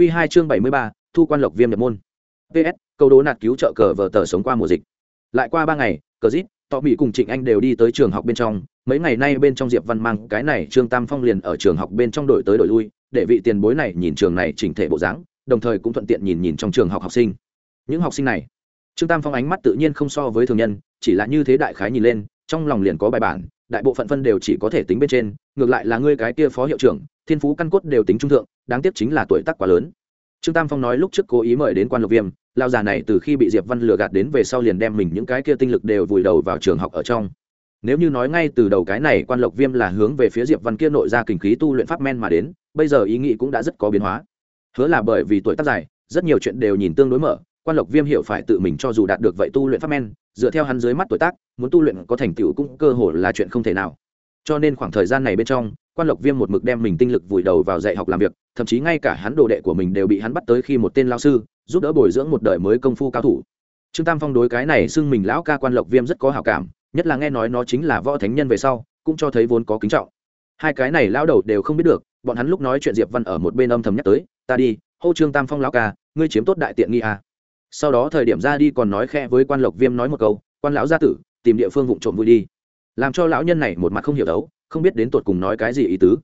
Q2 chương bảy mươi ba thu quan lộc viêm nhập môn. Ps câu đố nạt cứu trợ cờ vở tờ sống qua mùa dịch. Lại qua ba ngày cờ dít, tọ mỹ cùng trịnh anh đều đi tới trường học bên trong. Mấy ngày nay bên trong diệp văn mang cái này trương tam phong liền ở trường học bên trong đổi tới đổi lui để vị tiền bối này nhìn trường này chỉnh thể bộ dáng đồng thời cũng thuận tiện nhìn nhìn trong trường học học sinh. Những học sinh này trương tam phong ánh mắt tự nhiên không so với thường nhân chỉ là như thế đại khái nhìn lên trong lòng liền có bài bản đại bộ phận phân đều chỉ có thể tính bên trên ngược lại là ngươi cái kia phó hiệu trưởng thiên phú căn cốt đều tính trung thượng, đáng tiếc chính là tuổi tác quá lớn. Trương tam phong nói lúc trước cố ý mời đến quan lộc viêm lao già này từ khi bị diệp văn lừa gạt đến về sau liền đem mình những cái kia tinh lực đều vùi đầu vào trường học ở trong. Nếu như nói ngay từ đầu cái này quan lộc viêm là hướng về phía diệp văn kia nội ra kinh khí tu luyện pháp men mà đến, bây giờ ý nghĩ cũng đã rất có biến hóa. Hứa là bởi vì tuổi tác dài, rất nhiều chuyện đều nhìn tương đối mở, quan lộc viêm hiểu phải tự mình cho dù đạt được vậy tu luyện pháp men, dựa theo hắn dưới mắt tuổi tác, muốn tu luyện có thành tựu cũng cơ hồ là chuyện không thể nào. Cho nên khoảng thời gian này bên trong quan lộc viêm một mực đem mình tinh lực vùi đầu vào dạy học làm việc, thậm chí ngay cả hắn đồ đệ của mình đều bị hắn bắt tới khi một tên lao sư, giúp đỡ bồi dưỡng một đời mới công phu cao thủ. Trương tam phong đối cái này xưng mình lão ca quan lộc viêm rất có hảo cảm, nhất là nghe nói nó chính là võ thánh nhân về sau, cũng cho thấy vốn có kính trọng. Hai cái này lao đầu đều không biết được, bọn hắn lúc nói chuyện diệp văn ở một bên âm thầm nhắc tới, ta đi, hô trương tam phong lão ca, ngươi chiếm tốt đại tiện nghi à. sau đó thời điểm ra đi còn nói khe với quan lộc viêm nói một câu, quan lão gia tử, tìm địa phương vụ trộm vui đi. Làm cho lão nhân này một mặt không hiểu đấu không biết đến tột cùng nói cái gì ý tứ.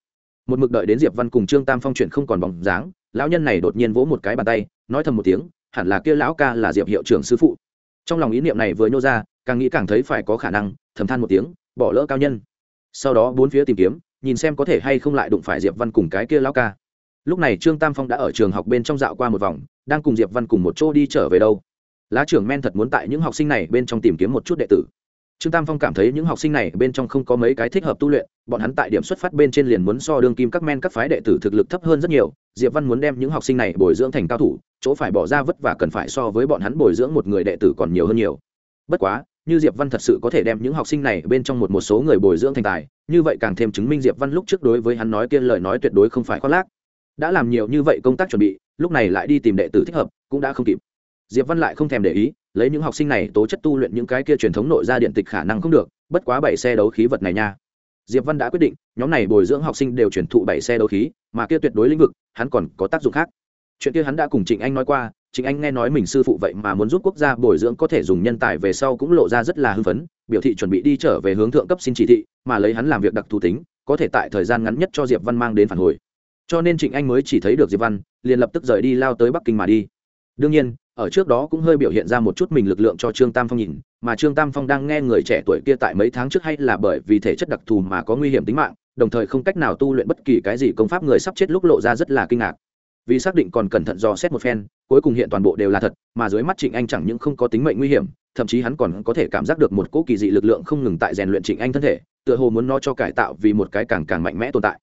Một mực đợi đến diệp văn cùng trương tam phong chuyện không còn bóng dáng, lão nhân này đột nhiên vỗ một cái bàn tay, nói thầm một tiếng, hẳn là kia lão ca là diệp hiệu trưởng sư phụ. Trong lòng ý niệm này vừa nhô ra, càng nghĩ càng thấy phải có khả năng, thầm than một tiếng, bỏ lỡ cao nhân. Sau đó bốn phía tìm kiếm, nhìn xem có thể hay không lại đụng phải diệp văn cùng cái kia lão ca. Lúc này trương tam phong đã ở trường học bên trong dạo qua một vòng, đang cùng diệp văn cùng một chỗ đi trở về đâu. Lá trưởng men thật muốn tại những học sinh này bên trong tìm kiếm một chút đệ tử trương tam phong cảm thấy những học sinh này bên trong không có mấy cái thích hợp tu luyện, bọn hắn tại điểm xuất phát bên trên liền muốn so đương kim các men các phái đệ tử thực lực thấp hơn rất nhiều, diệp văn muốn đem những học sinh này bồi dưỡng thành cao thủ, chỗ phải bỏ ra vất vả cần phải so với bọn hắn bồi dưỡng một người đệ tử còn nhiều hơn nhiều. Bất quá, như diệp văn thật sự có thể đem những học sinh này bên trong một một số người bồi dưỡng thành tài, như vậy càng thêm chứng minh diệp văn lúc trước đối với hắn nói kia lời nói tuyệt đối không phải khoác lác. Đã làm nhiều như vậy công tác chuẩn bị, lúc này lại đi tìm đệ tử thích hợp, cũng đã không kịp. Diệp văn lại không thèm để ý lấy những học sinh này tố chất tu luyện những cái kia truyền thống nội ra điện tịch khả năng không được, bất quá bảy xe đấu khí vật này nha. Diệp văn đã quyết định, nhóm này bồi dưỡng học sinh đều truyền thụ bảy xe đấu khí, mà kia tuyệt đối lĩnh vực, hắn còn có tác dụng khác. Chuyện kia hắn đã cùng trịnh anh nói qua, trịnh anh nghe nói mình sư phụ vậy mà muốn giúp quốc gia bồi dưỡng có thể dùng nhân tài về sau cũng lộ ra rất là hưng phấn, biểu thị chuẩn bị đi trở về hướng thượng cấp xin chỉ thị, mà lấy hắn làm việc đặc thù tính, có thể tại thời gian ngắn nhất cho diệp văn mang đến phản hồi. Cho nên trịnh anh mới chỉ thấy được diệp văn, liền lập tức rời đi lao tới bắc kinh mà đi. Đương nhiên ở trước đó cũng hơi biểu hiện ra một chút mình lực lượng cho trương tam phong nhìn, mà trương tam phong đang nghe người trẻ tuổi kia tại mấy tháng trước hay là bởi vì thể chất đặc thù mà có nguy hiểm tính mạng, đồng thời không cách nào tu luyện bất kỳ cái gì công pháp người sắp chết lúc lộ ra rất là kinh ngạc. Vì xác định còn cẩn thận dò xét một phen, cuối cùng hiện toàn bộ đều là thật, mà dưới mắt trịnh anh chẳng những không có tính mệnh nguy hiểm, thậm chí hắn còn có thể cảm giác được một cỗ kỳ dị lực lượng không ngừng tại rèn luyện trịnh anh thân thể, tựa hồ muốn nó cho cải tạo vì một cái càng càng mạnh mẽ tồn tại.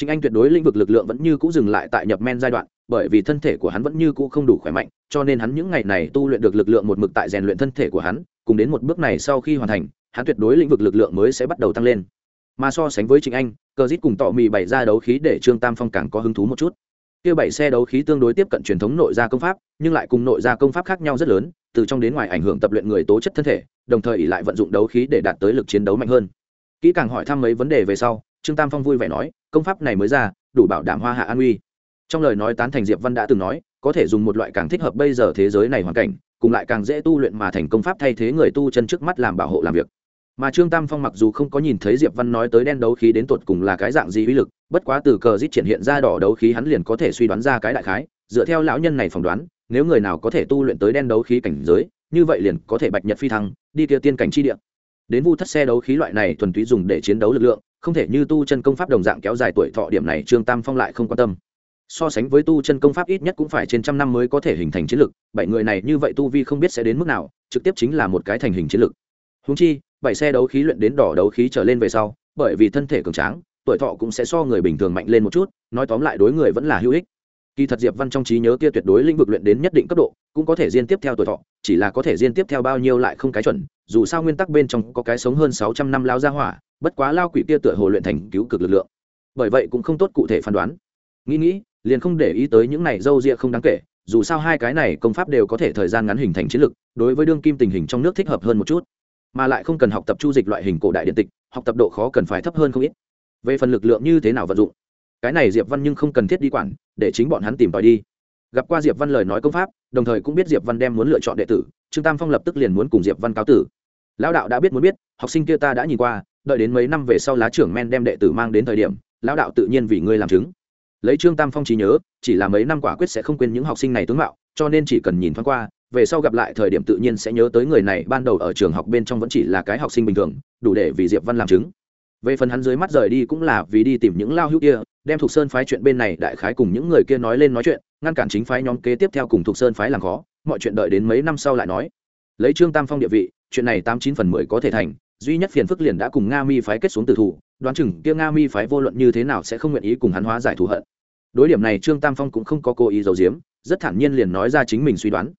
Chính anh tuyệt đối lĩnh vực lực lượng vẫn như cũ dừng lại tại nhập men giai đoạn, bởi vì thân thể của hắn vẫn như cũ không đủ khỏe mạnh, cho nên hắn những ngày này tu luyện được lực lượng một mực tại rèn luyện thân thể của hắn, cùng đến một bước này sau khi hoàn thành, hắn tuyệt đối lĩnh vực lực lượng mới sẽ bắt đầu tăng lên. Mà so sánh với chính anh, cờ dít cùng tọ mì bày ra đấu khí để trương tam phong càng có hứng thú một chút. Kia bảy xe đấu khí tương đối tiếp cận truyền thống nội gia công pháp, nhưng lại cùng nội gia công pháp khác nhau rất lớn, từ trong đến ngoài ảnh hưởng tập luyện người tố chất thân thể, đồng thời ỉ lại vận dụng đấu khí để đạt tới lực chiến đấu mạnh hơn. Kỹ càng hỏi thăm mấy vấn đề về sau, trương tam phong vui vẻ nói công pháp này mới ra, đủ bảo đảm hoa hạ an uy. Trong lời nói tán thành diệp văn đã từng nói, có thể dùng một loại càng thích hợp bây giờ thế giới này hoàn cảnh, cùng lại càng dễ tu luyện mà thành công pháp thay thế người tu chân trước mắt làm bảo hộ làm việc. Mà trương tam phong mặc dù không có nhìn thấy diệp văn nói tới đen đấu khí đến tột cùng là cái dạng gì uy lực, bất quá từ cờ dít triển hiện ra đỏ đấu khí hắn liền có thể suy đoán ra cái đại khái, dựa theo lão nhân này phỏng đoán, nếu người nào có thể tu luyện tới đen đấu khí cảnh giới, như vậy liền có thể bạch nhật phi thăng, đi kia tiên cảnh chi địa. Đến vu thất xe đấu khí loại này thuần túy dùng để chiến đấu lực lượng không thể như tu chân công pháp đồng dạng kéo dài tuổi thọ điểm này, trương tam phong lại không quan tâm. So sánh với tu chân công pháp ít nhất cũng phải trên trăm năm mới có thể hình thành chiến lực, bảy người này như vậy tu vi không biết sẽ đến mức nào, trực tiếp chính là một cái thành hình chiến lực. Húng chi, bảy xe đấu khí luyện đến đỏ đấu khí trở lên về sau, bởi vì thân thể cường tráng, tuổi thọ cũng sẽ so người bình thường mạnh lên một chút, nói tóm lại đối người vẫn là hữu ích. Kỳ thật diệp văn trong trí nhớ kia tuyệt đối lĩnh vực luyện đến nhất định cấp độ, cũng có thể diên tiếp theo tuổi thọ, chỉ là có thể diên tiếp theo bao nhiêu lại không cái chuẩn, dù sao nguyên tắc bên trong có cái sống hơn sáu trăm năm lao ra hỏa bất quá lao quỷ kia tựa hồ luyện thành cứu cực lực lượng. Bởi vậy cũng không tốt cụ thể phán đoán. Nghĩ nghĩ, liền không để ý tới những này dâu ria không đáng kể, dù sao hai cái này công pháp đều có thể thời gian ngắn hình thành chiến lực, đối với đương kim tình hình trong nước thích hợp hơn một chút. Mà lại không cần học tập chu dịch loại hình cổ đại điện tịch, học tập độ khó cần phải thấp hơn không ít. Về phần lực lượng như thế nào vận dụng, cái này diệp văn nhưng không cần thiết đi quản, để chính bọn hắn tìm tòi đi. Gặp qua diệp văn lời nói công pháp, đồng thời cũng biết diệp văn đem muốn lựa chọn đệ tử, trương tam phong lập tức liền muốn cùng diệp văn cáo tử. Lão đạo đã biết muốn biết, học sinh kia ta đã nhìn qua đợi đến mấy năm về sau lá trưởng men đem đệ tử mang đến thời điểm, lão đạo tự nhiên vì ngươi làm chứng. Lấy trương tam phong trí nhớ, chỉ là mấy năm quả quyết sẽ không quên những học sinh này tướng mạo, cho nên chỉ cần nhìn thoáng qua, về sau gặp lại thời điểm tự nhiên sẽ nhớ tới người này, ban đầu ở trường học bên trong vẫn chỉ là cái học sinh bình thường, đủ để vì diệp văn làm chứng. Về phần hắn dưới mắt rời đi cũng là vì đi tìm những lao hữu kia, đem thuộc sơn phái chuyện bên này đại khái cùng những người kia nói lên nói chuyện, ngăn cản chính phái nhóm kế tiếp theo cùng thuộc sơn phái làm khó, mọi chuyện đợi đến mấy năm sau lại nói. Lấy trương tam phong địa vị, chuyện này tám chín phần mười có thể thành duy nhất phiền phức liền đã cùng nga mi phái kết xuống tử thủ, đoán chừng kia nga mi phái vô luận như thế nào sẽ không nguyện ý cùng hắn hóa giải thù hận. Đối điểm này trương tam phong cũng không có cố ý giấu giếm, rất thản nhiên liền nói ra chính mình suy đoán.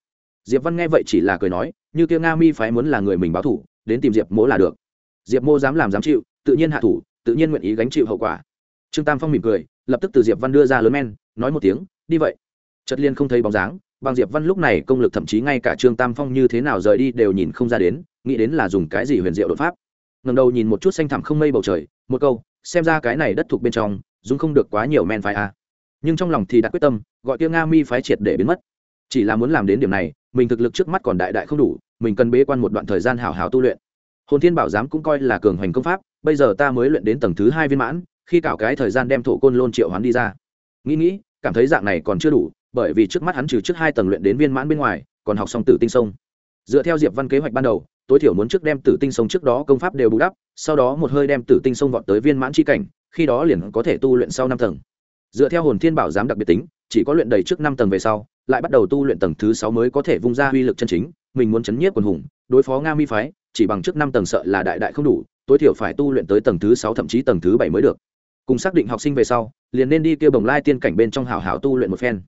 Diệp văn nghe vậy chỉ là cười nói, như kia nga mi phái muốn là người mình báo thủ đến tìm diệp mỗ là được. Diệp mô dám làm dám chịu, tự nhiên hạ thủ, tự nhiên nguyện ý gánh chịu hậu quả. Trương tam phong mỉm cười, lập tức từ diệp văn đưa ra lớn men, nói một tiếng, đi vậy. Chất liên không thấy bóng dáng bằng diệp văn lúc này công lực thậm chí ngay cả trương tam phong như thế nào rời đi đều nhìn không ra đến, nghĩ đến là dùng cái gì huyền diệu đột pháp. Ngầm đầu nhìn một chút xanh thẳm không mây bầu trời, một câu, xem ra cái này đất thuộc bên trong, dùng không được quá nhiều men phái a. Nhưng trong lòng thì đã quyết tâm, gọi tiêu nga mi phái triệt để biến mất. Chỉ là muốn làm đến điểm này, mình thực lực trước mắt còn đại đại không đủ, mình cần bế quan một đoạn thời gian hào hào tu luyện. Hồn thiên bảo giám cũng coi là cường hoành công pháp, bây giờ ta mới luyện đến tầng thứ hai viên mãn, khi cảo cái thời gian đem thổ côn lôn triệu hoán đi ra. Nghĩ nghĩ, cảm thấy dạng này còn chưa đủ bởi vì trước mắt hắn trừ trước hai tầng luyện đến viên mãn bên ngoài, còn học xong tử tinh sông. Dựa theo diệp văn kế hoạch ban đầu, tối thiểu muốn trước đem tử tinh sông trước đó công pháp đều bù đắp, sau đó một hơi đem tử tinh sông vọt tới viên mãn chi cảnh, khi đó liền có thể tu luyện sau năm tầng. Dựa theo hồn thiên bảo giám đặc biệt tính, chỉ có luyện đầy trước năm tầng về sau, lại bắt đầu tu luyện tầng thứ sáu mới có thể vung ra uy lực chân chính, mình muốn chấn nhiếp quần hùng, đối phó nga mi phái, chỉ bằng trước năm tầng sợ là đại đại không đủ, tối thiểu phải tu luyện tới tầng thứ sáu thậm chí tầng thứ bảy mới được. Cùng xác định học sinh về sau, liền nên đi kêu bồng lai tiên cảnh bên trong hảo hảo tu luyện một phen.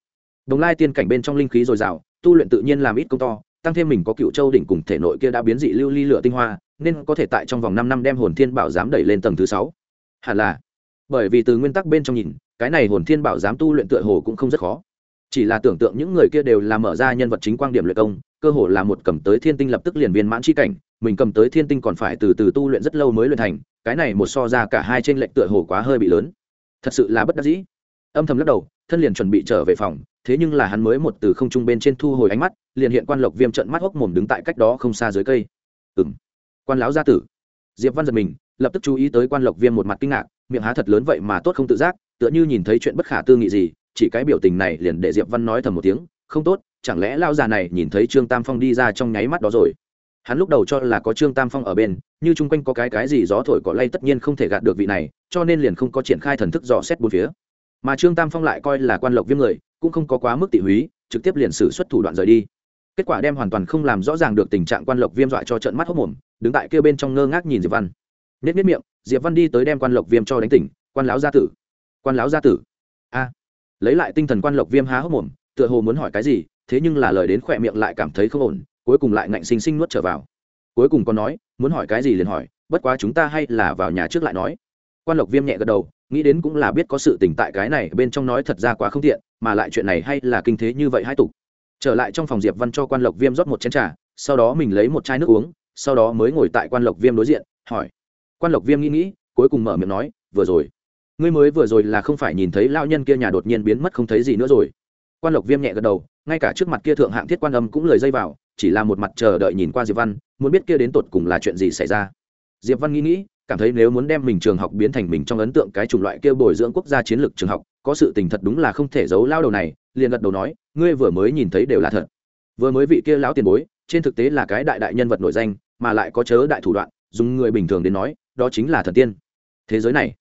Đồng lai tiên cảnh bên trong linh khí dồi dào, tu luyện tự nhiên làm ít công to, tăng thêm mình có cựu châu đỉnh cùng thể nội kia đã biến dị lưu ly lửa tinh hoa, nên có thể tại trong vòng năm năm đem hồn thiên bảo giám đẩy lên tầng thứ sáu. Hẳn là, bởi vì từ nguyên tắc bên trong nhìn, cái này hồn thiên bảo giám tu luyện tựa hồ cũng không rất khó. Chỉ là tưởng tượng những người kia đều là mở ra nhân vật chính quang điểm luyện công, cơ hồ là một cầm tới thiên tinh lập tức liền viên mãn chi cảnh, mình cầm tới thiên tinh còn phải từ từ tu luyện rất lâu mới luyện thành, cái này một so ra cả hai trên lệnh tựa hồ quá hơi bị lớn. Thật sự là bất đắc dĩ âm thầm lắc đầu, thân liền chuẩn bị trở về phòng, thế nhưng là hắn mới một từ không trung bên trên thu hồi ánh mắt, liền hiện quan lộc viêm trận mắt hốc mồm đứng tại cách đó không xa dưới cây. Ừ m quan lão gia tử. Diệp văn giật mình, lập tức chú ý tới quan lộc viêm một mặt kinh ngạc, miệng há thật lớn vậy mà tốt không tự giác, tựa như nhìn thấy chuyện bất khả tư nghị gì, chỉ cái biểu tình này liền để diệp văn nói thầm một tiếng, không tốt, chẳng lẽ lao già này nhìn thấy trương tam phong đi ra trong nháy mắt đó rồi? Hắn lúc đầu cho là có trương tam phong ở bên, như chung quanh có cái cái gì gió thổi cỏ lay tất nhiên không thể gạt được vị này, cho nên liền không có triển khai thần thức dò xét bốn phía mà trương tam phong lại coi là quan lộc viêm người, cũng không có quá mức tị húy, trực tiếp liền xử xuất thủ đoạn rời đi. Kết quả đem hoàn toàn không làm rõ ràng được tình trạng quan lộc viêm dọa cho trận mắt hốc mồm, đứng tại kia bên trong ngơ ngác nhìn diệp văn. Nết nết miệng, diệp văn đi tới đem quan lộc viêm cho đánh tỉnh, quan lão gia tử, quan lão gia tử. A. Lấy lại tinh thần quan lộc viêm há hốc mồm, tựa hồ muốn hỏi cái gì, thế nhưng là lời đến khỏe miệng lại cảm thấy không ổn, cuối cùng lại ngạnh sinh sinh nuốt trở vào. Cuối cùng còn nói, muốn hỏi cái gì liền hỏi, bất quá chúng ta hay là vào nhà trước lại nói. Quan lộc viêm nhẹ gật đầu nghĩ đến cũng là biết có sự tình tại cái này bên trong nói thật ra quá không tiện, mà lại chuyện này hay là kinh thế như vậy hai tục. Trở lại trong phòng diệp văn cho quan lộc viêm rót một chén trà, sau đó mình lấy một chai nước uống, sau đó mới ngồi tại quan lộc viêm đối diện, hỏi. Quan lộc viêm nghĩ nghĩ, cuối cùng mở miệng nói, vừa rồi, ngươi mới vừa rồi là không phải nhìn thấy lao nhân kia nhà đột nhiên biến mất không thấy gì nữa rồi. Quan lộc viêm nhẹ gật đầu, ngay cả trước mặt kia thượng hạng thiết quan âm cũng lời dây vào, chỉ là một mặt chờ đợi nhìn qua diệp văn, muốn biết kia đến tột cùng là chuyện gì xảy ra. Diệp văn nghĩ nghĩ cảm thấy nếu muốn đem mình trường học biến thành mình trong ấn tượng cái chủng loại kia bồi dưỡng quốc gia chiến lược trường học, có sự tình thật đúng là không thể giấu lao đầu này, liền gật đầu nói, ngươi vừa mới nhìn thấy đều là thật. Vừa mới vị kia lão tiền bối, trên thực tế là cái đại đại nhân vật nổi danh, mà lại có chớ đại thủ đoạn, dùng người bình thường đến nói, đó chính là thần tiên. Thế giới này,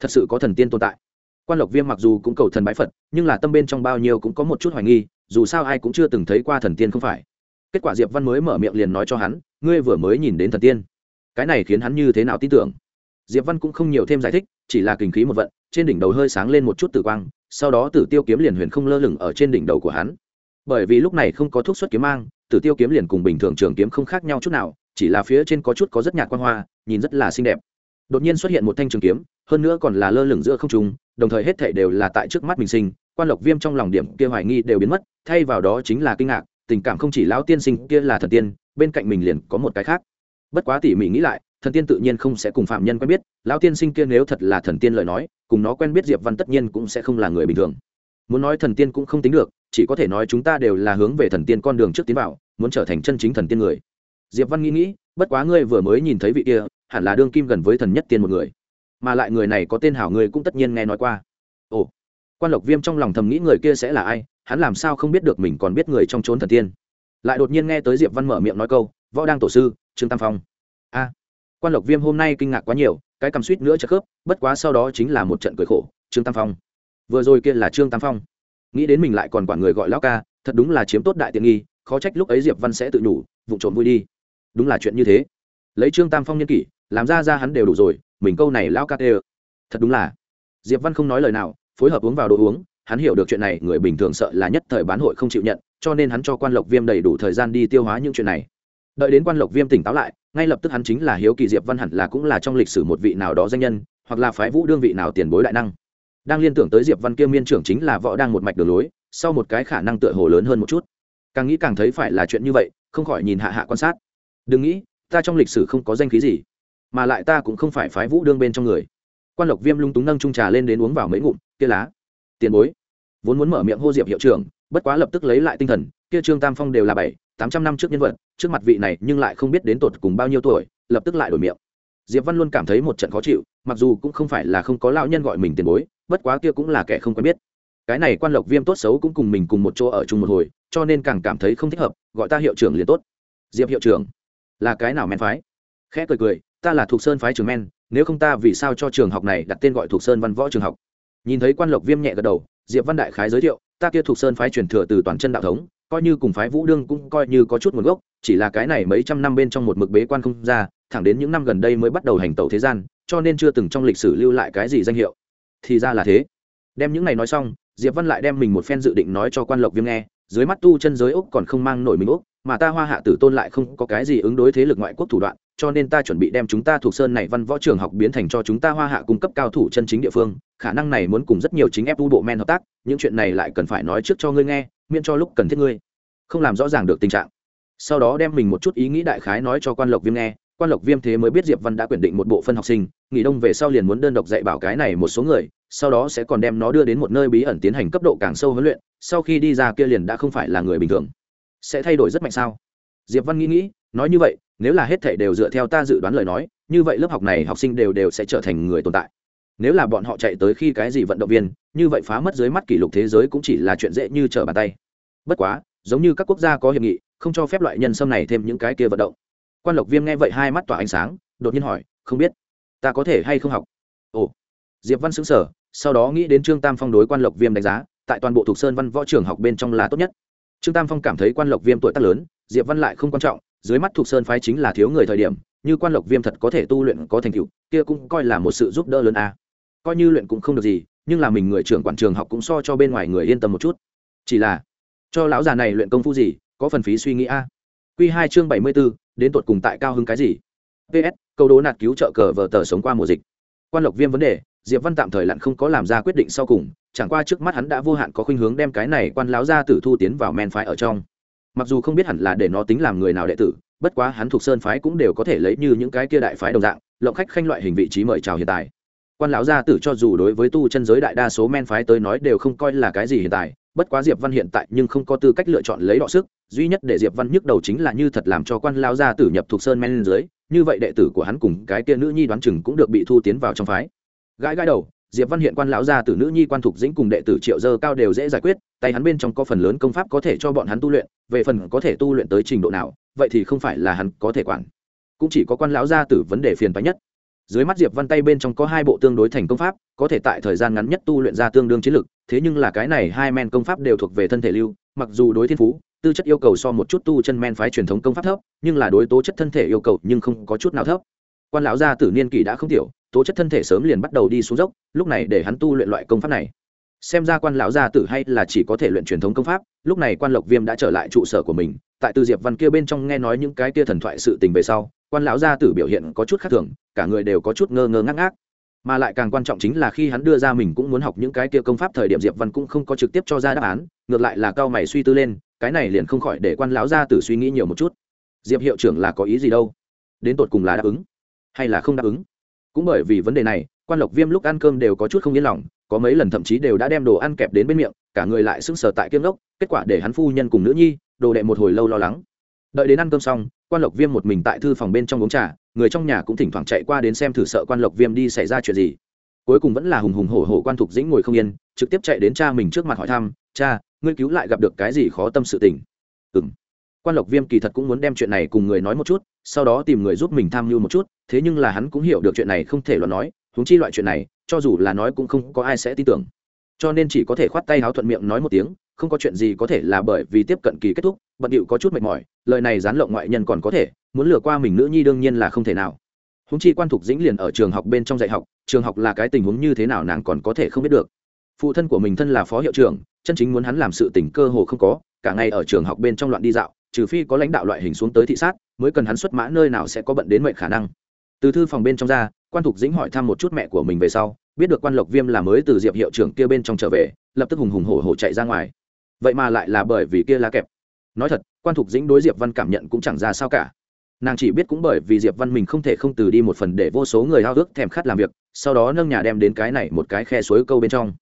thật sự có thần tiên tồn tại. Quan lộc viêm mặc dù cũng cầu thần bái phật, nhưng là tâm bên trong bao nhiêu cũng có một chút hoài nghi, dù sao ai cũng chưa từng thấy qua thần tiên không phải. Kết quả diệp văn mới mở miệng liền nói cho hắn, ngươi vừa mới nhìn đến thần tiên cái này khiến hắn như thế nào tin tưởng? Diệp văn cũng không nhiều thêm giải thích, chỉ là kinh khí một vận, trên đỉnh đầu hơi sáng lên một chút tử quang, sau đó tử tiêu kiếm liền huyền không lơ lửng ở trên đỉnh đầu của hắn. Bởi vì lúc này không có thuốc xuất kiếm mang, tử tiêu kiếm liền cùng bình thường trường kiếm không khác nhau chút nào, chỉ là phía trên có chút có rất nhạt quan hoa, nhìn rất là xinh đẹp. Đột nhiên xuất hiện một thanh trường kiếm, hơn nữa còn là lơ lửng giữa không trung, đồng thời hết thảy đều là tại trước mắt mình sinh, quan lộc viêm trong lòng điểm kia hoài nghi đều biến mất, thay vào đó chính là kinh ngạc, tình cảm không chỉ lão tiên sinh kia là thần tiên, bên cạnh mình liền có một cái khác bất quá tỉ mỉ nghĩ lại, thần tiên tự nhiên không sẽ cùng phạm nhân quen biết, lão tiên sinh kia nếu thật là thần tiên lời nói, cùng nó quen biết diệp văn tất nhiên cũng sẽ không là người bình thường. Muốn nói thần tiên cũng không tính được, chỉ có thể nói chúng ta đều là hướng về thần tiên con đường trước tiến vào, muốn trở thành chân chính thần tiên người. Diệp văn nghĩ nghĩ, bất quá ngươi vừa mới nhìn thấy vị kia, hẳn là đương kim gần với thần nhất tiên một người. Mà lại người này có tên hảo người cũng tất nhiên nghe nói qua. Ồ, quan lộc viêm trong lòng thầm nghĩ người kia sẽ là ai, hắn làm sao không biết được mình còn biết người trong trốn thần tiên. Lại đột nhiên nghe tới diệp văn mở miệng nói câu, võ đang tổ sư trương tam phong. A, quan lộc viêm hôm nay kinh ngạc quá nhiều, cái cầm suýt nữa chắc khớp, bất quá sau đó chính là một trận cười khổ, trương tam phong. Vừa rồi kia là trương tam phong. Nghĩ đến mình lại còn quản người gọi lão ca, thật đúng là chiếm tốt đại tiện nghi, khó trách lúc ấy diệp văn sẽ tự nhủ vụ trộm vui đi. Đúng là chuyện như thế. Lấy trương tam phong nhân kỷ, làm ra ra hắn đều đủ rồi, mình câu này lão ca tê thật đúng là. Diệp văn không nói lời nào, phối hợp uống vào đồ uống, hắn hiểu được chuyện này, người bình thường sợ là nhất thời bán hội không chịu nhận, cho nên hắn cho quan lộc viêm đầy đủ thời gian đi tiêu hóa những chuyện này đợi đến quan lộc viêm tỉnh táo lại, ngay lập tức hắn chính là hiếu kỳ diệp văn hẳn là cũng là trong lịch sử một vị nào đó danh nhân, hoặc là phái vũ đương vị nào tiền bối đại năng. Đang liên tưởng tới diệp văn kia miên trưởng chính là võ đang một mạch đường lối, sau một cái khả năng tựa hồ lớn hơn một chút. Càng nghĩ càng thấy phải là chuyện như vậy, không khỏi nhìn hạ hạ quan sát. Đừng nghĩ, ta trong lịch sử không có danh khí gì, mà lại ta cũng không phải phái vũ đương bên trong người. Quan lộc viêm lung túng nâng trung trà lên đến uống vào mấy ngụm, kia lá, tiền bối. Vốn muốn mở miệng hô diệp hiệu trưởng, bất quá lập tức lấy lại tinh thần, kia trương tam phong đều là bảy tám trăm năm trước nhân vật, trước mặt vị này nhưng lại không biết đến tột cùng bao nhiêu tuổi, lập tức lại đổi miệng. Diệp văn luôn cảm thấy một trận khó chịu, mặc dù cũng không phải là không có lão nhân gọi mình tiền bối, bất quá kia cũng là kẻ không quen biết. Cái này quan lộc viêm tốt xấu cũng cùng mình cùng một chỗ ở chung một hồi, cho nên càng cảm thấy không thích hợp, gọi ta hiệu trưởng liền tốt. Diệp hiệu trưởng, là cái nào men phái? Khẽ cười cười, ta là thuộc sơn phái trường men, nếu không ta vì sao cho trường học này đặt tên gọi thuộc sơn văn võ trường học? Nhìn thấy quan lộc viêm nhẹ gật đầu, diệp văn đại khái giới thiệu, ta kia thuộc sơn phái truyền thừa từ toàn chân đạo thống coi như cùng phái vũ đương cũng coi như có chút nguồn gốc, chỉ là cái này mấy trăm năm bên trong một mực bế quan không ra, thẳng đến những năm gần đây mới bắt đầu hành tẩu thế gian, cho nên chưa từng trong lịch sử lưu lại cái gì danh hiệu. Thì ra là thế. Đem những này nói xong, diệp văn lại đem mình một phen dự định nói cho quan lộc viêm nghe dưới mắt tu chân giới úc còn không mang nổi mình úc mà ta hoa hạ tử tôn lại không có cái gì ứng đối thế lực ngoại quốc thủ đoạn, cho nên ta chuẩn bị đem chúng ta thuộc sơn này văn võ trường học biến thành cho chúng ta hoa hạ cung cấp cao thủ chân chính địa phương, khả năng này muốn cùng rất nhiều chính ép tu bộ men hợp tác, những chuyện này lại cần phải nói trước cho ngươi nghe, miễn cho lúc cần thiết ngươi. Không làm rõ ràng được tình trạng. Sau đó đem mình một chút ý nghĩ đại khái nói cho quan lộc viêm nghe quan lộc viêm thế mới biết diệp văn đã quyển định một bộ phân học sinh, nghỉ đông về sau liền muốn đơn độc dạy bảo cái này một số người, sau đó sẽ còn đem nó đưa đến một nơi bí ẩn tiến hành cấp độ càng sâu huấn luyện, sau khi đi ra kia liền đã không phải là người bình thường. Sẽ thay đổi rất mạnh sao? Diệp văn nghĩ nghĩ, nói như vậy, nếu là hết thảy đều dựa theo ta dự đoán lời nói, như vậy lớp học này học sinh đều đều sẽ trở thành người tồn tại. Nếu là bọn họ chạy tới khi cái gì vận động viên, như vậy phá mất dưới mắt kỷ lục thế giới cũng chỉ là chuyện dễ như trở bàn tay. Bất quá, giống như các quốc gia có hiệp nghị, không cho phép loại nhân sâm này thêm những cái kia vận động quan lộc viêm nghe vậy hai mắt tỏa ánh sáng, đột nhiên hỏi, không biết, ta có thể hay không học? Ồ. Diệp văn xứng sở sau đó nghĩ đến trương tam phong đối quan lộc viêm đánh giá, tại toàn bộ thuộc sơn văn võ trường học bên trong là tốt nhất. Trương tam phong cảm thấy quan lộc viêm tuổi tác lớn, diệp văn lại không quan trọng, dưới mắt thuộc sơn phái chính là thiếu người thời điểm, như quan lộc viêm thật có thể tu luyện có thành tựu, kia cũng coi là một sự giúp đỡ lớn a. Coi như luyện cũng không được gì, nhưng là mình người trưởng quản trường học cũng so cho bên ngoài người yên tâm một chút. Chỉ là, cho lão già này luyện công phu gì, có phần phí suy nghĩ a. Q hai chương bảy mươi b ố đến tột cùng tại cao hứng cái gì? Ps câu đố nạt cứu trợ cờ vờ tờ sống qua mùa dịch. Quan lộc viêm vấn đề, diệp văn tạm thời lặn không có làm ra quyết định sau cùng, chẳng qua trước mắt hắn đã vô hạn có khuynh hướng đem cái này quan láo ra tử thu tiến vào men phái ở trong. Mặc dù không biết hẳn là để nó tính làm người nào đệ tử, bất quá hắn thuộc sơn phái cũng đều có thể lấy như những cái kia đại phái đồng dạng, lộng khách khanh loại hình vị trí mời chào hiện tại. Quan lão gia tử cho dù đối với tu chân giới đại đa số men phái tới nói đều không coi là cái gì hiện tại bất quá diệp văn hiện tại nhưng không có tư cách lựa chọn lấy đọ sức, duy nhất để diệp văn nhức đầu chính là như thật làm cho quan lão gia tử nhập thuộc sơn men lên dưới, như vậy đệ tử của hắn cùng cái kia nữ nhi đoán chừng cũng được bị thu tiến vào trong phái. Gãi gãi đầu, diệp văn hiện quan lão gia tử nữ nhi quan thục dĩnh cùng đệ tử triệu dơ cao đều dễ giải quyết, tay hắn bên trong có phần lớn công pháp có thể cho bọn hắn tu luyện, về phần có thể tu luyện tới trình độ nào, vậy thì không phải là hắn có thể quản. Cũng chỉ có quan lão gia tử vấn đề phiền phái nhất dưới mắt diệp văn tay bên trong có hai bộ tương đối thành công pháp, có thể tại thời gian ngắn nhất tu luyện ra tương đương chiến lực, thế nhưng là cái này hai men công pháp đều thuộc về thân thể lưu, mặc dù đối thiên phú, tư chất yêu cầu so một chút tu chân men phái truyền thống công pháp thấp, nhưng là đối tố chất thân thể yêu cầu nhưng không có chút nào thấp. Quan lão gia tử niên kỷ đã không tiểu, tố chất thân thể sớm liền bắt đầu đi xuống dốc, lúc này để hắn tu luyện loại công pháp này. Xem ra quan lão gia tử hay là chỉ có thể luyện truyền thống công pháp, lúc này quan lộc viêm đã trở lại trụ sở của mình, tại từ diệp văn kia bên trong nghe nói những cái kia thần thoại sự tình về sau quan lão gia tử biểu hiện có chút khác thường, cả người đều có chút ngơ ngơ ngác ngác. Mà lại càng quan trọng chính là khi hắn đưa ra mình cũng muốn học những cái kia công pháp thời điểm diệp văn cũng không có trực tiếp cho ra đáp án, ngược lại là cao mày suy tư lên, cái này liền không khỏi để quan lão gia tử suy nghĩ nhiều một chút. Diệp hiệu trưởng là có ý gì đâu? Đến tột cùng là đáp ứng hay là không đáp ứng? Cũng bởi vì vấn đề này, quan lộc viêm lúc ăn cơm đều có chút không yên lòng, có mấy lần thậm chí đều đã đem đồ ăn kẹp đến bên miệng, cả người lại sững sờ tại kiêng ngốc kết quả để hắn phu nhân cùng nữ nhi, đồ đệ một hồi lâu lo lắng. Đợi đến ăn cơm xong quan lộc viêm một mình tại thư phòng bên trong uống trà, người trong nhà cũng thỉnh thoảng chạy qua đến xem thử sợ quan lộc viêm đi xảy ra chuyện gì. Cuối cùng vẫn là hùng hùng hổ hổ quan thục dĩnh ngồi không yên, trực tiếp chạy đến cha mình trước mặt hỏi thăm, cha, ngươi cứu lại gặp được cái gì khó tâm sự tình? Ừ m quan lộc viêm kỳ thật cũng muốn đem chuyện này cùng người nói một chút, sau đó tìm người giúp mình tham mưu một chút, thế nhưng là hắn cũng hiểu được chuyện này không thể luận nói húng chi loại chuyện này, cho dù là nói cũng không có ai sẽ tin tưởng. Cho nên chỉ có thể khoát tay háo thuận miệng nói một tiếng không có chuyện gì có thể là bởi vì tiếp cận kỳ kết thúc, bận điệu có chút mệt mỏi, lời này dán lộng ngoại nhân còn có thể, muốn lừa qua mình nữ nhi đương nhiên là không thể nào. Húng chi quan thục dĩnh liền ở trường học bên trong dạy học, trường học là cái tình huống như thế nào nàng còn có thể không biết được. Phụ thân của mình thân là phó hiệu trưởng, chân chính muốn hắn làm sự tình cơ hồ không có, cả ngày ở trường học bên trong loạn đi dạo, trừ phi có lãnh đạo loại hình xuống tới thị sát, mới cần hắn xuất mã nơi nào sẽ có bận đến mệnh khả năng. Từ thư phòng bên trong ra, quan thục dĩnh hỏi thăm một chút mẹ của mình về sau, biết được quan lộc viêm là mới từ diệp hiệu trưởng kia bên trong trở về, lập tức hùng hùng hổ hổ chạy ra ngoài vậy mà lại là bởi vì kia lá kẹp. Nói thật, quan thục dĩnh đối diệp văn cảm nhận cũng chẳng ra sao cả. Nàng chỉ biết cũng bởi vì diệp văn mình không thể không từ đi một phần để vô số người hao ước thèm khát làm việc, sau đó nâng nhà đem đến cái này một cái khe suối câu bên trong.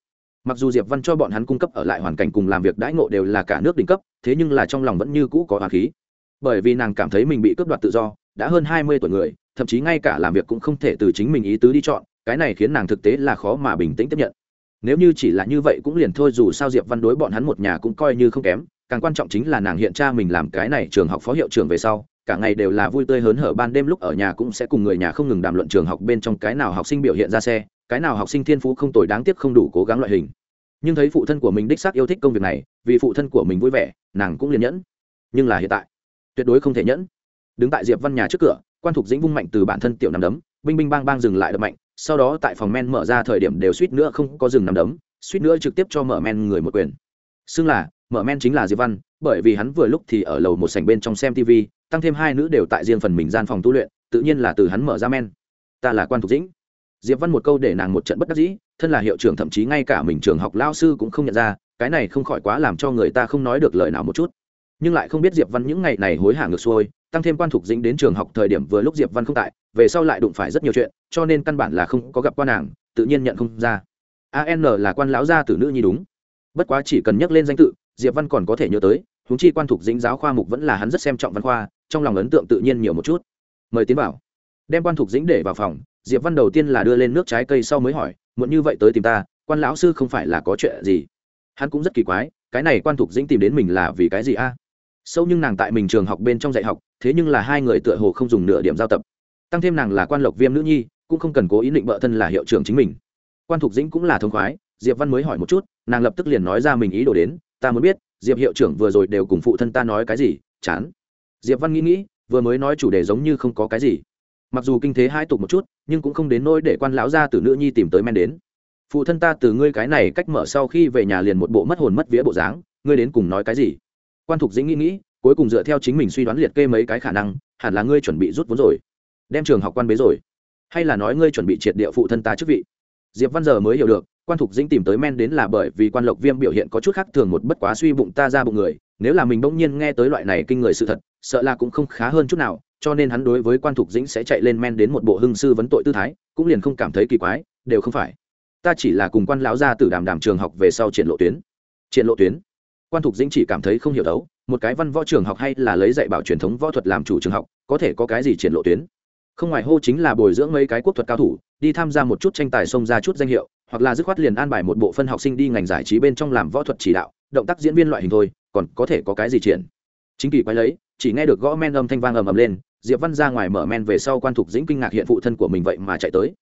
Mặc dù diệp văn cho bọn hắn cung cấp ở lại hoàn cảnh cùng làm việc đãi ngộ đều là cả nước đỉnh cấp, thế nhưng là trong lòng vẫn như cũ có hòa khí. Bởi vì nàng cảm thấy mình bị cướp đoạt tự do, đã hơn hai mươi tuổi người, thậm chí ngay cả làm việc cũng không thể từ chính mình ý tứ đi chọn, cái này khiến nàng thực tế là khó mà bình tĩnh tiếp nhận nếu như chỉ là như vậy cũng liền thôi, dù sao diệp văn đối bọn hắn một nhà cũng coi như không kém, càng quan trọng chính là nàng hiện cha mình làm cái này trường học phó hiệu trưởng về sau, cả ngày đều là vui tươi hớn hở, ban đêm lúc ở nhà cũng sẽ cùng người nhà không ngừng đàm luận trường học bên trong cái nào học sinh biểu hiện ra xe, cái nào học sinh thiên phú không tồi đáng tiếc không đủ cố gắng loại hình. Nhưng thấy phụ thân của mình đích xác yêu thích công việc này, vì phụ thân của mình vui vẻ, nàng cũng liền nhẫn. Nhưng là hiện tại, tuyệt đối không thể nhẫn. Đứng tại diệp văn nhà trước cửa, quan thục dĩnh vung mạnh từ bản thân tiểu nằm đấm, binh binh bang bang dừng lại đập mạnh sau đó tại phòng men mở ra thời điểm đều suýt nữa không có dừng nằm đấm, suýt nữa trực tiếp cho mở men người một quyền. Xưng là, mở men chính là diệp văn, bởi vì hắn vừa lúc thì ở lầu một sảnh bên trong xem tv tăng thêm hai nữ đều tại riêng phần mình gian phòng tu luyện, tự nhiên là từ hắn mở ra men. Ta là quan thục dĩnh. Diệp văn một câu để nàng một trận bất đắc dĩ, thân là hiệu trưởng thậm chí ngay cả mình trường học lao sư cũng không nhận ra, cái này không khỏi quá làm cho người ta không nói được lời nào một chút. Nhưng lại không biết diệp văn những ngày này hối hả ngược xuôi, tăng thêm quan thục dĩnh đến trường học thời điểm vừa lúc diệp văn không tại về sau lại đụng phải rất nhiều chuyện, cho nên căn bản là không có gặp quan nàng, tự nhiên nhận không ra. An là quan lão gia tử nữ nhi đúng. Bất quá chỉ cần nhắc lên danh tự, diệp văn còn có thể nhớ tới húng chi quan thục dĩnh giáo khoa mục vẫn là hắn rất xem trọng văn khoa, trong lòng ấn tượng tự nhiên nhiều một chút. Mời tiến vào. Đem quan thục dĩnh để vào phòng, diệp văn đầu tiên là đưa lên nước trái cây sau mới hỏi, muộn như vậy tới tìm ta, quan lão sư không phải là có chuyện gì? Hắn cũng rất kỳ quái, cái này quan thục dĩnh tìm đến mình là vì cái gì a? Sâu nhưng nàng tại mình trường học bên trong dạy học, thế nhưng là hai người tựa hồ không dùng nửa điểm giao tập tăng thêm nàng là quan lộc viêm nữ nhi, cũng không cần cố ý định bợ thân là hiệu trưởng chính mình. Quan thục dĩnh cũng là thông khoái, diệp văn mới hỏi một chút, nàng lập tức liền nói ra mình ý đồ đến, ta muốn biết, diệp hiệu trưởng vừa rồi đều cùng phụ thân ta nói cái gì, chán. Diệp văn nghĩ nghĩ, vừa mới nói chủ đề giống như không có cái gì. Mặc dù kinh thế hai tục một chút, nhưng cũng không đến nỗi để quan lão gia từ nữ nhi tìm tới men đến. Phụ thân ta từ ngươi cái này cách mở sau khi về nhà liền một bộ mất hồn mất vía bộ dáng, ngươi đến cùng nói cái gì? Quan thục dĩnh nghĩ nghĩ, cuối cùng dựa theo chính mình suy đoán liệt kê mấy cái khả năng, hẳn là ngươi chuẩn bị rút vốn rồi đem trường học quan bế rồi. Hay là nói ngươi chuẩn bị triệt địa phụ thân ta chức vị? Diệp văn giờ mới hiểu được, quan thục dĩnh tìm tới men đến là bởi vì quan lộc viêm biểu hiện có chút khác thường một bất quá suy bụng ta ra bụng người, nếu là mình bỗng nhiên nghe tới loại này kinh người sự thật, sợ là cũng không khá hơn chút nào, cho nên hắn đối với quan thục dĩnh sẽ chạy lên men đến một bộ hưng sư vấn tội tư thái, cũng liền không cảm thấy kỳ quái, đều không phải. Ta chỉ là cùng quan lão gia tử đàm đàm trường học về sau triển lộ tuyến. Triển lộ tuyến? Quan thục dĩnh chỉ cảm thấy không hiểu đấu, một cái văn võ trường học hay là lấy dạy bảo truyền thống võ thuật làm chủ trường học, có thể có cái gì triển lộ tuyến? Không ngoài hô chính là bồi dưỡng mấy cái quốc thuật cao thủ, đi tham gia một chút tranh tài xông ra chút danh hiệu, hoặc là dứt khoát liền an bài một bộ phân học sinh đi ngành giải trí bên trong làm võ thuật chỉ đạo, động tác diễn viên loại hình thôi, còn có thể có cái gì triển. Chính kỳ quay lấy, chỉ nghe được gõ men âm thanh vang ầm ầm lên, diệp văn ra ngoài mở men về sau quan thục dĩnh kinh ngạc hiện phụ thân của mình vậy mà chạy tới.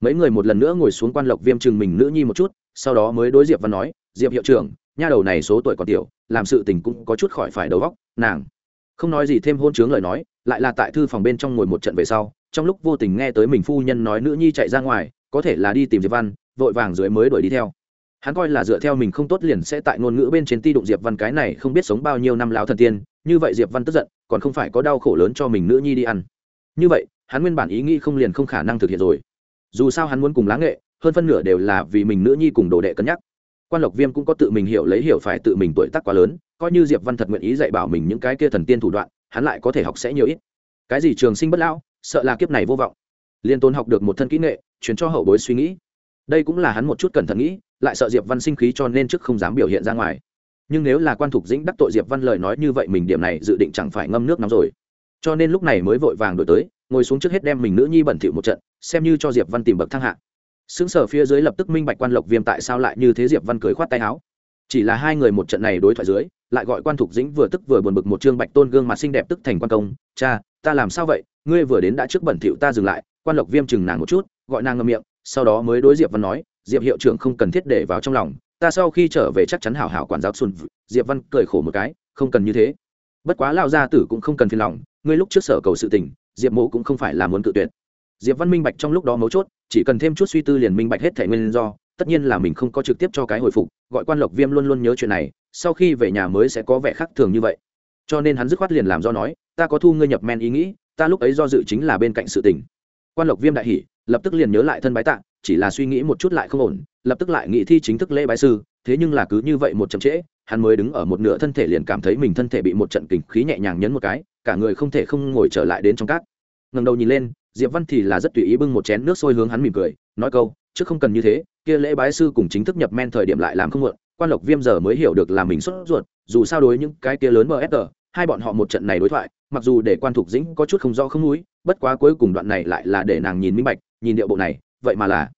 Mấy người một lần nữa ngồi xuống quan lộc viêm chừng mình nữ nhi một chút, sau đó mới đối diệp văn nói, diệp hiệu trưởng, nha đầu này số tuổi còn tiểu, làm sự tình cũng có chút khỏi phải đầu góc nàng. Không nói gì thêm hôn chướng lời nói, lại là tại thư phòng bên trong ngồi một trận về sau trong lúc vô tình nghe tới mình phu nhân nói nữ nhi chạy ra ngoài, có thể là đi tìm diệp văn, vội vàng dưới mới đuổi đi theo. Hắn coi là dựa theo mình không tốt liền sẽ tại ngôn ngữ bên trên ti đụng diệp văn cái này không biết sống bao nhiêu năm lão thần tiên, như vậy diệp văn tức giận, còn không phải có đau khổ lớn cho mình nữ nhi đi ăn. Như vậy, hắn nguyên bản ý nghĩ không liền không khả năng thực hiện rồi. Dù sao hắn muốn cùng lá nghệ, hơn phân nửa đều là vì mình nữ nhi cùng đồ đệ cân nhắc. Quan lộc viêm cũng có tự mình hiểu lấy hiểu phải tự mình tuổi tác quá lớn, coi như diệp văn thật nguyện ý dạy bảo mình những cái kia thần tiên thủ đoạn, hắn lại có thể học sẽ nhiều ít. Cái gì trường sinh bất lão sợ là kiếp này vô vọng. Liên tôn học được một thân kỹ nghệ, truyền cho hậu bối suy nghĩ. Đây cũng là hắn một chút cẩn thận nghĩ, lại sợ diệp văn sinh khí cho nên trước không dám biểu hiện ra ngoài. Nhưng nếu là quan thục dĩnh đắc tội diệp văn lời nói như vậy mình điểm này dự định chẳng phải ngâm nước nóng rồi. Cho nên lúc này mới vội vàng đổi tới, ngồi xuống trước hết đem mình nữ nhi bẩn thỉu một trận, xem như cho diệp văn tìm bậc thang hạ. Xứng sở phía dưới lập tức minh bạch quan lộc viêm tại sao lại như thế diệp văn cưới khoát tay áo. Chỉ là hai người một trận này đối thoại dưới, lại gọi quan thục dĩnh vừa tức vừa buồn bực một trương bạch tôn gương mặt xinh đẹp tức thành quan công, cha, ta làm sao vậy? Ngươi vừa đến đã trước bẩn thỉu ta dừng lại, quan lộc viêm chừng nàng một chút, gọi nàng ngậm miệng, sau đó mới đối diệp văn nói, diệp hiệu trưởng không cần thiết để vào trong lòng, ta sau khi trở về chắc chắn hảo hảo quản giáo xuân diệp văn cười khổ một cái, không cần như thế. Bất quá lao gia tử cũng không cần phiền lòng, ngươi lúc trước sở cầu sự tình, diệp mộ cũng không phải là muốn cự tuyệt. Diệp văn minh bạch trong lúc đó mấu chốt, chỉ cần thêm chút suy tư liền minh bạch hết thể nguyên do, tất nhiên là mình không có trực tiếp cho cái hồi phục, gọi quan lộc viêm luôn luôn nhớ chuyện này, sau khi về nhà mới sẽ có vẻ khác thường như vậy. Cho nên hắn dứt khoát liền làm do nói, ta có thu ngươi nhập men ý nghĩ ta lúc ấy do dự chính là bên cạnh sự tình. Quan lộc viêm đại hỉ, lập tức liền nhớ lại thân bái tạ, chỉ là suy nghĩ một chút lại không ổn, lập tức lại nghĩ thi chính thức lễ bái sư, thế nhưng là cứ như vậy một chậm trễ, hắn mới đứng ở một nửa thân thể liền cảm thấy mình thân thể bị một trận kình khí nhẹ nhàng nhấn một cái, cả người không thể không ngồi trở lại đến trong cát. Ngần đầu nhìn lên, diệp văn thì là rất tùy ý bưng một chén nước sôi hướng hắn mỉm cười, nói câu chứ không cần như thế, kia lễ bái sư cùng chính thức nhập men thời điểm lại làm không muộn, quan lộc viêm giờ mới hiểu được là mình sốt ruột, dù sao đối những cái kia lớn msg hai bọn họ một trận này đối thoại, mặc dù để quan thục dĩnh có chút không rõ không núi, bất quá cuối cùng đoạn này lại là để nàng nhìn minh bạch, nhìn điệu bộ này, vậy mà là,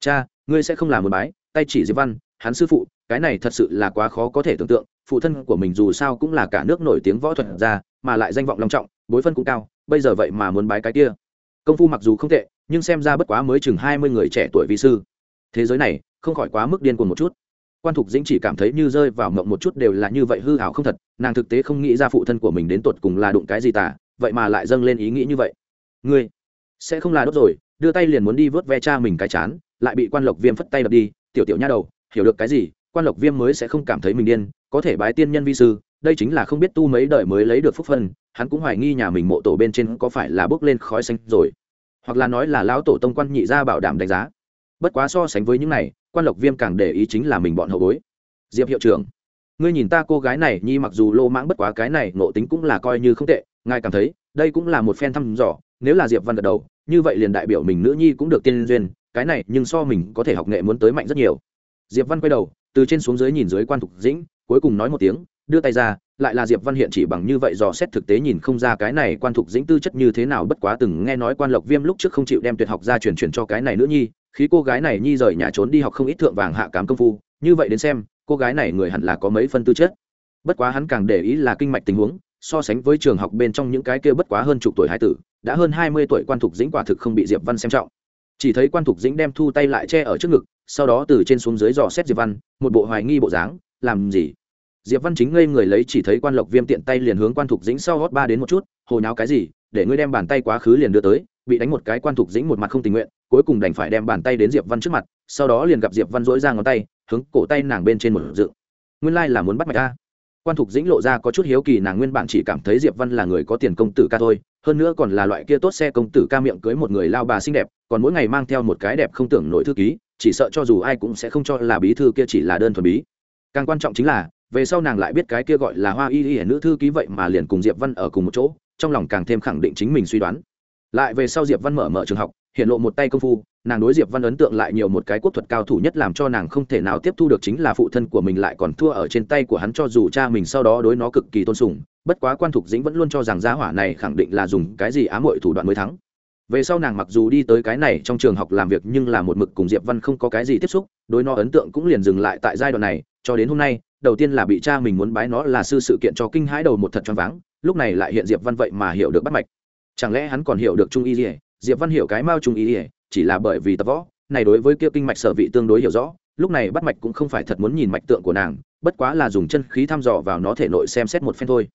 cha, ngươi sẽ không làm một bái, tay chỉ diệp văn, hắn sư phụ, cái này thật sự là quá khó có thể tưởng tượng, phụ thân của mình dù sao cũng là cả nước nổi tiếng võ thuật ra mà lại danh vọng long trọng, bối phân cũng cao, bây giờ vậy mà muốn bái cái kia. Công phu mặc dù không tệ, nhưng xem ra bất quá mới chừng hai mươi người trẻ tuổi vi sư. Thế giới này, không khỏi quá mức điên cuồng một chút quan thục dĩnh chỉ cảm thấy như rơi vào mộng một chút đều là như vậy hư hảo không thật, nàng thực tế không nghĩ ra phụ thân của mình đến tột cùng là đụng cái gì tả vậy mà lại dâng lên ý nghĩ như vậy. Ngươi sẽ không là đốt rồi, đưa tay liền muốn đi vớt ve cha mình cái chán, lại bị quan lộc viêm phất tay đập đi, tiểu tiểu nha đầu, hiểu được cái gì, quan lộc viêm mới sẽ không cảm thấy mình điên, có thể bái tiên nhân vi sư, đây chính là không biết tu mấy đời mới lấy được phúc phân, hắn cũng hoài nghi nhà mình mộ tổ bên trên có phải là bước lên khói xanh rồi, hoặc là nói là lão tổ tông quan nhị gia bảo đảm đánh giá. Bất quá so sánh với những này quan lộc viêm càng để ý chính là mình bọn hậu bối. Diệp hiệu trưởng, ngươi nhìn ta cô gái này, nhi mặc dù lô mãng bất quá cái này nộ tính cũng là coi như không tệ, ngài cảm thấy, đây cũng là một phen thăm dò, nếu là diệp văn gật đầu, như vậy liền đại biểu mình nữ nhi cũng được tiên duyên, cái này, nhưng so mình có thể học nghệ muốn tới mạnh rất nhiều. Diệp văn quay đầu, từ trên xuống dưới nhìn dưới quan thục dĩnh, cuối cùng nói một tiếng, đưa tay ra, lại là diệp văn hiện chỉ bằng như vậy dò xét thực tế nhìn không ra cái này quan thục dĩnh tư chất như thế nào, bất quá từng nghe nói quan lộc viêm lúc trước không chịu đem tuyệt học ra truyền truyền cho cái này nữ nhi khi cô gái này nhi rời nhà trốn đi học không ít thượng vàng hạ cám công phu, như vậy đến xem, cô gái này người hẳn là có mấy phân tư chất. Bất quá hắn càng để ý là kinh mạch tình huống, so sánh với trường học bên trong những cái kia bất quá hơn chục tuổi hai tử, đã hơn hai mươi tuổi quan thục dĩnh quả thực không bị diệp văn xem trọng. Chỉ thấy quan thục dĩnh đem thu tay lại che ở trước ngực, sau đó từ trên xuống dưới dò xét diệp văn, một bộ hoài nghi bộ dáng, làm gì? Diệp văn chính ngây người lấy chỉ thấy quan lộc viêm tiện tay liền hướng quan thục dĩnh sau gót ba đến một chút, hồ nháo cái gì, để ngươi đem bàn tay quá khứ liền đưa tới bị đánh một cái quan thục dĩnh một mặt không tình nguyện, cuối cùng đành phải đem bàn tay đến diệp văn trước mặt, sau đó liền gặp diệp văn dỗi ra ngón tay, hướng cổ tay nàng bên trên một dự nguyên lai là muốn bắt mạch ta. Quan thục dĩnh lộ ra có chút hiếu kỳ, nàng nguyên bản chỉ cảm thấy diệp văn là người có tiền công tử ca thôi, hơn nữa còn là loại kia tốt xe công tử ca miệng cưới một người lao bà xinh đẹp, còn mỗi ngày mang theo một cái đẹp không tưởng nổi thư ký, chỉ sợ cho dù ai cũng sẽ không cho là bí thư kia chỉ là đơn thuần bí. Càng quan trọng chính là, về sau nàng lại biết cái kia gọi là hoa y y nữ thư ký vậy mà liền cùng diệp văn ở cùng một chỗ, trong lòng càng thêm khẳng định chính mình suy đoán lại về sau diệp văn mở mở trường học, hiện lộ một tay công phu, nàng đối diệp văn ấn tượng lại nhiều một cái quốc thuật cao thủ nhất làm cho nàng không thể nào tiếp thu được chính là phụ thân của mình lại còn thua ở trên tay của hắn cho dù cha mình sau đó đối nó cực kỳ tôn sùng, bất quá quan thục dĩnh vẫn luôn cho rằng giá hỏa này khẳng định là dùng cái gì ám hội thủ đoạn mới thắng. Về sau nàng mặc dù đi tới cái này trong trường học làm việc nhưng là một mực cùng diệp văn không có cái gì tiếp xúc, đối nó ấn tượng cũng liền dừng lại tại giai đoạn này, cho đến hôm nay, đầu tiên là bị cha mình muốn bái nó là sư sự kiện cho kinh hãi đầu một thật choáng váng, lúc này lại hiện diệp văn vậy mà hiểu được bắt mạch chẳng lẽ hắn còn hiểu được trung y ỉa diệp văn hiểu cái mao trung y ỉa chỉ là bởi vì tập võ. Này đối với kia kinh mạch sở vị tương đối hiểu rõ, lúc này bắt mạch cũng không phải thật muốn nhìn mạch tượng của nàng, bất quá là dùng chân khí thăm dò vào nó thể nội xem xét một phen thôi.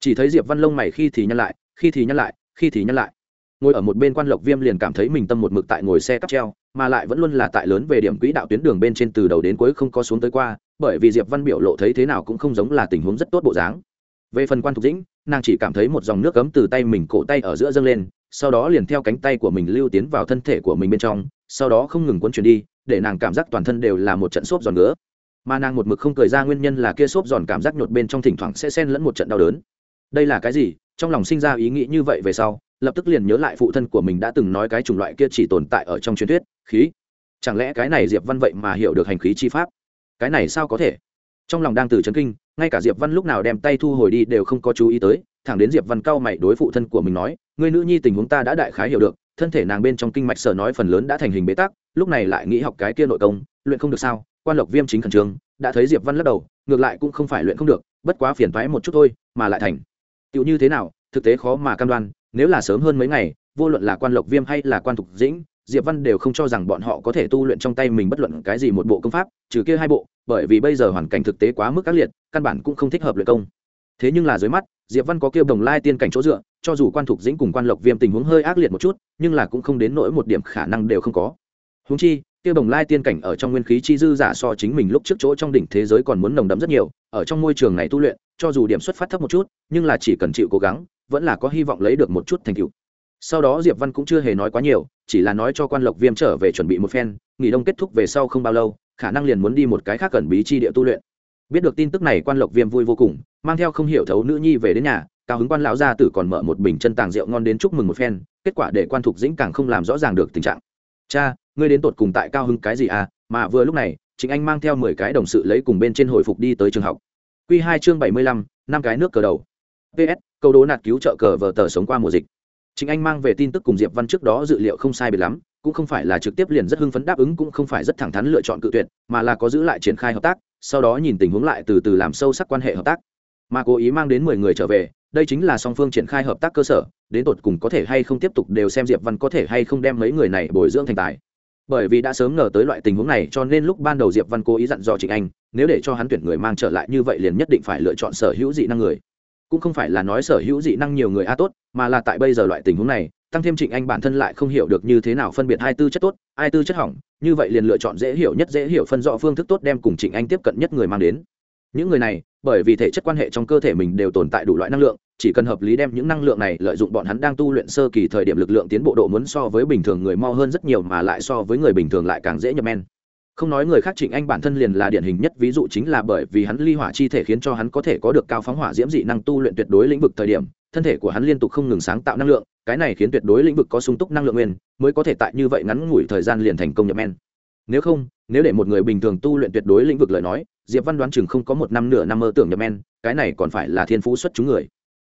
Chỉ thấy diệp văn lông mày khi thì nhăn lại, khi thì nhăn lại, khi thì nhăn lại. Ngồi ở một bên quan lộc viêm liền cảm thấy mình tâm một mực tại ngồi xe cắp treo, mà lại vẫn luôn là tại lớn về điểm quỹ đạo tuyến đường bên trên từ đầu đến cuối không có xuống tới qua, bởi vì diệp văn biểu lộ thấy thế nào cũng không giống là tình huống rất tốt bộ dáng về phần quan thục dĩnh, nàng chỉ cảm thấy một dòng nước cấm từ tay mình cổ tay ở giữa dâng lên, sau đó liền theo cánh tay của mình lưu tiến vào thân thể của mình bên trong, sau đó không ngừng cuốn chuyển đi, để nàng cảm giác toàn thân đều là một trận xốp giòn ngứa. Mà nàng một mực không cười ra nguyên nhân là kia xốp giòn cảm giác nhột bên trong thỉnh thoảng sẽ xen lẫn một trận đau đớn. Đây là cái gì? Trong lòng sinh ra ý nghĩ như vậy về sau, lập tức liền nhớ lại phụ thân của mình đã từng nói cái chủng loại kia chỉ tồn tại ở trong truyền thuyết, khí. Chẳng lẽ cái này diệp văn vậy mà hiểu được hành khí chi pháp? Cái này sao có thể? Trong lòng đang từ chấn kinh ngay cả diệp văn lúc nào đem tay thu hồi đi đều không có chú ý tới, thẳng đến diệp văn cao mày đối phụ thân của mình nói người nữ nhi tình huống ta đã đại khái hiểu được, thân thể nàng bên trong kinh mạch sở nói phần lớn đã thành hình bế tắc, lúc này lại nghĩ học cái kia nội công, luyện không được sao? Quan lộc viêm chính khẩn trương, đã thấy diệp văn lắc đầu, ngược lại cũng không phải luyện không được, bất quá phiền toái một chút thôi, mà lại thành. Tựu như thế nào, thực tế khó mà cam đoan, nếu là sớm hơn mấy ngày, vô luận là quan lộc viêm hay là quan thục dĩnh diệp văn đều không cho rằng bọn họ có thể tu luyện trong tay mình bất luận cái gì một bộ công pháp, trừ kia hai bộ, bởi vì bây giờ hoàn cảnh thực tế quá mức ác liệt, căn bản cũng không thích hợp luyện công. Thế nhưng là dưới mắt, diệp văn có kêu đồng lai tiên cảnh chỗ dựa, cho dù quan thục dĩnh cùng quan lộc viêm tình huống hơi ác liệt một chút, nhưng là cũng không đến nỗi một điểm khả năng đều không có. Húng chi kêu đồng lai tiên cảnh ở trong nguyên khí chi dư giả so chính mình lúc trước chỗ trong đỉnh thế giới còn muốn nồng đậm rất nhiều, ở trong môi trường này tu luyện, cho dù điểm xuất phát thấp một chút, nhưng là chỉ cần chịu cố gắng, vẫn là có hy vọng lấy được một chút thành tựu sau đó diệp văn cũng chưa hề nói quá nhiều, chỉ là nói cho quan lộc viêm trở về chuẩn bị một phen, nghỉ đông kết thúc về sau không bao lâu, khả năng liền muốn đi một cái khác cẩn bí chi địa tu luyện. Biết được tin tức này, quan lộc viêm vui vô cùng, mang theo không hiểu thấu nữ nhi về đến nhà, cao hứng quan lão gia tử còn mở một bình chân tàng rượu ngon đến chúc mừng một phen, kết quả để quan thục dĩnh càng không làm rõ ràng được tình trạng. Cha, ngươi đến tột cùng tại cao hứng cái gì à? Mà vừa lúc này, chính anh mang theo mười cái đồng sự lấy cùng bên trên hồi phục đi tới trường học. Q hai chương bảy mươi lăm, năm cái nước cờ đầu. Ps câu đố nạt cứu trợ cờ vờ tờ sống qua mùa dịch chính anh mang về tin tức cùng diệp văn trước đó dự liệu không sai biệt lắm, cũng không phải là trực tiếp liền rất hưng phấn đáp ứng, cũng không phải rất thẳng thắn lựa chọn cự tuyệt, mà là có giữ lại triển khai hợp tác, sau đó nhìn tình huống lại từ từ làm sâu sắc quan hệ hợp tác. Mà cố ý mang đến mười người trở về, đây chính là song phương triển khai hợp tác cơ sở, đến tột cùng có thể hay không tiếp tục đều xem diệp văn có thể hay không đem mấy người này bồi dưỡng thành tài. Bởi vì đã sớm ngờ tới loại tình huống này, cho nên lúc ban đầu diệp văn cố ý dặn dò trịnh anh, nếu để cho hắn tuyển người mang trở lại như vậy liền nhất định phải lựa chọn sở hữu dị năng người cũng không phải là nói sở hữu dị năng nhiều người a tốt, mà là tại bây giờ loại tình huống này, tăng thêm trịnh anh bản thân lại không hiểu được như thế nào phân biệt hai tư chất tốt, hai tư chất hỏng, như vậy liền lựa chọn dễ hiểu nhất dễ hiểu phân rõ phương thức tốt đem cùng trịnh anh tiếp cận nhất người mang đến. Những người này, bởi vì thể chất quan hệ trong cơ thể mình đều tồn tại đủ loại năng lượng, chỉ cần hợp lý đem những năng lượng này lợi dụng bọn hắn đang tu luyện sơ kỳ thời điểm lực lượng tiến bộ độ muốn so với bình thường người mo hơn rất nhiều mà lại so với người bình thường lại càng dễ nhập men không nói người khác trịnh anh bản thân liền là điển hình nhất, ví dụ chính là bởi vì hắn ly hỏa chi thể khiến cho hắn có thể có được cao phóng hỏa diễm dị năng tu luyện tuyệt đối lĩnh vực thời điểm, thân thể của hắn liên tục không ngừng sáng tạo năng lượng, cái này khiến tuyệt đối lĩnh vực có sung túc năng lượng nguyên, mới có thể tại như vậy ngắn ngủi thời gian liền thành công nhập men. Nếu không, nếu để một người bình thường tu luyện tuyệt đối lĩnh vực lời nói, diệp văn đoán chừng không có một năm nửa năm mơ tưởng nhập men, cái này còn phải là thiên phú xuất chúng người.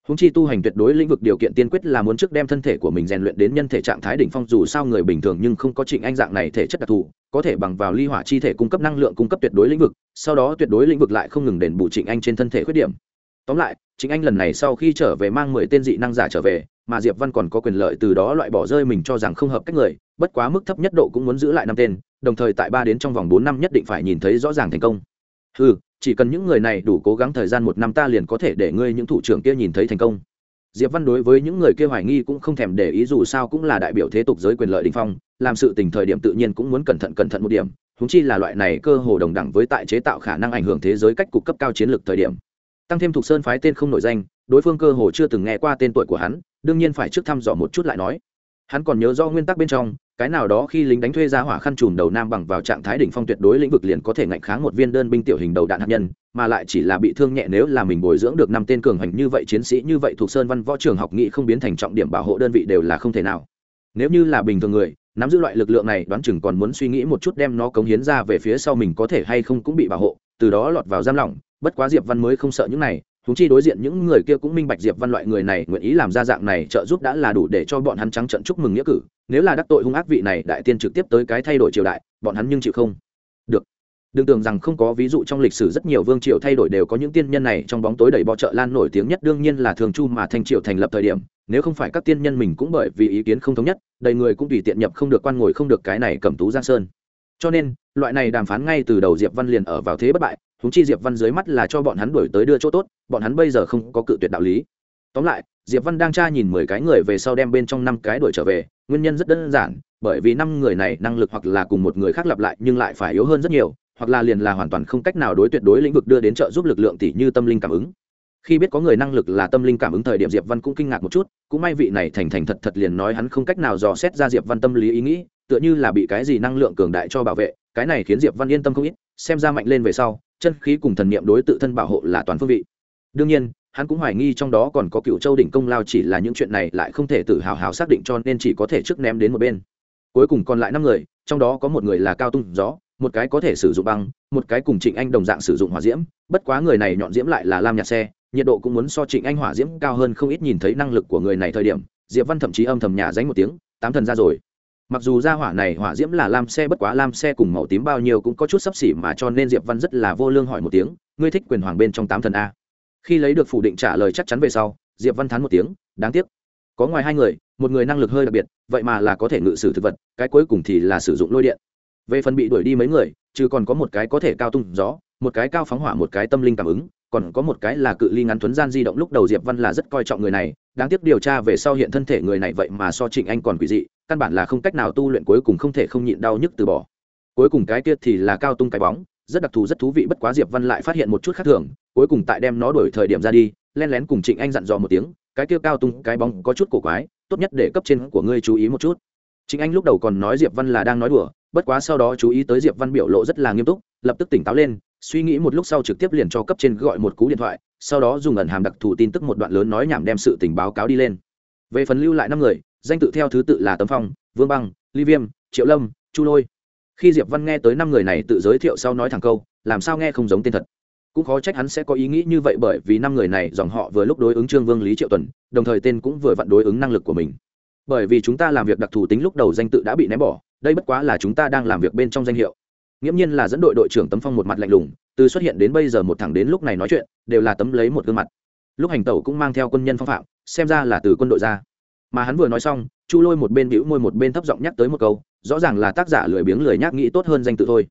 Húng chi tu hành tuyệt đối lĩnh vực điều kiện tiên quyết là muốn trước đem thân thể của mình rèn luyện đến nhân thể trạng thái đỉnh phong, dù sao người bình thường nhưng không có trịnh anh dạng này thể chất đặc thù có thể bằng vào ly hỏa chi thể cung cấp năng lượng cung cấp tuyệt đối lĩnh vực, sau đó tuyệt đối lĩnh vực lại không ngừng đền bù trịnh anh trên thân thể khuyết điểm. Tóm lại, trịnh anh lần này sau khi trở về mang mười tên dị năng giả trở về, mà diệp văn còn có quyền lợi từ đó loại bỏ rơi mình cho rằng không hợp cách người, bất quá mức thấp nhất độ cũng muốn giữ lại năm tên, đồng thời tại ba đến trong vòng bốn năm nhất định phải nhìn thấy rõ ràng thành công. Ừ chỉ cần những người này đủ cố gắng thời gian một năm ta liền có thể để ngươi những thủ trưởng kia nhìn thấy thành công diệp văn đối với những người kia hoài nghi cũng không thèm để ý, dù sao cũng là đại biểu thế tục giới quyền lợi đình phong, làm sự tình thời điểm tự nhiên cũng muốn cẩn thận cẩn thận một điểm húng chi là loại này cơ hồ đồng đẳng với tại chế tạo khả năng ảnh hưởng thế giới cách cục cấp cao chiến lược thời điểm. Tăng thêm thuộc sơn phái tên không nổi danh, đối phương cơ hồ chưa từng nghe qua tên tuổi của hắn, đương nhiên phải trước thăm dò một chút lại nói. Hắn còn nhớ do nguyên tắc bên trong cái nào đó khi lính đánh thuê ra hỏa khăn trùm đầu nam bằng vào trạng thái đỉnh phong tuyệt đối lĩnh vực liền có thể ngạnh kháng một viên đơn binh tiểu hình đầu đạn hạt nhân, mà lại chỉ là bị thương nhẹ nếu là mình bồi dưỡng được năm tên cường hành như vậy chiến sĩ như vậy thuộc sơn văn võ trường học nghị không biến thành trọng điểm bảo hộ đơn vị đều là không thể nào. Nếu như là bình thường người, nắm giữ loại lực lượng này đoán chừng còn muốn suy nghĩ một chút đem nó cống hiến ra về phía sau mình có thể hay không cũng bị bảo hộ, từ đó lọt vào giam lỏng, bất quá diệp văn mới không sợ những này thúng chi đối diện những người kia cũng minh bạch diệp văn loại người này nguyện ý làm ra dạng này trợ giúp đã là đủ để cho bọn hắn trắng trận chúc mừng nghĩa cử. Nếu là đắc tội hung ác vị này, đại tiên trực tiếp tới cái thay đổi triều đại, bọn hắn nhưng chịu không? Được. Đừng tưởng rằng không có ví dụ trong lịch sử rất nhiều vương triều thay đổi đều có những tiên nhân này trong bóng tối đầy bọ trợ lan nổi tiếng nhất, đương nhiên là thường chu mà thanh triều thành lập thời điểm, nếu không phải các tiên nhân mình cũng bởi vì ý kiến không thống nhất, đầy người cũng tùy tiện nhập không được quan ngồi không được cái này cầm tú giang sơn. Cho nên, loại này đàm phán ngay từ đầu diệp văn liền ở vào thế bất bại húng chi diệp văn dưới mắt là cho bọn hắn đuổi tới đưa chỗ tốt, bọn hắn bây giờ không có cự tuyệt đạo lý. Tóm lại, diệp văn đang tra nhìn mười cái người về sau đem bên trong năm cái đuổi trở về, nguyên nhân rất đơn giản, bởi vì năm người này năng lực hoặc là cùng một người khác lặp lại nhưng lại phải yếu hơn rất nhiều, hoặc là liền là hoàn toàn không cách nào đối tuyệt đối lĩnh vực đưa đến trợ giúp lực lượng tỷ như tâm linh cảm ứng. Khi biết có người năng lực là tâm linh cảm ứng thời điểm diệp văn cũng kinh ngạc một chút, cũng may vị này thành thành thật thật liền nói hắn không cách nào dò xét ra diệp văn tâm lý ý nghĩ, tựa như là bị cái gì năng lượng cường đại cho bảo vệ, cái này khiến diệp văn yên tâm không ít, xem ra mạnh lên về sau chân khí cùng thần niệm đối tự thân bảo hộ là toàn phương vị. Đương nhiên, hắn cũng hoài nghi trong đó còn có cựu châu đỉnh công lao chỉ là những chuyện này lại không thể tự hào hào xác định cho nên chỉ có thể trước ném đến một bên. Cuối cùng còn lại năm người, trong đó có một người là cao tung gió, một cái có thể sử dụng băng, một cái cùng trịnh anh đồng dạng sử dụng hỏa diễm, bất quá người này nhọn diễm lại là lam nhạt xe, nhiệt độ cũng muốn so trịnh anh hỏa diễm cao hơn không ít nhìn thấy năng lực của người này thời điểm, diệp văn thậm chí âm thầm nhà dánh một tiếng, tám thần ra rồi mặc dù ra hỏa này hỏa diễm là lam xe bất quá lam xe cùng màu tím bao nhiêu cũng có chút sấp xỉ mà cho nên diệp văn rất là vô lương hỏi một tiếng, ngươi thích quyền hoàng bên trong tám thần a? Khi lấy được phủ định trả lời chắc chắn về sau, diệp văn thán một tiếng, đáng tiếc. Có ngoài hai người, một người năng lực hơi đặc biệt, vậy mà là có thể ngự sử thực vật, cái cuối cùng thì là sử dụng lôi điện. Về phần bị đuổi đi mấy người chứ còn có một cái có thể cao tung gió, một cái cao phóng hỏa, một cái tâm linh cảm ứng còn có một cái là cự ly ngắn thuấn gian di động lúc đầu diệp văn là rất coi trọng người này, đáng tiếc điều tra về sau hiện thân thể người này vậy mà so trịnh anh còn quỷ dị, căn bản là không cách nào tu luyện cuối cùng không thể không nhịn đau nhức từ bỏ. Cuối cùng cái kia thì là cao tung cái bóng, rất đặc thù rất thú vị bất quá diệp văn lại phát hiện một chút khác thường, cuối cùng tại đem nó đổi thời điểm ra đi len lén cùng trịnh anh dặn dò một tiếng, cái kia cao tung cái bóng có chút cổ quái, tốt nhất để cấp trên của ngươi chú ý một chút. Trịnh anh lúc đầu còn nói diệp văn là đang nói đùa, bất quá sau đó chú ý tới diệp văn biểu lộ rất là nghiêm túc, lập tức tỉnh táo lên suy nghĩ một lúc sau trực tiếp liền cho cấp trên gọi một cú điện thoại, sau đó dùng ẩn hàm đặc thù tin tức một đoạn lớn nói nhảm đem sự tình báo cáo đi lên. Về phần lưu lại năm người, danh tự theo thứ tự là tấm phong, vương băng, ly viêm, triệu lâm, chu lôi. Khi diệp văn nghe tới năm người này tự giới thiệu sau nói thẳng câu, làm sao nghe không giống tên thật. Cũng khó trách hắn sẽ có ý nghĩ như vậy bởi vì năm người này dòng họ vừa lúc đối ứng trương vương lý triệu tuần, đồng thời tên cũng vừa vặn đối ứng năng lực của mình. Bởi vì chúng ta làm việc đặc thù tính lúc đầu danh tự đã bị ném bỏ, đây bất quá là chúng ta đang làm việc bên trong danh hiệu nghiễm nhiên là dẫn đội đội trưởng tấm phong một mặt lạnh lùng, từ xuất hiện đến bây giờ một thẳng đến lúc này nói chuyện, đều là tấm lấy một gương mặt. Lúc hành tẩu cũng mang theo quân nhân phong phạm, xem ra là từ quân đội ra. Mà hắn vừa nói xong, chu lôi một bên bĩu môi một bên thấp giọng nhắc tới một câu, rõ ràng là tác giả lười biếng lười nhắc nghĩ tốt hơn danh tự thôi.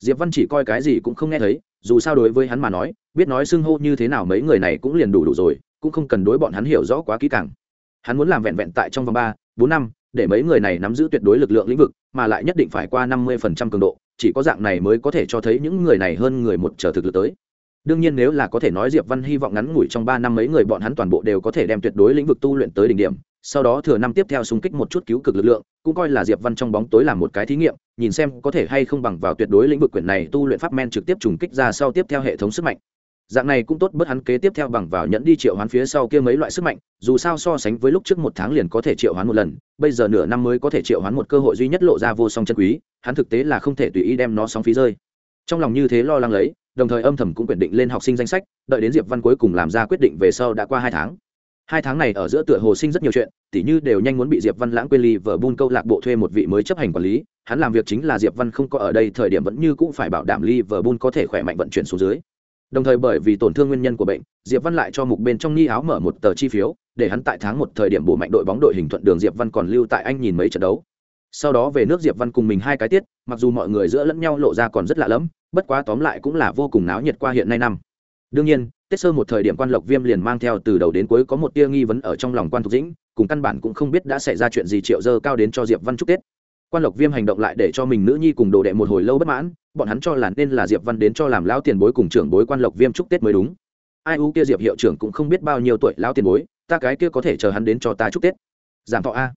Diệp văn chỉ coi cái gì cũng không nghe thấy, dù sao đối với hắn mà nói, biết nói xưng hô như thế nào mấy người này cũng liền đủ đủ rồi, cũng không cần đối bọn hắn hiểu rõ quá kỹ càng. Hắn muốn làm vẹn vẹn tại trong vòng ba, bốn năm, để mấy người này nắm giữ tuyệt đối lực lượng lĩnh vực, mà lại nhất định phải qua năm mươi phần trăm cường độ chỉ có dạng này mới có thể cho thấy những người này hơn người một trở thực lực tới. Đương nhiên nếu là có thể nói diệp văn hy vọng ngắn ngủi trong ba năm mấy người bọn hắn toàn bộ đều có thể đem tuyệt đối lĩnh vực tu luyện tới đỉnh điểm, sau đó thừa năm tiếp theo xung kích một chút cứu cực lực lượng, cũng coi là diệp văn trong bóng tối làm một cái thí nghiệm, nhìn xem có thể hay không bằng vào tuyệt đối lĩnh vực quyển này tu luyện pháp men trực tiếp trùng kích ra sau tiếp theo hệ thống sức mạnh dạng này cũng tốt bớt hắn kế tiếp theo bằng vào nhẫn đi triệu hoán phía sau kia mấy loại sức mạnh, dù sao so sánh với lúc trước một tháng liền có thể triệu hoán một lần, bây giờ nửa năm mới có thể triệu hoán một cơ hội duy nhất lộ ra vô song chân quý, hắn thực tế là không thể tùy ý đem nó sóng phí rơi. Trong lòng như thế lo lắng lấy, đồng thời âm thầm cũng quyết định lên học sinh danh sách, đợi đến diệp văn cuối cùng làm ra quyết định về sau đã qua hai tháng. Hai tháng này ở giữa tựa hồ sinh rất nhiều chuyện, tỉ như đều nhanh muốn bị diệp văn lãng quên ly vở bun câu lạc bộ thuê một vị mới chấp hành quản lý, hắn làm việc chính là diệp văn không có ở đây, thời điểm vẫn như cũng phải bảo đảm ly vở bun có thể khỏe mạnh vận chuyển xuống dưới đồng thời bởi vì tổn thương nguyên nhân của bệnh, diệp văn lại cho mục bên trong ni áo mở một tờ chi phiếu, để hắn tại tháng một thời điểm bổ mạnh đội bóng đội hình thuận đường diệp văn còn lưu tại anh nhìn mấy trận đấu. Sau đó về nước diệp văn cùng mình hai cái tiết, mặc dù mọi người giữa lẫn nhau lộ ra còn rất lạ lẫm, bất quá tóm lại cũng là vô cùng náo nhiệt qua hiện nay năm. Đương nhiên, tết sơ một thời điểm quan lộc viêm liền mang theo từ đầu đến cuối có một tia nghi vấn ở trong lòng quan thục dĩnh, cùng căn bản cũng không biết đã xảy ra chuyện gì triệu dơ cao đến cho diệp văn chúc tết quan lộc viêm hành động lại để cho mình nữ nhi cùng đồ đệ một hồi lâu bất mãn, bọn hắn cho là nên là diệp văn đến cho làm lão tiền bối cùng trưởng bối quan lộc viêm chúc tết mới đúng. Ai u kia diệp hiệu trưởng cũng không biết bao nhiêu tuổi lão tiền bối, ta cái kia có thể chờ hắn đến cho ta chúc tết. Giảm thọ a.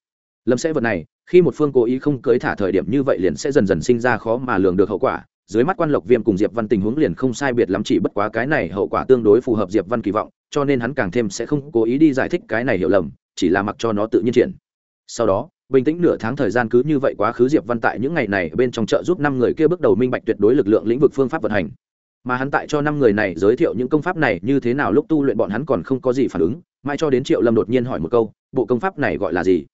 Lâm sẽ vật này, khi một phương cố ý không cưới thả thời điểm như vậy liền sẽ dần dần sinh ra khó mà lường được hậu quả, dưới mắt quan lộc viêm cùng diệp văn tình huống liền không sai biệt lắm chỉ bất quá cái này hậu quả tương đối phù hợp diệp văn kỳ vọng, cho nên hắn càng thêm sẽ không cố ý đi giải thích cái này hiểu lầm, chỉ là mặc cho nó tự nhiên triển. Sau đó bình tĩnh nửa tháng thời gian cứ như vậy quá khứ diệp văn tại những ngày này bên trong chợ giúp năm người kia bước đầu minh bạch tuyệt đối lực lượng lĩnh vực phương pháp vận hành. Mà hắn tại cho năm người này giới thiệu những công pháp này như thế nào lúc tu luyện bọn hắn còn không có gì phản ứng, mãi cho đến triệu lâm đột nhiên hỏi một câu, bộ công pháp này gọi là gì?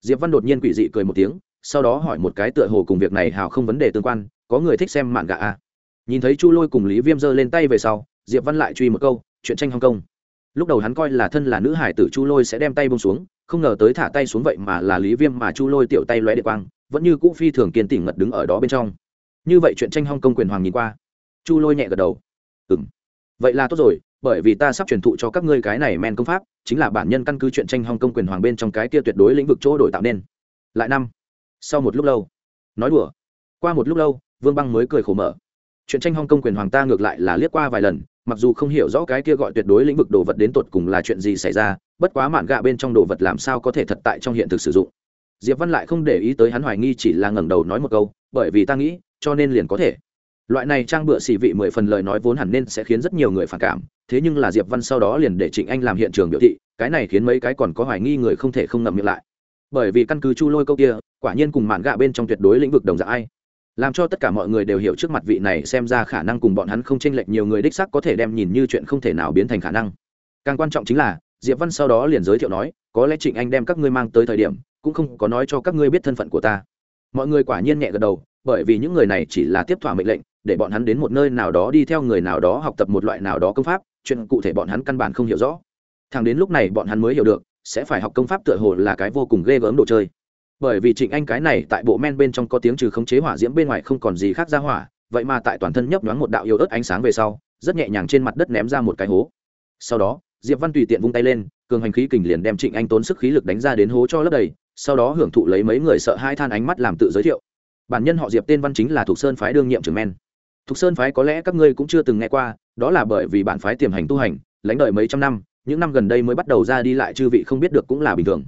Diệp văn đột nhiên quỷ dị cười một tiếng, sau đó hỏi một cái tựa hồ cùng việc này hào không vấn đề tương quan, có người thích xem mạn gà à. nhìn thấy chu lôi cùng lý viêm giơ lên tay về sau, diệp văn lại truy một câu, chuyện tranh hong kong lúc đầu hắn coi là thân là nữ hải tử chu lôi sẽ đem tay bông xuống, không ngờ tới thả tay xuống vậy mà là lý viêm mà chu lôi tiểu tay lóe địa quang, vẫn như cũ phi thường kiên tỉnh ngật đứng ở đó bên trong. Như vậy chuyện tranh hong công quyền hoàng nhìn qua, chu lôi nhẹ gật đầu. Ừ m vậy là tốt rồi, bởi vì ta sắp truyền thụ cho các ngươi cái này men công pháp, chính là bản nhân căn cứ chuyện tranh hong công quyền hoàng bên trong cái kia tuyệt đối lĩnh vực chỗ đổi tạo nên. Lại năm, sau một lúc lâu, nói đùa. Qua một lúc lâu, vương băng mới cười khổ mở. Chuyện tranh hong công quyền hoàng ta ngược lại là liếc qua vài lần mặc dù không hiểu rõ cái kia gọi tuyệt đối lĩnh vực đồ vật đến tột cùng là chuyện gì xảy ra, bất quá mạn gạ bên trong đồ vật làm sao có thể thật tại trong hiện thực sử dụng. Diệp văn lại không để ý tới hắn hoài nghi chỉ là ngẩng đầu nói một câu, bởi vì ta nghĩ, cho nên liền có thể. Loại này trang bựa xỉ vị mười phần lời nói vốn hẳn nên sẽ khiến rất nhiều người phản cảm, thế nhưng là diệp văn sau đó liền để trịnh anh làm hiện trường biểu thị, cái này khiến mấy cái còn có hoài nghi người không thể không ngậm miệng lại. Bởi vì căn cứ chu lôi câu kia, quả nhiên cùng mạn gạ bên trong tuyệt đối lĩnh vực đồng dạng ai làm cho tất cả mọi người đều hiểu trước mặt vị này, xem ra khả năng cùng bọn hắn không chênh lệch nhiều người đích sắc có thể đem nhìn như chuyện không thể nào biến thành khả năng. Càng quan trọng chính là, diệp văn sau đó liền giới thiệu nói, có lẽ trịnh anh đem các ngươi mang tới thời điểm, cũng không có nói cho các ngươi biết thân phận của ta. Mọi người quả nhiên nhẹ gật đầu, bởi vì những người này chỉ là tiếp thỏa mệnh lệnh, để bọn hắn đến một nơi nào đó đi theo người nào đó học tập một loại nào đó công pháp, chuyện cụ thể bọn hắn căn bản không hiểu rõ. Thằng đến lúc này bọn hắn mới hiểu được, sẽ phải học công pháp tựa hồ là cái vô cùng ghê gớm đồ chơi bởi vì trịnh anh cái này tại bộ men bên trong có tiếng trừ khống chế hỏa diễm bên ngoài không còn gì khác ra hỏa, vậy mà tại toàn thân nhấp nhoáng một đạo yếu ớt ánh sáng về sau, rất nhẹ nhàng trên mặt đất ném ra một cái hố. Sau đó, diệp văn tùy tiện vung tay lên, cường hành khí kình liền đem trịnh anh tốn sức khí lực đánh ra đến hố cho lấp đầy, sau đó hưởng thụ lấy mấy người sợ hai than ánh mắt làm tự giới thiệu. Bản nhân họ diệp tên văn chính là thuộc sơn phái đương nhiệm trưởng men. Thuộc sơn phái có lẽ các ngươi cũng chưa từng nghe qua, đó là bởi vì bản phái tiềm hành tu hành, lãnh đợi mấy trăm năm, những năm gần đây mới bắt đầu ra đi lại chư vị không biết được cũng là bình thường.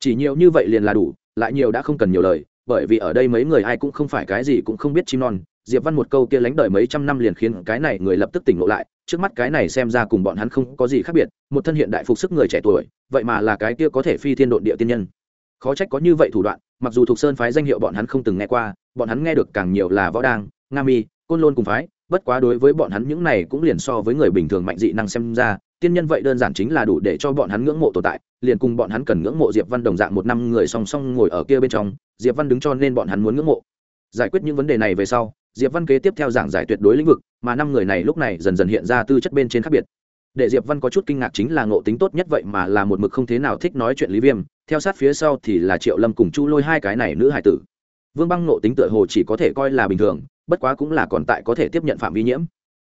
Chỉ nhiều như vậy liền là đủ lại nhiều đã không cần nhiều lời, bởi vì ở đây mấy người ai cũng không phải cái gì cũng không biết chim non. Diệp văn một câu kia lánh đời mấy trăm năm liền khiến cái này người lập tức tỉnh lộ lại, trước mắt cái này xem ra cùng bọn hắn không có gì khác biệt, một thân hiện đại phục sức người trẻ tuổi, vậy mà là cái kia có thể phi thiên độn địa tiên nhân. Khó trách có như vậy thủ đoạn, mặc dù thuộc sơn phái danh hiệu bọn hắn không từng nghe qua, bọn hắn nghe được càng nhiều là võ đang nga mi, côn lôn cùng phái, bất quá đối với bọn hắn những này cũng liền so với người bình thường mạnh dị năng xem ra tiên nhân vậy đơn giản chính là đủ để cho bọn hắn ngưỡng mộ tồn tại, liền cùng bọn hắn cần ngưỡng mộ diệp văn đồng dạng một năm người song song ngồi ở kia bên trong, diệp văn đứng cho nên bọn hắn muốn ngưỡng mộ. Giải quyết những vấn đề này về sau, diệp văn kế tiếp theo giảng giải tuyệt đối lĩnh vực, mà năm người này lúc này dần dần hiện ra tư chất bên trên khác biệt. Để diệp văn có chút kinh ngạc chính là ngộ tính tốt nhất vậy mà là một mực không thế nào thích nói chuyện lý viêm, theo sát phía sau thì là triệu lâm cùng chu lôi hai cái này nữ hải tử. Vương băng ngộ tính tựa hồ chỉ có thể coi là bình thường, bất quá cũng là còn tại có thể tiếp nhận phạm vi nhiễm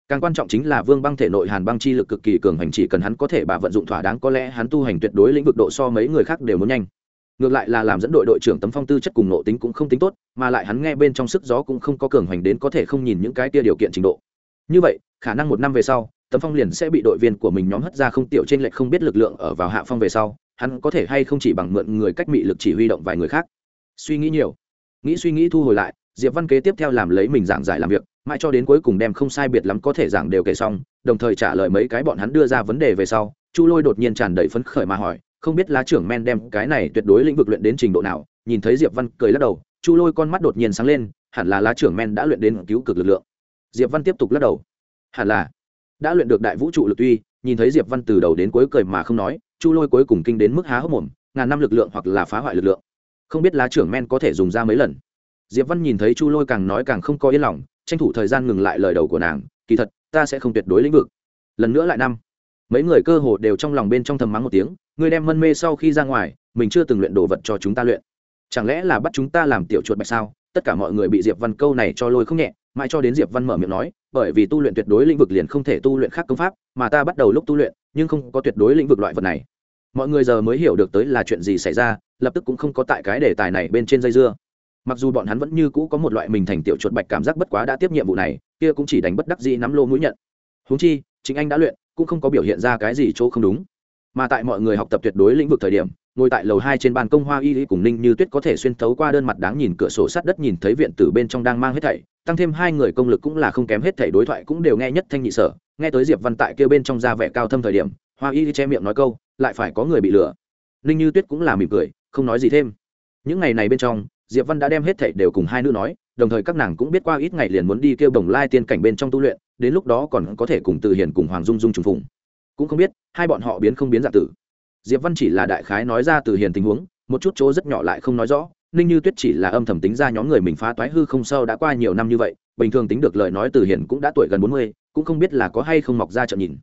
càng quan trọng chính là vương băng thể nội hàn băng chi lực cực kỳ cường hành, chỉ cần hắn có thể bà vận dụng thỏa đáng, có lẽ hắn tu hành tuyệt đối lĩnh vực độ so mấy người khác đều muốn nhanh. Ngược lại là làm dẫn đội đội trưởng tấm phong tư chất cùng nộ tính cũng không tính tốt, mà lại hắn nghe bên trong sức gió cũng không có cường hành đến có thể không nhìn những cái tia điều kiện trình độ. Như vậy, khả năng một năm về sau, tấm phong liền sẽ bị đội viên của mình nhóm hất ra không tiểu trên lệch không biết lực lượng ở vào hạ phong về sau, hắn có thể hay không chỉ bằng mượn người cách mị lực chỉ huy động vài người khác. Suy nghĩ nhiều. Nghĩ suy nghĩ thu hồi lại diệp văn kế tiếp theo làm lấy mình giảng giải làm việc, mãi cho đến cuối cùng đem không sai biệt lắm có thể giảng đều kể xong, đồng thời trả lời mấy cái bọn hắn đưa ra vấn đề về sau, chu lôi đột nhiên tràn đầy phấn khởi mà hỏi, không biết lá trưởng men đem cái này tuyệt đối lĩnh vực luyện đến trình độ nào, nhìn thấy diệp văn cười lắc đầu, chu lôi con mắt đột nhiên sáng lên, hẳn là lá trưởng men đã luyện đến cứu cực lực lượng. Diệp văn tiếp tục lắc đầu, hẳn là đã luyện được đại vũ trụ lực tuy nhìn thấy diệp văn từ đầu đến cuối cười mà không nói, chu lôi cuối cùng kinh đến mức há hốc mồm, ngàn năm lực lượng hoặc là phá hoại lực lượng. Không biết lá trưởng men có thể dùng ra mấy lần diệp văn nhìn thấy chu lôi càng nói càng không có yên lòng, tranh thủ thời gian ngừng lại lời đầu của nàng, kỳ thật, ta sẽ không tuyệt đối lĩnh vực. Lần nữa lại năm, mấy người cơ hồ đều trong lòng bên trong thầm mắng một tiếng, ngươi đem mân mê sau khi ra ngoài, mình chưa từng luyện đồ vật cho chúng ta luyện. Chẳng lẽ là bắt chúng ta làm tiểu chuột bạch sao? Tất cả mọi người bị diệp văn câu này cho lôi không nhẹ, mãi cho đến diệp văn mở miệng nói, bởi vì tu luyện tuyệt đối lĩnh vực liền không thể tu luyện khác công pháp, mà ta bắt đầu lúc tu luyện, nhưng không có tuyệt đối lĩnh vực loại vật này. Mọi người giờ mới hiểu được tới là chuyện gì xảy ra, lập tức cũng không có tại cái đề tài này bên trên dây dưa mặc dù bọn hắn vẫn như cũ có một loại mình thành tiểu chuột bạch cảm giác bất quá đã tiếp nhiệm vụ này, kia cũng chỉ đánh bất đắc dĩ nắm lô mũi nhận. Húng chi, chính anh đã luyện, cũng không có biểu hiện ra cái gì chỗ không đúng. Mà tại mọi người học tập tuyệt đối lĩnh vực thời điểm, ngồi tại lầu hai trên ban công hoa y cùng ninh như tuyết có thể xuyên thấu qua đơn mặt đáng nhìn cửa sổ sát đất nhìn thấy viện tử bên trong đang mang hết thảy, tăng thêm hai người công lực cũng là không kém hết thảy đối thoại cũng đều nghe nhất thanh nhị sở. Nghe tới diệp văn tại kia bên trong ra vẻ cao thâm thời điểm, hoa y che miệng nói câu, lại phải có người bị lừa. Ninh như tuyết cũng là mỉm cười, không nói gì thêm. Những ngày này bên trong diệp văn đã đem hết thảy đều cùng hai nữ nói, đồng thời các nàng cũng biết qua ít ngày liền muốn đi kêu đồng lai tiên cảnh bên trong tu luyện, đến lúc đó còn có thể cùng từ hiền cùng hoàng dung dung trùng phùng. Cũng không biết, hai bọn họ biến không biến dạng tử. Diệp văn chỉ là đại khái nói ra từ hiền tình huống, một chút chỗ rất nhỏ lại không nói rõ, ninh như tuyết chỉ là âm thầm tính ra nhóm người mình phá toái hư không sâu đã qua nhiều năm như vậy, bình thường tính được lời nói từ hiền cũng đã tuổi gần bốn mươi, cũng không biết là có hay không mọc ra chậm nhìn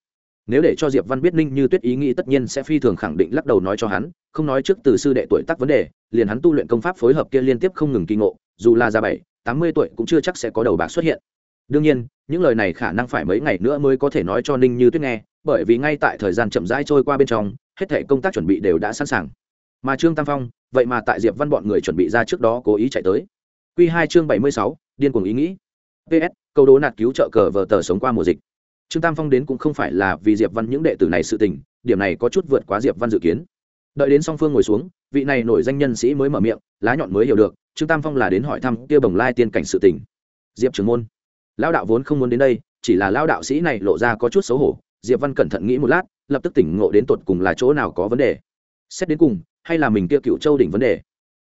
nếu để cho diệp văn biết ninh như tuyết ý nghĩ tất nhiên sẽ phi thường khẳng định lắc đầu nói cho hắn, không nói trước từ sư đệ tuổi tác vấn đề, liền hắn tu luyện công pháp phối hợp kia liên tiếp không ngừng kỳ ngộ, dù là già bảy, tám mươi tuổi cũng chưa chắc sẽ có đầu bạc xuất hiện. Đương nhiên, những lời này khả năng phải mấy ngày nữa mới có thể nói cho ninh như tuyết nghe, bởi vì ngay tại thời gian chậm rãi trôi qua bên trong, hết thể công tác chuẩn bị đều đã sẵn sàng. Mà trương tam phong, vậy mà tại diệp văn bọn người chuẩn bị ra trước đó cố ý chạy tới. Q hai chương bảy mươi sáu, điên cuồng ý nghĩ. Ps câu đố nạt cứu trợ cờ vờ tờ sống qua mùa dịch trương tam phong đến cũng không phải là vì diệp văn những đệ tử này sự tình, điểm này có chút vượt quá diệp văn dự kiến. Đợi đến song phương ngồi xuống, vị này nổi danh nhân sĩ mới mở miệng, lá nhọn mới hiểu được, trương tam phong là đến hỏi thăm kia bồng lai tiên cảnh sự tình. Diệp trưởng môn, lão đạo vốn không muốn đến đây, chỉ là lão đạo sĩ này lộ ra có chút xấu hổ. Diệp văn cẩn thận nghĩ một lát, lập tức tỉnh ngộ đến tột cùng là chỗ nào có vấn đề. Xét đến cùng, hay là mình kia cựu châu đỉnh vấn đề.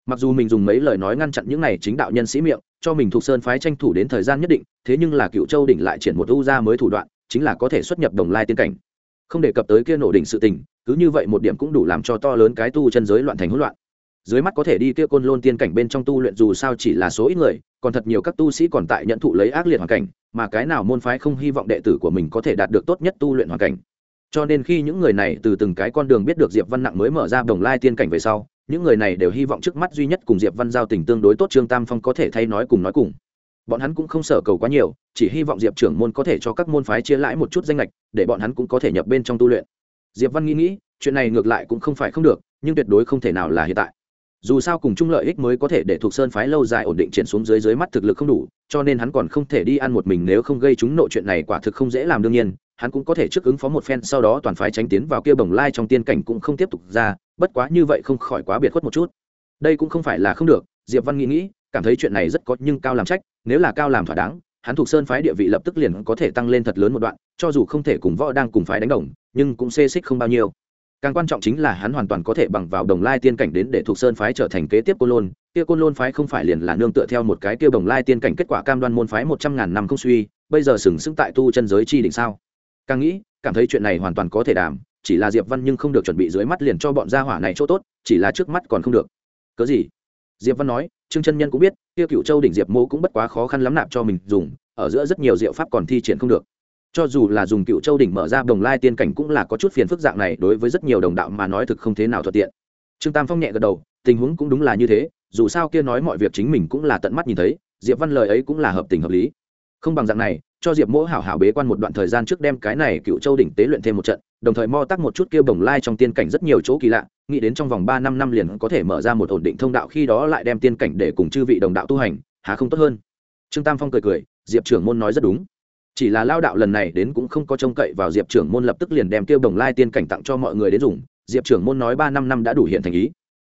Mặc dù mình dùng mấy lời nói ngăn chặn những này chính đạo nhân sĩ miệng, cho mình thuộc sơn phái tranh thủ đến thời gian nhất định, thế nhưng là cựu châu đỉnh lại triển một u ra mới thủ đoạn chính là có thể xuất nhập đồng lai tiên cảnh. Không đề cập tới kia nổ đỉnh sự tình, cứ như vậy một điểm cũng đủ làm cho to lớn cái tu chân giới loạn thành hỗn loạn. Dưới mắt có thể đi kia côn lôn tiên cảnh bên trong tu luyện dù sao chỉ là số ít người, còn thật nhiều các tu sĩ còn tại nhận thụ lấy ác liệt hoàn cảnh, mà cái nào môn phái không hy vọng đệ tử của mình có thể đạt được tốt nhất tu luyện hoàn cảnh. Cho nên khi những người này từ từng cái con đường biết được diệp văn nặng mới mở ra đồng lai tiên cảnh về sau, những người này đều hy vọng trước mắt duy nhất cùng diệp văn giao tình tương đối tốt trương tam phong có thể thay nói cùng nói cùng bọn hắn cũng không sở cầu quá nhiều, chỉ hy vọng diệp trưởng môn có thể cho các môn phái chia lãi một chút danh lệch, để bọn hắn cũng có thể nhập bên trong tu luyện. Diệp văn nghĩ nghĩ, chuyện này ngược lại cũng không phải không được, nhưng tuyệt đối không thể nào là hiện tại. Dù sao cùng chung lợi ích mới có thể để thuộc sơn phái lâu dài ổn định triển xuống dưới dưới mắt thực lực không đủ, cho nên hắn còn không thể đi ăn một mình nếu không gây chúng nội chuyện này quả thực không dễ làm đương nhiên, hắn cũng có thể trước ứng phó một phen sau đó toàn phái tránh tiến vào kia bồng lai trong tiên cảnh cũng không tiếp tục ra, bất quá như vậy không khỏi quá biệt khuất một chút. Đây cũng không phải là không được, diệp văn nghĩ nghĩ, cảm thấy chuyện này rất có nhưng cao làm trách nếu là cao làm thỏa đáng, hắn thuộc sơn phái địa vị lập tức liền có thể tăng lên thật lớn một đoạn, cho dù không thể cùng võ đang cùng phái đánh đồng, nhưng cũng xê xích không bao nhiêu. Càng quan trọng chính là hắn hoàn toàn có thể bằng vào đồng lai tiên cảnh đến để thuộc sơn phái trở thành kế tiếp côn lôn. Kia côn lôn phái không phải liền là nương tựa theo một cái kia đồng lai tiên cảnh kết quả cam đoan môn phái một trăm ngàn năm không suy, bây giờ sừng sững tại tu chân giới chi đỉnh sao? Càng nghĩ, cảm thấy chuyện này hoàn toàn có thể đảm chỉ là diệp văn nhưng không được chuẩn bị dưới mắt liền cho bọn gia hỏa này chỗ tốt, chỉ là trước mắt còn không được. Cớ gì? Diệp văn nói trương chân nhân cũng biết, kia cựu châu đỉnh diệp mô cũng bất quá khó khăn lắm nạp cho mình dùng, ở giữa rất nhiều diệu pháp còn thi triển không được. Cho dù là dùng cựu châu đỉnh mở ra đồng lai tiên cảnh cũng là có chút phiền phức dạng này đối với rất nhiều đồng đạo mà nói thực không thế nào thuận tiện. Trương tam phong nhẹ gật đầu, tình huống cũng đúng là như thế, dù sao kia nói mọi việc chính mình cũng là tận mắt nhìn thấy, diệp văn lời ấy cũng là hợp tình hợp lý. Không bằng dạng này, cho diệp mỗ hảo hảo bế quan một đoạn thời gian trước đem cái này cựu châu đỉnh tế luyện thêm một trận, đồng thời mo tắc một chút kia bồng lai trong tiên cảnh rất nhiều chỗ kỳ lạ nghĩ đến trong vòng ba năm năm liền có thể mở ra một ổn định thông đạo khi đó lại đem tiên cảnh để cùng chư vị đồng đạo tu hành, há không tốt hơn? Trương tam phong cười cười, diệp trưởng môn nói rất đúng. Chỉ là lao đạo lần này đến cũng không có trông cậy vào diệp trưởng môn lập tức liền đem tiêu đồng lai tiên cảnh tặng cho mọi người đến dùng, diệp trưởng môn nói ba năm năm đã đủ hiện thành ý.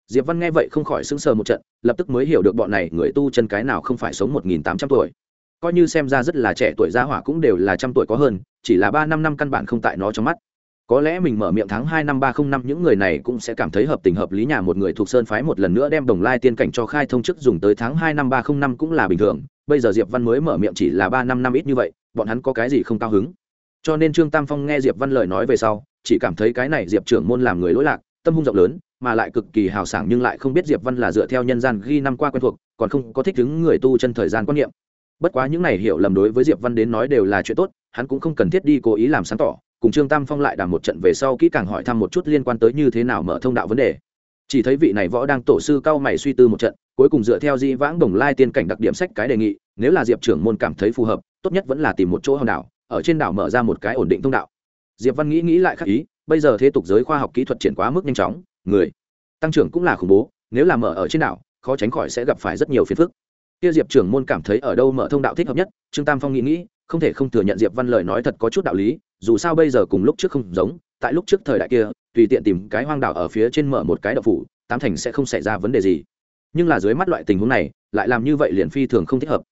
Diệp văn nghe vậy không khỏi sững sờ một trận, lập tức mới hiểu được bọn này người tu chân cái nào không phải sống một nghìn tám trăm tuổi. Coi như xem ra rất là trẻ tuổi gia hỏa cũng đều là trăm tuổi có hơn, chỉ là ba năm năm căn bản không tại nó trong mắt có lẽ mình mở miệng tháng hai năm ba không năm, những người này cũng sẽ cảm thấy hợp tình hợp lý nhà một người thuộc sơn phái một lần nữa đem đồng lai tiên cảnh cho khai thông chức dùng tới tháng hai năm ba không năm cũng là bình thường. Bây giờ diệp văn mới mở miệng chỉ là ba năm năm ít như vậy, bọn hắn có cái gì không cao hứng? Cho nên trương tam phong nghe diệp văn lời nói về sau, chỉ cảm thấy cái này diệp trưởng môn làm người lỗi lạc, tâm hung rộng lớn, mà lại cực kỳ hào sảng nhưng lại không biết diệp văn là dựa theo nhân gian ghi năm qua quen thuộc, còn không có thích ứng người tu chân thời gian quan niệm. Bất quá những này hiểu lầm đối với diệp văn đến nói đều là chuyện tốt, hắn cũng không cần thiết đi cố ý làm sáng tỏ cùng trương tam phong lại đàm một trận về sau kỹ càng hỏi thăm một chút liên quan tới như thế nào mở thông đạo vấn đề. Chỉ thấy vị này võ đang tổ sư cao mày suy tư một trận, cuối cùng dựa theo di vãng đồng lai tiên cảnh đặc điểm sách cái đề nghị, nếu là diệp trưởng môn cảm thấy phù hợp, tốt nhất vẫn là tìm một chỗ hòn đảo, ở trên đảo mở ra một cái ổn định thông đạo. Diệp văn nghĩ nghĩ lại khắc ý, bây giờ thế tục giới khoa học kỹ thuật triển quá mức nhanh chóng, người, tăng trưởng cũng là khủng bố, nếu là mở ở trên đảo, khó tránh khỏi sẽ gặp phải rất nhiều phiền phức. Kia diệp trưởng môn cảm thấy ở đâu mở thông đạo thích hợp nhất, trương tam phong nghĩ nghĩ, không thể không thừa nhận diệp văn lời nói thật có chút đạo lý dù sao bây giờ cùng lúc trước không giống, tại lúc trước thời đại kia, tùy tiện tìm cái hoang đảo ở phía trên mở một cái đậu phủ, tám thành sẽ không xảy ra vấn đề gì. Nhưng là dưới mắt loại tình huống này, lại làm như vậy liền phi thường không thích hợp.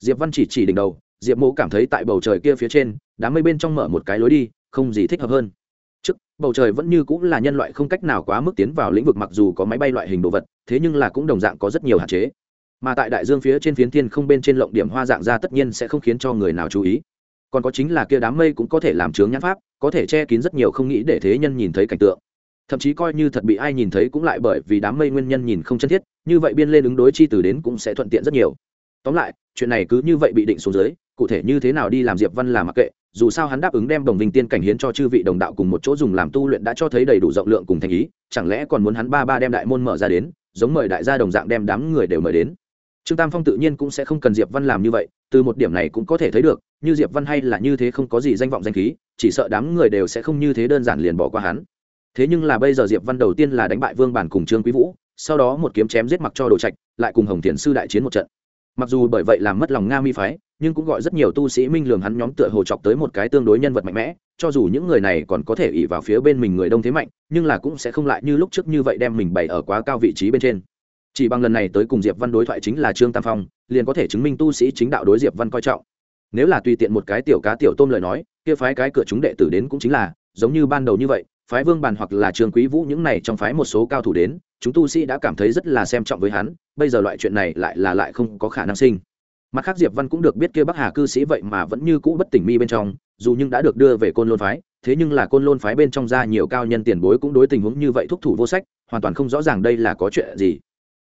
Diệp văn chỉ chỉ đỉnh đầu, diệp mộ cảm thấy tại bầu trời kia phía trên, đám mây bên trong mở một cái lối đi, không gì thích hợp hơn. Trước, bầu trời vẫn như cũng là nhân loại không cách nào quá mức tiến vào lĩnh vực mặc dù có máy bay loại hình đồ vật, thế nhưng là cũng đồng dạng có rất nhiều hạn chế. Mà tại đại dương phía trên phiến thiên không bên trên lộng điểm hoa dạng ra tất nhiên sẽ không khiến cho người nào chú ý còn có chính là kia đám mây cũng có thể làm chướng nhãn pháp, có thể che kín rất nhiều không nghĩ để thế nhân nhìn thấy cảnh tượng. Thậm chí coi như thật bị ai nhìn thấy cũng lại bởi vì đám mây nguyên nhân nhìn không chân thiết, như vậy biên lên ứng đối chi từ đến cũng sẽ thuận tiện rất nhiều. Tóm lại, chuyện này cứ như vậy bị định xuống dưới, cụ thể như thế nào đi làm diệp văn là mặc kệ, dù sao hắn đáp ứng đem đồng vinh tiên cảnh hiến cho chư vị đồng đạo cùng một chỗ dùng làm tu luyện đã cho thấy đầy đủ rộng lượng cùng thành ý, chẳng lẽ còn muốn hắn ba ba đem đại môn mở ra đến, giống mời đại gia đồng dạng đem đám người đều mời đến trương tam phong tự nhiên cũng sẽ không cần diệp văn làm như vậy, từ một điểm này cũng có thể thấy được, như diệp văn hay là như thế không có gì danh vọng danh khí, chỉ sợ đám người đều sẽ không như thế đơn giản liền bỏ qua hắn. Thế nhưng là bây giờ diệp văn đầu tiên là đánh bại vương bản cùng trương quý vũ, sau đó một kiếm chém giết mặc cho đồ trạch, lại cùng hồng thiền sư đại chiến một trận. Mặc dù bởi vậy làm mất lòng nga mi phái, nhưng cũng gọi rất nhiều tu sĩ minh lường hắn nhóm tựa hồ chọc tới một cái tương đối nhân vật mạnh mẽ, cho dù những người này còn có thể ỉ vào phía bên mình người đông thế mạnh, nhưng là cũng sẽ không lại như lúc trước như vậy đem mình bày ở quá cao vị trí bên trên chỉ bằng lần này tới cùng diệp văn đối thoại chính là trương tam phong, liền có thể chứng minh tu sĩ chính đạo đối diệp văn coi trọng. Nếu là tùy tiện một cái tiểu cá tiểu tôm lời nói, kia phái cái cửa chúng đệ tử đến cũng chính là, giống như ban đầu như vậy, phái vương bàn hoặc là trương quý vũ những này trong phái một số cao thủ đến, chúng tu sĩ đã cảm thấy rất là xem trọng với hắn, bây giờ loại chuyện này lại là lại không có khả năng sinh. Mặt khác diệp văn cũng được biết kia bắc hà cư sĩ vậy mà vẫn như cũ bất tỉnh mi bên trong, dù nhưng đã được đưa về côn lôn phái, thế nhưng là côn lôn phái bên trong ra nhiều cao nhân tiền bối cũng đối tình huống như vậy thúc thủ vô sách, hoàn toàn không rõ ràng đây là có chuyện gì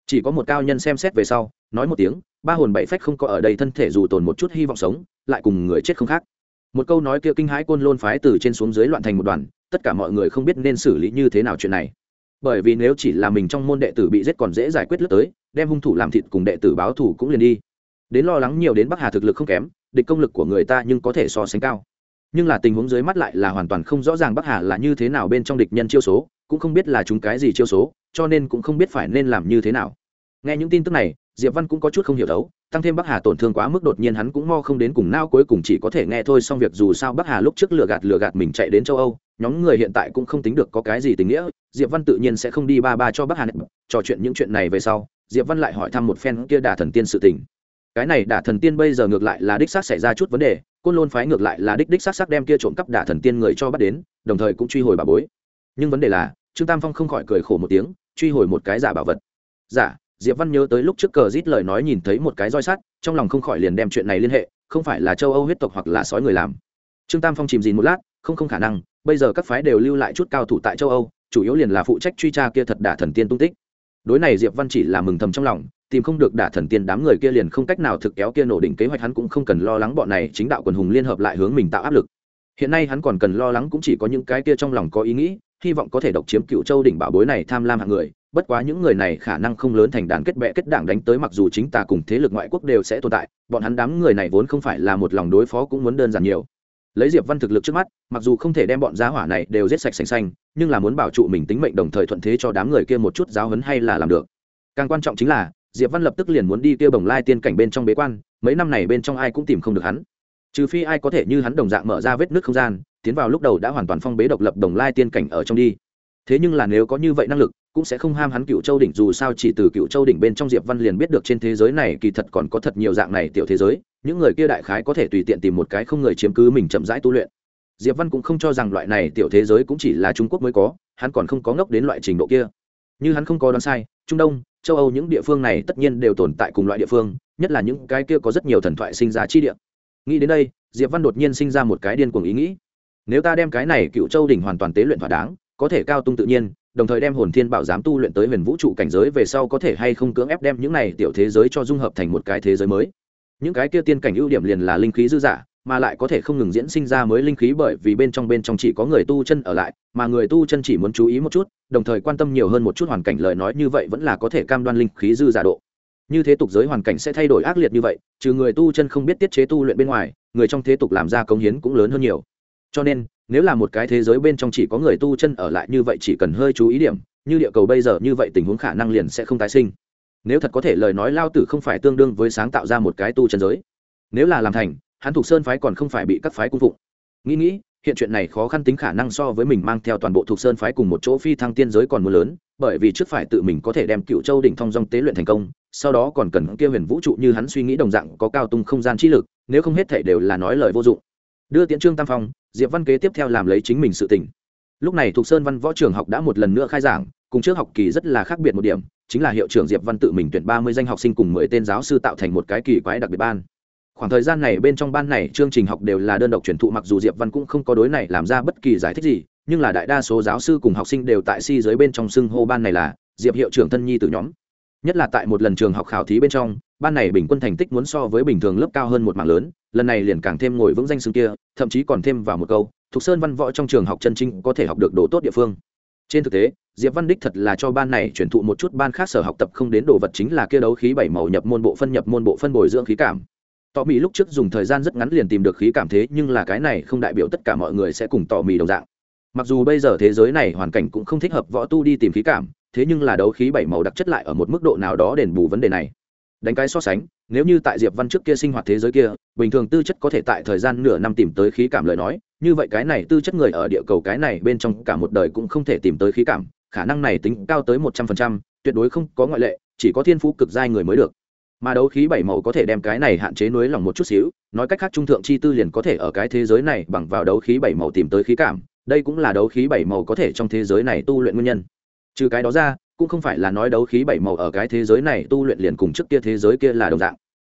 chỉ có một cao nhân xem xét về sau, nói một tiếng, ba hồn bảy phách không có ở đây thân thể dù tồn một chút hy vọng sống, lại cùng người chết không khác. Một câu nói kia kinh hãi côn lôn phái từ trên xuống dưới loạn thành một đoàn, tất cả mọi người không biết nên xử lý như thế nào chuyện này. Bởi vì nếu chỉ là mình trong môn đệ tử bị giết còn dễ giải quyết lướt tới, đem hung thủ làm thịt cùng đệ tử báo thủ cũng liền đi. Đến lo lắng nhiều đến bắc hà thực lực không kém, địch công lực của người ta nhưng có thể so sánh cao. Nhưng là tình huống dưới mắt lại là hoàn toàn không rõ ràng bắc hà là như thế nào bên trong địch nhân chiêu số cũng không biết là chúng cái gì chiêu số, cho nên cũng không biết phải nên làm như thế nào. Nghe những tin tức này, diệp văn cũng có chút không hiểu đấu, tăng thêm bắc hà tổn thương quá mức đột nhiên hắn cũng mo không đến cùng nao cuối cùng chỉ có thể nghe thôi xong việc dù sao bắc hà lúc trước lừa gạt lừa gạt mình chạy đến châu âu, nhóm người hiện tại cũng không tính được có cái gì tình nghĩa, diệp văn tự nhiên sẽ không đi ba ba cho bắc hà trò chuyện những chuyện này về sau, diệp văn lại hỏi thăm một phen kia đả thần tiên sự tình. Cái này đả thần tiên bây giờ ngược lại là đích xác xảy ra chút vấn đề, côn lôn phái ngược lại là đích đích xác xác đem kia trộm cắp đả thần tiên người cho bắt đến, đồng thời cũng truy hồi bà bối nhưng vấn đề là, trương tam phong không khỏi cười khổ một tiếng, truy hồi một cái giả bảo vật. Giả, diệp văn nhớ tới lúc trước cờ rít lời nói nhìn thấy một cái roi sắt, trong lòng không khỏi liền đem chuyện này liên hệ, không phải là châu âu huyết tộc hoặc là sói người làm. Trương tam phong chìm dìn một lát, không không khả năng, bây giờ các phái đều lưu lại chút cao thủ tại châu âu, chủ yếu liền là phụ trách truy tra kia thật đả thần tiên tung tích. Đối này diệp văn chỉ là mừng thầm trong lòng, tìm không được đả thần tiên đám người kia liền không cách nào thực kéo kia nổ đỉnh kế hoạch, hắn cũng không cần lo lắng bọn này chính đạo quần hùng liên hợp lại hướng mình tạo áp lực. Hiện nay hắn còn cần lo lắng cũng chỉ có những cái kia trong lòng có ý nghĩ hy vọng có thể độc chiếm cựu châu đỉnh bảo bối này tham lam hạng người, bất quá những người này khả năng không lớn thành đàn kết bệ kết đảng đánh tới mặc dù chính ta cùng thế lực ngoại quốc đều sẽ tồn tại, bọn hắn đám người này vốn không phải là một lòng đối phó cũng muốn đơn giản nhiều. Lấy diệp văn thực lực trước mắt, mặc dù không thể đem bọn giá hỏa này đều giết sạch sành xanh nhưng là muốn bảo trụ mình tính mệnh đồng thời thuận thế cho đám người kia một chút giáo hấn hay là làm được. Càng quan trọng chính là, diệp văn lập tức liền muốn đi kêu bồng lai tiên cảnh bên trong bế quan, mấy năm này bên trong ai cũng tìm không được hắn. Trừ phi ai có thể như hắn đồng dạng mở ra vết nước không gian tiến vào lúc đầu đã hoàn toàn phong bế độc lập đồng lai tiên cảnh ở trong đi. Thế nhưng là nếu có như vậy năng lực, cũng sẽ không ham hắn cựu châu đỉnh, dù sao chỉ từ cựu châu đỉnh bên trong diệp văn liền biết được trên thế giới này kỳ thật còn có thật nhiều dạng này tiểu thế giới, những người kia đại khái có thể tùy tiện tìm một cái không người chiếm cứ mình chậm rãi tu luyện. Diệp văn cũng không cho rằng loại này tiểu thế giới cũng chỉ là trung quốc mới có, hắn còn không có ngốc đến loại trình độ kia. Như hắn không có đoán sai, trung đông, châu âu những địa phương này tất nhiên đều tồn tại cùng loại địa phương, nhất là những cái kia có rất nhiều thần thoại sinh ra chi địa. Nghĩ đến đây, diệp văn đột nhiên sinh ra một cái điên cuồng ý nghĩ nếu ta đem cái này cựu châu đỉnh hoàn toàn tế luyện thỏa đáng có thể cao tung tự nhiên đồng thời đem hồn thiên bảo giám tu luyện tới huyền vũ trụ cảnh giới về sau có thể hay không cưỡng ép đem những này tiểu thế giới cho dung hợp thành một cái thế giới mới. Những cái kia tiên cảnh ưu điểm liền là linh khí dư giả, mà lại có thể không ngừng diễn sinh ra mới linh khí bởi vì bên trong bên trong chỉ có người tu chân ở lại mà người tu chân chỉ muốn chú ý một chút đồng thời quan tâm nhiều hơn một chút hoàn cảnh lời nói như vậy vẫn là có thể cam đoan linh khí dư giả độ. Như thế tục giới hoàn cảnh sẽ thay đổi ác liệt như vậy trừ người tu chân không biết tiết chế tu luyện bên ngoài người trong thế tục làm ra công hiến cũng lớn hơn nhiều cho nên, nếu là một cái thế giới bên trong chỉ có người tu chân ở lại như vậy chỉ cần hơi chú ý điểm, như địa cầu bây giờ như vậy tình huống khả năng liền sẽ không tái sinh. Nếu thật có thể lời nói lao tử không phải tương đương với sáng tạo ra một cái tu chân giới. Nếu là làm thành, hắn thuộc sơn phái còn không phải bị các phái cung phụng. Nghĩ nghĩ, hiện chuyện này khó khăn tính khả năng so với mình mang theo toàn bộ thuộc sơn phái cùng một chỗ phi thăng tiên giới còn mưa lớn, bởi vì trước phải tự mình có thể đem cựu châu đỉnh thông dong tế luyện thành công, sau đó còn cần kia huyền vũ trụ như hắn suy nghĩ đồng dạng có cao tung không gian trí lực, nếu không hết thể đều là nói lời vô dụng. Đưa tiễn trương tam phong diệp văn kế tiếp theo làm lấy chính mình sự tỉnh lúc này thuộc sơn văn võ trường học đã một lần nữa khai giảng, cùng trước học kỳ rất là khác biệt một điểm, chính là hiệu trưởng diệp văn tự mình tuyển ba mươi danh học sinh cùng mười tên giáo sư tạo thành một cái kỳ quái đặc biệt ban. Khoảng thời gian này bên trong ban này chương trình học đều là đơn độc truyền thụ, mặc dù diệp văn cũng không có đối này làm ra bất kỳ giải thích gì, nhưng là đại đa số giáo sư cùng học sinh đều tại si dưới bên trong xưng hô ban này là diệp hiệu trưởng thân nhi từ nhóm. Nhất là tại một lần trường học khảo thí bên trong, ban này bình quân thành tích muốn so với bình thường lớp cao hơn một mạng lớn lần này liền càng thêm ngồi vững danh xưng kia, thậm chí còn thêm vào một câu, thục sơn văn võ trong trường học chân chính có thể học được đồ tốt địa phương. Trên thực tế, diệp văn đích thật là cho ban này chuyển thụ một chút ban khác sở học tập không đến đồ vật chính là kia đấu khí bảy màu nhập môn bộ phân nhập môn bộ phân bồi dưỡng khí cảm. Tỏ mì lúc trước dùng thời gian rất ngắn liền tìm được khí cảm thế, nhưng là cái này không đại biểu tất cả mọi người sẽ cùng tỏ mì đồng dạng. Mặc dù bây giờ thế giới này hoàn cảnh cũng không thích hợp võ tu đi tìm khí cảm, thế nhưng là đấu khí bảy màu đặc chất lại ở một mức độ nào đó đền bù vấn đề này. Đánh cái so sánh nếu như tại diệp văn trước kia sinh hoạt thế giới kia, bình thường tư chất có thể tại thời gian nửa năm tìm tới khí cảm lời nói, như vậy cái này tư chất người ở địa cầu cái này bên trong cả một đời cũng không thể tìm tới khí cảm, khả năng này tính cao tới một trăm phần trăm, tuyệt đối không có ngoại lệ, chỉ có thiên phú cực giai người mới được. Mà đấu khí bảy màu có thể đem cái này hạn chế nối lòng một chút xíu, nói cách khác trung thượng chi tư liền có thể ở cái thế giới này bằng vào đấu khí bảy màu tìm tới khí cảm, đây cũng là đấu khí bảy màu có thể trong thế giới này tu luyện nguyên nhân. Trừ cái đó ra cũng không phải là nói đấu khí bảy màu ở cái thế giới này tu luyện liền cùng trước kia thế giới kia là đồng dạng.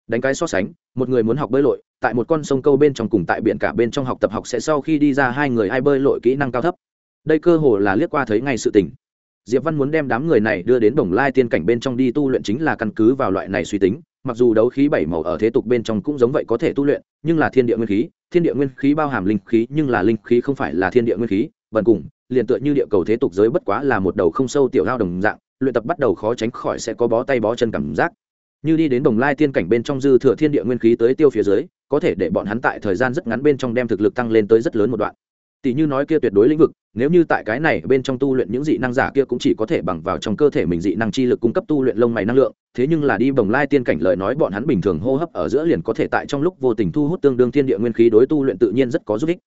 Đánh cái so sánh, một người muốn học bơi lội, tại một con sông câu bên trong cùng tại biển cả bên trong học tập học sẽ sau khi đi ra hai người ai bơi lội kỹ năng cao thấp. Đây cơ hồ là liếc qua thấy ngay sự tình. Diệp văn muốn đem đám người này đưa đến đồng lai tiên cảnh bên trong đi tu luyện chính là căn cứ vào loại này suy tính, mặc dù đấu khí bảy màu ở thế tục bên trong cũng giống vậy có thể tu luyện, nhưng là thiên địa nguyên khí, thiên địa nguyên khí bao hàm linh khí, nhưng là linh khí không phải là thiên địa nguyên khí vần cùng liền tựa như địa cầu thế tục giới bất quá là một đầu không sâu tiểu lao đồng dạng, luyện tập bắt đầu khó tránh khỏi sẽ có bó tay bó chân cảm giác. Như đi đến đồng lai tiên cảnh bên trong dư thừa thiên địa nguyên khí tới tiêu phía dưới, có thể để bọn hắn tại thời gian rất ngắn bên trong đem thực lực tăng lên tới rất lớn một đoạn. Tỷ như nói kia tuyệt đối lĩnh vực, nếu như tại cái này bên trong tu luyện những dị năng giả kia cũng chỉ có thể bằng vào trong cơ thể mình dị năng chi lực cung cấp tu luyện lông mày năng lượng, thế nhưng là đi bồng lai tiên cảnh lời nói bọn hắn bình thường hô hấp ở giữa liền có thể tại trong lúc vô tình thu hút tương đương thiên địa nguyên khí đối tu luyện tự nhiên rất có giúp ích.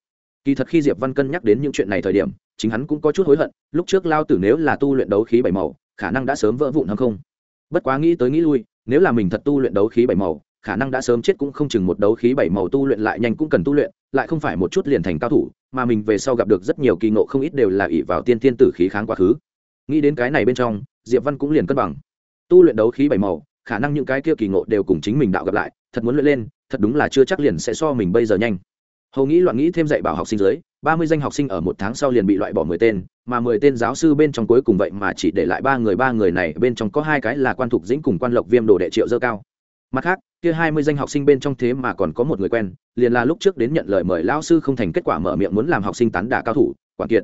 Kỳ thật khi diệp văn cân nhắc đến những chuyện này thời điểm chính hắn cũng có chút hối hận, lúc trước lao tử nếu là tu luyện đấu khí bảy màu, khả năng đã sớm vỡ vụn hơn không? Bất quá nghĩ tới nghĩ lui, nếu là mình thật tu luyện đấu khí bảy màu, khả năng đã sớm chết cũng không chừng một đấu khí bảy màu tu luyện lại nhanh cũng cần tu luyện, lại không phải một chút liền thành cao thủ, mà mình về sau gặp được rất nhiều kỳ ngộ không ít đều là ỷ vào tiên tiên tử khí kháng quá khứ. Nghĩ đến cái này bên trong, diệp văn cũng liền cân bằng. Tu luyện đấu khí bảy màu, khả năng những cái kia kỳ ngộ đều cùng chính mình đạo gặp lại, thật muốn luyện lên, thật đúng là chưa chắc liền sẽ so mình bây giờ nhanh hầu nghĩ loạn nghĩ thêm dạy bảo học sinh dưới, ba mươi danh học sinh ở một tháng sau liền bị loại bỏ mười tên, mà mười tên giáo sư bên trong cuối cùng vậy mà chỉ để lại ba người ba người này bên trong có hai cái là quan thục dĩnh cùng quan lộc viêm đồ đệ triệu dơ cao. Mặt khác, kia hai mươi danh học sinh bên trong thế mà còn có một người quen, liền là lúc trước đến nhận lời mời lao sư không thành kết quả mở miệng muốn làm học sinh tán đả cao thủ quản kiệt.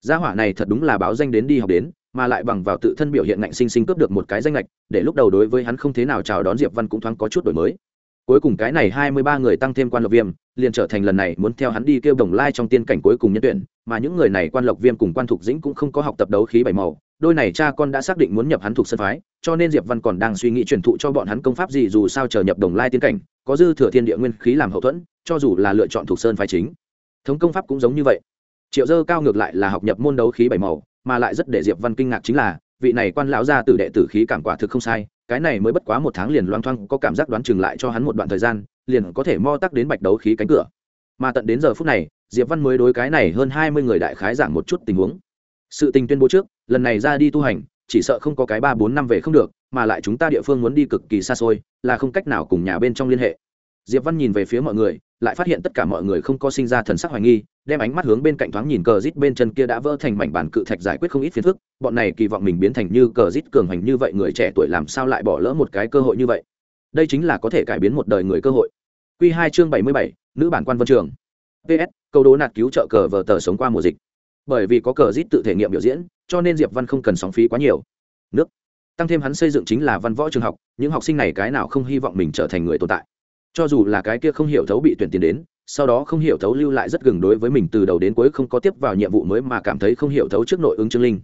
Gia hỏa này thật đúng là báo danh đến đi học đến, mà lại bằng vào tự thân biểu hiện ngạnh sinh sinh cướp được một cái danh lệch để lúc đầu đối với hắn không thế nào chào đón diệp văn cũng thoáng có chút đổi mới. Cuối cùng cái này hai mươi ba người tăng thêm quan lộc viêm liền trở thành lần này muốn theo hắn đi kêu đồng lai trong tiên cảnh cuối cùng nhân tuyển, mà những người này quan lộc viêm cùng quan thục dĩnh cũng không có học tập đấu khí bảy màu, đôi này cha con đã xác định muốn nhập hắn thuộc sân phái, cho nên diệp văn còn đang suy nghĩ truyền thụ cho bọn hắn công pháp gì dù sao chờ nhập đồng lai tiên cảnh, có dư thừa thiên địa nguyên khí làm hậu thuẫn, cho dù là lựa chọn thuộc sơn phái chính. Thống công pháp cũng giống như vậy. Triệu dơ cao ngược lại là học nhập môn đấu khí bảy màu, mà lại rất để diệp văn kinh ngạc chính là vị này quan lão gia tử đệ tử khí cảm quả thực không sai, cái này mới bất quá một tháng liền loang thoang, có cảm giác đoán chừng lại cho hắn một đoạn thời gian, liền có thể mo tắc đến bạch đấu khí cánh cửa. Mà tận đến giờ phút này, diệp văn mới đối cái này hơn hai mươi người đại khái giảng một chút tình huống. Sự tình tuyên bố trước, lần này ra đi tu hành, chỉ sợ không có cái ba bốn năm về không được, mà lại chúng ta địa phương muốn đi cực kỳ xa xôi, là không cách nào cùng nhà bên trong liên hệ. Diệp văn nhìn về phía mọi người, lại phát hiện tất cả mọi người không có sinh ra thần sắc hoài nghi đem ánh mắt hướng bên cạnh thoáng nhìn cờ rít bên chân kia đã vỡ thành mảnh bản cự thạch giải quyết không ít phiền phức, bọn này kỳ vọng mình biến thành như cờ rít cường hành như vậy người trẻ tuổi làm sao lại bỏ lỡ một cái cơ hội như vậy? Đây chính là có thể cải biến một đời người cơ hội. Q hai chương bảy mươi bảy, nữ bản quan vân trường. Ps câu đố nạt cứu trợ cờ vờ tờ sống qua mùa dịch. Bởi vì có cờ rít tự thể nghiệm biểu diễn, cho nên diệp văn không cần sóng phí quá nhiều. Nước. Tăng thêm hắn xây dựng chính là văn võ trường học, những học sinh này cái nào không hy vọng mình trở thành người tồn tại. Cho dù là cái kia không hiểu thấu bị tuyển tiền đến sau đó không hiểu thấu lưu lại rất gừng đối với mình từ đầu đến cuối không có tiếp vào nhiệm vụ mới mà cảm thấy không hiểu thấu trước nội ứng trương linh.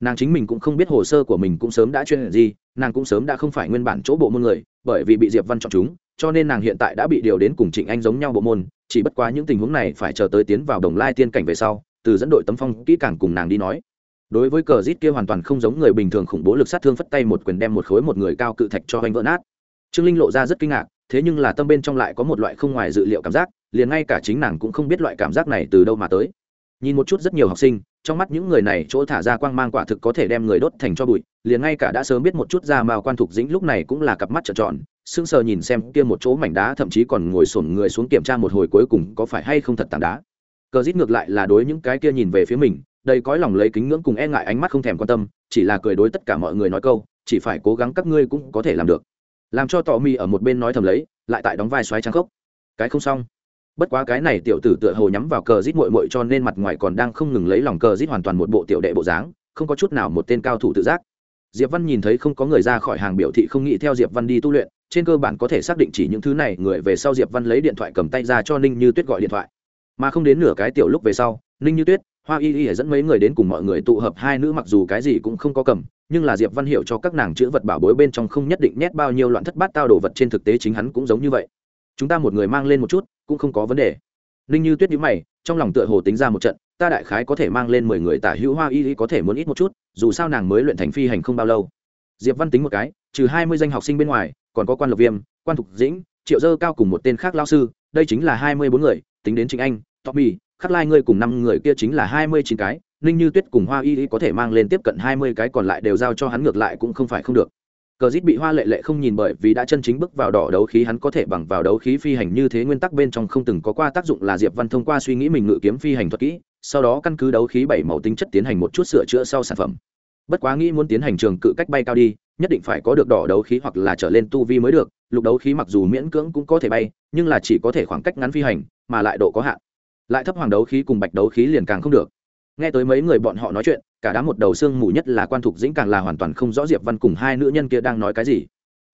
Nàng chính mình cũng không biết hồ sơ của mình cũng sớm đã chuyên gì, nàng cũng sớm đã không phải nguyên bản chỗ bộ môn người, bởi vì bị diệp văn chọn chúng, cho nên nàng hiện tại đã bị điều đến cùng trịnh anh giống nhau bộ môn, chỉ bất quá những tình huống này phải chờ tới tiến vào đồng lai tiên cảnh về sau, từ dẫn đội tấm phong kỹ càng cùng nàng đi nói. Đối với cờ rít kia hoàn toàn không giống người bình thường khủng bố lực sát thương phất tay một quyền đem một khối một người cao cự thạch cho anh vỡ nát. Trương linh lộ ra rất kinh ngạc, thế nhưng là tâm bên trong lại có một loại không ngoài dự liệu cảm giác liền ngay cả chính nàng cũng không biết loại cảm giác này từ đâu mà tới. Nhìn một chút rất nhiều học sinh, trong mắt những người này chỗ thả ra quang mang quả thực có thể đem người đốt thành cho bụi, liền ngay cả đã sớm biết một chút ra mao quan thục dĩnh lúc này cũng là cặp mắt trợn tròn, sững sờ nhìn xem kia một chỗ mảnh đá, thậm chí còn ngồi sổn người xuống kiểm tra một hồi cuối cùng có phải hay không thật tảng đá. Cờ rít ngược lại là đối những cái kia nhìn về phía mình, đầy cõi lòng lấy kính ngưỡng cùng e ngại ánh mắt không thèm quan tâm, chỉ là cười đối tất cả mọi người nói câu, chỉ phải cố gắng các ngươi cũng có thể làm được. Làm cho tò mi ở một bên nói thầm lấy, lại tại đóng vai xoáy trang khốc. Cái không xong bất quá cái này tiểu tử tựa hồ nhắm vào cờ rít muội muội cho nên mặt ngoài còn đang không ngừng lấy lòng cờ rít hoàn toàn một bộ tiểu đệ bộ dáng, không có chút nào một tên cao thủ tự giác. Diệp văn nhìn thấy không có người ra khỏi hàng biểu thị không nghĩ theo diệp văn đi tu luyện, trên cơ bản có thể xác định chỉ những thứ này, người về sau diệp văn lấy điện thoại cầm tay ra cho ninh như tuyết gọi điện thoại. Mà không đến nửa cái tiểu lúc về sau, ninh như tuyết, hoa y y dẫn mấy người đến cùng mọi người tụ hợp, hai nữ mặc dù cái gì cũng không có cầm, nhưng là diệp văn hiểu cho các nàng chữ vật bảo bối bên trong không nhất định nhét bao nhiêu loạn thất bát tao đồ vật trên thực tế chính hắn cũng giống như vậy. Chúng ta một người mang lên một chút cũng không có vấn đề. Ninh như tuyết nhữ mày, trong lòng tựa hồ tính ra một trận, ta đại khái có thể mang lên mười người tả hữu hoa y y có thể muốn ít một chút, dù sao nàng mới luyện thành phi hành không bao lâu. Diệp văn tính một cái, trừ hai mươi danh học sinh bên ngoài, còn có quan lộc viêm, quan thục dĩnh, triệu dơ cao cùng một tên khác lao sư, đây chính là hai mươi bốn người, tính đến chính anh tommy khắc lai ngươi cùng năm người kia chính là hai mươi chín cái, ninh như tuyết cùng hoa y y có thể mang lên tiếp cận hai mươi cái còn lại đều giao cho hắn ngược lại cũng không phải không được cờ dít bị hoa lệ lệ không nhìn bởi vì đã chân chính bước vào đỏ đấu khí, hắn có thể bằng vào đấu khí phi hành như thế nguyên tắc bên trong không từng có qua tác dụng là diệp văn thông qua suy nghĩ mình ngự kiếm phi hành thuật kỹ, sau đó căn cứ đấu khí bảy màu tính chất tiến hành một chút sửa chữa sau sản phẩm. Bất quá nghĩ muốn tiến hành trường cự cách bay cao đi, nhất định phải có được đỏ đấu khí hoặc là trở lên tu vi mới được, lục đấu khí mặc dù miễn cưỡng cũng có thể bay, nhưng là chỉ có thể khoảng cách ngắn phi hành, mà lại độ có hạn. Lại thấp hoàng đấu khí cùng bạch đấu khí liền càng không được nghe tới mấy người bọn họ nói chuyện, cả đám một đầu xương mù nhất là quan thục dĩnh càng là hoàn toàn không rõ diệp văn cùng hai nữ nhân kia đang nói cái gì.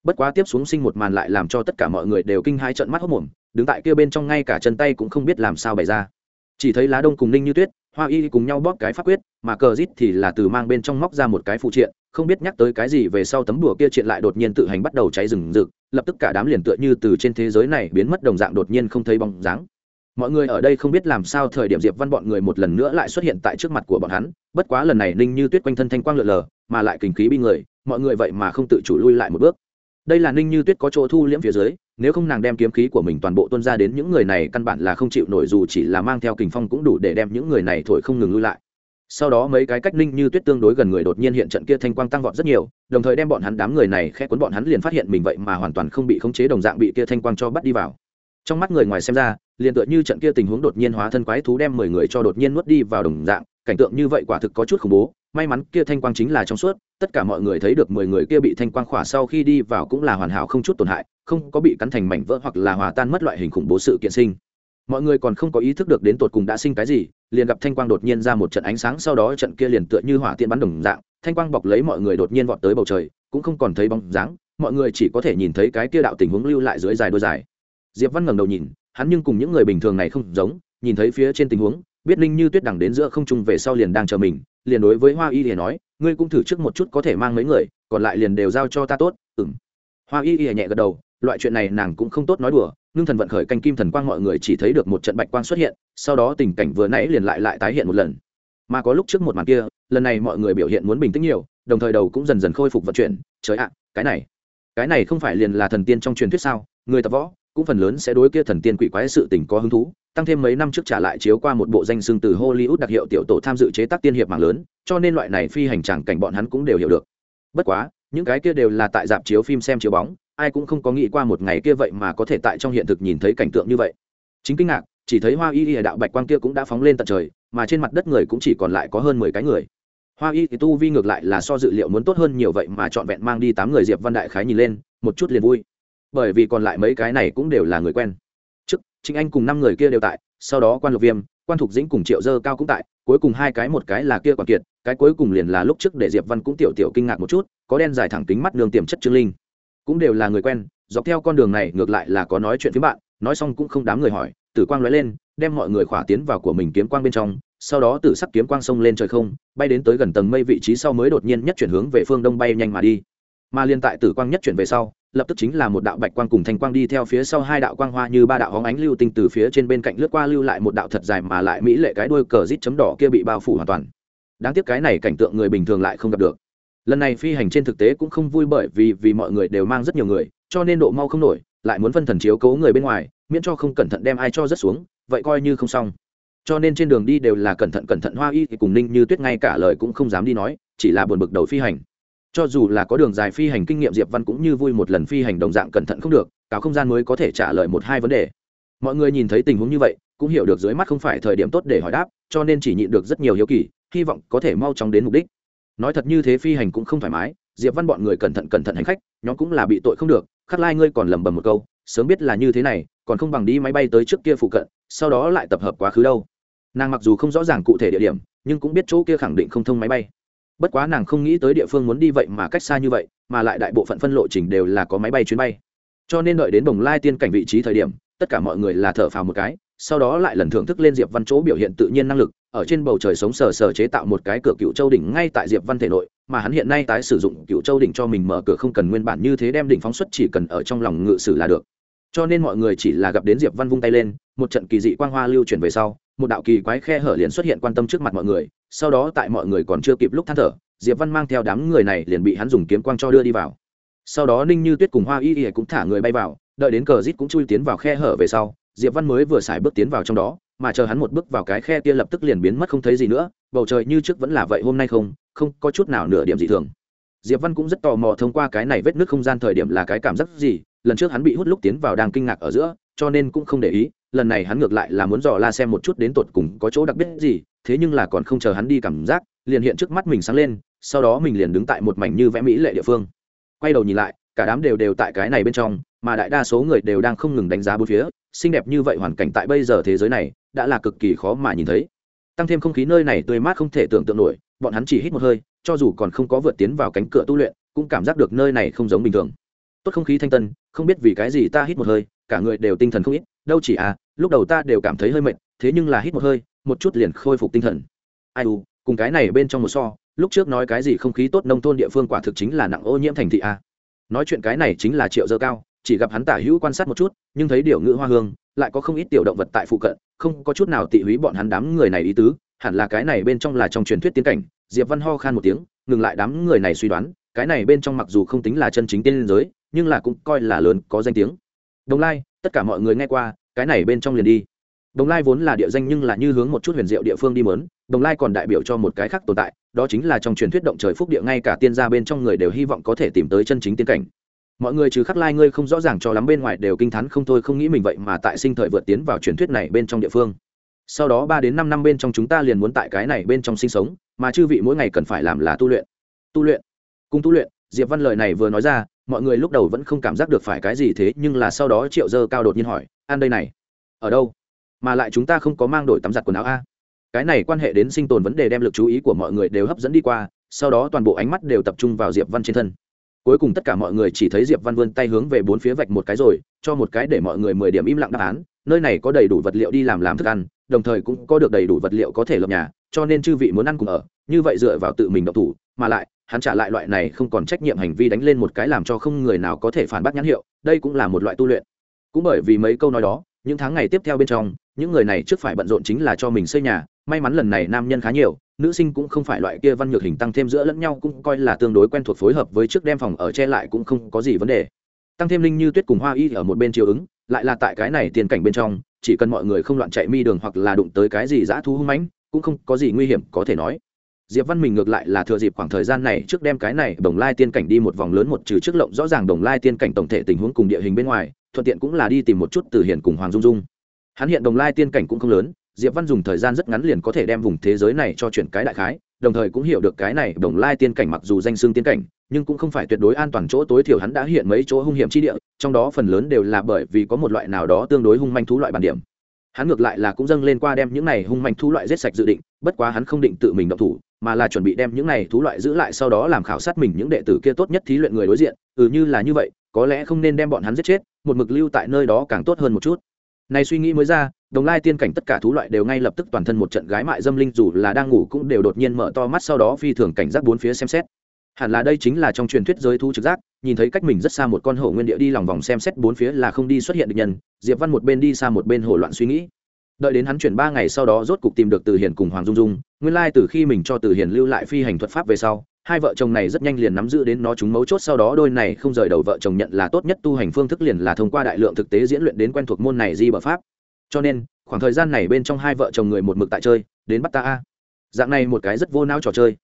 Bất quá tiếp xuống sinh một màn lại làm cho tất cả mọi người đều kinh hai trận mắt hốc mồm, đứng tại kia bên trong ngay cả chân tay cũng không biết làm sao bày ra. Chỉ thấy lá đông cùng ninh như tuyết, hoa y cùng nhau bóp cái pháp quyết, mà cờ rít thì là từ mang bên trong móc ra một cái phụ triện, không biết nhắc tới cái gì về sau tấm đùa kia triện lại đột nhiên tự hành bắt đầu cháy rừng rực, lập tức cả đám liền tựa như từ trên thế giới này biến mất đồng dạng đột nhiên không thấy bóng dáng mọi người ở đây không biết làm sao thời điểm diệp văn bọn người một lần nữa lại xuất hiện tại trước mặt của bọn hắn, bất quá lần này ninh như tuyết quanh thân thanh quang lượn lờ, mà lại kình khí bi người, mọi người vậy mà không tự chủ lui lại một bước. Đây là ninh như tuyết có chỗ thu liễm phía dưới, nếu không nàng đem kiếm khí của mình toàn bộ tuân ra đến những người này căn bản là không chịu nổi dù chỉ là mang theo kình phong cũng đủ để đem những người này thổi không ngừng lui lại. Sau đó mấy cái cách ninh như tuyết tương đối gần người đột nhiên hiện trận kia thanh quang tăng vọt rất nhiều, đồng thời đem bọn hắn đám người này khẽ cuốn bọn hắn liền phát hiện mình vậy mà hoàn toàn không bị khống chế đồng dạng bị kia thanh quang cho bắt đi vào. Trong mắt người ngoài xem ra liền tựa như trận kia tình huống đột nhiên hóa thân quái thú đem mười người cho đột nhiên nuốt đi vào đồng dạng, cảnh tượng như vậy quả thực có chút khủng bố. May mắn kia thanh quang chính là trong suốt, tất cả mọi người thấy được mười người kia bị thanh quang khỏa sau khi đi vào cũng là hoàn hảo không chút tổn hại, không có bị cắn thành mảnh vỡ hoặc là hòa tan mất loại hình khủng bố sự kiện sinh. Mọi người còn không có ý thức được đến tột cùng đã sinh cái gì, liền gặp thanh quang đột nhiên ra một trận ánh sáng, sau đó trận kia liền tựa như hỏa tiện bắn đồng dạng, thanh quang bọc lấy mọi người đột nhiên vọt tới bầu trời, cũng không còn thấy bóng dáng, mọi người chỉ có thể nhìn thấy cái kia đạo tình huống lưu lại dưới dài đôi dài. Diệp văn ngẩng đầu nhìn hắn nhưng cùng những người bình thường này không giống, nhìn thấy phía trên tình huống, biết linh như tuyết đằng đến giữa không trung về sau liền đang chờ mình, liền đối với hoa y liền nói, ngươi cũng thử trước một chút có thể mang mấy người, còn lại liền đều giao cho ta tốt. Ừng hoa y y nhẹ gật đầu, loại chuyện này nàng cũng không tốt nói đùa ngưng thần vận khởi canh kim thần quang mọi người chỉ thấy được một trận bạch quang xuất hiện, sau đó tình cảnh vừa nãy liền lại lại tái hiện một lần. Mà có lúc trước một màn kia, lần này mọi người biểu hiện muốn bình tĩnh nhiều, đồng thời đầu cũng dần dần khôi phục vận chuyển, trời ạ, cái này cái này không phải liền là thần tiên trong truyền thuyết sao? Người tập võ cũng phần lớn sẽ đối kia thần tiên quỷ quái sự tình có hứng thú, tăng thêm mấy năm trước trả lại chiếu qua một bộ danh xưng từ hollywood đặc hiệu tiểu tổ tham dự chế tác tiên hiệp mạng lớn, cho nên loại này phi hành tràng cảnh bọn hắn cũng đều hiểu được. Bất quá, những cái kia đều là tại dạp chiếu phim xem chiếu bóng, ai cũng không có nghĩ qua một ngày kia vậy mà có thể tại trong hiện thực nhìn thấy cảnh tượng như vậy. Chính kinh ngạc, chỉ thấy hoa y y đạo bạch quang kia cũng đã phóng lên tận trời, mà trên mặt đất người cũng chỉ còn lại có hơn mười cái người. Hoa y thì tu vi ngược lại là so dự liệu muốn tốt hơn nhiều vậy mà trọn vẹn mang đi tám người diệp văn đại khái nhìn lên, một chút liền vui bởi vì còn lại mấy cái này cũng đều là người quen. Trước chính anh cùng năm người kia đều tại, sau đó quan lục viêm, quan thục dĩnh cùng triệu dơ cao cũng tại, cuối cùng hai cái một cái là kia quản kiệt, cái cuối cùng liền là lúc trước để diệp văn cũng tiểu tiểu kinh ngạc một chút, có đen dài thẳng tính mắt đường tiềm chất trương linh. Cũng đều là người quen, dọc theo con đường này ngược lại là có nói chuyện với bạn, nói xong cũng không đám người hỏi, tử quang lóe lên, đem mọi người khỏa tiến vào của mình kiếm quang bên trong, sau đó tử sắc kiếm quang sông lên trời không, bay đến tới gần tầng mây vị trí sau mới đột nhiên nhất chuyển hướng về phương đông bay nhanh mà đi. Mà liên tại tử quang nhất chuyển về sau lập tức chính là một đạo bạch quang cùng thanh quang đi theo phía sau hai đạo quang hoa như ba đạo hóng ánh lưu tinh từ phía trên bên cạnh lướt qua lưu lại một đạo thật dài mà lại mỹ lệ cái đuôi cờ rít chấm đỏ kia bị bao phủ hoàn toàn. Đáng tiếc cái này cảnh tượng người bình thường lại không gặp được. Lần này phi hành trên thực tế cũng không vui bởi vì vì mọi người đều mang rất nhiều người, cho nên độ mau không nổi, lại muốn phân thần chiếu cố người bên ngoài, miễn cho không cẩn thận đem ai cho rất xuống, vậy coi như không xong. Cho nên trên đường đi đều là cẩn thận cẩn thận hoa y thì cùng ninh như tuyết ngay cả lời cũng không dám đi nói, chỉ là buồn bực đầu phi hành cho dù là có đường dài phi hành kinh nghiệm, diệp văn cũng như vui một lần phi hành đồng dạng cẩn thận không được, cả không gian mới có thể trả lời một hai vấn đề. Mọi người nhìn thấy tình huống như vậy, cũng hiểu được dưới mắt không phải thời điểm tốt để hỏi đáp, cho nên chỉ nhịn được rất nhiều hiếu kỳ, hy vọng có thể mau chóng đến mục đích. Nói thật như thế phi hành cũng không thoải mái, diệp văn bọn người cẩn thận cẩn thận hành khách, nhóm cũng là bị tội không được, khắc lai ngươi còn lầm bầm một câu, sớm biết là như thế này, còn không bằng đi máy bay tới trước kia phụ cận, sau đó lại tập hợp quá khứ đâu. Nàng mặc dù không rõ ràng cụ thể địa điểm, nhưng cũng biết chỗ kia khẳng định không thông máy bay bất quá nàng không nghĩ tới địa phương muốn đi vậy mà cách xa như vậy, mà lại đại bộ phận phân lộ trình đều là có máy bay chuyến bay. Cho nên đợi đến bồng lai tiên cảnh vị trí thời điểm, tất cả mọi người là thở phào một cái, sau đó lại lần thưởng thức lên diệp văn chỗ biểu hiện tự nhiên năng lực, ở trên bầu trời sống sờ sờ chế tạo một cái cửa cựu châu đỉnh ngay tại diệp văn thể nội, mà hắn hiện nay tái sử dụng cựu châu đỉnh cho mình mở cửa không cần nguyên bản như thế đem đỉnh phóng xuất chỉ cần ở trong lòng ngự sử là được. Cho nên mọi người chỉ là gặp đến diệp văn vung tay lên, một trận kỳ dị quang hoa lưu chuyển về sau, một đạo kỳ quái khe hở liền xuất hiện quan tâm trước mặt mọi người sau đó tại mọi người còn chưa kịp lúc than thở, diệp văn mang theo đám người này liền bị hắn dùng kiếm quang cho đưa đi vào. Sau đó ninh như tuyết cùng hoa y y cũng thả người bay vào, đợi đến cờ rít cũng chui tiến vào khe hở về sau, diệp văn mới vừa xài bước tiến vào trong đó, mà chờ hắn một bước vào cái khe kia lập tức liền biến mất không thấy gì nữa, bầu trời như trước vẫn là vậy hôm nay không không có chút nào nửa điểm gì thường. Diệp văn cũng rất tò mò thông qua cái này vết nước không gian thời điểm là cái cảm giác gì, lần trước hắn bị hút lúc tiến vào đang kinh ngạc ở giữa, cho nên cũng không để ý, lần này hắn ngược lại là muốn dò la xem một chút đến tột cùng có chỗ đặc biệt gì thế nhưng là còn không chờ hắn đi cảm giác, liền hiện trước mắt mình sáng lên, sau đó mình liền đứng tại một mảnh như vẽ mỹ lệ địa phương. Quay đầu nhìn lại, cả đám đều đều tại cái này bên trong, mà đại đa số người đều đang không ngừng đánh giá bốn phía, xinh đẹp như vậy hoàn cảnh tại bây giờ thế giới này, đã là cực kỳ khó mà nhìn thấy. Tăng thêm không khí nơi này tươi mát không thể tưởng tượng nổi, bọn hắn chỉ hít một hơi, cho dù còn không có vượt tiến vào cánh cửa tu luyện, cũng cảm giác được nơi này không giống bình thường. Tốt không khí thanh tân, không biết vì cái gì ta hít một hơi, cả người đều tinh thần không ít, đâu chỉ à lúc đầu ta đều cảm thấy hơi mệt, thế nhưng là hít một hơi một chút liền khôi phục tinh thần. Ai u, cùng cái này bên trong một so, lúc trước nói cái gì không khí tốt nông thôn địa phương quả thực chính là nặng ô nhiễm thành thị a. Nói chuyện cái này chính là triệu dơ cao, chỉ gặp hắn tả hữu quan sát một chút, nhưng thấy điều ngữ hoa hương, lại có không ít tiểu động vật tại phụ cận, không có chút nào tị húy bọn hắn đám người này ý tứ, hẳn là cái này bên trong là trong truyền thuyết tiến cảnh. Diệp văn ho khan một tiếng, ngừng lại đám người này suy đoán, cái này bên trong mặc dù không tính là chân chính tiên giới, nhưng là cũng coi là lớn, có danh tiếng. Đồng lai, tất cả mọi người nghe qua, cái này bên trong liền đi đồng lai vốn là địa danh nhưng là như hướng một chút huyền diệu địa phương đi mớn, đồng lai còn đại biểu cho một cái khác tồn tại, đó chính là trong truyền thuyết động trời phúc địa ngay cả tiên gia bên trong người đều hy vọng có thể tìm tới chân chính tiên cảnh. Mọi người trừ khắc lai ngươi không rõ ràng cho lắm bên ngoài đều kinh t h n không thôi không nghĩ mình vậy mà tại sinh thời vượt tiến vào truyền thuyết này bên trong địa phương. Sau đó ba đến năm năm bên trong chúng ta liền muốn tại cái này bên trong sinh sống, mà chư vị mỗi ngày cần phải làm là tu luyện. Tu luyện. Cùng tu luyện, diệp văn lời này vừa nói ra, mọi người lúc đầu vẫn không cảm giác được phải cái gì thế nhưng là sau đó triệu dơ cao đột nhiên hỏi ăn đây này, ở đâu? Mà lại chúng ta không có mang đổi tắm giặt quần áo a. Cái này quan hệ đến sinh tồn vấn đề đem lực chú ý của mọi người đều hấp dẫn đi qua, sau đó toàn bộ ánh mắt đều tập trung vào diệp văn trên thân. Cuối cùng tất cả mọi người chỉ thấy diệp văn vươn tay hướng về bốn phía vạch một cái rồi, cho một cái để mọi người mười điểm im lặng đáp án, nơi này có đầy đủ vật liệu đi làm làm thức ăn, đồng thời cũng có được đầy đủ vật liệu có thể lập nhà, cho nên chư vị muốn ăn cùng ở, như vậy dựa vào tự mình độc thủ, mà lại, hắn trả lại loại này không còn trách nhiệm hành vi đánh lên một cái làm cho không người nào có thể phản bác nhãn hiệu, đây cũng là một loại tu luyện. Cũng bởi vì mấy câu nói đó, những tháng ngày tiếp theo bên trong những người này trước phải bận rộn chính là cho mình xây nhà, may mắn lần này nam nhân khá nhiều, nữ sinh cũng không phải loại kia văn nhược hình tăng thêm giữa lẫn nhau cũng coi là tương đối quen thuộc phối hợp với trước đem phòng ở che lại cũng không có gì vấn đề. Tăng thêm linh như tuyết cùng hoa y ở một bên chiều ứng, lại là tại cái này tiền cảnh bên trong, chỉ cần mọi người không loạn chạy mi đường hoặc là đụng tới cái gì dã thú hung mãnh, cũng không có gì nguy hiểm có thể nói. Diệp văn mình ngược lại là thừa dịp khoảng thời gian này trước đem cái này đồng lai tiên cảnh đi một vòng lớn một trừ trước lộng rõ ràng đồng lai tiên cảnh tổng thể tình huống cùng địa hình bên ngoài, thuận tiện cũng là đi tìm một chút từ hiền cùng hoàng dung dung hắn hiện đồng lai tiên cảnh cũng không lớn, diệp văn dùng thời gian rất ngắn liền có thể đem vùng thế giới này cho chuyển cái đại khái, đồng thời cũng hiểu được cái này đồng lai tiên cảnh mặc dù danh xương tiên cảnh, nhưng cũng không phải tuyệt đối an toàn chỗ tối thiểu hắn đã hiện mấy chỗ hung hiểm chi địa, trong đó phần lớn đều là bởi vì có một loại nào đó tương đối hung manh thú loại bản điểm. Hắn ngược lại là cũng dâng lên qua đem những này hung manh thú loại giết sạch dự định, bất quá hắn không định tự mình động thủ, mà là chuẩn bị đem những này thú loại giữ lại sau đó làm khảo sát mình những đệ tử kia tốt nhất thí luyện người đối diện ừ như là như vậy, có lẽ không nên đem bọn hắn giết chết, một mực lưu tại nơi đó càng tốt hơn một chút này suy nghĩ mới ra, đồng lai tiên cảnh tất cả thú loại đều ngay lập tức toàn thân một trận gái mại dâm linh, dù là đang ngủ cũng đều đột nhiên mở to mắt sau đó phi thường cảnh giác bốn phía xem xét. Hẳn là đây chính là trong truyền thuyết giới thu trực giác, nhìn thấy cách mình rất xa một con hổ nguyên địa đi lòng vòng xem xét bốn phía là không đi xuất hiện được nhân, diệp văn một bên đi xa một bên hổ loạn suy nghĩ. Đợi đến hắn chuyển ba ngày sau đó rốt cục tìm được từ hiền cùng hoàng dung dung, nguyên lai từ khi mình cho từ hiền lưu lại phi hành thuật pháp về sau hai vợ chồng này rất nhanh liền nắm giữ đến nó chúng mấu chốt, sau đó đôi này không rời đầu vợ chồng nhận là tốt nhất, tu hành phương thức liền là thông qua đại lượng thực tế diễn luyện đến quen thuộc môn này di bờ pháp. Cho nên, khoảng thời gian này bên trong hai vợ chồng người một mực tại chơi, đến bắt ta a. Dạng này một cái rất vô não trò chơi.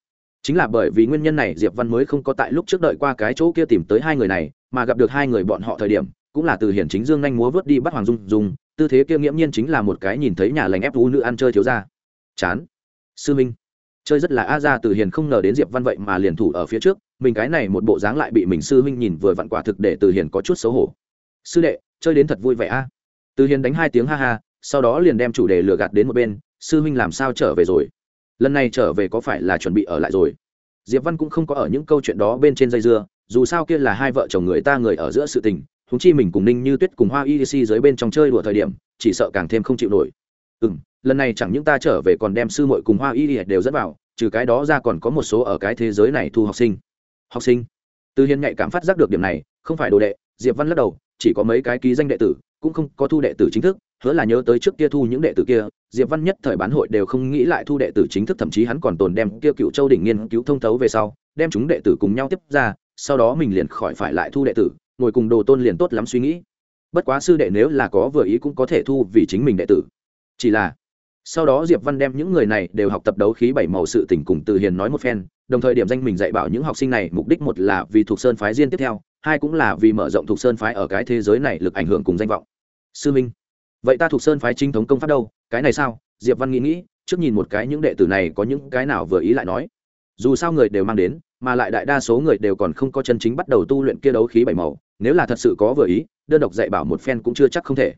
Chính là bởi vì nguyên nhân này, diệp văn mới không có tại lúc trước đợi qua cái chỗ kia tìm tới hai người này, mà gặp được hai người bọn họ thời điểm, cũng là từ hiển chính dương nhanh múa vớt đi bắt hoàng dung dung, tư thế kia nghiễm nhiên chính là một cái nhìn thấy nhà lành ép vũ nữ ăn chơi thiếu ra chán. Sư minh chơi rất là a ra từ hiền không ngờ đến diệp văn vậy mà liền thủ ở phía trước, mình cái này một bộ dáng lại bị mình sư huynh nhìn vừa vặn quả thực để từ hiền có chút xấu hổ. Sư đệ, chơi đến thật vui vẻ a. Từ hiền đánh hai tiếng ha ha, sau đó liền đem chủ đề lừa gạt đến một bên, sư huynh làm sao trở về rồi? Lần này trở về có phải là chuẩn bị ở lại rồi? Diệp văn cũng không có ở những câu chuyện đó bên trên dây dưa, dù sao kia là hai vợ chồng người ta người ở giữa sự tình húng chi mình cùng ninh như tuyết cùng hoa y dưới bên trong chơi đùa thời điểm, chỉ sợ càng thêm không chịu nổi. Ừ m lần này chẳng những ta trở về còn đem sư muội cùng hoa y đều dẫn vào, trừ cái đó ra còn có một số ở cái thế giới này thu học sinh. Học sinh? Từ hiền nhạy cảm phát giác được điểm này, không phải đồ đệ, diệp văn lắc đầu, chỉ có mấy cái ký danh đệ tử, cũng không có thu đệ tử chính thức, hứa là nhớ tới trước kia thu những đệ tử kia, diệp văn nhất thời bán hội đều không nghĩ lại thu đệ tử chính thức, thậm chí hắn còn tồn đem kia cựu châu đỉnh nghiên cứu thông thấu về sau, đem chúng đệ tử cùng nhau tiếp ra, sau đó mình liền khỏi phải lại thu đệ tử, ngồi cùng đồ tôn liền tốt lắm suy nghĩ. Bất quá sư đệ nếu là có vừa ý cũng có thể thu vì chính mình đệ tử. Chỉ là sau đó diệp văn đem những người này đều học tập đấu khí bảy màu sự tình cùng từ hiền nói một phen, đồng thời điểm danh mình dạy bảo những học sinh này, mục đích một là vì thuộc sơn phái riêng tiếp theo, hai cũng là vì mở rộng thuộc sơn phái ở cái thế giới này lực ảnh hưởng cùng danh vọng. Sư minh, vậy ta thuộc sơn phái chính thống công pháp đâu? Cái này sao? Diệp văn nghĩ nghĩ, trước nhìn một cái những đệ tử này có những cái nào vừa ý lại nói. Dù sao người đều mang đến, mà lại đại đa số người đều còn không có chân chính bắt đầu tu luyện kia đấu khí bảy màu, nếu là thật sự có vừa ý, đơn độc dạy bảo một phen cũng chưa chắc không thể.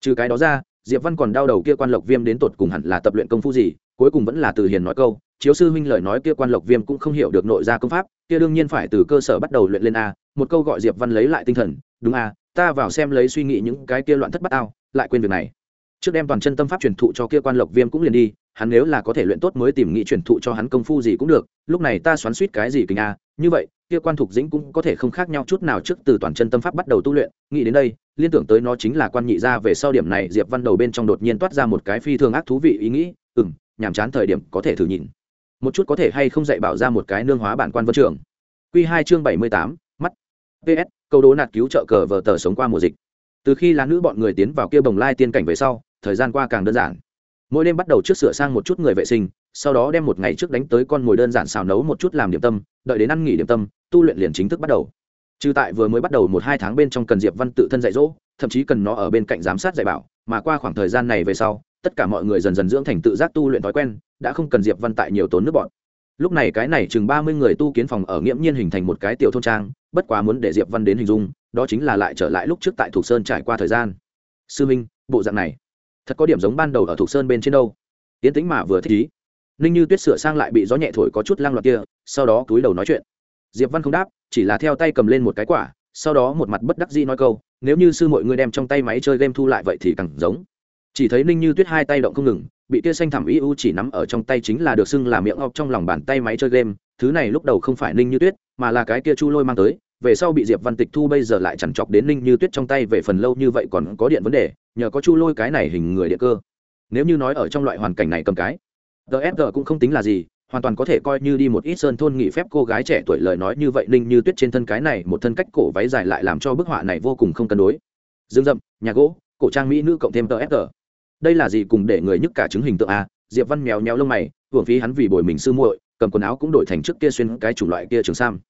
Trừ cái đó ra diệp văn còn đau đầu kia quan lộc viêm đến tột cùng hẳn là tập luyện công phu gì, cuối cùng vẫn là từ hiền nói câu, chiếu sư huynh lời nói kia quan lộc viêm cũng không hiểu được nội gia công pháp, kia đương nhiên phải từ cơ sở bắt đầu luyện lên a. Một câu gọi diệp văn lấy lại tinh thần, đúng a, ta vào xem lấy suy nghĩ những cái kia loạn thất bát ao lại quên việc này. Trước đem toàn chân tâm pháp truyền thụ cho kia quan lộc viêm cũng liền đi, hắn nếu là có thể luyện tốt mới tìm nghĩ truyền thụ cho hắn công phu gì cũng được, lúc này ta xoắn suýt cái gì kinh a như vậy, kia quan thục dĩnh cũng có thể không khác nhau chút nào trước từ toàn chân tâm pháp bắt đầu tu luyện. Nghĩ đến đây, liên tưởng tới nó chính là quan nhị gia về sau điểm này, diệp văn đầu bên trong đột nhiên toát ra một cái phi thường ác thú vị ý nghĩ ừ m nhàm chán thời điểm có thể thử nhìn. Một chút có thể hay không dạy bảo ra một cái nương hóa bản quan vân trường. Q hai chương bảy mươi tám, mắt. Ps câu đố nạt cứu trợ cờ vờ tờ sống qua mùa dịch. Từ khi lá nữ bọn người tiến vào kia bồng lai tiên cảnh về sau, thời gian qua càng đơn giản. Mỗi đêm bắt đầu trước sửa sang một chút người vệ sinh sau đó đem một ngày trước đánh tới con mồi đơn giản xào nấu một chút làm điểm tâm, đợi đến ăn nghỉ điểm tâm, tu luyện liền chính thức bắt đầu. Trừ tại vừa mới bắt đầu một hai tháng bên trong cần diệp văn tự thân dạy dỗ, thậm chí cần nó ở bên cạnh giám sát dạy bảo, mà qua khoảng thời gian này về sau, tất cả mọi người dần dần dưỡng thành tự giác tu luyện thói quen, đã không cần diệp văn tại nhiều tốn nước bọn. Lúc này cái này chừng ba mươi người tu kiến phòng ở nghiễm nhiên hình thành một cái tiểu thôn trang, bất quá muốn để diệp văn đến hình dung, đó chính là lại trở lại lúc trước tại thục sơn trải qua thời gian. Sư minh, bộ dạng này, thật có điểm giống ban đầu ở thục sơn bên trên đâu. Tiến tính mà vừa thích ý ninh như tuyết sửa sang lại bị gió nhẹ thổi có chút lang loạt kia, sau đó túi đầu nói chuyện. Diệp văn không đáp, chỉ là theo tay cầm lên một cái quả, sau đó một mặt bất đắc dĩ nói câu, nếu như sư mọi người đem trong tay máy chơi game thu lại vậy thì càng giống. Chỉ thấy ninh như tuyết hai tay động không ngừng, bị kia xanh thẳm u chỉ nắm ở trong tay chính là được xưng là miệng ọc trong lòng bàn tay máy chơi game, thứ này lúc đầu không phải ninh như tuyết, mà là cái kia chu lôi mang tới, về sau bị diệp văn tịch thu bây giờ lại chẳng chọc đến ninh như tuyết trong tay về phần lâu như vậy còn có điện vấn đề, nhờ có chu lôi cái này hình người điện cơ. Nếu như nói ở trong loại hoàn cảnh này cầm cái dsg cũng không tính là gì, hoàn toàn có thể coi như đi một ít sơn thôn nghỉ phép cô gái trẻ tuổi lời nói như vậy, ninh như tuyết trên thân cái này một thân cách cổ váy dài lại làm cho bức họa này vô cùng không cân đối. Dương dậm, nhà gỗ, cổ trang mỹ nữ cộng thêm tờ dsg đây là gì cùng để người nhức cả chứng hình tượng a diệp văn mèo mèo lông mày, hưởng phí hắn vì bồi mình sư muội, cầm quần áo cũng đổi thành trước kia xuyên cái chủng loại kia trường sam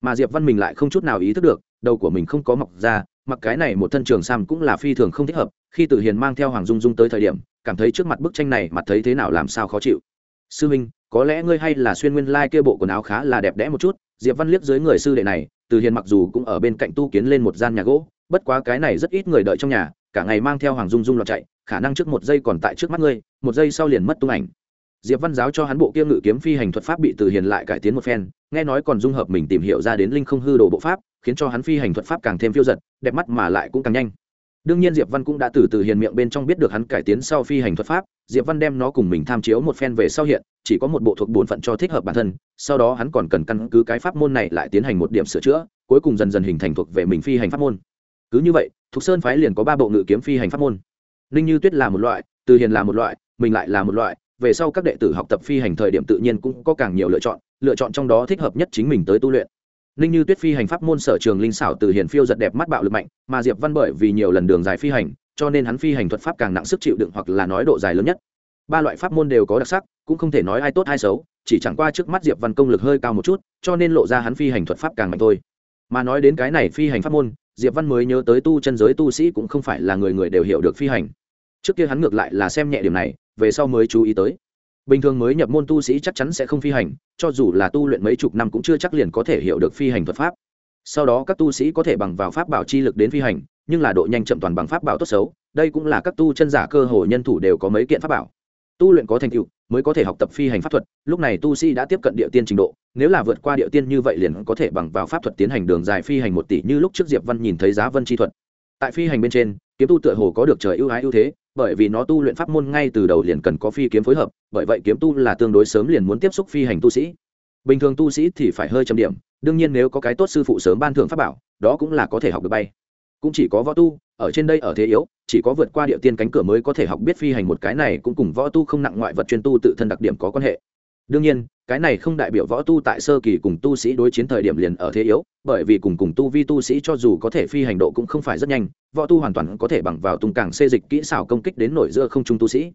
mà diệp văn mình lại không chút nào ý thức được, đầu của mình không có mọc ra, mặc cái này một thân trường sam cũng là phi thường không thích hợp, khi tử hiền mang theo hoàng dung dung tới thời điểm, cảm thấy trước mặt bức tranh này mặt thấy thế nào làm sao khó chịu. Sư minh có lẽ ngươi hay là xuyên nguyên lai kia bộ quần áo khá là đẹp đẽ một chút. Diệp văn liếc dưới người sư đệ này từ hiền mặc dù cũng ở bên cạnh tu kiến lên một gian nhà gỗ, bất quá cái này rất ít người đợi trong nhà, cả ngày mang theo hoàng dung dung lọt chạy, khả năng trước một giây còn tại trước mắt ngươi, một giây sau liền mất tung ảnh diệp văn giáo cho hắn bộ kia ngự kiếm phi hành thuật pháp bị từ hiền lại cải tiến một phen, nghe nói còn dung hợp mình tìm hiểu ra đến linh không hư đồ bộ pháp, khiến cho hắn phi hành thuật pháp càng thêm phiêu giật, đẹp mắt mà lại cũng càng nhanh. Đương nhiên diệp văn cũng đã từ từ hiền miệng bên trong biết được hắn cải tiến sau phi hành thuật pháp, diệp văn đem nó cùng mình tham chiếu một phen về sau hiện, chỉ có một bộ thuộc bổn phận cho thích hợp bản thân, sau đó hắn còn cần căn cứ cái pháp môn này lại tiến hành một điểm sửa chữa, cuối cùng dần dần hình thành thuộc về mình phi hành pháp môn. Cứ như vậy, Thục sơn phái liền có ba bộ ngự kiếm phi hành pháp môn. Ninh như tuyết là một loại, từ hiền là một loại, mình lại là một loại về sau các đệ tử học tập phi hành thời điểm tự nhiên cũng có càng nhiều lựa chọn lựa chọn trong đó thích hợp nhất chính mình tới tu luyện. Ninh như tuyết phi hành pháp môn sở trường linh xảo từ hiền phiêu giật đẹp mắt bạo lực mạnh, mà diệp văn bởi vì nhiều lần đường dài phi hành, cho nên hắn phi hành thuật pháp càng nặng sức chịu đựng hoặc là nói độ dài lớn nhất. Ba loại pháp môn đều có đặc sắc, cũng không thể nói ai tốt ai xấu, chỉ chẳng qua trước mắt diệp văn công lực hơi cao một chút, cho nên lộ ra hắn phi hành thuật pháp càng mạnh thôi. Mà nói đến cái này phi hành pháp môn, diệp văn mới nhớ tới tu chân giới tu sĩ cũng không phải là người người đều hiểu được phi hành. Trước kia hắn ngược lại là xem nhẹ điểm này về sau mới chú ý tới. Bình thường mới nhập môn tu sĩ chắc chắn sẽ không phi hành, cho dù là tu luyện mấy chục năm cũng chưa chắc liền có thể hiểu được phi hành thuật pháp. Sau đó các tu sĩ có thể bằng vào pháp bảo chi lực đến phi hành, nhưng là độ nhanh chậm toàn bằng pháp bảo tốt xấu, đây cũng là các tu chân giả cơ hồ nhân thủ đều có mấy kiện pháp bảo. Tu luyện có thành tựu, mới có thể học tập phi hành pháp thuật, lúc này tu sĩ đã tiếp cận địa tiên trình độ, nếu là vượt qua địa tiên như vậy liền có thể bằng vào pháp thuật tiến hành đường dài phi hành một tỷ như lúc trước diệp văn nhìn thấy giá vân chi thuật. Tại phi hành bên trên, kiếm tu tựa hồ có được trời ưu ái ưu thế bởi vì nó tu luyện pháp môn ngay từ đầu liền cần có phi kiếm phối hợp, bởi vậy kiếm tu là tương đối sớm liền muốn tiếp xúc phi hành tu sĩ. Bình thường tu sĩ thì phải hơi chấm điểm, đương nhiên nếu có cái tốt sư phụ sớm ban thưởng pháp bảo, đó cũng là có thể học được bay. Cũng chỉ có võ tu, ở trên đây ở thế yếu, chỉ có vượt qua địa tiên cánh cửa mới có thể học biết phi hành một cái này cũng cùng võ tu không nặng ngoại vật chuyên tu tự thân đặc điểm có quan hệ đương nhiên, cái này không đại biểu võ tu tại sơ kỳ cùng tu sĩ đối chiến thời điểm liền ở thế yếu, bởi vì cùng cùng tu vi tu sĩ cho dù có thể phi hành độ cũng không phải rất nhanh, võ tu hoàn toàn có thể bằng vào tung càng xê dịch kỹ xảo công kích đến nổi giữa không trung tu sĩ.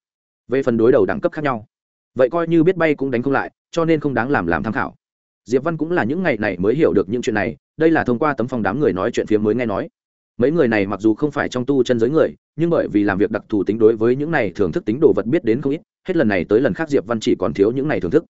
Về phần đối đầu đẳng cấp khác nhau, vậy coi như biết bay cũng đánh không lại, cho nên không đáng làm làm tham khảo. Diệp văn cũng là những ngày này mới hiểu được những chuyện này, đây là thông qua tấm phòng đám người nói chuyện phía mới nghe nói mấy người này mặc dù không phải trong tu chân giới người, nhưng bởi vì làm việc đặc thù tính đối với những này thưởng thức tính đồ vật biết đến không ít, hết lần này tới lần khác diệp văn chỉ còn thiếu những này thưởng thức.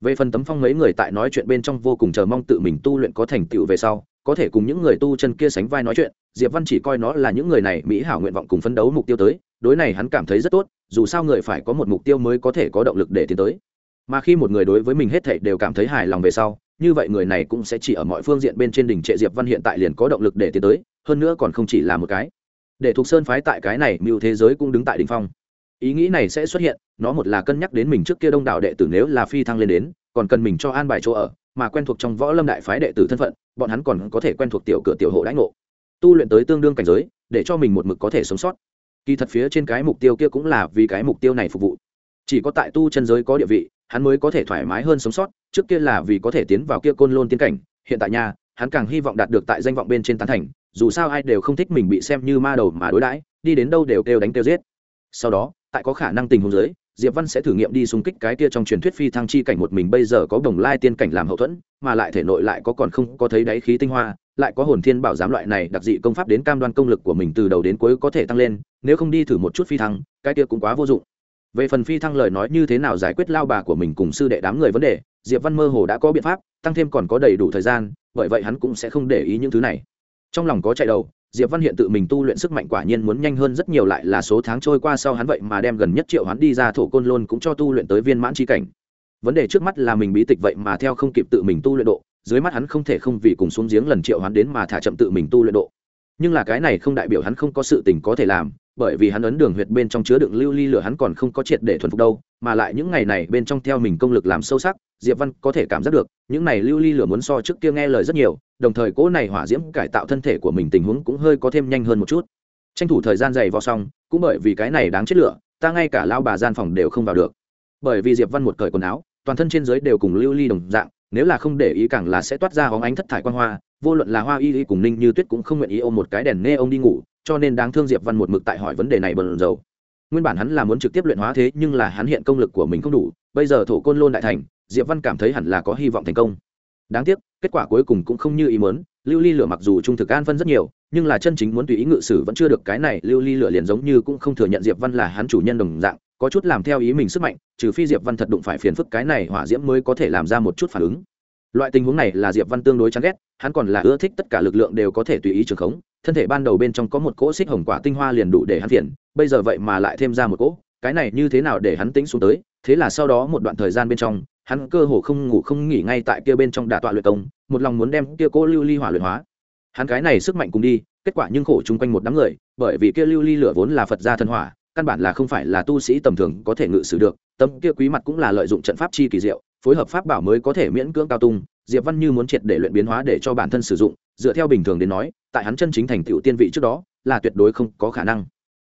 Về phần tấm phong mấy người tại nói chuyện bên trong vô cùng chờ mong tự mình tu luyện có thành tựu về sau, có thể cùng những người tu chân kia sánh vai nói chuyện, diệp văn chỉ coi nó là những người này mỹ hảo nguyện vọng cùng phấn đấu mục tiêu tới, đối này hắn cảm thấy rất tốt, dù sao người phải có một mục tiêu mới có thể có động lực để tiến tới. Mà khi một người đối với mình hết thảy đều cảm thấy hài lòng về sau, như vậy người này cũng sẽ chỉ ở mọi phương diện bên trên đỉnh trệ diệp văn hiện tại liền có động lực để tiến tới hơn nữa còn không chỉ là một cái. Để thuộc sơn phái tại cái này, mưu thế giới cũng đứng tại đỉnh phong. Ý nghĩ này sẽ xuất hiện, nó một là cân nhắc đến mình trước kia đông đảo đệ tử nếu là phi thăng lên đến, còn cần mình cho an bài chỗ ở, mà quen thuộc trong võ lâm đại phái đệ tử thân phận, bọn hắn còn có thể quen thuộc tiểu cửa tiểu hộ đãi ngộ. Tu luyện tới tương đương cảnh giới, để cho mình một mực có thể sống sót. Kỳ thật phía trên cái mục tiêu kia cũng là vì cái mục tiêu này phục vụ. Chỉ có tại tu chân giới có địa vị, hắn mới có thể thoải mái hơn sống sót, trước kia là vì có thể tiến vào kia côn lôn tiến cảnh, hiện tại nhà hắn càng hy vọng đạt được tại danh vọng bên trên tán thành dù sao ai đều không thích mình bị xem như ma đầu mà đối đãi, đi đến đâu đều kêu đánh kêu giết. Sau đó, tại có khả năng tình huống giới diệp văn sẽ thử nghiệm đi xung kích cái kia trong truyền thuyết phi thăng chi cảnh một mình bây giờ có đồng lai tiên cảnh làm hậu thuẫn, mà lại thể nội lại có còn không có thấy đáy khí tinh hoa, lại có hồn thiên bảo giám loại này đặc dị công pháp đến cam đoan công lực của mình từ đầu đến cuối có thể tăng lên, nếu không đi thử một chút phi thăng, cái kia cũng quá vô dụng. Về phần phi thăng lời nói như thế nào giải quyết lao bà của mình cùng sư đệ đám người vấn đề, diệp văn mơ hồ đã có biện pháp, tăng thêm còn có đầy đủ thời gian, bởi vậy hắn cũng sẽ không để ý những thứ này trong lòng có chạy đầu, diệp văn hiện tự mình tu luyện sức mạnh quả nhiên muốn nhanh hơn rất nhiều lại là số tháng trôi qua sau hắn vậy mà đem gần nhất triệu hắn đi ra thổ côn lôn cũng cho tu luyện tới viên mãn chi cảnh. Vấn đề trước mắt là mình bí tịch vậy mà theo không kịp tự mình tu luyện độ, dưới mắt hắn không thể không vì cùng xuống giếng lần triệu hắn đến mà thả chậm tự mình tu luyện độ. Nhưng là cái này không đại biểu hắn không có sự tình có thể làm, bởi vì hắn ấn đường huyệt bên trong chứa đựng lưu ly lửa hắn còn không có triệt để thuần phục đâu mà lại những ngày này bên trong theo mình công lực làm sâu sắc, diệp văn có thể cảm giác được, những này lưu ly lửa muốn so trước kia nghe lời rất nhiều, đồng thời cỗ này hỏa diễm cải tạo thân thể của mình tình huống cũng hơi có thêm nhanh hơn một chút. Tranh thủ thời gian dày vào xong, cũng bởi vì cái này đáng chết lửa, ta ngay cả lao bà gian phòng đều không vào được. Bởi vì diệp văn một cởi quần áo, toàn thân trên dưới đều cùng lưu ly đồng dạng, nếu là không để ý càng là sẽ toát ra hóng ánh thất thải quan hoa, vô luận là hoa y y cùng ninh như tuyết cũng không nguyện ý ôm một cái đèn nghe ông đi ngủ, cho nên đáng thương diệp văn một mực tại hỏi vấn đề này bần dầu nguyên bản hắn là muốn trực tiếp luyện hóa thế, nhưng là hắn hiện công lực của mình không đủ, bây giờ thổ côn lôn đại thành, diệp văn cảm thấy hẳn là có hy vọng thành công. Đáng tiếc, kết quả cuối cùng cũng không như ý muốn, lưu ly lửa mặc dù trung thực an phân rất nhiều, nhưng là chân chính muốn tùy ý ngự sử vẫn chưa được, cái này lưu ly lửa liền giống như cũng không thừa nhận diệp văn là hắn chủ nhân đồng dạng, có chút làm theo ý mình sức mạnh, trừ phi diệp văn thật đụng phải phiền phức cái này hỏa diễm mới có thể làm ra một chút phản ứng. Loại tình huống này là diệp văn tương đối chán ghét, hắn còn là ưa thích tất cả lực lượng đều có thể tùy ý trường khống, thân thể ban đầu bên trong có một cỗ xích hồng quả tinh hoa liền đủ để hắn phiền bây giờ vậy mà lại thêm ra một cỗ, cái này như thế nào để hắn tính xuống tới? Thế là sau đó một đoạn thời gian bên trong, hắn cơ hồ không ngủ không nghỉ ngay tại kia bên trong đả tọa luyện công, một lòng muốn đem kia cỗ lưu ly hỏa luyện hóa. Hắn cái này sức mạnh cùng đi, kết quả nhưng khổ chung quanh một đám người, bởi vì kia lưu ly lửa vốn là phật gia thân hỏa, căn bản là không phải là tu sĩ tầm thường có thể ngự sử được, tâm kia quý mặt cũng là lợi dụng trận pháp chi kỳ diệu, phối hợp pháp bảo mới có thể miễn cưỡng cao tung. Diệp văn như muốn triệt để luyện biến hóa để cho bản thân sử dụng, dựa theo bình thường đến nói, tại hắn chân chính thành tựu tiên vị trước đó, là tuyệt đối không có khả năng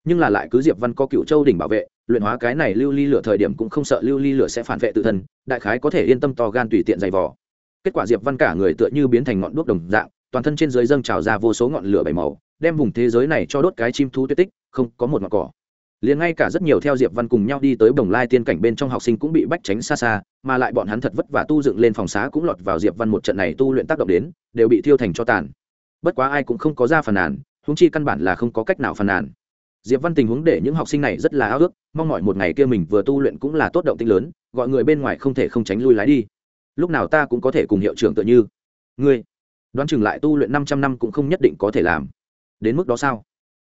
nhưng là lại cứ diệp văn có cựu châu đỉnh bảo vệ, luyện hóa cái này lưu ly lửa thời điểm cũng không sợ lưu ly lửa sẽ phản vệ tự thân, đại khái có thể yên tâm to gan tùy tiện dày vò. Kết quả diệp văn cả người tựa như biến thành ngọn đuốc đồng dạng, toàn thân trên dưới dâng trào ra vô số ngọn lửa bảy màu, đem vùng thế giới này cho đốt cái chim thú tuyệt tích, không có một ngọn cỏ. Liền ngay cả rất nhiều theo diệp văn cùng nhau đi tới bồng lai tiên cảnh bên trong học sinh cũng bị bách tránh xa xa, mà lại bọn hắn thật vất vả tu dựng lên phòng xá cũng lọt vào diệp văn một trận này tu luyện tác động đến, đều bị thiêu thành cho tàn. Bất quá ai cũng không có ra phàn nàn húng chi căn bản là không có cách nào phàn nàn diệp văn tình huống để những học sinh này rất là ao ước, mong mỏi một ngày kia mình vừa tu luyện cũng là tốt động tinh lớn, gọi người bên ngoài không thể không tránh lui lái đi. Lúc nào ta cũng có thể cùng hiệu trưởng tự như. Ngươi, đoán chừng lại tu luyện năm trăm năm cũng không nhất định có thể làm. Đến mức đó sao?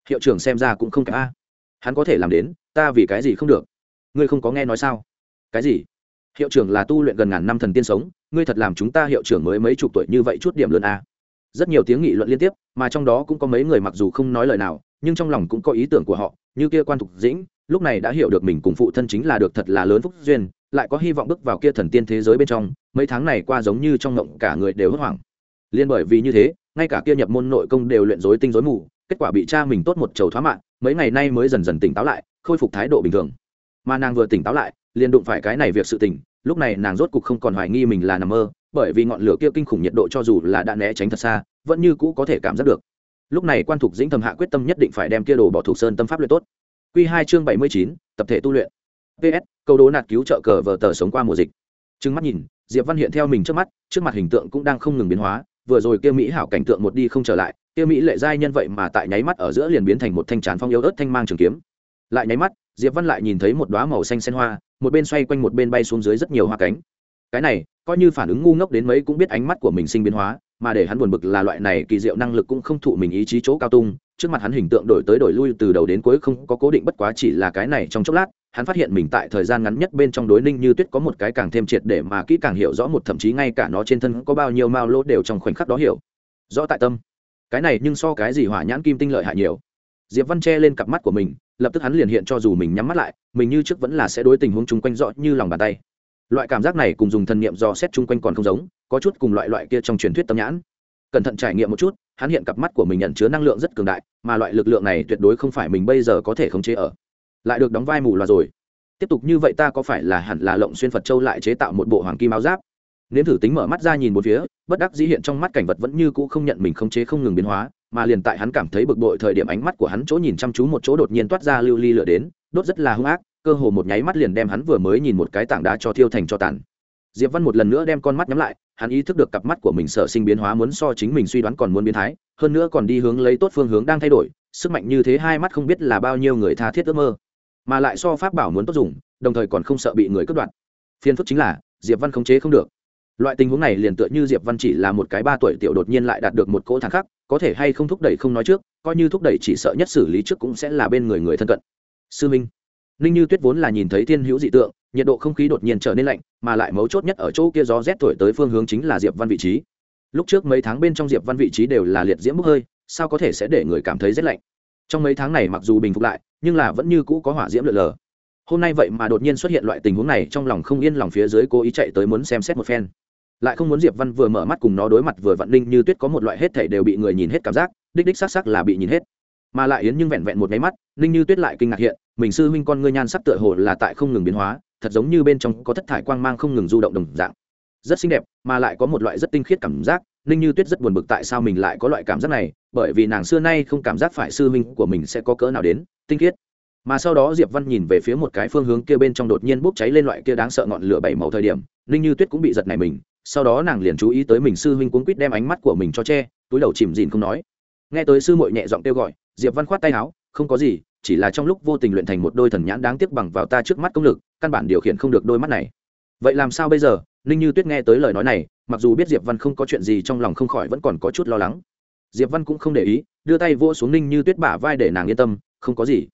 Hiệu trưởng xem ra cũng không kém a. Hắn có thể làm đến, ta vì cái gì không được? Ngươi không có nghe nói sao? Cái gì? Hiệu trưởng là tu luyện gần ngàn năm thần tiên sống, ngươi thật làm chúng ta hiệu trưởng mới mấy chục tuổi như vậy chút điểm lớn a. Rất nhiều tiếng nghị luận liên tiếp, mà trong đó cũng có mấy người mặc dù không nói lời nào nhưng trong lòng cũng có ý tưởng của họ, như kia quan thục dĩnh, lúc này đã hiểu được mình cùng phụ thân chính là được thật là lớn phúc duyên, lại có hy vọng bước vào kia thần tiên thế giới bên trong, mấy tháng này qua giống như trong ngộng cả người đều hốt hoảng. Liên bởi vì như thế, ngay cả kia nhập môn nội công đều luyện rối tinh rối mù, kết quả bị cha mình tốt một chầu thoá mạng, mấy ngày nay mới dần dần tỉnh táo lại, khôi phục thái độ bình thường. Mà nàng vừa tỉnh táo lại, liền đụng phải cái này việc sự tình, lúc này nàng rốt cục không còn hoài nghi mình là nằm mơ, bởi vì ngọn lửa kia kinh khủng nhiệt độ cho dù là đã né tránh thật xa, vẫn như cũ có thể cảm giác được lúc này quan thục dĩnh thầm hạ quyết tâm nhất định phải đem kia đồ bỏ thuộc sơn tâm pháp luyện tốt. Q hai chương bảy mươi chín, tập thể tu luyện. Ps câu đố nạt cứu trợ cờ vờ tờ sống qua mùa dịch. Trừng mắt nhìn, diệp văn hiện theo mình trước mắt, trước mặt hình tượng cũng đang không ngừng biến hóa, vừa rồi kia mỹ hảo cảnh tượng một đi không trở lại, kia mỹ lệ giai nhân vậy mà tại nháy mắt ở giữa liền biến thành một thanh trán phong yếu ớt thanh mang trường kiếm. Lại nháy mắt, diệp văn lại nhìn thấy một đoá màu xanh sen hoa, một bên xoay quanh một bên bay xuống dưới rất nhiều hoa cánh. Cái này, coi như phản ứng ngu ngốc đến mấy cũng biết ánh mắt của mình sinh biến hóa mà để hắn buồn bực là loại này kỳ diệu năng lực cũng không thụ mình ý chí chỗ cao tung. Trước mặt hắn hình tượng đổi tới đổi lui từ đầu đến cuối không có cố định bất quá chỉ là cái này trong chốc lát, hắn phát hiện mình tại thời gian ngắn nhất bên trong đối ninh như tuyết có một cái càng thêm triệt để mà kỹ càng hiểu rõ một thậm chí ngay cả nó trên thân có bao nhiêu mao lỗ đều trong khoảnh khắc đó hiểu. Rõ tại tâm. Cái này nhưng so cái gì hỏa nhãn kim tinh lợi hại nhiều. Diệp văn che lên cặp mắt của mình, lập tức hắn liền hiện cho dù mình nhắm mắt lại, mình như trước vẫn là sẽ đối tình huống chung quanh rõ như lòng bàn tay loại cảm giác này cùng dùng thần niệm do xét chung quanh còn không giống, có chút cùng loại loại kia trong truyền thuyết tâm nhãn. Cẩn thận trải nghiệm một chút, hắn hiện cặp mắt của mình nhận chứa năng lượng rất cường đại, mà loại lực lượng này tuyệt đối không phải mình bây giờ có thể khống chế ở. Lại được đóng vai mù loà rồi. Tiếp tục như vậy ta có phải là hẳn là lộng xuyên phật châu lại chế tạo một bộ hoàng kim áo giáp? Nếm thử tính mở mắt ra nhìn một phía, bất đắc dĩ hiện trong mắt cảnh vật vẫn như cũ không nhận mình khống chế không ngừng biến hóa, mà liền tại hắn cảm thấy bực bội thời điểm ánh mắt của hắn chỗ nhìn chăm chú một chỗ đột nhiên toát ra lưu ly lửa đến, đốt rất là hung ác cơ hồ một nháy mắt liền đem hắn vừa mới nhìn một cái tảng đá cho thiêu thành cho tàn. Diệp văn một lần nữa đem con mắt nhắm lại, hắn ý thức được cặp mắt của mình sở sinh biến hóa muốn so chính mình suy đoán còn muốn biến thái, hơn nữa còn đi hướng lấy tốt phương hướng đang thay đổi, sức mạnh như thế hai mắt không biết là bao nhiêu người tha thiết ước mơ, mà lại so pháp bảo muốn tốt dùng, đồng thời còn không sợ bị người cướp đoạt. Phiên phức chính là, diệp văn khống chế không được. Loại tình huống này liền tựa như diệp văn chỉ là một cái ba tuổi tiểu đột nhiên lại đạt được một cỗ thẳng khắc, có thể hay không thúc đẩy không nói trước, coi như thúc đẩy chỉ sợ nhất xử lý trước cũng sẽ là bên người người thân cận. Sư minh ninh như tuyết vốn là nhìn thấy thiên hữu dị tượng, nhiệt độ không khí đột nhiên trở nên lạnh, mà lại mấu chốt nhất ở chỗ kia gió rét thổi tới phương hướng chính là diệp văn vị trí. Lúc trước mấy tháng bên trong diệp văn vị trí đều là liệt diễm bốc hơi, sao có thể sẽ để người cảm thấy rét lạnh? Trong mấy tháng này mặc dù bình phục lại, nhưng là vẫn như cũ có hỏa diễm lượn lờ. Hôm nay vậy mà đột nhiên xuất hiện loại tình huống này, trong lòng không yên lòng phía dưới cố ý chạy tới muốn xem xét một phen. Lại không muốn diệp văn vừa mở mắt cùng nó đối mặt vừa vặn ninh như tuyết có một loại hết thể đều bị người nhìn hết cảm giác, đích đích xác xác là bị nhìn hết. Mà lại yến nhưng vẹn vẹn một máy mắt, ninh như tuyết lại kinh ngạc hiện mình sư huynh con ngươi nhan sắc tựa hồ là tại không ngừng biến hóa, thật giống như bên trong có thất thải quang mang không ngừng du động đồng dạng. Rất xinh đẹp, mà lại có một loại rất tinh khiết cảm giác, ninh như tuyết rất buồn bực tại sao mình lại có loại cảm giác này, bởi vì nàng xưa nay không cảm giác phải sư huynh của mình sẽ có cỡ nào đến, tinh khiết. Mà sau đó diệp văn nhìn về phía một cái phương hướng kia bên trong đột nhiên bốc cháy lên loại kia đáng sợ ngọn lửa bảy màu thời điểm, ninh như tuyết cũng bị giật này mình, sau đó nàng liền chú ý tới mình sư huynh cuốn quýt đem ánh mắt của mình cho che, túi đầu chìm dìn không nói. Nghe tới sư muội nhẹ giọng kêu gọi, diệp văn khoát tay áo, không có gì chỉ là trong lúc vô tình luyện thành một đôi thần nhãn đáng tiếc bằng vào ta trước mắt công lực, căn bản điều khiển không được đôi mắt này. Vậy làm sao bây giờ? Ninh như tuyết nghe tới lời nói này, mặc dù biết diệp văn không có chuyện gì trong lòng không khỏi vẫn còn có chút lo lắng. Diệp văn cũng không để ý, đưa tay vỗ xuống ninh như tuyết bả vai để nàng yên tâm, không có gì.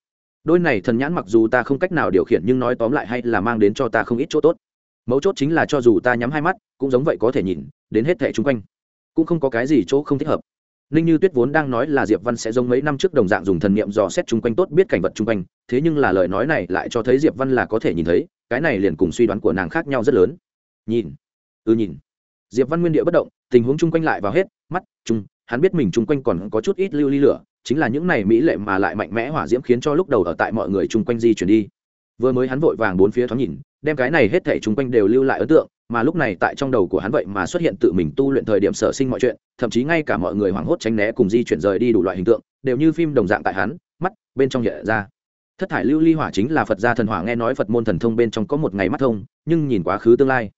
Đôi này thần nhãn mặc dù ta không cách nào điều khiển nhưng nói tóm lại hay là mang đến cho ta không ít chỗ tốt. Mấu chốt chính là cho dù ta nhắm hai mắt, cũng giống vậy có thể nhìn đến hết thẻ chung quanh. Cũng không có cái gì chỗ không thích hợp ninh như tuyết vốn đang nói là diệp văn sẽ giống mấy năm trước đồng dạng dùng thần niệm dò xét chung quanh tốt biết cảnh vật chung quanh, thế nhưng là lời nói này lại cho thấy diệp văn là có thể nhìn thấy, cái này liền cùng suy đoán của nàng khác nhau rất lớn. Nhìn. Ừ nhìn. Diệp văn nguyên địa bất động, tình huống chung quanh lại vào hết, mắt, chung, hắn biết mình chung quanh còn có chút ít lưu ly lửa, chính là những này mỹ lệ mà lại mạnh mẽ hỏa diễm khiến cho lúc đầu ở tại mọi người chung quanh di chuyển đi. Vừa mới hắn vội vàng bốn phía thoáng nhìn đem cái này hết thảy chung quanh đều lưu lại ấn tượng, mà lúc này tại trong đầu của hắn vậy mà xuất hiện tự mình tu luyện thời điểm sở sinh mọi chuyện, thậm chí ngay cả mọi người hoảng hốt tránh né cùng di chuyển rời đi đủ loại hình tượng, đều như phim đồng dạng tại hắn, mắt, bên trong hiện ra. Thất thải lưu ly hỏa chính là phật gia thần hỏa, nghe nói phật môn thần thông bên trong có một ngày mắt thông, nhưng nhìn quá khứ tương lai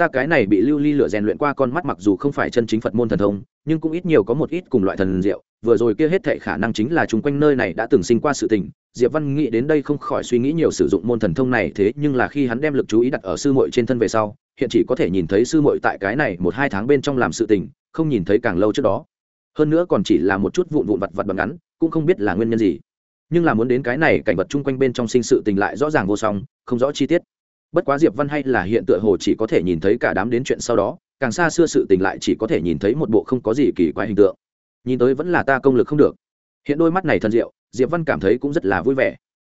ta cái này bị lưu ly lửa rèn luyện qua con mắt mặc dù không phải chân chính phật môn thần thông, nhưng cũng ít nhiều có một ít cùng loại thần diệu. Vừa rồi kia hết thệ khả năng chính là chung quanh nơi này đã từng sinh qua sự tình. Diệp văn nghĩ đến đây không khỏi suy nghĩ nhiều sử dụng môn thần thông này, thế nhưng là khi hắn đem lực chú ý đặt ở sư muội trên thân về sau, hiện chỉ có thể nhìn thấy sư muội tại cái này một hai tháng bên trong làm sự tình, không nhìn thấy càng lâu trước đó. Hơn nữa còn chỉ là một chút vụn vụn vặt vặt bằng ngắn, cũng không biết là nguyên nhân gì. Nhưng là muốn đến cái này cảnh vật chung quanh bên trong sinh sự tình lại rõ ràng vô song, không rõ chi tiết bất quá diệp văn hay là hiện tựa hồ chỉ có thể nhìn thấy cả đám đến chuyện sau đó, càng xa xưa sự tình lại chỉ có thể nhìn thấy một bộ không có gì kỳ quái hình tượng. Nhìn tới vẫn là ta công lực không được. Hiện đôi mắt này thân diệu, diệp văn cảm thấy cũng rất là vui vẻ.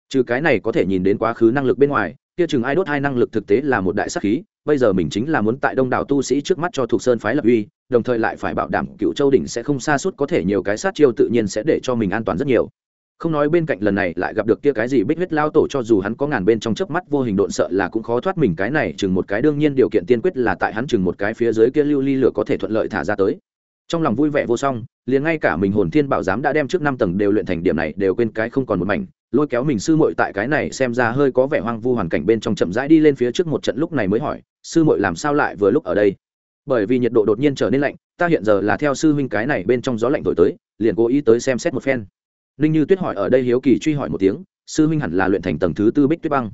Trừ cái này có thể nhìn đến quá khứ năng lực bên ngoài, kia chừng ai đốt hai năng lực thực tế là một đại sắc khí, bây giờ mình chính là muốn tại đông đảo tu sĩ trước mắt cho thuộc sơn phái lập uy, đồng thời lại phải bảo đảm cựu châu đỉnh sẽ không xa suốt, có thể nhiều cái sát chiêu tự nhiên sẽ để cho mình an toàn rất nhiều không nói bên cạnh lần này lại gặp được kia cái gì bích huyết lao tổ cho dù hắn có ngàn bên trong chớp mắt vô hình độn sợ là cũng khó thoát mình cái này chừng một cái đương nhiên điều kiện tiên quyết là tại hắn chừng một cái phía dưới kia lưu ly lửa có thể thuận lợi thả ra tới. Trong lòng vui vẻ vô song, liền ngay cả mình hồn thiên bảo giám đã đem trước năm tầng đều luyện thành điểm này đều quên cái không còn một mảnh, lôi kéo mình sư muội tại cái này xem ra hơi có vẻ hoang vu hoàn cảnh bên trong chậm rãi đi lên phía trước một trận lúc này mới hỏi, sư muội làm sao lại vừa lúc ở đây? Bởi vì nhiệt độ đột nhiên trở nên lạnh, ta hiện giờ là theo sư huynh cái này bên trong gió lạnh thổi tới, liền cố ý tới xem xét một phen ninh như tuyết hỏi ở đây hiếu kỳ truy hỏi một tiếng, sư huynh hẳn là luyện thành tầng thứ tư bích tuyết băng.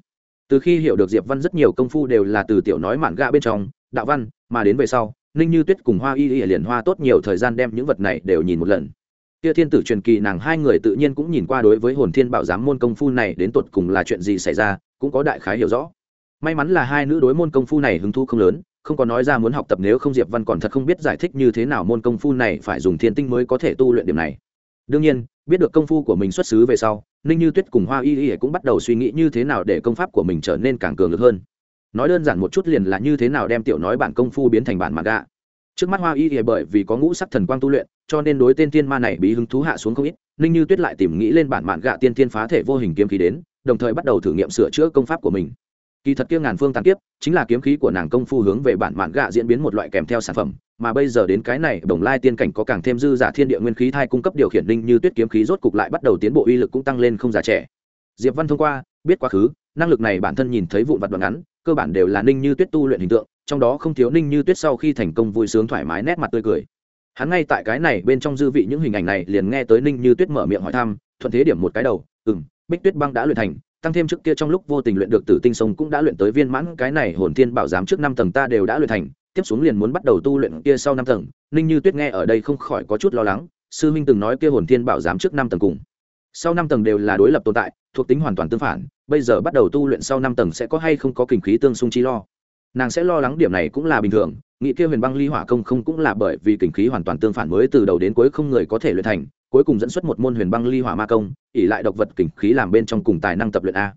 Từ khi hiểu được diệp văn rất nhiều công phu đều là từ tiểu nói mạn gạ bên trong, đạo văn, mà đến về sau, ninh như tuyết cùng hoa y y liền hoa tốt nhiều thời gian đem những vật này đều nhìn một lần. Kia thiên tử truyền kỳ nàng hai người tự nhiên cũng nhìn qua đối với hồn thiên bảo giám môn công phu này đến tột cùng là chuyện gì xảy ra, cũng có đại khái hiểu rõ. May mắn là hai nữ đối môn công phu này hứng thú không lớn, không có nói ra muốn học tập nếu không diệp văn còn thật không biết giải thích như thế nào môn công phu này phải dùng thiên tinh mới có thể tu luyện điểm này. Đương nhiên biết được công phu của mình xuất xứ về sau, ninh như tuyết cùng hoa y y cũng bắt đầu suy nghĩ như thế nào để công pháp của mình trở nên càng cường lực hơn. Nói đơn giản một chút liền là như thế nào đem tiểu nói bản công phu biến thành bản mặt gạ. Trước mắt hoa y y bởi vì có ngũ sắc thần quang tu luyện, cho nên đối tên tiên ma này bí hứng thú hạ xuống không ít, ninh như tuyết lại tìm nghĩ lên bản mạn gạ tiên tiên phá thể vô hình kiếm khí đến, đồng thời bắt đầu thử nghiệm sửa chữa công pháp của mình kỳ thật kia ngàn phương tàn kiếp, chính là kiếm khí của nàng công phu hướng về bản mạn gạ diễn biến một loại kèm theo sản phẩm, mà bây giờ đến cái này, đồng lai tiên cảnh có càng thêm dư giả thiên địa nguyên khí thai cung cấp điều khiển linh như tuyết kiếm khí rốt cục lại bắt đầu tiến bộ uy lực cũng tăng lên không giả trẻ. Diệp văn thông qua, biết quá khứ, năng lực này bản thân nhìn thấy vụn vặt đoạn ngắn, cơ bản đều là ninh như tuyết tu luyện hình tượng, trong đó không thiếu ninh như tuyết sau khi thành công vui sướng thoải mái nét mặt tươi cười. Hắn ngay tại cái này bên trong dư vị những hình ảnh này liền nghe tới ninh như tuyết mở miệng hỏi thăm, thuận thế điểm một cái đầu ừ m bích tuyết băng đã luyện thành tăng thêm trước kia trong lúc vô tình luyện được tử tinh sông cũng đã luyện tới viên mãn, cái này hồn thiên bảo giám trước năm tầng ta đều đã luyện thành, tiếp xuống liền muốn bắt đầu tu luyện kia sau năm tầng. Ninh như tuyết nghe ở đây không khỏi có chút lo lắng, sư minh từng nói kia hồn thiên bảo giám trước năm tầng cùng. Sau năm tầng đều là đối lập tồn tại, thuộc tính hoàn toàn tương phản, bây giờ bắt đầu tu luyện sau năm tầng sẽ có hay không có kinh khí tương xung chi lo nàng sẽ lo lắng điểm này cũng là bình thường, nghị kia huyền băng ly hỏa công không cũng là bởi vì kinh khí hoàn toàn tương phản mới từ đầu đến cuối không người có thể luyện thành, cuối cùng dẫn xuất một môn huyền băng ly hỏa ma công ỉ lại độc vật kinh khí làm bên trong cùng tài năng tập luyện a.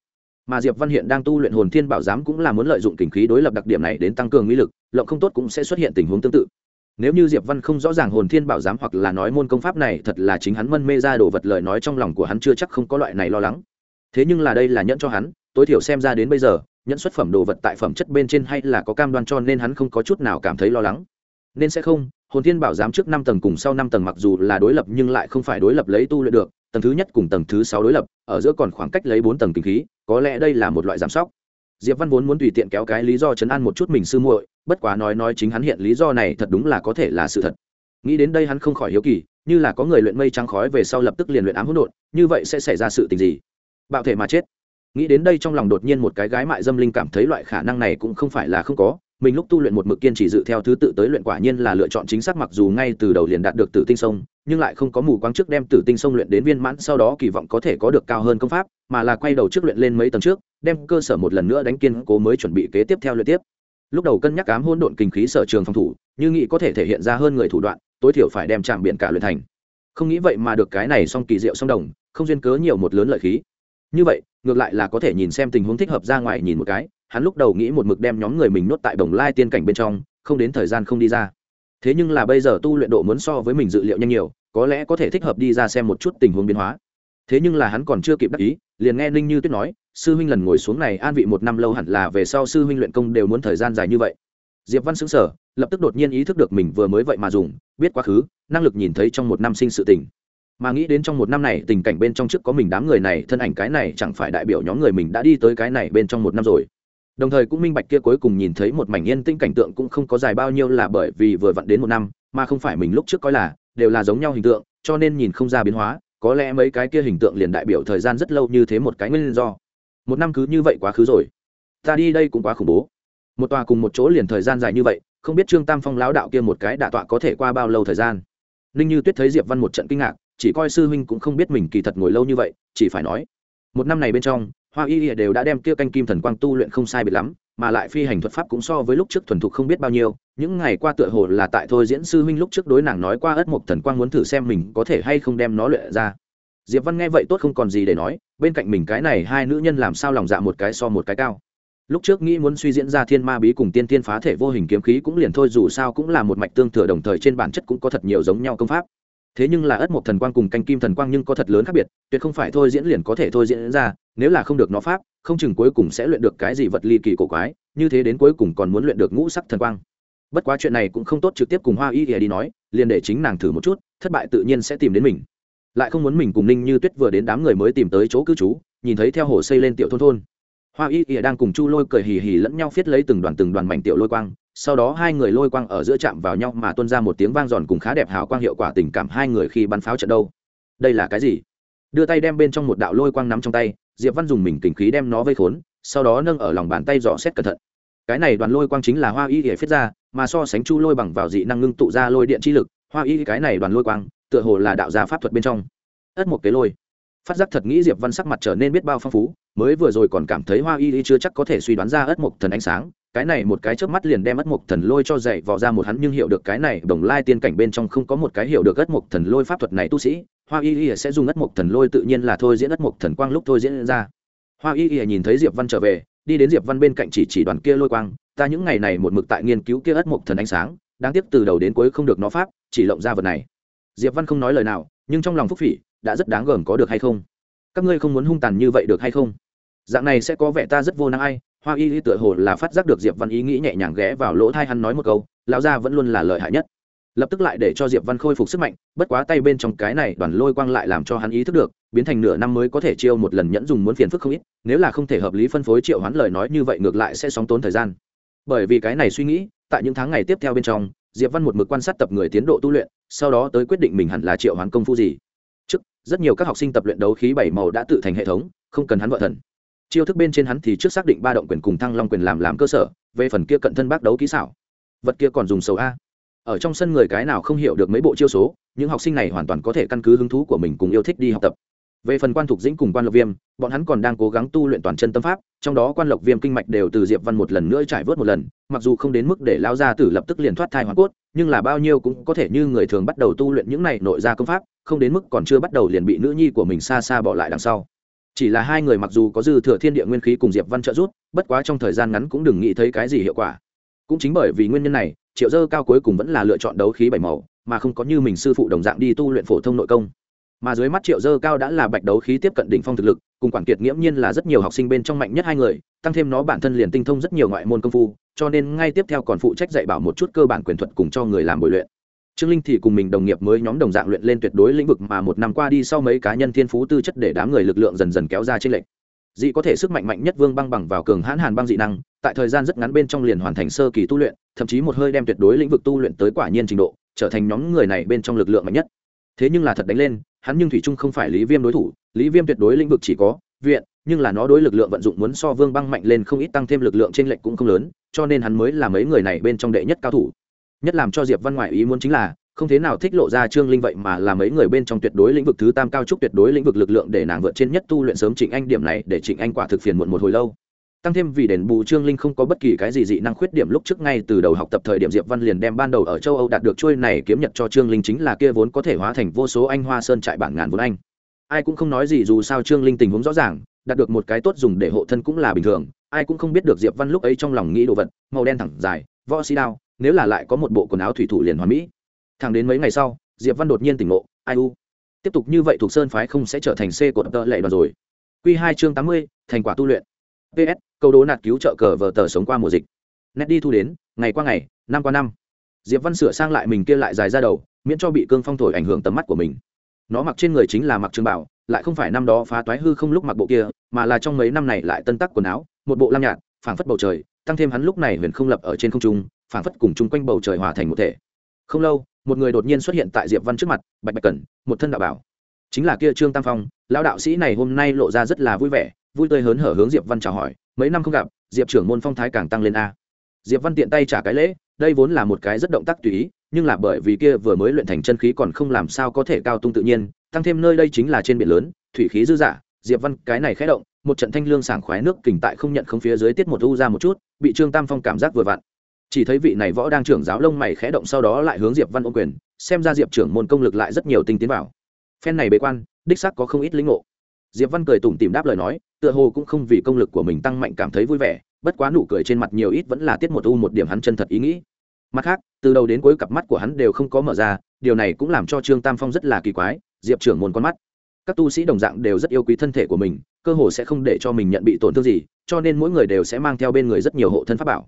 Mà diệp văn hiện đang tu luyện hồn thiên bảo giám cũng là muốn lợi dụng kinh khí đối lập đặc điểm này đến tăng cường uy lực, lộng không tốt cũng sẽ xuất hiện tình huống tương tự. Nếu như diệp văn không rõ ràng hồn thiên bảo giám hoặc là nói môn công pháp này thật là chính hắn mân mê ra đồ vật lời nói trong lòng của hắn chưa chắc không có loại này lo lắng. Thế nhưng là đây là nhẫn cho hắn, tối thiểu xem ra đến bây giờ nhẫn xuất phẩm đồ vật tại phẩm chất bên trên hay là có cam đoan cho nên hắn không có chút nào cảm thấy lo lắng. Nên sẽ không, hồn thiên bảo giám trước năm tầng cùng sau năm tầng mặc dù là đối lập nhưng lại không phải đối lập lấy tu luyện được, tầng thứ nhất cùng tầng thứ sáu đối lập, ở giữa còn khoảng cách lấy bốn tầng kinh khí, có lẽ đây là một loại giảm sóc. Diệp văn vốn muốn tùy tiện kéo cái lý do chấn an một chút mình sư muội, bất quá nói nói chính hắn hiện lý do này thật đúng là có thể là sự thật. Nghĩ đến đây hắn không khỏi hiếu kỳ, như là có người luyện mây trắng khói về sau lập tức liền luyện ám hỗn độn, như vậy sẽ xảy ra sự tình gì? Bạo thể mà chết nghĩ đến đây trong lòng đột nhiên một cái gái mại dâm linh cảm thấy loại khả năng này cũng không phải là không có, mình lúc tu luyện một mực kiên chỉ dự theo thứ tự tới luyện quả nhiên là lựa chọn chính xác mặc dù ngay từ đầu liền đạt được tử tinh sông, nhưng lại không có mù quáng trước đem tử tinh sông luyện đến viên mãn, sau đó kỳ vọng có thể có được cao hơn công pháp, mà là quay đầu trước luyện lên mấy tầng trước, đem cơ sở một lần nữa đánh kiên cố mới chuẩn bị kế tiếp theo luyện tiếp. Lúc đầu cân nhắc cám hôn độn kinh khí sở trường phòng thủ, như nghĩ có thể thể hiện ra hơn người thủ đoạn, tối thiểu phải đem trạm biện cả luyện thành. Không nghĩ vậy mà được cái này xong kỳ diệu song đồng, không duyên cớ nhiều một lớn lợi khí như vậy, ngược lại là có thể nhìn xem tình huống thích hợp ra ngoài nhìn một cái, hắn lúc đầu nghĩ một mực đem nhóm người mình nuốt tại bồng lai tiên cảnh bên trong, không đến thời gian không đi ra. Thế nhưng là bây giờ tu luyện độ muốn so với mình dự liệu nhanh nhiều, có lẽ có thể thích hợp đi ra xem một chút tình huống biến hóa. Thế nhưng là hắn còn chưa kịp đắc ý, liền nghe ninh như tuyết nói, sư huynh lần ngồi xuống này an vị một năm lâu hẳn là về sau sư huynh luyện công đều muốn thời gian dài như vậy. Diệp văn xứng sở lập tức đột nhiên ý thức được mình vừa mới vậy mà dùng, biết quá khứ, năng lực nhìn thấy trong một năm sinh sự tình mà nghĩ đến trong một năm này, tình cảnh bên trong trước có mình đám người này, thân ảnh cái này chẳng phải đại biểu nhóm người mình đã đi tới cái này bên trong một năm rồi. Đồng thời cũng minh bạch kia cuối cùng nhìn thấy một mảnh yên tĩnh cảnh tượng cũng không có dài bao nhiêu là bởi vì vừa vặn đến một năm, mà không phải mình lúc trước coi là, đều là giống nhau hình tượng, cho nên nhìn không ra biến hóa, có lẽ mấy cái kia hình tượng liền đại biểu thời gian rất lâu như thế một cái nguyên do. Một năm cứ như vậy quá khứ rồi. Ta đi đây cũng quá khủng bố. Một tòa cùng một chỗ liền thời gian dài như vậy, không biết trương tam phong lão đạo kia một cái đạ tọa có thể qua bao lâu thời gian. Ninh như tuyết thấy diệp văn một trận kinh ngạc chỉ coi sư huynh cũng không biết mình kỳ thật ngồi lâu như vậy, chỉ phải nói, một năm này bên trong, hoa y ỉa đều đã đem kia canh kim thần quang tu luyện không sai biệt lắm, mà lại phi hành thuật pháp cũng so với lúc trước thuần thục không biết bao nhiêu. Những ngày qua tựa hồ là tại thôi diễn sư huynh lúc trước đối nàng nói qua ất mộc thần quang muốn thử xem mình có thể hay không đem nó luyện ra. Diệp văn nghe vậy tốt không còn gì để nói, bên cạnh mình cái này hai nữ nhân làm sao lòng dạ một cái so một cái cao. Lúc trước nghĩ muốn suy diễn ra thiên ma bí cùng tiên tiên phá thể vô hình kiếm khí cũng liền thôi, dù sao cũng là một mạch tương thừa đồng thời trên bản chất cũng có thật nhiều giống nhau công pháp thế nhưng là ất mộc thần quang cùng canh kim thần quang nhưng có thật lớn khác biệt, tuyệt không phải thôi diễn liền có thể thôi diễn ra, nếu là không được nó pháp, không chừng cuối cùng sẽ luyện được cái gì vật ly kỳ cổ quái, như thế đến cuối cùng còn muốn luyện được ngũ sắc thần quang. Bất quá chuyện này cũng không tốt trực tiếp cùng hoa y ỉa đi nói, liền để chính nàng thử một chút, thất bại tự nhiên sẽ tìm đến mình. Lại không muốn mình cùng ninh như tuyết vừa đến đám người mới tìm tới chỗ cư trú, nhìn thấy theo hồ xây lên tiểu thôn thôn. Hoa y ỉa đang cùng chu lôi cười hì hì lẫn nhau viết lấy từng đoàn từng đoàn mảnh tiểu lôi quang sau đó hai người lôi quang ở giữa chạm vào nhau mà tuôn ra một tiếng vang giòn cùng khá đẹp hào quang hiệu quả tình cảm hai người khi bắn pháo trận đâu. Đây là cái gì? Đưa tay đem bên trong một đạo lôi quang nắm trong tay, diệp văn dùng mình kình khí đem nó vây khốn, sau đó nâng ở lòng bàn tay dò xét cẩn thận. Cái này đoàn lôi quang chính là hoa y để phết ra, mà so sánh chu lôi bằng vào dị năng ngưng tụ ra lôi điện chi lực, hoa y cái này đoàn lôi quang, tựa hồ là đạo gia pháp thuật bên trong. Ất một cái lôi. Phát giác thật nghĩ diệp văn sắc mặt trở nên biết bao phong phú, mới vừa rồi còn cảm thấy hoa y chưa chắc có thể suy đoán ra ất mộc thần ánh sáng cái này một cái chớp mắt liền đem ất mục thần lôi cho dậy vò ra một hắn nhưng hiểu được cái này đồng lai tiên cảnh bên trong không có một cái hiểu được ất mục thần lôi pháp thuật này tu sĩ, hoa y y sẽ dùng ất mục thần lôi tự nhiên là thôi diễn ất mục thần quang lúc thôi diễn ra. Hoa y y nhìn thấy diệp văn trở về, đi đến diệp văn bên cạnh chỉ chỉ đoàn kia lôi quang, ta những ngày này một mực tại nghiên cứu kia ất mục thần ánh sáng, đáng tiếc từ đầu đến cuối không được nó pháp, chỉ lộng ra vật này. Diệp văn không nói lời nào, nhưng trong lòng phúc phỉ, đã rất đáng gờm có được hay không? Các ngươi không muốn hung tàn như vậy được hay không? Dạng này sẽ có vẻ ta rất vô năng ai hoa y y tựa hồ là phát giác được diệp văn ý nghĩ nhẹ nhàng ghé vào lỗ thai hắn nói một câu, lão gia vẫn luôn là lợi hại nhất. Lập tức lại để cho diệp văn khôi phục sức mạnh, bất quá tay bên trong cái này đoàn lôi quang lại làm cho hắn ý thức được, biến thành nửa năm mới có thể chiêu một lần nhẫn dùng muốn phiền phức không ít, nếu là không thể hợp lý phân phối triệu hoán lời nói như vậy ngược lại sẽ sóng tốn thời gian. Bởi vì cái này suy nghĩ, tại những tháng ngày tiếp theo bên trong, diệp văn một mực quan sát tập người tiến độ tu luyện, sau đó tới quyết định mình hẳn là triệu hoán công phu gì. Trước, rất nhiều các học sinh tập luyện đấu khí bảy màu đã tự thành hệ thống, không cần hắn vợ thần chiêu thức bên trên hắn thì trước xác định ba động quyền cùng thăng long quyền làm làm cơ sở, về phần kia cận thân bác đấu kỹ xảo. Vật kia còn dùng sầu a. Ở trong sân người cái nào không hiểu được mấy bộ chiêu số, những học sinh này hoàn toàn có thể căn cứ hứng thú của mình cùng yêu thích đi học tập. Về phần quan thục dĩnh cùng quan lộc viêm, bọn hắn còn đang cố gắng tu luyện toàn chân tâm pháp, trong đó quan lộc viêm kinh mạch đều từ diệp văn một lần nữa trải vớt một lần, mặc dù không đến mức để lao ra tử lập tức liền thoát thai hoàn cốt, nhưng là bao nhiêu cũng có thể như người thường bắt đầu tu luyện những này nội ra công pháp, không đến mức còn chưa bắt đầu liền bị nữ nhi của mình xa xa bỏ lại đằng sau chỉ là hai người mặc dù có dư thừa thiên địa nguyên khí cùng diệp văn trợ giúp, bất quá trong thời gian ngắn cũng đừng nghĩ thấy cái gì hiệu quả. Cũng chính bởi vì nguyên nhân này, triệu dơ cao cuối cùng vẫn là lựa chọn đấu khí bảy màu, mà không có như mình sư phụ đồng dạng đi tu luyện phổ thông nội công. Mà dưới mắt triệu dơ cao đã là bạch đấu khí tiếp cận đỉnh phong thực lực, cùng quản kiệt nghiễm nhiên là rất nhiều học sinh bên trong mạnh nhất hai người, tăng thêm nó bản thân liền tinh thông rất nhiều ngoại môn công phu, cho nên ngay tiếp theo còn phụ trách dạy bảo một chút cơ bản quyền thuật cùng cho người làm bồi luyện trương linh thì cùng mình đồng nghiệp mới nhóm đồng dạng luyện lên tuyệt đối lĩnh vực mà một năm qua đi sau mấy cá nhân thiên phú tư chất để đám người lực lượng dần dần kéo ra trên lệnh dị có thể sức mạnh mạnh nhất vương băng bằng vào cường hãn hàn băng dị năng, tại thời gian rất ngắn bên trong liền hoàn thành sơ kỳ tu luyện, thậm chí một hơi đem tuyệt đối lĩnh vực tu luyện tới quả nhiên trình độ, trở thành nhóm người này bên trong lực lượng mạnh nhất. Thế nhưng là thật đánh lên, hắn nhưng thủy trung không phải lý viêm đối thủ, lý viêm tuyệt đối lĩnh vực chỉ có viện, nhưng là nó đối lực lượng vận dụng muốn so vương băng mạnh lên không ít tăng thêm lực lượng trên lệnh cũng không lớn, cho nên hắn mới là mấy người này bên trong đệ nhất cao thủ nhất làm cho diệp văn ngoại ý muốn chính là, không thế nào thích lộ ra trương linh vậy mà là mấy người bên trong tuyệt đối lĩnh vực thứ tam cao trúc tuyệt đối lĩnh vực lực lượng để nàng vượt trên nhất tu luyện sớm trịnh anh điểm này để trịnh anh quả thực phiền muộn một hồi lâu. Tăng thêm vì đền bù trương linh không có bất kỳ cái gì dị năng khuyết điểm lúc trước ngay từ đầu học tập thời điểm diệp văn liền đem ban đầu ở châu âu đạt được chuôi này kiếm nhật cho trương linh chính là kia vốn có thể hóa thành vô số anh hoa sơn trại bản ngàn vốn anh. Ai cũng không nói gì dù sao trương linh tình huống rõ ràng, đạt được một cái tốt dùng để hộ thân cũng là bình thường, ai cũng không biết được diệp văn lúc ấy trong lòng nghĩ đồ vật, màu đen thẳng dài, võ sĩ đao nếu là lại có một bộ quần áo thủy thủ liền hoàn mỹ. Thẳng đến mấy ngày sau, diệp văn đột nhiên tỉnh ngộ, ai u. Tiếp tục như vậy thuộc sơn phái không sẽ trở thành c của tờ lệ đoàn rồi. Q hai chương tám mươi, thành quả tu luyện. Ps câu đố nạt cứu trợ cờ vờ tờ sống qua mùa dịch. Nét đi thu đến, ngày qua ngày, năm qua năm. Diệp văn sửa sang lại mình kia lại dài ra đầu, miễn cho bị cương phong thổi ảnh hưởng tầm mắt của mình. Nó mặc trên người chính là mặc trường bảo, lại không phải năm đó phá toái hư không lúc mặc bộ kia, mà là trong mấy năm này lại tân tắc quần áo, một bộ lam nhạt, phảng phất bầu trời, tăng thêm hắn lúc này huyền không lập ở trên không trung phảng phất cùng chung quanh bầu trời hòa thành một thể. Không lâu, một người đột nhiên xuất hiện tại diệp văn trước mặt, bạch bạch cẩn một thân đạo bảo. Chính là kia trương tam phong, lão đạo sĩ này hôm nay lộ ra rất là vui vẻ, vui tươi hớn hở hướng diệp văn chào hỏi, mấy năm không gặp, diệp trưởng môn phong thái càng tăng lên a. Diệp văn tiện tay trả cái lễ, đây vốn là một cái rất động tác tùy ý, nhưng là bởi vì kia vừa mới luyện thành chân khí còn không làm sao có thể cao tung tự nhiên, tăng thêm nơi đây chính là trên biển lớn, thủy khí dư dả, diệp văn cái này khẽ động, một trận thanh lương sảng khoái nước kình tại không nhận không phía dưới tiết một u ra một chút, bị trương tam phong cảm giác vừa vặn chỉ thấy vị này võ đang trưởng giáo lông mày khẽ động sau đó lại hướng diệp văn ô quyền, xem ra diệp trưởng môn công lực lại rất nhiều tinh tiến vào. Phen này bế quan, đích sắc có không ít lĩnh ngộ. Diệp văn cười tủm tìm đáp lời nói, tựa hồ cũng không vì công lực của mình tăng mạnh cảm thấy vui vẻ, bất quá nụ cười trên mặt nhiều ít vẫn là tiết một u một điểm hắn chân thật ý nghĩ. Mặt khác, từ đầu đến cuối cặp mắt của hắn đều không có mở ra, điều này cũng làm cho trương tam phong rất là kỳ quái, diệp trưởng môn con mắt. Các tu sĩ đồng dạng đều rất yêu quý thân thể của mình, cơ hồ sẽ không để cho mình nhận bị tổn thương gì, cho nên mỗi người đều sẽ mang theo bên người rất nhiều hộ thân pháp bảo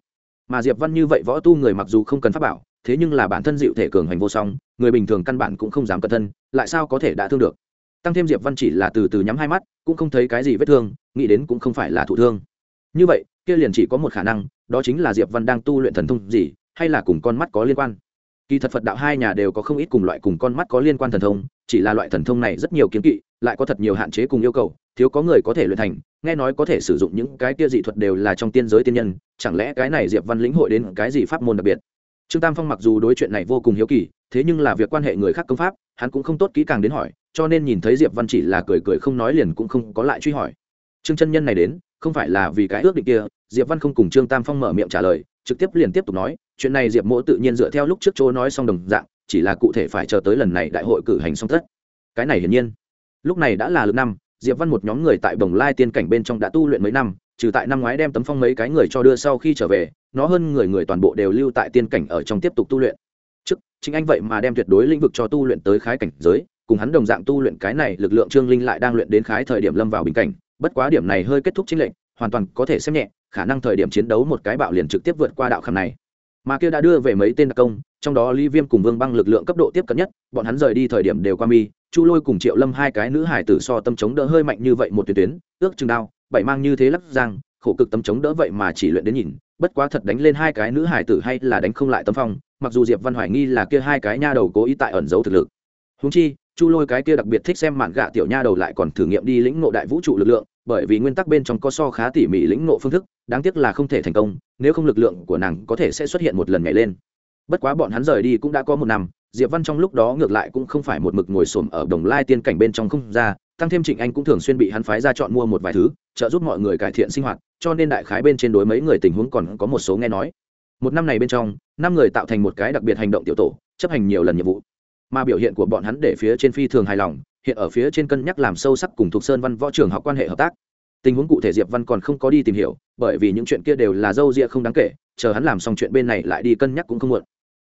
mà diệp văn như vậy võ tu người mặc dù không cần pháp bảo, thế nhưng là bản thân dịu thể cường hành vô song, người bình thường căn bản cũng không dám cẩn thân, lại sao có thể đã thương được? Tăng thêm diệp văn chỉ là từ từ nhắm hai mắt, cũng không thấy cái gì vết thương, nghĩ đến cũng không phải là thụ thương. Như vậy, kia liền chỉ có một khả năng, đó chính là diệp văn đang tu luyện thần thông gì, hay là cùng con mắt có liên quan? Kỳ thật phật đạo hai nhà đều có không ít cùng loại cùng con mắt có liên quan thần thông, chỉ là loại thần thông này rất nhiều kiến kỵ lại có thật nhiều hạn chế cùng yêu cầu, thiếu có người có thể luyện thành, nghe nói có thể sử dụng những cái kia dị thuật đều là trong tiên giới tiên nhân, chẳng lẽ cái này diệp văn lĩnh hội đến cái gì pháp môn đặc biệt? Trương tam phong mặc dù đối chuyện này vô cùng hiếu kỳ, thế nhưng là việc quan hệ người khác công pháp, hắn cũng không tốt kỹ càng đến hỏi, cho nên nhìn thấy diệp văn chỉ là cười cười không nói liền cũng không có lại truy hỏi. Trương chân nhân này đến, không phải là vì cái ước định kia, diệp văn không cùng trương tam phong mở miệng trả lời, trực tiếp liền tiếp tục nói, chuyện này diệp mỗ tự nhiên dựa theo lúc trước chỗ nói xong đồng dạng, chỉ là cụ thể phải chờ tới lần này đại hội cử hành xong tất. Cái này hiển nhiên lúc này đã là lực năm, diệp văn một nhóm người tại bồng lai tiên cảnh bên trong đã tu luyện mấy năm, trừ tại năm ngoái đem tấm phong mấy cái người cho đưa sau khi trở về, nó hơn người người toàn bộ đều lưu tại tiên cảnh ở trong tiếp tục tu luyện. Trước, chính anh vậy mà đem tuyệt đối lĩnh vực cho tu luyện tới khái cảnh giới, cùng hắn đồng dạng tu luyện cái này lực lượng trương linh lại đang luyện đến khái thời điểm lâm vào bình cảnh, bất quá điểm này hơi kết thúc chính lệnh, hoàn toàn có thể xem nhẹ, khả năng thời điểm chiến đấu một cái bạo liền trực tiếp vượt qua đạo khảm này mà kia đã đưa về mấy tên đặc công, trong đó lý viêm cùng vương băng lực lượng cấp độ tiếp cận nhất, bọn hắn rời đi thời điểm đều qua mi, chu lôi cùng triệu lâm hai cái nữ hải tử so tâm chống đỡ hơi mạnh như vậy một tuyến tuyến, ước chừng đao, bảy mang như thế lắp giang, khổ cực tâm chống đỡ vậy mà chỉ luyện đến nhìn, bất quá thật đánh lên hai cái nữ hải tử hay là đánh không lại tâm phong, mặc dù diệp văn hoài nghi là kia hai cái nha đầu cố ý tại ẩn giấu thực lực. Húng chi, chu lôi cái kia đặc biệt thích xem mạn gạ tiểu nha đầu lại còn thử nghiệm đi lĩnh ngộ đại vũ trụ lực lượng bởi vì nguyên tắc bên trong có so khá tỉ mỉ lĩnh ngộ phương thức, đáng tiếc là không thể thành công, nếu không lực lượng của nàng có thể sẽ xuất hiện một lần nhảy lên. Bất quá bọn hắn rời đi cũng đã có một năm, diệp văn trong lúc đó ngược lại cũng không phải một mực ngồi xổm ở đồng lai tiên cảnh bên trong không ra, tăng thêm trịnh anh cũng thường xuyên bị hắn phái ra chọn mua một vài thứ, trợ giúp mọi người cải thiện sinh hoạt, cho nên đại khái bên trên đối mấy người tình huống còn có một số nghe nói. Một năm này bên trong, năm người tạo thành một cái đặc biệt hành động tiểu tổ, chấp hành nhiều lần nhiệm vụ. Mà biểu hiện của bọn hắn để phía trên phi thường hài lòng hiện ở phía trên cân nhắc làm sâu sắc cùng thuộc sơn văn võ trường học quan hệ hợp tác. Tình huống cụ thể diệp văn còn không có đi tìm hiểu, bởi vì những chuyện kia đều là dâu ria không đáng kể, chờ hắn làm xong chuyện bên này lại đi cân nhắc cũng không muộn.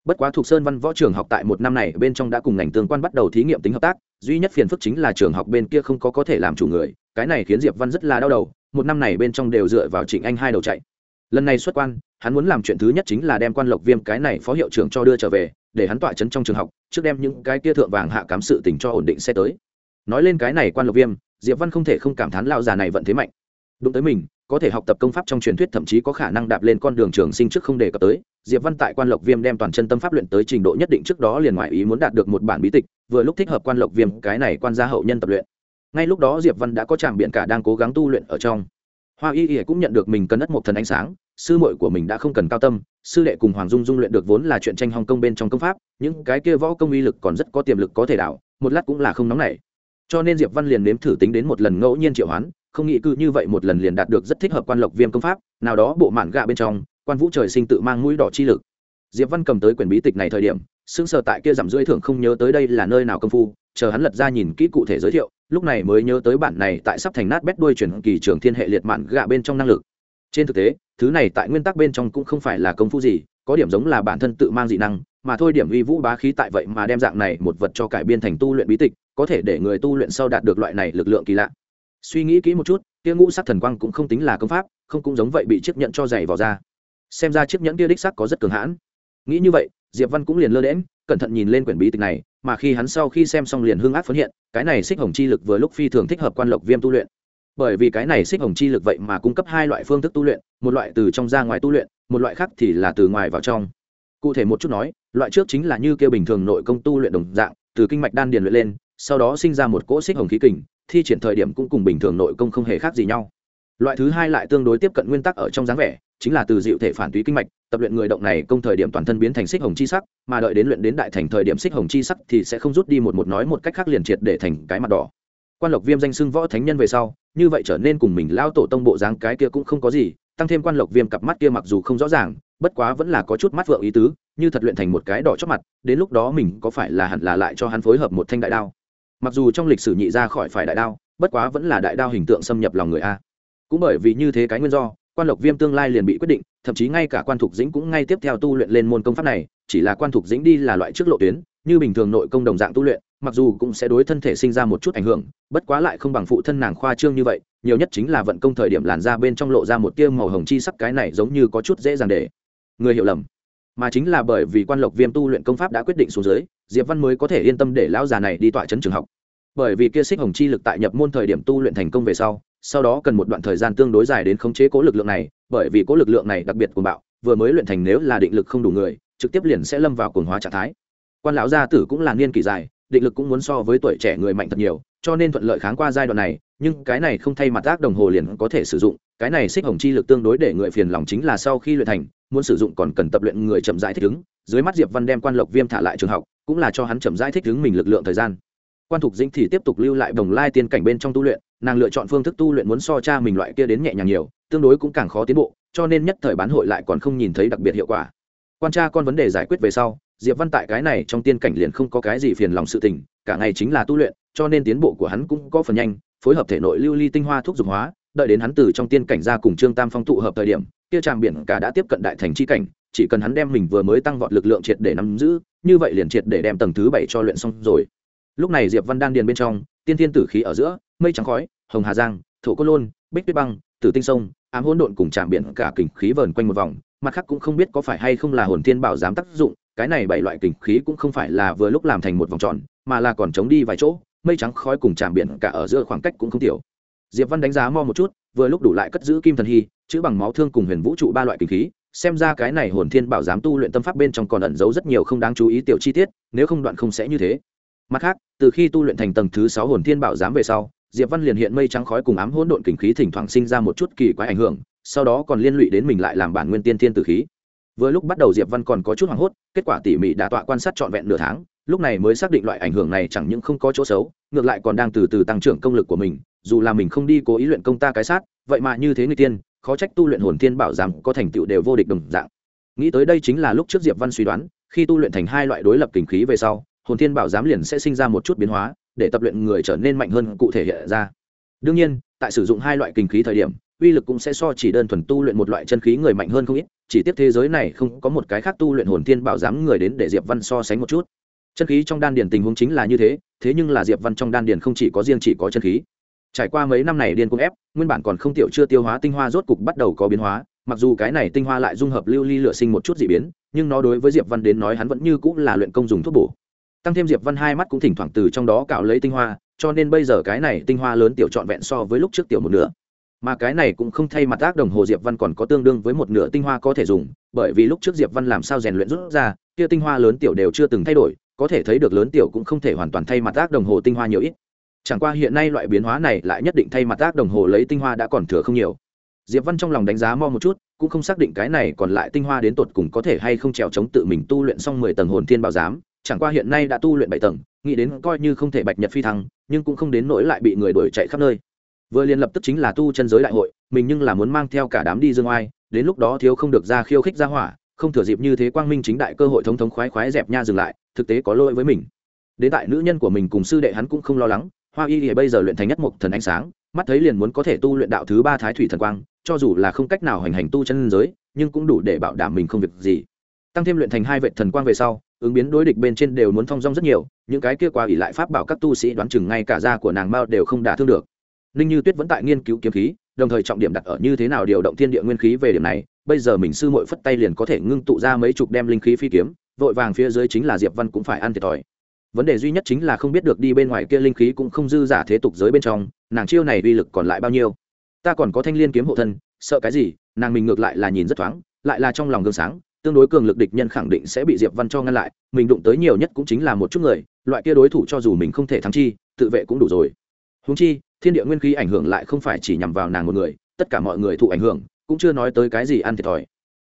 Bất quá thuộc sơn văn võ trường học tại một năm này bên trong đã cùng ngành tương quan bắt đầu thí nghiệm tính hợp tác, duy nhất phiền phức chính là trường học bên kia không có có thể làm chủ người, cái này khiến diệp văn rất là đau đầu, một năm này bên trong đều dựa vào trịnh anh hai đầu chạy. Lần này xuất quan, hắn muốn làm chuyện thứ nhất chính là đem quan lộc viêm cái này phó hiệu trưởng cho đưa trở về, để hắn tọa chấn trong trường học, trước đem những cái kia thượng vàng hạ cám sự tình cho ổn định sẽ tới nói lên cái này quan lộc viêm, diệp văn không thể không cảm thán lao già này vận thế mạnh. Đụng tới mình, có thể học tập công pháp trong truyền thuyết thậm chí có khả năng đạp lên con đường trường sinh trước không đề cập tới, diệp văn tại quan lộc viêm đem toàn chân tâm pháp luyện tới trình độ nhất định trước đó liền ngoại ý muốn đạt được một bản bí tịch, vừa lúc thích hợp quan lộc viêm cái này quan gia hậu nhân tập luyện. Ngay lúc đó diệp văn đã có tràng biện cả đang cố gắng tu luyện ở trong. Hoa y y cũng nhận được mình cần đất một thần ánh sáng, sư muội của mình đã không cần cao tâm, sư đệ cùng hoàng dung dung luyện được vốn là chuyện tranh hong công bên trong công pháp, những cái kia võ công uy lực còn rất có tiềm lực có thể đảo, một lát cũng là không nóng nảy cho nên diệp văn liền nếm thử tính đến một lần ngẫu nhiên triệu hoán, không nghĩ cứ như vậy một lần liền đạt được rất thích hợp quan lộc viêm công pháp, nào đó bộ mạn gạ bên trong, quan vũ trời sinh tự mang mũi đỏ chi lực. Diệp văn cầm tới quyển bí tịch này thời điểm, sững sờ tại kia giảm rưỡi thưởng không nhớ tới đây là nơi nào công phu, chờ hắn lật ra nhìn kỹ cụ thể giới thiệu, lúc này mới nhớ tới bản này tại sắp thành nát bét đuôi chuyển kỳ trường thiên hệ liệt mạn gạ bên trong năng lực. Trên thực tế, thứ này tại nguyên tắc bên trong cũng không phải là công phu gì, có điểm giống là bản thân tự mang dị năng mà thôi điểm uy vũ bá khí tại vậy mà đem dạng này một vật cho cải biên thành tu luyện bí tịch, có thể để người tu luyện sau đạt được loại này lực lượng kỳ lạ. Suy nghĩ kỹ một chút, kia ngũ sắc thần quang cũng không tính là công pháp, không cũng giống vậy bị chiếc nhẫn cho dày vào ra. Xem ra chiếc nhẫn kia đích sắc có rất cường hãn. Nghĩ như vậy, diệp văn cũng liền lơ đễm cẩn thận nhìn lên quyển bí tịch này, mà khi hắn sau khi xem xong liền hưng ác phấn hiện, cái này xích hồng chi lực vừa lúc phi thường thích hợp quan lộc viêm tu luyện. Bởi vì cái này xích hồng chi lực vậy mà cung cấp hai loại phương thức tu luyện, một loại từ trong ra ngoài tu luyện, một loại khác thì là từ ngoài vào trong. Cụ thể một chút nói loại trước chính là như kêu bình thường nội công tu luyện đồng dạng, từ kinh mạch đan điền luyện lên, sau đó sinh ra một cỗ xích hồng khí kình, thi triển thời điểm cũng cùng bình thường nội công không hề khác gì nhau. Loại thứ hai lại tương đối tiếp cận nguyên tắc ở trong dáng vẻ, chính là từ dịu thể phản túy kinh mạch, tập luyện người động này công thời điểm toàn thân biến thành xích hồng chi sắc, mà đợi đến luyện đến đại thành thời điểm xích hồng chi sắc thì sẽ không rút đi một một nói một cách khác liền triệt để thành cái mặt đỏ. Quan lộc viêm danh xưng võ thánh nhân về sau, như vậy trở nên cùng mình lao tổ tông bộ dáng cái kia cũng không có gì, tăng thêm quan lộc viêm cặp mắt kia mặc dù không rõ ràng bất quá vẫn là có chút mắt vượng ý tứ, như thật luyện thành một cái đỏ chót mặt, đến lúc đó mình có phải là hẳn là lại cho hắn phối hợp một thanh đại đao. Mặc dù trong lịch sử nhị ra khỏi phải đại đao, bất quá vẫn là đại đao hình tượng xâm nhập lòng người a. Cũng bởi vì như thế cái nguyên do, quan lộc viêm tương lai liền bị quyết định, thậm chí ngay cả quan thục dĩnh cũng ngay tiếp theo tu luyện lên môn công pháp này, chỉ là quan thục dĩnh đi là loại trước lộ tuyến, như bình thường nội công đồng dạng tu luyện, mặc dù cũng sẽ đối thân thể sinh ra một chút ảnh hưởng, bất quá lại không bằng phụ thân nàng khoa trương như vậy, nhiều nhất chính là vận công thời điểm làn ra bên trong lộ ra một tia màu hồng chi sắc cái này giống như có chút dễ dàng để người hiểu lầm. Mà chính là bởi vì quan lộc viêm tu luyện công pháp đã quyết định xuống dưới, diệp văn mới có thể yên tâm để lão già này đi tọa chấn trường học. Bởi vì kia xích hồng chi lực tại nhập môn thời điểm tu luyện thành công về sau sau đó cần một đoạn thời gian tương đối dài đến khống chế cố lực lượng này, bởi vì cố lực lượng này đặc biệt cuồng bạo, vừa mới luyện thành nếu là định lực không đủ người, trực tiếp liền sẽ lâm vào cuồng hóa trạng thái. Quan lão gia tử cũng là niên kỷ dài, định lực cũng muốn so với tuổi trẻ người mạnh thật nhiều, cho nên thuận lợi kháng qua giai đoạn này, nhưng cái này không thay mặt ác đồng hồ liền có thể sử dụng, cái này xích hồng chi lực tương đối để người phiền lòng chính là sau khi luyện thành muốn sử dụng còn cần tập luyện người chậm rãi thích ứng. Dưới mắt diệp văn đem quan lộc viêm thả lại trường học, cũng là cho hắn chậm rãi thích ứng mình lực lượng thời gian. Quan thục dĩnh thì tiếp tục lưu lại đồng lai tiên cảnh bên trong tu luyện, nàng lựa chọn phương thức tu luyện muốn so cha mình loại kia đến nhẹ nhàng nhiều, tương đối cũng càng khó tiến bộ, cho nên nhất thời bán hội lại còn không nhìn thấy đặc biệt hiệu quả. Quan tra con vấn đề giải quyết về sau, diệp văn tại cái này trong tiên cảnh liền không có cái gì phiền lòng sự tình, cả ngày chính là tu luyện, cho nên tiến bộ của hắn cũng có phần nhanh, phối hợp thể nội lưu ly tinh hoa thuốc dục hóa, đợi đến hắn từ trong tiên cảnh ra cùng trương tam phong tụ hợp thời điểm kia tràng biển cả đã tiếp cận đại thành chi cảnh, chỉ cần hắn đem mình vừa mới tăng vọt lực lượng triệt để nắm giữ, như vậy liền triệt để đem tầng thứ bảy cho luyện xong rồi. Lúc này diệp văn đan điền bên trong, tiên thiên tử khí ở giữa, mây trắng khói, hồng hà giang, thổ côn lôn, bích tuyết băng, tử tinh sông, ám hỗn độn cùng trạm biển cả kình khí vờn quanh một vòng, mặt khác cũng không biết có phải hay không là hồn thiên bảo giám tác dụng, cái này bảy loại kình khí cũng không phải là vừa lúc làm thành một vòng tròn, mà là còn chống đi vài chỗ, mây trắng khói cùng trạm biển cả ở giữa khoảng cách cũng không tiểu. Diệp văn đánh giá mo một chút vừa lúc đủ lại cất giữ kim thần hy, chữ bằng máu thương cùng huyền vũ trụ ba loại kinh khí, xem ra cái này hồn thiên bảo giám tu luyện tâm pháp bên trong còn ẩn giấu rất nhiều không đáng chú ý tiểu chi tiết, nếu không đoạn không sẽ như thế. Mặt khác, từ khi tu luyện thành tầng thứ sáu hồn thiên bảo giám về sau, diệp văn liền hiện mây trắng khói cùng ám hỗn độn kinh khí thỉnh thoảng sinh ra một chút kỳ quái ảnh hưởng, sau đó còn liên lụy đến mình lại làm bản nguyên tiên thiên tử khí. Vừa lúc bắt đầu diệp văn còn có chút hoảng hốt, kết quả tỉ mỉ đã tọa quan sát trọn vẹn nửa tháng, lúc này mới xác định loại ảnh hưởng này chẳng những không có chỗ xấu, ngược lại còn đang từ từ tăng trưởng công lực của mình dù là mình không đi cố ý luyện công ta cái sát, vậy mà như thế người tiên, khó trách tu luyện hồn thiên bảo rằng có thành tựu đều vô địch đồng dạng. Nghĩ tới đây chính là lúc trước diệp văn suy đoán, khi tu luyện thành hai loại đối lập kình khí về sau, hồn thiên bảo giám liền sẽ sinh ra một chút biến hóa, để tập luyện người trở nên mạnh hơn cụ thể hiện ra. Đương nhiên, tại sử dụng hai loại kinh khí thời điểm, uy lực cũng sẽ so chỉ đơn thuần tu luyện một loại chân khí người mạnh hơn không ít, chỉ tiếp thế giới này không có một cái khác tu luyện hồn thiên bảo giám người đến để diệp văn so sánh một chút. Chân khí trong đan điền tình huống chính là như thế thế nhưng là diệp văn trong đan điền không chỉ có riêng chỉ có chân khí trải qua mấy năm này điên cuồng ép, nguyên bản còn không tiểu chưa tiêu hóa tinh hoa rốt cục bắt đầu có biến hóa, mặc dù cái này tinh hoa lại dung hợp lưu ly lửa sinh một chút dị biến, nhưng nó đối với diệp văn đến nói hắn vẫn như cũng là luyện công dùng thuốc bổ. Tăng thêm diệp văn hai mắt cũng thỉnh thoảng từ trong đó cạo lấy tinh hoa, cho nên bây giờ cái này tinh hoa lớn tiểu trọn vẹn so với lúc trước tiểu một nửa. Mà cái này cũng không thay mặt ác đồng hồ diệp văn còn có tương đương với một nửa tinh hoa có thể dùng, bởi vì lúc trước diệp văn làm sao rèn luyện rút ra, kia tinh hoa lớn tiểu đều chưa từng thay đổi, có thể thấy được lớn tiểu cũng không thể hoàn toàn thay mặt ác đồng hồ tinh hoa nhiều ít chẳng qua hiện nay loại biến hóa này lại nhất định thay mặt tác đồng hồ lấy tinh hoa đã còn thừa không nhiều. Diệp văn trong lòng đánh giá mo một chút, cũng không xác định cái này còn lại tinh hoa đến tột cùng có thể hay không trèo chống tự mình tu luyện xong mười tầng hồn thiên bảo giám. Chẳng qua hiện nay đã tu luyện bảy tầng, nghĩ đến coi như không thể bạch nhật phi thăng, nhưng cũng không đến nỗi lại bị người đuổi chạy khắp nơi. Vừa liền lập tức chính là tu chân giới đại hội, mình nhưng là muốn mang theo cả đám đi dương oai, đến lúc đó thiếu không được ra khiêu khích ra hỏa, không thừa dịp như thế quang minh chính đại cơ hội thống thống khoái khoái dẹp nha dừng lại, thực tế có lỗi với mình. Đến tại nữ nhân của mình cùng sư đệ hắn cũng không lo lắng hoa y thì bây giờ luyện thành nhất mục thần ánh sáng, mắt thấy liền muốn có thể tu luyện đạo thứ ba thái thủy thần quang, cho dù là không cách nào hành hành tu chân giới, nhưng cũng đủ để bảo đảm mình không việc gì. Tăng thêm luyện thành hai vệ thần quang về sau, ứng biến đối địch bên trên đều muốn phong dong rất nhiều, những cái kia qua ỉ lại pháp bảo các tu sĩ đoán chừng ngay cả da của nàng mao đều không đả thương được. Ninh như tuyết vẫn tại nghiên cứu kiếm khí, đồng thời trọng điểm đặt ở như thế nào điều động thiên địa nguyên khí về điểm này, bây giờ mình sư mội phất tay liền có thể ngưng tụ ra mấy chục đem linh khí phi kiếm, vội vàng phía dưới chính là diệp văn cũng phải ăn thiệt thòi vấn đề duy nhất chính là không biết được đi bên ngoài kia linh khí cũng không dư giả thế tục giới bên trong, nàng chiêu này uy lực còn lại bao nhiêu? Ta còn có thanh liên kiếm hộ thân, sợ cái gì? Nàng mình ngược lại là nhìn rất thoáng, lại là trong lòng gương sáng, tương đối cường lực địch nhân khẳng định sẽ bị diệp văn cho ngăn lại, mình đụng tới nhiều nhất cũng chính là một chút người, loại kia đối thủ cho dù mình không thể thắng chi, tự vệ cũng đủ rồi. Húng chi, thiên địa nguyên khí ảnh hưởng lại không phải chỉ nhằm vào nàng một người, tất cả mọi người thụ ảnh hưởng, cũng chưa nói tới cái gì ăn thiệt thòi.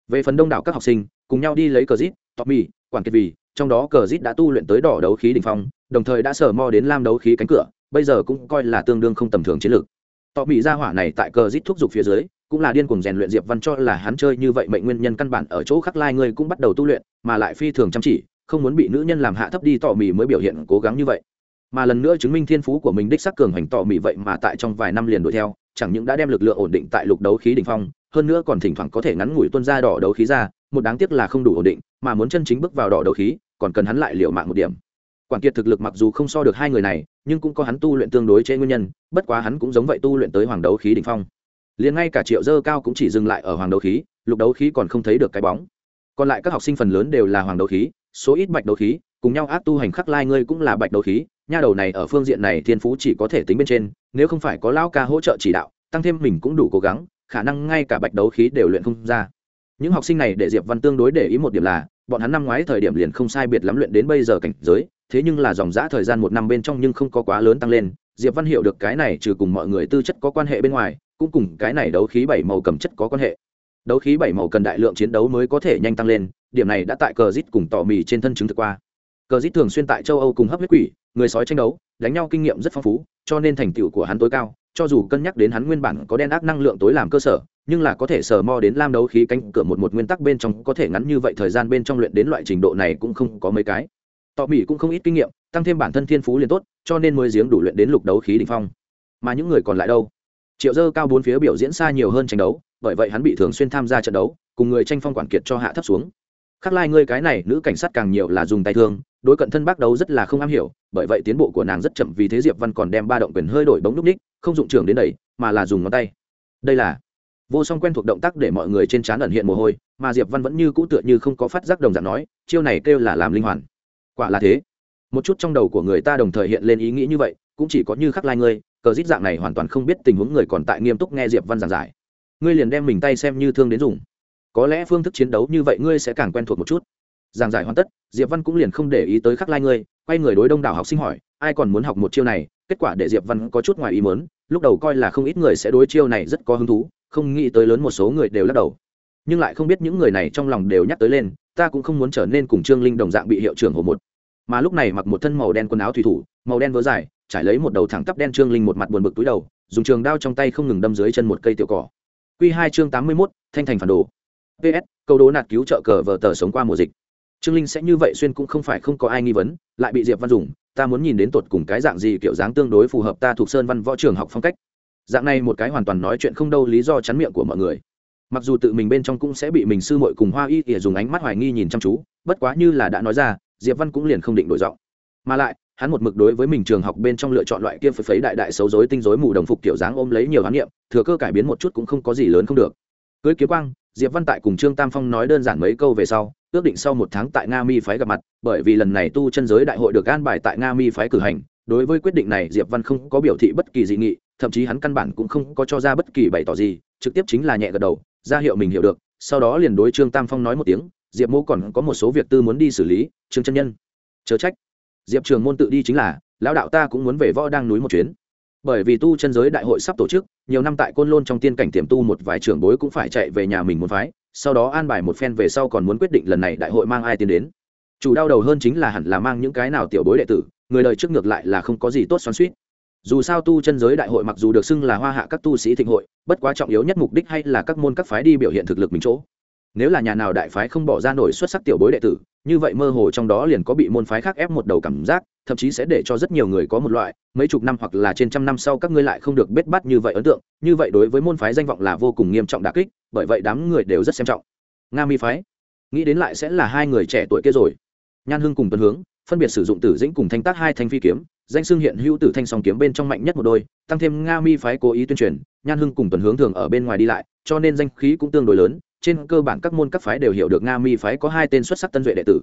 Về phần đông đảo các học sinh, cùng nhau đi lấy cờ rít tọt mì quản kiệt vì, trong đó cờ rít đã tu luyện tới đỏ đấu khí đ ỉ n h phong, đồng thời đã sở mo đến lam đấu khí cánh cửa, bây giờ cũng coi là tương đương không tầm thường chiến lược. Tọt mỹ ra hỏa này tại cờ rít thúc giục phía dưới, cũng là điên cuồng rèn luyện diệp văn cho là hắn chơi như vậy mệnh nguyên nhân căn bản ở chỗ khắc lai ngươi cũng bắt đầu tu luyện, mà lại phi thường chăm chỉ, không muốn bị nữ nhân làm hạ thấp đi tỏ mỹ mới biểu hiện cố gắng như vậy. Mà lần nữa chứng minh thiên phú của mình đích sắc cường hành tỏ mỹ vậy mà tại trong vài năm liền đuổi theo, chẳng những đã đem lực lượng ổn định tại lục đấu khí đỉnh phong, hơn nữa còn thỉnh thoảng có thể ngắn ngủi tuân ra đỏ đấu khí ra một đáng tiếc là không đủ ổn định, mà muốn chân chính bước vào đỏ đấu khí, còn cần hắn lại liệu mạng một điểm. Quản kiệt thực lực mặc dù không so được hai người này, nhưng cũng có hắn tu luyện tương đối chế nguyên nhân, bất quá hắn cũng giống vậy tu luyện tới hoàng đấu khí đỉnh phong. Liền ngay cả triệu dơ cao cũng chỉ dừng lại ở hoàng đấu khí, lục đấu khí còn không thấy được cái bóng. Còn lại các học sinh phần lớn đều là hoàng đấu khí, số ít bạch đấu khí, cùng nhau áp tu hành khắc lai ngươi cũng là bạch đấu khí, nha đầu này ở phương diện này thiên phú chỉ có thể tính bên trên, nếu không phải có lão ca hỗ trợ chỉ đạo, tăng thêm mình cũng đủ cố gắng, khả năng ngay cả bạch đấu khí đều luyện không ra những học sinh này để diệp văn tương đối để ý một điểm là, bọn hắn năm ngoái thời điểm liền không sai biệt lắm luyện đến bây giờ cảnh giới, thế nhưng là dòng giã thời gian một năm bên trong nhưng không có quá lớn tăng lên. Diệp văn hiểu được cái này trừ cùng mọi người tư chất có quan hệ bên ngoài, cũng cùng cái này đấu khí bảy màu cầm chất có quan hệ. Đấu khí bảy màu cần đại lượng chiến đấu mới có thể nhanh tăng lên, điểm này đã tại cờ rít cùng tỏ mì trên thân chứng thực qua. Cờ rít thường xuyên tại châu âu cùng hấp huyết quỷ, người sói tranh đấu, đánh nhau kinh nghiệm rất phong phú, cho nên thành tựu của hắn tối cao, cho dù cân nhắc đến hắn nguyên bản có đen ác năng lượng tối làm cơ sở nhưng là có thể sờ mo đến lam đấu khí cánh cửa một một nguyên tắc bên trong có thể ngắn như vậy thời gian bên trong luyện đến loại trình độ này cũng không có mấy cái. Tọ mỹ cũng không ít kinh nghiệm, tăng thêm bản thân thiên phú liền tốt, cho nên mới giếng đủ luyện đến lục đấu khí đỉnh phong. Mà những người còn lại đâu? Triệu dơ cao bốn phía biểu diễn xa nhiều hơn tranh đấu, bởi vậy hắn bị thường xuyên tham gia trận đấu, cùng người tranh phong quản kiệt cho hạ thấp xuống. Khắc lai ngươi cái này, nữ cảnh sát càng nhiều là dùng tay thương, đối cận thân bác đấu rất là không am hiểu, bởi vậy tiến bộ của nàng rất chậm vì thế diệp văn còn đem ba động quyền hơi đổi bóng đúc ních không dụng trường đến đầy mà là dùng ngón tay. Đây là vô song quen thuộc động tác để mọi người trên trán ẩn hiện mồ hôi, mà diệp văn vẫn như cũ tựa như không có phát giác đồng dạng nói, chiêu này kêu là làm linh hoàn. Quả là thế. Một chút trong đầu của người ta đồng thời hiện lên ý nghĩ như vậy, cũng chỉ có như khắc lai ngươi, cờ dít dạng này hoàn toàn không biết tình huống người còn tại nghiêm túc nghe diệp văn giảng giải. Ngươi liền đem mình tay xem như thương đến dùng. Có lẽ phương thức chiến đấu như vậy ngươi sẽ càng quen thuộc một chút. Giảng giải hoàn tất, diệp văn cũng liền không để ý tới khắc lai ngươi, quay người đối đông đảo học sinh hỏi, ai còn muốn học một chiêu này? Kết quả để diệp văn có chút ngoài ý mớn lúc đầu coi là không ít người sẽ đối chiêu này rất có hứng thú không nghĩ tới lớn một số người đều lắc đầu. Nhưng lại không biết những người này trong lòng đều nhắc tới lên, ta cũng không muốn trở nên cùng trương linh đồng dạng bị hiệu trưởng hồ một. Mà lúc này mặc một thân màu đen quần áo thủy thủ, màu đen vớ dài, trải lấy một đầu thẳng tắp đen trương linh một mặt buồn bực túi đầu, dùng trường đao trong tay không ngừng đâm dưới chân một cây tiểu cỏ. Q hai chương tám mươi mốt, thanh thành phản đồ. Ps câu đố nạt cứu trợ cờ vờ tờ sống qua mùa dịch. Trương linh sẽ như vậy xuyên cũng không phải không có ai nghi vấn, lại bị diệp văn dùng, ta muốn nhìn đến tột cùng cái dạng gì kiểu dáng tương đối phù hợp ta thuộc sơn văn võ trường học phong cách dạng này một cái hoàn toàn nói chuyện không đâu lý do chắn miệng của mọi người. Mặc dù tự mình bên trong cũng sẽ bị mình sư muội cùng hoa y ỉa dùng ánh mắt hoài nghi nhìn chăm chú, bất quá như là đã nói ra, diệp văn cũng liền không định đổi giọng. Mà lại, hắn một mực đối với mình trường học bên trong lựa chọn loại kia phải phấy đại đại xấu dối tinh dối mù đồng phục kiểu dáng ôm lấy nhiều hán nghiệm thừa cơ cải biến một chút cũng không có gì lớn không được. Cưới kiếm quang, diệp văn tại cùng trương tam phong nói đơn giản mấy câu về sau, ước định sau một tháng tại nga mi phái gặp mặt, bởi vì lần này tu chân giới đại hội được an bài tại nga mi phái cử hành, đối với quyết định này diệp văn không có biểu thị bất kỳ dị nghị thậm chí hắn căn bản cũng không có cho ra bất kỳ bày tỏ gì, trực tiếp chính là nhẹ gật đầu, ra hiệu mình hiểu được, sau đó liền đối trương tam phong nói một tiếng, diệp mô còn có một số việc tư muốn đi xử lý, trương chân nhân. Chớ trách. Diệp trường môn tự đi chính là, lão đạo ta cũng muốn về võ đang núi một chuyến. Bởi vì tu chân giới đại hội sắp tổ chức, nhiều năm tại côn lôn trong tiên cảnh tiềm tu một vài trưởng bối cũng phải chạy về nhà mình muốn phái, sau đó an bài một phen về sau còn muốn quyết định lần này đại hội mang ai tiến đến. Chủ đau đầu hơn chính là hẳn là mang những cái nào tiểu bối đệ tử, người đời trước ngược lại là không có gì tốt xoắn suýt dù sao tu chân giới đại hội mặc dù được xưng là hoa hạ các tu sĩ thịnh hội, bất quá trọng yếu nhất mục đích hay là các môn các phái đi biểu hiện thực lực mình chỗ. Nếu là nhà nào đại phái không bỏ ra nổi xuất sắc tiểu bối đệ tử, như vậy mơ hồ trong đó liền có bị môn phái khác ép một đầu cảm giác, thậm chí sẽ để cho rất nhiều người có một loại, mấy chục năm hoặc là trên trăm năm sau các ngươi lại không được bết bắt như vậy ấn tượng, như vậy đối với môn phái danh vọng là vô cùng nghiêm trọng đà kích, bởi vậy đám người đều rất xem trọng. Nga mi phái, nghĩ đến lại sẽ là hai người trẻ tuổi kia rồi. Nhan hưng cùng tuần hướng, phân biệt sử dụng tử dĩnh cùng thanh tác hai thanh phi kiếm danh xưng hiện hữu tử thanh song kiếm bên trong mạnh nhất một đôi, tăng thêm nga mi phái cố ý tuyên truyền, nhan hưng cùng tuần hướng thường ở bên ngoài đi lại, cho nên danh khí cũng tương đối lớn, trên cơ bản các môn các phái đều hiểu được nga mi phái có hai tên xuất sắc tân duệ đệ tử.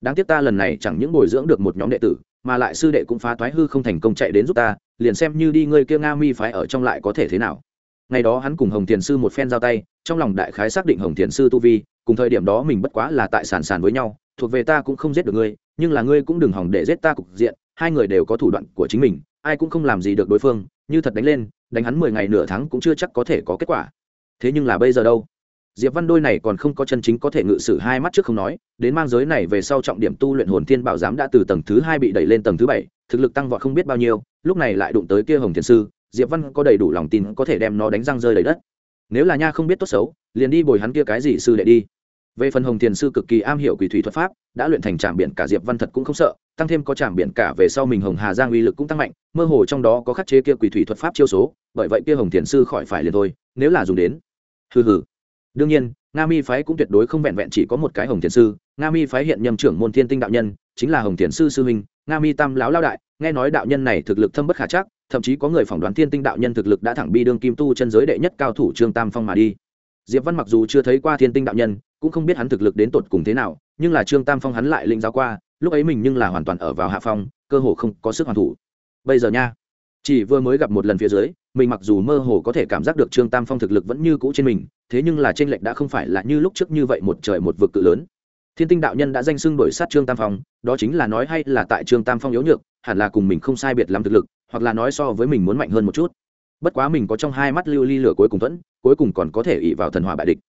Đáng tiếc ta lần này chẳng những bồi dưỡng được một nhóm đệ tử, mà lại sư đệ cũng phá toái hư không thành công chạy đến giúp ta, liền xem như đi ngươi kia nga mi phái ở trong lại có thể thế nào. Ngày đó hắn cùng hồng thiền sư một phen giao tay, trong lòng đại khái xác định hồng thiền sư tu vi, cùng thời điểm đó mình bất quá là tại sàn sàn với nhau, thuộc về ta cũng không giết được ngươi, nhưng là ngươi cũng đừng hỏng để giết ta cục diện hai người đều có thủ đoạn của chính mình, ai cũng không làm gì được đối phương, như thật đánh lên, đánh hắn mười ngày nửa tháng cũng chưa chắc có thể có kết quả. Thế nhưng là bây giờ đâu? Diệp văn đôi này còn không có chân chính có thể ngự sử hai mắt trước không nói, đến mang giới này về sau trọng điểm tu luyện hồn thiên bảo giám đã từ tầng thứ hai bị đẩy lên tầng thứ bảy, thực lực tăng vọt không biết bao nhiêu, lúc này lại đụng tới kia hồng thiền sư, diệp văn có đầy đủ lòng tin có thể đem nó đánh răng rơi đầy đất. Nếu là nha không biết tốt xấu, liền đi bồi hắn kia cái gì sư đệ đi về phần hồng thiền sư cực kỳ am hiểu quỷ thủy thuật pháp, đã luyện thành trạm biển cả diệp văn thật cũng không sợ, tăng thêm có trạm biển cả về sau mình hồng hà giang uy lực cũng tăng mạnh, mơ hồ trong đó có khắc chế kia quỷ thủy thuật pháp chiêu số, bởi vậy kia hồng thiền sư khỏi phải liền thôi, nếu là dùng đến. Hừ hừ. Đương nhiên, nga mi phái cũng tuyệt đối không vẹn vẹn chỉ có một cái hồng thiền sư, nga mi phái hiện nhầm trưởng môn thiên tinh đạo nhân, chính là hồng thiền sư sư huynh, nga mi tam lão lao đại, nghe nói đạo nhân này thực lực thâm bất khả chắc, thậm chí có người phỏng đoán thiên tinh đạo nhân thực lực đã thẳng bi đương kim tu chân giới đệ nhất cao thủ trương tam phong mà đi. Diệp văn mặc dù chưa thấy qua thiên tinh đạo nhân cũng không biết hắn thực lực đến tột cùng thế nào, nhưng là trương tam phong hắn lại lĩnh giáo qua, lúc ấy mình nhưng là hoàn toàn ở vào hạ phong, cơ hồ không có sức hoàn thủ. Bây giờ nha, chỉ vừa mới gặp một lần phía dưới, mình mặc dù mơ hồ có thể cảm giác được trương tam phong thực lực vẫn như cũ trên mình, thế nhưng là t r ê n lệch đã không phải là như lúc trước như vậy một trời một vực cự lớn. Thiên tinh đạo nhân đã danh xưng đổi sát trương tam phong, đó chính là nói hay là tại trương tam phong yếu nhược, hẳn là cùng mình không sai biệt làm thực lực, hoặc là nói so với mình muốn mạnh hơn một chút. Bất quá mình có trong hai mắt lưu ly lửa cuối cùng thuẫn, cuối cùng còn có thể ỉ vào thần hòa bại địch.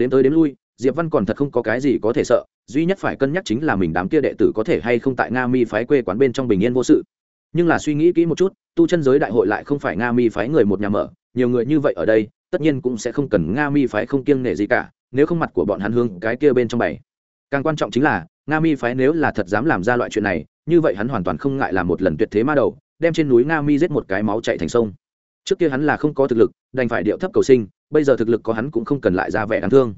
Đến tới đến lui diệp văn còn thật không có cái gì có thể sợ, duy nhất phải cân nhắc chính là mình đám kia đệ tử có thể hay không tại nga mi phái quê quán bên trong bình yên vô sự. Nhưng là suy nghĩ kỹ một chút, tu chân giới đại hội lại không phải nga mi phái người một nhà mở, nhiều người như vậy ở đây, tất nhiên cũng sẽ không cần nga mi phái không kiêng nể gì cả, nếu không mặt của bọn hắn hương cái kia bên trong bảy càng quan trọng chính là, nga mi phái nếu là thật dám làm ra loại chuyện này, như vậy hắn hoàn toàn không ngại làm một lần tuyệt thế ma đầu, đem trên núi nga mi giết một cái máu chạy thành sông. Trước kia hắn là không có thực lực, đành phải điệu thấp cầu sinh, bây giờ thực lực có hắn cũng không cần lại ra vẻ đáng thương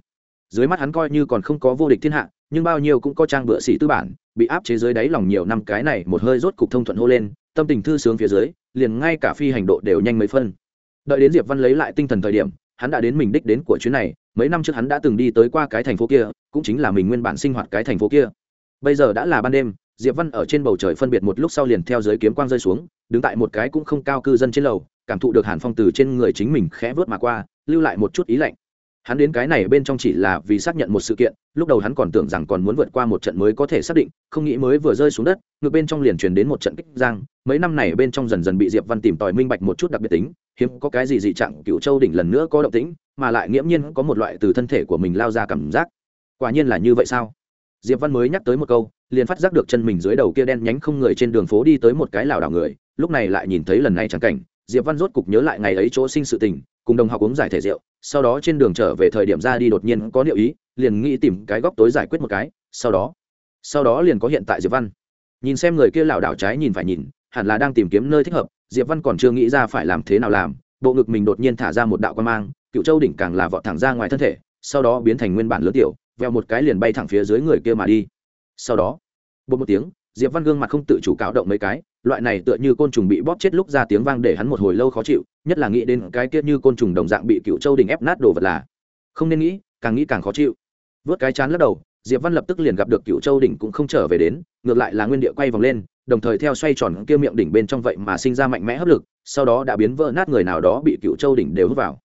dưới mắt hắn coi như còn không có vô địch thiên hạ, nhưng bao nhiêu cũng có trang bựa sĩ tư bản, bị áp chế dưới đáy lòng nhiều năm cái này một hơi rốt cục thông thuận hô lên, tâm tình thư sướng phía dưới, liền ngay cả phi hành độ đều nhanh mấy phân. Đợi đến diệp văn lấy lại tinh thần thời điểm, hắn đã đến mình đích đến của chuyến này, mấy năm trước hắn đã từng đi tới qua cái thành phố kia, cũng chính là mình nguyên bản sinh hoạt cái thành phố kia. Bây giờ đã là ban đêm, diệp văn ở trên bầu trời phân biệt một lúc sau liền theo dưới kiếm quang rơi xuống, đứng tại một cái cũng không cao cư dân trên lầu, cảm thụ được hàn phong từ trên người chính mình khẽ vớt mà qua, lưu lại một chút ý lạnh hắn đến cái này bên trong chỉ là vì xác nhận một sự kiện, lúc đầu hắn còn tưởng rằng còn muốn vượt qua một trận mới có thể xác định, không nghĩ mới vừa rơi xuống đất, ngược bên trong liền truyền đến một trận kích giang mấy năm này bên trong dần dần bị diệp văn tìm tòi minh bạch một chút đặc biệt tính, hiếm có cái gì dị trạng cựu châu đỉnh lần nữa có động tĩnh, mà lại nghiễm nhiên có một loại từ thân thể của mình lao ra cảm giác. Quả nhiên là như vậy sao? Diệp văn mới nhắc tới một câu, liền phát giác được chân mình dưới đầu kia đen nhánh không người trên đường phố đi tới một cái lảo đảo người, lúc này lại nhìn thấy lần này chẳng cảnh, diệp văn rốt cục nhớ lại ngày ấy chỗ sinh sự tình, cùng đồng học uống giải thể rượu sau đó trên đường trở về thời điểm ra đi đột nhiên có liệu ý, liền nghĩ tìm cái góc tối giải quyết một cái, sau đó sau đó liền có hiện tại diệp văn. Nhìn xem người kia lảo đảo trái nhìn phải nhìn, hẳn là đang tìm kiếm nơi thích hợp, diệp văn còn chưa nghĩ ra phải làm thế nào làm, bộ ngực mình đột nhiên thả ra một đạo quan mang, cựu châu đỉnh càng là vọt thẳng ra ngoài thân thể, sau đó biến thành nguyên bản lớn tiểu, veo một cái liền bay thẳng phía dưới người kia mà đi. Sau đó bột một tiếng, diệp văn gương mặt không tự chủ cạo động mấy cái, loại này tựa như côn trùng bị bóp chết lúc ra tiếng vang để hắn một hồi lâu khó chịu nhất là nghĩ đến cái kia như côn trùng đồng dạng bị cựu châu đình ép nát đồ vật là. Không nên nghĩ, càng nghĩ càng khó chịu. Vớt cái chán lắc đầu, diệp văn lập tức liền gặp được cựu châu đỉnh cũng không trở về đến, ngược lại là nguyên địa quay vòng lên, đồng thời theo xoay tròn kia miệng đỉnh bên trong vậy mà sinh ra mạnh mẽ hấp lực, sau đó đã biến vỡ nát người nào đó bị cựu châu đỉnh đều hút vào.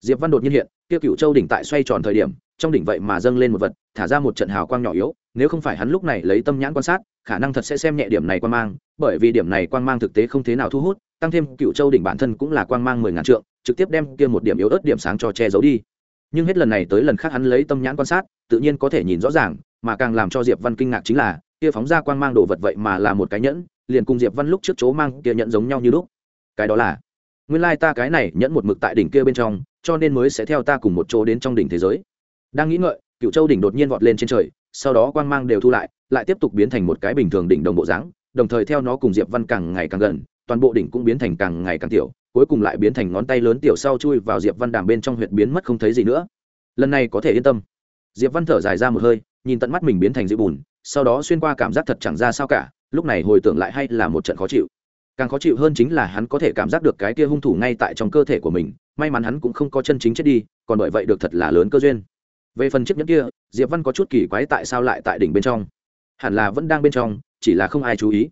Diệp văn đột nhiên hiện, kia cựu châu đỉnh tại xoay tròn thời điểm, trong đỉnh vậy mà dâng lên một vật, thả ra một trận hào quang nhỏ yếu, nếu không phải hắn lúc này lấy tâm nhãn quan sát, khả năng thật sẽ xem nhẹ điểm này quan mang, bởi vì điểm này quan mang thực tế không thế nào thu hút tăng thêm cựu châu đỉnh bản thân cũng là quang mang mười ngàn trượng, trực tiếp đem kia một điểm yếu ớt điểm sáng cho che giấu đi. Nhưng hết lần này tới lần khác hắn lấy tâm nhãn quan sát, tự nhiên có thể nhìn rõ ràng, mà càng làm cho diệp văn kinh ngạc chính là, kia phóng ra quang mang đồ vật vậy mà là một cái nhẫn, liền cùng diệp văn lúc trước chỗ mang kia nhẫn giống nhau như lúc. Cái đó là, nguyên lai ta cái này nhẫn một mực tại đỉnh kia bên trong, cho nên mới sẽ theo ta cùng một chỗ đến trong đỉnh thế giới. Đang nghĩ ngợi, cựu châu đỉnh đột nhiên vọt lên trên trời, sau đó quang mang đều thu lại lại tiếp tục biến thành một cái bình thường đỉnh đồng bộ dáng, đồng thời theo nó cùng diệp văn càng ngày càng gần toàn bộ đỉnh cũng biến thành càng ngày càng tiểu, cuối cùng lại biến thành ngón tay lớn tiểu sau chui vào diệp văn đàm bên trong huyệt biến mất không thấy gì nữa. Lần này có thể yên tâm. Diệp văn thở dài ra một hơi, nhìn tận mắt mình biến thành dịu bùn, sau đó xuyên qua cảm giác thật chẳng ra sao cả, lúc này hồi tưởng lại hay là một trận khó chịu. Càng khó chịu hơn chính là hắn có thể cảm giác được cái kia hung thủ ngay tại trong cơ thể của mình, may mắn hắn cũng không có chân chính chết đi, còn bởi vậy được thật là lớn cơ duyên. Về phần chiếc nhẫn kia, diệp văn có chút kỳ quái tại sao lại tại đỉnh bên trong. Hẳn là vẫn đang bên trong, chỉ là không ai chú ý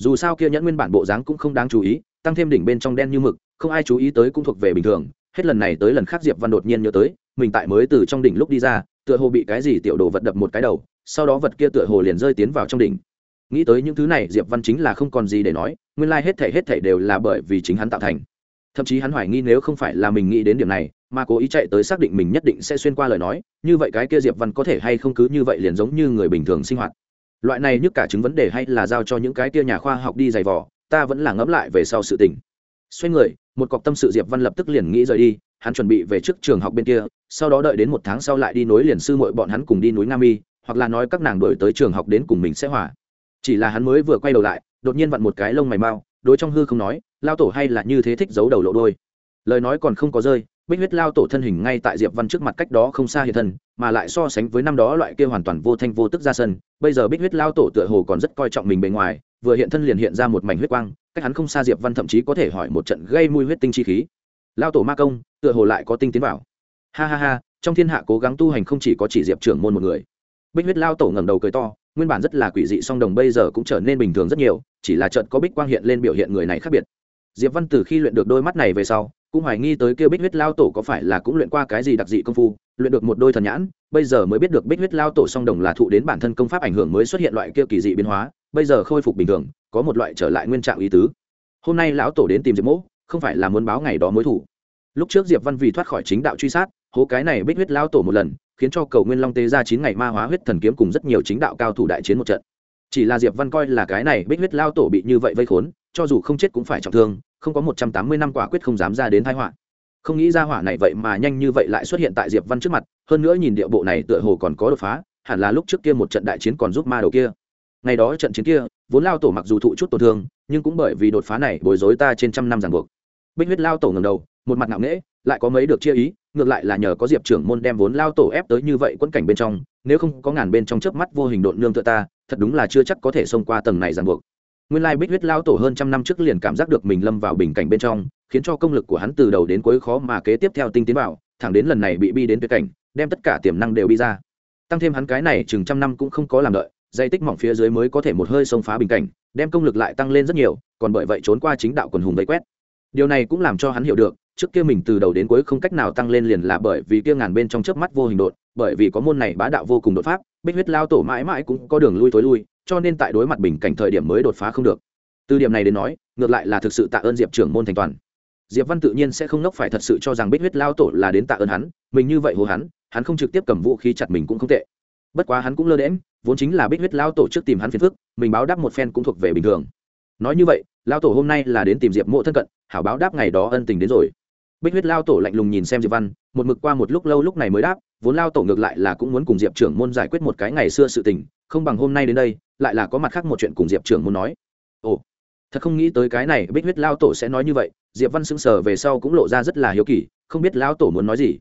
dù sao kia nhẫn nguyên bản bộ dáng cũng không đáng chú ý, tăng thêm đỉnh bên trong đen như mực, không ai chú ý tới cũng thuộc về bình thường. Hết lần này tới lần khác diệp văn đột nhiên nhớ tới, mình tại mới từ trong đỉnh lúc đi ra, tựa hồ bị cái gì tiểu đồ vật đập một cái đầu, sau đó vật kia tựa hồ liền rơi tiến vào trong đỉnh. Nghĩ tới những thứ này, diệp văn chính là không còn gì để nói, nguyên lai hết thể hết thể đều là bởi vì chính hắn tạo thành. Thậm chí hắn hoài nghi nếu không phải là mình nghĩ đến điểm này, mà cố ý chạy tới xác định mình nhất định sẽ xuyên qua lời nói, như vậy cái kia diệp văn có thể hay không cứ như vậy liền giống như người bình thường sinh hoạt loại này nhức cả chứng vấn đề hay là giao cho những cái kia nhà khoa học đi giày vò, ta vẫn là ngẫm lại về sau sự tình. Xoay người, một cọc tâm sự diệp văn lập tức liền nghĩ rời đi, hắn chuẩn bị về trước trường học bên kia, sau đó đợi đến một tháng sau lại đi nối liền sư muội bọn hắn cùng đi núi nam y hoặc là nói các nàng đổi tới trường học đến cùng mình sẽ hòa. Chỉ là hắn mới vừa quay đầu lại, đột nhiên vặn một cái lông mày mau, đối trong hư không nói lao tổ hay là như thế thích giấu đầu lộ đôi lời nói còn không có rơi bích huyết lao tổ thân hình ngay tại diệp văn trước mặt cách đó không xa hiện thân, mà lại so sánh với năm đó loại kia hoàn toàn vô thanh vô tức ra sân, bây giờ bích huyết lao tổ tựa hồ còn rất coi trọng mình bề ngoài, vừa hiện thân liền hiện ra một mảnh huyết quang, cách hắn không xa diệp văn thậm chí có thể hỏi một trận gây mùi huyết tinh chi khí. Lao tổ ma công, tựa hồ lại có tinh tiến vào. Ha ha ha, trong thiên hạ cố gắng tu hành không chỉ có chỉ diệp trưởng môn một người. Bích huyết lao tổ ngẩng đầu cười to, nguyên bản rất là quỷ dị song đồng bây giờ cũng trở nên bình thường rất nhiều, chỉ là trận có bích quang hiện lên biểu hiện người này khác biệt diệp văn từ khi luyện được đôi mắt này về sau, cũng hoài nghi tới kêu bích huyết lao tổ có phải là cũng luyện qua cái gì đặc dị công phu, luyện được một đôi thần nhãn, bây giờ mới biết được bích huyết lao tổ song đồng là thụ đến bản thân công pháp ảnh hưởng mới xuất hiện loại kia kỳ dị biến hóa, bây giờ khôi phục bình thường, có một loại trở lại nguyên trạng ý tứ. Hôm nay lão tổ đến tìm diệp mỗ, không phải là muốn báo ngày đó mối thủ lúc trước diệp văn vì thoát khỏi chính đạo truy sát, hố cái này bích huyết lao tổ một lần, khiến cho cầu nguyên long tế ra chín ngày ma hóa huyết thần kiếm cùng rất nhiều chính đạo cao thủ đại chiến một trận. Chỉ là diệp văn coi là cái này bích huyết lao tổ bị như vậy vây khốn cho dù không chết cũng phải trọng thương, không có một trăm tám mươi năm quả quyết không dám ra đến thái họa. Không nghĩ ra hỏa này vậy mà nhanh như vậy lại xuất hiện tại diệp văn trước mặt, hơn nữa nhìn địa bộ này tựa hồ còn có đột phá, hẳn là lúc trước kia một trận đại chiến còn giúp ma đầu kia. Ngày đó trận chiến kia, vốn lao tổ mặc dù thụ chút tổn thương, nhưng cũng bởi vì đột phá này bối rối ta trên trăm năm ràng buộc. Bích huyết lao tổ ngầm đầu, một mặt ngạo nghễ, lại có mấy được chia ý, ngược lại là nhờ có diệp trưởng môn đem vốn lao tổ ép tới như vậy quẫn cảnh bên trong, nếu không có ngàn bên trong chớp mắt vô hình độn nương tựa ta, thật đúng là chưa chắc có thể xông qua tầng này ràng buộc nguyên lai bích huyết lao tổ hơn trăm năm trước liền cảm giác được mình lâm vào bình cảnh bên trong, khiến cho công lực của hắn từ đầu đến cuối khó mà kế tiếp theo tinh tiến vào, thẳng đến lần này bị bi đến tuyệt cảnh, đem tất cả tiềm năng đều bi ra. Tăng thêm hắn cái này chừng trăm năm cũng không có làm đợi, dây tích mỏng phía dưới mới có thể một hơi xông phá bình cảnh, đem công lực lại tăng lên rất nhiều, còn bởi vậy trốn qua chính đạo quần hùng vây quét. Điều này cũng làm cho hắn hiểu được, trước kia mình từ đầu đến cuối không cách nào tăng lên liền là bởi vì kia ngàn bên trong chớp mắt vô hình đột, bởi vì có môn này bá đạo vô cùng đột pháp, bích huyết lao tổ mãi mãi cũng có đường lui tối lui cho nên tại đối mặt bình cảnh thời điểm mới đột phá không được. Từ điểm này đến nói, ngược lại là thực sự tạ ơn diệp trưởng môn thành toàn. Diệp văn tự nhiên sẽ không nốc phải thật sự cho rằng bích huyết lao tổ là đến tạ ơn hắn, mình như vậy hồ hắn hắn không trực tiếp cầm vũ khí chặt mình cũng không tệ. Bất quá hắn cũng lơ đễm vốn chính là bích huyết lao tổ trước tìm hắn phiền phức, mình báo đáp một phen cũng thuộc về bình thường. Nói như vậy, lao tổ hôm nay là đến tìm diệp mộ thân cận, hảo báo đáp ngày đó ân tình đến rồi. Bích huyết lao tổ lạnh lùng nhìn xem diệp văn, một mực qua một lúc lâu lúc này mới đáp, vốn lao tổ ngược lại là cũng muốn cùng diệp trưởng môn giải quyết một cái ngày xưa sự tình, không bằng hôm nay đến đây lại là có mặt khác một chuyện cùng diệp trưởng muốn nói. Ồ, thật không nghĩ tới cái này bích huyết lao tổ sẽ nói như vậy, diệp văn sững sờ về sau cũng lộ ra rất là hiếu kỳ, không biết lao tổ muốn nói gì.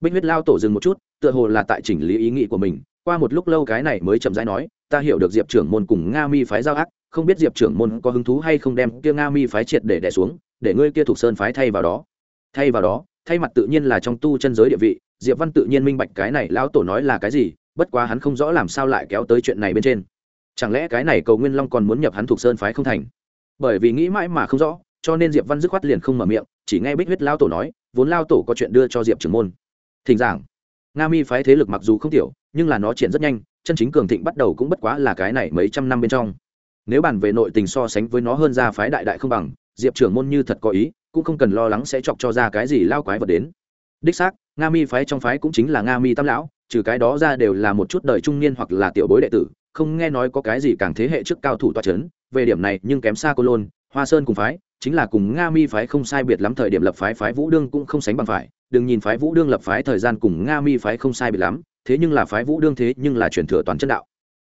Bích huyết lao tổ dừng một chút, tựa hồ là tại chỉnh lý ý nghĩ của mình, qua một lúc lâu cái này mới chậm rãi nói, ta hiểu được diệp trưởng môn cùng nga mi phái giao ác, không biết diệp trưởng môn có hứng thú hay không đem kia nga mi phái triệt để đẻ xuống, để ngươi kia thuộc sơn phái thay vào đó. Thay vào đó, thay mặt tự nhiên là trong tu chân giới địa vị, diệp văn tự nhiên minh bạch cái này lão tổ nói là cái gì, bất quá hắn không rõ làm sao lại kéo tới chuyện này bên trên chẳng lẽ cái này cầu nguyên long còn muốn nhập hắn thuộc sơn phái không thành? Bởi vì nghĩ mãi mà không rõ, cho nên diệp văn dứt khoát liền không mở miệng, chỉ nghe bích huyết lao tổ nói, vốn lao tổ có chuyện đưa cho diệp trưởng môn. Thỉnh giảng. Nga mi phái thế lực mặc dù không tiểu, nhưng là nó triển rất nhanh, chân chính cường thịnh bắt đầu cũng bất quá là cái này mấy trăm năm bên trong. Nếu bàn về nội tình so sánh với nó hơn ra phái đại đại không bằng, diệp trưởng môn như thật có ý, cũng không cần lo lắng sẽ chọc cho ra cái gì lao quái vật đến. Đích xác, nga mi phái trong phái cũng chính là nga mi tam lão, trừ cái đó ra đều là một chút đời trung niên hoặc là tiểu bối đệ tử không nghe nói có cái gì càng thế hệ trước cao thủ toa c h ấ n về điểm này nhưng kém xa cô lôn, hoa sơn cùng phái, chính là cùng nga mi phái không sai biệt lắm thời điểm lập phái phái vũ đương cũng không sánh bằng phải. Đừng nhìn phái vũ đương lập phái thời gian cùng nga mi phái không sai biệt lắm, thế nhưng là phái vũ đương thế nhưng là truyền thừa toàn chân đạo.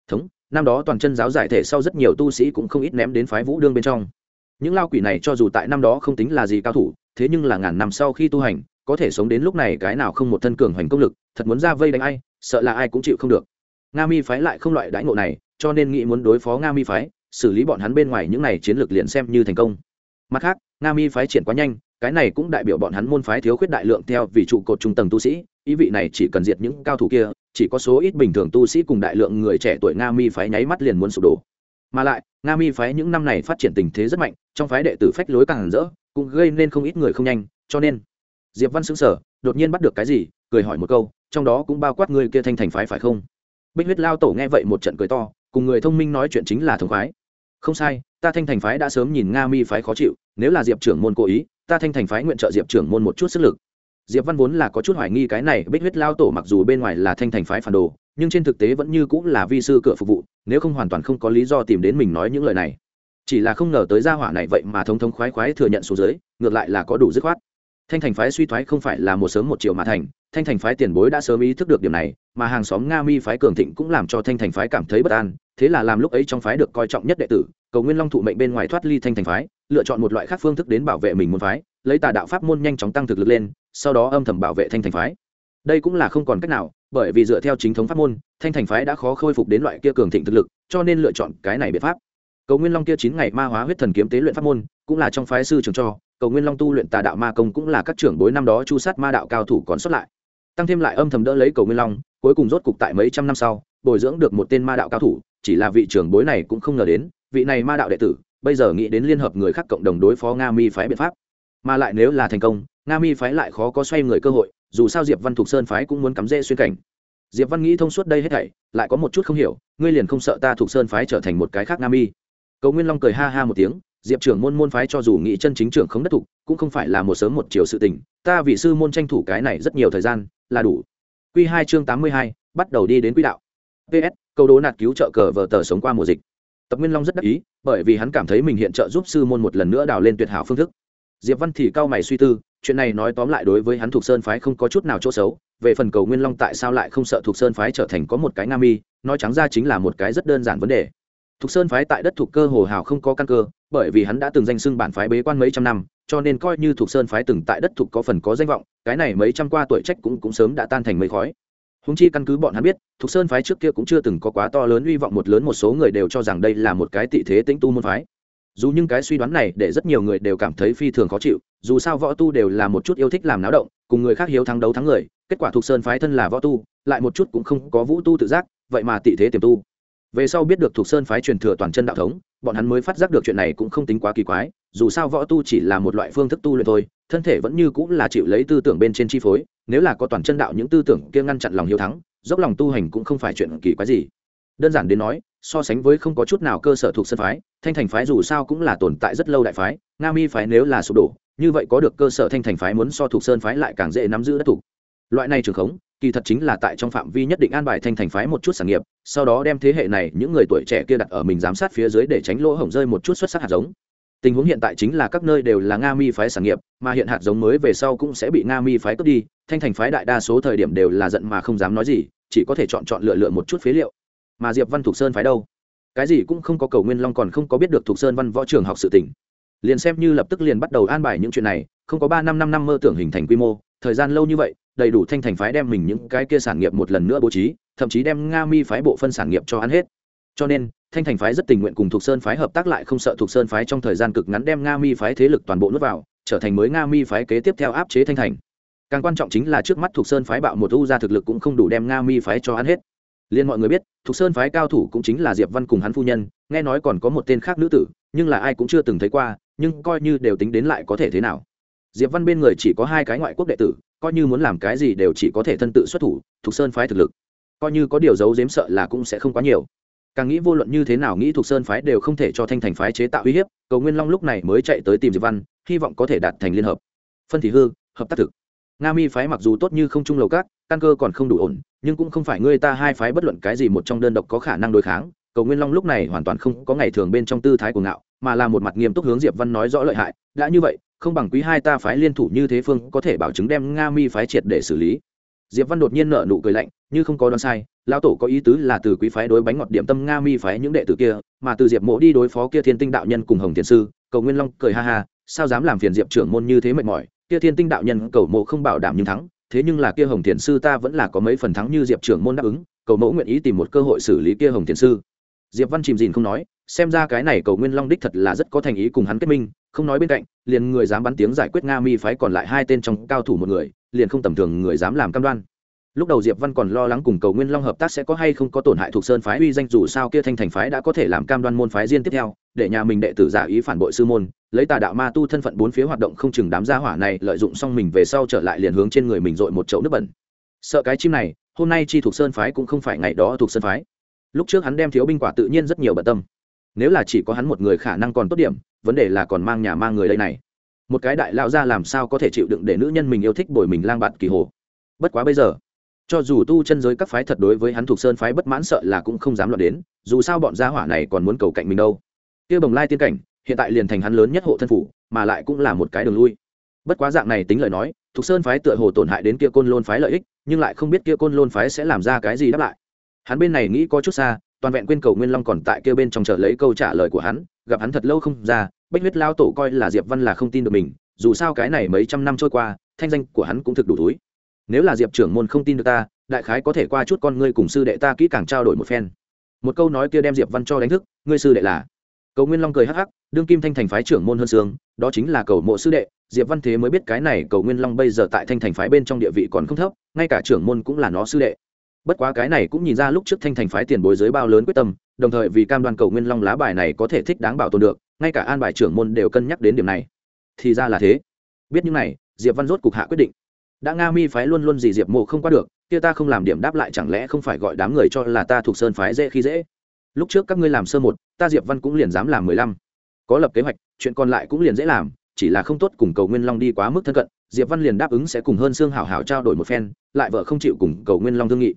Thống, năm đó toàn chân giáo giải thể sau rất nhiều tu sĩ cũng không ít ném đến phái vũ đương bên trong. Những lao quỷ này cho dù tại năm đó không tính là gì cao thủ, thế nhưng là ngàn năm sau khi tu hành, có thể sống đến lúc này cái nào không một thân cường hoành công lực, thật muốn ra vây đánh ai, sợ là ai cũng chịu không được nga mi phái lại không loại đãi ngộ này, cho nên nghĩ muốn đối phó nga mi phái, xử lý bọn hắn bên ngoài những này chiến lược liền xem như thành công. Mặt khác, nga mi phái triển quá nhanh, cái này cũng đại biểu bọn hắn môn phái thiếu khuyết đại lượng theo vì trụ cột trung tầng tu sĩ, ý vị này chỉ cần diệt những cao thủ kia, chỉ có số ít bình thường tu sĩ cùng đại lượng người trẻ tuổi nga mi phái nháy mắt liền muốn sụp đổ. Mà lại, nga mi phái những năm này phát triển tình thế rất mạnh, trong phái đệ tử phách lối càng rỡ, cũng gây nên không ít người không nhanh, cho nên, diệp văn xứng sở đột nhiên bắt được cái gì, cười hỏi một câu, trong đó cũng bao quát người kia thanh thành phái phải không? Bích huyết lao tổ nghe vậy một trận cười to, cùng người thông minh nói chuyện chính là thống khoái. Không sai, ta thanh thành phái đã sớm nhìn nga mi phái khó chịu, nếu là diệp trưởng môn cố ý, ta thanh thành phái nguyện trợ diệp trưởng môn một chút sức lực. Diệp văn vốn là có chút hoài nghi cái này bích huyết lao tổ mặc dù bên ngoài là thanh thành phái phản đồ, nhưng trên thực tế vẫn như cũng là vi sư cửa phục vụ, nếu không hoàn toàn không có lý do tìm đến mình nói những lời này. Chỉ là không ngờ tới gia hỏa này vậy mà thống thống khoái khoái thừa nhận số dưới ngược lại là có đủ dứt khoát. Thanh thành phái suy thoái không phải là một sớm một chiều mà thành, thanh thành phái tiền bối đã sớm ý thức được điểm này mà hàng xóm nga mi phái cường thịnh cũng làm cho thanh thành phái cảm thấy bất an, thế là làm lúc ấy trong phái được coi trọng nhất đệ tử, cầu nguyên long thụ mệnh bên ngoài thoát ly thanh thành phái, lựa chọn một loại khác phương thức đến bảo vệ mình môn phái, lấy tà đạo pháp môn nhanh chóng tăng thực lực lên, sau đó âm thầm bảo vệ thanh thành phái. Đây cũng là không còn cách nào, bởi vì dựa theo chính thống pháp môn, thanh thành phái đã khó khôi phục đến loại kia cường thịnh thực lực, cho nên lựa chọn cái này biện pháp. Cầu nguyên long kia chín ngày ma hóa huyết thần kiếm tế luyện pháp môn, cũng là trong phái sư trường cho, cầu nguyên long tu luyện tà đạo ma công cũng là các trưởng bối năm đó chu sát ma đạo cao thủ còn xuất lại tăng thêm lại âm thầm đỡ lấy cầu nguyên long, cuối cùng rốt cục tại mấy trăm năm sau, bồi dưỡng được một tên ma đạo cao thủ, chỉ là vị trưởng bối này cũng không ngờ đến, vị này ma đạo đệ tử, bây giờ nghĩ đến liên hợp người khác cộng đồng đối phó nga mi phái biện pháp. Mà lại nếu là thành công, nga mi phái lại khó có xoay người cơ hội, dù sao diệp văn thục sơn phái cũng muốn cắm rễ xuyên cảnh. Diệp văn nghĩ thông suốt đây hết thảy, lại có một chút không hiểu, ngươi liền không sợ ta thục sơn phái trở thành một cái khác nga mi? Cầu nguyên long cười ha ha một tiếng, diệp trưởng môn môn phái cho dù nghị chân chính trưởng không đất thục, cũng không phải là một sớm một chiều sự tình, ta vị sư môn tranh thủ cái này rất nhiều thời gian là đủ. Q hai chương tám mươi hai, bắt đầu đi đến quỹ đạo. Ps câu đố nạt cứu trợ cờ vờ tờ sống qua mùa dịch. Tập nguyên long rất đắc ý, bởi vì hắn cảm thấy mình hiện trợ giúp sư môn một lần nữa đào lên tuyệt hảo phương thức. Diệp văn thì cao mày suy tư, chuyện này nói tóm lại đối với hắn thuộc sơn phái không có chút nào chỗ xấu. Về phần cầu nguyên long tại sao lại không sợ thuộc sơn phái trở thành có một cái nam mi, nói trắng ra chính là một cái rất đơn giản vấn đề. Thuộc sơn phái tại đất thuộc cơ hồ hào không có căn cơ, bởi vì hắn đã từng danh xưng bản phái bế quan mấy trăm năm, cho nên coi như thuộc sơn phái từng tại đất thuộc có phần có danh vọng cái này mấy trăm qua tuổi trách cũng cũng sớm đã tan thành mây khói. Húng chi căn cứ bọn hắn biết, thục sơn phái trước kia cũng chưa từng có quá to lớn hy vọng một lớn một số người đều cho rằng đây là một cái tị thế tĩnh tu môn phái. Dù những cái suy đoán này để rất nhiều người đều cảm thấy phi thường khó chịu, dù sao võ tu đều là một chút yêu thích làm náo động, cùng người khác hiếu thắng đấu thắng người, kết quả thục sơn phái thân là võ tu, lại một chút cũng không có vũ tu tự giác, vậy mà tị thế tiềm tu về sau biết được thuộc sơn phái truyền thừa toàn chân đạo thống, bọn hắn mới phát giác được chuyện này cũng không tính quá kỳ quái, dù sao võ tu chỉ là một loại phương thức tu luyện thôi, thân thể vẫn như cũng là chịu lấy tư tưởng bên trên chi phối, nếu là có toàn chân đạo những tư tưởng kia ngăn chặn lòng hiếu thắng, dốc lòng tu hành cũng không phải chuyện kỳ quái gì. Đơn giản đến nói, so sánh với không có chút nào cơ sở thuộc sơn phái, thanh thành phái dù sao cũng là tồn tại rất lâu đại phái, nga mi phái nếu là sụp đổ, như vậy có được cơ sở thanh thành phái muốn so thuộc sơn phái lại càng dễ nắm giữ đất thủ. Loại này trường khống, kỳ thật chính là tại trong phạm vi nhất định an bài thanh thành phái một chút sản nghiệp sau đó đem thế hệ này những người tuổi trẻ kia đặt ở mình giám sát phía dưới để tránh lỗ hổng rơi một chút xuất sắc hạt giống. Tình huống hiện tại chính là các nơi đều là nga mi phái sản nghiệp, mà hiện hạt giống mới về sau cũng sẽ bị nga mi phái cướp đi, thanh thành phái đại đa số thời điểm đều là giận mà không dám nói gì, chỉ có thể chọn chọn lựa lựa một chút phế liệu. Mà diệp văn thục sơn phái đâu? Cái gì cũng không có, cầu nguyên long còn không có biết được thục sơn văn võ trường học sự tỉnh liền xem như lập tức liền bắt đầu an bài những chuyện này, không có ba năm năm năm mơ tưởng hình thành quy mô, thời gian lâu như vậy, đầy đủ thanh thành phái đem mình những cái kia sản nghiệp một lần nữa bố trí thậm chí đem nga mi phái bộ phân sản nghiệp cho ăn hết. Cho nên, thanh thành phái rất tình nguyện cùng thuộc sơn phái hợp tác lại không sợ thuộc sơn phái trong thời gian cực ngắn đem nga mi phái thế lực toàn bộ nước vào, trở thành mới nga mi phái kế tiếp theo áp chế thanh thành. Càng quan trọng chính là trước mắt thuộc sơn phái bạo một u ra thực lực cũng không đủ đem nga mi phái cho ăn hết. Liên mọi người biết thuộc sơn phái cao thủ cũng chính là diệp văn cùng hắn phu nhân, nghe nói còn có một tên khác nữ tử, nhưng là ai cũng chưa từng thấy qua, nhưng coi như đều tính đến lại có thể thế nào. Diệp văn bên người chỉ có hai cái ngoại quốc đệ tử, coi như muốn làm cái gì đều chỉ có thể thân tự xuất thủ thuộc sơn phái thực lực coi như có điều giấu giếm sợ là cũng sẽ không quá nhiều. Càng nghĩ vô luận như thế nào nghĩ thuộc sơn phái đều không thể cho thanh thành phái chế tạo uy hiếp, cầu nguyên long lúc này mới chạy tới tìm diệp văn, hy vọng có thể đạt thành liên hợp. Phân thì hư, hợp tác thực. Nga mi phái mặc dù tốt như không trung lầu cát căn cơ còn không đủ ổn, nhưng cũng không phải ngươi ta hai phái bất luận cái gì một trong đơn độc có khả năng đối kháng. Cầu nguyên long lúc này hoàn toàn không có ngày thường bên trong tư thái của ngạo, mà là một mặt nghiêm túc hướng diệp văn nói rõ lợi hại. Đã như vậy, không bằng quý hai ta phái liên thủ như thế phương có thể bảo chứng đem nga mi phái triệt để xử lý diệp văn đột nhiên nở nụ cười lạnh, như không có đoán sai, lão tổ có ý tứ là từ quý phái đối bánh ngọt điểm tâm nga mi phái những đệ tử kia, mà từ diệp mộ đi đối phó kia thiên tinh đạo nhân cùng hồng thiền sư, cầu nguyên long cười ha ha, sao dám làm phiền diệp trưởng môn như thế mệt mỏi, kia thiên tinh đạo nhân cầu mộ không bảo đảm nhưng thắng, thế nhưng là kia hồng thiền sư ta vẫn là có mấy phần thắng như diệp trưởng môn đáp ứng, cầu mẫu nguyện ý tìm một cơ hội xử lý kia hồng thiền sư. Diệp văn chìm dìn không nói xem ra cái này cầu nguyên long đích thật là rất có thành ý cùng hắn kết minh, không nói bên cạnh, liền người dám bắn tiếng giải quyết nga mi phái còn lại hai tên trong cao thủ một người, liền không tầm thường người dám làm cam đoan. Lúc đầu diệp văn còn lo lắng cùng cầu nguyên long hợp tác sẽ có hay không có tổn hại thuộc sơn phái uy danh dù sao kia thanh thành phái đã có thể làm cam đoan môn phái riêng tiếp theo, để nhà mình đệ tử giả ý phản bội sư môn, lấy tà đạo ma tu thân phận bốn phía hoạt động không chừng đám gia hỏa này lợi dụng xong mình về sau trở lại liền hướng trên người mình dội một chậu nước bẩn. Sợ cái chim này, hôm nay chi thuộc sơn phái cũng không phải ngày đó thuộc sơn phái. Lúc trước hắn đem thiếu binh quả tự nhiên rất nhiều bận tâm nếu là chỉ có hắn một người khả năng còn tốt điểm, vấn đề là còn mang nhà mang người đây này. Một cái đại lão gia làm sao có thể chịu đựng để nữ nhân mình yêu thích bồi mình lang bạt kỳ hồ? Bất quá bây giờ, cho dù tu chân giới các phái thật đối với hắn thuộc sơn phái bất mãn sợ là cũng không dám loạn đến, dù sao bọn gia hỏa này còn muốn cầu cạnh mình đâu. Kia bồng lai tiên cảnh, hiện tại liền thành hắn lớn nhất hộ thân phủ, mà lại cũng là một cái đường lui. Bất quá dạng này tính lời nói, thuộc sơn phái tựa hồ tổn hại đến kia côn lôn phái lợi ích, nhưng lại không biết kia côn lôn phái sẽ làm ra cái gì đáp lại. Hắn bên này nghĩ có chút xa toàn vẹn quên cầu nguyên long còn tại kia bên trong chờ lấy câu trả lời của hắn, gặp hắn thật lâu không ra, bách huyết lao tổ coi là diệp văn là không tin được mình, dù sao cái này mấy trăm năm trôi qua, thanh danh của hắn cũng thực đủ túi. Nếu là diệp trưởng môn không tin được ta, đại khái có thể qua chút con ngươi cùng sư đệ ta kỹ càng trao đổi một phen. Một câu nói kia đem diệp văn cho đánh thức, ngươi sư đệ là? Cầu nguyên long cười hắc hắc, đương kim thanh thành phái trưởng môn hơn sương đó chính là cầu mộ sư đệ, diệp văn thế mới biết cái này cầu nguyên long bây giờ tại thanh thành phái bên trong địa vị còn không thấp, ngay cả trưởng môn cũng là nó sư đệ bất quá cái này cũng nhìn ra lúc trước thanh thành phái tiền bối giới bao lớn quyết tâm, đồng thời vì cam đoan cầu nguyên long lá bài này có thể thích đáng bảo tồn được, ngay cả an bài trưởng môn đều cân nhắc đến điểm này. Thì ra là thế. Biết những này, diệp văn rốt cục hạ quyết định. Đã nga mi phái luôn luôn gì diệp mộ không qua được, kia ta không làm điểm đáp lại chẳng lẽ không phải gọi đám người cho là ta thuộc sơn phái dễ khi dễ? Lúc trước các ngươi làm sơ một, ta diệp văn cũng liền dám làm mười lăm. Có lập kế hoạch, chuyện còn lại cũng liền dễ làm, chỉ là không tốt cùng cầu nguyên long đi quá mức thân cận, diệp văn liền đáp ứng sẽ cùng hơn xương hảo hảo trao đổi một phen, lại vợ không chịu cùng cầu nguyên long thương nghị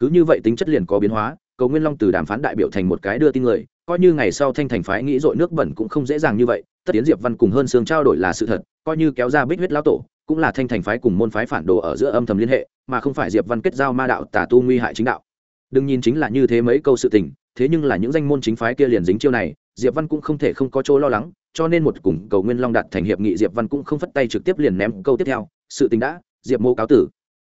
cứ như vậy tính chất liền có biến hóa, cầu nguyên long từ đàm phán đại biểu thành một cái đưa tin người, coi như ngày sau thanh thành phái nghĩ dội nước bẩn cũng không dễ dàng như vậy, tất tiến diệp văn cùng hơn sương trao đổi là sự thật, coi như kéo ra bích huyết lão tổ, cũng là thanh thành phái cùng môn phái phản đồ ở giữa âm thầm liên hệ, mà không phải diệp văn kết giao ma đạo tà tu nguy hại chính đạo. Đừng nhìn chính là như thế mấy câu sự tình, thế nhưng là những danh môn chính phái kia liền dính chiêu này, diệp văn cũng không thể không có chỗ lo lắng, cho nên một cùng cầu nguyên long đạt thành hiệp nghị, diệp văn cũng không phất tay trực tiếp liền ném câu tiếp theo, sự tình đã, diệp mô cáo tử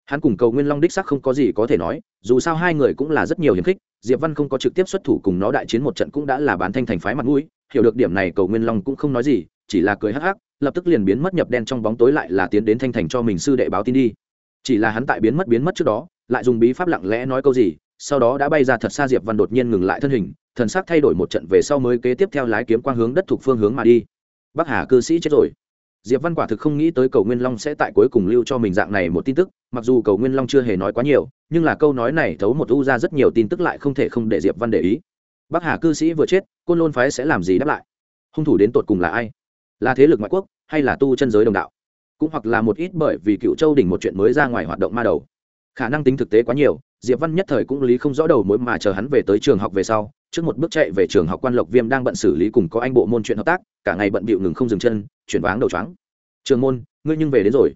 hắn cùng cầu nguyên long đích sắc không có gì có thể nói, dù sao hai người cũng là rất nhiều hiềm khích, diệp văn không có trực tiếp xuất thủ cùng nó đại chiến một trận cũng đã là bán thanh thành phái mặt mũi, hiểu được điểm này cầu nguyên long cũng không nói gì, chỉ là cười hắc hắc, lập tức liền biến mất nhập đen trong bóng tối lại là tiến đến thanh thành cho mình sư đệ báo tin đi. Chỉ là hắn tại biến mất biến mất trước đó, lại dùng bí pháp lặng lẽ nói câu gì, sau đó đã bay ra thật xa diệp văn đột nhiên ngừng lại thân hình, thần sắc thay đổi một trận về sau mới kế tiếp theo lái kiếm quang hướng đất thuộc phương hướng mà đi. Bắc hà cư sĩ chết rồi diệp văn quả thực không nghĩ tới cầu nguyên long sẽ tại cuối cùng lưu cho mình dạng này một tin tức, mặc dù cầu nguyên long chưa hề nói quá nhiều, nhưng là câu nói này thấu một u ra rất nhiều tin tức lại không thể không để diệp văn để ý. Bắc hà cư sĩ vừa chết, côn lôn phái sẽ làm gì đáp lại? Hung thủ đến tột cùng là ai? Là thế lực ngoại quốc, hay là tu chân giới đồng đạo? Cũng hoặc là một ít bởi vì cựu châu đỉnh một chuyện mới ra ngoài hoạt động ma đầu? Khả năng tính thực tế quá nhiều, diệp văn nhất thời cũng lý không rõ đầu mối mà chờ hắn về tới trường học về sau, trước một bước chạy về trường học quan lộc viêm đang bận xử lý cùng có anh bộ môn chuyện hợp tác, cả ngày bận bịu ngừng không dừng chân, chuyển váng đầu choáng. Trường môn, ngươi nhưng về đến rồi.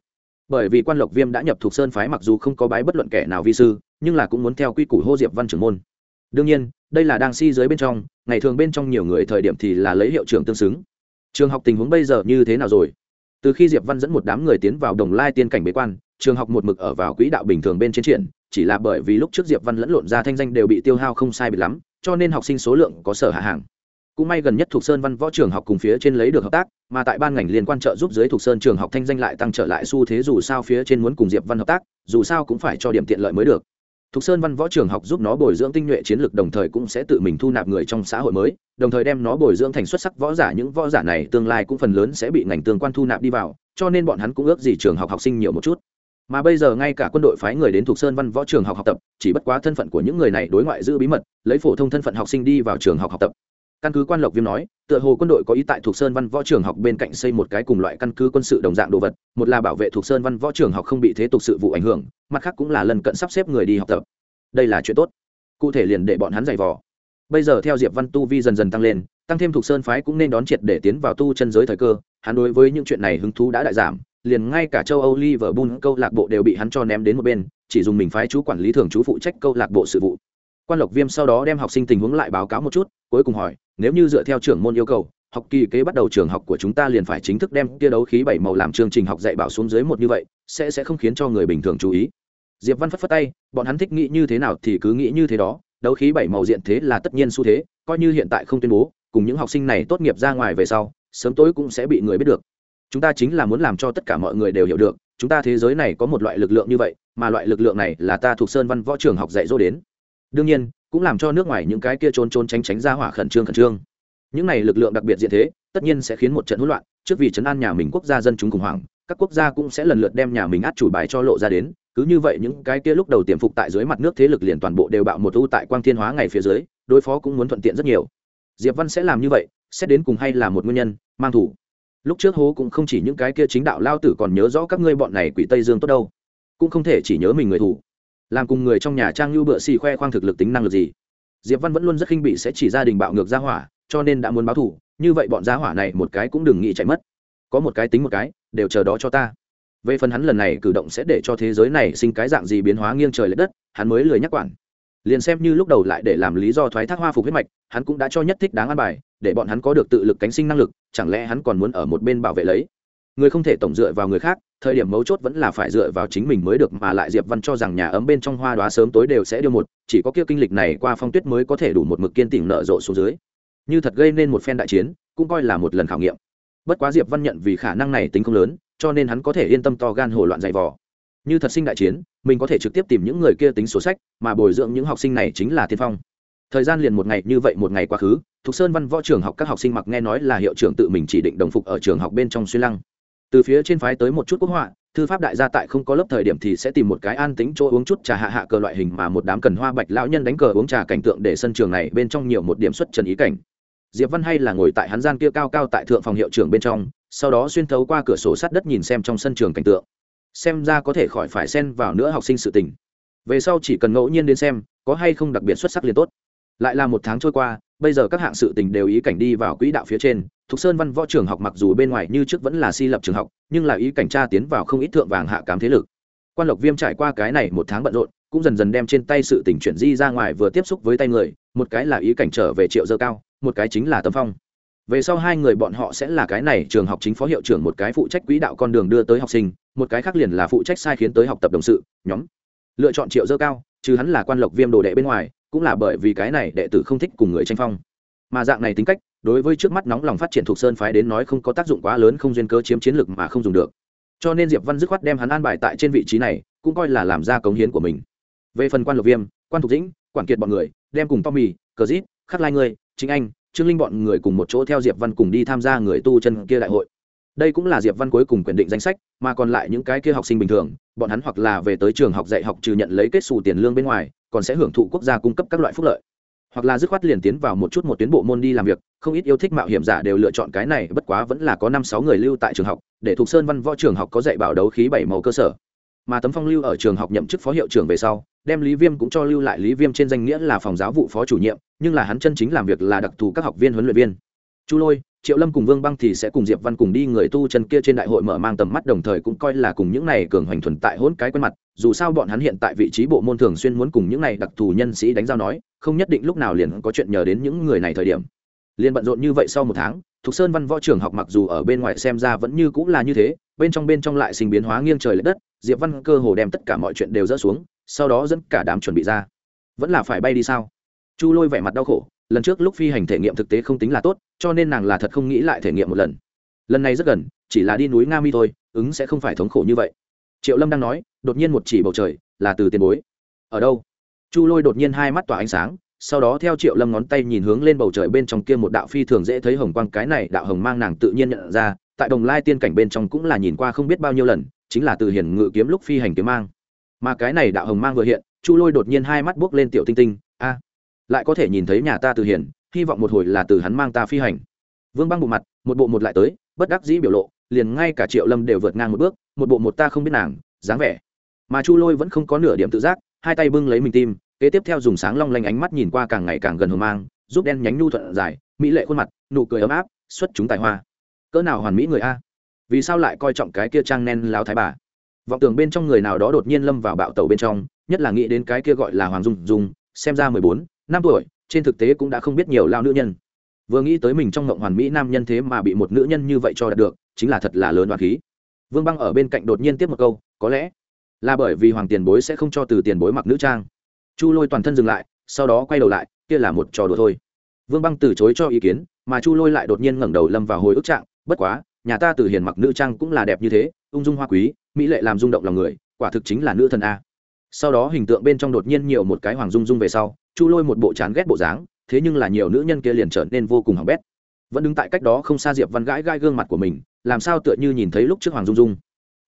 Bởi vì quan lộc viêm đã nhập thuộc sơn phái mặc dù không có bái bất luận kẻ nào vi sư, nhưng là cũng muốn theo quy củ hô diệp văn trưởng môn. Đương nhiên, đây là đang si dưới bên trong, ngày thường bên trong nhiều người thời điểm thì là lấy hiệu trưởng tương xứng. Trường học tình huống bây giờ như thế nào rồi? Từ khi diệp văn dẫn một đám người tiến vào đồng lai tiên cảnh bế quan trường học một mực ở vào quỹ đạo bình thường bên trên triển chỉ là bởi vì lúc trước diệp văn lẫn lộn ra thanh danh đều bị tiêu hao không sai bị lắm cho nên học sinh số lượng có sở hạ hàng cũng may gần nhất thuộc sơn văn võ trường học cùng phía trên lấy được hợp tác mà tại ban ngành liên quan trợ giúp dưới thuộc sơn trường học thanh danh lại tăng trở lại xu thế dù sao phía trên muốn cùng diệp văn hợp tác dù sao cũng phải cho điểm tiện lợi mới được Thục Sơn Văn Võ Trường học giúp nó bồi dưỡng tinh nhuệ chiến lược đồng thời cũng sẽ tự mình thu nạp người trong xã hội mới, đồng thời đem nó bồi dưỡng thành xuất sắc võ giả, những võ giả này tương lai cũng phần lớn sẽ bị ngành tương quan thu nạp đi vào, cho nên bọn hắn cũng ước gì trường học học sinh nhiều một chút. Mà bây giờ ngay cả quân đội phái người đến thuộc Sơn Văn Võ Trường học học tập, chỉ bất quá thân phận của những người này đối ngoại giữ bí mật, lấy phổ thông thân phận học sinh đi vào trường học học tập. Căn cứ quan Lộc Viêm nói, tựa hồ quân đội có ý tại thuộc Sơn Văn Võ Trường học bên cạnh xây một cái cùng loại căn cứ quân sự đồng dạng đồ vật, một là bảo vệ thuộc Sơn Văn Võ Trường học không bị thế tục sự vụ ảnh hưởng, mặt khác cũng là lần cận sắp xếp người đi học tập. Đây là chuyện tốt. Cụ thể liền để bọn hắn giày vò. Bây giờ theo diệp văn tu vi dần dần tăng lên tăng thêm thuộc sơn phái cũng nên đón triệt để tiến vào tu chân giới thời cơ hắn đối với những chuyện này hứng thú đã đại giảm liền ngay cả châu âu liverpool câu lạc bộ đều bị hắn cho ném đến một bên, chỉ dùng mình phái chú quản lý thường chú phụ trách câu lạc bộ sự vụ. Quan lộc viêm sau đó đem học sinh tình huống lại báo cáo một chút, cuối cùng hỏi, nếu như dựa theo trưởng môn yêu cầu, học kỳ kế bắt đầu trường học của chúng ta liền phải chính thức đem tia đấu khí bảy màu làm chương trình học dạy bảo xuống dưới một như vậy, sẽ sẽ không khiến cho người bình thường chú ý. Diệp văn phất phất tay, bọn hắn thích nghĩ như thế nào thì cứ nghĩ như thế đó, đấu khí bảy màu diện thế là tất nhiên xu thế, coi như hiện tại không tuyên bố, cùng những học sinh này tốt nghiệp ra ngoài về sau, sớm tối cũng sẽ bị người biết được chúng ta chính là muốn làm cho tất cả mọi người đều hiểu được, chúng ta thế giới này có một loại lực lượng như vậy, mà loại lực lượng này là ta thuộc sơn văn võ trường học dạy dỗ đến. Đương nhiên, cũng làm cho nước ngoài những cái kia trốn trốn tránh tránh ra hỏa khẩn trương khẩn trương. Những này lực lượng đặc biệt diện thế, tất nhiên sẽ khiến một trận hỗn loạn, trước vì chấn an nhà mình quốc gia dân chúng khủng hoảng, các quốc gia cũng sẽ lần lượt đem nhà mình át chủ bài cho lộ ra đến. Cứ như vậy những cái kia lúc đầu tiềm phục tại dưới mặt nước thế lực liền toàn bộ đều bạo một ưu tại quang thiên hóa ngày phía dưới, đối phó cũng muốn thuận tiện rất nhiều. Diệp văn sẽ làm như vậy, xét đến cùng hay là một nguyên nhân, mang thủ lúc trước hố cũng không chỉ những cái kia chính đạo lao tử còn nhớ rõ các ngươi bọn này quỷ tây dương tốt đâu, cũng không thể chỉ nhớ mình người thủ. Làm cùng người trong nhà trang lưu bựa xì khoe khoang thực lực tính năng lực gì? Diệp văn vẫn luôn rất khinh bị sẽ chỉ gia đình bạo ngược gia hỏa, cho nên đã muốn báo thủ như vậy bọn gia hỏa này một cái cũng đừng nghĩ chạy mất. Có một cái tính một cái, đều chờ đó cho ta. Về phần hắn lần này cử động sẽ để cho thế giới này sinh cái dạng gì biến hóa nghiêng trời l ệ đất, hắn mới lười nhắc quản liền xem như lúc đầu lại để làm lý do thoái thác hoa phục huyết mạch, hắn cũng đã cho nhất thích đáng an bài, để bọn hắn có được tự lực cánh sinh năng lực, chẳng lẽ hắn còn muốn ở một bên bảo vệ lấy? Người không thể tổng dựa vào người khác, thời điểm mấu chốt vẫn là phải dựa vào chính mình mới được, mà lại diệp văn cho rằng nhà ấm bên trong hoa đoá sớm tối đều sẽ đưa một, chỉ có kia kinh lịch này qua phong tuyết mới có thể đủ một mực kiên tỉnh nợ rộ xuống dưới. Như thật gây nên một phen đại chiến, cũng coi là một lần khảo nghiệm. Bất quá diệp văn nhận vì khả năng này tính không lớn, cho nên hắn có thể yên tâm to gan hồ loạn dày vò như thật sinh đại chiến, mình có thể trực tiếp tìm những người kia tính sổ sách, mà bồi dưỡng những học sinh này chính là tiên phong. Thời gian liền một ngày, như vậy một ngày quá khứ, thục sơn văn võ trường học các học sinh mặc nghe nói là hiệu trưởng tự mình chỉ định đồng phục ở trường học bên trong xuyên lăng. Từ phía trên phái tới một chút quốc họa, thư pháp đại gia tại không có lớp thời điểm thì sẽ tìm một cái an tính chỗ uống chút trà hạ hạ cờ loại hình mà một đám cần hoa bạch lão nhân đánh cờ uống trà cảnh tượng để sân trường này bên trong nhiều một điểm xuất trần ý cảnh. Diệp văn hay là ngồi tại hắn gian kia cao cao tại thượng phòng hiệu trưởng bên trong, sau đó xuyên thấu qua cửa sổ sát đất nhìn xem trong sân trường cảnh tượng xem ra có thể khỏi phải xen vào nữa học sinh sự tình. Về sau chỉ cần ngẫu nhiên đến xem, có hay không đặc biệt xuất sắc liền tốt. Lại là một tháng trôi qua, bây giờ các hạng sự tình đều ý cảnh đi vào quỹ đạo phía trên, thục sơn văn võ trường học mặc dù bên ngoài như trước vẫn là si lập trường học, nhưng là ý cảnh tra tiến vào không ít thượng vàng hạ cám thế lực. Quan lộc viêm trải qua cái này một tháng bận rộn, cũng dần dần đem trên tay sự tình chuyển di ra ngoài vừa tiếp xúc với tay người, một cái là ý cảnh trở về triệu dơ cao, một cái chính là tâm phong về sau hai người bọn họ sẽ là cái này trường học chính phó hiệu trưởng một cái phụ trách quỹ đạo con đường đưa tới học sinh, một cái khác liền là phụ trách sai khiến tới học tập đồng sự, nhóm. Lựa chọn triệu dơ cao, chứ hắn là quan lộc viêm đồ đệ bên ngoài, cũng là bởi vì cái này đệ tử không thích cùng người tranh phong. Mà dạng này tính cách, đối với trước mắt nóng lòng phát triển thuộc sơn phái đến nói không có tác dụng quá lớn, không duyên cơ chiếm chiến lược mà không dùng được. Cho nên diệp văn dứt khoát đem hắn an bài tại trên vị trí này, cũng coi là làm ra cống hiến của mình. Về phần quan lộc viêm, quan thục dĩnh, quản kiệt bọn người, đem cùng tommy, cờ dít, khắc lai người chính anh trương linh bọn người cùng một chỗ theo diệp văn cùng đi tham gia người tu chân kia đại hội. Đây cũng là diệp văn cuối cùng quyết định danh sách, mà còn lại những cái kia học sinh bình thường, bọn hắn hoặc là về tới trường học dạy học trừ nhận lấy kết xù tiền lương bên ngoài, còn sẽ hưởng thụ quốc gia cung cấp các loại phúc lợi. Hoặc là dứt khoát liền tiến vào một chút một tuyến bộ môn đi làm việc, không ít yêu thích mạo hiểm giả đều lựa chọn cái này, bất quá vẫn là có năm sáu người lưu tại trường học, để thuộc sơn văn võ trường học có dạy bảo đấu khí bảy màu cơ sở. Mà tấm phong lưu ở trường học nhậm chức phó hiệu trưởng về sau, đem lý viêm cũng cho lưu lại lý viêm trên danh nghĩa là phòng giáo vụ phó chủ nhiệm nhưng là hắn chân chính làm việc là đặc thù các học viên huấn luyện viên. Chu lôi, triệu lâm cùng vương băng thì sẽ cùng diệp văn cùng đi người tu chân kia trên đại hội mở mang tầm mắt đồng thời cũng coi là cùng những này cường hoành thuần tại hôn cái quen mặt, dù sao bọn hắn hiện tại vị trí bộ môn thường xuyên muốn cùng những này đặc thù nhân sĩ đánh giao nói, không nhất định lúc nào liền có chuyện nhờ đến những người này thời điểm. Liền bận rộn như vậy sau một tháng, thục sơn văn võ trường học mặc dù ở bên ngoài xem ra vẫn như cũng là như thế, bên trong bên trong lại sinh biến hóa nghiêng trời l ệ đất, diệp văn cơ hồ đem tất cả mọi chuyện đều dỡ xuống, sau đó dẫn cả đám chuẩn bị ra. Vẫn là phải bay đi sao? Chu lôi vẻ mặt đau khổ, lần trước lúc phi hành thể nghiệm thực tế không tính là tốt, cho nên nàng là thật không nghĩ lại thể nghiệm một lần. Lần này rất gần, chỉ là đi núi nga mi thôi, ứng sẽ không phải thống khổ như vậy. Triệu lâm đang nói, đột nhiên một chỉ bầu trời, là từ tiền bối. Ở đâu? Chu lôi đột nhiên hai mắt tỏa ánh sáng, sau đó theo triệu lâm ngón tay nhìn hướng lên bầu trời bên trong kia một đạo phi thường dễ thấy hồng quang, cái này đạo hồng mang nàng tự nhiên nhận ra, tại đồng lai tiên cảnh bên trong cũng là nhìn qua không biết bao nhiêu lần, chính là từ hiển ngự kiếm lúc phi hành kiếm mang. Mà cái này đạo hồng mang vừa hiện, chu lôi đột nhiên hai mắt buốc lên tiểu tinh tinh, a lại có thể nhìn thấy nhà ta từ hiển hy vọng một hồi là từ hắn mang ta phi hành. Vương băng bộ mặt, một bộ một lại tới, bất đắc dĩ biểu lộ, liền ngay cả triệu lâm đều vượt ngang một bước, một bộ một ta không biết nàng, dáng vẻ. Mà chu lôi vẫn không có nửa điểm tự giác, hai tay bưng lấy mình tim, kế tiếp theo dùng sáng long lanh ánh mắt nhìn qua càng ngày càng gần hồng mang, giúp đen nhánh nhu thuận dài, mỹ lệ khuôn mặt, nụ cười ấm áp, xuất chúng tài hoa. Cỡ nào hoàn mỹ người a? Vì sao lại coi trọng cái kia trang nen lao thái bà? Vọng tưởng bên trong người nào đó đột nhiên lâm vào bạo tàu bên trong, nhất là nghĩ đến cái kia gọi là hoàng dung dung, xem ra mười bốn năm tuổi, trên thực tế cũng đã không biết nhiều lao nữ nhân. Vừa nghĩ tới mình trong ngộng hoàn mỹ nam nhân thế mà bị một nữ nhân như vậy cho đạt được, chính là thật là lớn đoàn khí. Vương băng ở bên cạnh đột nhiên tiếp một câu, có lẽ là bởi vì hoàng tiền bối sẽ không cho từ tiền bối mặc nữ trang. Chu lôi toàn thân dừng lại, sau đó quay đầu lại, kia là một trò đùa thôi. Vương băng từ chối cho ý kiến, mà chu lôi lại đột nhiên ngẩng đầu lâm vào hồi ức trạng, bất quá, nhà ta từ hiền mặc nữ trang cũng là đẹp như thế, ung dung hoa quý, mỹ lệ làm rung động lòng người, quả thực chính là nữ thần a. Sau đó hình tượng bên trong đột nhiên nhiều một cái hoàng dung dung về sau chu lôi một bộ chán ghét bộ dáng, thế nhưng là nhiều nữ nhân kia liền trở nên vô cùng hỏng bét. Vẫn đứng tại cách đó không xa diệp văn gãi gai gương mặt của mình, làm sao tựa như nhìn thấy lúc trước hoàng dung dung.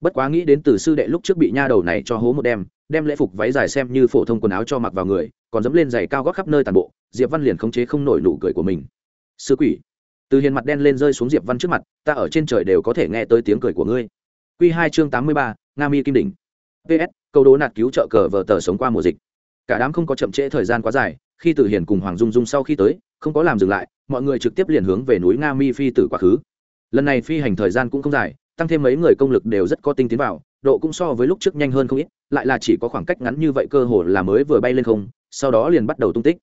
Bất quá nghĩ đến từ sư đệ lúc trước bị nha đầu này cho hố một đem đem lễ phục váy dài xem như phổ thông quần áo cho mặc vào người, còn dẫm lên giày cao gót khắp nơi toàn bộ, diệp văn liền khống chế không nổi nụ cười của mình. Sư quỷ, từ hiền mặt đen lên rơi xuống diệp văn trước mặt, ta ở trên trời đều có thể nghe tới tiếng cười của ngươi. Q hai chương tám mươi ba, nga mi kim đỉnh. Ps câu đố nạt cứu trợ cờ vờ tờ sống qua mùa dịch cả đám không có chậm trễ thời gian quá dài, khi tử hiền cùng hoàng dung dung sau khi tới, không có làm dừng lại, mọi người trực tiếp liền hướng về núi nga mi phi tử quá khứ. Lần này phi hành thời gian cũng không dài, tăng thêm mấy người công lực đều rất có tinh tiến vào, độ cũng so với lúc trước nhanh hơn không ít, lại là chỉ có khoảng cách ngắn như vậy cơ hồ là mới vừa bay lên không, sau đó liền bắt đầu tung tích.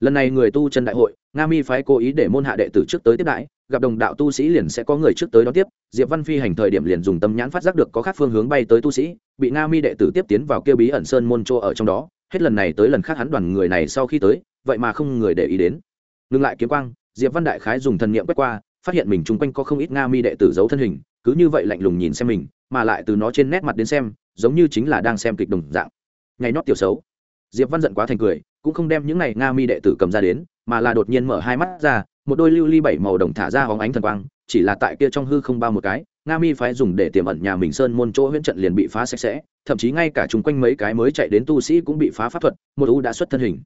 Lần này người tu chân đại hội, nga mi phái cố ý để môn hạ đệ tử trước tới tiếp đại gặp đồng đạo tu sĩ liền sẽ có người trước tới đón tiếp, diệp văn phi hành thời điểm liền dùng tâm nhãn phát giác được có khác phương hướng bay tới tu sĩ, bị nga mi đệ tử tiếp tiến vào kêu bí ẩn sơn môn chỗ ở trong đó hết lần này tới lần khác hắn đoàn người này sau khi tới, vậy mà không người để ý đến. Ngừng lại kiếm quang, diệp văn đại khái dùng thần niệm quét qua, phát hiện mình chung quanh có không ít nga mi đệ tử giấu thân hình, cứ như vậy lạnh lùng nhìn xem mình, mà lại từ nó trên nét mặt đến xem, giống như chính là đang xem kịch đồng dạng. Ngày nót tiểu xấu. Diệp văn giận quá thành cười, cũng không đem những này nga mi đệ tử cầm ra đến, mà là đột nhiên mở hai mắt ra, một đôi lưu ly bảy màu đồng thả ra hóng ánh thần quang chỉ là tại kia trong hư không bao một cái, nga mi phái dùng để tiềm ẩn nhà mình sơn môn chỗ huyễn trận liền bị phá sạch sẽ, thậm chí ngay cả chung quanh mấy cái mới chạy đến tu sĩ cũng bị phá pháp thuật, một u đã xuất thân hình.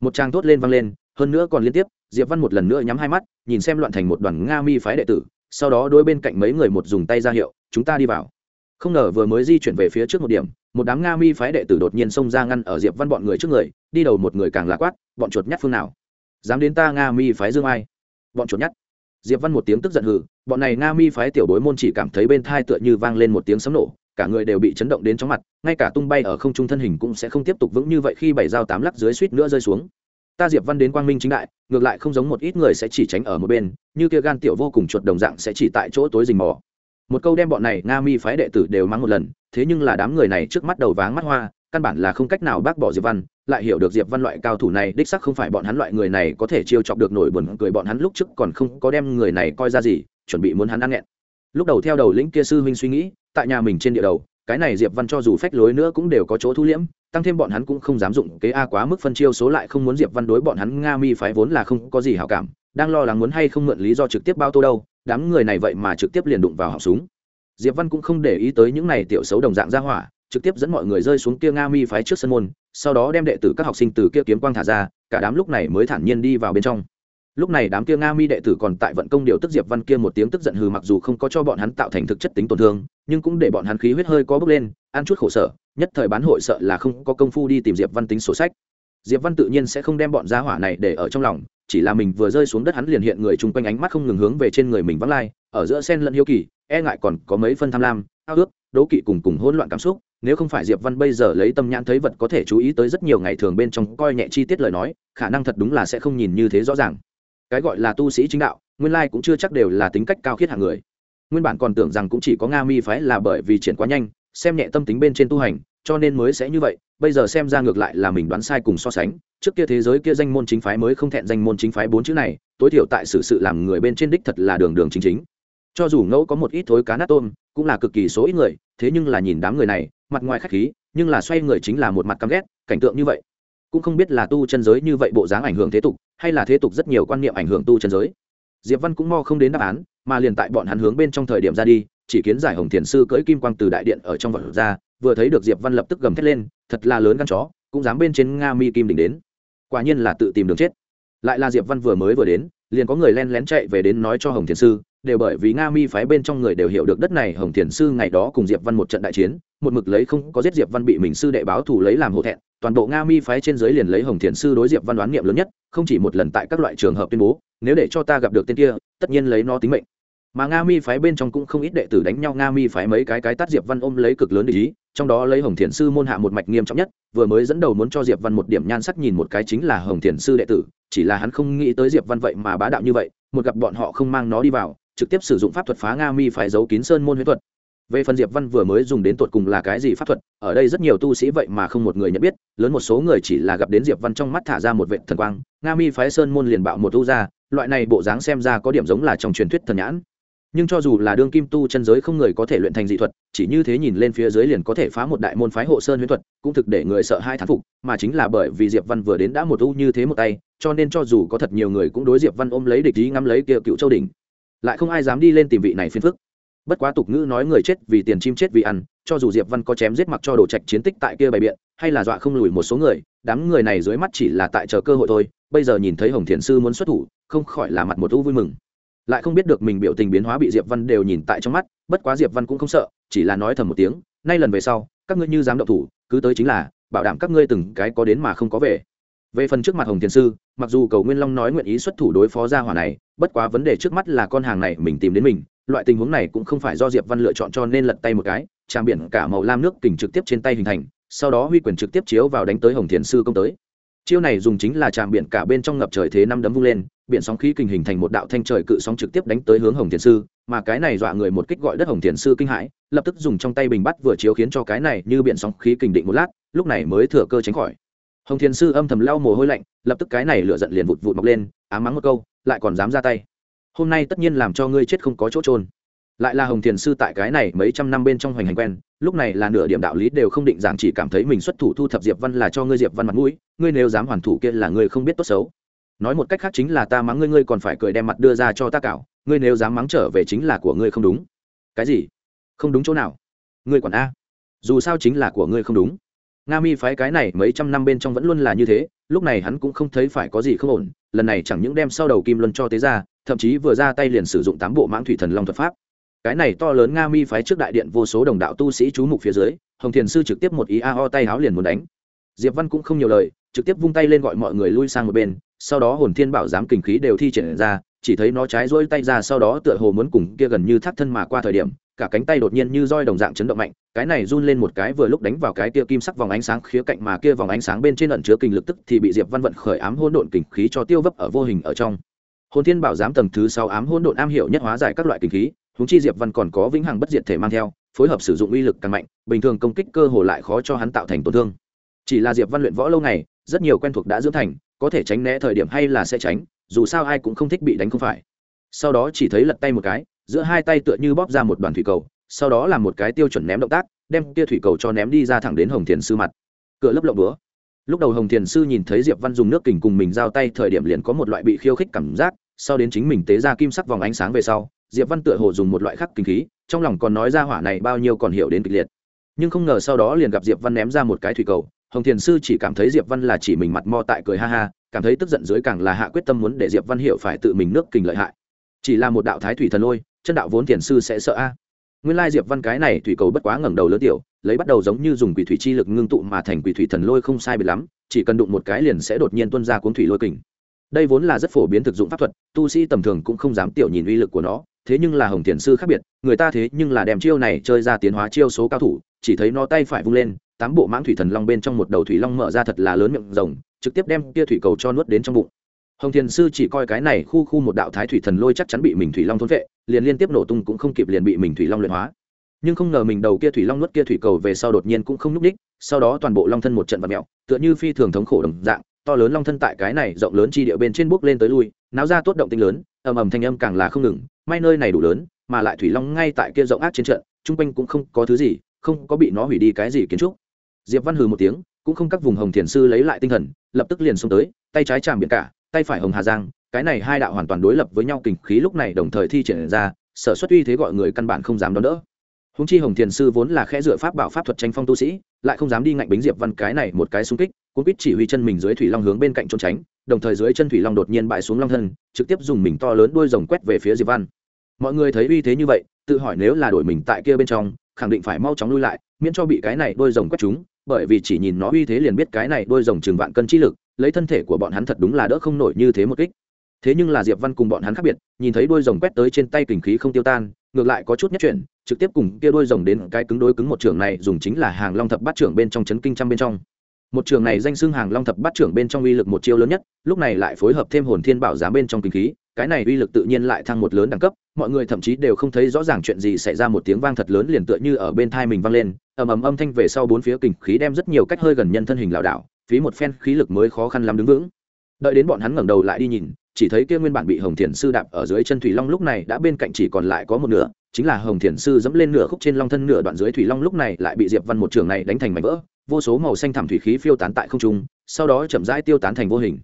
Một trang thốt lên vang lên, hơn nữa còn liên tiếp, diệp văn một lần nữa nhắm hai mắt, nhìn xem loạn thành một đoàn nga mi phái đệ tử, sau đó đôi bên cạnh mấy người một dùng tay ra hiệu, chúng ta đi vào. Không ngờ vừa mới di chuyển về phía trước một điểm, một đám nga mi phái đệ tử đột nhiên xông ra ngăn ở diệp văn bọn người trước người, đi đầu một người càng lạ quát, bọn chuột nhắt phương nào? Dám đến ta nga mi phái dương ai? Bọn chuột nhắt diệp văn một tiếng tức giận hừ, bọn này nga mi phái tiểu bối môn chỉ cảm thấy bên thai tựa như vang lên một tiếng sấm nổ, cả người đều bị chấn động đến chóng mặt, ngay cả tung bay ở không trung thân hình cũng sẽ không tiếp tục vững như vậy khi bảy dao tám lắc dưới suýt nữa rơi xuống. Ta diệp văn đến quang minh chính đại, ngược lại không giống một ít người sẽ chỉ tránh ở một bên, như kia gan tiểu vô cùng chuột đồng dạng sẽ chỉ tại chỗ tối rình mò. Một câu đem bọn này nga mi phái đệ tử đều mắng một lần, thế nhưng là đám người này trước mắt đầu váng mắt hoa căn bản là không cách nào bác bỏ diệp văn, lại hiểu được diệp văn loại cao thủ này, đích sắc không phải bọn hắn loại người này có thể chiêu chọc được nổi buồn cười, bọn hắn lúc trước còn không có đem người này coi ra gì, chuẩn bị muốn hắn ăn nghẹn. Lúc đầu theo đầu lĩnh kia sư huynh suy nghĩ, tại nhà mình trên địa đầu, cái này diệp văn cho dù phách lối nữa cũng đều có chỗ thu liễm, tăng thêm bọn hắn cũng không dám dụng kế a quá mức phân chiêu số lại không muốn diệp văn đối bọn hắn nga mi phái vốn là không có gì hảo cảm, đang lo lắng muốn hay không mượn lý do trực tiếp bao tô đâu, đám người này vậy mà trực tiếp liền đụng vào họng súng. Diệp văn cũng không để ý tới những này tiểu xấu đồng dạng ra hỏa trực tiếp dẫn mọi người rơi xuống kia nga mi phái trước sân môn, sau đó đem đệ tử các học sinh từ kia kiếm quang thả ra, cả đám lúc này mới thản nhiên đi vào bên trong. Lúc này đám kia nga mi đệ tử còn tại vận công điều tức diệp văn kia một tiếng tức giận hừ mặc dù không có cho bọn hắn tạo thành thực chất tính tổn thương, nhưng cũng để bọn hắn khí huyết hơi có bước lên, ăn chút khổ sở, nhất thời bán hội sợ là không có công phu đi tìm diệp văn tính sổ sách. Diệp văn tự nhiên sẽ không đem bọn gia hỏa này để ở trong lòng, chỉ là mình vừa rơi xuống đất hắn liền hiện người chung quanh ánh mắt không ngừng hướng về trên người mình vắng lai, ở giữa sen lẫn hiếu kỳ e ngại còn có mấy phân tham lam, ao ước, đố kỵ cùng cùng hỗn loạn cảm xúc nếu không phải diệp văn bây giờ lấy tâm nhãn thấy vật có thể chú ý tới rất nhiều ngày thường bên trong coi nhẹ chi tiết lời nói, khả năng thật đúng là sẽ không nhìn như thế rõ ràng. Cái gọi là tu sĩ chính đạo, nguyên lai cũng chưa chắc đều là tính cách cao khiết hạng người. Nguyên bản còn tưởng rằng cũng chỉ có nga mi phái là bởi vì triển quá nhanh, xem nhẹ tâm tính bên trên tu hành, cho nên mới sẽ như vậy, bây giờ xem ra ngược lại là mình đoán sai cùng so sánh. Trước kia thế giới kia danh môn chính phái mới không thẹn danh môn chính phái bốn chữ này, tối thiểu tại sự sự làm người bên trên đích thật là đường đường chính chính. Cho dù ngẫu có một ít thối cá nát tôm, cũng là cực kỳ số ít người, thế nhưng là nhìn đám người này mặt ngoài khách khí, nhưng là xoay người chính là một mặt căm ghét, cảnh tượng như vậy. Cũng không biết là tu chân giới như vậy bộ dáng ảnh hưởng thế tục, hay là thế tục rất nhiều quan niệm ảnh hưởng tu chân giới. Diệp văn cũng mo không đến đáp án, mà liền tại bọn hắn hướng bên trong thời điểm ra đi, chỉ kiến giải hồng thiền sư cưỡi kim quang từ đại điện ở trong vật ra, vừa thấy được diệp văn lập tức gầm thét lên, thật là lớn gan chó, cũng dám bên trên nga mi kim đỉnh đến. Quả nhiên là tự tìm đường chết. Lại là diệp văn vừa mới vừa đến, liền có người len lén chạy về đến nói cho hồng thiền sư đều bởi vì nga mi phái bên trong người đều hiểu được đất này, hồng thiền sư ngày đó cùng diệp văn một trận đại chiến, một mực lấy không có giết diệp văn bị mình sư đệ báo thủ lấy làm hổ thẹn, toàn bộ nga mi phái trên dưới liền lấy hồng thiền sư đối diệp văn đoán niệm lớn nhất, không chỉ một lần tại các loại trường hợp tuyên bố, nếu để cho ta gặp được tên kia, tất nhiên lấy nó tính mệnh. Mà nga mi phái bên trong cũng không ít đệ tử đánh nhau, nga mi phái mấy cái cái tát diệp văn ôm lấy cực lớn để ý, trong đó lấy hồng thiền sư môn hạ một mạch nghiêm trọng nhất, vừa mới dẫn đầu muốn cho diệp văn một điểm nhan sắc nhìn một cái chính là hồng thiền sư đệ tử, chỉ là hắn không nghĩ tới diệp văn vậy mà bá đạo như vậy, một gặp bọn họ không mang nó đi vào trực tiếp sử dụng pháp thuật phá nga mi phải giấu kín sơn môn huyết thuật. Về phần diệp văn vừa mới dùng đến tột cùng là cái gì pháp thuật, ở đây rất nhiều tu sĩ vậy mà không một người nhận biết, lớn một số người chỉ là gặp đến diệp văn trong mắt thả ra một vệ thần quang, nga mi phái sơn môn liền bạo một tu ra, loại này bộ dáng xem ra có điểm giống là trong truyền thuyết thần nhãn. Nhưng cho dù là đương kim tu chân giới không người có thể luyện thành dị thuật, chỉ như thế nhìn lên phía dưới liền có thể phá một đại môn phái hộ sơn huyễn thuật, cũng thực để người sợ hai thán phục, mà chính là bởi vì diệp văn vừa đến đã một u như thế một tay, cho nên cho dù có thật nhiều người cũng đối diệp văn ôm lấy địch ý ngắm lấy kia cựu châu đỉnh lại không ai dám đi lên tìm vị này phiền phức. Bất quá tục ngữ nói người chết vì tiền chim chết vì ăn, cho dù diệp văn có chém giết mặc cho đồ trạch chiến tích tại kia bày biện, hay là dọa không lùi một số người, đám người này dưới mắt chỉ là tại chờ cơ hội thôi, bây giờ nhìn thấy hồng thiền sư muốn xuất thủ, không khỏi là mặt một u vui mừng. Lại không biết được mình biểu tình biến hóa bị diệp văn đều nhìn tại trong mắt, bất quá diệp văn cũng không sợ, chỉ là nói thầm một tiếng, nay lần về sau, các ngươi như dám động thủ, cứ tới chính là bảo đảm các ngươi từng cái có đến mà không có về về phần trước mặt hồng thiền sư, mặc dù cầu nguyên long nói nguyện ý xuất thủ đối phó gia hỏa này, bất quá vấn đề trước mắt là con hàng này mình tìm đến mình, loại tình huống này cũng không phải do diệp văn lựa chọn cho nên lật tay một cái trang biển cả màu lam nước kình trực tiếp trên tay hình thành, sau đó huy quyền trực tiếp chiếu vào đánh tới hồng thiền sư công tới. Chiêu này dùng chính là trạm biển cả bên trong ngập trời thế năm đấm vung lên, biển sóng khí kình hình thành một đạo thanh trời cự sóng trực tiếp đánh tới hướng hồng thiền sư, mà cái này dọa người một kích gọi đất hồng thiền sư kinh hãi, lập tức dùng trong tay bình bắt vừa chiếu khiến cho cái này như biển sóng khí kình định một lát, lúc này mới thừa cơ tránh khỏi hồng thiền sư âm thầm lau mồ hôi lạnh, lập tức cái này lửa giận liền vụt vụt mọc lên ám mắng một câu, lại còn dám ra tay. Hôm nay tất nhiên làm cho ngươi chết không có chỗ trôn lại là hồng thiền sư tại cái này mấy trăm năm bên trong hoành hành quen, lúc này là nửa điểm đạo lý đều không định giảng chỉ cảm thấy mình xuất thủ thu thập diệp văn là cho ngươi diệp văn mặt mũi, ngươi nếu dám hoàn thủ kia là ngươi không biết tốt xấu. Nói một cách khác chính là ta mắng ngươi ngươi còn phải cười đem mặt đưa ra cho ta cạo, ngươi nếu dám mắng trở về chính là của ngươi không đúng. Cái gì? Không đúng chỗ nào? Ngươi quản a? Dù sao chính là của ngươi không đúng nga mi phái cái này mấy trăm năm bên trong vẫn luôn là như thế, lúc này hắn cũng không thấy phải có gì không ổn, lần này chẳng những đem sau đầu kim luân cho tế ra, thậm chí vừa ra tay liền sử dụng tám bộ mãng thủy thần long thuật pháp. Cái này to lớn nga mi phái trước đại điện vô số đồng đạo tu sĩ chú mục phía dưới, hồng thiền sư trực tiếp một ý a ho tay háo liền muốn đánh. Diệp văn cũng không nhiều lời, trực tiếp vung tay lên gọi mọi người lui sang một bên, sau đó hồn thiên bảo giám kình khí đều thi triển ra, chỉ thấy nó trái rỗi tay ra sau đó tựa hồ muốn cùng kia gần như thắt thân mà qua thời điểm cả cánh tay đột nhiên như roi đồng dạng chấn động mạnh, cái này run lên một cái vừa lúc đánh vào cái kia kim sắc vòng ánh sáng khía cạnh mà kia vòng ánh sáng bên trên ẩn chứa kinh lực tức thì bị diệp văn vận khởi ám hỗn độn kình khí cho tiêu vấp ở vô hình ở trong. Hồn thiên bảo giám tầng thứ sáu ám hỗn độn am hiểu nhất hóa giải các loại kình khí húng chi diệp văn còn có vĩnh hằng bất diệt thể mang theo, phối hợp sử dụng uy lực càng mạnh, bình thường công kích cơ hồ lại khó cho hắn tạo thành tổn thương. Chỉ là diệp văn luyện võ lâu ngày, rất nhiều quen thuộc đã dưỡng thành, có thể tránh né thời điểm hay là sẽ tránh, dù sao ai cũng không thích bị đánh không phải. Sau đó chỉ thấy lật tay một cái giữa hai tay tựa như bóp ra một đoàn thủy cầu, sau đó làm một cái tiêu chuẩn ném động tác, đem kia thủy cầu cho ném đi ra thẳng đến hồng thiền sư mặt. Cửa lấp lộng búa lúc đầu hồng thiền sư nhìn thấy diệp văn dùng nước kình cùng mình giao tay thời điểm liền có một loại bị khiêu khích cảm giác, sau đến chính mình tế ra kim sắc vòng ánh sáng về sau, diệp văn tựa hồ dùng một loại khắc kinh khí, trong lòng còn nói ra hỏa này bao nhiêu còn hiểu đến kịch liệt. Nhưng không ngờ sau đó liền gặp diệp văn ném ra một cái thủy cầu, hồng thiền sư chỉ cảm thấy diệp văn là chỉ mình mặt mo tại cười ha ha, cảm thấy tức giận dưới càng là hạ quyết tâm muốn để diệp văn hiểu phải tự mình nước kình lợi hại. Chỉ là một đạo thái thủy thần lôi chân đạo vốn thiền sư sẽ sợ a. Nguyên lai diệp văn cái này thủy cầu bất quá ngẩng đầu lớn tiểu, lấy bắt đầu giống như dùng quỷ thủy chi lực ngưng tụ mà thành quỷ thủy thần lôi không sai biệt lắm, chỉ cần đụng một cái liền sẽ đột nhiên tuôn ra cuốn thủy lôi kình. Đây vốn là rất phổ biến thực dụng pháp thuật, tu sĩ tầm thường cũng không dám tiểu nhìn uy lực của nó, thế nhưng là hồng thiền sư khác biệt, người ta thế nhưng là đem chiêu này chơi ra tiến hóa chiêu số cao thủ, chỉ thấy nó tay phải vung lên, tám bộ mãng thủy thần long bên trong một đầu thủy long mở ra thật là lớn miệng rồng, trực tiếp đem kia thủy cầu cho nuốt đến trong bụng hồng thiền sư chỉ coi cái này khu khu một đạo thái thủy thần lôi chắc chắn bị mình thủy long thôn vệ liền liên tiếp nổ tung cũng không kịp liền bị mình thủy long luyện hóa. Nhưng không ngờ mình đầu kia thủy long nuốt kia thủy cầu về sau đột nhiên cũng không nhúc ních sau đó toàn bộ long thân một trận vật mẹo tựa như phi thường thống khổ đồng dạng, to lớn long thân tại cái này rộng lớn chi địa bên trên bước lên tới lui, náo ra tốt động tinh lớn, ầm ầm thanh âm càng là không ngừng, may nơi này đủ lớn, mà lại thủy long ngay tại kia rộng ác trên trận, chung quanh cũng không có thứ gì, không có bị nó hủy đi cái gì kiến trúc. Diệp văn hừ một tiếng cũng không các vùng hồng thiền sư lấy lại tinh thần, lập tức liền xông tới, tay trái chạm biển cả, tay phải hồng hà giang, cái này hai đạo hoàn toàn đối lập với nhau kình khí lúc này đồng thời thi triển ra, sở xuất uy thế gọi người căn bản không dám đón đỡ. Húng chi hồng thiền sư vốn là khẽ dựa pháp bảo pháp thuật tranh phong tu sĩ, lại không dám đi ngạnh bính diệp văn cái này một cái xung kích cũng biết chỉ huy chân mình dưới thủy long hướng bên cạnh trốn tránh, đồng thời dưới chân thủy long đột nhiên bại xuống long thân, trực tiếp dùng mình to lớn đuôi rồng quét về phía diệp văn. Mọi người thấy uy thế như vậy, tự hỏi nếu là đổi mình tại kia bên trong, khẳng định phải mau chóng lui lại, miễn cho bị cái này đuôi rồng quét chúng bởi vì chỉ nhìn nó uy thế liền biết cái này đôi rồng chừng vạn cân chi lực, lấy thân thể của bọn hắn thật đúng là đỡ không nổi như thế một kích. Thế nhưng là diệp văn cùng bọn hắn khác biệt, nhìn thấy đôi rồng quét tới trên tay kình khí không tiêu tan, ngược lại có chút nhất chuyển, trực tiếp cùng kia đôi rồng đến cái cứng đối cứng một trường này dùng chính là hàng long thập bát trưởng bên trong chấn kinh trăm bên trong. Một trường này danh xưng hàng long thập bát trưởng bên trong uy lực một chiêu lớn nhất, lúc này lại phối hợp thêm hồn thiên bảo giám bên trong kinh khí, cái này uy lực tự nhiên lại thăng một lớn đẳng cấp, mọi người thậm chí đều không thấy rõ ràng chuyện gì xảy ra, một tiếng vang thật lớn liền tựa như ở bên thai mình vang lên ầm ầm âm thanh về sau bốn phía kình khí đem rất nhiều cách hơi gần nhân thân hình lảo đảo, phí một phen khí lực mới khó khăn lắm đứng vững. Đợi đến bọn hắn ngẩng đầu lại đi nhìn, chỉ thấy kia nguyên bản bị hồng thiền sư đạp ở dưới chân thủy long lúc này đã bên cạnh chỉ còn lại có một nửa, chính là hồng thiền sư dẫm lên nửa khúc trên long thân nửa đoạn dưới thủy long lúc này lại bị diệp văn một trường này đánh thành mảnh vỡ, vô số màu xanh thảm thủy khí phiêu tán tại không trung, sau đó chậm rãi tiêu tán thành vô hình.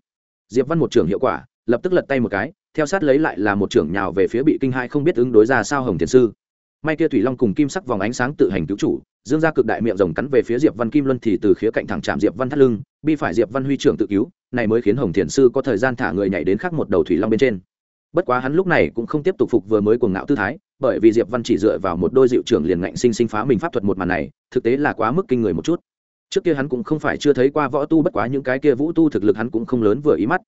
Diệp văn một trường hiệu quả, lập tức lật tay một cái, theo sát lấy lại là một trưởng nhào về phía bị kinh hai không biết ứng đối ra sao hồng thiền sư may kia thủy long cùng kim sắc vòng ánh sáng tự hành cứu chủ, dương ra cực đại miệng rồng cắn về phía diệp văn kim luân thì từ khía cạnh thẳng chạm diệp văn thắt lưng, bi phải diệp văn huy trưởng tự cứu, này mới khiến hồng thiền sư có thời gian thả người nhảy đến khắc một đầu thủy long bên trên. Bất quá hắn lúc này cũng không tiếp tục phục vừa mới cuồng ngạo tư thái, bởi vì diệp văn chỉ dựa vào một đôi dịu trưởng liền ngạnh sinh sinh phá mình pháp thuật một màn này, thực tế là quá mức kinh người một chút. Trước kia hắn cũng không phải chưa thấy qua võ tu, bất quá những cái kia vũ tu thực lực hắn cũng không lớn vừa ý mắt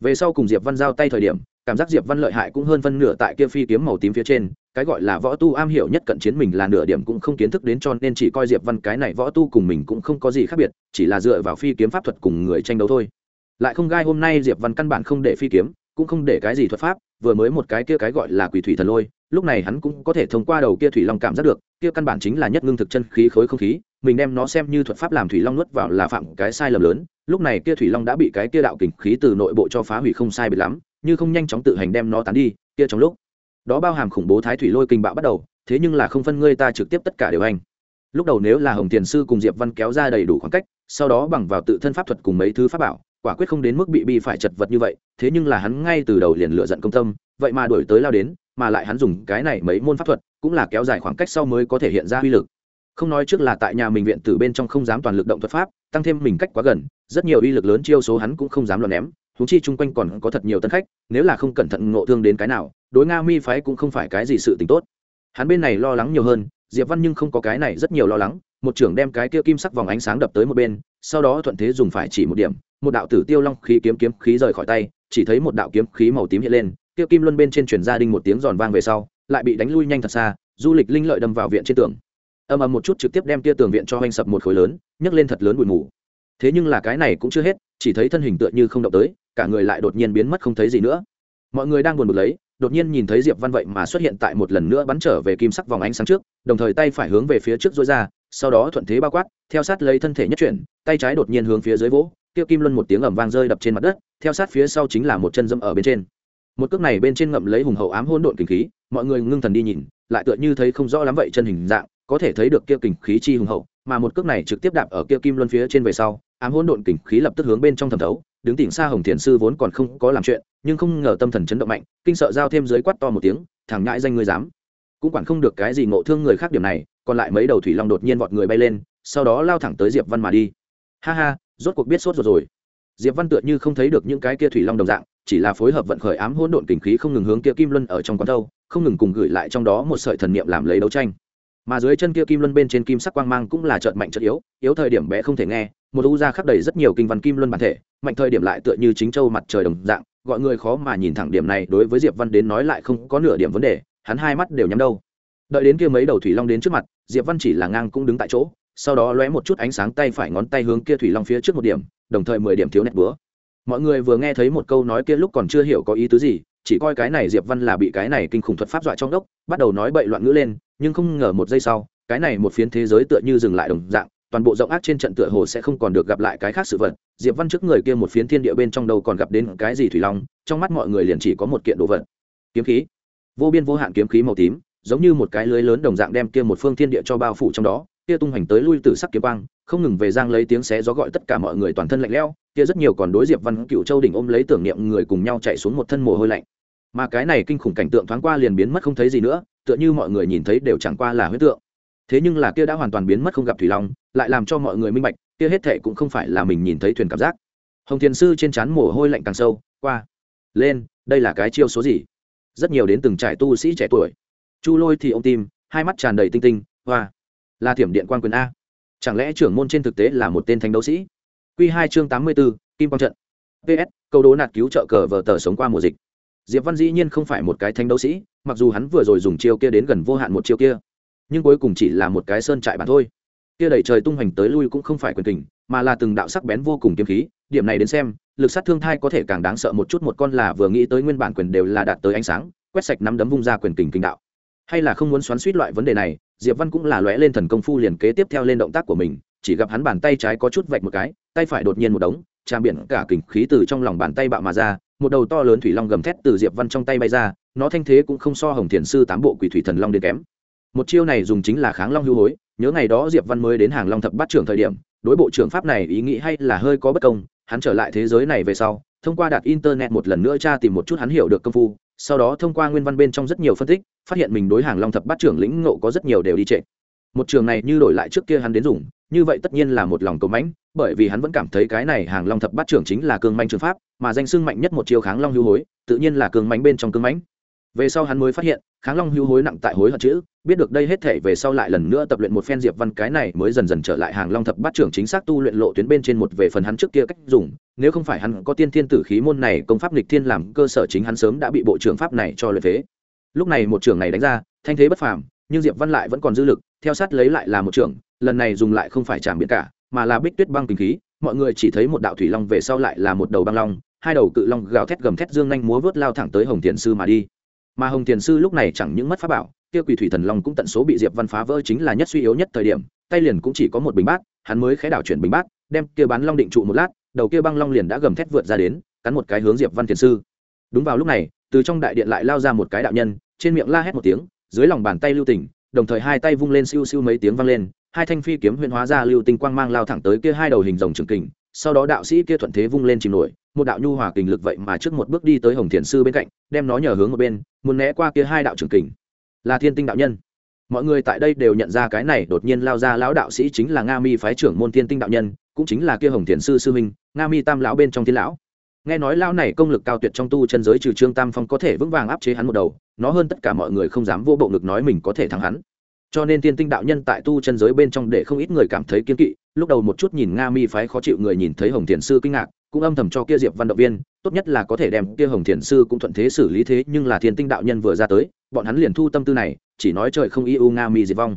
về sau cùng diệp văn giao tay thời điểm, cảm giác diệp văn lợi hại cũng hơn phân nửa tại kia phi kiếm màu tím phía trên, cái gọi là võ tu am hiểu nhất cận chiến mình là nửa điểm cũng không kiến thức đến cho nên chỉ coi diệp văn cái này võ tu cùng mình cũng không có gì khác biệt, chỉ là dựa vào phi kiếm pháp thuật cùng người tranh đấu thôi. Lại không gai hôm nay diệp văn căn bản không để phi kiếm, cũng không để cái gì thuật pháp, vừa mới một cái kia cái gọi là quỷ thủy thần lôi, lúc này hắn cũng có thể thông qua đầu kia thủy long cảm giác được, kia căn bản chính là nhất ngưng thực chân khí khối không khí, mình đem nó xem như thuật pháp làm thủy long nuốt vào là phạm cái sai lầm lớn lúc này kia thủy long đã bị cái kia đạo kình khí từ nội bộ cho phá hủy không sai biệt lắm, như không nhanh chóng tự hành đem nó tán đi, kia trong lúc, đó bao hàm khủng bố thái thủy lôi kinh bạo bắt đầu, thế nhưng là không phân ngươi ta trực tiếp tất cả đều hành. Lúc đầu nếu là hồng tiền sư cùng diệp văn kéo ra đầy đủ khoảng cách, sau đó bằng vào tự thân pháp thuật cùng mấy thứ pháp bảo, quả quyết không đến mức bị bi phải chật vật như vậy, thế nhưng là hắn ngay từ đầu liền lựa giận công tâm, vậy mà đổi tới lao đến, mà lại hắn dùng cái này mấy môn pháp thuật, cũng là kéo dài khoảng cách sau mới có thể hiện ra uy lực. Không nói trước là tại nhà mình viện từ bên trong không dám toàn lực động thuật pháp, tăng thêm mình cách quá gần rất nhiều uy lực lớn chiêu số hắn cũng không dám lo ném húng chi chung quanh còn có thật nhiều tân khách, nếu là không cẩn thận ngộ thương đến cái nào, đối nga mi phái cũng không phải cái gì sự t ì n h tốt. Hắn bên này lo lắng nhiều hơn, diệp văn nhưng không có cái này rất nhiều lo lắng, một trưởng đem cái kia kim sắc vòng ánh sáng đập tới một bên, sau đó thuận thế dùng phải chỉ một điểm, một đạo tử tiêu long khí kiếm kiếm khí rời khỏi tay, chỉ thấy một đạo kiếm khí màu tím hiện lên kia kim luân bên trên chuyển gia đinh một tiếng giòn vang về sau, lại bị đánh lui nhanh thật xa, du lịch linh lợi đâm vào viện trên tường. Âm ầm một chút trực tiếp đem kia tường viện cho hoành sập một khối lớn, nhấc lên thật lớn bụi mù thế nhưng là cái này cũng chưa hết, chỉ thấy thân hình tựa như không động tới, cả người lại đột nhiên biến mất không thấy gì nữa. Mọi người đang buồn bực lấy, đột nhiên nhìn thấy diệp văn vậy mà xuất hiện tại một lần nữa bắn trở về kim sắc vòng ánh sáng trước, đồng thời tay phải hướng về phía trước dối ra, sau đó thuận thế bao quát, theo sát lấy thân thể nhất chuyển, tay trái đột nhiên hướng phía dưới vỗ kia kim luân một tiếng ầm vang rơi đập trên mặt đất, theo sát phía sau chính là một chân dâm ở bên trên. Một cước này bên trên ngậm lấy hùng hậu ám hôn độn kinh khí, mọi người ngưng thần đi nhìn, lại tựa như thấy không rõ lắm vậy chân hình dạng, có thể thấy được kia kình khí chi hùng hậu mà một cước này trực tiếp đạp ở kia kim luân phía trên về sau, ám hỗn độn kình khí lập tức hướng bên trong thẩm thấu, đứng tỉnh xa hồng thiền sư vốn còn không có làm chuyện, nhưng không ngờ tâm thần chấn động mạnh, kinh sợ giao thêm dưới quát to một tiếng thẳng ngãi danh ngươi dám! Cũng quản không được cái gì ngộ thương người khác điểm này, còn lại mấy đầu thủy long đột nhiên vọt người bay lên, sau đó lao thẳng tới diệp văn mà đi. Ha ha, rốt cuộc biết sốt rồi rồi. Diệp văn tựa như không thấy được những cái kia thủy long đồng dạng, chỉ là phối hợp vận khởi ám hỗn độn kình khí không ngừng hướng kia kim luân ở trong quán thâu, không ngừng cùng gửi lại trong đó một sợi thần niệm làm lấy đấu tranh mà dưới chân kia kim luân bên trên kim sắc quang mang cũng là trợn mạnh trợn yếu yếu thời điểm bé không thể nghe, một u ra khắc đầy rất nhiều kinh văn kim luân bản thể, mạnh thời điểm lại tựa như chính châu mặt trời đồng dạng, gọi người khó mà nhìn thẳng điểm này đối với diệp văn đến nói lại không có nửa điểm vấn đề, hắn hai mắt đều nhắm đâu. Đợi đến kia mấy đầu thủy long đến trước mặt, diệp văn chỉ là ngang cũng đứng tại chỗ, sau đó lóe một chút ánh sáng tay phải ngón tay hướng kia thủy long phía trước một điểm, đồng thời mười điểm thiếu nét búa. Mọi người vừa nghe thấy một câu nói kia lúc còn chưa hiểu có ý tứ gì, chỉ coi cái này diệp văn là bị cái này kinh khủng thuật pháp dọa trong đốc, bắt đầu nói bậy loạn ngữ lên nhưng không ngờ một giây sau, cái này một phiến thế giới tựa như dừng lại đồng dạng, toàn bộ rộng ác trên trận tựa hồ sẽ không còn được gặp lại cái khác sự vật. Diệp văn trước người kia một phiến thiên địa bên trong đâu còn gặp đến cái gì thủy long, trong mắt mọi người liền chỉ có một kiện đồ vật. Kiếm khí. Vô biên vô hạn kiếm khí màu tím, giống như một cái lưới lớn đồng dạng đem kia một phương thiên địa cho bao phủ trong đó, kia tung hành tới lui từ sắc kiếm quang, không ngừng về giang lấy tiếng xé gió gọi tất cả mọi người toàn thân lạnh lẽo, kia rất nhiều còn đối diệp văn cựu châu đỉnh ôm lấy tưởng niệm người cùng nhau chạy xuống một thân mồ hôi lạnh. Mà cái này kinh khủng cảnh tượng thoáng qua liền biến mất không thấy gì nữa tựa như mọi người nhìn thấy đều chẳng qua là huyết tượng. Thế nhưng là kia đã hoàn toàn biến mất không gặp thủy long, lại làm cho mọi người minh bạch, kia hết thệ cũng không phải là mình nhìn thấy thuyền cảm giác. Hồng thiền sư trên trán mồ hôi lạnh càng sâu, qua, lên, đây là cái chiêu số gì? Rất nhiều đến từng trải tu sĩ trẻ tuổi. Chu lôi thì ông tim, hai mắt tràn đầy tinh tinh, hoa, là thiểm điện quan quyền a. Chẳng lẽ trưởng môn trên thực tế là một tên thánh đấu sĩ? Q hai chương tám mươi b ố kim quang trận. Ps câu đố nạt cứu trợ cờ vờ tờ sống qua mùa dịch diệp văn dĩ nhiên không phải một cái thánh đấu sĩ, mặc dù hắn vừa rồi dùng chiêu kia đến gần vô hạn một chiêu kia, nhưng cuối cùng chỉ là một cái sơn trại bản thôi. Kia đẩy trời tung hoành tới lui cũng không phải quyền tình mà là từng đạo sắc bén vô cùng kiếm khí, điểm này đến xem, lực sát thương thai có thể càng đáng sợ một chút, một con là vừa nghĩ tới nguyên bản quyền đều là đạt tới ánh sáng, quét sạch nắm đấm vung ra quyền kình kinh đạo. Hay là không muốn xoắn suýt loại vấn đề này, diệp văn cũng là lóe lên thần công phu liền kế tiếp theo lên động tác của mình, chỉ gặp hắn bàn tay trái có chút vạch một cái, tay phải đột nhiên một đống trang biển cả kình khí từ trong lòng bàn tay bạo mà ra một đầu to lớn thủy long gầm thét từ diệp văn trong tay bay ra, nó thanh thế cũng không so hồng thiền sư tám bộ quỷ thủy thần long đến kém. Một chiêu này dùng chính là kháng long hưu hối, nhớ ngày đó diệp văn mới đến hàng long thập bát trưởng thời điểm, đối bộ trưởng pháp này ý nghĩ hay là hơi có bất công, hắn trở lại thế giới này về sau, thông qua đặt internet một lần nữa tra tìm một chút hắn hiểu được công phu, sau đó thông qua nguyên văn bên trong rất nhiều phân tích, phát hiện mình đối hàng long thập bát trưởng lĩnh ngộ có rất nhiều đều đi trệ. Một trường này như đổi lại trước kia hắn đến dùng như vậy tất nhiên là một lòng cầu mãnh, bởi vì hắn vẫn cảm thấy cái này hàng long thập bát trưởng chính là cương manh trường pháp, mà danh sưng mạnh nhất một chiêu kháng long hưu hối, tự nhiên là cương mánh bên trong cương mánh về sau hắn mới phát hiện, kháng long hưu hối nặng tại hối hận chữ, biết được đây hết thể về sau lại lần nữa tập luyện một phen diệp văn, cái này mới dần dần trở lại hàng long thập bát trưởng chính xác tu luyện lộ tuyến bên trên một về phần hắn trước kia cách dùng, nếu không phải hắn có tiên thiên tử khí môn này công pháp lịch thiên làm cơ sở chính hắn sớm đã bị bộ trưởng pháp này cho luyện thế lúc này một trưởng này đánh ra, thanh thế bất phàm, nhưng diệp văn lại vẫn còn dư lực, theo sát lấy lại là một trưởng lần này dùng lại không phải tràng biển cả, mà là bích tuyết băng kinh khí, mọi người chỉ thấy một đạo thủy long về sau lại là một đầu băng long, hai đầu cự long gào thét gầm thét dương nhanh múa vớt lao thẳng tới hồng thiền sư mà đi. Mà hồng thiền sư lúc này chẳng những mất pháp bảo, kia quỷ thủy thần long cũng tận số bị diệp văn phá vỡ chính là nhất suy yếu nhất thời điểm, tay liền cũng chỉ có một bình bát, hắn mới khẽ đảo chuyển bình bát, đem kia bán long định trụ một lát, đầu kia băng long liền đã gầm thét vượt ra đến, cắn một cái hướng diệp văn thiền sư. Đúng vào lúc này, từ trong đại điện lại lao ra một cái đạo nhân, trên miệng la hét một tiếng, dưới lòng bàn tay lưu tình, đồng thời hai tay vung lên siêu siêu mấy tiếng vang lên hai thanh phi kiếm huyễn hóa ra lưu tinh quang mang lao thẳng tới kia hai đầu hình rồng trường kình, sau đó đạo sĩ kia thuận thế vung lên chìm nổi, một đạo nhu hòa kình lực vậy mà trước một bước đi tới hồng thiền sư bên cạnh, đem nó nhờ hướng một bên, muốn né qua kia hai đạo trường kình. Là thiên tinh đạo nhân. Mọi người tại đây đều nhận ra cái này đột nhiên lao ra lão đạo sĩ chính là nga mi phái trưởng môn thiên tinh đạo nhân, cũng chính là kia hồng thiền sư sư minh nga mi tam lão bên trong thiên lão. Nghe nói lão này công lực cao tuyệt trong tu chân giới trừ trương tam phong có thể vững vàng áp chế hắn một đầu, nó hơn tất cả mọi người không dám vô bộ ngực nói mình có thể thắng hắn cho nên thiên tinh đạo nhân tại tu chân giới bên trong để không ít người cảm thấy kiên kỵ, lúc đầu một chút nhìn nga mi phái khó chịu người nhìn thấy hồng thiền sư kinh ngạc, cũng âm thầm cho kia diệp văn động viên, tốt nhất là có thể đem kia hồng thiền sư cũng thuận thế xử lý thế, nhưng là thiên tinh đạo nhân vừa ra tới, bọn hắn liền thu tâm tư này, chỉ nói trời không y u nga mi diệt vong.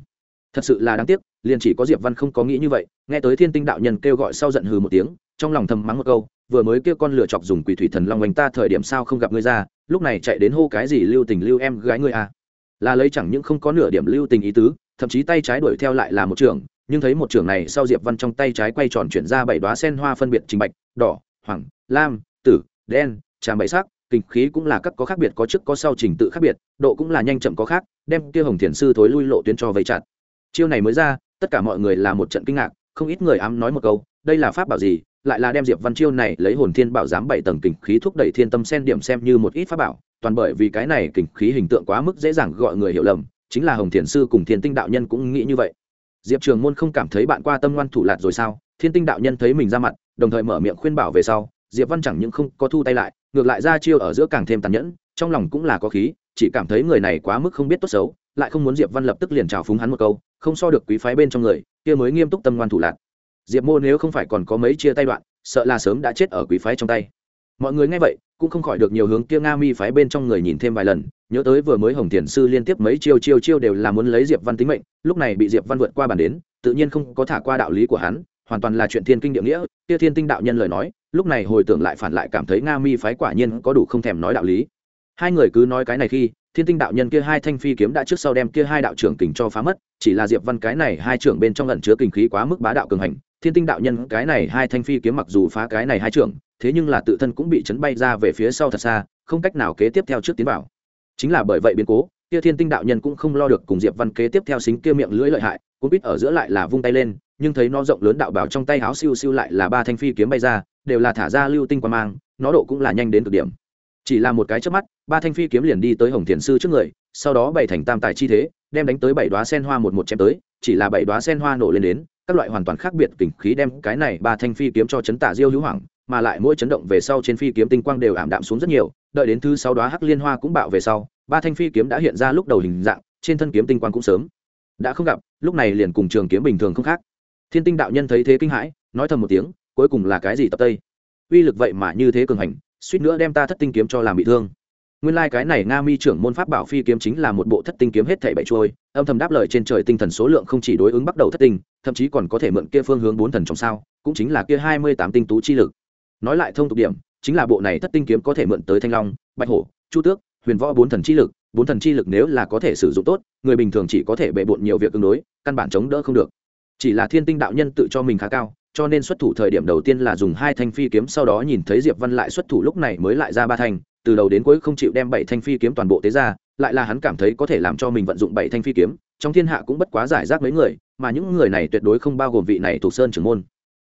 Thật sự là đáng tiếc, liền chỉ có diệp văn không có nghĩ như vậy, nghe tới thiên tinh đạo nhân kêu gọi sau giận hừ một tiếng, trong lòng thầm mắng một câu, vừa mới kia con lửa chọc dùng quỷ thủy thần long oanh ta thời điểm sao không gặp ngươi ra, lúc này chạy đến hô cái gì lưu tình lưu em gái ngươi à là lấy chẳng những không có nửa điểm lưu tình ý tứ, thậm chí tay trái đuổi theo lại là một trường, nhưng thấy một trường này sau diệp văn trong tay trái quay tròn chuyển ra bảy đoá sen hoa phân biệt trình bạch, đỏ, hoàng, lam, tử, đen, tràm bảy sắc, kinh khí cũng là các có khác biệt, có trước có sau trình tự khác biệt, độ cũng là nhanh chậm có khác, đem kia hồng thiền sư thối lui lộ tuyến cho vây chặt. Chiêu này mới ra, tất cả mọi người là một trận kinh ngạc, không ít người ám nói một câu, đây là pháp bảo gì, lại là đem diệp văn chiêu này lấy hồn thiên bảo giám bảy tầng kình khí thúc đẩy thiên tâm sen điểm xem như một ít pháp bảo toàn bởi vì cái này kình khí hình tượng quá mức dễ dàng gọi người hiểu lầm, chính là hồng thiền sư cùng thiên tinh đạo nhân cũng nghĩ như vậy. Diệp trường môn không cảm thấy bạn qua tâm ngoan thủ lạt rồi sao? Thiên tinh đạo nhân thấy mình ra mặt, đồng thời mở miệng khuyên bảo về sau, diệp văn chẳng những không có thu tay lại, ngược lại ra chiêu ở giữa càng thêm tàn nhẫn, trong lòng cũng là có khí, chỉ cảm thấy người này quá mức không biết tốt xấu, lại không muốn diệp văn lập tức liền trào phúng hắn một câu, không so được quý phái bên trong người, kia mới nghiêm túc tâm ngoan thủ lạt. Diệp mô nếu không phải còn có mấy chia tay đoạn, sợ là sớm đã chết ở quý phái trong tay. Mọi người nghe vậy cũng không khỏi được nhiều hướng kia nga mi phái bên trong người nhìn thêm vài lần, nhớ tới vừa mới hồng thiền sư liên tiếp mấy chiêu chiêu chiêu đều là muốn lấy diệp văn tính mệnh, lúc này bị diệp văn vượt qua bàn đến, tự nhiên không có thả qua đạo lý của hắn, hoàn toàn là chuyện thiên kinh địa nghĩa, kia thiên tinh đạo nhân lời nói, lúc này hồi tưởng lại phản lại cảm thấy nga mi phái quả nhiên có đủ không thèm nói đạo lý. Hai người cứ nói cái này khi, thiên tinh đạo nhân kia hai thanh phi kiếm đã trước sau đem kia hai đạo trưởng kình cho phá mất, chỉ là diệp văn cái này hai trưởng bên trong lần chứa kình khí quá mức bá đạo cường hành, thiên tinh đạo nhân cái này hai thanh phi kiếm mặc dù phá cái này hai trưởng thế nhưng là tự thân cũng bị chấn bay ra về phía sau thật xa, không cách nào kế tiếp theo trước tiến vào. Chính là bởi vậy biến cố, kia thiên tinh đạo nhân cũng không lo được cùng diệp văn kế tiếp theo xính kia miệng lưỡi lợi hại cũng biết ở giữa lại là vung tay lên, nhưng thấy nó rộng lớn đạo bảo trong tay háo siêu siêu lại là ba thanh phi kiếm bay ra, đều là thả ra lưu tinh qua mang, nó độ cũng là nhanh đến cực điểm. Chỉ là một cái trước mắt, ba thanh phi kiếm liền đi tới hồng thiền sư trước người, sau đó bày thành tam tài chi thế, đem đánh tới bảy đoá sen hoa một một chém tới, chỉ là bảy đoá sen hoa nổ lên đến, các loại hoàn toàn khác biệt kình khí đem cái này ba thanh phi kiếm cho chấn tả diêu hữu hoàng mà lại mỗi chấn động về sau trên phi kiếm tinh quang đều ảm đạm xuống rất nhiều, đợi đến thứ sáu đoá hắc liên hoa cũng bạo về sau, ba thanh phi kiếm đã hiện ra lúc đầu hình dạng, trên thân kiếm tinh quang cũng sớm đã không gặp, lúc này liền cùng trường kiếm bình thường không khác. Thiên tinh đạo nhân thấy thế kinh hãi, nói thầm một tiếng, cuối cùng là cái gì tập tây? Uy lực vậy mà như thế cường hành, suýt nữa đem ta thất tinh kiếm cho làm bị thương. Nguyên lai、like、cái này nga mi trưởng môn pháp bảo phi kiếm chính là một bộ thất tinh kiếm hết thảy bảy trôi âm thầm đáp lời trên trời tinh thần số lượng không chỉ đối ứng bắt đầu thất tinh, thậm chí còn có thể mượn kia phương hướng bốn thần trong sao, cũng chính là kia hai mươi tám tinh tú chi lực nói lại thông tục điểm, chính là bộ này thất tinh kiếm có thể mượn tới thanh long, bạch hổ, chu tước, huyền võ bốn thần chi lực. Bốn thần chi lực nếu là có thể sử dụng tốt, người bình thường chỉ có thể bệ bộn nhiều việc ứng đối, căn bản chống đỡ không được. Chỉ là thiên tinh đạo nhân tự cho mình khá cao, cho nên xuất thủ thời điểm đầu tiên là dùng hai thanh phi kiếm, sau đó nhìn thấy diệp văn lại xuất thủ lúc này mới lại ra ba thanh, từ đầu đến cuối không chịu đem bảy thanh phi kiếm toàn bộ tế ra, lại là hắn cảm thấy có thể làm cho mình vận dụng bảy thanh phi kiếm, trong thiên hạ cũng bất quá giải rác mấy người, mà những người này tuyệt đối không bao gồm vị này thuộc sơn trưởng môn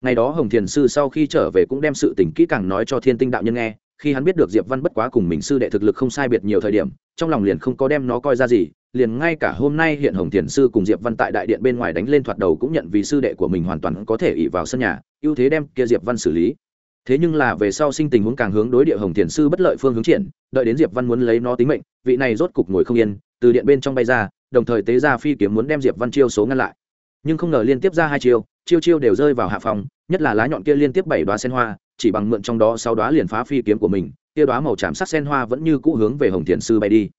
ngày đó hồng thiền sư sau khi trở về cũng đem sự tình kỹ càng nói cho thiên tinh đạo nhân nghe, khi hắn biết được diệp văn bất quá cùng mình sư đệ thực lực không sai biệt nhiều thời điểm, trong lòng liền không có đem nó coi ra gì, liền ngay cả hôm nay hiện hồng thiền sư cùng diệp văn tại đại điện bên ngoài đánh lên thoạt đầu cũng nhận vì sư đệ của mình hoàn toàn có thể ỉ vào sân nhà, ưu thế đem kia diệp văn xử lý. Thế nhưng là về sau sinh tình huống càng hướng đối địa hồng thiền sư bất lợi phương hướng triển, đợi đến diệp văn muốn lấy nó tính mệnh, vị này rốt cục ngồi không yên, từ điện bên trong bay ra, đồng thời tế ra phi kiếm muốn đem diệp văn chiêu số ngăn lại. Nhưng không ngờ liên tiếp ra hai chiêu chiêu chiêu đều rơi vào hạ phòng nhất là lá nhọn kia liên tiếp bảy đoá sen hoa, chỉ bằng mượn trong đó sáu đoá liền phá phi kiếm của mình, kia đoá màu tràm sắc sen hoa vẫn như cũ hướng về hồng thiền sư bay đi.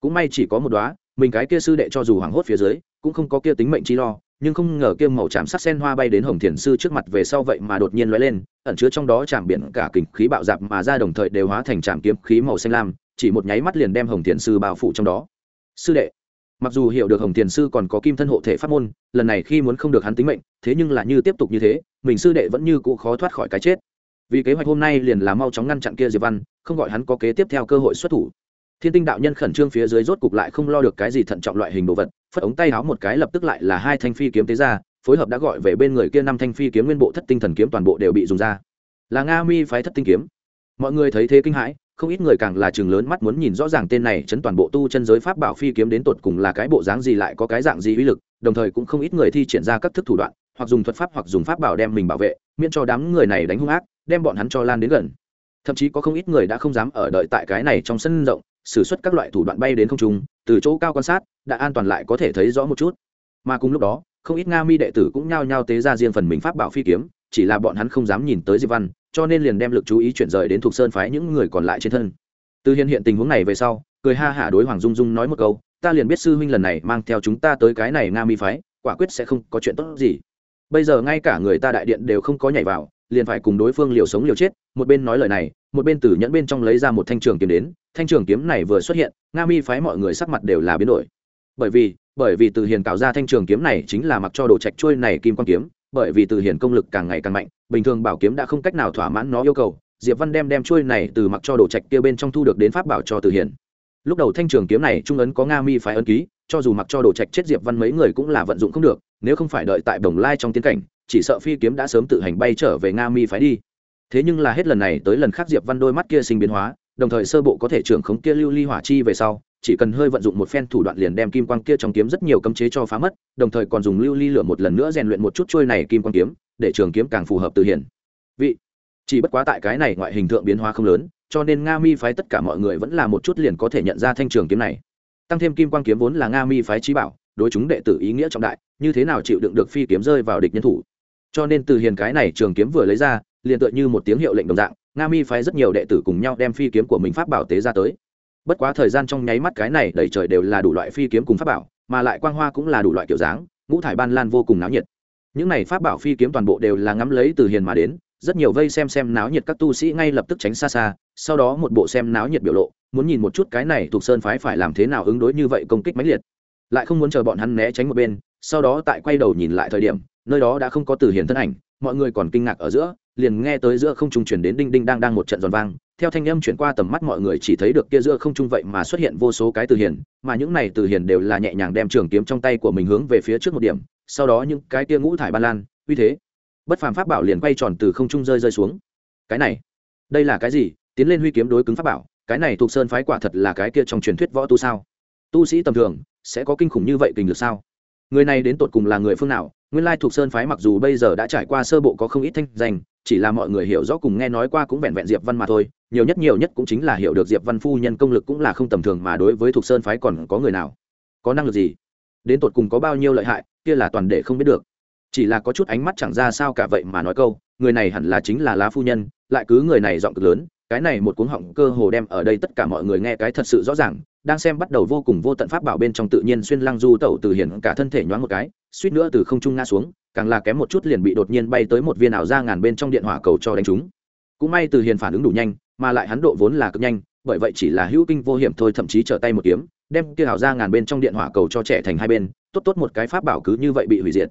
Cũng may chỉ có một đoá mình cái kia sư đệ cho dù hoảng hốt phía dưới, cũng không có kia tính mệnh chi lo, nhưng không ngờ kia màu chạm sắc sen hoa bay đến hồng thiền sư trước mặt về sau vậy mà đột nhiên lóe lên, ẩn chứa trong đó chạm biển cả kình khí bạo dạp mà ra đồng thời đều hóa thành chạm kiếm khí màu xanh lam, chỉ một nháy mắt liền đem hồng thiền sư bao phủ trong đó. Sư đệ, mặc dù hiểu được hồng thiền sư còn có kim thân hộ thể pháp môn, lần này khi muốn không được hắn tính mệnh thế nhưng là như tiếp tục như thế, mình sư đệ vẫn như cũ khó thoát khỏi cái chết. Vì kế hoạch hôm nay liền là mau chóng ngăn chặn kia diệp văn, không gọi hắn có kế tiếp theo cơ hội xuất thủ. Thiên tinh đạo nhân khẩn trương phía dưới rốt cục lại không lo được cái gì thận trọng loại hình đồ vật, phất ống tay háo một cái lập tức lại là hai thanh phi kiếm tế ra, phối hợp đã gọi về bên người kia năm thanh phi kiếm nguyên bộ thất tinh thần kiếm toàn bộ đều bị dùng ra. Là nga mi phái thất tinh kiếm. Mọi người thấy thế kinh hãi, không ít người càng là chừng lớn mắt muốn nhìn rõ ràng tên này chấn toàn bộ tu chân giới pháp bảo phi kiếm đến tột cùng là cái bộ dáng gì lại có cái dạng gì uy lực, đồng thời cũng không ít người thi triển ra các thức thủ đoạn hoặc dùng thuật pháp hoặc dùng pháp bảo đem mình bảo vệ, miễn cho đám người này đánh hung ác, đem bọn hắn cho lan đến gần. Thậm chí có không ít người đã không dám ở đợi tại cái này trong sân rộng, xử suất các loại thủ đoạn bay đến không trung, từ chỗ cao quan sát, đã an toàn lại có thể thấy rõ một chút. Mà cùng lúc đó, không ít nga mi đệ tử cũng nhao nhao tế ra riêng phần mình pháp bảo phi kiếm, chỉ là bọn hắn không dám nhìn tới diệp văn, cho nên liền đem lực chú ý chuyển rời đến thuộc sơn phái những người còn lại trên thân. Từ hiện hiện tình huống này về sau, cười ha hả đối hoàng dung dung nói một câu, ta liền biết sư huynh lần này mang theo chúng ta tới cái này nga mi phái, quả quyết sẽ không có chuyện tốt gì bây giờ ngay cả người ta đại điện đều không có nhảy vào, liền phải cùng đối phương liều sống liều chết. Một bên nói lời này, một bên từ nhẫn bên trong lấy ra một thanh trường kiếm đến. Thanh trường kiếm này vừa xuất hiện, nga mi phái mọi người sắc mặt đều là biến đổi. Bởi vì bởi vì từ hiền tạo ra thanh trường kiếm này chính là mặc cho đồ trạch trôi này kim quan kiếm, bởi vì từ hiền công lực càng ngày càng mạnh, bình thường bảo kiếm đã không cách nào thỏa mãn nó yêu cầu. Diệp văn đem đem trôi này từ mặc cho đồ trạch kia bên trong thu được đến pháp bảo cho từ hiền. Lúc đầu thanh trường kiếm này trung ấn có nga mi phái ấn ký cho dù mặc cho đồ trạch chết diệp văn mấy người cũng là vận dụng không được, nếu không phải đợi tại đồng lai trong tiến cảnh, chỉ sợ phi kiếm đã sớm tự hành bay trở về nga mi phái đi. Thế nhưng là hết lần này tới lần khác diệp văn đôi mắt kia sinh biến hóa, đồng thời sơ bộ có thể trưởng khống kia lưu ly hỏa chi về sau, chỉ cần hơi vận dụng một phen thủ đoạn liền đem kim quang kia trong kiếm rất nhiều cấm chế cho phá mất, đồng thời còn dùng lưu ly lửa một lần nữa rèn luyện một chút trôi này kim quang kiếm, để trường kiếm càng phù hợp từ hiển. Vị, chỉ bất quá tại cái này ngoại hình tượng biến hóa không lớn, cho nên nga mi phái tất cả mọi người vẫn là một chút liền có thể nhận ra thanh trường kiếm này tăng thêm kim quang kiếm vốn là nga mi phái trí bảo, đối chúng đệ tử ý nghĩa trọng đại, như thế nào chịu đựng được phi kiếm rơi vào địch nhân thủ? Cho nên từ hiền cái này trường kiếm vừa lấy ra, liền tựa như một tiếng hiệu lệnh đồng dạng, nga mi phái rất nhiều đệ tử cùng nhau đem phi kiếm của mình pháp bảo tế ra tới. Bất quá thời gian trong nháy mắt cái này đầy trời đều là đủ loại phi kiếm cùng pháp bảo, mà lại quang hoa cũng là đủ loại kiểu dáng, ngũ thải ban lan vô cùng náo nhiệt. Những này pháp bảo phi kiếm toàn bộ đều là ngắm lấy từ hiền mà đến, rất nhiều vây xem xem náo nhiệt các tu sĩ ngay lập tức tránh xa xa sau đó một bộ xem náo nhiệt biểu lộ, muốn nhìn một chút cái này thuộc sơn phái phải làm thế nào ứng đối như vậy công kích mãnh liệt. Lại không muốn chờ bọn hắn né tránh một bên, sau đó tại quay đầu nhìn lại thời điểm, nơi đó đã không có từ hiền thân ảnh, mọi người còn kinh ngạc ở giữa, liền nghe tới giữa không trung chuyển đến đinh đinh đang đang một trận giòn vang, theo thanh âm chuyển qua tầm mắt mọi người chỉ thấy được kia giữa không trung vậy mà xuất hiện vô số cái từ hiền mà những này từ hiền đều là nhẹ nhàng đem trường kiếm trong tay của mình hướng về phía trước một điểm, sau đó những cái kia ngũ thải ba lan, uy thế, bất phàm pháp bảo liền quay tròn từ không trung rơi rơi xuống. Cái này, đây là cái gì? Tiến lên huy kiếm đối cứng pháp bảo, cái này thuộc sơn phái quả thật là cái kia trong truyền thuyết võ tu sao? Tu sĩ tầm thường, sẽ có kinh khủng như vậy tình lực sao? Người này đến tột cùng là người phương nào? Nguyên lai thuộc sơn phái mặc dù bây giờ đã trải qua sơ bộ có không ít thanh danh, chỉ là mọi người hiểu rõ cùng nghe nói qua cũng vẹn vẹn diệp văn mà thôi, nhiều nhất nhiều nhất cũng chính là hiểu được diệp văn phu nhân công lực cũng là không tầm thường mà đối với thuộc sơn phái còn có người nào? Có năng lực gì? Đến tột cùng có bao nhiêu lợi hại, kia là toàn để không biết được. Chỉ là có chút ánh mắt chẳng ra sao cả vậy mà nói câu, người này hẳn là chính là lá phu nhân, lại cứ người này giọng cực lớn cái này một cuống họng cơ hồ đem ở đây tất cả mọi người nghe cái thật sự rõ ràng, đang xem bắt đầu vô cùng vô tận pháp bảo bên trong tự nhiên xuyên lăng du tẩu từ hiển cả thân thể nhoáng một cái, suýt nữa từ không trung ngã xuống, càng là kém một chút liền bị đột nhiên bay tới một viên ảo ra ngàn bên trong điện hỏa cầu cho đánh chúng cũng may từ hiền phản ứng đủ nhanh, mà lại hắn độ vốn là cực nhanh, bởi vậy chỉ là hữu kinh vô hiểm thôi, thậm chí trở tay một kiếm, đem kia ảo ra ngàn bên trong điện hỏa cầu cho trẻ thành hai bên, tốt tốt một cái pháp bảo cứ như vậy bị hủy diệt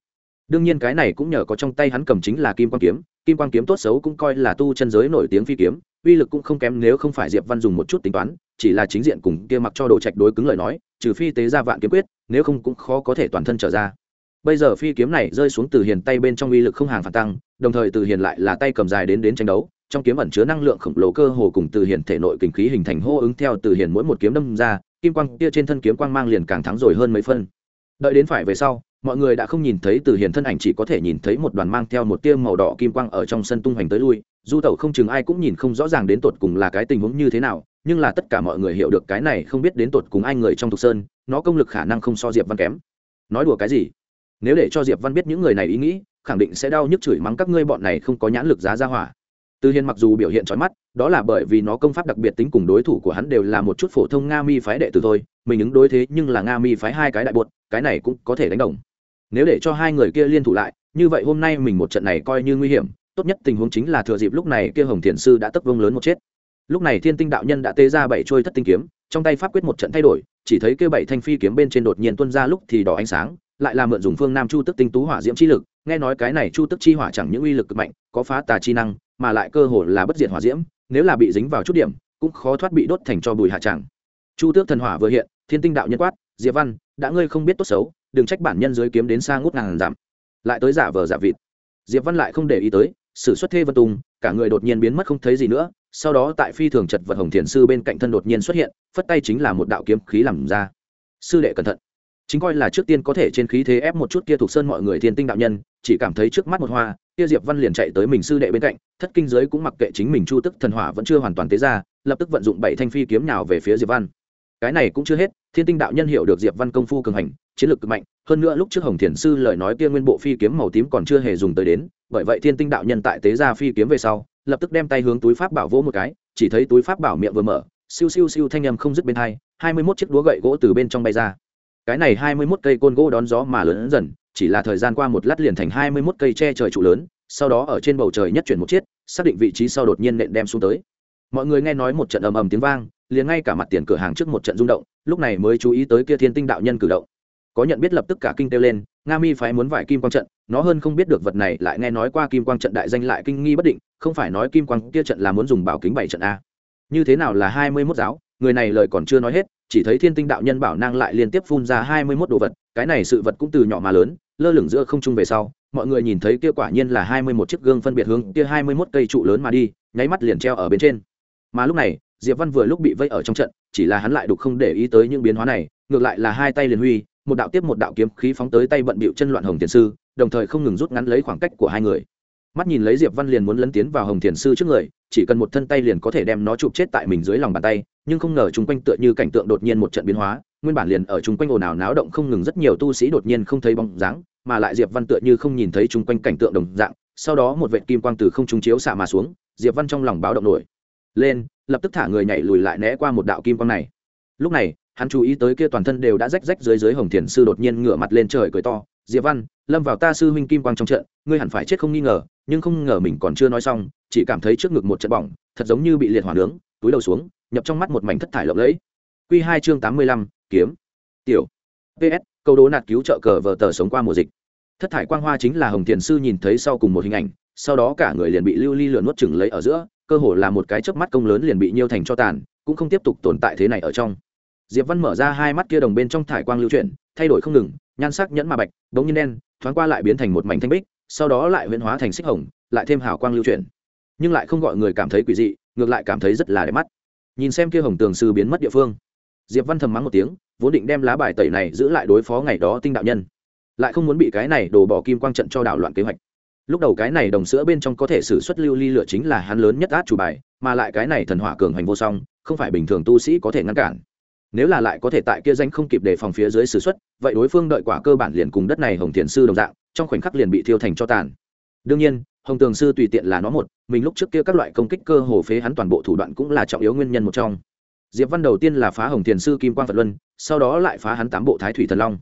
đương nhiên cái này cũng nhờ có trong tay hắn cầm chính là kim quang kiếm, kim quang kiếm tốt xấu cũng coi là tu chân giới nổi tiếng phi kiếm, uy lực cũng không kém nếu không phải diệp văn dùng một chút tính toán, chỉ là chính diện cùng kia mặc cho đồ trạch đối cứng lời nói, trừ phi tế ra vạn kiếm quyết, nếu không cũng khó có thể toàn thân trở ra. Bây giờ phi kiếm này rơi xuống từ hiền tay bên trong uy lực không hàng phản tăng, đồng thời từ hiền lại là tay cầm dài đến đến tranh đấu, trong kiếm ẩn chứa năng lượng khổng lồ cơ hồ cùng từ hiền thể nội kinh khí hình thành hô ứng theo từ hiền mỗi một kiếm đâm ra, kim quang kia trên thân kiếm quang mang liền càng thắng rồi hơn mấy phân. Đợi đến phải về sau mọi người đã không nhìn thấy từ hiền thân ảnh, chỉ có thể nhìn thấy một đoàn mang theo một tia màu đỏ kim quang ở trong sân tung hoành tới lui. Du tẩu không chừng ai cũng nhìn không rõ ràng đến tột cùng là cái tình huống như thế nào, nhưng là tất cả mọi người hiểu được cái này không biết đến tột cùng ai người trong thục sơn, nó công lực khả năng không so diệp văn kém. Nói đùa cái gì? Nếu để cho diệp văn biết những người này ý nghĩ, khẳng định sẽ đau nhức chửi mắng các ngươi bọn này không có nhãn lực giá ra hỏa. Từ hiền mặc dù biểu hiện trói mắt, đó là bởi vì nó công pháp đặc biệt tính cùng đối thủ của hắn đều là một chút phổ thông nga mi phái đệ tử thôi, mình ứng đối thế nhưng là nga mi phái hai cái đại buột cái này cũng có thể đánh đồng nếu để cho hai người kia liên thủ lại, như vậy hôm nay mình một trận này coi như nguy hiểm, tốt nhất tình huống chính là thừa dịp lúc này kia hồng thiền sư đã tấp vông lớn một chết. Lúc này thiên tinh đạo nhân đã tế ra bảy trôi thất tinh kiếm, trong tay pháp quyết một trận thay đổi, chỉ thấy kia bảy thanh phi kiếm bên trên đột nhiên tuân ra lúc thì đỏ ánh sáng, lại là mượn dùng phương nam chu tức tinh tú hỏa diễm chi lực, nghe nói cái này chu tức chi hỏa chẳng những uy lực cực mạnh, có phá tà chi năng, mà lại cơ hồ là bất diệt hỏa diễm, nếu là bị dính vào chút điểm, cũng khó thoát bị đốt thành cho bùi hạ chẳng. Chu tước thần hỏa vừa hiện, thiên tinh đạo nhân quát, diệp văn, đã ngươi không biết tốt xấu đừng trách bản nhân dưới kiếm đến xa ngút ngàn giảm. Lại tới giả vờ giả vịt. Diệp văn lại không để ý tới, sử xuất thê vân tùng, cả người đột nhiên biến mất không thấy gì nữa, sau đó tại phi thường chật vật hồng thiền sư bên cạnh thân đột nhiên xuất hiện, phất tay chính là một đạo kiếm khí làm ra. Sư đệ cẩn thận. Chính coi là trước tiên có thể trên khí thế ép một chút kia thuộc sơn mọi người thiên tinh đạo nhân, chỉ cảm thấy trước mắt một hoa, kia diệp văn liền chạy tới mình sư đệ bên cạnh, thất kinh giới cũng mặc kệ chính mình chu tức thần hỏa vẫn chưa hoàn toàn tế ra, lập tức vận dụng bảy thanh phi kiếm nhào về phía diệp văn. Cái này cũng chưa hết, thiên tinh đạo nhân hiểu được diệp văn công phu cường hành chiến lược cực mạnh, hơn nữa lúc trước hồng thiền sư lời nói kia nguyên bộ phi kiếm màu tím còn chưa hề dùng tới đến, bởi vậy thiên tinh đạo nhân tại tế ra phi kiếm về sau, lập tức đem tay hướng túi pháp bảo vỗ một cái, chỉ thấy túi pháp bảo miệng vừa mở, siêu siêu siêu thanh âm không dứt bên hai hai mươi mốt chiếc đúa gậy gỗ từ bên trong bay ra. Cái này hai mươi mốt cây côn gỗ đón gió mà lớn dần, chỉ là thời gian qua một lát liền thành hai mươi mốt cây che trời trụ lớn, sau đó ở trên bầu trời nhất chuyển một chiếc, xác định vị trí sau đột nhiên nện đem xuống tới. Mọi người nghe nói một trận ầm ầm tiếng vang, liền ngay cả mặt tiền cửa hàng trước một trận rung động, lúc này mới chú ý tới kia thiên tinh đạo nhân cử động có nhận biết lập tức cả kinh kêu lên, nga mi phái muốn vải kim quang trận, nó hơn không biết được vật này lại nghe nói qua kim quang trận đại danh lại kinh nghi bất định, không phải nói kim quang kia trận là muốn dùng bảo kính bảy trận a. Như thế nào là hai mươi mốt giáo, người này lời còn chưa nói hết, chỉ thấy thiên tinh đạo nhân bảo năng lại liên tiếp phun ra hai mươi mốt đồ vật, cái này sự vật cũng từ nhỏ mà lớn, lơ lửng giữa không trung về sau, mọi người nhìn thấy kia quả nhiên là hai mươi một chiếc gương phân biệt hướng kia hai mươi mốt cây trụ lớn mà đi, nháy mắt liền treo ở bên trên. Mà lúc này, diệp văn vừa lúc bị vây ở trong trận, chỉ là hắn lại đục không để ý tới những biến hóa này, ngược lại là hai tay liền huy một đạo tiếp một đạo kiếm khí phóng tới tay bận bịu chân loạn hồng thiền sư, đồng thời không ngừng rút ngắn lấy khoảng cách của hai người. Mắt nhìn lấy diệp văn liền muốn lấn tiến vào hồng thiền sư trước người, chỉ cần một thân tay liền có thể đem nó chụp chết tại mình dưới lòng bàn tay, nhưng không ngờ chung quanh tựa như cảnh tượng đột nhiên một trận biến hóa, nguyên bản liền ở chung quanh ồn ào náo động không ngừng rất nhiều tu sĩ đột nhiên không thấy bóng dáng, mà lại diệp văn tựa như không nhìn thấy chung quanh cảnh tượng đồng dạng, sau đó một vệt kim quang từ không trung chiếu xạ mà xuống, diệp văn trong lòng báo động nổi. Lên, lập tức thả người nhảy lùi lại né qua một đạo kim quang này. Lúc này hắn chú ý tới kia toàn thân đều đã rách rách dưới dưới hồng thiền sư đột nhiên ngửa mặt lên trời cười to, diệp văn, lâm vào ta sư huynh kim quang trong trận, ngươi hẳn phải chết không nghi ngờ, nhưng không ngờ mình còn chưa nói xong, chỉ cảm thấy trước ngực một trận bỏng, thật giống như bị liệt hỏa nướng, túi đầu xuống, nhập trong mắt một mảnh thất thải lộng lẫy. Q hai chương tám mươi lăm, kiếm. Tiểu. Ps câu đố nạt cứu trợ cờ vờ tờ sống qua mùa dịch. Thất thải quang hoa chính là hồng thiền sư nhìn thấy sau cùng một hình ảnh, sau đó cả người liền bị lưu ly lửa nuốt chừng lấy ở giữa, cơ hồ là một cái chớp mắt công lớn liền bị nhiêu thành cho tàn, cũng không tiếp tục tồn tại thế này ở trong diệp văn mở ra hai mắt kia đồng bên trong thải quang lưu chuyển, thay đổi không ngừng, nhan sắc nhẫn mà bạch, bỗng nhiên đen, thoáng qua lại biến thành một mảnh thanh bích, sau đó lại huyễn hóa thành xích hồng, lại thêm hào quang lưu chuyển. Nhưng lại không gọi người cảm thấy quỷ dị, ngược lại cảm thấy rất là đẹp mắt. Nhìn xem kia hồng tường sư biến mất địa phương, diệp văn thầm mắng một tiếng, vốn định đem lá bài tẩy này giữ lại đối phó ngày đó tinh đạo nhân, lại không muốn bị cái này đổ bỏ kim quang trận cho đảo loạn kế hoạch. Lúc đầu cái này đồng sữa bên trong có thể xử xuất lưu ly lửa chính là hắn lớn nhất át chủ bài, mà lại cái này thần hỏa cường hành vô song, không phải bình thường tu sĩ có thể ngăn cản nếu là lại có thể tại kia danh không kịp để phòng phía dưới sử xuất vậy đối phương đợi quả cơ bản liền cùng đất này hồng thiền sư đồng dạng, trong khoảnh khắc liền bị thiêu thành cho tàn. Đương nhiên, hồng tường sư tùy tiện là nó một, mình lúc trước kia các loại công kích cơ hồ phế hắn toàn bộ thủ đoạn cũng là trọng yếu nguyên nhân một trong. Diệp văn đầu tiên là phá hồng thiền sư kim quang phật luân, sau đó lại phá hắn tám bộ thái thủy thần long.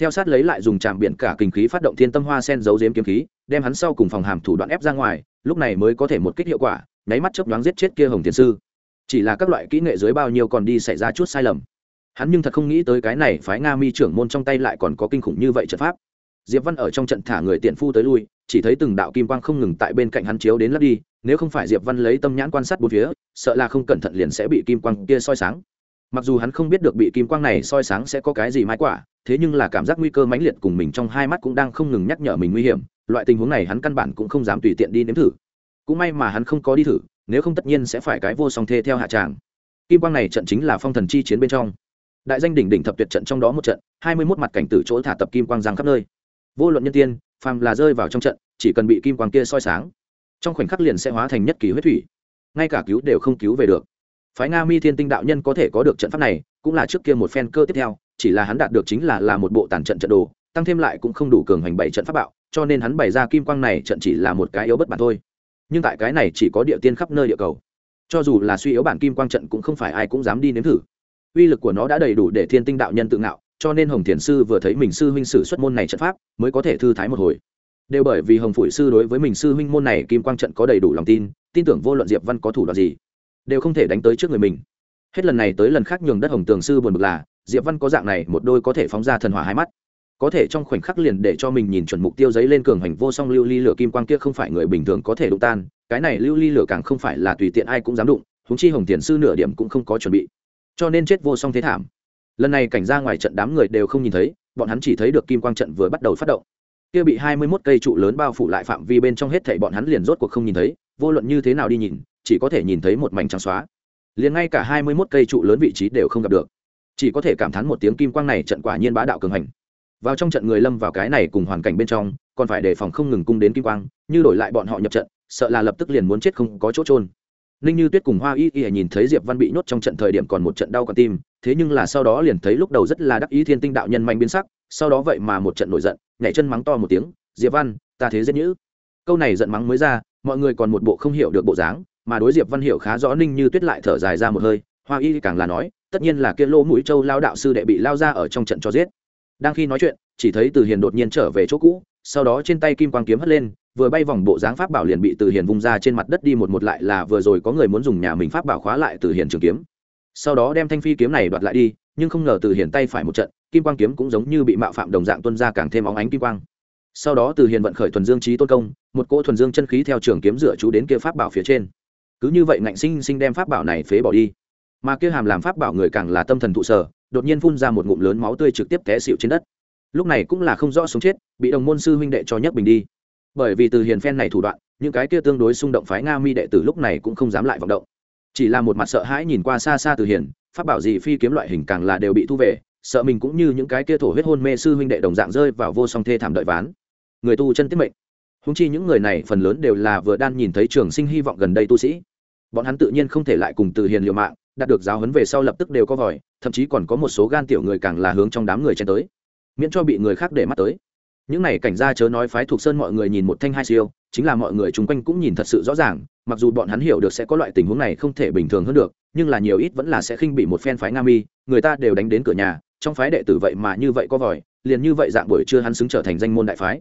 Theo sát lấy lại dùng trạm biển cả kinh khí phát động thiên tâm hoa sen giấu giếm kiếm khí, đem hắn sau cùng phòng hàm thủ đoạn ép ra ngoài, lúc này mới có thể một kích hiệu quả, nháy mắt chớp nhoáng giết chết kia hồng thiền sư chỉ là các loại kỹ nghệ dưới bao nhiêu còn đi xảy ra chút sai lầm. Hắn nhưng thật không nghĩ tới cái này phái nga mi trưởng môn trong tay lại còn có kinh khủng như vậy trận pháp. Diệp văn ở trong trận thả người tiện phu tới lui, chỉ thấy từng đạo kim quang không ngừng tại bên cạnh hắn chiếu đến lấp đi, nếu không phải diệp văn lấy tâm nhãn quan sát bốn phía, sợ là không cẩn thận liền sẽ bị kim quang kia soi sáng. Mặc dù hắn không biết được bị kim quang này soi sáng sẽ có cái gì mái quả, thế nhưng là cảm giác nguy cơ mãnh liệt cùng mình trong hai mắt cũng đang không ngừng nhắc nhở mình nguy hiểm, loại tình huống này hắn căn bản cũng không dám tùy tiện đi nếm thử. Cũng may mà hắn không có đi thử nếu không tất nhiên sẽ phải cái vô song thê theo hạ tràng. Kim quang này trận chính là phong thần chi chiến bên trong. Đại danh đỉnh đỉnh thập tuyệt trận trong đó một trận, hai mươi mốt mặt cảnh tử chỗ thả tập kim quang giang khắp nơi. Vô luận nhân tiên, phàm là rơi vào trong trận, chỉ cần bị kim quang kia soi sáng, trong khoảnh khắc liền sẽ hóa thành nhất kỳ huyết thủy. Ngay cả cứu đều không cứu về được. Phái nga mi thiên tinh đạo nhân có thể có được trận pháp này, cũng là trước kia một phen cơ tiếp theo, chỉ là hắn đạt được chính là là một bộ tàn trận trận đồ, tăng thêm lại cũng không đủ cường hành bảy trận pháp bạo, cho nên hắn bày ra kim quang này trận chỉ là một cái yếu bất bản thôi nhưng tại cái này chỉ có địa tiên khắp nơi địa cầu. Cho dù là suy yếu bản kim quang trận cũng không phải ai cũng dám đi nếm thử. Uy lực của nó đã đầy đủ để thiên tinh đạo nhân tự ngạo, cho nên hồng thiền sư vừa thấy mình sư huynh sử xuất môn này trận pháp, mới có thể thư thái một hồi. Đều bởi vì hồng phủi sư đối với mình sư huynh môn này kim quang trận có đầy đủ lòng tin tin tưởng vô luận diệp văn có thủ đoạn gì, đều không thể đánh tới trước người mình. Hết lần này tới lần khác nhường đất hồng tường sư buồn bực là, diệp văn có dạng này, một đôi có thể phóng ra thần hỏa hai mắt có thể trong khoảnh khắc liền để cho mình nhìn chuẩn mục tiêu giấy lên cường hành vô song lưu ly lửa kim quang kia không phải người bình thường có thể đụng tan, cái này lưu ly lửa càng không phải là tùy tiện ai cũng dám đụng húng chi hồng tiền sư nửa điểm cũng không có chuẩn bị. Cho nên chết vô song thế thảm. Lần này cảnh ra ngoài trận đám người đều không nhìn thấy, bọn hắn chỉ thấy được kim quang trận vừa bắt đầu phát động. Kia bị hai mươi 21 cây trụ lớn bao phủ lại phạm vi bên trong hết thảy bọn hắn liền rốt cuộc không nhìn thấy, vô luận như thế nào đi nhìn, chỉ có thể nhìn thấy một mảnh trắng xóa. Liền ngay cả hai mươi 21 cây trụ lớn vị trí đều không gặp được. Chỉ có thể cảm thán một tiếng kim quang này trận quả nhiên bá đạo cường hành vào trong trận người lâm vào cái này cùng hoàn cảnh bên trong, còn phải đề phòng không ngừng cung đến kim quang, như đổi lại bọn họ nhập trận, sợ là lập tức liền muốn chết không có chỗ trôn ninh như tuyết cùng hoa y y nhìn thấy diệp văn bị nhốt trong trận thời điểm còn một trận đau còn tim, thế nhưng là sau đó liền thấy lúc đầu rất là đắc ý thiên tinh đạo nhân mạnh biến sắc, sau đó vậy mà một trận nổi giận, nhảy chân mắng to một tiếng, diệp văn, ta thế rất nhữ. Câu này giận mắng mới ra, mọi người còn một bộ không hiểu được bộ dáng, mà đối diệp văn hiểu khá rõ ninh như tuyết lại thở dài ra một hơi, hoa y càng là nói, tất nhiên là kia lỗ mũi châu lao đạo sư đệ bị lao ra ở trong trận cho giết đang khi nói chuyện, chỉ thấy từ hiền đột nhiên trở về chỗ cũ, sau đó trên tay kim quang kiếm hất lên, vừa bay vòng bộ dáng pháp bảo liền bị từ hiền vung ra trên mặt đất đi một một lại là vừa rồi có người muốn dùng nhà mình pháp bảo khóa lại từ hiền trường kiếm. Sau đó đem thanh phi kiếm này đoạt lại đi, nhưng không ngờ từ hiền tay phải một trận, kim quang kiếm cũng giống như bị mạo phạm đồng dạng tuân ra càng thêm óng ánh kim quang. Sau đó từ hiền vận khởi thuần dương trí tôn công, một cỗ thuần dương chân khí theo trường kiếm dựa chú đến kia pháp bảo phía trên. Cứ như vậy ngạnh sinh sinh đem pháp bảo này phế bỏ đi. Mà kia hàm làm pháp bảo người càng là tâm thần thụ sở đột nhiên phun ra một ngụm lớn máu tươi trực tiếp té xịu trên đất. Lúc này cũng là không rõ sống chết, bị đồng môn sư huynh đệ cho nhấc bình đi. Bởi vì từ hiền phen này thủ đoạn, những cái kia tương đối xung động phái nga mi đệ tử lúc này cũng không dám lại vọng động. Chỉ là một mặt sợ hãi nhìn qua xa xa từ hiền, pháp bảo gì phi kiếm loại hình càng là đều bị thu về, sợ mình cũng như những cái kia thổ huyết hôn mê sư huynh đệ đồng dạng rơi vào vô song thê thảm đợi ván. Người tu chân tiết mệnh. Húng chi những người này phần lớn đều là vừa đan nhìn thấy trường sinh hy vọng gần đây tu sĩ. Bọn hắn tự nhiên không thể lại cùng từ hiền liều mạng, đạt được giáo huấn về sau lập tức đều có vòi thậm chí còn có một số gan tiểu người càng là hướng trong đám người chen tới, miễn cho bị người khác để mắt tới. Những này cảnh gia chớ nói phái thuộc sơn mọi người nhìn một thanh hai siêu, chính là mọi người chung quanh cũng nhìn thật sự rõ ràng, mặc dù bọn hắn hiểu được sẽ có loại tình huống này không thể bình thường hơn được, nhưng là nhiều ít vẫn là sẽ khinh bị một phen phái nga mi, người ta đều đánh đến cửa nhà, trong phái đệ tử vậy mà như vậy có vòi, liền như vậy dạng buổi trưa hắn xứng trở thành danh môn đại phái.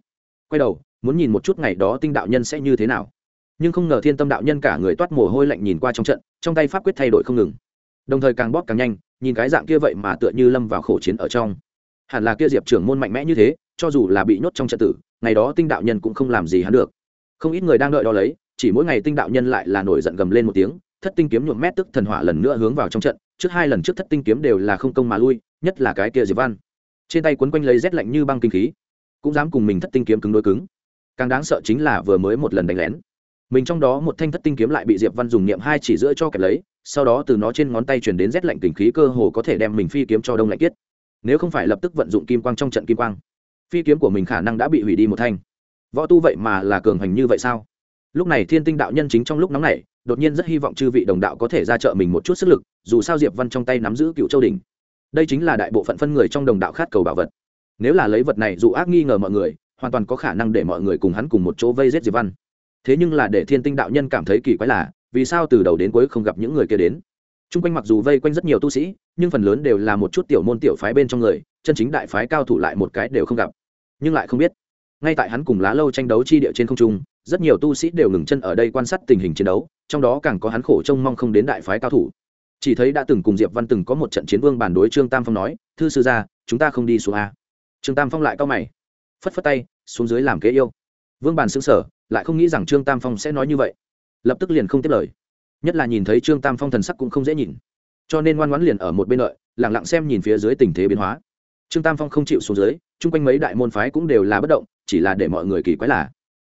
Quay đầu, muốn nhìn một chút ngày đó tinh đạo nhân sẽ như thế nào. Nhưng không ngờ thiên tâm đạo nhân cả người toát mồ hôi lạnh nhìn qua trong trận, trong tay pháp quyết thay đổi không ngừng. Đồng thời càng bóp càng nhanh nhìn cái dạng kia vậy mà tựa như lâm vào khổ chiến ở trong. Hẳn là kia diệp trưởng môn mạnh mẽ như thế, cho dù là bị nhốt trong trận tử, ngày đó tinh đạo nhân cũng không làm gì hắn được. Không ít người đang đợi đó lấy, chỉ mỗi ngày tinh đạo nhân lại là nổi giận gầm lên một tiếng, thất tinh kiếm nhuộm mét tức thần hỏa lần nữa hướng vào trong trận, trước hai lần trước thất tinh kiếm đều là không công mà lui, nhất là cái kia diệp văn. Trên tay quấn quanh lấy rét lạnh như băng kinh khí, cũng dám cùng mình thất tinh kiếm cứng đối cứng. Càng đáng sợ chính là vừa mới một lần đánh lén. Mình trong đó một thanh thất tinh kiếm lại bị diệp văn dùng niệm hai chỉ giữa cho kẹp lấy sau đó từ nó trên ngón tay chuyển đến rét lạnh kinh khí cơ hồ có thể đem mình phi kiếm cho đông lạnh tiết. Nếu không phải lập tức vận dụng kim quang trong trận kim quang, phi kiếm của mình khả năng đã bị hủy đi một thanh. Võ tu vậy mà là cường hành như vậy sao? Lúc này thiên tinh đạo nhân chính trong lúc nóng này đột nhiên rất hy vọng chư vị đồng đạo có thể ra trợ mình một chút sức lực, dù sao diệp văn trong tay nắm giữ cựu châu đình đây chính là đại bộ phận phân người trong đồng đạo khát cầu bảo vật. Nếu là lấy vật này dù ác nghi ngờ mọi người, hoàn toàn có khả năng để mọi người cùng hắn cùng một chỗ vây giết diệp văn. Thế nhưng là để thiên tinh đạo nhân cảm thấy kỳ quái là vì sao từ đầu đến cuối không gặp những người kia đến? T r u n g quanh mặc dù vây quanh rất nhiều tu sĩ, nhưng phần lớn đều là một chút tiểu môn tiểu phái bên trong người, chân chính đại phái cao thủ lại một cái đều không gặp. Nhưng lại không biết, ngay tại hắn cùng lá lâu tranh đấu chi địa trên không trung, rất nhiều tu sĩ đều ngừng chân ở đây quan sát tình hình chiến đấu, trong đó càng có hắn khổ trông mong không đến đại phái cao thủ. Chỉ thấy đã từng cùng diệp văn từng có một trận chiến vương bản đối trương tam phong nói, thư sư gia, chúng ta không đi xuống a. Trương tam phong lại cao mày, phất phất tay, xuống dưới làm kế yêu. Vương bàn xứng sở lại không nghĩ rằng trương tam phong sẽ nói như vậy lập tức liền không tiếp lời. Nhất là nhìn thấy trương tam phong thần sắc cũng không dễ nhìn. Cho nên ngoan ngoãn liền ở một bên đợi lẳng lặng xem nhìn phía dưới tình thế biến hóa. Trương tam phong không chịu xuống dưới, chung quanh mấy đại môn phái cũng đều là bất động, chỉ là để mọi người kỳ quái là,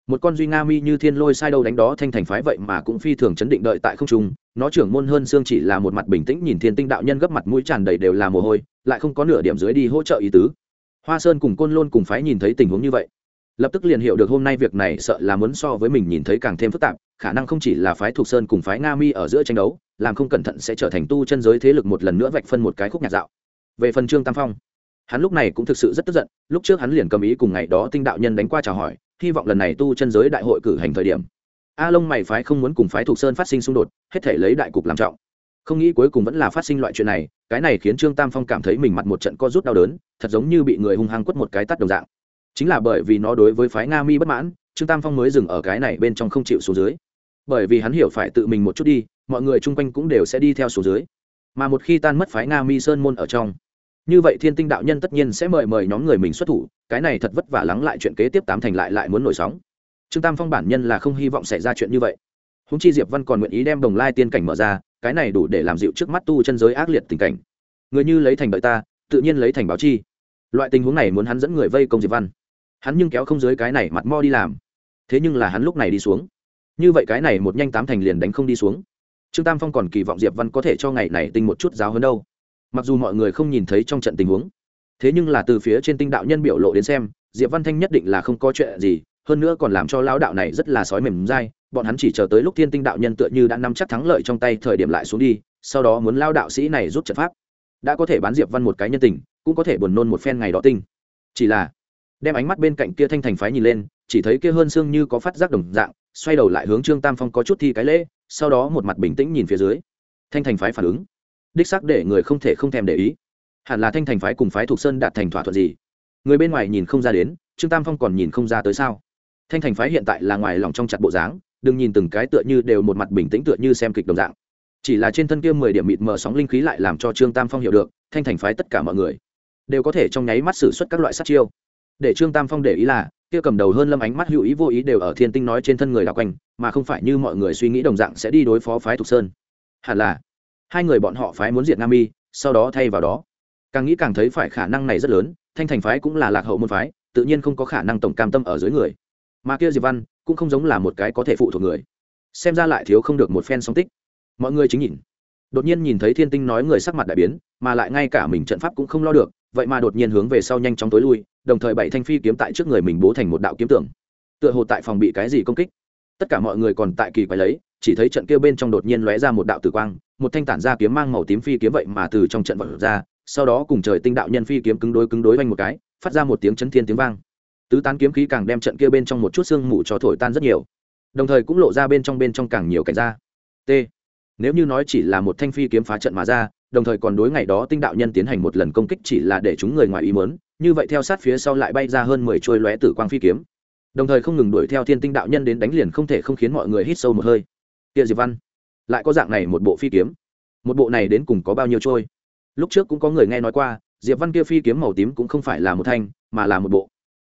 một con duy nga mi như thiên lôi sai đâu đánh đó thanh thành phái vậy mà cũng phi thường chấn định đợi tại không trung, nó trưởng môn hơn xương chỉ là một mặt bình tĩnh nhìn thiên tinh đạo nhân gấp mặt mũi tràn đầy đều là mồ hôi, lại không có nửa điểm dưới đi hỗ trợ ý tứ. Hoa sơn cùng côn lôn cùng phái nhìn thấy tình huống như vậy lập tức liền hiểu được hôm nay việc này sợ là muốn so với mình nhìn thấy càng thêm phức tạp, khả năng không chỉ là phái thuộc sơn cùng phái nga mi ở giữa tranh đấu, làm không cẩn thận sẽ trở thành tu chân giới thế lực một lần nữa vạch phân một cái khúc nhạc dạo. Về phần trương tam phong, hắn lúc này cũng thực sự rất tức giận, lúc trước hắn liền cầm ý cùng ngày đó tinh đạo nhân đánh qua chào hỏi, hy vọng lần này tu chân giới đại hội cử hành thời điểm, a lông mày phái không muốn cùng phái thuộc sơn phát sinh xung đột, hết thể lấy đại cục làm trọng. Không nghĩ cuối cùng vẫn là phát sinh loại chuyện này, cái này khiến trương tam phong cảm thấy mình mặt một trận co rút đau đớn, thật giống như bị người hung hăng quất một cái tắt đồng dạng chính là bởi vì nó đối với phái nga mi bất mãn, trương tam phong mới dừng ở cái này bên trong không chịu xuống dưới. Bởi vì hắn hiểu phải tự mình một chút đi, mọi người chung quanh cũng đều sẽ đi theo xuống dưới. Mà một khi tan mất phái nga mi sơn môn ở trong, như vậy thiên tinh đạo nhân tất nhiên sẽ mời mời nhóm người mình xuất thủ, cái này thật vất vả lắng lại chuyện kế tiếp tám thành lại lại muốn nổi sóng. Trương tam phong bản nhân là không hy vọng xảy ra chuyện như vậy. Húng chi diệp văn còn nguyện ý đem đồng lai tiên cảnh mở ra, cái này đủ để làm dịu trước mắt tu chân giới ác liệt tình cảnh. Người như lấy thành đợi ta, tự nhiên lấy thành báo chi. Loại tình huống này muốn hắn dẫn người vây công diệp văn hắn nhưng kéo không dưới cái này mặt mo đi làm. Thế nhưng là hắn lúc này đi xuống. Như vậy cái này một nhanh tám thành liền đánh không đi xuống. Trương tam phong còn kỳ vọng diệp văn có thể cho ngày này tinh một chút giáo hơn đâu. Mặc dù mọi người không nhìn thấy trong trận tình huống, thế nhưng là từ phía trên tinh đạo nhân biểu lộ đến xem, diệp văn thanh nhất định là không có chuyện gì, hơn nữa còn làm cho lão đạo này rất là sói mềm dai, bọn hắn chỉ chờ tới lúc thiên tinh đạo nhân tựa như đã nắm chắc thắng lợi trong tay thời điểm lại xuống đi, sau đó muốn lao đạo sĩ này rút trận pháp. Đã có thể bán diệp văn một cái nhân tình, cũng có thể buồn nôn một phen ngày đỏ tinh. Chỉ là đem ánh mắt bên cạnh kia thanh thành phái nhìn lên, chỉ thấy kia hơn xương như có phát giác đồng dạng, xoay đầu lại hướng trương tam phong có chút thi cái lễ, sau đó một mặt bình tĩnh nhìn phía dưới. Thanh thành phái phản ứng. Đích xác để người không thể không thèm để ý. Hẳn là thanh thành phái cùng phái thuộc sơn đạt thành thỏa thuận gì? Người bên ngoài nhìn không ra đến, trương tam phong còn nhìn không ra tới sao? Thanh thành phái hiện tại là ngoài lòng trong chặt bộ dáng, đừng nhìn từng cái tựa như đều một mặt bình tĩnh tựa như xem kịch đồng dạng. Chỉ là trên thân kia mười điểm mịt mờ sóng linh khí lại làm cho trương tam phong hiểu được, thanh thành phái tất cả mọi người đều có thể trong nháy mắt xử suất các loại sát chiêu để trương tam phong để ý là, kia cầm đầu hơn lâm ánh mắt hữu ý vô ý đều ở thiên tinh nói trên thân người đạo quanh, mà không phải như mọi người suy nghĩ đồng dạng sẽ đi đối phó phái thục sơn. Hẳn là, hai người bọn họ phái muốn diệt nam y sau đó thay vào đó. Càng nghĩ càng thấy phải khả năng này rất lớn, thanh thành phái cũng là lạc hậu môn phái, tự nhiên không có khả năng tổng cam tâm ở dưới người. Mà kia diệp văn cũng không giống là một cái có thể phụ thuộc người. Xem ra lại thiếu không được một phen song tích. Mọi người chính nhìn. Đột nhiên nhìn thấy thiên tinh nói người sắc mặt đại biến, mà lại ngay cả mình trận pháp cũng không lo được vậy mà đột nhiên hướng về sau nhanh chóng tối lui, đồng thời bảy thanh phi kiếm tại trước người mình bố thành một đạo kiếm tưởng tựa hồ tại phòng bị cái gì công kích. Tất cả mọi người còn tại kỳ quái lấy, chỉ thấy trận kia bên trong đột nhiên lóe ra một đạo tử quang, một thanh tản ra kiếm mang màu tím phi kiếm vậy mà từ trong trận vật ra, sau đó cùng trời tinh đạo nhân phi kiếm cứng đối cứng đối vanh một cái, phát ra một tiếng chấn thiên tiếng vang. Tứ tán kiếm khí càng đem trận kia bên trong một chút xương mù cho thổi tan rất nhiều. Đồng thời cũng lộ ra bên trong bên trong càng nhiều cảnh ra. T. Nếu như nói chỉ là một thanh phi kiếm phá trận mà ra đồng thời còn đối ngày đó tinh đạo nhân tiến hành một lần công kích chỉ là để chúng người ngoài ý mớn như vậy theo sát phía sau lại bay ra hơn mười trôi lóe tử quang phi kiếm. Đồng thời không ngừng đuổi theo thiên tinh đạo nhân đến đánh liền không thể không khiến mọi người hít sâu một hơi. Kia diệp văn, lại có dạng này một bộ phi kiếm? Một bộ này đến cùng có bao nhiêu trôi? Lúc trước cũng có người nghe nói qua, diệp văn kia phi kiếm màu tím cũng không phải là một thanh, mà là một bộ.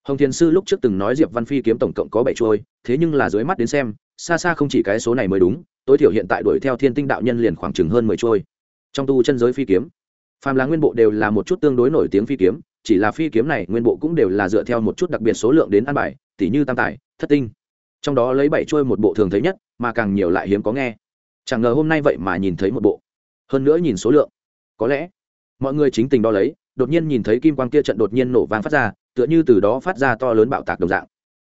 Hồng thiền sư lúc trước từng nói diệp văn phi kiếm tổng cộng có bảy trôi, thế nhưng là dưới mắt đến xem, xa xa không chỉ cái số này mới đúng, tối thiểu hiện tại đuổi theo thiên tinh đạo nhân liền khoảng chừng hơn mười trôi trong tu chân giới phi kiếm. Phàm là nguyên bộ đều là một chút tương đối nổi tiếng phi kiếm, chỉ là phi kiếm này nguyên bộ cũng đều là dựa theo một chút đặc biệt số lượng đến ăn bài tỷ như tam tài, thất tinh. Trong đó lấy bảy trôi một bộ thường thấy nhất, mà càng nhiều lại hiếm có nghe. Chẳng ngờ hôm nay vậy mà nhìn thấy một bộ. Hơn nữa nhìn số lượng. Có lẽ, mọi người chính tình đo lấy, đột nhiên nhìn thấy kim quang kia trận đột nhiên nổ vang phát ra, tựa như từ đó phát ra to lớn bạo tạc đồng dạng.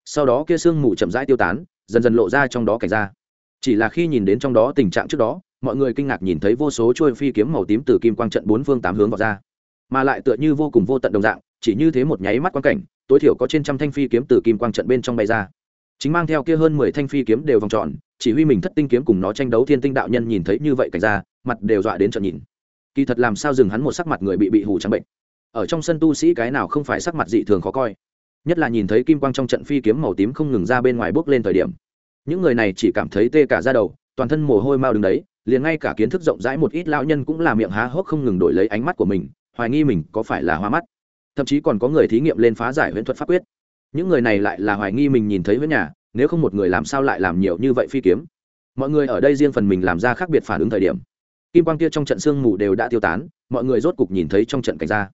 Sau đó kia sương mù chậm rãi tiêu tán, dần dần lộ ra trong đó cảnh ra. Chỉ là khi nhìn đến trong đó tình trạng trước đó mọi người kinh ngạc nhìn thấy vô số trôi phi kiếm màu tím từ kim quang trận bốn phương tám hướng vào ra. Mà lại tựa như vô cùng vô tận đồng dạng, chỉ như thế một nháy mắt quan cảnh, tối thiểu có trên trăm thanh phi kiếm từ kim quang trận bên trong bay ra. Chính mang theo kia hơn mười thanh phi kiếm đều vòng tròn, chỉ huy mình thất tinh kiếm cùng nó tranh đấu thiên tinh đạo nhân nhìn thấy như vậy cảnh ra, mặt đều dọa đến trận nhìn. Kỳ thật làm sao dừng hắn một sắc mặt người bị bị hù trắng bệnh. Ở trong sân tu sĩ cái nào không phải sắc mặt dị thường khó coi. Nhất là nhìn thấy kim quang trong trận phi kiếm màu tím không ngừng ra bên ngoài bước lên thời điểm. Những người này chỉ cảm thấy tê cả ra đầu, toàn thân mồ hôi mau đứng đấy liền ngay cả kiến thức rộng rãi một ít lão nhân cũng là miệng há hốc không ngừng đổi lấy ánh mắt của mình, hoài nghi mình có phải là hoa mắt. Thậm chí còn có người thí nghiệm lên phá giải huyễn thuật pháp quyết. Những người này lại là hoài nghi mình nhìn thấy với nhà, nếu không một người làm sao lại làm nhiều như vậy phi kiếm? Mọi người ở đây riêng phần mình làm ra khác biệt phản ứng thời điểm. Kim quang kia trong trận sương mù đều đã tiêu tán, mọi người rốt cục nhìn thấy trong trận cảnh ra.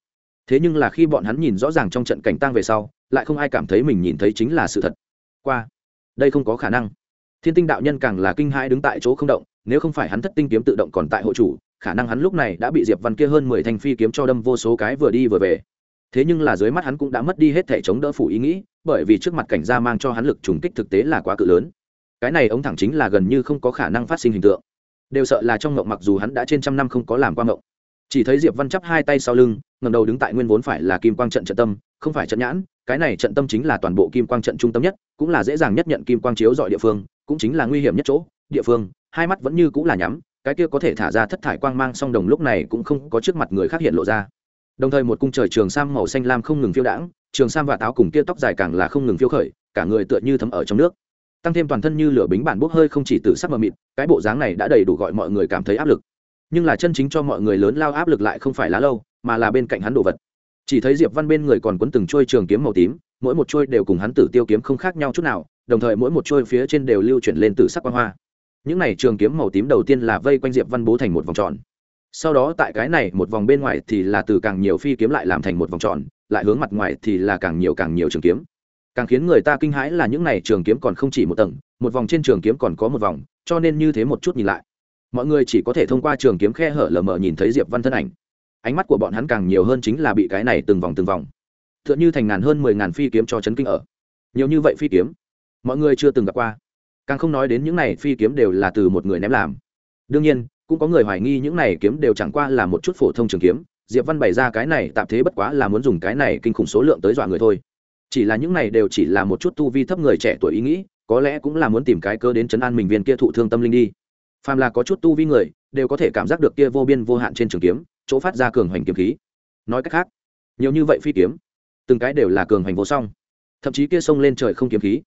Thế nhưng là khi bọn hắn nhìn rõ ràng trong trận cảnh tang về sau, lại không ai cảm thấy mình nhìn thấy chính là sự thật. Qua, đây không có khả năng thiên tinh đạo nhân càng là kinh hãi đứng tại chỗ không động, nếu không phải hắn thất tinh kiếm tự động còn tại hộ chủ, khả năng hắn lúc này đã bị diệp văn kia hơn mười thanh phi kiếm cho đâm vô số cái vừa đi vừa về. Thế nhưng là dưới mắt hắn cũng đã mất đi hết thể chống đỡ phủ ý nghĩ, bởi vì trước mặt cảnh gia mang cho hắn lực trùng kích thực tế là quá cự lớn. Cái này ống thẳng chính là gần như không có khả năng phát sinh hình tượng. Đều sợ là trong ngộng mặc dù hắn đã trên trăm năm không có làm qua ngộng. Chỉ thấy diệp văn chắp hai tay sau lưng ngầm đầu đứng tại nguyên vốn phải là kim quang trận trận tâm, không phải trận nhãn, cái này trận tâm chính là toàn bộ kim quang trận trung tâm nhất, cũng là dễ dàng nhất nhận kim quang chiếu dọi địa phương cũng chính là nguy hiểm nhất chỗ, địa phương, hai mắt vẫn như cũng là nhắm, cái kia có thể thả ra thất thải quang mang song đồng lúc này cũng không có trước mặt người khác hiện lộ ra. Đồng thời một cung trời trường sam màu xanh lam không ngừng phiêu đãng, trường sam và táo cùng kia tóc dài càng là không ngừng phiêu khởi, cả người tựa như thấm ở trong nước. Tăng thêm toàn thân như lửa bính bản bốc hơi không chỉ từ sắc mờ mịt, cái bộ dáng này đã đầy đủ gọi mọi người cảm thấy áp lực. Nhưng là chân chính cho mọi người lớn lao áp lực lại không phải lá lâu, mà là bên cạnh hắn đồ vật. Chỉ thấy diệp văn bên người còn quấn từng trôi trường kiếm màu tím, mỗi một trôi đều cùng hắn tử tiêu kiếm không khác nhau chút nào đồng thời mỗi một trôi phía trên đều lưu chuyển lên từ sắc quang hoa. Những này trường kiếm màu tím đầu tiên là vây quanh diệp văn bố thành một vòng tròn. Sau đó tại cái này một vòng bên ngoài thì là từ càng nhiều phi kiếm lại làm thành một vòng tròn, lại hướng mặt ngoài thì là càng nhiều càng nhiều trường kiếm. Càng khiến người ta kinh hãi là những này trường kiếm còn không chỉ một tầng, một vòng trên trường kiếm còn có một vòng, cho nên như thế một chút nhìn lại. Mọi người chỉ có thể thông qua trường kiếm khe hở lờ mờ nhìn thấy diệp văn thân ảnh. Ánh mắt của bọn hắn càng nhiều hơn chính là bị cái này từng vòng từng vòng. T h ư ợ n h ư thành ngàn hơn mười ngàn phi kiếm cho chấn kinh ở. Nhiều như vậy phi kiếm mọi người chưa từng gặp qua. Càng không nói đến những này phi kiếm đều là từ một người ném làm. Đương nhiên, cũng có người hoài nghi những này kiếm đều chẳng qua là một chút phổ thông trường kiếm. Diệp văn bày ra cái này tạm thế bất quá là muốn dùng cái này kinh khủng số lượng tới dọa người thôi. Chỉ là những này đều chỉ là một chút tu vi thấp người trẻ tuổi ý nghĩ, có lẽ cũng là muốn tìm cái cơ đến chấn an mình viên kia thụ thương tâm linh đi. Phàm là có chút tu vi người, đều có thể cảm giác được kia vô biên vô hạn trên trường kiếm, chỗ phát ra cường hoành kiếm khí. Nói cách khác, nhiều như vậy phi kiếm, từng cái đều là cường hoành vô song. Thậm chí kia sông lên trời không kiếm khí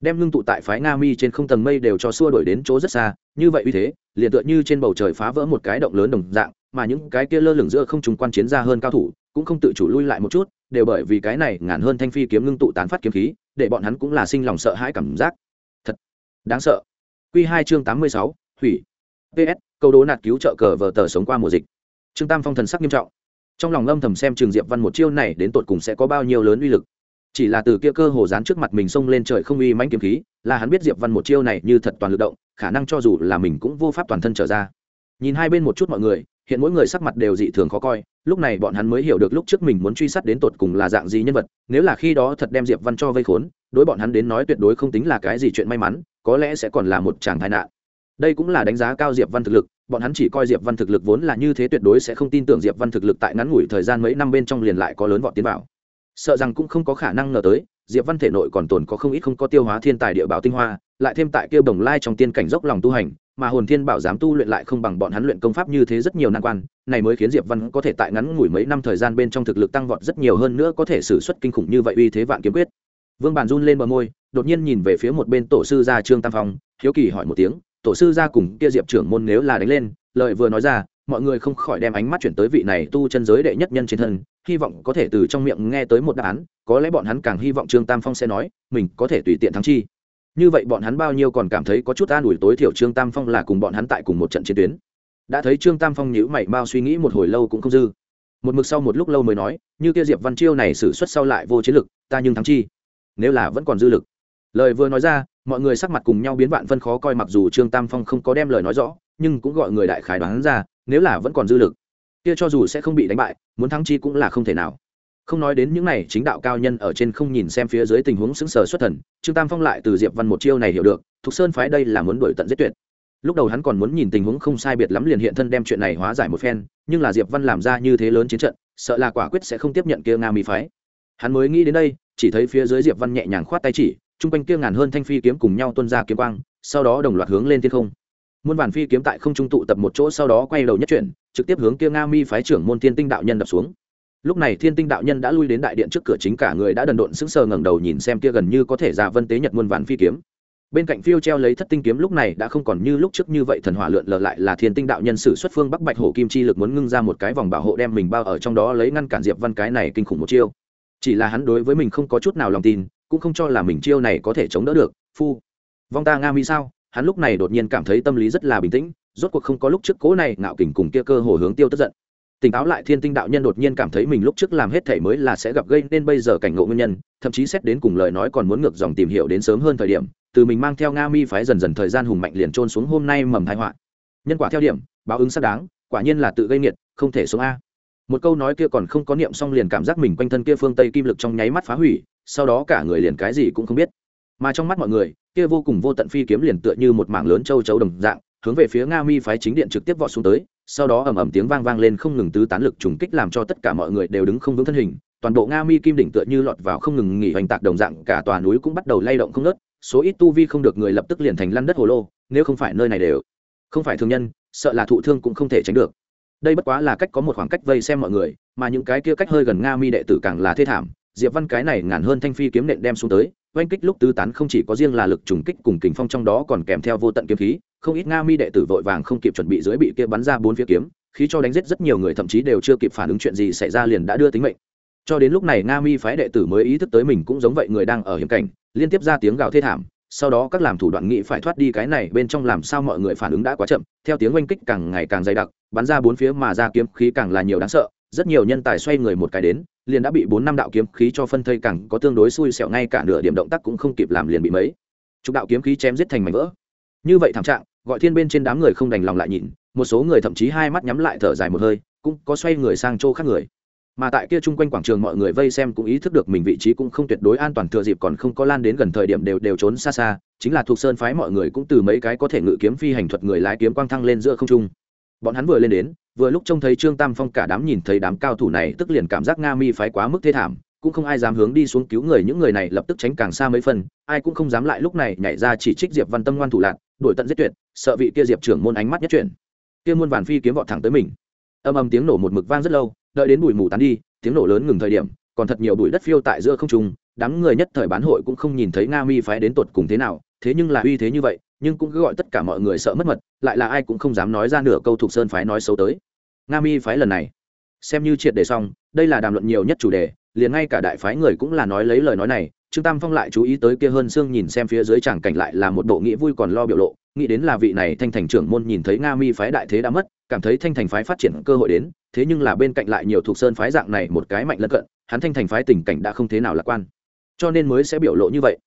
đem ngưng tụ tại phái nga mi trên không tầng mây đều cho xua đổi đến chỗ rất xa, như vậy uy thế, liền tựa như trên bầu trời phá vỡ một cái động lớn đồng dạng, mà những cái kia lơ lửng giữa không trùng quan chiến ra hơn cao thủ, cũng không tự chủ lui lại một chút, đều bởi vì cái này ngàn hơn thanh phi kiếm ngưng tụ tán phát kiếm khí, để bọn hắn cũng là sinh lòng sợ hãi cảm giác. Thật đáng sợ. Q hai chương tám mươi sáu, hủy. Ps câu đố nạt cứu trợ cờ vờ tờ sống qua mùa dịch. Trương tam phong thần sắc nghiêm trọng. Trong lòng âm thầm xem trường diệp văn một chiêu này đến tột cùng sẽ có bao nhiêu lớn uy lực chỉ là từ kia cơ hồ dán trước mặt mình xông lên trời không uy mãnh kiếm khí, là hắn biết diệp văn một chiêu này như thật toàn lực động, khả năng cho dù là mình cũng vô pháp toàn thân trở ra. Nhìn hai bên một chút mọi người, hiện mỗi người sắc mặt đều dị thường khó coi, lúc này bọn hắn mới hiểu được lúc trước mình muốn truy sát đến tột cùng là dạng gì nhân vật, nếu là khi đó thật đem diệp văn cho vây khốn, đối bọn hắn đến nói tuyệt đối không tính là cái gì chuyện may mắn, có lẽ sẽ còn là một chàng tai nạn. Đây cũng là đánh giá cao diệp văn thực lực, bọn hắn chỉ coi diệp văn thực lực vốn là như thế tuyệt đối sẽ không tin tưởng diệp văn thực lực tại ngắn ngủi thời gian mấy năm bên trong liền lại có lớn vọt tiến vào sợ rằng cũng không có khả năng ngờ tới, diệp văn thể nội còn tồn có không ít không có tiêu hóa thiên tài địa bảo tinh hoa, lại thêm tại kia bồng lai trong tiên cảnh dốc lòng tu hành, mà hồn thiên bảo dám tu luyện lại không bằng bọn hắn luyện công pháp như thế rất nhiều nan quan, này mới khiến diệp văn có thể tại ngắn ngủi mấy năm thời gian bên trong thực lực tăng vọt rất nhiều hơn nữa có thể xử suất kinh khủng như vậy uy thế vạn kiếm quyết. Vương bàn run lên bờ môi, đột nhiên nhìn về phía một bên tổ sư gia trương tam phong, hiếu kỳ hỏi một tiếng tổ sư gia cùng kia diệp trưởng môn nếu là đánh lên, lời vừa nói ra, mọi người không khỏi đem ánh mắt chuyển tới vị này tu chân giới đệ nhất nhân trên thân, hy vọng có thể từ trong miệng nghe tới một đáp án, có lẽ bọn hắn càng hy vọng trương tam phong sẽ nói, mình có thể tùy tiện thắng chi. Như vậy bọn hắn bao nhiêu còn cảm thấy có chút an ủi tối thiểu trương tam phong là cùng bọn hắn tại cùng một trận chiến tuyến. Đã thấy trương tam phong nhữ mảy bao suy nghĩ một hồi lâu cũng không dư. Một mực sau một lúc lâu mới nói, như kia diệp văn chiêu này xử suất sau lại vô chiến lực, ta nhưng thắng chi. Nếu là vẫn còn dư lực lời vừa nói ra, mọi người sắc mặt cùng nhau biến vạn phân khó coi mặc dù trương tam phong không có đem lời nói rõ, nhưng cũng gọi người đại khái đoán ra, nếu là vẫn còn dư lực, kia cho dù sẽ không bị đánh bại, muốn thắng chi cũng là không thể nào. Không nói đến những này, chính đạo cao nhân ở trên không nhìn xem phía dưới tình huống xứng sờ xuất thần, trương tam phong lại từ diệp văn một chiêu này hiểu được, thục sơn phái đây là muốn đuổi tận giết tuyệt. Lúc đầu hắn còn muốn nhìn tình huống không sai biệt lắm liền hiện thân đem chuyện này hóa giải một phen, nhưng là diệp văn làm ra như thế lớn chiến trận, sợ là quả quyết sẽ không tiếp nhận kia nga mi phái. Hắn mới nghĩ đến đây, chỉ thấy phía dưới diệp văn nhẹ nhàng khoát tay chỉ chung quanh kia ngàn hơn thanh phi kiếm cùng nhau tuân ra kiếm quang, sau đó đồng loạt hướng lên thiên không. Muôn vàn phi kiếm tại không trung tụ tập một chỗ sau đó quay đầu nhất chuyển, trực tiếp hướng kia nga mi phái trưởng môn thiên tinh đạo nhân đập xuống. Lúc này thiên tinh đạo nhân đã lui đến đại điện trước cửa chính cả người đã đần độn sững sờ ngẩng đầu nhìn xem kia gần như có thể ra vân tế nhật muôn vàn phi kiếm. Bên cạnh phiêu treo lấy thất tinh kiếm lúc này đã không còn như lúc trước như vậy thần hỏa lượn lờ lại là thiên tinh đạo nhân sử xuất phương bắc bạch hổ kim chi lực muốn ngưng ra một cái vòng bảo hộ đem mình bao ở trong đó lấy ngăn cản diệp văn cái này kinh khủng một chiêu. Chỉ là hắn đối với mình không có chút nào lòng tin cũng không cho là mình chiêu này có thể chống đỡ được, phu. Vong ta nga mi sao? Hắn lúc này đột nhiên cảm thấy tâm lý rất là bình tĩnh, rốt cuộc không có lúc trước cố này ngạo kình cùng kia cơ hồ hướng tiêu tức giận. Tỉnh táo lại thiên tinh đạo nhân đột nhiên cảm thấy mình lúc trước làm hết thể mới là sẽ gặp gây nên bây giờ cảnh ngộ nguyên nhân, thậm chí xét đến cùng lời nói còn muốn ngược dòng tìm hiểu đến sớm hơn thời điểm, từ mình mang theo nga mi phái dần dần thời gian hùng mạnh liền trôn xuống hôm nay mầm thái họa. Nhân quả theo điểm, báo ứng xác đáng, quả nhiên là tự gây nghiệt, không thể sống a. Một câu nói kia còn không có niệm xong liền cảm giác mình quanh thân kia phương tây kim lực trong nháy mắt phá hủy sau đó cả người liền cái gì cũng không biết. Mà trong mắt mọi người, kia vô cùng vô tận phi kiếm liền tựa như một mảng lớn châu chấu đồng dạng, hướng về phía nga mi phái chính điện trực tiếp vọt xuống tới, sau đó ầm ầm tiếng vang vang lên không ngừng tứ tán lực trùng kích làm cho tất cả mọi người đều đứng không vững thân hình, toàn bộ nga mi kim đỉnh tựa như lọt vào không ngừng nghỉ hoành tạc đồng dạng, cả tòa núi cũng bắt đầu lay động không nớt số ít tu vi không được người lập tức liền thành lăn đất hồ lô, nếu không phải nơi này đều không phải thương nhân, sợ là thụ thương cũng không thể tránh được. Đây bất quá là cách có một khoảng cách vây xem mọi người, mà những cái kia cách hơi gần nga mi đệ tử càng là thê thảm diệp văn cái này ngàn hơn thanh phi kiếm nện đem xuống tới, oanh kích lúc tứ tán không chỉ có riêng là lực trùng kích cùng kình phong trong đó còn kèm theo vô tận kiếm khí, không ít nga mi đệ tử vội vàng không kịp chuẩn bị dưới bị kia bắn ra bốn phía kiếm, khí cho đánh giết rất nhiều người thậm chí đều chưa kịp phản ứng chuyện gì xảy ra liền đã đưa tính mệnh. Cho đến lúc này nga mi phái đệ tử mới ý thức tới mình cũng giống vậy người đang ở hiểm cảnh, liên tiếp ra tiếng gào thê thảm, sau đó các làm thủ đoạn nghĩ phải thoát đi cái này bên trong làm sao mọi người phản ứng đã quá chậm, theo tiếng oanh kích càng ngày càng dày đặc, bắn ra bốn phía mà ra kiếm khí càng là nhiều đáng sợ rất nhiều nhân tài xoay người một cái đến liền đã bị bốn năm đạo kiếm khí cho phân thây cẳng, có tương đối xui xẻo ngay cả nửa điểm động tác cũng không kịp làm liền bị mấy. Chục đạo kiếm khí chém giết thành mảnh vỡ. Như vậy thảm trạng gọi thiên bên trên đám người không đành lòng lại nhìn một số người thậm chí hai mắt nhắm lại thở dài một hơi cũng có xoay người sang chỗ khác người. Mà tại kia chung quanh quảng trường mọi người vây xem cũng ý thức được mình vị trí cũng không tuyệt đối an toàn thừa dịp còn không có lan đến gần thời điểm đều đều trốn xa xa chính là thuộc sơn phái mọi người cũng từ mấy cái có thể ngự kiếm phi hành thuật người lái kiếm quang thăng lên giữa không trung. Bọn hắn vừa lên đến vừa lúc trông thấy trương tam phong cả đám nhìn thấy đám cao thủ này, tức liền cảm giác nga mi phái quá mức thế thảm, cũng không ai dám hướng đi xuống cứu người, những người này lập tức tránh càng xa mấy phần, ai cũng không dám lại lúc này nhảy ra chỉ trích diệp văn tâm ngoan thủ lạc đổi tận giết tuyệt, sợ vị kia diệp trưởng môn ánh mắt nhất chuyển. Kia muôn vàn phi kiếm vọt thẳng tới mình. Âm âm tiếng nổ một mực vang rất lâu, đợi đến bụi mù tán đi, tiếng nổ lớn ngừng thời điểm, còn thật nhiều bụi đất phiêu tại giữa không trung, đám người nhất thời bán hội cũng không nhìn thấy nga mi phái đến tột cùng thế nào, thế nhưng là uy thế như vậy nhưng cũng cứ gọi tất cả mọi người sợ mất mật, lại là ai cũng không dám nói ra nửa câu thuộc sơn phái nói xấu tới. Nga mi phái lần này, xem như triệt đề xong, đây là đàm luận nhiều nhất chủ đề, liền ngay cả đại phái người cũng là nói lấy lời nói này, trương tam phong lại chú ý tới kia hơn xương nhìn xem phía dưới chàng cảnh lại là một bộ nghĩ vui còn lo biểu lộ, nghĩ đến là vị này thanh thành trưởng môn nhìn thấy nga mi phái đại thế đã mất, cảm thấy thanh thành phái phát triển cơ hội đến, thế nhưng là bên cạnh lại nhiều thuộc sơn phái dạng này một cái mạnh lân cận, hắn thanh thành phái tình cảnh đã không thế nào lạc quan. Cho nên mới sẽ biểu lộ như vậy.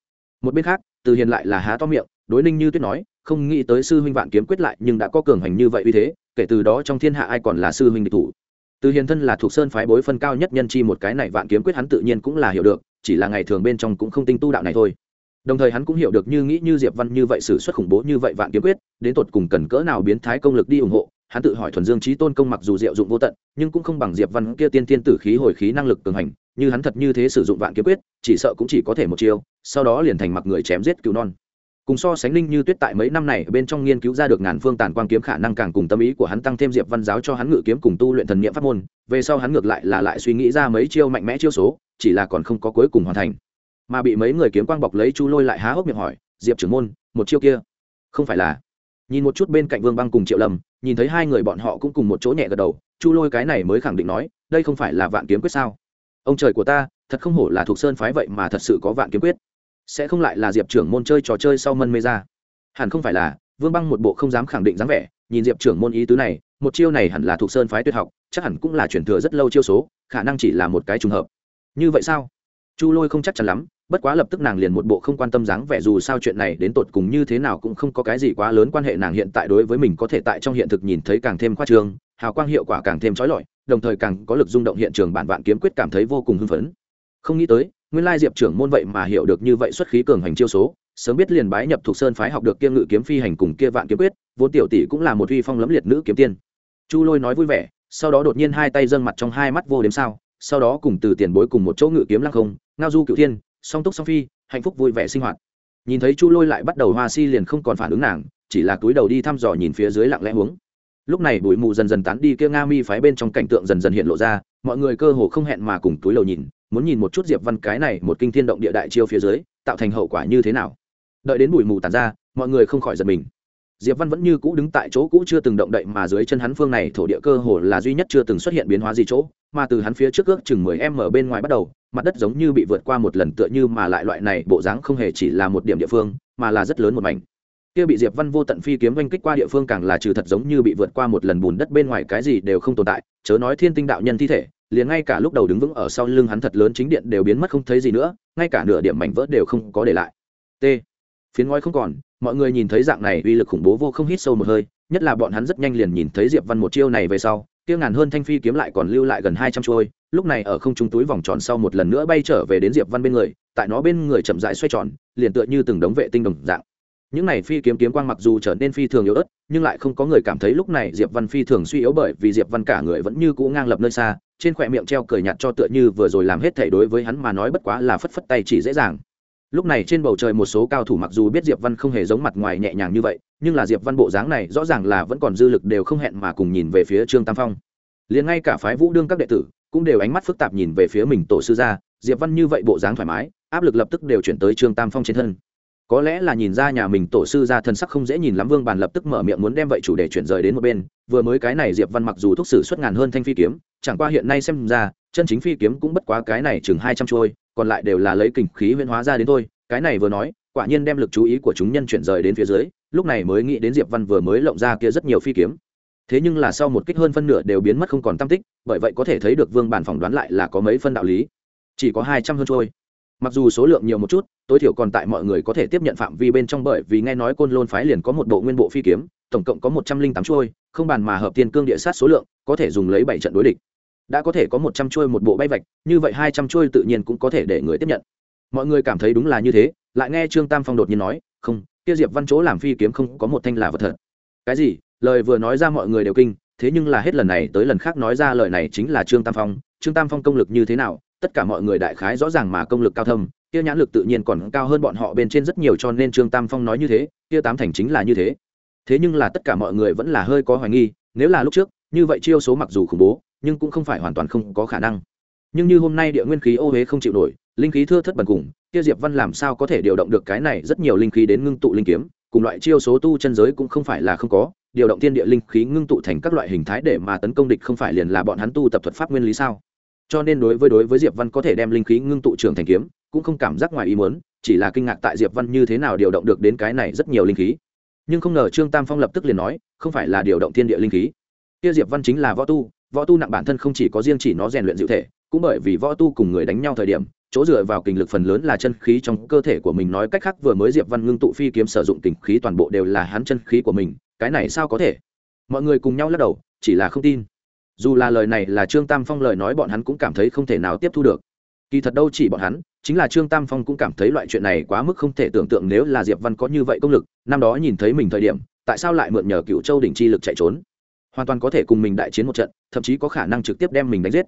Một bên khác, từ hiền lại là há to miệng đối ninh như tuyết nói, không nghĩ tới sư huynh vạn kiếm quyết lại nhưng đã có cường hành như vậy uy thế, kể từ đó trong thiên hạ ai còn là sư huynh địch thủ. Từ hiền thân là thuộc sơn phái bối phân cao nhất nhân chi một cái này vạn kiếm quyết hắn tự nhiên cũng là hiểu được, chỉ là ngày thường bên trong cũng không tinh tu đạo này thôi. Đồng thời hắn cũng hiểu được như nghĩ như diệp văn như vậy xử suất khủng bố như vậy vạn kiếm quyết, đến tột cùng cần cỡ nào biến thái công lực đi ủng hộ, hắn tự hỏi thuần dương trí tôn công mặc dù diệu dụng vô tận, nhưng cũng không bằng diệp văn kia tiên tiên tử khí hồi khí năng lực cường hành, như hắn thật như thế sử dụng vạn kiếm quyết, chỉ sợ cũng chỉ có thể một chiêu, sau đó liền thành mặc người chém giết cứu non cùng so sánh linh như tuyết tại mấy năm này bên trong nghiên cứu ra được ngàn phương tàn quang kiếm khả năng càng cùng tâm ý của hắn tăng thêm diệp văn giáo cho hắn ngự kiếm cùng tu luyện thần niệm pháp môn, về sau hắn ngược lại là lại suy nghĩ ra mấy chiêu mạnh mẽ chiêu số, chỉ là còn không có cuối cùng hoàn thành. Mà bị mấy người kiếm quang bọc lấy chu lôi lại há hốc miệng hỏi, diệp trưởng môn, một chiêu kia không phải là? Nhìn một chút bên cạnh vương băng cùng triệu lâm, nhìn thấy hai người bọn họ cũng cùng một chỗ nhẹ gật đầu, chu lôi cái này mới khẳng định nói, đây không phải là vạn kiếm quyết sao? Ông trời của ta, thật không hổ là thuộc sơn phái vậy mà thật sự có vạn kiếm quyết sẽ không lại là diệp trưởng môn chơi trò chơi sau mân mê ra. Hẳn không phải là, vương băng một bộ không dám khẳng định dáng vẻ, nhìn diệp trưởng môn ý tứ này, một chiêu này hẳn là thuộc sơn phái tuyệt học, chắc hẳn cũng là chuyển thừa rất lâu chiêu số, khả năng chỉ là một cái trùng hợp. Như vậy sao? Chu lôi không chắc chắn lắm, bất quá lập tức nàng liền một bộ không quan tâm dáng vẻ dù sao chuyện này đến tột cùng như thế nào cũng không có cái gì quá lớn quan hệ nàng hiện tại đối với mình có thể tại trong hiện thực nhìn thấy càng thêm khoa trương, hào quang hiệu quả càng thêm trói lọi, đồng thời càng có lực rung động hiện trường bản vạn kiếm quyết cảm thấy vô cùng hưng phấn. Không nghĩ tới nguyên lai diệp trưởng môn vậy mà hiểu được như vậy xuất khí cường hành chiêu số, sớm biết liền bái nhập thuộc sơn phái học được kia ngự kiếm phi hành cùng kia vạn kiếm quyết, vốn tiểu tỷ cũng là một uy phong lẫm liệt nữ kiếm tiên. Chu lôi nói vui vẻ, sau đó đột nhiên hai tay dâng mặt trong hai mắt vô đếm sao, sau đó cùng từ tiền bối cùng một chỗ ngự kiếm lăng không, ngao du cựu thiên, song túc song phi, hạnh phúc vui vẻ sinh hoạt. Nhìn thấy chu lôi lại bắt đầu hoa si liền không còn phản ứng nàng, chỉ là túi đầu đi thăm dò nhìn phía dưới lặng lẽ uống. Lúc này bụi mù dần dần tán đi kia nga mi phái bên trong cảnh tượng dần dần hiện lộ ra, mọi người cơ hồ không hẹn mà cùng túi lầu nhìn muốn nhìn một chút diệp văn cái này một kinh thiên động địa đại chiêu phía dưới, tạo thành hậu quả như thế nào. Đợi đến bụi mù tàn ra, mọi người không khỏi giật mình. Diệp văn vẫn như cũ đứng tại chỗ cũ chưa từng động đậy mà dưới chân hắn phương này thổ địa cơ hồ là duy nhất chưa từng xuất hiện biến hóa gì chỗ, mà từ hắn phía trước ước chừng mười em ở bên ngoài bắt đầu, mặt đất giống như bị vượt qua một lần tựa như mà lại loại này, bộ dáng không hề chỉ là một điểm địa phương, mà là rất lớn một mảnh. Kia bị diệp văn vô tận phi kiếm oanh kích qua địa phương càng là trừ thật giống như bị vượt qua một lần bùn đất bên ngoài cái gì đều không tồn tại, chớ nói thiên tinh đạo nhân thi thể liền ngay cả lúc đầu đứng vững ở sau lưng hắn thật lớn chính điện đều biến mất không thấy gì nữa, ngay cả nửa điểm mảnh vỡ đều không có để lại. T. Phiến ngói không còn, mọi người nhìn thấy dạng này uy lực khủng bố vô không hít sâu một hơi, nhất là bọn hắn rất nhanh liền nhìn thấy diệp văn một chiêu này về sau tiêu ngàn hơn thanh phi kiếm lại còn lưu lại gần hai trăm trôi lúc này ở không trung túi vòng tròn sau một lần nữa bay trở về đến diệp văn bên người, tại nó bên người chậm rãi xoay tròn, liền tựa như từng đống vệ tinh đồng dạng. Những này phi kiếm kiếm quang mặc dù trở nên phi thường yếu ớt, nhưng lại không có người cảm thấy lúc này diệp văn phi thường suy yếu bởi vì diệp văn cả người vẫn như cũ ngang lập nơi xa trên khỏe miệng treo cười nhạt cho tựa như vừa rồi làm hết thảy đối với hắn mà nói bất quá là phất phất tay chỉ dễ dàng. Lúc này trên bầu trời một số cao thủ mặc dù biết diệp văn không hề giống mặt ngoài nhẹ nhàng như vậy, nhưng là diệp văn bộ dáng này rõ ràng là vẫn còn dư lực đều không hẹn mà cùng nhìn về phía trương tam phong. Liền ngay cả phái vũ đương các đệ tử cũng đều ánh mắt phức tạp nhìn về phía mình tổ sư gia, diệp văn như vậy bộ dáng thoải mái, áp lực lập tức đều chuyển tới trương tam phong trên thân. Có lẽ là nhìn ra nhà mình tổ sư gia thân sắc không dễ nhìn lắm, vương bàn lập tức mở miệng muốn đem vậy chủ đề chuyển rời đến một bên vừa mới cái này diệp văn mặc dù thúc sử xuất ngàn hơn thanh phi kiếm, chẳng qua hiện nay xem ra, chân chính phi kiếm cũng bất quá cái này chừng hai trăm trôi, còn lại đều là lấy kình khí huyễn hóa ra đến thôi. Cái này vừa nói, quả nhiên đem lực chú ý của chúng nhân chuyển rời đến phía dưới, lúc này mới nghĩ đến diệp văn vừa mới lộng ra kia rất nhiều phi kiếm. Thế nhưng là sau một kích hơn phân nửa đều biến mất không còn tam tích, bởi vậy có thể thấy được vương bản phỏng đoán lại là có mấy phân đạo lý. Chỉ có hai trăm hơn trôi. Mặc dù số lượng nhiều một chút, tối thiểu còn tại mọi người có thể tiếp nhận phạm vi bên trong bởi vì nghe nói côn lôn phái liền có một bộ nguyên bộ phi kiếm tổng cộng có một trăm linh tám chuôi, không bàn mà hợp tiên cương địa sát số lượng có thể dùng lấy bảy trận đối địch. Đã có thể có một trăm chuôi một bộ bay vạch như vậy hai trăm chuôi tự nhiên cũng có thể để người tiếp nhận. Mọi người cảm thấy đúng là như thế lại nghe trương tam phong đột nhiên nói không kia diệp văn chỗ làm phi kiếm không có một thanh là vật thật. Cái gì? Lời vừa nói ra mọi người đều kinh thế nhưng là hết lần này tới lần khác nói ra lời này chính là trương tam phong. Trương tam phong công lực như thế nào tất cả mọi người đại khái rõ ràng mà công lực cao thâm kia nhãn lực tự nhiên còn cao hơn bọn họ bên trên rất nhiều cho nên trương tam phong nói như thế kia tám thành chính là như thế thế nhưng là tất cả mọi người vẫn là hơi có hoài nghi, nếu là lúc trước, như vậy chiêu số mặc dù khủng bố, nhưng cũng không phải hoàn toàn không có khả năng. Nhưng như hôm nay địa nguyên khí ô huế không chịu nổi, linh khí thưa thất bần cùng, kia diệp văn làm sao có thể điều động được cái này rất nhiều linh khí đến ngưng tụ linh kiếm, cùng loại chiêu số tu chân giới cũng không phải là không có, điều động thiên địa linh khí ngưng tụ thành các loại hình thái để mà tấn công địch không phải liền là bọn hắn tu tập thuật pháp nguyên lý sao? Cho nên đối với đối với diệp văn có thể đem linh khí ngưng tụ trường thành kiếm, cũng không cảm giác ngoài ý muốn, chỉ là kinh ngạc tại diệp văn như thế nào điều động được đến cái này rất nhiều linh khí nhưng không ngờ trương tam phong lập tức liền nói, không phải là điều động thiên địa linh khí. Kia diệp văn chính là võ tu võ tu nặng bản thân không chỉ có riêng chỉ nó rèn luyện dịu thể, cũng bởi vì võ tu cùng người đánh nhau thời điểm, chỗ dựa vào kình lực phần lớn là chân khí trong cơ thể của mình, nói cách khác vừa mới diệp văn ngưng tụ phi kiếm sử dụng kình khí toàn bộ đều là hắn chân khí của mình, cái này sao có thể? Mọi người cùng nhau lắc đầu, chỉ là không tin. Dù là lời này là trương tam phong lời nói bọn hắn cũng cảm thấy không thể nào tiếp thu được. Kỳ thật đâu chỉ bọn hắn chính là trương tam phong cũng cảm thấy loại chuyện này quá mức không thể tưởng tượng nếu là diệp văn có như vậy công lực, năm đó nhìn thấy mình thời điểm, tại sao lại mượn nhờ cựu châu đỉnh chi lực chạy trốn? Hoàn toàn có thể cùng mình đại chiến một trận, thậm chí có khả năng trực tiếp đem mình đánh giết.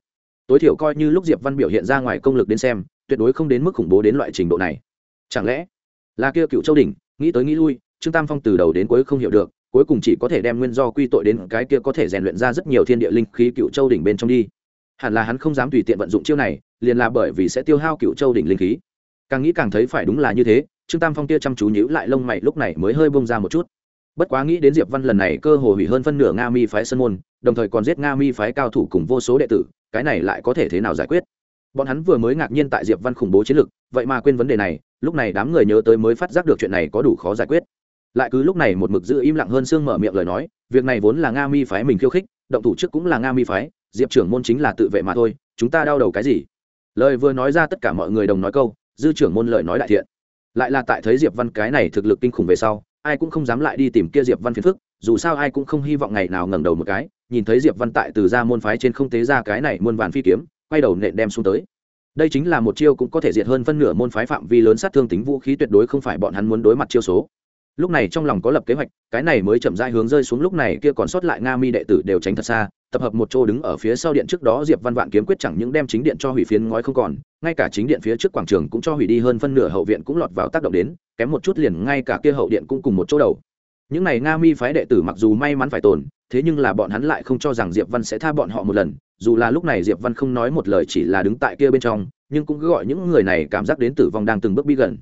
Tối thiểu coi như lúc diệp văn biểu hiện ra ngoài công lực đến xem, tuyệt đối không đến mức khủng bố đến loại trình độ này. Chẳng lẽ là kia cựu châu đỉnh, nghĩ tới nghĩ lui, trương tam phong từ đầu đến cuối không hiểu được, cuối cùng chỉ có thể đem nguyên do quy tội đến cái kia có thể rèn luyện ra rất nhiều thiên địa linh khí cựu châu đỉnh bên trong đi. Hẳn là hắn không dám tùy tiện vận dụng chiêu này liền là bởi vì sẽ tiêu hao cựu châu đỉnh linh khí. Càng nghĩ càng thấy phải đúng là như thế, trương tam phong kia chăm chú nhíu lại lông mày lúc này mới hơi bông ra một chút. Bất quá nghĩ đến diệp văn lần này cơ hồ hủy hơn phân nửa nga mi phái sân môn, đồng thời còn giết nga mi phái cao thủ cùng vô số đệ tử, cái này lại có thể thế nào giải quyết? Bọn hắn vừa mới ngạc nhiên tại diệp văn khủng bố chiến lực, vậy mà quên vấn đề này, lúc này đám người nhớ tới mới phát giác được chuyện này có đủ khó giải quyết. Lại cứ lúc này một mực giữ im lặng hơn xương mở miệng lời nói, việc này vốn là nga mi phái mình khiêu khích, động thủ trước cũng là nga mi phái, diệp trưởng môn chính là tự vệ mà thôi, chúng ta đau đầu cái gì? Lời vừa nói ra tất cả mọi người đồng nói câu, dư trưởng môn lời nói đại thiện. Lại là tại thấy diệp văn cái này thực lực kinh khủng về sau, ai cũng không dám lại đi tìm kia diệp văn phiền phức, dù sao ai cũng không hy vọng ngày nào ngẩng đầu một cái, nhìn thấy diệp văn tại từ ra môn phái trên không tế ra cái này muôn vàn phi kiếm, quay đầu nện đem xuống tới. Đây chính là một chiêu cũng có thể diệt hơn phân nửa môn phái phạm vi lớn sát thương tính vũ khí tuyệt đối không phải bọn hắn muốn đối mặt chiêu số lúc này trong lòng có lập kế hoạch, cái này mới chậm rãi hướng rơi xuống, lúc này kia còn sót lại nga mi đệ tử đều tránh thật xa, tập hợp một chỗ đứng ở phía sau điện trước đó, diệp văn vạn kiếm quyết chẳng những đem chính điện cho hủy phiến ngói không còn, ngay cả chính điện phía trước quảng trường cũng cho hủy đi hơn phân nửa hậu viện cũng lọt vào tác động đến, kém một chút liền ngay cả kia hậu điện cũng cùng một chỗ đầu. Những này nga mi phái đệ tử mặc dù may mắn phải tồn, thế nhưng là bọn hắn lại không cho rằng diệp văn sẽ tha bọn họ một lần, dù là lúc này diệp văn không nói một lời chỉ là đứng tại kia bên trong, nhưng cũng cứ gọi những người này cảm giác đến tử vong đang từng bước bi gần.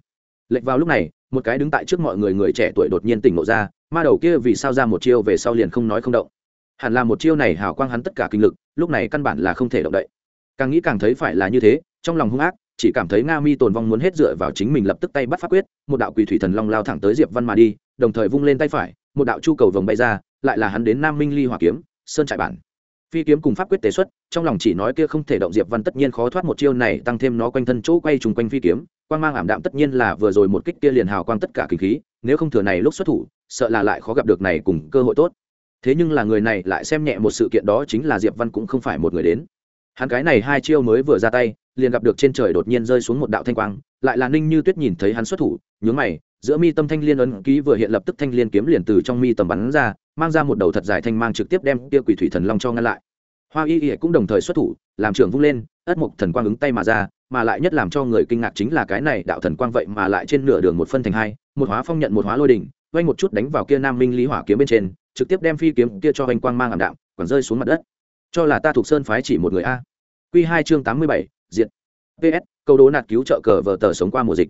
Lệch vào lúc này một cái đứng tại trước mọi người người trẻ tuổi đột nhiên tỉnh ngộ ra, ma đầu kia vì sao ra một chiêu về sau liền không nói không động. Hẳn là một chiêu này hào quang hắn tất cả kinh lực, lúc này căn bản là không thể động đậy. Càng nghĩ càng thấy phải là như thế, trong lòng hung ác, chỉ cảm thấy nga mi tồn vong muốn hết dựa vào chính mình lập tức tay bắt pháp quyết, một đạo quỷ thủy thần long lao thẳng tới diệp văn mà đi, đồng thời vung lên tay phải, một đạo chu cầu vồng bay ra, lại là hắn đến nam minh ly hỏa kiếm, sơn trại bản phi kiếm cùng pháp quyết tế xuất, trong lòng chỉ nói kia không thể động diệp văn tất nhiên khó thoát một chiêu này, tăng thêm nó quanh thân chỗ quay trùng quanh phi kiếm, quang mang ảm đạm tất nhiên là vừa rồi một kích kia liền hào quang tất cả kinh khí, nếu không thừa này lúc xuất thủ, sợ là lại khó gặp được này cùng cơ hội tốt. Thế nhưng là người này lại xem nhẹ một sự kiện đó chính là diệp văn cũng không phải một người đến. Hắn cái này hai chiêu mới vừa ra tay, liền gặp được trên trời đột nhiên rơi xuống một đạo thanh quang, lại là ninh như tuyết nhìn thấy hắn xuất thủ, nhướng mày, giữa mi tâm thanh liên ấn ký vừa hiện lập tức thanh liên kiếm liền từ trong mi tầm bắn ra mang ra một đầu thật dài thanh mang trực tiếp đem kia quỷ thủy thần long cho ngăn lại. Hoa y y cũng đồng thời xuất thủ, làm trưởng vung lên, ất mục thần quang ứng tay mà ra, mà lại nhất làm cho người kinh ngạc chính là cái này đạo thần quang vậy mà lại trên nửa đường một phân thành hai, một hóa phong nhận một hóa lôi đỉnh vay một chút đánh vào kia nam minh lý hỏa kiếm bên trên, trực tiếp đem phi kiếm kia cho hoành quang mang ảm đạm còn rơi xuống mặt đất. Cho là ta thuộc sơn phái chỉ một người a. Q hai chương tám mươi bảy diện ps câu đố nạt cứu trợ cờ vờ tờ sống qua mùa dịch.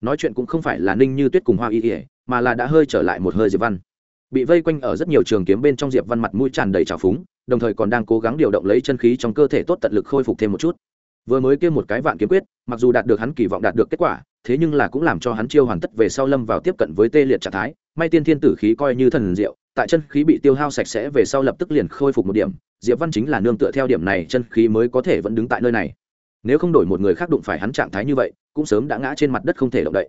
Nói chuyện cũng không phải là ninh như tuyết cùng hoa y ỉa mà là đã hơi trở lại một hơi diệp văn bị vây quanh ở rất nhiều trường kiếm bên trong diệp văn mặt mũi tràn đầy trào phúng, đồng thời còn đang cố gắng điều động lấy chân khí trong cơ thể tốt tận lực khôi phục thêm một chút. Vừa mới kêu một cái vạn kiếm quyết, mặc dù đạt được hắn kỳ vọng đạt được kết quả, thế nhưng là cũng làm cho hắn chiêu hoàn tất về sau lâm vào tiếp cận với tê liệt trạng thái. May tiên thiên tử khí coi như thần diệu, tại chân khí bị tiêu hao sạch sẽ về sau lập tức liền khôi phục một điểm. Diệp văn chính là nương tựa theo điểm này, chân khí mới có thể vẫn đứng tại nơi này. Nếu không đổi một người khác đụng phải hắn trạng thái như vậy, cũng sớm đã ngã trên mặt đất không thể động đậy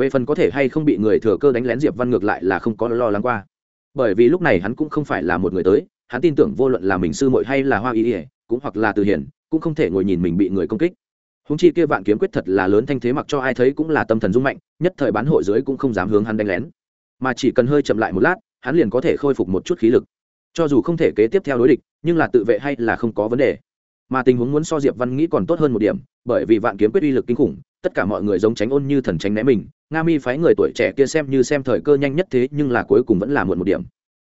về phần có thể hay không bị người thừa cơ đánh lén diệp văn ngược lại là không có lo lắng qua. Bởi vì lúc này hắn cũng không phải là một người tới, hắn tin tưởng vô luận là mình sư muội hay là hoa y ỉa cũng hoặc là từ hiển, cũng không thể ngồi nhìn mình bị người công kích. Húng chi kia vạn kiếm quyết thật là lớn thanh thế mặc cho ai thấy cũng là tâm thần dung mạnh, nhất thời bán hội dưới cũng không dám hướng hắn đánh lén. Mà chỉ cần hơi chậm lại một lát, hắn liền có thể khôi phục một chút khí lực. Cho dù không thể kế tiếp theo đối địch, nhưng là tự vệ hay là không có vấn đề mà tình huống muốn so diệp văn nghĩ còn tốt hơn một điểm, bởi vì vạn kiếm quyết uy lực kinh khủng, tất cả mọi người giống tránh ôn như thần tránh né mình, nga mi phái người tuổi trẻ kia xem như xem thời cơ nhanh nhất thế, nhưng là cuối cùng vẫn là muộn một điểm.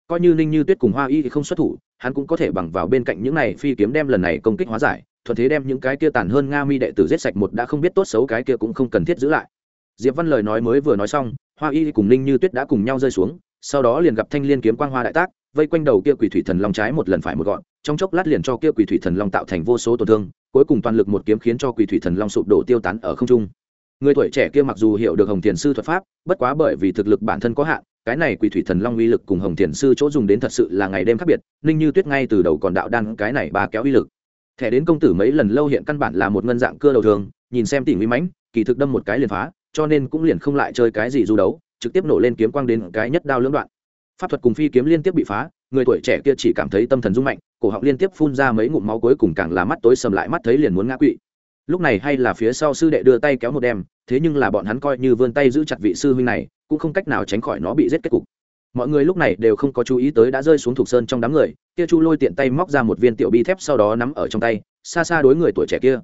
Coi như ninh như tuyết cùng hoa y không xuất thủ, hắn cũng có thể bằng vào bên cạnh những này phi kiếm đem lần này công kích hóa giải, thuận thế đem những cái kia tàn hơn nga mi đệ tử giết sạch một đã không biết tốt xấu cái kia cũng không cần thiết giữ lại. Diệp văn lời nói mới vừa nói xong, hoa y cùng ninh như tuyết đã cùng nhau rơi xuống, sau đó liền gặp thanh liên kiếm quang hoa đại tác vây quanh đầu kia quỷ thủy thần long trái một lần phải một gọn, trong chốc lát liền cho kia quỷ thủy thần long tạo thành vô số tổn thương, cuối cùng toàn lực một kiếm khiến cho quỷ thủy thần long sụp đổ tiêu tán ở không trung. Người tuổi trẻ kia mặc dù hiểu được hồng thiền sư thuật pháp, bất quá bởi vì thực lực bản thân có hạn, cái này quỷ thủy thần long uy lực cùng hồng thiền sư chỗ dùng đến thật sự là ngày đêm khác biệt, ninh như tuyết ngay từ đầu còn đạo đan cái này ba kéo uy lực. Thẻ đến công tử mấy lần lâu hiện căn bản là một ngân dạng cưa đầu thường, nhìn xem tỉ mỹ mãnh, kỳ thực đâm một cái liền phá, cho nên cũng liền không lại chơi cái gì du đấu, trực tiếp nổ lên kiếm quang đến cái nhất đao lưỡng đoạn pháp thuật cùng phi kiếm liên tiếp bị phá, người tuổi trẻ kia chỉ cảm thấy tâm thần rung mạnh, cổ họng liên tiếp phun ra mấy ngụm máu cuối cùng càng là mắt tối sầm lại mắt thấy liền muốn ngã quỵ. Lúc này hay là phía sau sư đệ đưa tay kéo một đem thế nhưng là bọn hắn coi như vươn tay giữ chặt vị sư huynh này, cũng không cách nào tránh khỏi nó bị giết kết cục. Mọi người lúc này đều không có chú ý tới đã rơi xuống thục sơn trong đám người, kia chu lôi tiện tay móc ra một viên tiểu bi thép sau đó nắm ở trong tay, xa xa đối người tuổi trẻ kia.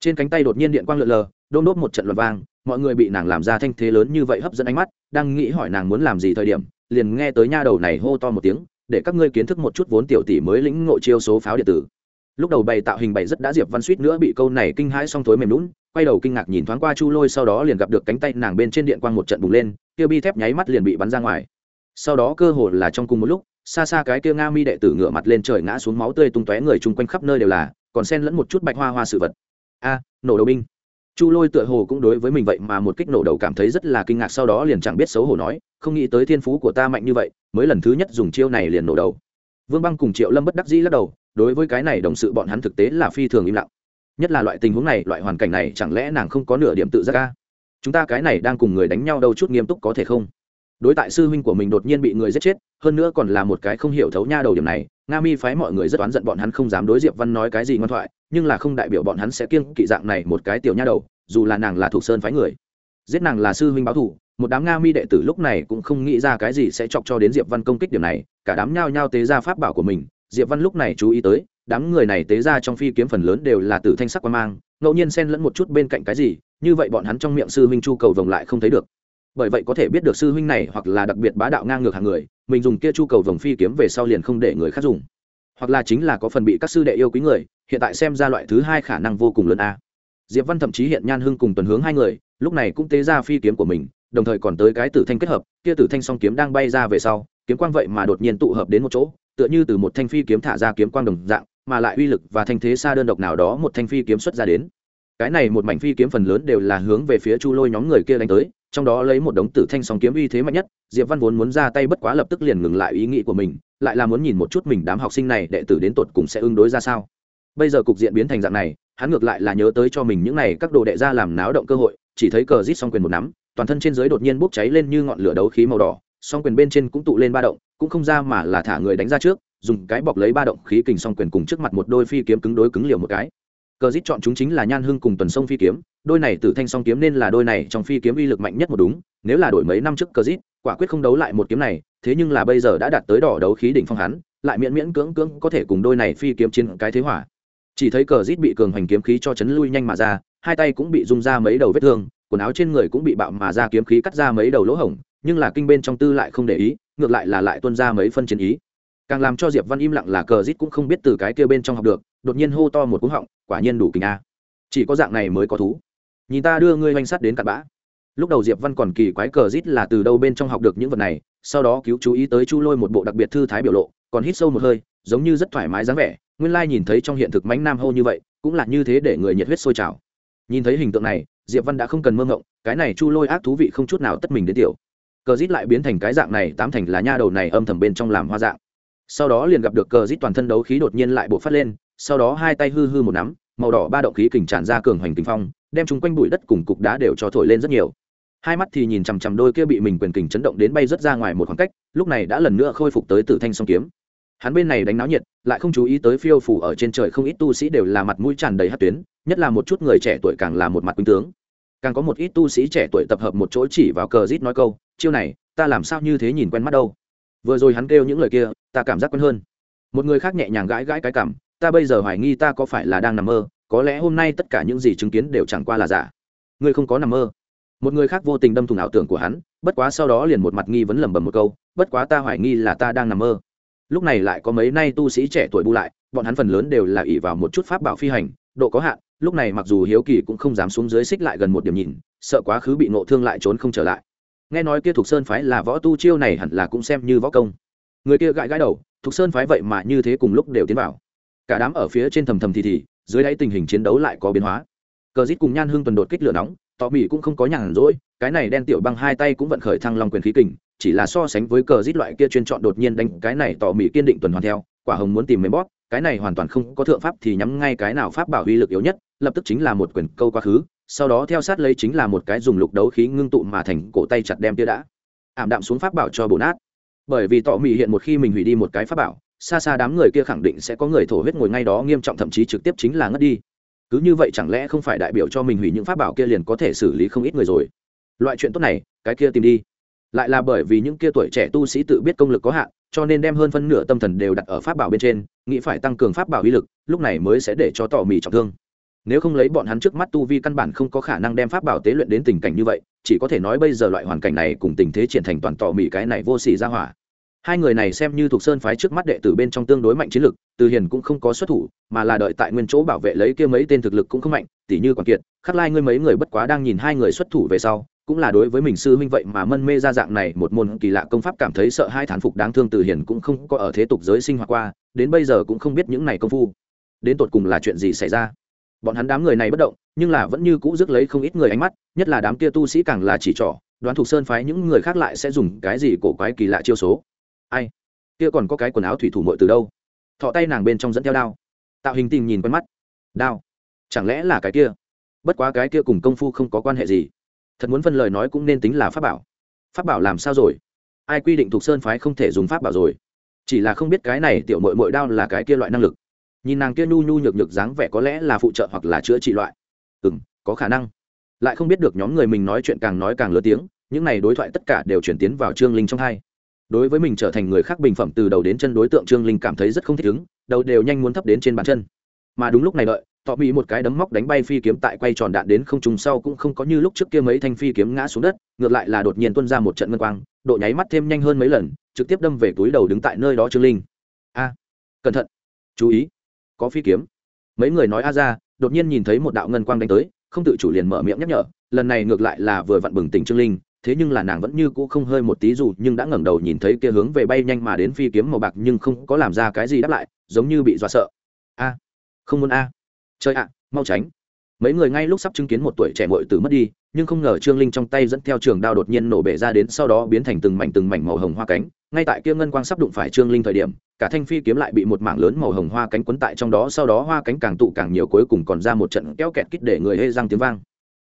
Trên cánh tay đột nhiên điện quang lượn lờ, đôn đốt một trận loạt vang, mọi người bị nàng làm ra thanh thế lớn như vậy hấp dẫn ánh mắt, đang nghĩ hỏi nàng muốn làm gì thời điểm liền nghe tới nha đầu này hô to một tiếng, để các ngươi kiến thức một chút vốn tiểu tỷ mới lĩnh ngộ chiêu số pháo điện tử. Lúc đầu bày tạo hình bày rất đã diệp văn suýt nữa bị câu này kinh hãi xong thối mềm lún quay đầu kinh ngạc nhìn thoáng qua chu lôi sau đó liền gặp được cánh tay nàng bên trên điện quang một trận bùng lên, kia bi thép nháy mắt liền bị bắn ra ngoài. Sau đó cơ hồ là trong cùng một lúc, xa xa cái kia nga mi đệ tử ngửa mặt lên trời ngã xuống máu tươi tung tóe người chung quanh khắp nơi đều là, còn xen lẫn một chút bạch hoa hoa sự vật. A, nổ đầu binh. Chu lôi tựa hồ cũng đối với mình vậy mà một kích nổ đầu cảm thấy rất là kinh ngạc sau đó liền chẳng biết xấu hổ nói không nghĩ tới thiên phú của ta mạnh như vậy, mới lần thứ nhất dùng chiêu này liền nổ đầu. Vương băng cùng triệu lâm bất đắc dĩ lắc đầu, đối với cái này đồng sự bọn hắn thực tế là phi thường im lặng. Nhất là loại tình huống này, loại hoàn cảnh này, chẳng lẽ nàng không có nửa điểm tự giác ca chúng ta cái này đang cùng người đánh nhau đâu chút nghiêm túc có thể không? Đối tại sư huynh của mình đột nhiên bị người giết chết, hơn nữa còn là một cái không hiểu thấu nha đầu điểm này, nga mi phái mọi người rất oán giận bọn hắn không dám đối diệp văn nói cái gì ngoan thoại, nhưng là không đại biểu bọn hắn sẽ kiêng kỵ dạng này một cái tiểu nha đầu, dù là nàng là thuộc sơn phái người. Giết nàng là sư huynh báo thủ một đám nga mi đệ tử lúc này cũng không nghĩ ra cái gì sẽ chọc cho đến diệp văn công kích điểm này, cả đám nhao nhao tế ra pháp bảo của mình. Diệp văn lúc này chú ý tới, đám người này tế ra trong phi kiếm phần lớn đều là tử thanh sắc quan mang, ngẫu nhiên xen lẫn một chút bên cạnh cái gì, như vậy bọn hắn trong miệng sư huynh chu cầu vồng lại không thấy được. Bởi vậy có thể biết được sư huynh này hoặc là đặc biệt bá đạo ngang ngược hàng người, mình dùng kia chu cầu vồng phi kiếm về sau liền không để người khác dùng. Hoặc là chính là có phần bị các sư đệ yêu quý người, hiện tại xem ra loại thứ hai khả năng vô cùng lớn a. Diệp văn thậm chí hiện nhan hưng cùng tuần hướng hai người, lúc này cũng tế ra phi kiếm của mình đồng thời còn tới cái tử thanh kết hợp, kia tử thanh song kiếm đang bay ra về sau, kiếm quang vậy mà đột nhiên tụ hợp đến một chỗ, tựa như từ một thanh phi kiếm thả ra kiếm quang đồng dạng, mà lại uy lực và thanh thế xa đơn độc nào đó một thanh phi kiếm xuất ra đến. Cái này một mảnh phi kiếm phần lớn đều là hướng về phía chu lôi nhóm người kia đánh tới, trong đó lấy một đống tử thanh song kiếm uy thế mạnh nhất, diệp văn vốn muốn ra tay bất quá lập tức liền ngừng lại ý nghĩ của mình, lại là muốn nhìn một chút mình đám học sinh này đệ tử đến tột cùng sẽ ứng đối ra sao. Bây giờ cục diện biến thành dạng này, hắn ngược lại là nhớ tới cho mình những này các đồ đệ ra làm náo động cơ hội, chỉ thấy cờ rít song quyền một nắm toàn thân trên dưới đột nhiên bốc cháy lên như ngọn lửa đấu khí màu đỏ, song quyền bên trên cũng tụ lên ba động, cũng không ra mà là thả người đánh ra trước, dùng cái bọc lấy ba động khí kình song quyền cùng trước mặt một đôi phi kiếm cứng đối cứng liều một cái. Cờ dít chọn chúng chính là nhan hưng cùng tuần sông phi kiếm, đôi này tử thanh song kiếm nên là đôi này trong phi kiếm uy lực mạnh nhất một đúng, nếu là đổi mấy năm trước cờ dít, quả quyết không đấu lại một kiếm này, thế nhưng là bây giờ đã đạt tới đỏ đấu khí đỉnh phong hắn, lại miễn miễn cưỡng cưỡng có thể cùng đôi này phi kiếm chiến cái thế hỏa chỉ thấy cờ dít bị cường hành kiếm khí cho chấn lui nhanh mà ra, hai tay cũng bị rung ra mấy đầu vết thương quần áo trên người cũng bị bạo mà ra kiếm khí cắt ra mấy đầu lỗ hổng, nhưng là kinh bên trong tư lại không để ý, ngược lại là lại tuân ra mấy phân chiến ý. Càng làm cho diệp văn im lặng là cờ rít cũng không biết từ cái kia bên trong học được, đột nhiên hô to một cú họng, quả nhiên đủ kinh a. Chỉ có dạng này mới có thú. Nhìn ta đưa ngươi oanh sắt đến cặn bã. Lúc đầu diệp văn còn kỳ quái cờ rít là từ đâu bên trong học được những vật này, sau đó cứu chú ý tới chu lôi một bộ đặc biệt thư thái biểu lộ, còn hít sâu một hơi, giống như rất thoải mái dáng vẻ, nguyên lai nhìn thấy trong hiện thực mánh nam hô như vậy, cũng là như thế để người nhiệt huyết sôi trào nhìn thấy hình tượng này, diệp văn đã không cần mơ ngộng, cái này chu lôi ác thú vị không chút nào tất mình đến tiểu. Cờ rít lại biến thành cái dạng này, tám thành là nha đầu này âm thầm bên trong làm hoa dạng. Sau đó liền gặp được cờ rít toàn thân đấu khí đột nhiên lại bộc phát lên, sau đó hai tay hư hư một nắm, màu đỏ ba động khí kình tràn ra cường hoành kinh phong, đem chúng quanh bụi đất cùng cục đá đều cho thổi lên rất nhiều. Hai mắt thì nhìn chằm chằm đôi kia bị mình quyền kình chấn động đến bay rất ra ngoài một khoảng cách, lúc này đã lần nữa khôi phục tới tử thanh song kiếm. Hắn bên này đánh náo nhiệt, lại không chú ý tới phiêu phủ ở trên trời không ít tu sĩ đều là mặt mũi tràn đầy hát tuyến nhất là một chút người trẻ tuổi càng là một mặt quýnh tướng. Càng có một ít tu sĩ trẻ tuổi tập hợp một chỗ chỉ vào cờ rít nói câu, chiêu này, ta làm sao như thế nhìn quen mắt đâu? Vừa rồi hắn kêu những lời kia, ta cảm giác quen hơn. Một người khác nhẹ nhàng gãi gãi cái cảm ta bây giờ hoài nghi ta có phải là đang nằm mơ, có lẽ hôm nay tất cả những gì chứng kiến đều chẳng qua là giả. Ngươi không có nằm mơ. Một người khác vô tình đâm thùng ảo tưởng của hắn, bất quá sau đó liền một mặt nghi vấn lẩm bẩm một câu, bất quá ta hoài nghi là ta đang nằm mơ. Lúc này lại có mấy nay tu sĩ trẻ tuổi bu lại, bọn hắn phần lớn đều là ỷ vào một chút pháp bảo phi hành, độ có hạn lúc này mặc dù hiếu kỳ cũng không dám xuống dưới xích lại gần một điểm nhìn, sợ quá khứ bị nộ thương lại trốn không trở lại. Nghe nói kia thuộc sơn phái là võ tu chiêu này hẳn là cũng xem như võ công. Người kia gãi gãi đầu thuộc sơn phái vậy mà như thế cùng lúc đều tiến vào. Cả đám ở phía trên thầm thầm thì thì, dưới đáy tình hình chiến đấu lại có biến hóa. Cờ dít cùng nhan hương tuần đột kích lửa nóng tỏ mỹ cũng không có nhàn rỗi, cái này đen tiểu băng hai tay cũng vận khởi thăng long quyền khí kình, chỉ là so sánh với cờ dít loại kia chuyên chọn đột nhiên đánh, cái này tỏ mỹ kiên định tuần hoàn theo, quả hồng muốn tìm mấy bóp, cái này hoàn toàn không có thượng pháp thì nhắm ngay cái nào pháp bảo uy lực yếu nhất lập tức chính là một quyền câu quá khứ, sau đó theo sát lấy chính là một cái dùng lục đấu khí ngưng tụ mà thành cổ tay chặt đem tia đã. Ảm đạm xuống pháp bảo cho bổ nát. Bởi vì tọ mị hiện một khi mình hủy đi một cái pháp bảo, xa xa đám người kia khẳng định sẽ có người thổ huyết ngồi ngay đó nghiêm trọng thậm chí trực tiếp chính là ngất đi. Cứ như vậy chẳng lẽ không phải đại biểu cho mình hủy những pháp bảo kia liền có thể xử lý không ít người rồi? Loại chuyện tốt này, cái kia tìm đi. Lại là bởi vì những kia tuổi trẻ tu sĩ tự biết công lực có hạn, cho nên đem hơn phân nửa tâm thần đều đặt ở pháp bảo bên trên, nghĩ phải tăng cường pháp bảo uy lực, lúc này mới sẽ để cho tỏ mì trọng thương nếu không lấy bọn hắn trước mắt tu vi căn bản không có khả năng đem pháp bảo tế luyện đến tình cảnh như vậy, chỉ có thể nói bây giờ loại hoàn cảnh này cùng tình thế triển thành toàn tỏ mỹ cái này vô xỉ ra hỏa. Hai người này xem như thuộc sơn phái trước mắt đệ tử bên trong tương đối mạnh chiến lực, từ hiền cũng không có xuất thủ, mà là đợi tại nguyên chỗ bảo vệ lấy kia mấy tên thực lực cũng không mạnh, tỉ như quản kiệt, khắc lai ngươi mấy người bất quá đang nhìn hai người xuất thủ về sau, cũng là đối với mình sư huynh vậy mà mân mê ra dạng này, một môn kỳ lạ công pháp cảm thấy sợ hai thán phục đáng thương từ hiền cũng không có ở thế tục giới sinh hoạt qua, đến bây giờ cũng không biết những này công phu. Đến tột cùng là chuyện gì xảy ra? Bọn hắn đám người này bất động, nhưng là vẫn như cũ rước lấy không ít người ánh mắt, nhất là đám kia tu sĩ càng là chỉ trỏ, đoán thuộc sơn phái những người khác lại sẽ dùng cái gì cổ quái kỳ lạ chiêu số. Ai? Kia còn có cái quần áo thủy thủ mội từ đâu? Thọ tay nàng bên trong dẫn theo đao. Tạo hình tình nhìn quen mắt. Đao? Chẳng lẽ là cái kia? Bất quá cái kia cùng công phu không có quan hệ gì. Thật muốn phân lời nói cũng nên tính là pháp bảo. Pháp bảo làm sao rồi? Ai quy định thuộc sơn phái không thể dùng pháp bảo rồi? Chỉ là không biết cái này tiểu mội mội đao là cái kia loại năng lực nhìn nàng kia nhu nhu nhược nhược dáng vẻ có lẽ là phụ trợ hoặc là chữa trị loại. Ừ m có khả năng. Lại không biết được nhóm người mình nói chuyện càng nói càng lớn tiếng, những này đối thoại tất cả đều chuyển tiến vào trương linh trong hai. Đối với mình trở thành người khác bình phẩm từ đầu đến chân đối tượng trương linh cảm thấy rất không thích ứng, đầu đều nhanh muốn thấp đến trên bàn chân. Mà đúng lúc này đợi, tọ bị một cái đấm móc đánh bay phi kiếm tại quay tròn đạn đến không trùng sau cũng không có như lúc trước kia mấy thanh phi kiếm ngã xuống đất, ngược lại là đột nhiên tuân ra một trận ngân quang, độ nháy mắt thêm nhanh hơn mấy lần, trực tiếp đâm về túi đầu đứng tại nơi đó trương linh. A, cẩn thận, chú ý có phi kiếm. Mấy người nói a ra, đột nhiên nhìn thấy một đạo ngân quang đánh tới, không tự chủ liền mở miệng nhắc nhở, lần này ngược lại là vừa vặn bừng tỉnh trương linh, thế nhưng là nàng vẫn như cũ không hơi một tí dù, nhưng đã ngẩng đầu nhìn thấy kia hướng về bay nhanh mà đến phi kiếm màu bạc nhưng không có làm ra cái gì đáp lại, giống như bị dọa sợ. A, không muốn a. À. chơi ạ, mau tránh. Mấy người ngay lúc sắp chứng kiến một tuổi trẻ mội tử mất đi nhưng không ngờ trương linh trong tay dẫn theo trường đao đột nhiên nổ bể ra đến, sau đó biến thành từng mảnh từng mảnh màu hồng hoa cánh. Ngay tại kia ngân quang sắp đụng phải trương linh thời điểm, cả thanh phi kiếm lại bị một mảng lớn màu hồng hoa cánh quấn tại trong đó, sau đó hoa cánh càng tụ càng nhiều, cuối cùng còn ra một trận kéo kẹt kít để người hê răng tiếng vang.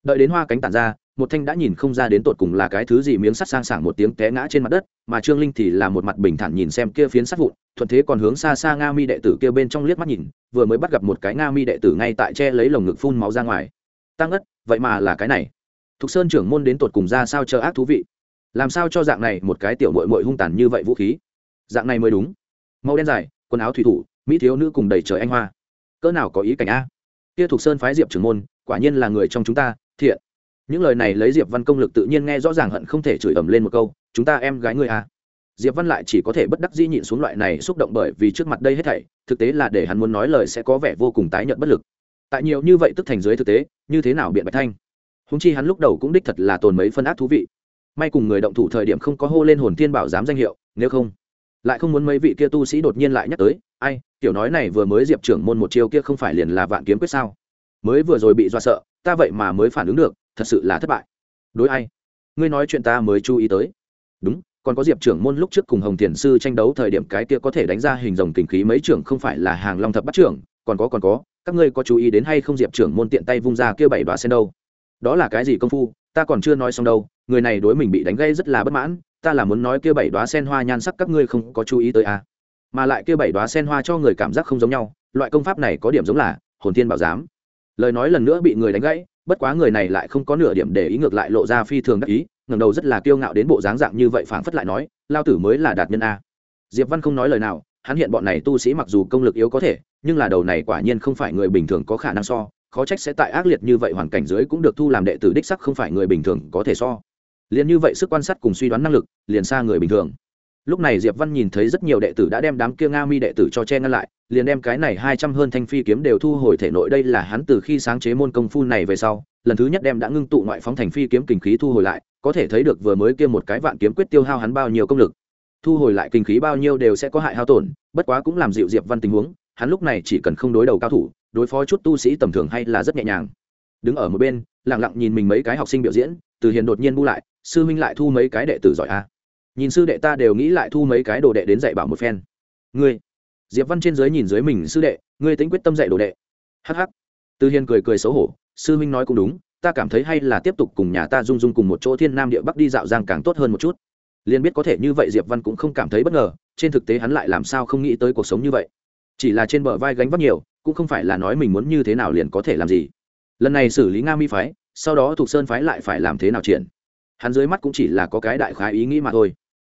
Đợi đến hoa cánh tản ra, một thanh đã nhìn không ra đến tột cùng là cái thứ gì miếng sắt sang sảng một tiếng té ngã trên mặt đất, mà trương linh thì là một mặt bình thản nhìn xem kia phiến sắt vụn, thuận thế còn hướng xa xa nga mi đệ tử kia bên trong liếc mắt nhìn, vừa mới bắt gặp một cái nga mi đệ tử ngay tại che lấy lồng ngực phun máu ra ngoài. Tăng ất vậy mà là cái này thục sơn trưởng môn đến tột cùng ra sao chờ ác thú vị? Làm sao cho dạng này một cái tiểu mội mội hung tàn như vậy vũ khí? Dạng này mới đúng. Màu đen dài, quần áo thủy thủ, mỹ thiếu nữ cùng đầy trời anh hoa. Cỡ nào có ý cảnh a? Kia thục sơn phái diệp trưởng môn, quả nhiên là người trong chúng ta, thiện. Những lời này lấy diệp văn công lực tự nhiên nghe rõ ràng hận không thể chửi ầm lên một câu, chúng ta em gái ngươi a? diệp văn lại chỉ có thể bất đắc dĩ nhịn xuống loại này xúc động bởi vì trước mặt đây hết thảy, thực tế là để hắn muốn nói lời sẽ có vẻ vô cùng tái nhợt bất lực. Tại nhiều như vậy tức thành dưới thực tế, như thế nào biện bạch thanh? Húng chi hắn lúc đầu cũng đích thật là tồn mấy phân ác thú vị. May cùng người động thủ thời điểm không có hô lên hồn thiên bảo giám danh hiệu, nếu không, lại không muốn mấy vị kia tu sĩ đột nhiên lại nhắc tới, ai, tiểu nói này vừa mới diệp trưởng môn một chiêu kia không phải liền là vạn kiếm quyết sao? Mới vừa rồi bị do sợ, ta vậy mà mới phản ứng được, thật sự là thất bại. Đối ai? Ngươi nói chuyện ta mới chú ý tới. Đúng, còn có diệp trưởng môn lúc trước cùng hồng thiền sư tranh đấu thời điểm cái kia có thể đánh ra hình rồng kình khí mấy trưởng không phải là hàng long thập bắt trưởng, còn có còn có, các ngươi có chú ý đến hay không diệp trưởng môn tiện tay vung ra kia bảy đoá sen đâu? Đó là cái gì công phu, ta còn chưa nói xong đâu, người này đối mình bị đánh gây rất là bất mãn, ta là muốn nói kia bảy đoá sen hoa nhan sắc các ngươi không có chú ý tới à. mà lại kia bảy đoá sen hoa cho người cảm giác không giống nhau, loại công pháp này có điểm giống là hồn thiên bảo giám lời nói lần nữa bị người đánh gãy, bất quá người này lại không có nửa điểm để ý ngược lại lộ ra phi thường đắc ý, ngẩng đầu rất là kiêu ngạo đến bộ dáng dạng như vậy phảng phất lại nói, lao tử mới là đạt nhân a diệp văn không nói lời nào, hắn hiện bọn này tu sĩ mặc dù công lực yếu có thể, nhưng là đầu này quả nhiên không phải người bình thường có khả năng so khó trách sẽ tại ác liệt như vậy hoàn cảnh dưới cũng được thu làm đệ tử đích sắc không phải người bình thường có thể so. Liền như vậy sức quan sát cùng suy đoán năng lực, liền xa người bình thường. Lúc này diệp văn nhìn thấy rất nhiều đệ tử đã đem đám kia nga mi đệ tử cho che ngăn lại, liền đem cái này hai trăm hơn thanh phi kiếm đều thu hồi thể nội đây là hắn từ khi sáng chế môn công phu này về sau, lần thứ nhất đem đã ngưng tụ ngoại phóng thành phi kiếm kinh khí thu hồi lại, có thể thấy được vừa mới kia một cái vạn kiếm quyết tiêu hao hắn bao nhiêu công lực. Thu hồi lại kinh khí bao nhiêu đều sẽ có hại hao tổn, bất quá cũng làm dịu diệp văn tình huống, hắn lúc này chỉ cần không đối đầu cao thủ đối phó chút tu sĩ tầm thường hay là rất nhẹ nhàng. Đứng ở một bên, lặng lặng nhìn mình mấy cái học sinh biểu diễn, từ hiền đột nhiên bu lại, sư huynh lại thu mấy cái đệ tử giỏi a? Nhìn sư đệ ta đều nghĩ lại thu mấy cái đồ đệ đến dạy bảo một phen. Ngươi? Diệp văn trên dưới nhìn dưới mình sư đệ, ngươi tính quyết tâm dạy đồ đệ. Hắc hắc. Từ hiền cười cười xấu hổ, sư huynh nói cũng đúng, ta cảm thấy hay là tiếp tục cùng nhà ta dung dung cùng một chỗ thiên nam địa bắc đi dạo giang càng tốt hơn một chút. Liền biết có thể như vậy diệp văn cũng không cảm thấy bất ngờ, trên thực tế hắn lại làm sao không nghĩ tới cuộc sống như vậy. Chỉ là trên bờ vai gánh vác nhiều cũng không phải là nói mình muốn như thế nào liền có thể làm gì. Lần này xử lý nga mi phái, sau đó thuộc sơn phái lại phải làm thế nào triển? Hắn dưới mắt cũng chỉ là có cái đại khái ý nghĩ mà thôi.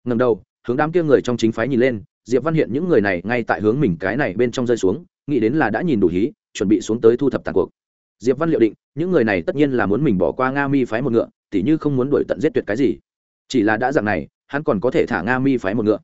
Ngầm đầu, hướng đám kia người trong chính phái nhìn lên, diệp văn hiện những người này ngay tại hướng mình cái này bên trong rơi xuống, nghĩ đến là đã nhìn đủ hí, chuẩn bị xuống tới thu thập tàn cuộc. Diệp văn liệu định, những người này tất nhiên là muốn mình bỏ qua nga mi phái một ngựa, tỉ như không muốn đuổi tận giết tuyệt cái gì. Chỉ là đã dạng này, hắn còn có thể thả nga mi phái một ngựa.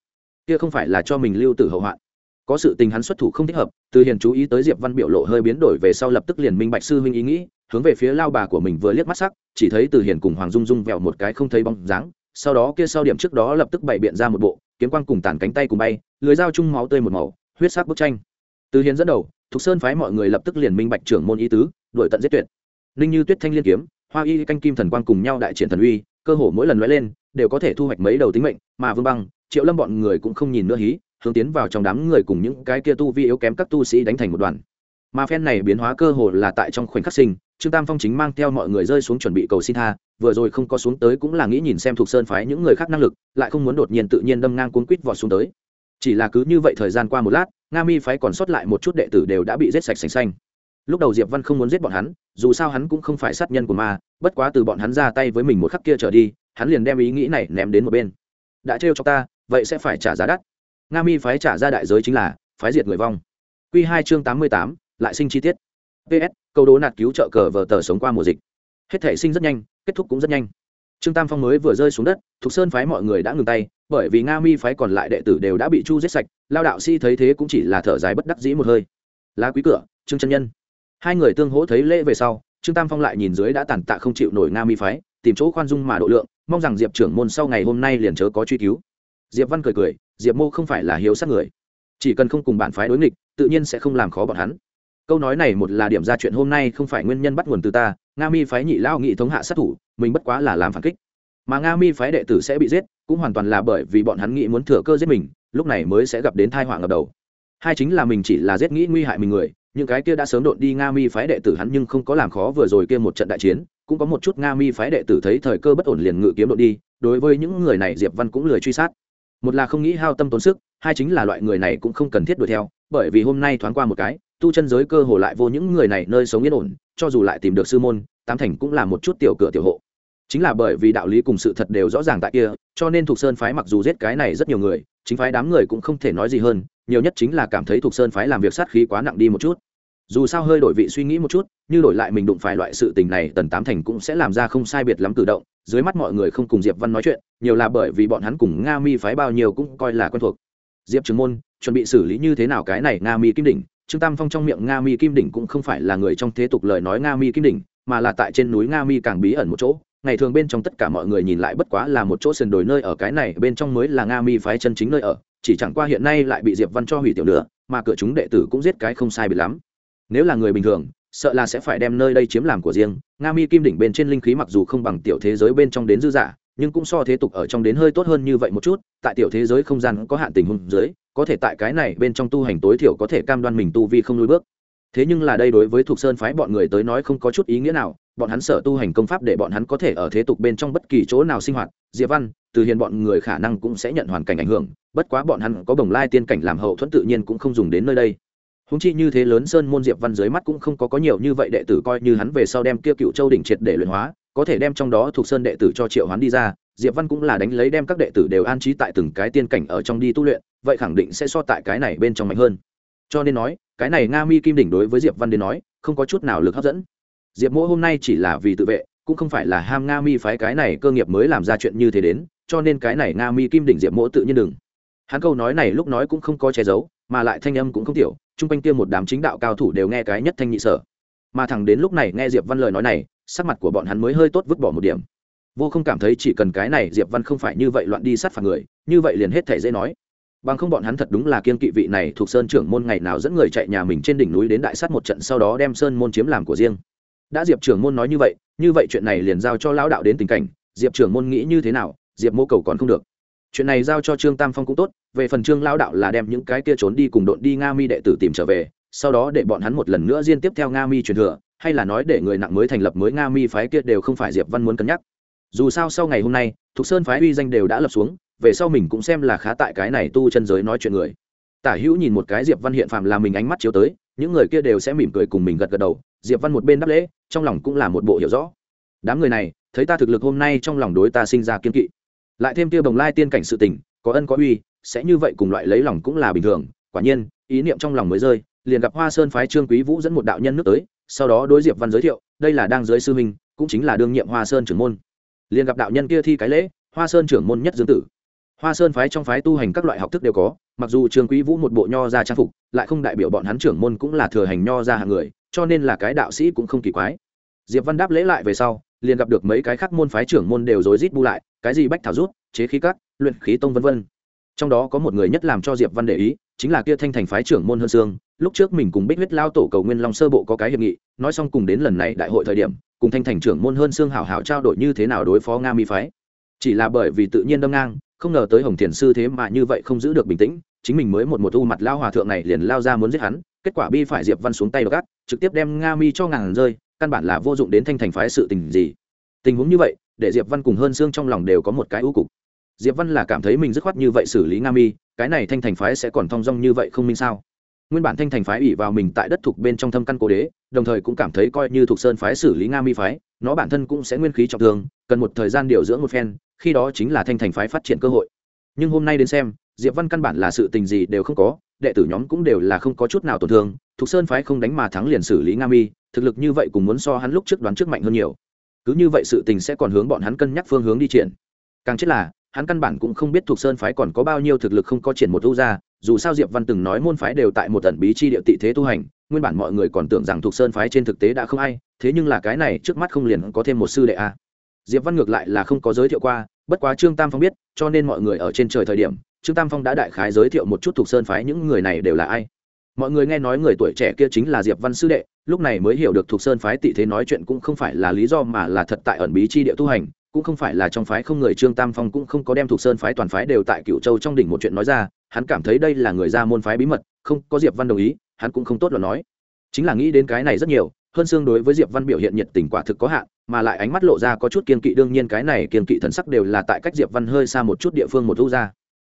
Kia không phải là cho mình lưu tử hậu hoạn có sự tình hắn xuất thủ không thích hợp, từ hiền chú ý tới diệp văn biểu lộ hơi biến đổi về sau lập tức liền minh bạch sư huynh ý nghĩ, hướng về phía lao bà của mình vừa liếc mắt sắc, chỉ thấy từ hiền cùng hoàng dung dung vẹo một cái không thấy bóng dáng, sau đó kia sau điểm trước đó lập tức bày biện ra một bộ, kiếm quang cùng tàn cánh tay cùng bay, lưới dao chung máu tươi một màu, huyết sắc bức tranh. Từ hiền dẫn đầu, thục sơn phái mọi người lập tức liền minh bạch trưởng môn ý tứ, đuổi tận giết tuyệt. Ninh như tuyết thanh liên kiếm, hoa y canh kim thần quang cùng nhau đại triển thần uy, cơ hồ mỗi lần lóe lên, đều có thể thu hoạch mấy đầu tính mệnh, mà vương băng, triệu lâm bọn người cũng không nhìn nữa hí hướng tiến vào trong đám người cùng những cái kia tu vi yếu kém các tu sĩ đánh thành một đoàn. Mà phen này biến hóa cơ hồ là tại trong khoảnh khắc sinh, trương tam phong chính mang theo mọi người rơi xuống chuẩn bị cầu xin tha, vừa rồi không có xuống tới cũng là nghĩ nhìn xem thuộc sơn phái những người khác năng lực, lại không muốn đột nhiên tự nhiên đâm ngang cuốn quýt vọt xuống tới. Chỉ là cứ như vậy thời gian qua một lát, nga mi phái còn sót lại một chút đệ tử đều đã bị giết sạch sành xanh. Lúc đầu diệp văn không muốn giết bọn hắn, dù sao hắn cũng không phải sát nhân của ma, bất quá từ bọn hắn ra tay với mình một khắc kia trở đi, hắn liền đem ý nghĩ này ném đến một bên. Đã trêu cho ta, vậy sẽ phải trả giá đắt nga mi phái trả ra đại giới chính là phái diệt người vong. Q hai chương tám mươi tám, lại sinh chi tiết. Ps câu đố nạt cứu trợ cờ vờ tờ sống qua mùa dịch. Hết thể sinh rất nhanh, kết thúc cũng rất nhanh. Trương tam phong mới vừa rơi xuống đất, thục sơn phái mọi người đã ngừng tay, bởi vì nga mi phái còn lại đệ tử đều đã bị chu giết sạch, lao đạo sĩ thấy thế cũng chỉ là thở dài bất đắc dĩ một hơi. Lá quý cửa, trương chân nhân. Hai người tương hỗ thấy lễ về sau, trương tam phong lại nhìn dưới đã tàn tạ không chịu nổi nga mi phái, tìm chỗ khoan dung mà độ lượng, mong rằng diệp trưởng môn sau ngày hôm nay liền chớ có truy cứu. Diệp văn cười cười diệp mô không phải là hiếu sát người. Chỉ cần không cùng bản phái đối nghịch, tự nhiên sẽ không làm khó bọn hắn. Câu nói này một là điểm ra chuyện hôm nay không phải nguyên nhân bắt nguồn từ ta, nga mi phái nhị lao nghị thống hạ sát thủ, mình bất quá là làm phản kích. Mà nga mi phái đệ tử sẽ bị giết, cũng hoàn toàn là bởi vì bọn hắn nghĩ muốn thừa cơ giết mình, lúc này mới sẽ gặp đến thai họa ngập đầu. Hai chính là mình chỉ là giết nghĩ nguy hại mình người, những cái kia đã sớm đột đi nga mi phái đệ tử hắn nhưng không có làm khó vừa rồi kia một trận đại chiến, cũng có một chút nga mi phái đệ tử thấy thời cơ bất ổn liền ngự kiếm đột đi, đối với những người này diệp văn cũng lười truy sát một là không nghĩ hao tâm tốn sức, hai chính là loại người này cũng không cần thiết đuổi theo, bởi vì hôm nay thoáng qua một cái, tu chân giới cơ hồ lại vô những người này nơi sống yên ổn, cho dù lại tìm được sư môn, tám thành cũng là một chút tiểu cửa tiểu hộ. Chính là bởi vì đạo lý cùng sự thật đều rõ ràng tại kia, cho nên thuộc sơn phái mặc dù giết cái này rất nhiều người, chính phái đám người cũng không thể nói gì hơn, nhiều nhất chính là cảm thấy thuộc sơn phái làm việc sát khí quá nặng đi một chút. Dù sao hơi đổi vị suy nghĩ một chút, như đổi lại mình đụng phải loại sự tình này, tần tám thành cũng sẽ làm ra không sai biệt lắm tự động dưới mắt mọi người không cùng diệp văn nói chuyện, nhiều là bởi vì bọn hắn cùng nga mi phái bao nhiêu cũng coi là quen thuộc. Diệp trường môn, chuẩn bị xử lý như thế nào cái này nga mi kim đỉnh? Trương tam phong trong miệng nga mi kim đỉnh cũng không phải là người trong thế tục lời nói nga mi kim đỉnh, mà là tại trên núi nga mi càng bí ẩn một chỗ. Ngày thường bên trong tất cả mọi người nhìn lại bất quá là một chỗ sườn đồi nơi ở, cái này bên trong mới là nga mi phái chân chính nơi ở, chỉ chẳng qua hiện nay lại bị diệp văn cho hủy tiểu nữa mà cửa chúng đệ tử cũng giết cái không sai bị lắm. Nếu là người bình thường sợ là sẽ phải đem nơi đây chiếm làm của riêng. Nga mi kim đỉnh bên trên linh khí mặc dù không bằng tiểu thế giới bên trong đến dư giả, nhưng cũng so thế tục ở trong đến hơi tốt hơn như vậy một chút. Tại tiểu thế giới không gian có hạn tình huống dưới, có thể tại cái này bên trong tu hành tối thiểu có thể cam đoan mình tu vi không lùi bước. Thế nhưng là đây đối với thuộc sơn phái bọn người tới nói không có chút ý nghĩa nào. Bọn hắn sợ tu hành công pháp để bọn hắn có thể ở thế tục bên trong bất kỳ chỗ nào sinh hoạt. Diệp văn, từ hiền bọn người khả năng cũng sẽ nhận hoàn cảnh ảnh hưởng. Bất quá bọn hắn có bồng lai tiên cảnh làm hậu thuẫn tự nhiên cũng không dùng đến nơi đây húng chi như thế lớn sơn môn diệp văn dưới mắt cũng không có có nhiều như vậy đệ tử coi như hắn về sau đem kia cựu châu đỉnh triệt để luyện hóa, có thể đem trong đó thuộc sơn đệ tử cho triệu hoán đi ra, diệp văn cũng là đánh lấy đem các đệ tử đều an trí tại từng cái tiên cảnh ở trong đi tu luyện, vậy khẳng định sẽ so tại cái này bên trong mạnh hơn. Cho nên nói, cái này nga mi kim đỉnh đối với diệp văn đến nói, không có chút nào lực hấp dẫn. Diệp mỗ hôm nay chỉ là vì tự vệ, cũng không phải là ham nga mi phái cái này cơ nghiệp mới làm ra chuyện như thế đến, cho nên cái này nga mi kim đỉnh diệp mỗ tự nhiên đừng. Hắn câu nói này lúc nói cũng không có che giấu mà lại thanh âm cũng không tiểu, chung quanh kia một đám chính đạo cao thủ đều nghe cái nhất thanh nhị sở. Mà thẳng đến lúc này nghe diệp văn lời nói này, sắc mặt của bọn hắn mới hơi tốt vứt bỏ một điểm. Vô không cảm thấy chỉ cần cái này diệp văn không phải như vậy loạn đi sát phạt người, như vậy liền hết thể dễ nói. Bằng không bọn hắn thật đúng là kiên kỵ vị này thuộc sơn trưởng môn ngày nào dẫn người chạy nhà mình trên đỉnh núi đến đại sát một trận sau đó đem sơn môn chiếm làm của riêng. Đã diệp trưởng môn nói như vậy như vậy chuyện này liền giao cho lão đạo đến tình cảnh, diệp trưởng môn nghĩ như thế nào, diệp mô cầu còn không được chuyện này giao cho trương tam phong cũng tốt, về phần trương lão đạo là đem những cái kia trốn đi cùng đội đi nga mi đệ tử tìm trở về, sau đó để bọn hắn một lần nữa liên tiếp theo nga mi truyền thừa, hay là nói để người nặng mới thành lập mới nga mi phái kia đều không phải diệp văn muốn cân nhắc. Dù sao sau ngày hôm nay, thục sơn phái uy danh đều đã lập xuống, về sau mình cũng xem là khá tại cái này tu chân giới nói chuyện người. Tả hữu nhìn một cái diệp văn hiện phàm là mình ánh mắt chiếu tới, những người kia đều sẽ mỉm cười cùng mình gật gật đầu, diệp văn một bên đáp lễ, trong lòng cũng là một bộ hiểu rõ. Đám người này, thấy ta thực lực hôm nay trong lòng đối ta sinh ra kiên kỵ lại thêm tiêu bồng lai tiên cảnh sự tình, có ân có uy, sẽ như vậy cùng loại lấy lòng cũng là bình thường. Quả nhiên, ý niệm trong lòng mới rơi, liền gặp hoa sơn phái trương quý vũ dẫn một đạo nhân nước tới, sau đó đối diệp văn giới thiệu, đây là đang giới sư minh, cũng chính là đương nhiệm hoa sơn trưởng môn. Liền gặp đạo nhân kia thi cái lễ, hoa sơn trưởng môn nhất dương tử. Hoa sơn phái trong phái tu hành các loại học thức đều có, mặc dù trương quý vũ một bộ nho ra trang phục, lại không đại biểu bọn hắn trưởng môn cũng là thừa hành nho ra hàng người, cho nên là cái đạo sĩ cũng không kỳ quái diệp văn đáp lễ lại về sau, liền gặp được mấy cái khác môn phái trưởng môn đều rối rít bu lại, cái gì bách thảo rút, chế khí cắt luyện khí tông vân vân. Trong đó có một người nhất làm cho diệp văn để ý, chính là kia thanh thành phái trưởng môn hơn sương, lúc trước mình cùng bích huyết lao tổ cầu nguyên long sơ bộ có cái hiệp nghị, nói xong cùng đến lần này đại hội thời điểm, cùng thanh thành trưởng môn hơn sương hảo hảo trao đổi như thế nào đối phó nga mi phái. Chỉ là bởi vì tự nhiên đâm ngang, không ngờ tới hồng thiền sư thế mà như vậy không giữ được bình tĩnh, chính mình mới một một u mặt lao hòa thượng này liền lao ra muốn giết hắn, kết quả bi phải diệp văn xuống tay gắt, trực tiếp đem nga mi cho ngàn rơi căn bản là vô dụng đến thanh thành phái sự tình gì. Tình huống như vậy, để diệp văn cùng hơn xương trong lòng đều có một cái ưu cục. Diệp văn là cảm thấy mình dứt khoát như vậy xử lý nga mi, cái này thanh thành phái sẽ còn thong dong như vậy không minh sao? Nguyên bản thanh thành phái ủy vào mình tại đất thuộc bên trong thâm căn cố đế, đồng thời cũng cảm thấy coi như thuộc sơn phái xử lý nga mi phái, nó bản thân cũng sẽ nguyên khí trọng thương, cần một thời gian điều dưỡng một phen, khi đó chính là thanh thành phái phát triển cơ hội. Nhưng hôm nay đến xem, diệp văn căn bản là sự tình gì đều không có đệ tử nhóm cũng đều là không có chút nào tổn thương thuộc sơn phái không đánh mà thắng liền xử lý nga mi, thực lực như vậy cùng muốn so hắn lúc trước đoán trước mạnh hơn nhiều. Cứ như vậy sự tình sẽ còn hướng bọn hắn cân nhắc phương hướng đi triển. Càng chết là, hắn căn bản cũng không biết thuộc sơn phái còn có bao nhiêu thực lực không có triển một thu ra dù sao diệp văn từng nói môn phái đều tại một tận bí chi địa tị thế tu hành, nguyên bản mọi người còn tưởng rằng thuộc sơn phái trên thực tế đã không ai, thế nhưng là cái này trước mắt không liền có thêm một sư đệ a. Diệp văn ngược lại là không có giới thiệu qua, bất quá trương tam phong biết, cho nên mọi người ở trên trời thời điểm trương tam phong đã đại khái giới thiệu một chút thuộc sơn phái những người này đều là ai. Mọi người nghe nói người tuổi trẻ kia chính là diệp văn sư đệ, lúc này mới hiểu được thuộc sơn phái tị thế nói chuyện cũng không phải là lý do mà là thật tại ẩn bí chi địa tu hành, cũng không phải là trong phái không người. Trương tam phong cũng không có đem thuộc sơn phái toàn phái đều tại cựu châu trong đỉnh một chuyện nói ra, hắn cảm thấy đây là người ra môn phái bí mật, không có diệp văn đồng ý, hắn cũng không tốt là nói. Chính là nghĩ đến cái này rất nhiều, hơn xương đối với diệp văn biểu hiện nhiệt tình quả thực có hạn, mà lại ánh mắt lộ ra có chút kiên kỵ, đương nhiên cái này kiên kỵ thần sắc đều là tại cách diệp văn hơi xa một chút địa phương một thu ra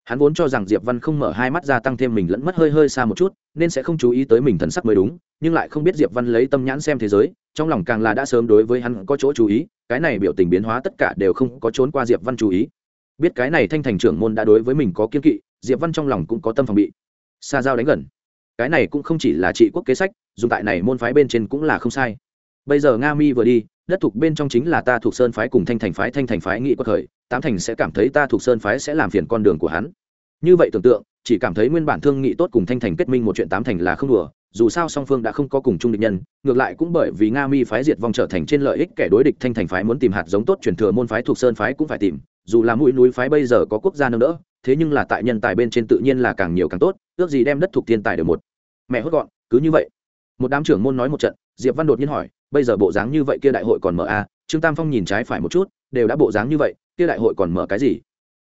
hắn vốn cho rằng diệp văn không mở hai mắt ra tăng thêm mình lẫn mất hơi hơi xa một chút, nên sẽ không chú ý tới mình thần sắc mới đúng, nhưng lại không biết diệp văn lấy tâm nhãn xem thế giới, trong lòng càng là đã sớm đối với hắn có chỗ chú ý, cái này biểu tình biến hóa tất cả đều không có trốn qua diệp văn chú ý. Biết cái này thanh thành trưởng môn đã đối với mình có kiên kỵ, diệp văn trong lòng cũng có tâm phòng bị. Xa giao đánh gần. Cái này cũng không chỉ là trị quốc kế sách, dùng tại này môn phái bên trên cũng là không sai. Bây giờ nga mi vừa đi, đất thuộc bên trong chính là ta thuộc sơn phái cùng thanh thành phái, thanh thành phái nghĩ có thời tám thành sẽ cảm thấy ta thuộc sơn phái sẽ làm phiền con đường của hắn như vậy tưởng tượng, chỉ cảm thấy nguyên bản thương nghị tốt cùng thanh thành kết minh một chuyện tám thành là không đùa, dù sao song phương đã không có cùng chung địch nhân, ngược lại cũng bởi vì nga mi phái diệt vong trở thành trên lợi ích kẻ đối địch thanh thành phái muốn tìm hạt giống tốt truyền thừa môn phái thuộc sơn phái cũng phải tìm, dù là mũi núi phái bây giờ có quốc gia nâng đỡ, thế nhưng là tại nhân tài bên trên tự nhiên là càng nhiều càng tốt, ước gì đem đất thuộc thiên tài đều một. Mẹ hốt gọn, cứ như vậy. Một đám trưởng môn nói một trận, diệp văn đột nhiên hỏi, bây giờ bộ dáng như vậy kia đại hội còn mở a à? trương tam phong nhìn trái phải một chút, đều đã bộ dáng như vậy, kia đại hội còn mở cái gì?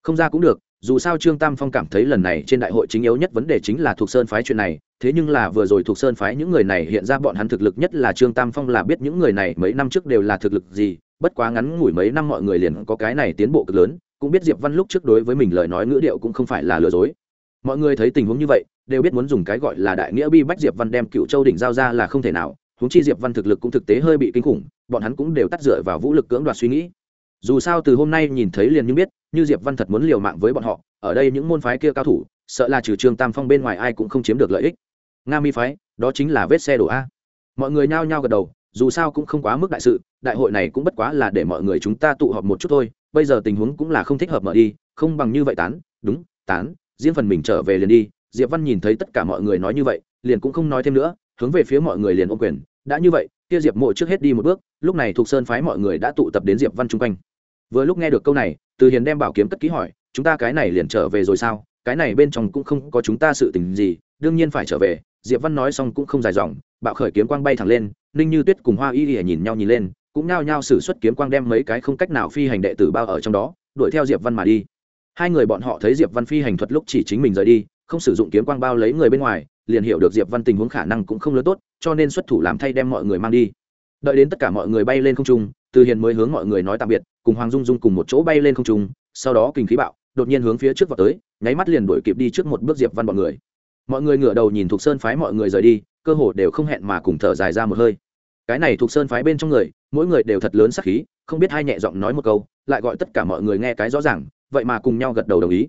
Không ra cũng được dù sao trương tam phong cảm thấy lần này trên đại hội chính yếu nhất vấn đề chính là thuộc sơn phái chuyện này, thế nhưng là vừa rồi thuộc sơn phái những người này hiện ra bọn hắn thực lực nhất là trương tam phong là biết những người này mấy năm trước đều là thực lực gì, bất quá ngắn ngủi mấy năm mọi người liền có cái này tiến bộ cực lớn, cũng biết diệp văn lúc trước đối với mình lời nói ngữ điệu cũng không phải là lừa dối. Mọi người thấy tình huống như vậy, đều biết muốn dùng cái gọi là đại nghĩa bi bách diệp văn đem cựu châu đỉnh giao ra là không thể nào, huống chi diệp văn thực lực cũng thực tế hơi bị kinh khủng, bọn hắn cũng đều tắt dựa vào vũ lực cưỡng đoạt suy nghĩ. Dù sao từ hôm nay nhìn thấy liền như biết như diệp văn thật muốn liều mạng với bọn họ, ở đây những môn phái kia cao thủ, sợ là trừ trương tam phong bên ngoài ai cũng không chiếm được lợi ích. Nga mi phái, đó chính là vết xe đổ a. Mọi người nhao nhao gật đầu, dù sao cũng không quá mức đại sự, đại hội này cũng bất quá là để mọi người chúng ta tụ họp một chút thôi, bây giờ tình huống cũng là không thích hợp mở đi, không bằng như vậy tán, đúng, tán, riêng phần mình trở về liền đi. Diệp văn nhìn thấy tất cả mọi người nói như vậy, liền cũng không nói thêm nữa, hướng về phía mọi người liền ôm quyền. Đã như vậy, kia diệp mộ trước hết đi một bước, lúc này thuộc sơn phái mọi người đã tụ tập đến diệp văn chung quanh vừa lúc nghe được câu này, từ hiền đem bảo kiếm cất ký hỏi, chúng ta cái này liền trở về rồi sao? Cái này bên trong cũng không có chúng ta sự tình gì, đương nhiên phải trở về. Diệp văn nói xong cũng không dài dòng, bạo khởi kiếm quang bay thẳng lên, ninh như tuyết cùng hoa y ỉa nhìn nhau nhìn lên, cũng nao nhao xử suất kiếm quang đem mấy cái không cách nào phi hành đệ tử bao ở trong đó, đuổi theo diệp văn mà đi. Hai người bọn họ thấy diệp văn phi hành thuật lúc chỉ chính mình rời đi, không sử dụng kiếm quang bao lấy người bên ngoài, liền hiểu được diệp văn tình huống khả năng cũng không lớn tốt, cho nên xuất thủ làm thay đem mọi người mang đi. Đợi đến tất cả mọi người bay lên không trung, từ hiền mới hướng mọi người nói tạm biệt cùng hoàng dung dung cùng một chỗ bay lên không trung, sau đó kinh khí bạo, đột nhiên hướng phía trước vào tới, nháy mắt liền đuổi kịp đi trước một bước diệp văn bọn người. Mọi người ngửa đầu nhìn thuộc sơn phái mọi người rời đi, cơ hồ đều không hẹn mà cùng thở dài ra một hơi. Cái này thuộc sơn phái bên trong người, mỗi người đều thật lớn sắc khí, không biết hai nhẹ giọng nói một câu, lại gọi tất cả mọi người nghe cái rõ ràng, vậy mà cùng nhau gật đầu đồng ý.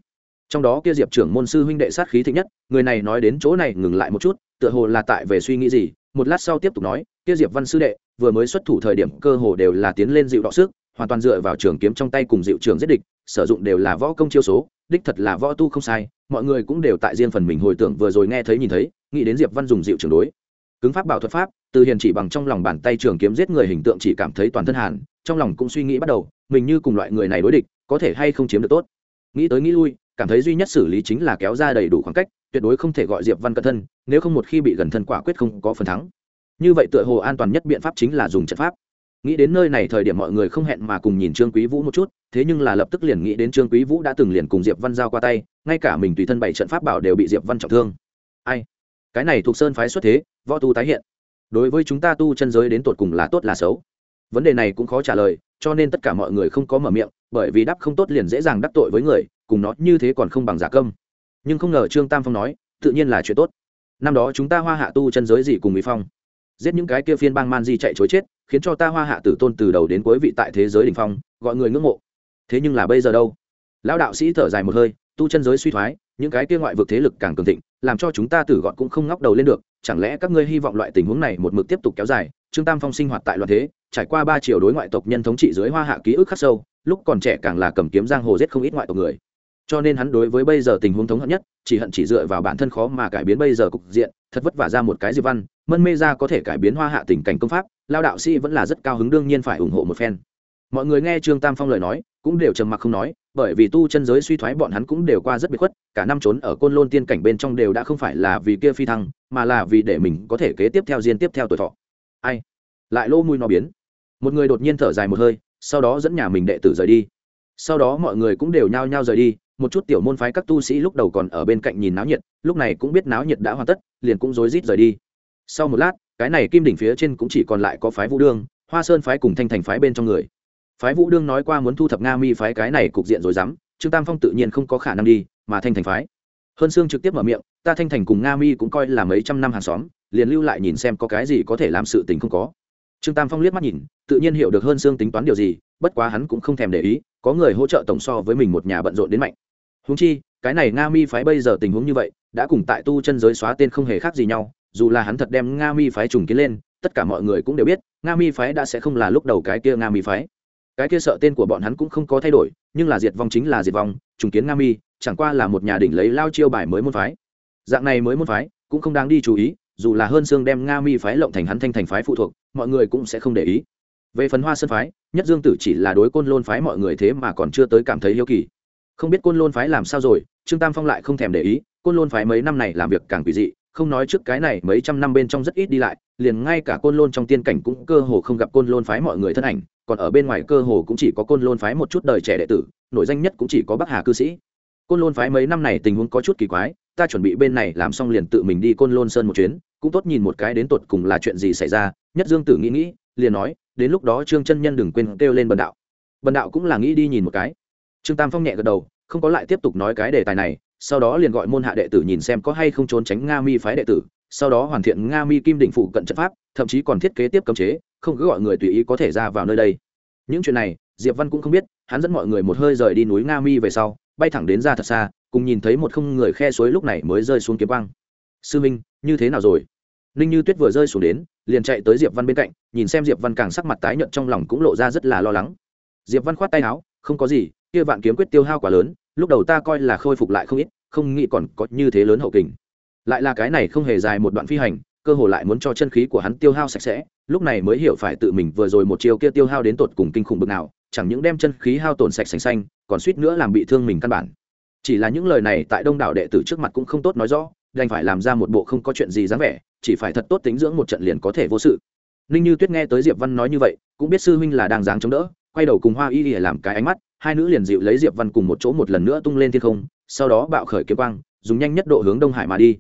Trong đó kia diệp trưởng môn sư huynh đệ sát khí thịnh nhất, người này nói đến chỗ này ngừng lại một chút, tựa hồ là tại về suy nghĩ gì, một lát sau tiếp tục nói, kia diệp văn sư đệ, vừa mới xuất thủ thời điểm cơ hồ đều là tiến lên dịu đọ sức hoàn toàn dựa vào trường kiếm trong tay cùng dịu trường giết địch, sử dụng đều là võ công chiêu số, đích thật là võ tu không sai, mọi người cũng đều tại riêng phần mình hồi tưởng vừa rồi nghe thấy nhìn thấy, nghĩ đến diệp văn dùng dịu trường đối. Cứng pháp bảo thuật pháp, từ hiền chỉ bằng trong lòng bàn tay trường kiếm giết người hình tượng chỉ cảm thấy toàn thân hàn, trong lòng cũng suy nghĩ bắt đầu, mình như cùng loại người này đối địch, có thể hay không chiếm được tốt. Nghĩ tới nghĩ lui, cảm thấy duy nhất xử lý chính là kéo ra đầy đủ khoảng cách, tuyệt đối không thể gọi diệp văn cận thân, nếu không một khi bị gần thân quả quyết không có phần thắng. Như vậy tựa hồ an toàn nhất biện pháp chính là dùng trận pháp nghĩ đến nơi này thời điểm mọi người không hẹn mà cùng nhìn trương quý vũ một chút, thế nhưng là lập tức liền nghĩ đến trương quý vũ đã từng liền cùng diệp văn giao qua tay, ngay cả mình tùy thân bảy trận pháp bảo đều bị diệp văn trọng thương. Ai? Cái này thuộc sơn phái xuất thế, võ tu tái hiện. Đối với chúng ta tu chân giới đến tột cùng là tốt là xấu. Vấn đề này cũng khó trả lời, cho nên tất cả mọi người không có mở miệng, bởi vì đáp không tốt liền dễ dàng đắc tội với người, cùng nó như thế còn không bằng giả công nhưng không ngờ trương tam phong nói, tự nhiên là chuyện tốt. Năm đó chúng ta hoa hạ tu chân giới gì cùng mỹ phong? Giết những cái kia phiên bang man di chạy chối chết, khiến cho ta hoa hạ tử tôn từ đầu đến cuối vị tại thế giới đ ỉ n h phong, gọi người ngưỡng mộ. Thế nhưng là bây giờ đâu? Lão đạo sĩ thở dài một hơi, tu chân giới suy thoái, những cái kia ngoại vực thế lực càng cường thịnh, làm cho chúng ta tử gọn cũng không ngóc đầu lên được, chẳng lẽ các ngươi hy vọng loại tình huống này một mực tiếp tục kéo dài? Trương tam phong sinh hoạt tại loạn thế, trải qua ba triệu đối ngoại tộc nhân thống trị dưới hoa hạ ký ức khắc sâu, lúc còn trẻ càng là cầm kiếm giang hồ giết không ít ngoại tộc người cho nên hắn đối với bây giờ tình huống thống hận nhất, chỉ hận chỉ dựa vào bản thân khó mà cải biến bây giờ cục diện, thật vất vả ra một cái diệp văn, mân mê ra có thể cải biến hoa hạ tình cảnh công pháp, lao đạo sĩ vẫn là rất cao hứng đương nhiên phải ủng hộ một phen. Mọi người nghe trương tam phong lời nói, cũng đều trầm mặc không nói, bởi vì tu chân giới suy thoái bọn hắn cũng đều qua rất biệt khuất, cả năm trốn ở côn lôn tiên cảnh bên trong đều đã không phải là vì kia phi thăng, mà là vì để mình có thể kế tiếp theo diên tiếp theo tuổi thọ. Ai? Lại lô mùi nó biến. Một người đột nhiên thở dài một hơi, sau đó dẫn nhà mình đệ tử rời đi. Sau đó mọi người cũng đều nhao nhao rời đi một chút tiểu môn phái các tu sĩ lúc đầu còn ở bên cạnh nhìn náo nhiệt, lúc này cũng biết náo nhiệt đã hoàn tất, liền cũng rối rít rời đi. Sau một lát, cái này kim đỉnh phía trên cũng chỉ còn lại có phái vũ đương, hoa sơn phái cùng thanh thành phái bên trong người. Phái vũ đương nói qua muốn thu thập nga mi phái cái này cục diện rồi dám, trương tam phong tự nhiên không có khả năng đi, mà thanh thành phái. Hơn sương trực tiếp mở miệng, ta thanh thành cùng nga mi cũng coi là mấy trăm năm hàng xóm, liền lưu lại nhìn xem có cái gì có thể làm sự tình không có trương tam phong liếc mắt nhìn, tự nhiên hiểu được hơn sương tính toán điều gì, bất quá hắn cũng không thèm để ý, có người hỗ trợ tổng so với mình một nhà bận rộn đến mạnh. Húng chi, cái này nga mi phái bây giờ tình huống như vậy, đã cùng tại tu chân giới xóa tên không hề khác gì nhau, dù là hắn thật đem nga mi phái trùng kiến lên, tất cả mọi người cũng đều biết, nga mi phái đã sẽ không là lúc đầu cái kia nga mi phái. Cái kia sợ tên của bọn hắn cũng không có thay đổi, nhưng là diệt vong chính là diệt vong, trùng kiến nga mi, chẳng qua là một nhà đỉnh lấy lao chiêu bài mới môn phái. Dạng này mới môn phái, cũng không đáng đi chú ý dù là hơn xương đem nga mi phái lộng thành hắn thanh thành phái phụ thuộc, mọi người cũng sẽ không để ý. Về phần hoa sơn phái, nhất dương tử chỉ là đối côn lôn phái mọi người thế mà còn chưa tới cảm thấy hiếu kỳ. Không biết côn lôn phái làm sao rồi, trương tam phong lại không thèm để ý, côn lôn phái mấy năm này làm việc càng quỷ dị, không nói trước cái này mấy trăm năm bên trong rất ít đi lại, liền ngay cả côn lôn trong tiên cảnh cũng cơ hồ không gặp côn lôn phái mọi người thân ảnh, còn ở bên ngoài cơ hồ cũng chỉ có côn lôn phái một chút đời trẻ đệ tử, nổi danh nhất cũng chỉ có bắc hà cư sĩ. Côn lôn phái mấy năm này tình huống có chút kỳ quái ta chuẩn bị bên này làm xong liền tự mình đi côn lôn sơn một chuyến, cũng tốt nhìn một cái đến tột cùng là chuyện gì xảy ra. Nhất dương tử nghĩ nghĩ, liền nói, đến lúc đó trương chân nhân đừng quên kêu lên bần đạo. Bần đạo cũng là nghĩ đi nhìn một cái. Trương tam phong nhẹ gật đầu, không có lại tiếp tục nói cái đề tài này, sau đó liền gọi môn hạ đệ tử nhìn xem có hay không trốn tránh nga mi phái đệ tử, sau đó hoàn thiện nga mi kim định phụ cận trận pháp, thậm chí còn thiết kế tiếp cấm chế, không cứ gọi người tùy ý có thể ra vào nơi đây. Những chuyện này, diệp văn cũng không biết, hắn dẫn mọi người một hơi rời đi núi nga mi về sau, bay thẳng đến ra thật xa cùng nhìn thấy một không người khe suối lúc này mới rơi xuống kiếm quang. Sư minh, như thế nào rồi? Ninh như tuyết vừa rơi xuống đến, liền chạy tới diệp văn bên cạnh, nhìn xem diệp văn càng sắc mặt tái nhợt trong lòng cũng lộ ra rất là lo lắng. Diệp văn khoát tay áo, không có gì, kia vạn kiếm quyết tiêu hao quá lớn, lúc đầu ta coi là khôi phục lại không ít, không nghĩ còn có như thế lớn hậu kình. Lại là cái này không hề dài một đoạn phi hành, cơ hồ lại muốn cho chân khí của hắn tiêu hao sạch sẽ, lúc này mới hiểu phải tự mình vừa rồi một chiều kia tiêu hao đến tột cùng kinh khủng bực nào, chẳng những đem chân khí hao tổn sạch sành xanh, còn suýt nữa làm bị thương mình căn bản chỉ là những lời này tại đông đảo đệ tử trước mặt cũng không tốt nói rõ, đành phải làm ra một bộ không có chuyện gì dáng vẻ, chỉ phải thật tốt tính dưỡng một trận liền có thể vô sự. Ninh như tuyết nghe tới diệp văn nói như vậy, cũng biết sư huynh là đang dáng chống đỡ, quay đầu cùng hoa y để làm cái ánh mắt, hai nữ liền dịu lấy diệp văn cùng một chỗ một lần nữa tung lên thiên không, sau đó bạo khởi kiếm quang, dùng nhanh nhất độ hướng đông hải mà đi.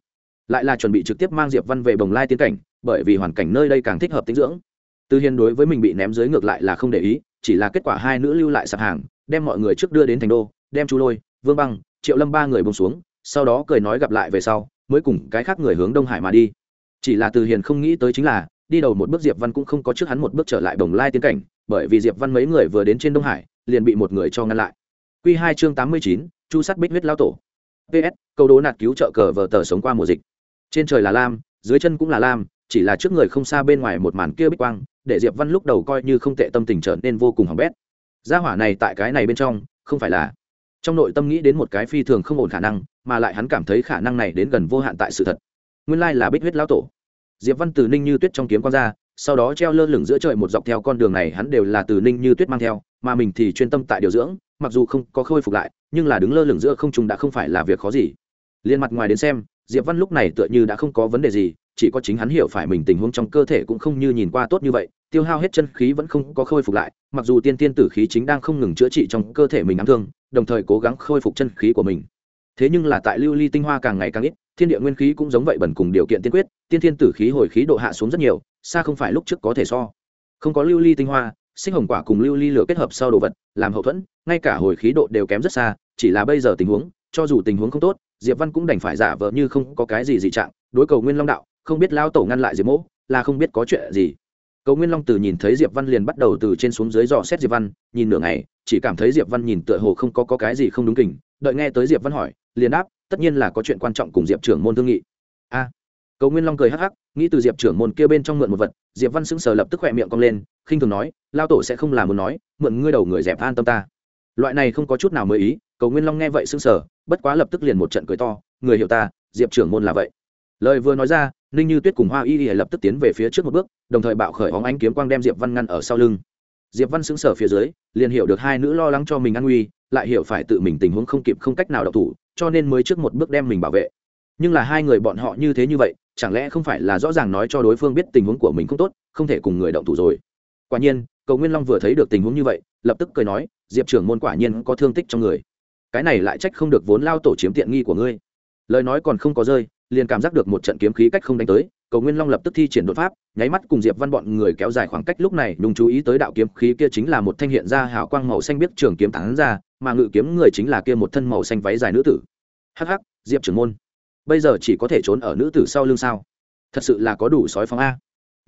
Lại là chuẩn bị trực tiếp mang diệp văn về bồng lai tiến cảnh, bởi vì hoàn cảnh nơi đây càng thích hợp tính dưỡng. Tư hiền đối với mình bị ném dưới ngược lại là không để ý, chỉ là kết quả hai nữ lưu lại sạp hàng, đem mọi người trước đưa đến thành đô, đem chu lôi, vương băng triệu lâm ba người bông xuống, sau đó cười nói gặp lại về sau, mới cùng cái khác người hướng đông hải mà đi. Chỉ là từ hiền không nghĩ tới chính là, đi đầu một bước diệp văn cũng không có trước hắn một bước trở lại Đồng lai tiến cảnh, bởi vì diệp văn mấy người vừa đến trên đông hải, liền bị một người cho ngăn lại. Q hai chương tám mươi chín, chu sắt bích huyết lao tổ. Ps câu đố nạt cứu trợ cờ vờ tờ sống qua mùa dịch. Trên trời là lam, dưới chân cũng là lam, chỉ là trước người không xa bên ngoài một màn kia bích quang, để diệp văn lúc đầu coi như không tệ tâm tình trở nên vô cùng hỏng bét. Gia hỏa này tại cái này bên trong, không phải là trong nội tâm nghĩ đến một cái phi thường không ổn khả năng, mà lại hắn cảm thấy khả năng này đến gần vô hạn tại sự thật. Nguyên lai là bích huyết lão tổ. Diệp văn từ ninh như tuyết trong kiếm quan ra, sau đó treo lơ lửng giữa trời một dọc theo con đường này hắn đều là từ ninh như tuyết mang theo, mà mình thì chuyên tâm tại điều dưỡng, mặc dù không có khôi phục lại, nhưng là đứng lơ lửng giữa không trung đã không phải là việc khó gì. Liên mặt ngoài đến xem, diệp văn lúc này tựa như đã không có vấn đề gì, chỉ có chính hắn hiểu phải mình tình huống trong cơ thể cũng không như nhìn qua tốt như vậy, tiêu hao hết chân khí vẫn không có khôi phục lại, mặc dù tiên tiên tử khí chính đang không ngừng chữa trị trong cơ thể mình ám thương đồng thời cố gắng khôi phục chân khí của mình. Thế nhưng là tại lưu ly tinh hoa càng ngày càng ít, thiên địa nguyên khí cũng giống vậy bẩn cùng điều kiện tiên quyết, tiên thiên tử khí hồi khí độ hạ xuống rất nhiều, xa không phải lúc trước có thể so. Không có lưu ly tinh hoa, sinh hồng quả cùng lưu ly lửa kết hợp sau đồ vật, làm hậu thuẫn, ngay cả hồi khí độ đều kém rất xa, chỉ là bây giờ tình huống, cho dù tình huống không tốt, diệp văn cũng đành phải giả vờ như không có cái gì dị trạng, đối cầu nguyên long đạo, không biết lao tổ ngăn lại diệp mỗ, là không biết có chuyện gì cầu nguyên long từ nhìn thấy diệp văn liền bắt đầu từ trên xuống dưới dò xét diệp văn nhìn nửa ngày chỉ cảm thấy diệp văn nhìn tựa hồ không có, có cái gì không đúng kình đợi nghe tới diệp văn hỏi liền đáp tất nhiên là có chuyện quan trọng cùng diệp trưởng môn thương nghị. A. Cầu nguyên long cười hắc hắc nghĩ từ diệp trưởng môn kia bên trong mượn một vật diệp văn sững sờ lập tức khỏe miệng cong lên khinh thường nói lao tổ sẽ không làm muốn nói mượn ngươi đầu người dẹp an tâm ta. Loại này không có chút nào mới ý cầu nguyên long nghe vậy sững sờ bất quá lập tức liền một trận cười to người hiểu ta diệp trưởng môn là vậy. Lời vừa nói ra ninh như tuyết cùng hoa y y lập tức tiến về phía trước một bước, đồng thời bạo khởi óng ánh kiếm quang đem diệp văn ngăn ở sau lưng. Diệp văn xứng sở phía dưới, liền hiểu được hai nữ lo lắng cho mình an nguy, lại hiểu phải tự mình tình huống không kịp không cách nào đọc thủ, cho nên mới trước một bước đem mình bảo vệ. Nhưng là hai người bọn họ như thế như vậy, chẳng lẽ không phải là rõ ràng nói cho đối phương biết tình huống của mình không tốt, không thể cùng người động thủ rồi. Quả nhiên, cầu nguyên long vừa thấy được tình huống như vậy, lập tức cười nói, diệp trưởng môn quả nhiên có thương tích trong người. Cái này lại trách không được vốn lao tổ chiếm tiện nghi của ngươi. Lời nói còn không có rơi liền cảm giác được một trận kiếm khí cách không đánh tới, cầu nguyên long lập tức thi triển đột pháp, nháy mắt cùng diệp văn bọn người kéo dài khoảng cách lúc này, nhung chú ý tới đạo kiếm khí kia chính là một thanh hiện ra hào quang màu xanh biết trường kiếm thắng ra, mà ngự kiếm người chính là kia một thân màu xanh váy dài nữ tử. Hắc hắc, diệp trưởng môn, bây giờ chỉ có thể trốn ở nữ tử sau lưng sao? Thật sự là có đủ sói phóng a.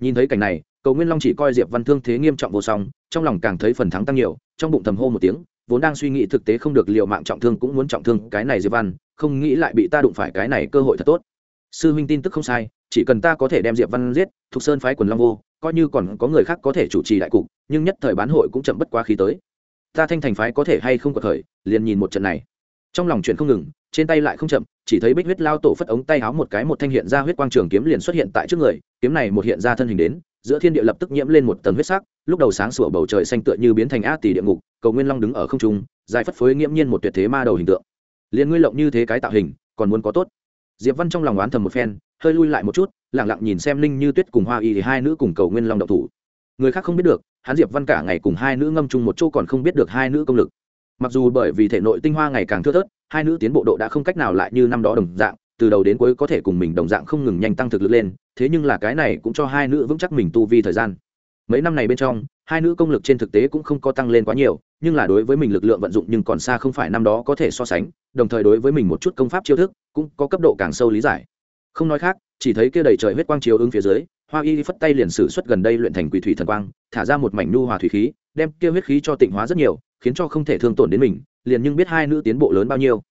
Nhìn thấy cảnh này, cầu nguyên long chỉ coi diệp văn thương thế nghiêm trọng vô song, trong lòng càng thấy phần thắng tăng nhiều, trong bụng thầm hô một tiếng, vốn đang suy nghĩ thực tế không được liệu mạng trọng thương cũng muốn trọng thương cái này diệp văn, không nghĩ lại bị ta đụng phải cái này cơ hội thật tốt sư huynh tin tức không sai, chỉ cần ta có thể đem diệp văn giết, thục sơn phái quần long vô, coi như còn có người khác có thể chủ trì đại cục, nhưng nhất thời bán hội cũng chậm bất quá khí tới. Ta thanh thành phái có thể hay không có thời, liền nhìn một trận này. Trong lòng chuyện không ngừng, trên tay lại không chậm, chỉ thấy bích huyết lao tổ phất ống tay háo một cái một thanh hiện ra huyết quang trường kiếm liền xuất hiện tại trước người, kiếm này một hiện ra thân hình đến, giữa thiên địa lập tức nhiễm lên một tầng huyết sắc, lúc đầu sáng sủa bầu trời xanh tựa như biến thành a tỷ địa ngục, cầu nguyên long đứng ở không trung, dài phất phới nghiễm nhiên một tuyệt thế ma đầu hình tượng. Liền ngươi lộng như thế cái tạo hình, còn muốn có tốt diệp văn trong lòng oán thầm một phen, hơi lui lại một chút lẳng lặng nhìn xem ninh như tuyết cùng hoa y thì hai nữ cùng cầu nguyên long động thủ. Người khác không biết được, hắn diệp văn cả ngày cùng hai nữ ngâm chung một chỗ còn không biết được hai nữ công lực. Mặc dù bởi vì thể nội tinh hoa ngày càng thưa thớt, hai nữ tiến bộ độ đã không cách nào lại như năm đó đồng dạng, từ đầu đến cuối có thể cùng mình đồng dạng không ngừng nhanh tăng thực lực lên, thế nhưng là cái này cũng cho hai nữ vững chắc mình tu vi thời gian. Mấy năm này bên trong, hai nữ công lực trên thực tế cũng không có tăng lên quá nhiều, nhưng là đối với mình lực lượng vận dụng nhưng còn xa không phải năm đó có thể so sánh, đồng thời đối với mình một chút công pháp chiêu thức cũng có cấp độ càng sâu lý giải. Không nói khác, chỉ thấy kia đầy trời huyết quang chiếu ứng phía dưới, hoa y phất tay liền sử xuất gần đây luyện thành quỷ thủy thần quang, thả ra một mảnh nu hòa thủy khí, đem kia huyết khí cho tịnh hóa rất nhiều, khiến cho không thể thương tổn đến mình, liền nhưng biết hai nữ tiến bộ lớn bao nhiêu.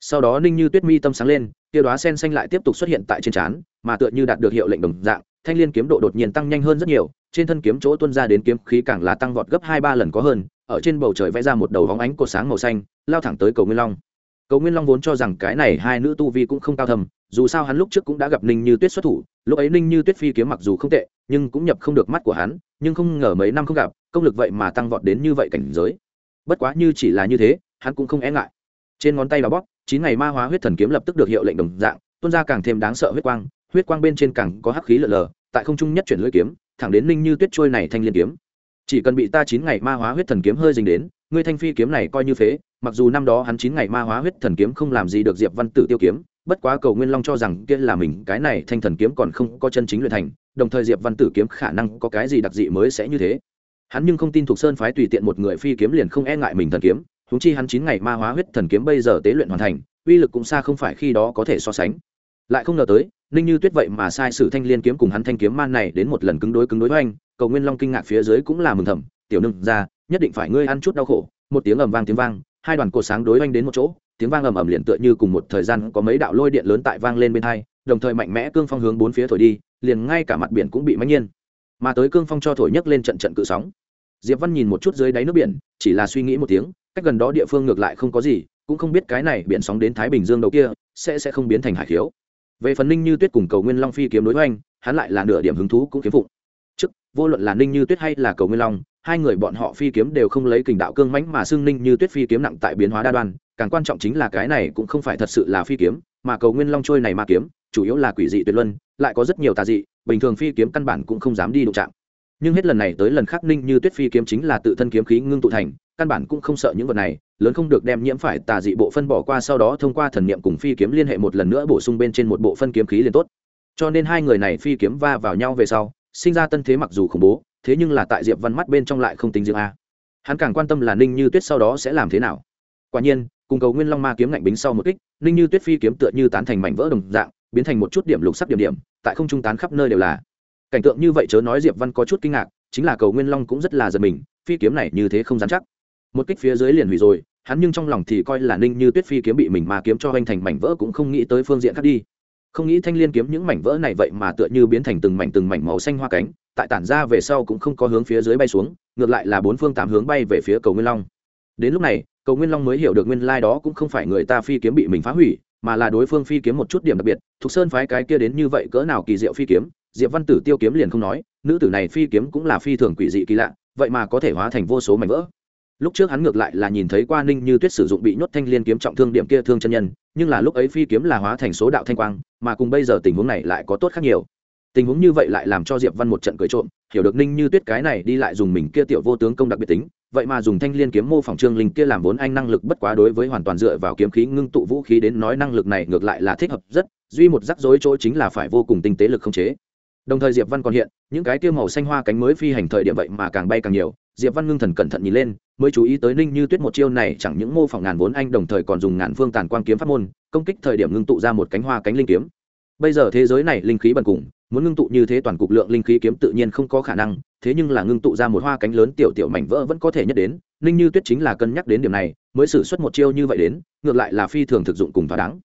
Sau đó ninh như tuyết mi tâm sáng lên, kia đoá sen xanh lại tiếp tục xuất hiện tại trên trán, mà tựa như đạt được hiệu lệnh đồng dạng, thanh liên kiếm độ đột nhiên tăng nhanh hơn rất nhiều, trên thân kiếm chỗ tuân ra đến kiếm khí càng là tăng vọt gấp hai ba lần có hơn, ở trên bầu trời vẽ ra một đầu vóng ánh cột sáng màu xanh, lao thẳng tới cầu nguyên long cầu nguyên long vốn cho rằng cái này hai nữ tu vi cũng không cao thầm dù sao hắn lúc trước cũng đã gặp ninh như tuyết xuất thủ, lúc ấy ninh như tuyết phi kiếm mặc dù không tệ, nhưng cũng nhập không được mắt của hắn, nhưng không ngờ mấy năm không gặp, công lực vậy mà tăng vọt đến như vậy cảnh giới. Bất quá như chỉ là như thế, hắn cũng không e ngại. Trên ngón tay bà bóp, chín ngày ma hóa huyết thần kiếm lập tức được hiệu lệnh đồng dạng, tuôn ra càng thêm đáng sợ huyết quang huyết quang bên trên càng có hắc khí lở lờ, tại không trung nhất chuyển lưỡi kiếm, thẳng đến ninh như tuyết trôi này thanh liên kiếm chỉ cần bị ta chín ngày ma hóa huyết thần kiếm hơi dính đến, ngươi thanh phi kiếm này coi như phế, mặc dù năm đó hắn chín ngày ma hóa huyết thần kiếm không làm gì được diệp văn tử tiêu kiếm, bất quá cầu nguyên long cho rằng kia là mình, cái này thanh thần kiếm còn không có chân chính luyện thành, đồng thời diệp văn tử kiếm khả năng có cái gì đặc dị mới sẽ như thế. Hắn nhưng không tin thuộc sơn phái tùy tiện một người phi kiếm liền không e ngại mình thần kiếm húng chi hắn chín ngày ma hóa huyết thần kiếm bây giờ tế luyện hoàn thành, uy lực cũng xa không phải khi đó có thể so sánh. Lại không ngờ tới, ninh như tuyết vậy mà sai sử thanh liên kiếm cùng hắn thanh kiếm man này đến một lần cứng đối cứng đối với anh cầu nguyên long kinh ngạc phía dưới cũng là mừng thầm, tiểu nương ra nhất định phải ngươi ăn chút đau khổ. Một tiếng ầm vang tiếng vang, hai đoàn cột sáng đối oanh đến một chỗ, tiếng vang ầm ầm liền tựa như cùng một thời gian có mấy đạo lôi điện lớn tại vang lên bên hai, đồng thời mạnh mẽ cương phong hướng bốn phía thổi đi, liền ngay cả mặt biển cũng bị mãnh nhiên. Mà tới cương phong cho thổi nhấc lên trận trận cự sóng. Diệp văn nhìn một chút dưới đáy nước biển, chỉ là suy nghĩ một tiếng, cách gần đó địa phương ngược lại không có gì, cũng không biết cái này biển sóng đến thái bình dương đầu kia, sẽ sẽ không biến thành hải khiếu. Về phần ninh như tuyết cùng cầu nguyên long phi kiếm đối với anh hắn lại là nửa điểm hứng thú cũng kiếm phụng vô luận là ninh như tuyết hay là cầu nguyên long, hai người bọn họ phi kiếm đều không lấy kình đạo cương mãnh mà xưng ninh như tuyết phi kiếm nặng tại biến hóa đa đoan, càng quan trọng chính là cái này cũng không phải thật sự là phi kiếm, mà cầu nguyên long trôi này ma kiếm, chủ yếu là quỷ dị tuyệt luân, lại có rất nhiều tà dị, bình thường phi kiếm căn bản cũng không dám đi đụng chạm. Nhưng hết lần này tới lần khác ninh như tuyết phi kiếm chính là tự thân kiếm khí ngưng tụ thành, căn bản cũng không sợ những vật này, lớn không được đem nhiễm phải tà dị bộ phân bỏ qua sau đó thông qua thần niệm cùng phi kiếm liên hệ một lần nữa bổ sung bên trên một bộ phân kiếm khí liền tốt. Cho nên hai người này phi kiếm va vào nhau về sau sinh ra tân thế mặc dù khủng bố, thế nhưng là tại diệp văn mắt bên trong lại không tính riêng a. Hắn càng quan tâm là ninh như tuyết sau đó sẽ làm thế nào. Quả nhiên, cùng cầu nguyên long ma kiếm ngạnh bính sau một kích, ninh như tuyết phi kiếm tựa như tán thành mảnh vỡ đồng dạng, biến thành một chút điểm lục sắc điểm điểm, tại không trung tán khắp nơi đều là. Cảnh tượng như vậy chớ nói diệp văn có chút kinh ngạc, chính là cầu nguyên long cũng rất là giật mình, phi kiếm này như thế không dám chắc. Một kích phía dưới liền hủy rồi, hắn nhưng trong lòng thì coi là ninh như tuyết phi kiếm bị mình ma kiếm cho anh thành mảnh vỡ cũng không nghĩ tới phương diện khác đi không nghĩ thanh liên kiếm những mảnh vỡ này vậy mà tựa như biến thành từng mảnh từng mảnh màu xanh hoa cánh, tại tản ra về sau cũng không có hướng phía dưới bay xuống, ngược lại là bốn phương tám hướng bay về phía cầu nguyên long. Đến lúc này, cầu nguyên long mới hiểu được nguyên lai、like、đó cũng không phải người ta phi kiếm bị mình phá hủy, mà là đối phương phi kiếm một chút điểm đặc biệt. Thục sơn phái cái kia đến như vậy cỡ nào kỳ diệu phi kiếm, diệp văn tử tiêu kiếm liền không nói, nữ tử này phi kiếm cũng là phi thường quỷ dị kỳ lạ, vậy mà có thể hóa thành vô số mảnh vỡ lúc trước hắn ngược lại là nhìn thấy qua ninh như tuyết sử dụng bị nhốt thanh liên kiếm trọng thương điểm kia thương chân nhân, nhưng là lúc ấy phi kiếm là hóa thành số đạo thanh quang, mà cùng bây giờ tình huống này lại có tốt khác nhiều. Tình huống như vậy lại làm cho diệp văn một trận cười trộm, hiểu được ninh như tuyết cái này đi lại dùng mình kia tiểu vô tướng công đặc biệt tính, vậy mà dùng thanh liên kiếm mô phỏng trương linh kia làm vốn anh năng lực bất quá đối với hoàn toàn dựa vào kiếm khí ngưng tụ vũ khí đến nói năng lực này ngược lại là thích hợp rất, duy một rắc rối chỗ chính là phải vô cùng tinh tế lực không chế. Đồng thời diệp văn còn hiện, những cái kia màu xanh hoa cánh mới phi hành thời điểm vậy mà càng bay càng nhiều, diệp văn ngưng thần cẩn thận nhìn lên mới chú ý tới ninh như tuyết một chiêu này, chẳng những mô phỏng ngàn vốn anh đồng thời còn dùng ngàn phương tàn quang kiếm pháp môn, công kích thời điểm ngưng tụ ra một cánh hoa cánh linh kiếm. Bây giờ thế giới này linh khí bần cùng, muốn ngưng tụ như thế toàn cục lượng linh khí kiếm tự nhiên không có khả năng, thế nhưng là ngưng tụ ra một hoa cánh lớn tiểu tiểu mảnh vỡ vẫn có thể nhất đến, ninh như tuyết chính là cân nhắc đến điểm này, mới xử suất một chiêu như vậy đến, ngược lại là phi thường thực dụng cùng thỏa đáng.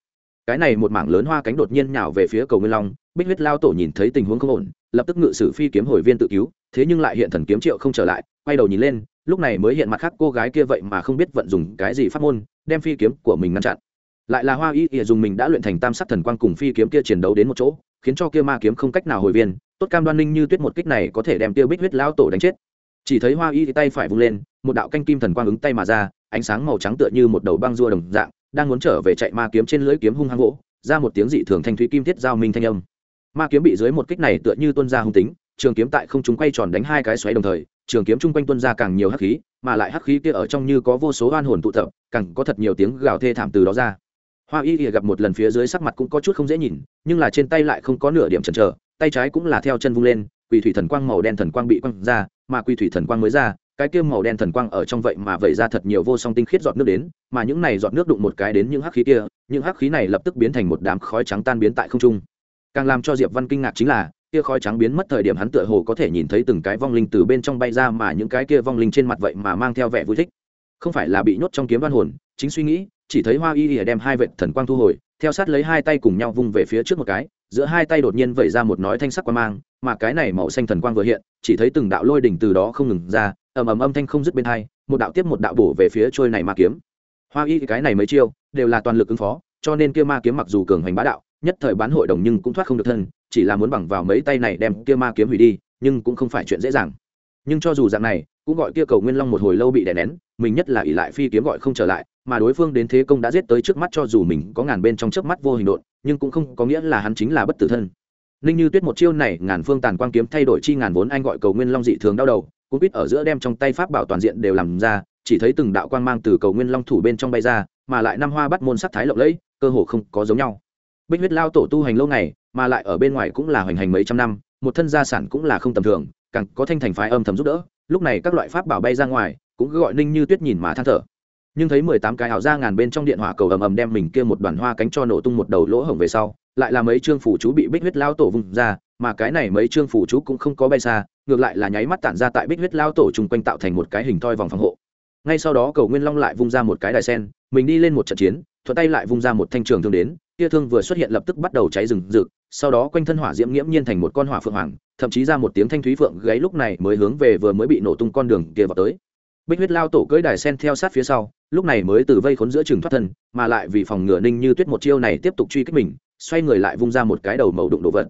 Cái này một mảng lớn hoa cánh đột nhiên nhào về phía cầu nguyên long, bích huyết lao tổ nhìn thấy tình huống không ổn, lập tức ngự sử phi kiếm hồi viên tự cứu, thế nhưng lại hiện thần kiếm triệu không trở lại, quay đầu nhìn lên lúc này mới hiện mặt khác cô gái kia vậy mà không biết vận dùng cái gì pháp môn, đem phi kiếm của mình ngăn chặn. Lại là hoa y ỉa dùng mình đã luyện thành tam sắc thần quang cùng phi kiếm kia chiến đấu đến một chỗ, khiến cho kia ma kiếm không cách nào hồi viên. Tốt cam đoan ninh như tuyết một kích này có thể đem tiêu bích huyết lao tổ đánh chết. Chỉ thấy hoa y tay phải vung lên, một đạo canh kim thần quang ứng tay mà ra, ánh sáng màu trắng tựa như một đầu băng rua đồng dạng, đang muốn trở về chạy ma kiếm trên lưỡi kiếm hung hăng gỗ, ra một tiếng dị thường thanh thúy kim thiết giao minh thanh âm. Ma kiếm bị dưới một kích này tựa như tuôn ra hung tính, trường kiếm tại không chúng quay tròn đánh hai cái xoáy đồng thời trường kiếm chung quanh tuân ra càng nhiều hắc khí, mà lại hắc khí kia ở trong như có vô số oan hồn tụ tập, càng có thật nhiều tiếng gào thê thảm từ đó ra. Hoa y ỉa gặp một lần phía dưới sắc mặt cũng có chút không dễ nhìn, nhưng là trên tay lại không có nửa điểm chần chờ, tay trái cũng là theo chân vung lên, quỳ thủy thần quang màu đen thần quang bị quăng ra, mà quỳ thủy thần quang mới ra, cái kia màu đen thần quang ở trong vậy mà vẩy ra thật nhiều vô song tinh khiết giọt nước đến, mà những này giọt nước đụng một cái đến những hắc khí kia, những hắc khí này lập tức biến thành một đám khói trắng tan biến tại không trung. Càng làm cho diệp văn kinh ngạc chính là kia khói trắng biến mất thời điểm hắn tựa hồ có thể nhìn thấy từng cái vong linh từ bên trong bay ra mà những cái kia vong linh trên mặt vậy mà mang theo vẻ vui thích. Không phải là bị nhốt trong kiếm văn hồn, chính suy nghĩ, chỉ thấy hoa y ỉa đem hai vệ thần quang thu hồi, theo sát lấy hai tay cùng nhau vung về phía trước một cái, giữa hai tay đột nhiên vẩy ra một nói thanh sắc quang mang, mà cái này màu xanh thần quang vừa hiện, chỉ thấy từng đạo lôi đỉnh từ đó không ngừng ra, ầm ầm âm thanh không dứt bên hai, một đạo tiếp một đạo bổ về phía trôi này ma kiếm. Hoa y cái này mấy chiêu, đều là toàn lực ứng phó, cho nên kia ma kiếm mặc dù cường hành bá đạo, nhất thời bán hội đồng nhưng cũng thoát không được thân chỉ là muốn bằng vào mấy tay này đem kia ma kiếm hủy đi, nhưng cũng không phải chuyện dễ dàng. Nhưng cho dù dạng này, cũng gọi kia cầu nguyên long một hồi lâu bị đè nén, mình nhất là ỷ lại phi kiếm gọi không trở lại, mà đối phương đến thế công đã giết tới trước mắt cho dù mình có ngàn bên trong trước mắt vô hình độn, nhưng cũng không có nghĩa là hắn chính là bất tử thân. Ninh như tuyết một chiêu này, ngàn phương tàn quang kiếm thay đổi chi ngàn vốn, anh gọi cầu nguyên long dị thường đau đầu cũng biết ở giữa đem trong tay pháp bảo toàn diện đều làm ra, chỉ thấy từng đạo quang mang từ cầu nguyên long thủ bên trong bay ra, mà lại năm hoa bắt môn sắc thái lộng lẫy, cơ hồ không có giống nhau. Bích huyết lao tổ tu hành lâu ngày mà lại ở bên ngoài cũng là hoành hành mấy trăm năm, một thân gia sản cũng là không tầm thường, càng có thanh thành phái âm thầm giúp đỡ, lúc này các loại pháp bảo bay ra ngoài, cũng cứ gọi ninh như tuyết nhìn mà than thở. Nhưng thấy mười tám cái ảo ra ngàn bên trong điện hỏa cầu ầm ầm đem mình kia một đoàn hoa cánh cho nổ tung một đầu lỗ hổng về sau, lại là mấy trương phủ chú bị bích huyết lao tổ vùng ra, mà cái này mấy trương phủ chú cũng không có bay xa, ngược lại là nháy mắt tản ra tại bích huyết lao tổ chung quanh tạo thành một cái hình thoi vòng phòng hộ. Ngay sau đó cầu nguyên long lại vung ra một cái đài sen, mình đi lên một trận chiến, thuận tay lại vung ra một thanh trường thương đến kia thương vừa xuất hiện lập tức bắt đầu cháy rừng rực, sau đó quanh thân hỏa diễm nghiễm nhiên thành một con hỏa phượng hoàng, thậm chí ra một tiếng thanh thúy phượng gáy lúc này mới hướng về vừa mới bị nổ tung con đường kia vào tới. Bích huyết lao tổ cưỡi đài sen theo sát phía sau, lúc này mới từ vây khốn giữa trường thoát thân, mà lại vì phòng ngừa ninh như tuyết một chiêu này tiếp tục truy kích mình, xoay người lại vung ra một cái đầu màu đụng đồ vật.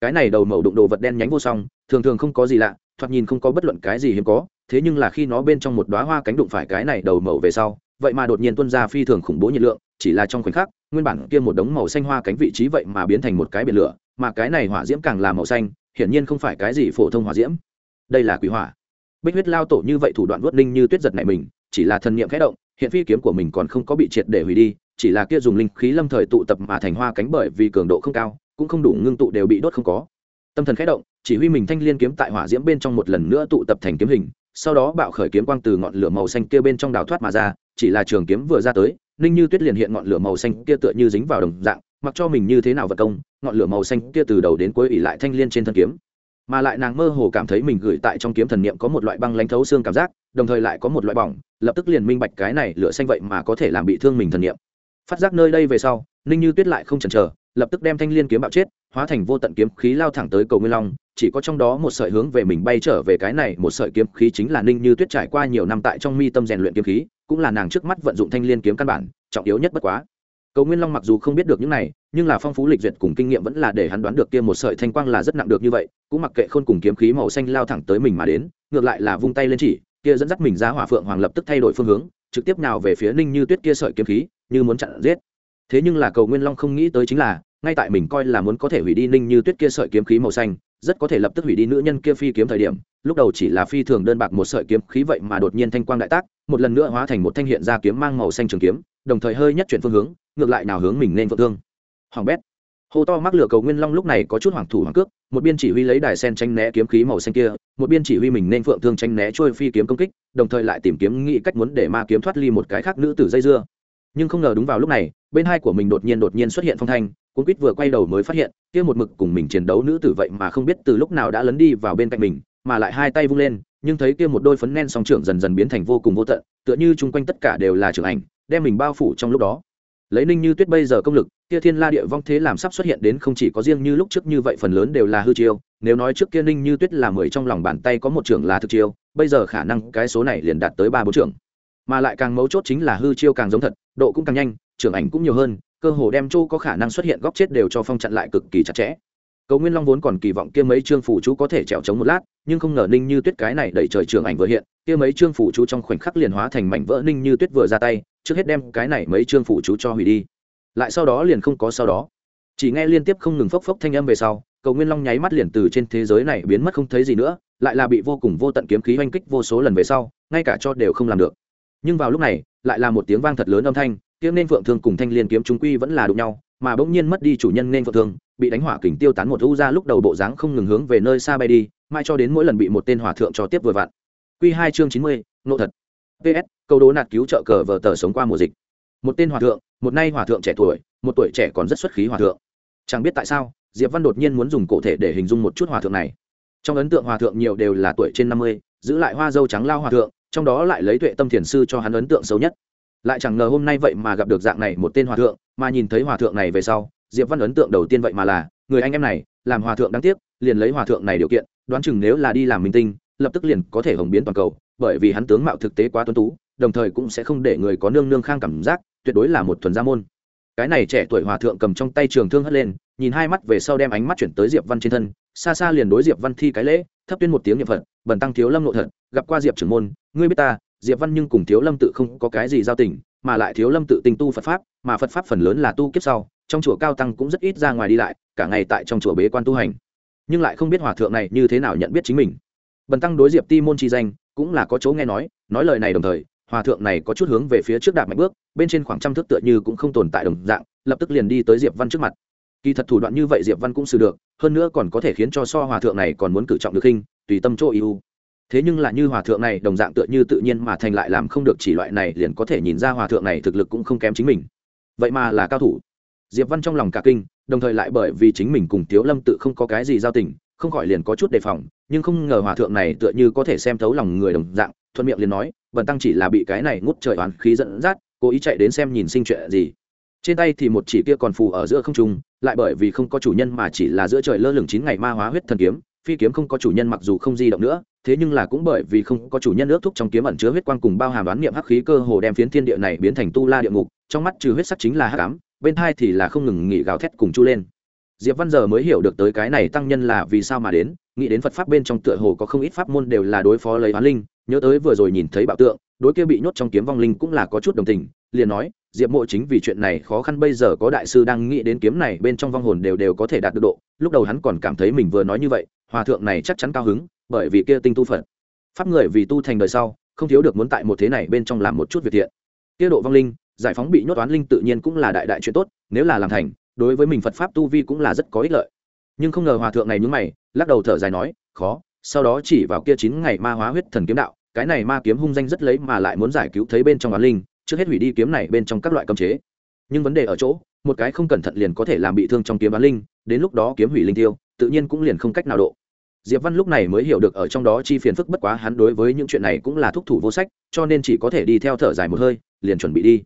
Cái này đầu màu đụng đồ vật đen nhánh vô song, thường thường không có gì lạ, thoạt nhìn không có bất luận cái gì hiếm có, thế nhưng là khi nó bên trong một đoá hoa cánh đụng phải cái này đầu màu về sau, vậy mà đột nhiên tuân ra phi thường khủng bố nhiệt lượng, chỉ là trong khoảnh khắc nguyên bản kia một đống màu xanh hoa cánh vị trí vậy mà biến thành một cái biển lửa, mà cái này hỏa diễm càng là màu xanh, hiển nhiên không phải cái gì phổ thông hỏa diễm. Đây là quỷ hỏa. Bích huyết lao tổ như vậy thủ đoạn vuốt linh như tuyết giật này mình, chỉ là thần niệm khẽ động, hiện phi kiếm của mình còn không có bị triệt để hủy đi, chỉ là kia dùng linh khí lâm thời tụ tập mà thành hoa cánh bởi vì cường độ không cao, cũng không đủ ngưng tụ đều bị đốt không có. Tâm thần khẽ động, chỉ huy mình thanh liên kiếm tại hỏa diễm bên trong một lần nữa tụ tập thành kiếm hình, sau đó bạo khởi kiếm quang từ ngọn lửa màu xanh kia bên trong đào thoát mà ra, chỉ là trường kiếm vừa ra tới ninh như tuyết liền hiện ngọn lửa màu xanh kia tựa như dính vào đồng dạng, mặc cho mình như thế nào vật công, ngọn lửa màu xanh kia từ đầu đến cuối ỉ lại thanh liên trên thân kiếm. Mà lại nàng mơ hồ cảm thấy mình gửi tại trong kiếm thần niệm có một loại băng lãnh thấu xương cảm giác, đồng thời lại có một loại bỏng, lập tức liền minh bạch cái này lửa xanh vậy mà có thể làm bị thương mình thần niệm. Phát giác nơi đây về sau, ninh như tuyết lại không chần chờ, lập tức đem thanh liên kiếm bạo chết hóa thành vô tận kiếm khí lao thẳng tới cầu nguyên long, chỉ có trong đó một sợi hướng về mình bay trở về cái này, một sợi kiếm khí chính là ninh như tuyết trải qua nhiều năm tại trong mi tâm rèn luyện kiếm khí, cũng là nàng trước mắt vận dụng thanh liên kiếm căn bản, trọng yếu nhất bất quá. Cầu nguyên long mặc dù không biết được những này, nhưng là phong phú lịch duyệt cùng kinh nghiệm vẫn là để hắn đoán được kia một sợi thanh quang là rất nặng được như vậy, cũng mặc kệ khôn cùng kiếm khí màu xanh lao thẳng tới mình mà đến, ngược lại là vung tay lên chỉ, kia dẫn dắt mình ra hỏa phượng hoàng lập tức thay đổi phương hướng, trực tiếp nào về phía ninh như tuyết kia sợi kiếm khí, như muốn chặn giết. Thế nhưng là cầu nguyên long không nghĩ tới chính là ngay tại mình coi là muốn có thể hủy đi ninh như tuyết kia sợi kiếm khí màu xanh, rất có thể lập tức hủy đi nữ nhân kia phi kiếm thời điểm, lúc đầu chỉ là phi thường đơn bạc một sợi kiếm khí vậy mà đột nhiên thanh quang đại tác, một lần nữa hóa thành một thanh hiện ra kiếm mang màu xanh trường kiếm, đồng thời hơi nhất chuyển phương hướng, ngược lại nào hướng mình nên phượng thương. Hoàng bét. Hô to mắc lửa cầu nguyên long lúc này có chút hoàng thủ hoàng cước, một biên chỉ huy lấy đài sen tranh né kiếm khí màu xanh kia, một biên chỉ huy mình nên phượng thương tranh né trôi phi kiếm công kích, đồng thời lại tìm kiếm nghĩ cách muốn để ma kiếm thoát ly một cái khác nữ tử dây dưa. Nhưng không ngờ đúng vào lúc này, bên hai của mình đột nhiên đột nhiên xuất hiện phong thanh cuốn quýt vừa quay đầu mới phát hiện, kia một mực cùng mình chiến đấu nữ tử vậy mà không biết từ lúc nào đã lấn đi vào bên cạnh mình, mà lại hai tay vung lên, nhưng thấy kia một đôi phấn nen song trưởng dần dần biến thành vô cùng vô tận, tựa như chung quanh tất cả đều là trưởng ảnh, đem mình bao phủ trong lúc đó. Lấy ninh như tuyết bây giờ công lực, kia thiên la địa vong thế làm sắp xuất hiện đến không chỉ có riêng như lúc trước như vậy phần lớn đều là hư chiêu, nếu nói trước kia ninh như tuyết là mười trong lòng bàn tay có một trưởng là thực chiêu, bây giờ khả năng cái số này liền đạt tới ba bốn trưởng. Mà lại càng mấu chốt chính là hư chiêu càng giống thật, độ cũng càng nhanh trưởng ảnh cũng nhiều hơn, cơ hồ đem châu có khả năng xuất hiện góc chết đều cho phong chặn lại cực kỳ chặt chẽ. Cầu nguyên long vốn còn kỳ vọng kia mấy trương phủ chú có thể trèo trống một lát, nhưng không ngờ ninh như tuyết cái này đẩy trời trường ảnh vừa hiện, kia mấy trương phủ chú trong khoảnh khắc liền hóa thành mảnh vỡ ninh như tuyết vừa ra tay, trước hết đem cái này mấy trương phủ chú cho hủy đi. Lại sau đó liền không có sau đó. Chỉ nghe liên tiếp không ngừng phốc phốc thanh âm về sau, cầu nguyên long nháy mắt liền từ trên thế giới này biến mất không thấy gì nữa, lại là bị vô cùng vô tận kiếm khí oanh kích vô số lần về sau, ngay cả cho đều không làm được. Nhưng vào lúc này, lại là một tiếng vang thật lớn âm thanh tiếng nên phượng thương cùng thanh liên kiếm chúng quy vẫn là đụng nhau, mà bỗng nhiên mất đi chủ nhân nên phượng thương, bị đánh hỏa kình tiêu tán một u ra lúc đầu bộ dáng không ngừng hướng về nơi xa bay đi mai cho đến mỗi lần bị một tên hỏa thượng cho tiếp vừa vặn. Q hai chương chín mươi, nộ thật. Ps câu đố nạt cứu trợ cờ vờ tờ sống qua mùa dịch. Một tên hòa thượng, một nay hòa thượng trẻ tuổi, một tuổi trẻ còn rất xuất khí hòa thượng. Chẳng biết tại sao, diệp văn đột nhiên muốn dùng cổ thể để hình dung một chút hòa thượng này. Trong ấn tượng hòa thượng nhiều đều là tuổi trên năm mươi, giữ lại hoa dâu trắng lao hòa thượng, trong đó lại lấy tuệ tâm thiền sư cho hắn ấn tượng xấu nhất lại chẳng ngờ hôm nay vậy mà gặp được dạng này một tên hòa thượng, mà nhìn thấy hòa thượng này về sau, diệp văn ấn tượng đầu tiên vậy mà là, người anh em này, làm hòa thượng đáng tiếc, liền lấy hòa thượng này điều kiện, đoán chừng nếu là đi làm minh tinh, lập tức liền có thể hồng biến toàn cầu, bởi vì hắn tướng mạo thực tế quá tuấn tú, đồng thời cũng sẽ không để người có nương nương khang cảm giác, tuyệt đối là một thuần gia môn. Cái này trẻ tuổi hòa thượng cầm trong tay trường thương hất lên, nhìn hai mắt về sau đem ánh mắt chuyển tới diệp văn trên thân, xa xa liền đối diệp văn thi cái lễ, thấp tuyên một tiếng niệm phật, bần tăng thiếu lâm nội thật, gặp qua diệp trưởng môn, ngươi biết ta diệp văn nhưng cùng thiếu lâm tự không có cái gì giao tình, mà lại thiếu lâm tự tình tu phật pháp, mà phật pháp phần lớn là tu kiếp sau, trong chùa cao tăng cũng rất ít ra ngoài đi lại, cả ngày tại trong chùa bế quan tu hành. Nhưng lại không biết hòa thượng này như thế nào nhận biết chính mình. Bần tăng đối diệp ti môn chi danh, cũng là có chỗ nghe nói nói lời này đồng thời, hòa thượng này có chút hướng về phía trước đạp mạnh bước, bên trên khoảng trăm thước tựa như cũng không tồn tại đồng dạng, lập tức liền đi tới diệp văn trước mặt. Kỳ thật thủ đoạn như vậy diệp văn cũng xử được, hơn nữa còn có thể khiến cho so hòa thượng này còn muốn cử trọng được hình, tùy tâm chỗ ưu thế nhưng là như hòa thượng này, đồng dạng tựa như tự nhiên mà thành lại làm không được chỉ loại này, liền có thể nhìn ra hòa thượng này thực lực cũng không kém chính mình. Vậy mà là cao thủ. Diệp văn trong lòng cả kinh, đồng thời lại bởi vì chính mình cùng tiếu lâm tự không có cái gì giao tình, không khỏi liền có chút đề phòng, nhưng không ngờ hòa thượng này tựa như có thể xem thấu lòng người đồng dạng, thuận miệng liền nói vần tăng chỉ là bị cái này ngút trời oán khí dẫn dắt, cố ý chạy đến xem nhìn sinh chuyện gì. Trên tay thì một chỉ kia còn phù ở giữa không trung, lại bởi vì không có chủ nhân mà chỉ là giữa trời lơ lửng chín ngày ma hóa huyết thần kiếm, phi kiếm không có chủ nhân mặc dù không di động nữa thế nhưng là cũng bởi vì không có chủ nhân ước thúc trong kiếm ẩn chứa huyết quang cùng bao hàm đoán niệm hắc khí cơ hồ đem phiến thiên địa này biến thành tu la địa ngục, trong mắt trừ huyết sắc chính là hắc ám, bên hai thì là không ngừng nghỉ gào thét cùng chu lên. Diệp văn giờ mới hiểu được tới cái này tăng nhân là vì sao mà đến, nghĩ đến phật pháp bên trong tựa hồ có không ít pháp môn đều là đối phó lấy hoán linh, nhớ tới vừa rồi nhìn thấy bảo tượng, đối kia bị nhốt trong kiếm vong linh cũng là có chút đồng tình, liền nói, diệp mộ chính vì chuyện này khó khăn bây giờ có đại sư đang nghĩ đến kiếm này bên trong vong hồn đều đều có thể đạt được độ. Lúc đầu hắn còn cảm thấy mình vừa nói như vậy, hòa thượng này chắc chắn cao hứng bởi vì kia tinh tu phật. Pháp người vì tu thành đời sau, không thiếu được muốn tại một thế này bên trong làm một chút việc thiện. Kia độ vong linh, giải phóng bị nhốt toán linh tự nhiên cũng là đại đại chuyện tốt, nếu là làm thành, đối với mình phật pháp tu vi cũng là rất có ích lợi. Nhưng không ngờ hòa thượng này nhúng mày, lắc đầu thở dài nói, khó, sau đó chỉ vào kia chín ngày ma hóa huyết thần kiếm đạo, cái này ma kiếm hung danh rất lấy mà lại muốn giải cứu thấy bên trong oán linh, trước hết hủy đi kiếm này bên trong các loại cấm chế. Nhưng vấn đề ở chỗ, một cái không cẩn thận liền có thể làm bị thương trong kiếm oán linh, đến lúc đó kiếm hủy linh tiêu, tự nhiên cũng liền không cách nào độ diệp văn lúc này mới hiểu được ở trong đó chi phiền phức bất quá hắn đối với những chuyện này cũng là thúc thủ vô sách, cho nên chỉ có thể đi theo thở dài một hơi, liền chuẩn bị đi.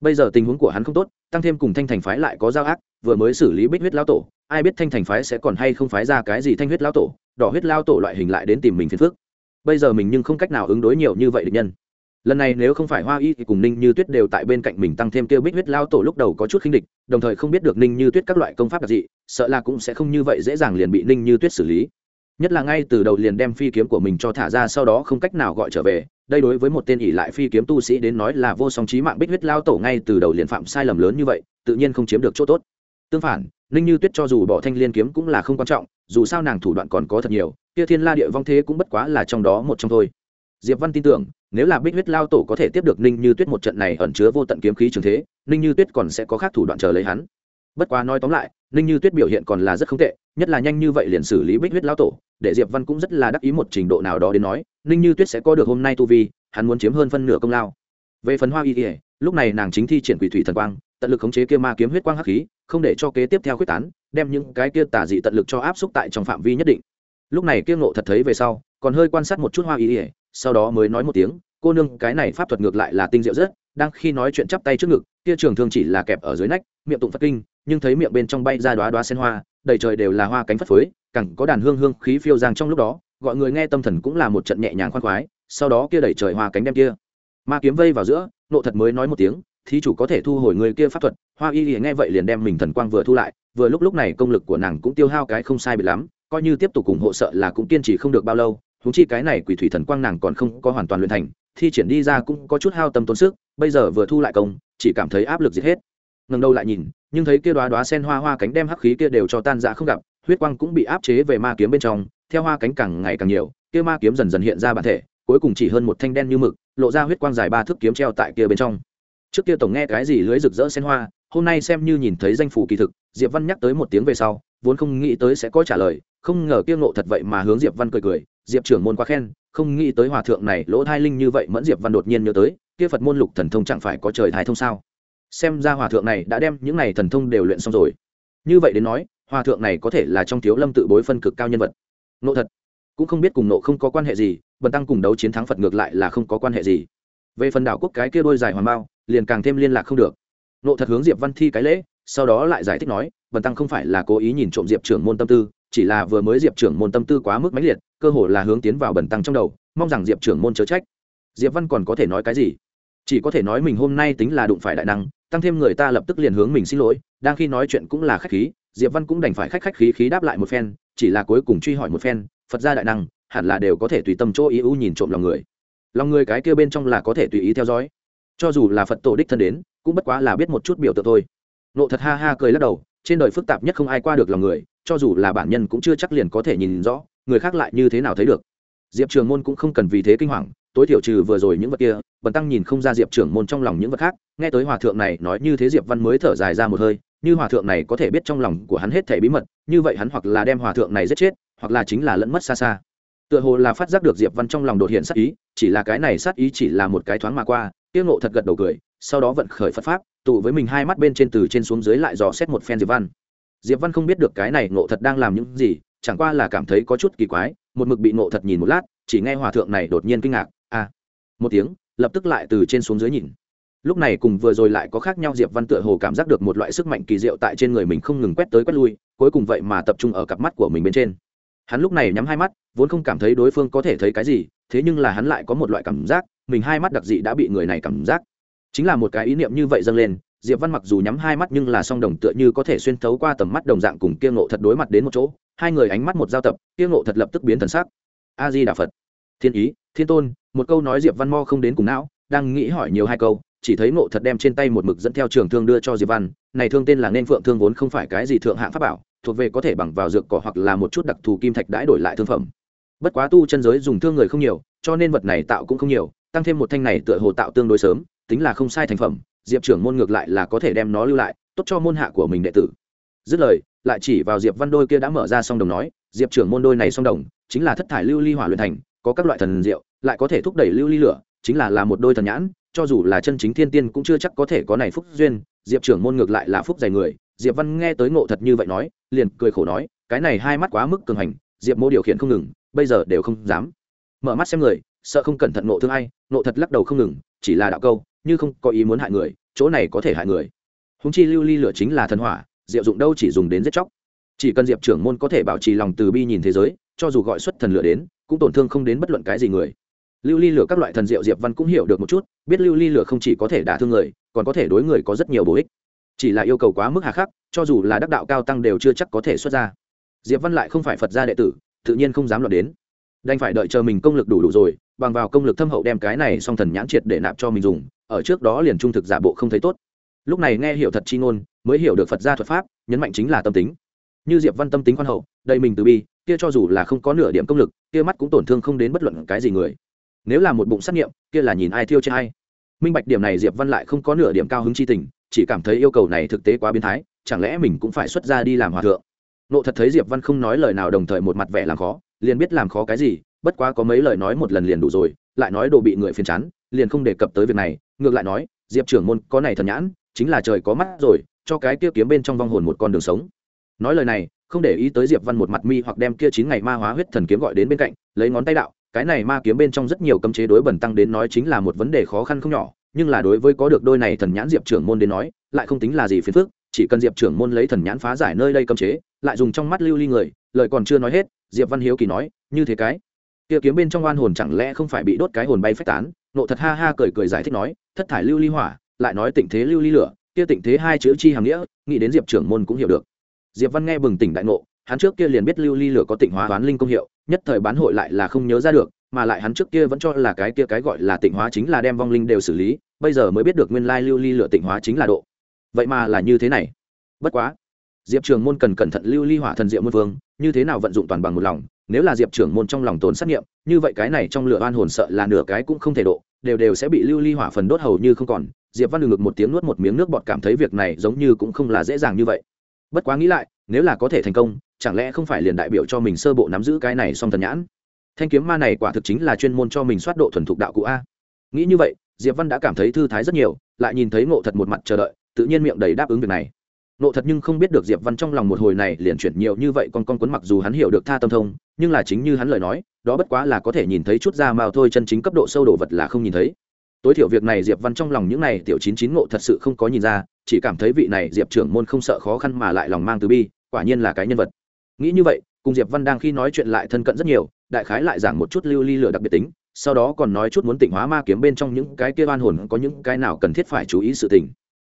Bây giờ tình huống của hắn không tốt, tăng thêm cùng thanh thành phái lại có giao ác, vừa mới xử lý bích huyết lao tổ, ai biết thanh thành phái sẽ còn hay không phái ra cái gì thanh huyết lao tổ, đỏ huyết lao tổ loại hình lại đến tìm mình phiền phức. Bây giờ mình nhưng không cách nào ứng đối nhiều như vậy được nhân. Lần này nếu không phải hoa y thì cùng ninh như tuyết đều tại bên cạnh mình tăng thêm kêu bích huyết lao tổ lúc đầu có chút khinh địch, đồng thời không biết được ninh như tuyết các loại công pháp đặc dị sợ là cũng sẽ không như vậy dễ dàng liền bị ninh như tuyết xử lý nhất là ngay từ đầu liền đem phi kiếm của mình cho thả ra sau đó không cách nào gọi trở về. Đây đối với một tên ỷ lại phi kiếm tu sĩ đến nói là vô song trí mạng bích huyết lao tổ ngay từ đầu liền phạm sai lầm lớn như vậy, tự nhiên không chiếm được chỗ tốt. Tương phản, ninh như tuyết cho dù bỏ thanh liên kiếm cũng là không quan trọng, dù sao nàng thủ đoạn còn có thật nhiều, kia thiên la địa vong thế cũng bất quá là trong đó một trong thôi. Diệp văn tin tưởng, nếu là bích huyết lao tổ có thể tiếp được ninh như tuyết một trận này ẩn chứa vô tận kiếm khí trường thế, ninh như tuyết còn sẽ có khác thủ đoạn chờ lấy hắn. Bất quá nói tóm lại ninh như tuyết biểu hiện còn là rất không tệ, nhất là nhanh như vậy liền xử lý bích huyết lao tổ, để diệp văn cũng rất là đắc ý một trình độ nào đó đến nói, ninh như tuyết sẽ có được hôm nay tu vi, hắn muốn chiếm hơn phân nửa công lao. Về phần hoa y ỉa lúc này nàng chính thi triển quỷ thủy thần quang, tận lực khống chế kia ma kiếm huyết quang hắc khí, không để cho kế tiếp theo quyết tán, đem những cái kia tả dị tận lực cho áp xúc tại trong phạm vi nhất định. Lúc này kia ngộ thật thấy về sau, còn hơi quan sát một chút hoa y ỉa sau đó mới nói một tiếng, cô nương, cái này pháp thuật ngược lại là tinh diệu rất, đang khi nói chuyện chắp tay trước ngực, kia trường thương chỉ là kẹp ở dưới nách, miệng tụng phật kinh nhưng thấy miệng bên trong bay ra đoá đoá sen hoa, đầy trời đều là hoa cánh phất phới cẳng có đàn hương hương khí phiêu giang trong lúc đó, gọi người nghe tâm thần cũng là một trận nhẹ nhàng khoan khoái, sau đó kia đẩy trời hoa cánh đem kia. Ma kiếm vây vào giữa, nộ thật mới nói một tiếng, thí chủ có thể thu hồi người kia pháp thuật, hoa y nghe vậy liền đem mình thần quang vừa thu lại, vừa lúc lúc này công lực của nàng cũng tiêu hao cái không sai bị lắm, coi như tiếp tục cùng hộ sợ là cũng kiên trì không được bao lâu húng chi cái này quỷ thủy thần quang nàng còn không có hoàn toàn luyện thành, thi triển đi ra cũng có chút hao tâm tốn sức, bây giờ vừa thu lại công, chỉ cảm thấy áp lực giết hết. Ngần đầu lại nhìn nhưng thấy kia đoá đoá sen hoa hoa cánh đem hắc khí kia đều cho tan ra không gặp, huyết quang cũng bị áp chế về ma kiếm bên trong, theo hoa cánh càng ngày càng nhiều, kia ma kiếm dần dần hiện ra bản thể, cuối cùng chỉ hơn một thanh đen như mực, lộ ra huyết quang dài ba thước kiếm treo tại kia bên trong. Trước kia tổng nghe cái gì lưới rực rỡ sen hoa, hôm nay xem như nhìn thấy danh phủ kỳ thực, diệp văn nhắc tới một tiếng về sau, vốn không nghĩ tới sẽ có trả lời, không ngờ kia ngộ thật vậy mà hướng diệp văn cười cười, diệp trưởng môn quá khen, không nghĩ tới hòa thượng này lỗ thai linh như vậy mẫn diệp văn đột nhiên nhớ tới, kia phật môn lục thần thông chẳng phải có trời thái thông sao? Xem ra hòa thượng này đã đem những này thần thông đều luyện xong rồi. Như vậy đến nói, hòa thượng này có thể là trong thiếu lâm tự bối phân cực cao nhân vật. Nộ thật. Cũng không biết cùng nộ không có quan hệ gì, bần tăng cùng đấu chiến thắng phật ngược lại là không có quan hệ gì. Về phần đảo quốc cái kia đôi dài hoàng bao, liền càng thêm liên lạc không được. Nộ thật hướng diệp văn thi cái lễ, sau đó lại giải thích nói, bần tăng không phải là cố ý nhìn trộm diệp trưởng môn tâm tư, chỉ là vừa mới diệp trưởng môn tâm tư quá mức mãnh liệt, cơ hồ là hướng tiến vào bần tăng trong đầu, mong rằng diệp trưởng môn chớ trách. Diệp văn còn có thể nói cái gì? Chỉ có thể nói mình hôm nay tính là đụng phải đại năng, tăng thêm người ta lập tức liền hướng mình xin lỗi, đang khi nói chuyện cũng là khách khí, diệp văn cũng đành phải khách khách khí khí đáp lại một phen, chỉ là cuối cùng truy hỏi một phen, phật gia đại năng, hẳn là đều có thể tùy tâm chỗ ý ưu nhìn trộm lòng người. Lòng người cái kia bên trong là có thể tùy ý theo dõi. Cho dù là phật tổ đích thân đến, cũng bất quá là biết một chút biểu tượng thôi. Nộ thật ha ha cười lắc đầu, trên đời phức tạp nhất không ai qua được lòng người, cho dù là bản nhân cũng chưa chắc liền có thể nhìn rõ, người khác lại như thế nào thấy được. Diệp trường môn cũng không cần vì thế kinh hoàng tối thiểu trừ vừa rồi những vật kia, bần tăng nhìn không ra diệp trưởng môn trong lòng những vật khác, nghe tới hòa thượng này nói như thế diệp văn mới thở dài ra một hơi, như hòa thượng này có thể biết trong lòng của hắn hết thể bí mật, như vậy hắn hoặc là đem hòa thượng này giết chết, hoặc là chính là lẫn mất xa xa tựa hồ là phát giác được diệp văn trong lòng đột hiện sát ý, chỉ là cái này sát ý chỉ là một cái thoáng mà qua, tiêu ngộ thật gật đầu cười, sau đó vận khởi phật pháp, tụ với mình hai mắt bên trên từ trên xuống dưới lại dò xét một phen diệp văn diệp văn không biết được cái này ngộ thật đang làm những gì, chẳng qua là cảm thấy có chút kỳ quái, một mực bị ngộ thật nhìn một lát, chỉ nghe hòa thượng này đột nhiên kinh ngạc một tiếng, lập tức lại từ trên xuống dưới nhìn. Lúc này cùng vừa rồi lại có khác nhau, diệp văn tựa hồ cảm giác được một loại sức mạnh kỳ diệu tại trên người mình không ngừng quét tới quét lui, cuối cùng vậy mà tập trung ở cặp mắt của mình bên trên. Hắn lúc này nhắm hai mắt, vốn không cảm thấy đối phương có thể thấy cái gì, thế nhưng là hắn lại có một loại cảm giác, mình hai mắt đặc dị đã bị người này cảm giác. Chính là một cái ý niệm như vậy dâng lên, diệp văn mặc dù nhắm hai mắt nhưng là song đồng tựa như có thể xuyên thấu qua tầm mắt đồng dạng cùng kia ngộ thật đối mặt đến một chỗ, hai người ánh mắt một giao tập kia ngộ thật lập tức biến thần sắc. A di đà phật. Thiên ý, thiên tôn một câu nói diệp văn mo không đến cùng não, đang nghĩ hỏi nhiều hai câu, chỉ thấy ngộ thật đem trên tay một mực dẫn theo trường thương đưa cho diệp văn, này thương tên là nên phượng thương vốn không phải cái gì thượng hạng pháp bảo, thuộc về có thể bằng vào dược cỏ hoặc là một chút đặc thù kim thạch đãi đổi lại thương phẩm. Bất quá tu chân giới dùng thương người không nhiều, cho nên vật này tạo cũng không nhiều, tăng thêm một thanh này tựa hồ tạo tương đối sớm, tính là không sai thành phẩm, diệp trưởng môn ngược lại là có thể đem nó lưu lại, tốt cho môn hạ của mình đệ tử. Dứt lời, lại chỉ vào diệp văn đôi kia đã mở ra song đồng nói, diệp trưởng môn đôi này song đồng, chính là thất thải lưu ly hỏa luyện thành, có các loại thần diệu lại có thể thúc đẩy lưu ly lửa, chính là là một đôi thần nhãn, cho dù là chân chính thiên tiên cũng chưa chắc có thể có này phúc duyên. Diệp trưởng môn ngược lại là phúc dày người. Diệp văn nghe tới ngộ thật như vậy nói, liền cười khổ nói, cái này hai mắt quá mức cường hành, diệp mô điều khiển không ngừng, bây giờ đều không dám. Mở mắt xem người, sợ không cẩn thận ngộ thương ai, ngộ thật lắc đầu không ngừng, chỉ là đạo câu, như không có ý muốn hại người, chỗ này có thể hại người. Húng chi lưu ly lửa chính là thần hỏa diệu dụng đâu chỉ dùng đến giết chóc. Chỉ cần diệp trưởng môn có thể bảo trì lòng từ bi nhìn thế giới, cho dù gọi xuất thần lửa đến, cũng tổn thương không đến bất luận cái gì người lưu ly lửa các loại thần diệu diệp văn cũng hiểu được một chút, biết lưu ly lửa không chỉ có thể đả thương người, còn có thể đối người có rất nhiều bổ ích. Chỉ là yêu cầu quá mức hà khắc, cho dù là đắc đạo cao tăng đều chưa chắc có thể xuất ra. Diệp văn lại không phải phật gia đệ tử, tự nhiên không dám luận đến. Đành phải đợi chờ mình công lực đủ đủ rồi, bằng vào công lực thâm hậu đem cái này song thần nhãn triệt để nạp cho mình dùng, ở trước đó liền trung thực giả bộ không thấy tốt. Lúc này nghe hiểu thật chi ngôn, mới hiểu được phật gia thuật pháp, nhấn mạnh chính là tâm tính. Như diệp văn tâm tính khoan hậu đây mình từ bi, kia cho dù là không có nửa điểm công lực, kia mắt cũng tổn thương không đến bất luận cái gì người nếu là một bụng sát nghiệm, kia là nhìn ai thiêu trên ai. Minh bạch điểm này diệp văn lại không có nửa điểm cao hứng chi tình, chỉ cảm thấy yêu cầu này thực tế quá biến thái, chẳng lẽ mình cũng phải xuất ra đi làm hòa thượng? Nộ thật thấy diệp văn không nói lời nào đồng thời một mặt vẻ làm khó, liền biết làm khó cái gì, bất quá có mấy lời nói một lần liền đủ rồi, lại nói đồ bị người phiền chán, liền không đề cập tới việc này, ngược lại nói, diệp trưởng môn có này thần nhãn, chính là trời có mắt rồi, cho cái kia kiếm bên trong vong hồn một con đường sống. Nói lời này, không để ý tới diệp văn một mặt mi hoặc đem kia chín ngày ma hóa huyết thần kiếm gọi đến bên cạnh, lấy ngón tay đạo cái này ma kiếm bên trong rất nhiều cấm chế đối bẩn tăng đến nói chính là một vấn đề khó khăn không nhỏ, nhưng là đối với có được đôi này thần nhãn diệp trưởng môn đến nói, lại không tính là gì phiền phức, chỉ cần diệp trưởng môn lấy thần nhãn phá giải nơi đây cấm chế, lại dùng trong mắt lưu ly người, lời còn chưa nói hết, diệp văn hiếu kỳ nói, như thế cái, kia kiếm bên trong oan hồn chẳng lẽ không phải bị đốt cái hồn bay phách tán? Nộ thật ha ha cười cười giải thích nói, thất thải lưu ly hỏa, lại nói tịnh thế lưu ly lửa, kia tịnh thế hai chữ chi hàm nghĩa, nghĩ đến diệp trưởng môn cũng hiểu được. Diệp văn nghe bừng tỉnh đại ngộ hắn trước kia liền biết lưu ly lửa có tịnh hóa toán linh công hiệu, nhất thời bán hội lại là không nhớ ra được, mà lại hắn trước kia vẫn cho là cái kia cái gọi là tịnh hóa chính là đem vong linh đều xử lý, bây giờ mới biết được nguyên lai lưu ly lửa tịnh hóa chính là độ. Vậy mà là như thế này. Bất quá, diệp trường môn cần cẩn thận lưu ly hỏa thần diệu môn vương, như thế nào vận dụng toàn bằng một lòng, nếu là diệp trưởng môn trong lòng tồn sát nghiệm, như vậy cái này trong lửa oan hồn sợ là nửa cái cũng không thể độ, đều đều sẽ bị lưu ly hỏa phần đốt hầu như không còn. Diệp văn ngực một tiếng nuốt một miếng nước bọt cảm thấy việc này giống như cũng không là dễ dàng như vậy. Bất quá nghĩ lại nếu là có thể thành công, chẳng lẽ không phải liền đại biểu cho mình sơ bộ nắm giữ cái này song thần nhãn? Thanh kiếm ma này quả thực chính là chuyên môn cho mình soát độ thuần thục đạo cụ a. Nghĩ như vậy, diệp văn đã cảm thấy thư thái rất nhiều, lại nhìn thấy ngộ thật một mặt chờ đợi, tự nhiên miệng đầy đáp ứng việc này. Ngộ thật nhưng không biết được diệp văn trong lòng một hồi này liền chuyển nhiều như vậy, con con quấn mặc dù hắn hiểu được tha tâm thông, nhưng là chính như hắn lời nói, đó bất quá là có thể nhìn thấy chút ra mao thôi, chân chính cấp độ sâu đồ vật là không nhìn thấy. Tối thiểu việc này diệp văn trong lòng những này tiểu chín chín ngộ thật sự không có nhìn ra, chỉ cảm thấy vị này diệp trưởng môn không sợ khó khăn mà lại lòng mang từ bi quả nhiên là cái nhân vật. Nghĩ như vậy, cùng diệp văn đang khi nói chuyện lại thân cận rất nhiều, đại khái lại giảng một chút lưu ly lửa đặc biệt tính, sau đó còn nói chút muốn tỉnh hóa ma kiếm bên trong những cái kia oan hồn có những cái nào cần thiết phải chú ý sự tình.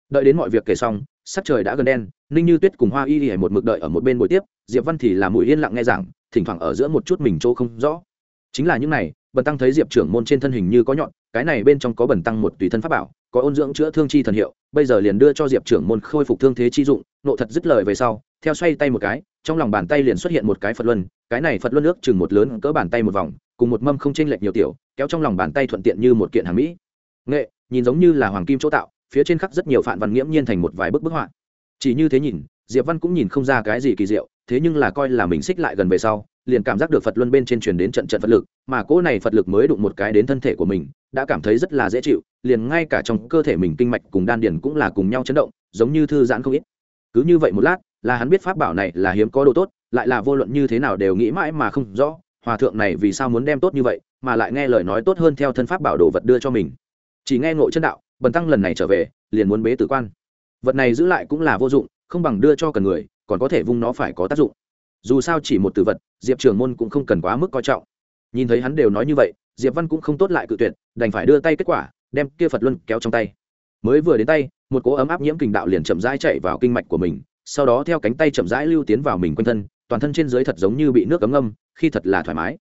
Đợi đến mọi việc kể xong, sắc trời đã gần đen, ninh như tuyết cùng hoa y y một mực đợi ở một bên buổi tiếp, diệp văn thì là mũi yên lặng nghe giảng, thỉnh thoảng ở giữa một chút mình chỗ không rõ. Chính là những này, bần tăng thấy diệp trưởng môn trên thân hình như có nhọn, cái này bên trong có bần tăng một tùy thân pháp bảo, có ôn dưỡng chữa thương chi thần hiệu, bây giờ liền đưa cho diệp trưởng môn khôi phục thương thế chi dụng, nộ thật dứt lời về sau theo xoay tay một cái, trong lòng bàn tay liền xuất hiện một cái phật luân, cái này phật luân ước chừng một lớn cỡ bàn tay một vòng, cùng một mâm không chênh lệch nhiều tiểu, kéo trong lòng bàn tay thuận tiện như một kiện hàng mỹ. Nghệ, nhìn giống như là hoàng kim chỗ tạo, phía trên khắc rất nhiều phản văn nghiễm nhiên thành một vài bức bức họa. Chỉ như thế nhìn, diệp văn cũng nhìn không ra cái gì kỳ diệu, thế nhưng là coi là mình xích lại gần về sau, liền cảm giác được phật luân bên trên truyền đến trận trận phật lực, mà cỗ này phật lực mới đụng một cái đến thân thể của mình, đã cảm thấy rất là dễ chịu, liền ngay cả trong cơ thể mình kinh mạch cùng đan điền cũng là cùng nhau chấn động, giống như thư giãn không ít. Cứ như vậy một lát là hắn biết pháp bảo này là hiếm có đồ tốt, lại là vô luận như thế nào đều nghĩ mãi mà không rõ, hòa thượng này vì sao muốn đem tốt như vậy, mà lại nghe lời nói tốt hơn theo thân pháp bảo đồ vật đưa cho mình. Chỉ nghe ngộ chân đạo, bần tăng lần này trở về, liền muốn bế tử quan. Vật này giữ lại cũng là vô dụng, không bằng đưa cho cần người, còn có thể vung nó phải có tác dụng. Dù sao chỉ một từ vật, diệp trường môn cũng không cần quá mức coi trọng. Nhìn thấy hắn đều nói như vậy, diệp văn cũng không tốt lại cự tuyệt, đành phải đưa tay kết quả, đem kia phật luân kéo trong tay. Mới vừa đến tay, một cỗ ấm áp nhiễm kình đạo liền chậm rãi chạy vào kinh mạch của mình sau đó theo cánh tay chậm rãi lưu tiến vào mình quanh thân, toàn thân trên dưới thật giống như bị nước cấm ngâm, khi thật là thoải mái.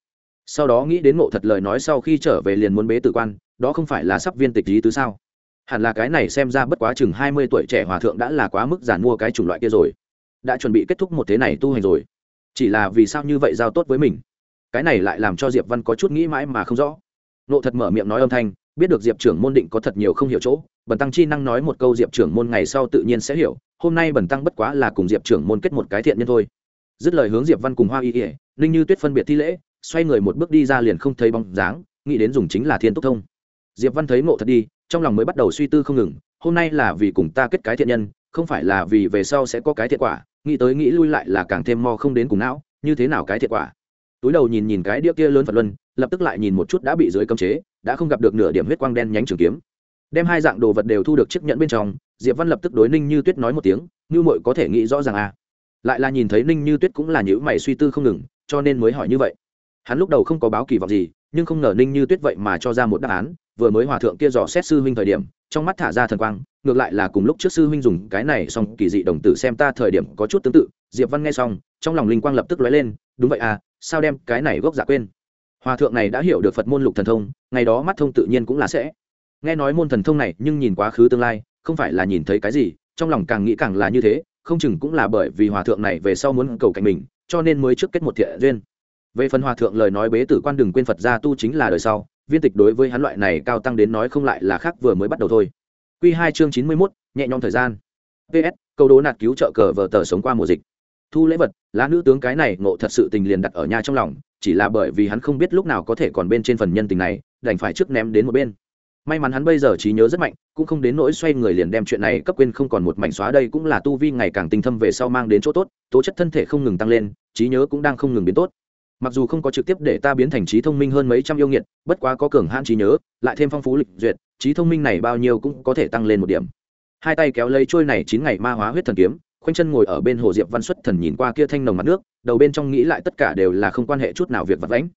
Sau đó nghĩ đến ngộ thật lời nói sau khi trở về liền muốn bế tử quan, đó không phải là sắp viên tịch lý tứ sao? Hẳn là cái này xem ra bất quá chừng hai mươi tuổi trẻ hòa thượng đã là quá mức giản mua cái chủng loại kia rồi. Đã chuẩn bị kết thúc một thế này tu hành rồi. Chỉ là vì sao như vậy giao tốt với mình? Cái này lại làm cho diệp văn có chút nghĩ mãi mà không rõ. Nộ thật mở miệng nói âm thanh, biết được diệp trưởng môn định có thật nhiều không hiểu chỗ, bần tăng chi năng nói một câu diệp trưởng môn ngày sau tự nhiên sẽ hiểu hôm nay bần tăng bất quá là cùng diệp trưởng môn kết một cái thiện nhân thôi. Dứt lời hướng diệp văn cùng hoa y ỉa ninh như tuyết phân biệt thi lễ, xoay người một bước đi ra liền không thấy bóng dáng, nghĩ đến dùng chính là thiên túc thông. Diệp văn thấy ngộ thật đi, trong lòng mới bắt đầu suy tư không ngừng, hôm nay là vì cùng ta kết cái thiện nhân, không phải là vì về sau sẽ có cái thiện quả, nghĩ tới nghĩ lui lại là càng thêm mo không đến cùng não, như thế nào cái thiện quả. Túi đầu nhìn nhìn cái đĩa kia lớn phật luân, lập tức lại nhìn một chút đã bị dưới cấm chế, đã không gặp được nửa điểm huyết quang đen nhánh trường kiếm. Đem hai dạng đồ vật đều thu được chiếc nhẫn bên trong diệp văn lập tức đối ninh như tuyết nói một tiếng như Mội có thể nghĩ rõ ràng à. Lại là nhìn thấy ninh như tuyết cũng là những mày suy tư không ngừng, cho nên mới hỏi như vậy. Hắn lúc đầu không có báo kỳ vọng gì, nhưng không ngờ ninh như tuyết vậy mà cho ra một đáp án, vừa mới hòa thượng kia dò xét sư huynh thời điểm, trong mắt thả ra thần quang, ngược lại là cùng lúc trước sư huynh dùng cái này xong, kỳ dị đồng tử xem ta thời điểm có chút tương tự. Diệp văn nghe xong, trong lòng linh quang lập tức lóe lên, đúng vậy à sao đem cái này gốc giả quên? Hòa thượng này đã hiểu được phật môn lục thần thông, ngày đó mắt thông tự nhiên cũng là sẽ. Nghe nói môn thần thông này, nhưng nhìn quá khứ tương lai không phải là nhìn thấy cái gì, trong lòng càng nghĩ càng là như thế, không chừng cũng là bởi vì hòa thượng này về sau muốn cầu cảnh mình, cho nên mới trước kết một thiện duyên. Về phần hòa thượng lời nói bế tử quan đừng quên phật gia tu chính là đời sau, viên tịch đối với hắn loại này cao tăng đến nói không lại là khác vừa mới bắt đầu thôi. Q hai chương chín mươi mốt, nhẹ nhõm thời gian. Ps câu đố nạt cứu trợ cờ vờ tờ sống qua mùa dịch. Thu lễ vật, lá nữ tướng cái này ngộ thật sự tình liền đặt ở nhà trong lòng, chỉ là bởi vì hắn không biết lúc nào có thể còn bên trên phần nhân tình này, đành phải trước ném đến một bên may mắn hắn bây giờ trí nhớ rất mạnh, cũng không đến nỗi xoay người liền đem chuyện này cấp quên không còn một mảnh xóa đây cũng là tu vi ngày càng tinh thâm về sau mang đến chỗ tốt, tố chất thân thể không ngừng tăng lên, trí nhớ cũng đang không ngừng biến tốt. Mặc dù không có trực tiếp để ta biến thành trí thông minh hơn mấy trăm yêu nghiệt, bất quá có cường hãn trí nhớ, lại thêm phong phú lịch duyệt, trí thông minh này bao nhiêu cũng có thể tăng lên một điểm. Hai tay kéo lấy trôi này chín ngày ma hóa huyết thần kiếm, khoanh chân ngồi ở bên hồ diệp văn xuất thần nhìn qua kia thanh nồng mặt nước, đầu bên trong nghĩ lại tất cả đều là không quan hệ chút nào việc vật lãnh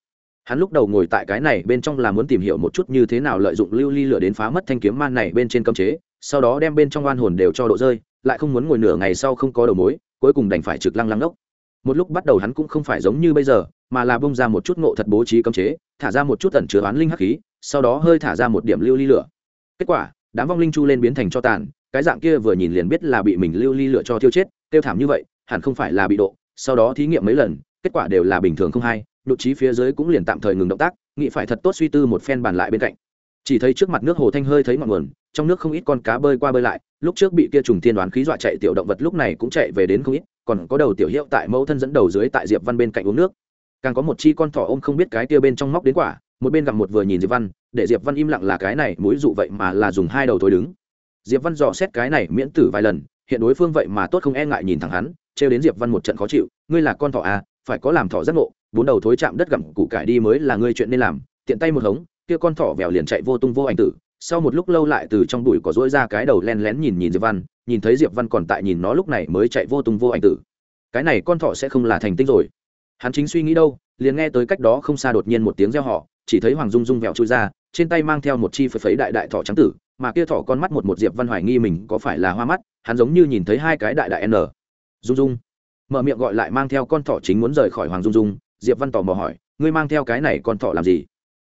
hắn lúc đầu ngồi tại cái này bên trong là muốn tìm hiểu một chút như thế nào lợi dụng lưu ly lửa đến phá mất thanh kiếm man này bên trên cấm chế, sau đó đem bên trong oan hồn đều cho độ rơi, lại không muốn ngồi nửa ngày sau không có đầu mối, cuối cùng đành phải trực lăng lăng ốc một lúc bắt đầu hắn cũng không phải giống như bây giờ, mà là bông ra một chút ngộ thật bố trí cấm chế, thả ra một chút tẩn chứa oán linh hắc khí, sau đó hơi thả ra một điểm lưu ly lửa. Kết quả, đám vong linh chu lên biến thành cho tàn, cái dạng kia vừa nhìn liền biết là bị mình lưu ly lửa cho tiêu chết, tiêu thảm như vậy, hẳn không phải là bị độ, sau đó thí nghiệm mấy lần, kết quả đều là bình thường không hay nhụt trí phía dưới cũng liền tạm thời ngừng động tác, nghĩ phải thật tốt suy tư một phen bàn lại bên cạnh. Chỉ thấy trước mặt nước hồ thanh hơi thấy ngọn nguồn, trong nước không ít con cá bơi qua bơi lại, lúc trước bị kia trùng tiên đoán khí dọa chạy tiểu động vật lúc này cũng chạy về đến không ít, còn có đầu tiểu hiệu tại mẫu thân dẫn đầu dưới tại diệp văn bên cạnh uống nước. Càng có một chi con thỏ ôm không biết cái kia bên trong móc đến quả, một bên gặp một vừa nhìn diệp văn, để diệp văn im lặng là cái này, mũi dụ vậy mà là dùng hai đầu thối đứng. Diệp văn dò xét cái này miễn tử vài lần, hiện đối phương vậy mà tốt không e ngại nhìn thẳng hắn, trêu đến diệp văn một trận khó chịu, ngươi là con thỏ à phải có làm thỏ rất ngộ bốn đầu thối chạm đất gặm củ cải đi mới là ngươi chuyện nên làm, tiện tay một hống, kia con thỏ vèo liền chạy vô tung vô ảnh tử. Sau một lúc lâu lại từ trong bụi có dỗi ra cái đầu len lén nhìn nhìn diệp văn, nhìn thấy diệp văn còn tại nhìn nó lúc này mới chạy vô tung vô ảnh tử. Cái này con thỏ sẽ không là thành tinh rồi. Hắn chính suy nghĩ đâu, liền nghe tới cách đó không xa đột nhiên một tiếng reo họ chỉ thấy hoàng dung dung vẹo chui ra, trên tay mang theo một chi phẩy phẩy đại đại thỏ trắng tử, mà kia thỏ con mắt một một diệp văn hoài nghi mình có phải là hoa mắt, hắn giống như nhìn thấy hai cái đại đại n. Dung dung. Mở miệng gọi lại mang theo con thỏ chính muốn rời khỏi hoàng dung dung diệp văn tò mò hỏi, ngươi mang theo cái này con thỏ làm gì?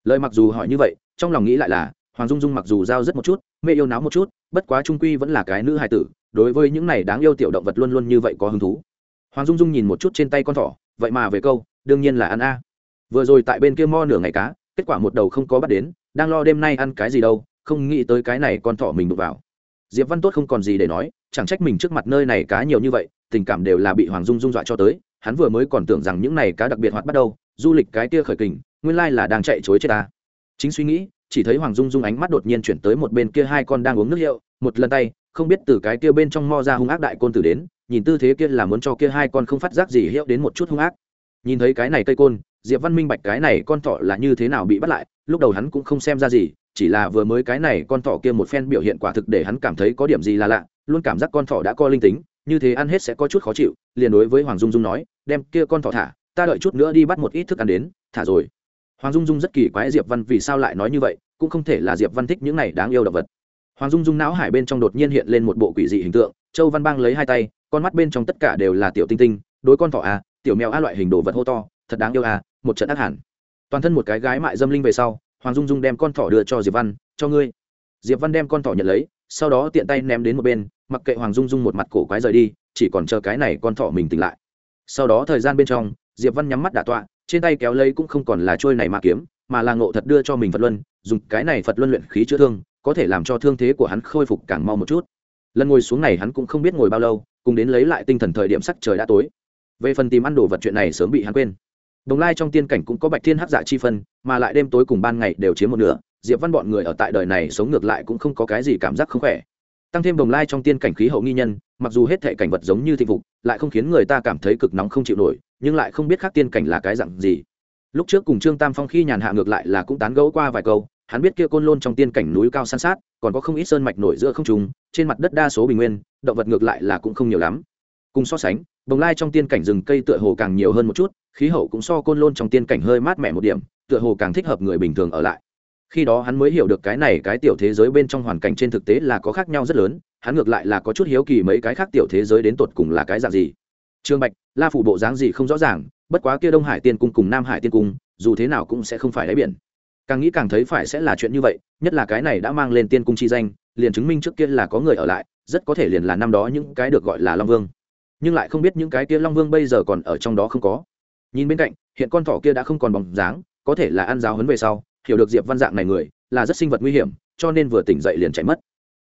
Lời mặc dù hỏi như vậy, trong lòng nghĩ lại là, hoàng dung dung mặc dù giao rất một chút mê yêu náo một chút, bất quá trung quy vẫn là cái nữ hài tử, đối với những này đáng yêu tiểu động vật luôn luôn như vậy có hứng thú. Hoàng dung dung nhìn một chút trên tay con thỏ, vậy mà về câu, đương nhiên là ăn a. Vừa rồi tại bên kia mo nửa ngày cá, kết quả một đầu không có bắt đến, đang lo đêm nay ăn cái gì đâu, không nghĩ tới cái này con thỏ mình đụng vào. Diệp văn tốt không còn gì để nói, chẳng trách mình trước mặt nơi này cá nhiều như vậy, tình cảm đều là bị hoàng dung dung dọa cho tới hắn vừa mới còn tưởng rằng những này cá đặc biệt hoạt bắt đầu, du lịch cái kia khởi kình, nguyên lai là đang chạy chối chết ta. Chính suy nghĩ, chỉ thấy hoàng dung dung ánh mắt đột nhiên chuyển tới một bên kia hai con đang uống nước hiệu một lần tay, không biết từ cái kia bên trong mo ra hung ác đại côn tử đến, nhìn tư thế kia là muốn cho kia hai con không phát giác gì hiệu đến một chút hung ác. Nhìn thấy cái này cây côn, diệp văn minh bạch cái này con thỏ là như thế nào bị bắt lại, lúc đầu hắn cũng không xem ra gì, chỉ là vừa mới cái này con thỏ kia một phen biểu hiện quả thực để hắn cảm thấy có điểm gì là lạ, luôn cảm giác con thỏ đã co linh tính như thế ăn hết sẽ có chút khó chịu, liền đối với hoàng dung dung nói, đem kia con thỏ thả, ta đợi chút nữa đi bắt một ít thức ăn đến, thả rồi. Hoàng dung dung rất kỳ quái diệp văn vì sao lại nói như vậy, cũng không thể là diệp văn thích những này đáng yêu động vật. Hoàng dung dung não hải bên trong đột nhiên hiện lên một bộ quỷ dị hình tượng, châu văn bang lấy hai tay, con mắt bên trong tất cả đều là tiểu tinh tinh, đối con thỏ a tiểu mèo a loại hình đồ vật hô to, thật đáng yêu a một trận ác hẳn. Toàn thân một cái gái mại dâm linh về sau, hoàng dung dung đem con thỏ đưa cho diệp văn, cho ngươi. Diệp văn đem con thỏ nhận lấy sau đó tiện tay ném đến một bên, mặc kệ hoàng dung dung một mặt cổ quái rời đi, chỉ còn chờ cái này con thỏ mình tỉnh lại. Sau đó thời gian bên trong, diệp văn nhắm mắt đả tọa, trên tay kéo lấy cũng không còn là trôi này mà kiếm, mà là ngộ thật đưa cho mình phật luân, dùng cái này phật luân luyện khí chữa thương, có thể làm cho thương thế của hắn khôi phục càng mau một chút. Lần ngồi xuống này hắn cũng không biết ngồi bao lâu, cùng đến lấy lại tinh thần thời điểm sắc trời đã tối. Về phần tìm ăn đồ vật chuyện này sớm bị hắn quên. Đồng lai trong tiên cảnh cũng có bạch thiên hắc dạ chi phân, mà lại đêm tối cùng ban ngày đều chiếm một nửa diệp văn bọn người ở tại đời này sống ngược lại cũng không có cái gì cảm giác không khỏe. Tăng thêm đồng lai trong tiên cảnh khí hậu nghi nhân, mặc dù hết thể cảnh vật giống như thịnh phục, lại không khiến người ta cảm thấy cực nóng không chịu nổi, nhưng lại không biết khác tiên cảnh là cái dặn gì. Lúc trước cùng trương tam phong khi nhàn hạ ngược lại là cũng tán gẫu qua vài câu, hắn biết kia côn lôn trong tiên cảnh núi cao san sát, còn có không ít sơn mạch nổi giữa không trùng trên mặt đất đa số bình nguyên, động vật ngược lại là cũng không nhiều lắm. Cùng so sánh bồng lai trong tiên cảnh rừng cây tựa hồ càng nhiều hơn một chút, khí hậu cũng so côn lôn trong tiên cảnh hơi mát mẻ một điểm, tựa hồ càng thích hợp người bình thường ở lại khi đó hắn mới hiểu được cái này cái tiểu thế giới bên trong hoàn cảnh trên thực tế là có khác nhau rất lớn, hắn ngược lại là có chút hiếu kỳ mấy cái khác tiểu thế giới đến tột cùng là cái dạng gì. Trương bạch, la phủ bộ dáng gì không rõ ràng, bất quá kia đông hải tiên cung cùng nam hải tiên cung, dù thế nào cũng sẽ không phải đáy biển. Càng nghĩ càng thấy phải sẽ là chuyện như vậy, nhất là cái này đã mang lên tiên cung chi danh, liền chứng minh trước kia là có người ở lại, rất có thể liền là năm đó những cái được gọi là long vương. Nhưng lại không biết những cái kia long vương bây giờ còn ở trong đó không có. Nhìn bên cạnh, hiện con thỏ kia đã không còn bóng dáng, có thể là ăn giáo hấn về sau hiểu được diệp văn dạng này người, là rất sinh vật nguy hiểm, cho nên vừa tỉnh dậy liền chạy mất.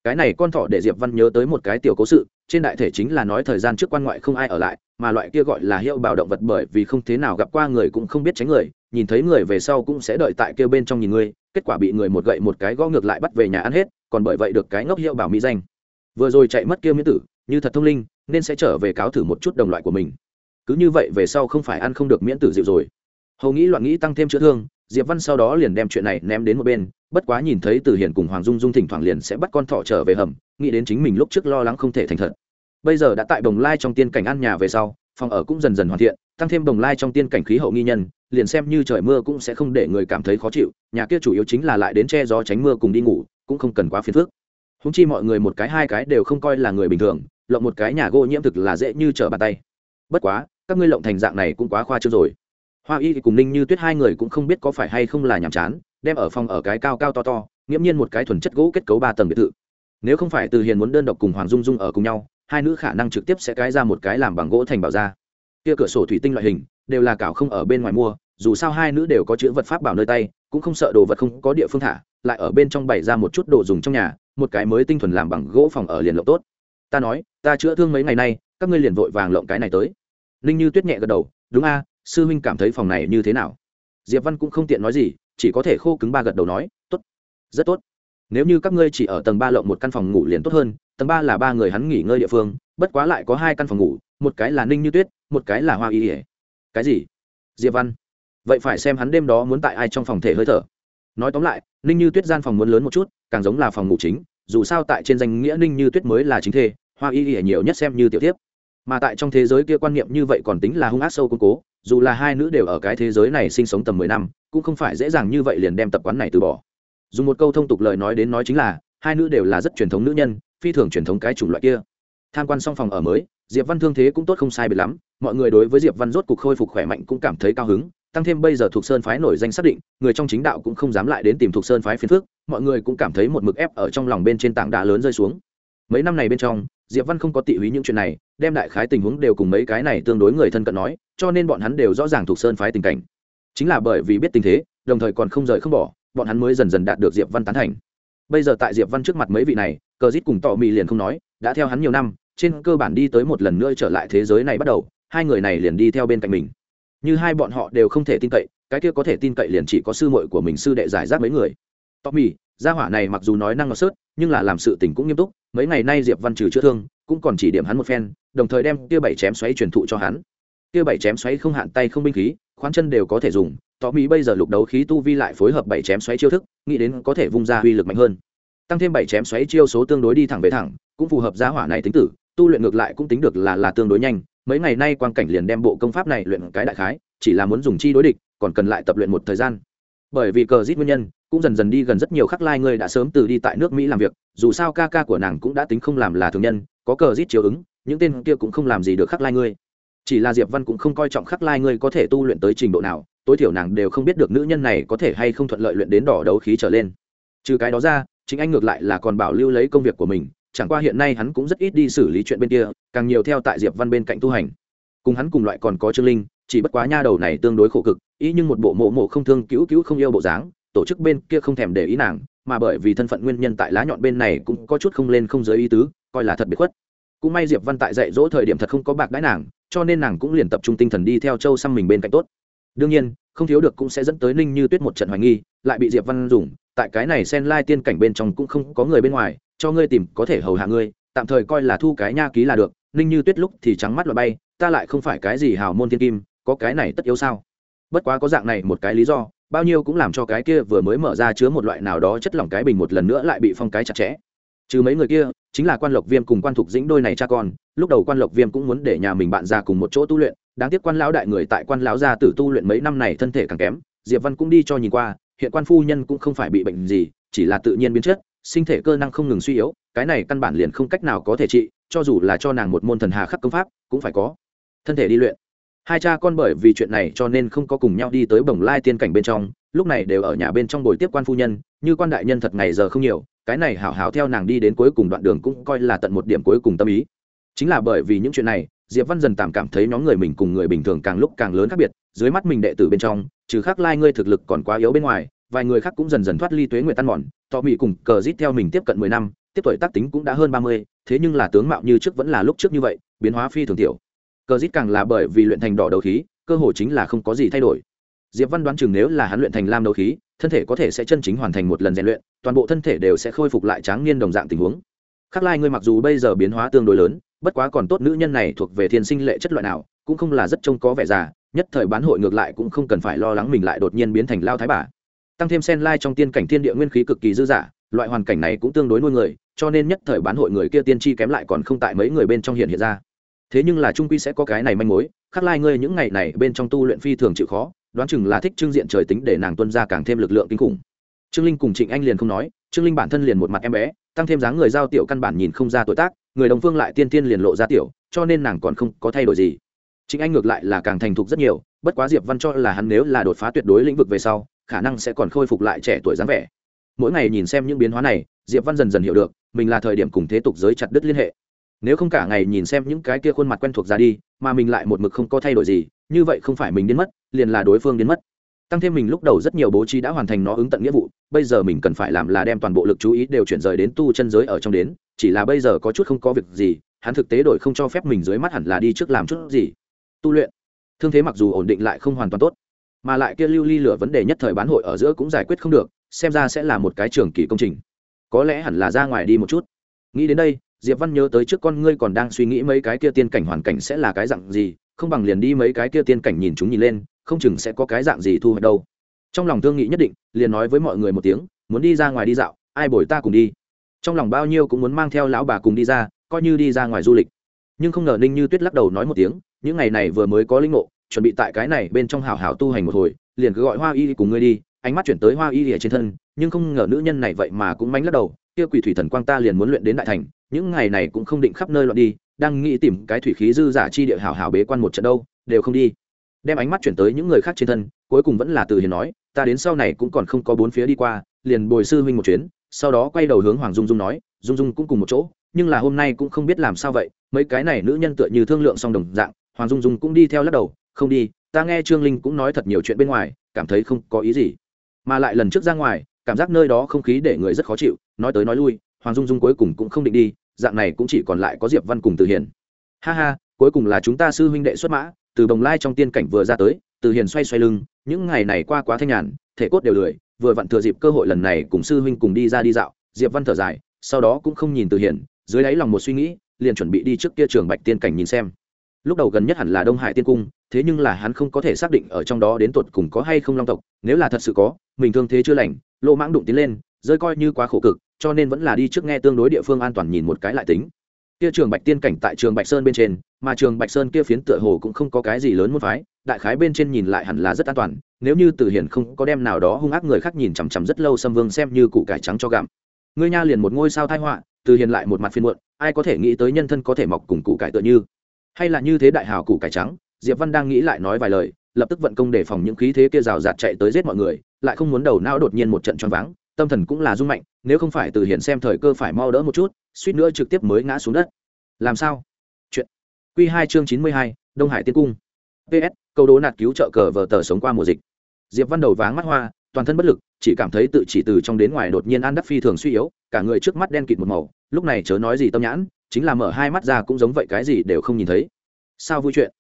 Cái này con thỏ để diệp văn nhớ tới một cái tiểu cố sự, trên đại thể chính là nói thời gian trước quan ngoại không ai ở lại, mà loại kia gọi là hiệu bảo động vật bởi vì không thế nào gặp qua người cũng không biết tránh người, nhìn thấy người về sau cũng sẽ đợi tại kêu bên trong nhìn người, kết quả bị người một gậy một cái gõ ngược lại bắt về nhà ăn hết, còn bởi vậy được cái ngốc hiệu bảo mỹ danh. Vừa rồi chạy mất kia miễn tử, như thật thông linh, nên sẽ trở về cáo thử một chút đồng loại của mình. Cứ như vậy về sau không phải ăn không được miễn tử dịu rồi. Hầu nghĩ loạn nghĩ tăng thêm chữa thương diệp văn sau đó liền đem chuyện này ném đến một bên, bất quá nhìn thấy từ hiền cùng hoàng dung dung thỉnh thoảng liền sẽ bắt con thỏ trở về hầm, nghĩ đến chính mình lúc trước lo lắng không thể thành thật. Bây giờ đã tại đồng lai trong tiên cảnh ăn nhà về sau, phòng ở cũng dần dần hoàn thiện, tăng thêm đồng lai trong tiên cảnh khí hậu nghi nhân, liền xem như trời mưa cũng sẽ không để người cảm thấy khó chịu, nhà kia chủ yếu chính là lại đến che gió tránh mưa cùng đi ngủ, cũng không cần quá phiền phức. Húng chi mọi người một cái hai cái đều không coi là người bình thường, lộng một cái nhà gỗ nhiễm thực là dễ như trở bàn tay. Bất quá, các ngươi lộng thành dạng này cũng quá khoa trương rồi hoa y cùng ninh như tuyết hai người cũng không biết có phải hay không là nhàm chán, đem ở phòng ở cái cao cao to to, nghiễm nhiên một cái thuần chất gỗ kết cấu ba tầng biệt thự. Nếu không phải từ hiền muốn đơn độc cùng hoàng dung dung ở cùng nhau, hai nữ khả năng trực tiếp sẽ cái ra một cái làm bằng gỗ thành bảo ra. Kia cửa sổ thủy tinh loại hình, đều là cảo không ở bên ngoài mua, dù sao hai nữ đều có chữ vật pháp bảo nơi tay, cũng không sợ đồ vật không có địa phương thả, lại ở bên trong bày ra một chút đồ dùng trong nhà, một cái mới tinh thuần làm bằng gỗ phòng ở liền lộng tốt. Ta nói, ta chữa thương mấy ngày nay, các ngươi liền vội vàng lộng cái này tới. Ninh như tuyết nhẹ gật đầu, đúng a sư huynh cảm thấy phòng này như thế nào? Diệp văn cũng không tiện nói gì, chỉ có thể khô cứng ba gật đầu nói, tốt, rất tốt. Nếu như các ngươi chỉ ở tầng ba lộng một căn phòng ngủ liền tốt hơn, tầng ba là ba người hắn nghỉ ngơi địa phương, bất quá lại có hai căn phòng ngủ, một cái là ninh như tuyết, một cái là hoa y ỉa cái gì? Diệp văn. Vậy phải xem hắn đêm đó muốn tại ai trong phòng thể hơi thở. Nói tóm lại, ninh như tuyết gian phòng muốn lớn một chút, càng giống là phòng ngủ chính, dù sao tại trên danh nghĩa ninh như tuyết mới là chính thê, hoa y ỉa nhiều nhất xem như tiểu tiếp mà tại trong thế giới kia quan niệm như vậy còn tính là hung ác sâu củng cố, dù là hai nữ đều ở cái thế giới này sinh sống tầm mười năm, cũng không phải dễ dàng như vậy liền đem tập quán này từ bỏ. Dùng một câu thông tục lời nói đến nói chính là, hai nữ đều là rất truyền thống nữ nhân, phi thường truyền thống cái chủng loại kia. Tham quan xong phòng ở mới, diệp văn thương thế cũng tốt không sai biệt lắm, mọi người đối với diệp văn rốt cục khôi phục khỏe mạnh cũng cảm thấy cao hứng, tăng thêm bây giờ thuộc sơn phái nổi danh xác định, người trong chính đạo cũng không dám lại đến tìm thuộc sơn phái phiền phước mọi người cũng cảm thấy một mực ép ở trong lòng bên trên tảng đá lớn rơi xuống. Mấy năm này bên trong diệp văn không có tị húy những chuyện này, đem đại khái tình huống đều cùng mấy cái này tương đối người thân cận nói, cho nên bọn hắn đều rõ ràng thuộc sơn phái tình cảnh. Chính là bởi vì biết tình thế, đồng thời còn không rời không bỏ, bọn hắn mới dần dần đạt được diệp văn tán thành. Bây giờ tại diệp văn trước mặt mấy vị này, cờ dít cùng tọ mì liền không nói, đã theo hắn nhiều năm, trên cơ bản đi tới một lần nữa trở lại thế giới này bắt đầu, hai người này liền đi theo bên cạnh mình. Như hai bọn họ đều không thể tin cậy, cái kia có thể tin cậy liền chỉ có sư muội của mình sư đệ giải rác mấy người. Tọ mì gia hỏa này mặc dù nói năng ngọt sớt nhưng là làm sự tình cũng nghiêm túc, mấy ngày nay diệp văn trừ chữa thương, cũng còn chỉ điểm hắn một phen, đồng thời đem kia bảy chém xoáy truyền thụ cho hắn. Kia bảy chém xoáy không hạn tay không binh khí khoán chân đều có thể dùng tỏ mỹ bây giờ lục đấu khí tu vi lại phối hợp bảy chém xoáy chiêu thức, nghĩ đến có thể vung ra uy lực mạnh hơn. Tăng thêm bảy chém xoáy chiêu số tương đối đi thẳng về thẳng, cũng phù hợp giá hỏa này tính tử, tu luyện ngược lại cũng tính được là là tương đối nhanh. Mấy ngày nay quan cảnh liền đem bộ công pháp này luyện cái đại khái, chỉ là muốn dùng chi đối địch, còn cần lại tập luyện một thời gian bởi vì cờ rít nguyên nhân, cũng dần dần đi gần rất nhiều khắc lai người đã sớm từ đi tại nước mỹ làm việc, dù sao ca ca của nàng cũng đã tính không làm là thường nhân, có cờ rít chiếu ứng, những tên kia cũng không làm gì được khắc lai ngươi. Chỉ là diệp văn cũng không coi trọng khắc lai ngươi có thể tu luyện tới trình độ nào, tối thiểu nàng đều không biết được nữ nhân này có thể hay không thuận lợi luyện đến đỏ đấu khí trở lên. Trừ cái đó ra, chính anh ngược lại là còn bảo lưu lấy công việc của mình, chẳng qua hiện nay hắn cũng rất ít đi xử lý chuyện bên kia, càng nhiều theo tại diệp văn bên cạnh tu hành. Cùng hắn cùng loại còn có trương linh chỉ bất quá nha đầu này tương đối khổ cực, ý nhưng một bộ mộ mộ không thương cứu cứu không yêu bộ dáng, tổ chức bên kia không thèm để ý nàng, mà bởi vì thân phận nguyên nhân tại lá nhọn bên này cũng có chút không lên không giới ý tứ, coi là thật biệt khuất. Cũng may diệp văn tại dạy dỗ thời điểm thật không có bạc đãi nàng, cho nên nàng cũng liền tập trung tinh thần đi theo châu xăm mình bên cạnh tốt. Đương nhiên, không thiếu được cũng sẽ dẫn tới ninh như tuyết một trận hoài nghi, lại bị diệp văn dùng, tại cái này sen lai tiên cảnh bên trong cũng không có người bên ngoài, cho ngươi tìm có thể hầu hạ ngươi, tạm thời coi là thu cái nha ký là được, ninh như tuyết lúc thì trắng mắt loại bay, ta lại không phải cái gì hào môn thiên kim có cái này tất yếu sao? Bất quá có dạng này một cái lý do, bao nhiêu cũng làm cho cái kia vừa mới mở ra chứa một loại nào đó chất lỏng cái bình một lần nữa lại bị phong cái chặt chẽ. Trừ mấy người kia, chính là quan lộc viêm cùng quan thục dĩnh đôi này cha con, lúc đầu quan lộc viêm cũng muốn để nhà mình bạn ra cùng một chỗ tu luyện, đáng tiếc quan lão đại người tại quan lão gia tử tu luyện mấy năm này thân thể càng kém, diệp văn cũng đi cho nhìn qua, hiện quan phu nhân cũng không phải bị bệnh gì, chỉ là tự nhiên biến chất, sinh thể cơ năng không ngừng suy yếu, cái này căn bản liền không cách nào có thể trị, cho dù là cho nàng một môn thần hà khắc công pháp, cũng phải có. Thân thể đi luyện hai cha con bởi vì chuyện này cho nên không có cùng nhau đi tới bồng lai tiên cảnh bên trong, lúc này đều ở nhà bên trong buổi tiếp quan phu nhân, như quan đại nhân thật ngày giờ không nhiều, cái này hảo hảo theo nàng đi đến cuối cùng đoạn đường cũng coi là tận một điểm cuối cùng tâm ý. Chính là bởi vì những chuyện này, diệp văn dần tạm cảm thấy nhóm người mình cùng người bình thường càng lúc càng lớn khác biệt, dưới mắt mình đệ tử bên trong, trừ khác lai ngươi thực lực còn quá yếu bên ngoài, vài người khác cũng dần dần thoát ly tuế nguyệt tan mòn, tọ mỹ cùng cờ rít theo mình tiếp cận mười năm, tiếp tuổi tác tính cũng đã hơn ba mươi, thế nhưng là tướng mạo như trước vẫn là lúc trước như vậy, biến hóa phi thường tiểu cờ dít càng là bởi vì luyện thành đỏ đầu khí, cơ hội chính là không có gì thay đổi. Diệp văn đoán chừng nếu là hắn luyện thành lam đầu khí, thân thể có thể sẽ chân chính hoàn thành một lần rèn luyện, toàn bộ thân thể đều sẽ khôi phục lại tráng niên đồng dạng tình huống. Khắc lai ngươi mặc dù bây giờ biến hóa tương đối lớn, bất quá còn tốt nữ nhân này thuộc về thiên sinh lệ chất loại nào, cũng không là rất trông có vẻ già, nhất thời bán hội ngược lại cũng không cần phải lo lắng mình lại đột nhiên biến thành lao thái bà. Tăng thêm sen lai trong tiên cảnh thiên địa nguyên khí cực kỳ dư dả, loại hoàn cảnh này cũng tương đối nuôi người, cho nên nhất thời bán hội người kia tiên tri kém lại còn không tại mấy người bên trong hiện hiện ra thế nhưng là trung quy sẽ có cái này manh mối, khắc lai ngươi những ngày này bên trong tu luyện phi thường chịu khó, đoán chừng là thích trưng diện trời tính để nàng tuân ra càng thêm lực lượng kinh khủng. Trương linh cùng trịnh anh liền không nói, trương linh bản thân liền một mặt em bé, tăng thêm dáng người giao tiểu căn bản nhìn không ra tuổi tác, người đồng phương lại tiên tiên liền lộ ra tiểu, cho nên nàng còn không có thay đổi gì. Trịnh anh ngược lại là càng thành thục rất nhiều, bất quá diệp văn cho là hắn nếu là đột phá tuyệt đối lĩnh vực về sau, khả năng sẽ còn khôi phục lại trẻ tuổi dáng vẻ. Mỗi ngày nhìn xem những biến hóa này, diệp văn dần dần hiểu được, mình là thời điểm cùng thế tục giới chặt đứt liên hệ nếu không cả ngày nhìn xem những cái kia khuôn mặt quen thuộc ra đi, mà mình lại một mực không có thay đổi gì, như vậy không phải mình đến mất, liền là đối phương đến mất. Tăng thêm mình lúc đầu rất nhiều bố trí đã hoàn thành nó ứng tận nghĩa vụ, bây giờ mình cần phải làm là đem toàn bộ lực chú ý đều chuyển rời đến tu chân giới ở trong đến, chỉ là bây giờ có chút không có việc gì, hắn thực tế đổi không cho phép mình dưới mắt hẳn là đi trước làm chút gì. Tu luyện. Thương thế mặc dù ổn định lại không hoàn toàn tốt, mà lại kia lưu ly lửa vấn đề nhất thời bán hội ở giữa cũng giải quyết không được, xem ra sẽ là một cái trường kỳ công trình. Có lẽ hẳn là ra ngoài đi một chút. Nghĩ đến đây diệp văn nhớ tới trước con ngươi còn đang suy nghĩ mấy cái kia tiên cảnh hoàn cảnh sẽ là cái dạng gì, không bằng liền đi mấy cái kia tiên cảnh nhìn chúng nhìn lên, không chừng sẽ có cái dạng gì thu hoạch đâu. Trong lòng thương nghĩ nhất định, liền nói với mọi người một tiếng, muốn đi ra ngoài đi dạo, ai bồi ta cùng đi. Trong lòng bao nhiêu cũng muốn mang theo lão bà cùng đi ra, coi như đi ra ngoài du lịch. Nhưng không ngờ ninh như tuyết lắc đầu nói một tiếng, những ngày này vừa mới có linh ngộ, chuẩn bị tại cái này bên trong hào hào tu hành một hồi, liền cứ gọi hoa y cùng ngươi đi, ánh mắt chuyển tới hoa y ở trên thân, nhưng không ngờ nữ nhân này vậy mà cũng mánh lắc đầu kia quỷ thủy thần quang ta liền muốn luyện đến đại thành, những ngày này cũng không định khắp nơi loạn đi, đang nghĩ tìm cái thủy khí dư giả chi địa hào hào bế quan một trận đâu, đều không đi. Đem ánh mắt chuyển tới những người khác trên thân, cuối cùng vẫn là từ hiền nói, ta đến sau này cũng còn không có bốn phía đi qua, liền bồi sư huynh một chuyến, sau đó quay đầu hướng hoàng dung dung nói, dung dung cũng cùng một chỗ, nhưng là hôm nay cũng không biết làm sao vậy, mấy cái này nữ nhân tựa như thương lượng song đồng dạng, hoàng dung dung cũng đi theo lắc đầu, không đi, ta nghe trương linh cũng nói thật nhiều chuyện bên ngoài, cảm thấy không có ý gì. Mà lại lần trước ra ngoài cảm giác nơi đó không khí để người rất khó chịu, nói tới nói lui, hoàng dung dung cuối cùng cũng không định đi, dạng này cũng chỉ còn lại có diệp văn cùng từ hiền. Ha ha, cuối cùng là chúng ta sư huynh đệ xuất mã, từ bồng lai trong tiên cảnh vừa ra tới, từ hiền xoay xoay lưng, những ngày này qua quá thanh nhàn, thể cốt đều lười, vừa vặn thừa dịp cơ hội lần này cùng sư huynh cùng đi ra đi dạo, diệp văn thở dài, sau đó cũng không nhìn từ hiền, dưới đáy lòng một suy nghĩ, liền chuẩn bị đi trước kia trường bạch tiên cảnh nhìn xem. Lúc đầu gần nhất hẳn là đông hải tiên cung, thế nhưng là hắn không có thể xác định ở trong đó đến tột cùng có hay không long tộc, nếu là thật sự có, mình thương thế chưa lành lỗ mãng đụng tiến lên, rơi coi như quá khổ cực, cho nên vẫn là đi trước nghe tương đối địa phương an toàn nhìn một cái lại tính. Kia trường bạch tiên cảnh tại trường bạch sơn bên trên, mà trường bạch sơn kia phiến tựa hồ cũng không có cái gì lớn muốn phái, đại khái bên trên nhìn lại hẳn là rất an toàn, nếu như từ hiền không có đem nào đó hung ác người khác nhìn chằm chằm rất lâu xâm vương xem như củ cải trắng cho gặm. Ngươi nha liền một ngôi sao thai họa, từ hiền lại một mặt phiên muộn, ai có thể nghĩ tới nhân thân có thể mọc cùng củ cải tựa như? Hay là như thế đại hào củ cải trắng, diệp văn đang nghĩ lại nói vài lời, lập tức vận công để phòng những khí thế kia rào rạt chạy tới giết mọi người lại không muốn đầu não đột nhiên một trận choáng váng, tâm thần cũng là rung mạnh, nếu không phải từ Hiển xem thời cơ phải mau đỡ một chút, suýt nữa trực tiếp mới ngã xuống đất. Làm sao? Chuyện. Quy hai chương chín mươi hai, đông hải tiên cung. Ps câu đố nạt cứu trợ cờ vở tờ sống qua mùa dịch. Diệp văn đầu váng mắt hoa, toàn thân bất lực, chỉ cảm thấy tự chỉ từ trong đến ngoài đột nhiên an đắc phi thường suy yếu, cả người trước mắt đen kịt một màu, lúc này chớ nói gì tâm nhãn, chính là mở hai mắt ra cũng giống vậy cái gì đều không nhìn thấy. Sao vui chuyện?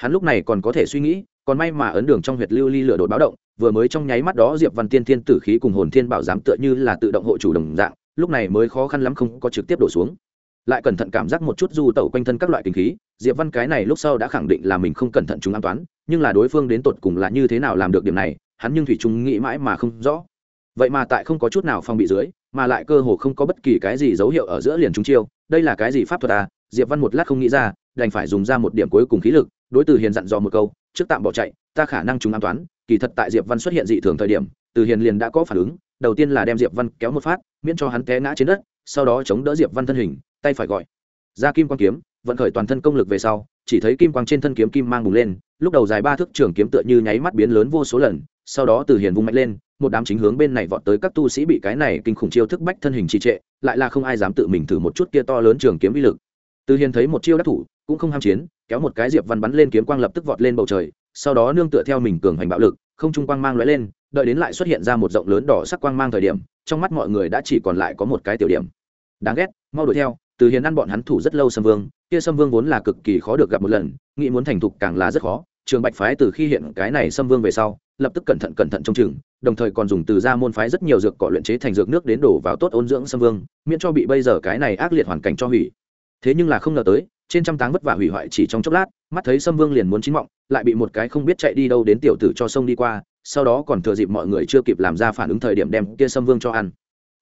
Hắn lúc này còn có thể suy nghĩ, còn may mà ấn đường trong huyệt lưu ly lửa đột báo động, vừa mới trong nháy mắt đó diệp văn tiên thiên tử khí cùng hồn thiên bảo giám tựa như là tự động hộ chủ đồng dạng, lúc này mới khó khăn lắm không có trực tiếp đổ xuống. Lại cẩn thận cảm giác một chút du tẩu quanh thân các loại kinh khí, diệp văn cái này lúc sau đã khẳng định là mình không cẩn thận chúng an toán nhưng là đối phương đến tột cùng là như thế nào làm được điểm này, hắn nhưng thủy trung nghĩ mãi mà không rõ. Vậy mà tại không có chút nào phòng bị dưới, mà lại cơ hồ không có bất kỳ cái gì dấu hiệu ở giữa liền chúng chiêu, đây là cái gì pháp thuật à? Diệp văn một lát không nghĩ ra, đành phải dùng ra một điểm cuối cùng khí lực đối từ hiền dặn dò một câu, trước tạm bỏ chạy, ta khả năng chúng an toán, kỳ thật tại diệp văn xuất hiện dị thường thời điểm, từ hiền liền đã có phản ứng, đầu tiên là đem diệp văn kéo một phát, miễn cho hắn té ngã trên đất, sau đó chống đỡ diệp văn thân hình, tay phải gọi. Ra kim quang kiếm, vận khởi toàn thân công lực về sau, chỉ thấy kim quang trên thân kiếm kim mang bùng lên, lúc đầu dài ba thước trường kiếm tựa như nháy mắt biến lớn vô số lần, sau đó từ hiền vung mạnh lên, một đám chính hướng bên này vọt tới các tu sĩ bị cái này kinh khủng chiêu thức bách thân hình trì trệ, lại là không ai dám tự mình thử một chút kia to lớn trường kiếm uy lực. Từ hiền thấy một chiêu đắc thủ, cũng không ham chiến kéo một cái diệp văn bắn lên kiếm quang lập tức vọt lên bầu trời, sau đó nương tựa theo mình cường hành bạo lực, không trung quang mang lóe lên, đợi đến lại xuất hiện ra một rộng lớn đỏ sắc quang mang thời điểm, trong mắt mọi người đã chỉ còn lại có một cái tiểu điểm. Đáng ghét, mau đuổi theo, từ hiền ăn bọn hắn thủ rất lâu sâm vương, kia sâm vương vốn là cực kỳ khó được gặp một lần, nghĩ muốn thành thục càng là rất khó, trường bạch phái từ khi hiện cái này sâm vương về sau, lập tức cẩn thận cẩn thận trong chừng, đồng thời còn dùng từ ra môn phái rất nhiều dược cỏ luyện chế thành dược nước đến đổ vào tốt ôn dưỡng sâm vương, miễn cho bị bây giờ cái này ác liệt hoàn cảnh cho hủy. Thế nhưng là không ngờ tới trên trăm táng vất vả hủy hoại chỉ trong chốc lát, mắt thấy sâm vương liền muốn chín mọng, lại bị một cái không biết chạy đi đâu đến tiểu tử cho sông đi qua, sau đó còn thừa dịp mọi người chưa kịp làm ra phản ứng thời điểm đem kia sâm vương cho ăn.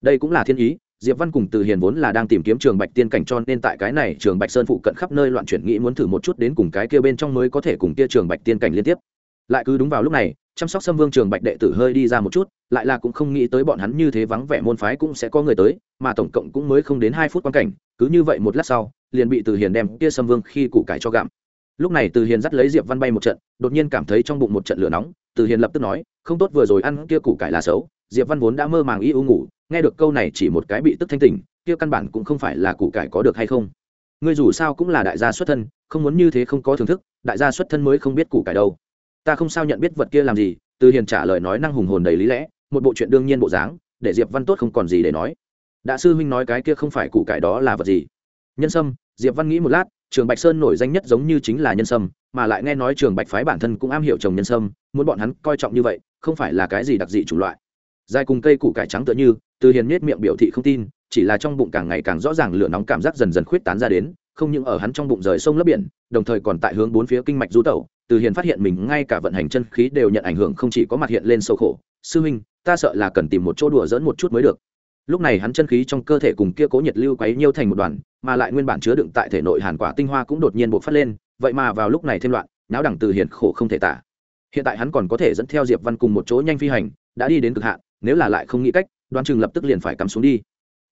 Đây cũng là thiên ý, diệp văn cùng từ hiền vốn là đang tìm kiếm trường bạch tiên cảnh cho nên tại cái này trường bạch sơn phụ cận khắp nơi loạn chuyển nghĩ muốn thử một chút đến cùng cái kia bên trong mới có thể cùng kia trường bạch tiên cảnh liên tiếp. Lại cứ đúng vào lúc này chăm sóc xâm vương trường bạch đệ tử hơi đi ra một chút, lại là cũng không nghĩ tới bọn hắn như thế vắng vẻ môn phái cũng sẽ có người tới, mà tổng cộng cũng mới không đến hai phút quan cảnh, cứ như vậy một lát sau, liền bị từ hiền đem kia xâm vương khi củ cải cho gặm. Lúc này từ hiền dắt lấy diệp văn bay một trận, đột nhiên cảm thấy trong bụng một trận lửa nóng, từ hiền lập tức nói, không tốt vừa rồi ăn kia củ cải là xấu, diệp văn vốn đã mơ màng y u ngủ, nghe được câu này chỉ một cái bị tức thanh tỉnh, kia căn bản cũng không phải là củ cải có được hay không. Ngươi dù sao cũng là đại gia xuất thân, không muốn như thế không có thưởng thức, đại gia xuất thân mới không biết củ cải đâu ta không sao nhận biết vật kia làm gì, từ hiền trả lời nói năng hùng hồn đầy lý lẽ, một bộ chuyện đương nhiên bộ dáng, để diệp văn tốt không còn gì để nói. Đã sư huynh nói cái kia không phải củ cải đó là vật gì? Nhân sâm, diệp văn nghĩ một lát, trường bạch sơn nổi danh nhất giống như chính là nhân sâm, mà lại nghe nói trường bạch phái bản thân cũng am hiểu trồng nhân sâm, muốn bọn hắn coi trọng như vậy, không phải là cái gì đặc dị chủng loại. Dài cùng cây củ cải trắng tựa như, từ hiền nết miệng biểu thị không tin, chỉ là trong bụng càng ngày càng rõ ràng lửa nóng cảm giác dần dần khuyết tán ra đến, không những ở hắn trong bụng rời sông lấp biển, đồng thời còn tại hướng bốn phía kinh mạch du tẩu từ hiền phát hiện mình ngay cả vận hành chân khí đều nhận ảnh hưởng không chỉ có mặt hiện lên sâu khổ. Sư huynh, ta sợ là cần tìm một chỗ đùa dỡn một chút mới được. Lúc này hắn chân khí trong cơ thể cùng kia cố nhiệt lưu quấy nhiêu thành một đoàn, mà lại nguyên bản chứa đựng tại thể nội hàn quả tinh hoa cũng đột nhiên bộc phát lên, vậy mà vào lúc này thêm loạn, náo đẳng từ hiền khổ không thể tả. Hiện tại hắn còn có thể dẫn theo diệp văn cùng một chỗ nhanh phi hành, đã đi đến cực hạn, nếu là lại không nghĩ cách Đoan chừng lập tức liền phải cắm xuống đi.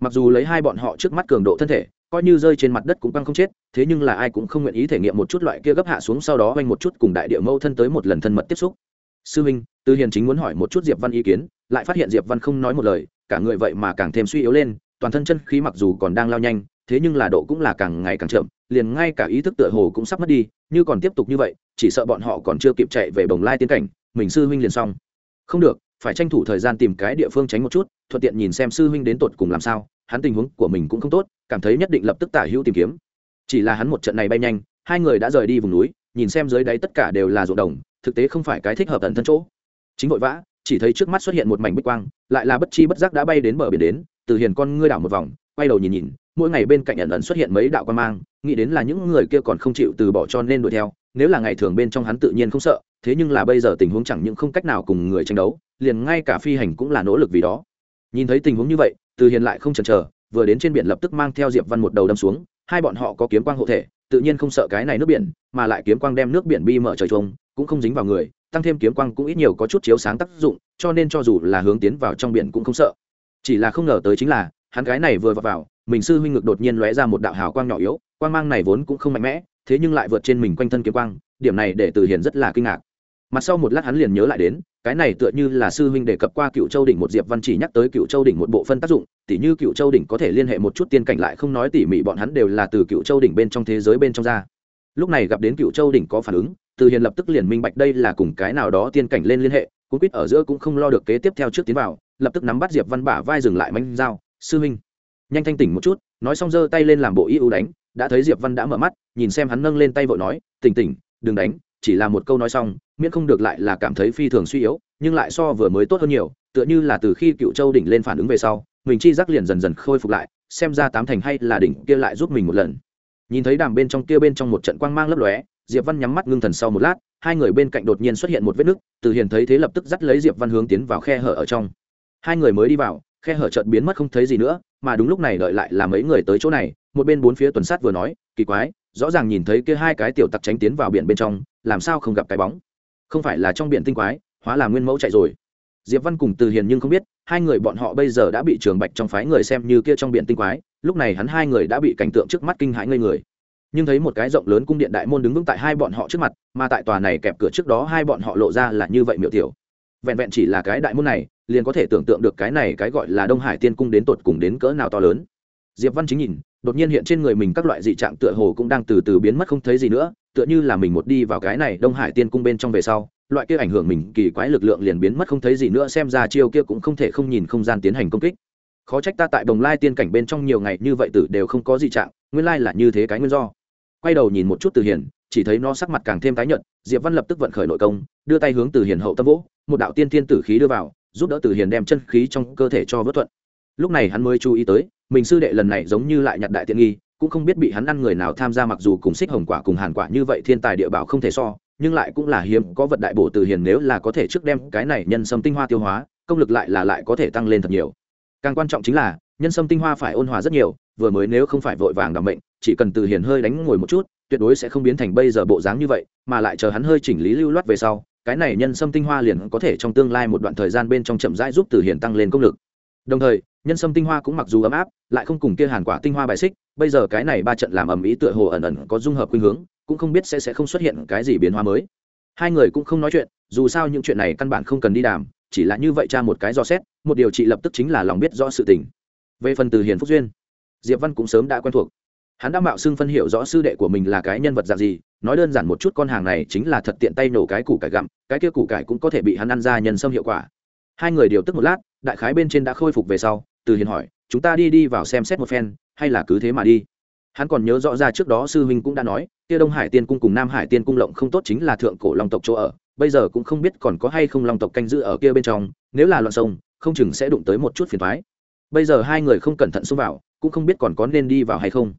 Mặc dù lấy hai bọn họ trước mắt cường độ thân thể coi như rơi trên mặt đất cũng băng không chết, thế nhưng là ai cũng không nguyện ý thể nghiệm một chút loại kia gấp hạ xuống sau đó oanh một chút cùng đại địa mâu thân tới một lần thân mật tiếp xúc. Sư minh, tư hiền chính muốn hỏi một chút diệp văn ý kiến, lại phát hiện diệp văn không nói một lời, cả người vậy mà càng thêm suy yếu lên, toàn thân chân khí mặc dù còn đang lao nhanh, thế nhưng là độ cũng là càng ngày càng chậm, liền ngay cả ý thức tựa hồ cũng sắp mất đi, như còn tiếp tục như vậy, chỉ sợ bọn họ còn chưa kịp chạy về bồng lai tiến cảnh, mình sư huynh liền xong. Không được, phải tranh thủ thời gian tìm cái địa phương tránh một chút, thuận tiện nhìn xem sư huynh đến tột cùng làm sao hắn tình huống của mình cũng không tốt, cảm thấy nhất định lập tức tả hữu tìm kiếm. Chỉ là hắn một trận này bay nhanh, hai người đã rời đi vùng núi, nhìn xem dưới đáy tất cả đều là ruộng đồng, thực tế không phải cái thích hợp tận thân chỗ. Chính vội vã, chỉ thấy trước mắt xuất hiện một mảnh bích quang, lại là bất chi bất giác đã bay đến bờ biển đến, từ hiền con ngươi đảo một vòng, quay đầu nhìn nhìn, mỗi ngày bên cạnh ẩn ẩn xuất hiện mấy đạo quan mang, nghĩ đến là những người kia còn không chịu từ bỏ cho nên đuổi theo, nếu là ngày thường bên trong hắn tự nhiên không sợ, thế nhưng là bây giờ tình huống chẳng những không cách nào cùng người tranh đấu, liền ngay cả phi hành cũng là nỗ lực vì đó. Nhìn thấy tình huống như vậy từ hiền lại không chần chờ vừa đến trên biển lập tức mang theo diệp văn một đầu đâm xuống hai bọn họ có kiếm quang hộ thể tự nhiên không sợ cái này nước biển mà lại kiếm quang đem nước biển bi mở trời trông cũng không dính vào người tăng thêm kiếm quang cũng ít nhiều có chút chiếu sáng tác dụng cho nên cho dù là hướng tiến vào trong biển cũng không sợ. Chỉ là không ngờ tới chính là hắn gái này vừa vào, vào mình sư huynh ngực đột nhiên lóe ra một đạo hào quang nhỏ yếu quang mang này vốn cũng không mạnh mẽ thế nhưng lại vượt trên mình quanh thân kiếm quang điểm này để từ hiền rất là kinh ngạc mặt sau một lát hắn liền nhớ lại đến, cái này tựa như là sư huynh đề cập qua cựu châu đỉnh một diệp văn chỉ nhắc tới cựu châu đỉnh một bộ phân tác dụng, tỉ như cựu châu đỉnh có thể liên hệ một chút tiên cảnh lại không nói tỉ mỉ bọn hắn đều là từ cựu châu đỉnh bên trong thế giới bên trong ra. Lúc này gặp đến cựu châu đỉnh có phản ứng, từ hiền lập tức liền minh bạch đây là cùng cái nào đó tiên cảnh lên liên hệ, cũng quýt ở giữa cũng không lo được kế tiếp theo trước tiến vào, lập tức nắm bắt diệp văn bả vai dừng lại manh dao sư huynh. Nhanh thanh tỉnh một chút, nói xong giơ tay lên làm bộ y ưu đánh, đã thấy diệp văn đã mở mắt, nhìn xem hắn nâng lên tay vội nói, tỉnh tỉnh, đừng đánh, chỉ là một câu nói xong miễn không được lại là cảm thấy phi thường suy yếu, nhưng lại so vừa mới tốt hơn nhiều, tựa như là từ khi cựu châu đỉnh lên phản ứng về sau, mình chi giác liền dần dần khôi phục lại, xem ra tám thành hay là đỉnh kia lại giúp mình một lần. Nhìn thấy đàm bên trong kia bên trong một trận quang mang lấp lóe, diệp văn nhắm mắt ngưng thần sau một lát, hai người bên cạnh đột nhiên xuất hiện một vết nứt, từ hiền thấy thế lập tức dắt lấy diệp văn hướng tiến vào khe hở ở trong. Hai người mới đi vào, khe hở chợt biến mất không thấy gì nữa, mà đúng lúc này đợi lại là mấy người tới chỗ này, một bên bốn phía tuần sát vừa nói, kỳ quái, rõ ràng nhìn thấy kia hai cái tiểu tặc tránh tiến vào biển bên trong, làm sao không gặp cái bóng? Không phải là trong biển tinh quái, hóa là nguyên mẫu chạy rồi. Diệp văn cùng từ hiền nhưng không biết, hai người bọn họ bây giờ đã bị trường bạch trong phái người xem như kia trong biển tinh quái, lúc này hắn hai người đã bị cảnh tượng trước mắt kinh hãi ngây người. Nhưng thấy một cái rộng lớn cung điện đại môn đứng vững tại hai bọn họ trước mặt, mà tại tòa này kẹp cửa trước đó hai bọn họ lộ ra là như vậy miểu tiểu. Vẹn vẹn chỉ là cái đại môn này, liền có thể tưởng tượng được cái này cái gọi là đông hải tiên cung đến tột cùng đến cỡ nào to lớn diệp văn chính nhìn, đột nhiên hiện trên người mình các loại dị trạng tựa hồ cũng đang từ từ biến mất không thấy gì nữa, tựa như là mình một đi vào cái này đông hải tiên cung bên trong về sau, loại kia ảnh hưởng mình kỳ quái lực lượng liền biến mất không thấy gì nữa, xem ra chiêu kia cũng không thể không nhìn không gian tiến hành công kích. Khó trách ta tại đồng lai tiên cảnh bên trong nhiều ngày như vậy tử đều không có dị trạng, nguyên lai là như thế cái nguyên do. Quay đầu nhìn một chút từ hiền, chỉ thấy nó sắc mặt càng thêm tái nhợt, diệp văn lập tức vận khởi nội công, đưa tay hướng từ hiền hậu tâm vỗ, một đạo tiên tiên tử khí đưa vào, giúp đỡ từ hiền đem chân khí trong cơ thể cho vớt thuận. Lúc này hắn mới chú ý tới mình sư đệ lần này giống như lại nhặt đại tiện nghi, cũng không biết bị hắn ăn người nào tham gia mặc dù cùng xích hồng quả cùng hàn quả như vậy thiên tài địa bảo không thể so, nhưng lại cũng là hiếm có vật đại bổ từ hiền nếu là có thể trước đem cái này nhân sâm tinh hoa tiêu hóa, công lực lại là lại có thể tăng lên thật nhiều. Càng quan trọng chính là, nhân sâm tinh hoa phải ôn hòa rất nhiều, vừa mới nếu không phải vội vàng đảm bệnh, chỉ cần từ hiền hơi đánh ngồi một chút, tuyệt đối sẽ không biến thành bây giờ bộ dáng như vậy, mà lại chờ hắn hơi chỉnh lý lưu loát về sau, cái này nhân sâm tinh hoa liền có thể trong tương lai một đoạn thời gian bên trong chậm rãi giúp từ hiền tăng lên công lực. Đồng thời nhân sâm tinh hoa cũng mặc dù ấm áp, lại không cùng kia hàn quả tinh hoa bài xích, bây giờ cái này ba trận làm ầm ĩ tựa hồ ẩn ẩn có dung hợp khuynh hướng, cũng không biết sẽ sẽ không xuất hiện cái gì biến hóa mới. Hai người cũng không nói chuyện, dù sao những chuyện này căn bản không cần đi đàm, chỉ là như vậy cha một cái do xét, một điều trị lập tức chính là lòng biết rõ sự tình. Về phần từ hiền phúc duyên, diệp văn cũng sớm đã quen thuộc. Hắn đã mạo xưng phân hiểu rõ sư đệ của mình là cái nhân vật dạng gì, nói đơn giản một chút con hàng này chính là thật tiện tay nổ cái củ cải gặm, cái kia củ cải cũng có thể bị hắn ăn ra nhân sâm hiệu quả. Hai người điều tức một lát, đại khái bên trên đã khôi phục về sau từ hiền hỏi, chúng ta đi đi vào xem xét một phen, hay là cứ thế mà đi? Hắn còn nhớ rõ ra trước đó sư huynh cũng đã nói, kia đông hải tiên cung cùng nam hải tiên cung lộng không tốt chính là thượng cổ long tộc chỗ ở, bây giờ cũng không biết còn có hay không long tộc canh giữ ở kia bên trong, nếu là loạn sông, không chừng sẽ đụng tới một chút phiền thoái bây giờ hai người không cẩn thận xông vào, cũng không biết còn có nên đi vào hay không.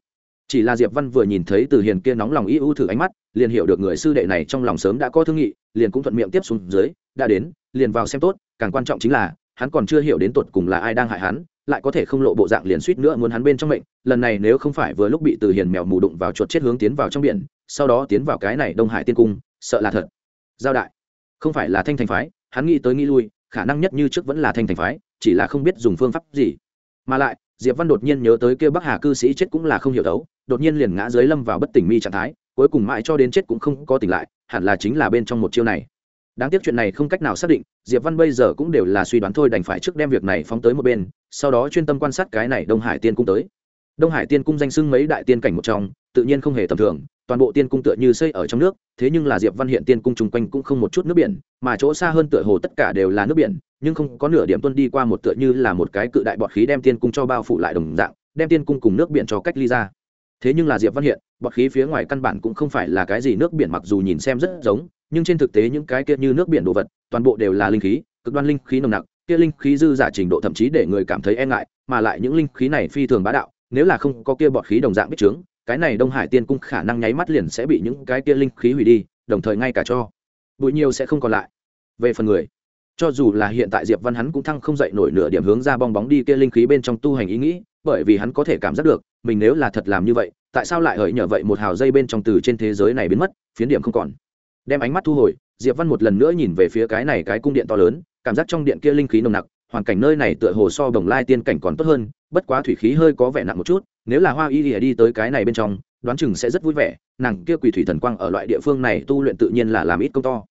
Chỉ là diệp văn vừa nhìn thấy từ hiền kia nóng lòng y ưu thử ánh mắt, liền hiểu được người sư đệ này trong lòng sớm đã có thương nghị, liền cũng thuận miệng tiếp xuống dưới, đã đến, liền vào xem tốt, càng quan trọng chính là, hắn còn chưa hiểu đến tột cùng là ai đang hại hắn lại có thể không lộ bộ dạng liền suýt nữa muốn hắn bên trong mệnh, lần này nếu không phải vừa lúc bị từ hiền mèo mù đụng vào chuột chết hướng tiến vào trong biển, sau đó tiến vào cái này đông hải tiên cung, sợ là thật. Giao đại, không phải là thanh thành phái, hắn nghĩ tới nghĩ lui, khả năng nhất như trước vẫn là thanh thành phái, chỉ là không biết dùng phương pháp gì. Mà lại, diệp văn đột nhiên nhớ tới kêu bắc hà cư sĩ chết cũng là không hiểu đấu, đột nhiên liền ngã dưới lâm vào bất tỉnh mi trạng thái, cuối cùng mãi cho đến chết cũng không có tỉnh lại, hẳn là chính là bên trong một chiêu này. Đáng tiếc chuyện này không cách nào xác định, diệp văn bây giờ cũng đều là suy đoán thôi đành phải trước đem việc này phóng tới một bên sau đó chuyên tâm quan sát cái này đông hải tiên cung tới. Đông hải tiên cung danh sưng mấy đại tiên cảnh một trong, tự nhiên không hề tầm thường, toàn bộ tiên cung tựa như xây ở trong nước, thế nhưng là diệp văn hiện tiên cung chung quanh cũng không một chút nước biển, mà chỗ xa hơn tựa hồ tất cả đều là nước biển, nhưng không có nửa điểm tuân đi qua một tựa như là một cái cự đại bọt khí đem tiên cung cho bao phủ lại đồng dạng, đem tiên cung cùng nước biển cho cách ly ra. Thế nhưng là diệp văn hiện, bọt khí phía ngoài căn bản cũng không phải là cái gì nước biển mặc dù nhìn xem rất giống, nhưng trên thực tế những cái kia như nước biển đồ vật, toàn bộ đều là linh khí, cực đoan linh khí nồng nặc kia linh khí dư giả trình độ thậm chí để người cảm thấy e ngại, mà lại những linh khí này phi thường bá đạo, nếu là không có kia bọt khí đồng dạng biết trướng, cái này đông hải tiên cung khả năng nháy mắt liền sẽ bị những cái kia linh khí hủy đi, đồng thời ngay cả cho bụi nhiều sẽ không còn lại. Về phần người, cho dù là hiện tại diệp văn hắn cũng thăng không dậy nổi nửa điểm hướng ra bong bóng đi kia linh khí bên trong tu hành ý nghĩ, bởi vì hắn có thể cảm giác được, mình nếu là thật làm như vậy, tại sao lại hỡi nhờ vậy một hào dây bên trong từ trên thế giới này biến mất, phiến điểm không còn. Đem ánh mắt thu hồi, diệp văn một lần nữa nhìn về phía cái này cái cung điện to lớn cảm giác trong điện kia linh khí nồng nặc, hoàn cảnh nơi này tựa hồ so bồng lai tiên cảnh còn tốt hơn, bất quá thủy khí hơi có vẻ nặng một chút, nếu là hoa y thì đi tới cái này bên trong, đoán chừng sẽ rất vui vẻ, nàng kia quỳ thủy thần quang ở loại địa phương này tu luyện tự nhiên là làm ít công to.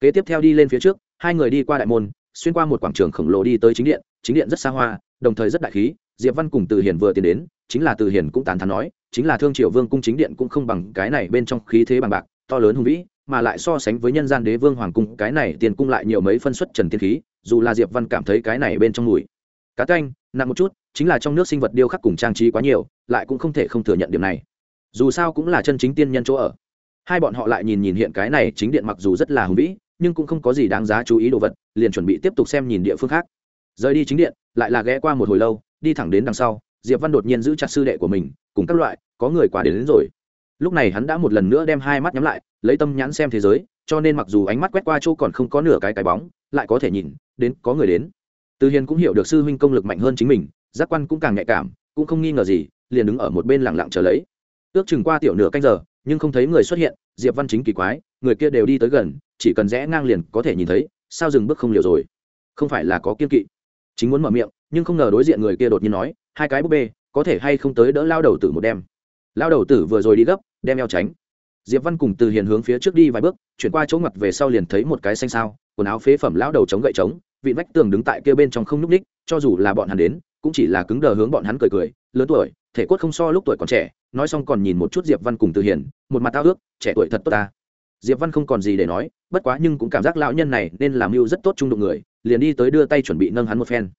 Kế tiếp theo đi lên phía trước, hai người đi qua đại môn, xuyên qua một quảng trường khổng lồ đi tới chính điện chính điện rất xa hoa, đồng thời rất đại khí, diệp văn cùng từ hiền vừa tiến đến, chính là từ hiền cũng tán thán nói, chính là thương triều vương cung chính điện cũng không bằng cái này bên trong khí thế bằng bạc, to lớn hùng vĩ mà lại so sánh với nhân gian đế vương hoàng cung cái này tiền cung lại nhiều mấy phân suất trần tiên khí dù là diệp văn cảm thấy cái này bên trong mùi. Cá canh nặng một chút chính là trong nước sinh vật điêu khắc cùng trang trí quá nhiều lại cũng không thể không thừa nhận điểm này. Dù sao cũng là chân chính tiên nhân chỗ ở. Hai bọn họ lại nhìn nhìn hiện cái này chính điện mặc dù rất là hùng vĩ nhưng cũng không có gì đáng giá chú ý đồ vật liền chuẩn bị tiếp tục xem nhìn địa phương khác. Rời đi chính điện lại là ghé qua một hồi lâu đi thẳng đến đằng sau diệp văn đột nhiên giữ chặt sư đệ của mình cùng các loại có người quả đến, đến rồi lúc này hắn đã một lần nữa đem hai mắt nhắm lại, lấy tâm nhãn xem thế giới, cho nên mặc dù ánh mắt quét qua chỗ còn không có nửa cái cái bóng, lại có thể nhìn, đến có người đến. Từ hiền cũng hiểu được sư huynh công lực mạnh hơn chính mình, giác quan cũng càng nhạy cảm, cũng không nghi ngờ gì, liền đứng ở một bên lặng lặng chờ lấy. Ước chừng qua tiểu nửa canh giờ, nhưng không thấy người xuất hiện, diệp văn chính kỳ quái, người kia đều đi tới gần, chỉ cần rẽ ngang liền có thể nhìn thấy, sao dừng bước không liều rồi? Không phải là có kiên kỵ. Chính muốn mở miệng, nhưng không ngờ đối diện người kia đột nhiên nói, hai cái búp bê, có thể hay không tới đỡ lao đầu tử một đêm? Lao đầu tử vừa rồi đi gấp, đem eo tránh. Diệp văn cùng từ hiền hướng phía trước đi vài bước, chuyển qua chỗ ngặt về sau liền thấy một cái xanh sao, quần áo phế phẩm lão đầu chống gậy trống, vị vách tường đứng tại kia bên trong không nhúc ních cho dù là bọn hắn đến, cũng chỉ là cứng đờ hướng bọn hắn cười cười, lớn tuổi, thể cốt không so lúc tuổi còn trẻ, nói xong còn nhìn một chút diệp văn cùng từ hiền, một mặt tao ước, trẻ tuổi thật tốt ta. Diệp văn không còn gì để nói, bất quá nhưng cũng cảm giác lão nhân này nên làm mưu rất tốt trung đụng người, liền đi tới đưa tay chuẩn bị nâng hắn một phen.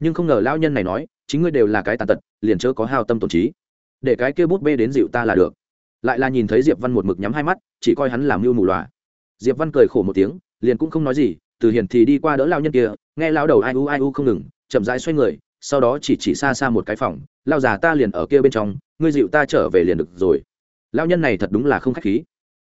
Nhưng không ngờ lão nhân này nói, chính ngươi đều là cái tàn tật, liền chớ có hao tâm tổn trí để cái kia bút bê đến dịu ta là được. Lại là nhìn thấy diệp văn một mực nhắm hai mắt, chỉ coi hắn làm mưu mù loà. Diệp văn cười khổ một tiếng, liền cũng không nói gì, từ hiền thì đi qua đỡ lao nhân kia, nghe lao đầu ai u ai u không ngừng, chậm rãi xoay người, sau đó chỉ chỉ xa xa một cái phòng, lao già ta liền ở kia bên trong, ngươi dịu ta trở về liền được rồi. Lao nhân này thật đúng là không khách khí.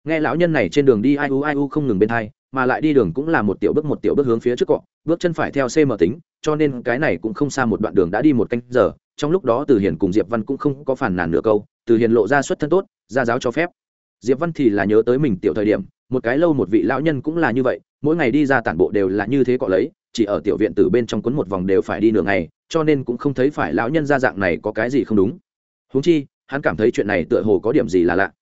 Nghe lão nhân này trên đường đi ai u ai u không ngừng bên thai, mà lại đi đường cũng là một tiểu bước một tiểu bước hướng phía trước cọ, bước chân phải theo cm tính cho nên cái này cũng không xa một đoạn đường đã đi một canh giờ, trong lúc đó từ hiền cùng diệp văn cũng không có phản nàn nửa câu, từ hiền lộ ra xuất thân tốt gia giáo cho phép. Diệp văn thì là nhớ tới mình tiểu thời điểm, một cái lâu một vị lão nhân cũng là như vậy, mỗi ngày đi ra tản bộ đều là như thế cọ lấy, chỉ ở tiểu viện từ bên trong cuốn một vòng đều phải đi nửa ngày, cho nên cũng không thấy phải lão nhân ra dạng này có cái gì không đúng. Huống chi, hắn cảm thấy chuyện này tựa hồ có điểm gì là lạ.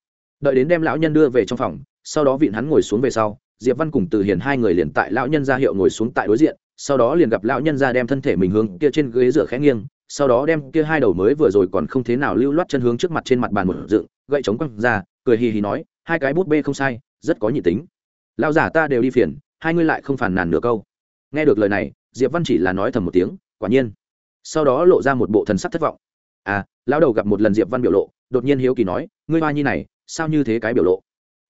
Đợi đến đem lão nhân đưa về trong phòng, sau đó vịn hắn ngồi xuống về sau, diệp văn cùng từ hiền hai người liền tại lão nhân ra hiệu ngồi xuống tại đối diện sau đó liền gặp lão nhân ra đem thân thể mình hướng kia trên ghế rửa khẽ nghiêng, sau đó đem kia hai đầu mới vừa rồi còn không thế nào lưu loát chân hướng trước mặt trên mặt bàn một dựng, gậy chống quăng ra, cười hì hì nói, hai cái bút bê không sai, rất có nhị tính. Lão giả ta đều đi phiền, hai ngươi lại không phản nàn nửa câu. Nghe được lời này, diệp văn chỉ là nói thầm một tiếng, quả nhiên. Sau đó lộ ra một bộ thần sắc thất vọng. À lão đầu gặp một lần diệp văn biểu lộ, đột nhiên hiếu kỳ nói, ngươi hoa nhi này, sao như thế cái biểu lộ?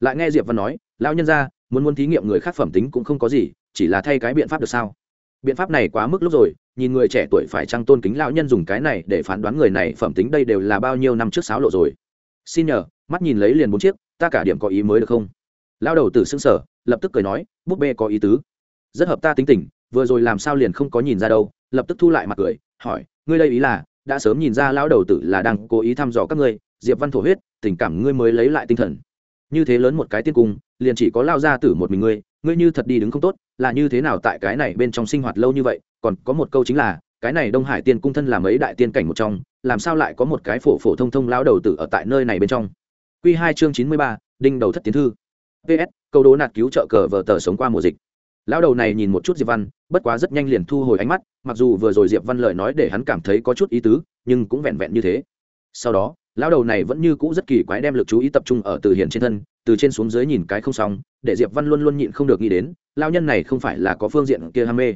Lại nghe diệp văn nói, lão nhân ra, muốn muốn thí nghiệm người khác phẩm tính cũng không có gì, chỉ là thay cái biện pháp được sao? Biện pháp này quá mức lúc rồi, nhìn người trẻ tuổi phải trăng tôn kính lão nhân dùng cái này để phán đoán người này phẩm tính đây đều là bao nhiêu năm trước sáo lộ rồi. Xin nhờ, mắt nhìn lấy liền bốn chiếc, ta cả điểm có ý mới được không? Lao đầu từ xương sở lập tức cười nói, búp bê có ý tứ. Rất hợp ta tính tình, vừa rồi làm sao liền không có nhìn ra đâu, lập tức thu lại mặt cười, hỏi, ngươi đây ý là, đã sớm nhìn ra lão đầu tử là đang cố ý thăm dò các ngươi, diệp văn thổ huyết, tình cảm ngươi mới lấy lại tinh thần. Như thế lớn một cái tiên cung, liền chỉ có lao ra tử một mình ngươi ngươi như thật đi đứng không tốt là như thế nào tại cái này bên trong sinh hoạt lâu như vậy? Còn có một câu chính là, cái này đông hải tiên cung thân là mấy đại tiên cảnh một trong, làm sao lại có một cái phổ phổ thông thông lão đầu tử ở tại nơi này bên trong? Q hai chương chín mươi ba, đinh đầu thất tiến thư. Ps câu đố nạt cứu trợ cờ vờ tờ sống qua mùa dịch. Lão đầu này nhìn một chút diệp văn, bất quá rất nhanh liền thu hồi ánh mắt, mặc dù vừa rồi diệp văn lời nói để hắn cảm thấy có chút ý tứ, nhưng cũng vẹn vẹn như thế. Sau đó, lão đầu này vẫn như cũ rất kỳ quái đem lực chú ý tập trung ở từ hiền trên thân, từ trên xuống dưới nhìn cái không xong để diệp văn luôn luôn nhịn không được nghĩ đến lao nhân này không phải là có phương diện kia ham mê.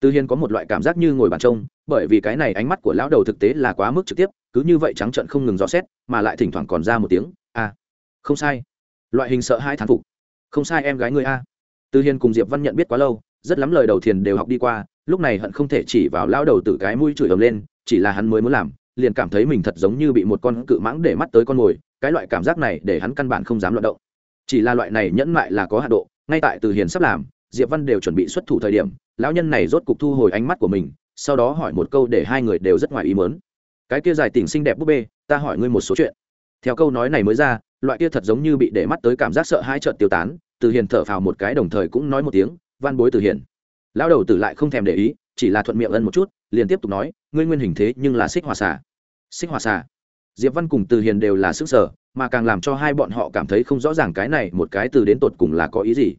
Tư Hiên có một loại cảm giác như ngồi bàn trông, bởi vì cái này ánh mắt của lão đầu thực tế là quá mức trực tiếp, cứ như vậy trắng trận không ngừng rõ xét, mà lại thỉnh thoảng còn ra một tiếng, a, không sai. Loại hình sợ hai thán phục. Không sai em gái người a. Tư Hiên cùng diệp văn nhận biết quá lâu, rất lắm lời đầu thiền đều học đi qua, lúc này hận không thể chỉ vào lao đầu từ cái mũi chửi ầm lên, chỉ là hắn mới muốn làm, liền cảm thấy mình thật giống như bị một con cự mãng để mắt tới con mồi, cái loại cảm giác này để hắn căn bản không dám loạt động chỉ là loại này nhẫn mại là có hạ độ, ngay tại từ hiền sắp làm, diệp văn đều chuẩn bị xuất thủ thời điểm, lão nhân này rốt cục thu hồi ánh mắt của mình, sau đó hỏi một câu để hai người đều rất ngoài ý mớn cái kia dài tình xinh đẹp búp bê, ta hỏi ngươi một số chuyện. Theo câu nói này mới ra, loại kia thật giống như bị để mắt tới cảm giác sợ hãi trợn tiêu tán, từ hiền thở phào một cái đồng thời cũng nói một tiếng van bối từ hiền. Lão đầu tử lại không thèm để ý, chỉ là thuận miệng ân một chút, liền tiếp tục nói, ngươi nguyên hình thế nhưng là xích hòa xà. Xích hòa xà? Diệp văn cùng từ hiền đều là sức sở, mà càng làm cho hai bọn họ cảm thấy không rõ ràng cái này một cái từ đến tột cùng là có ý gì.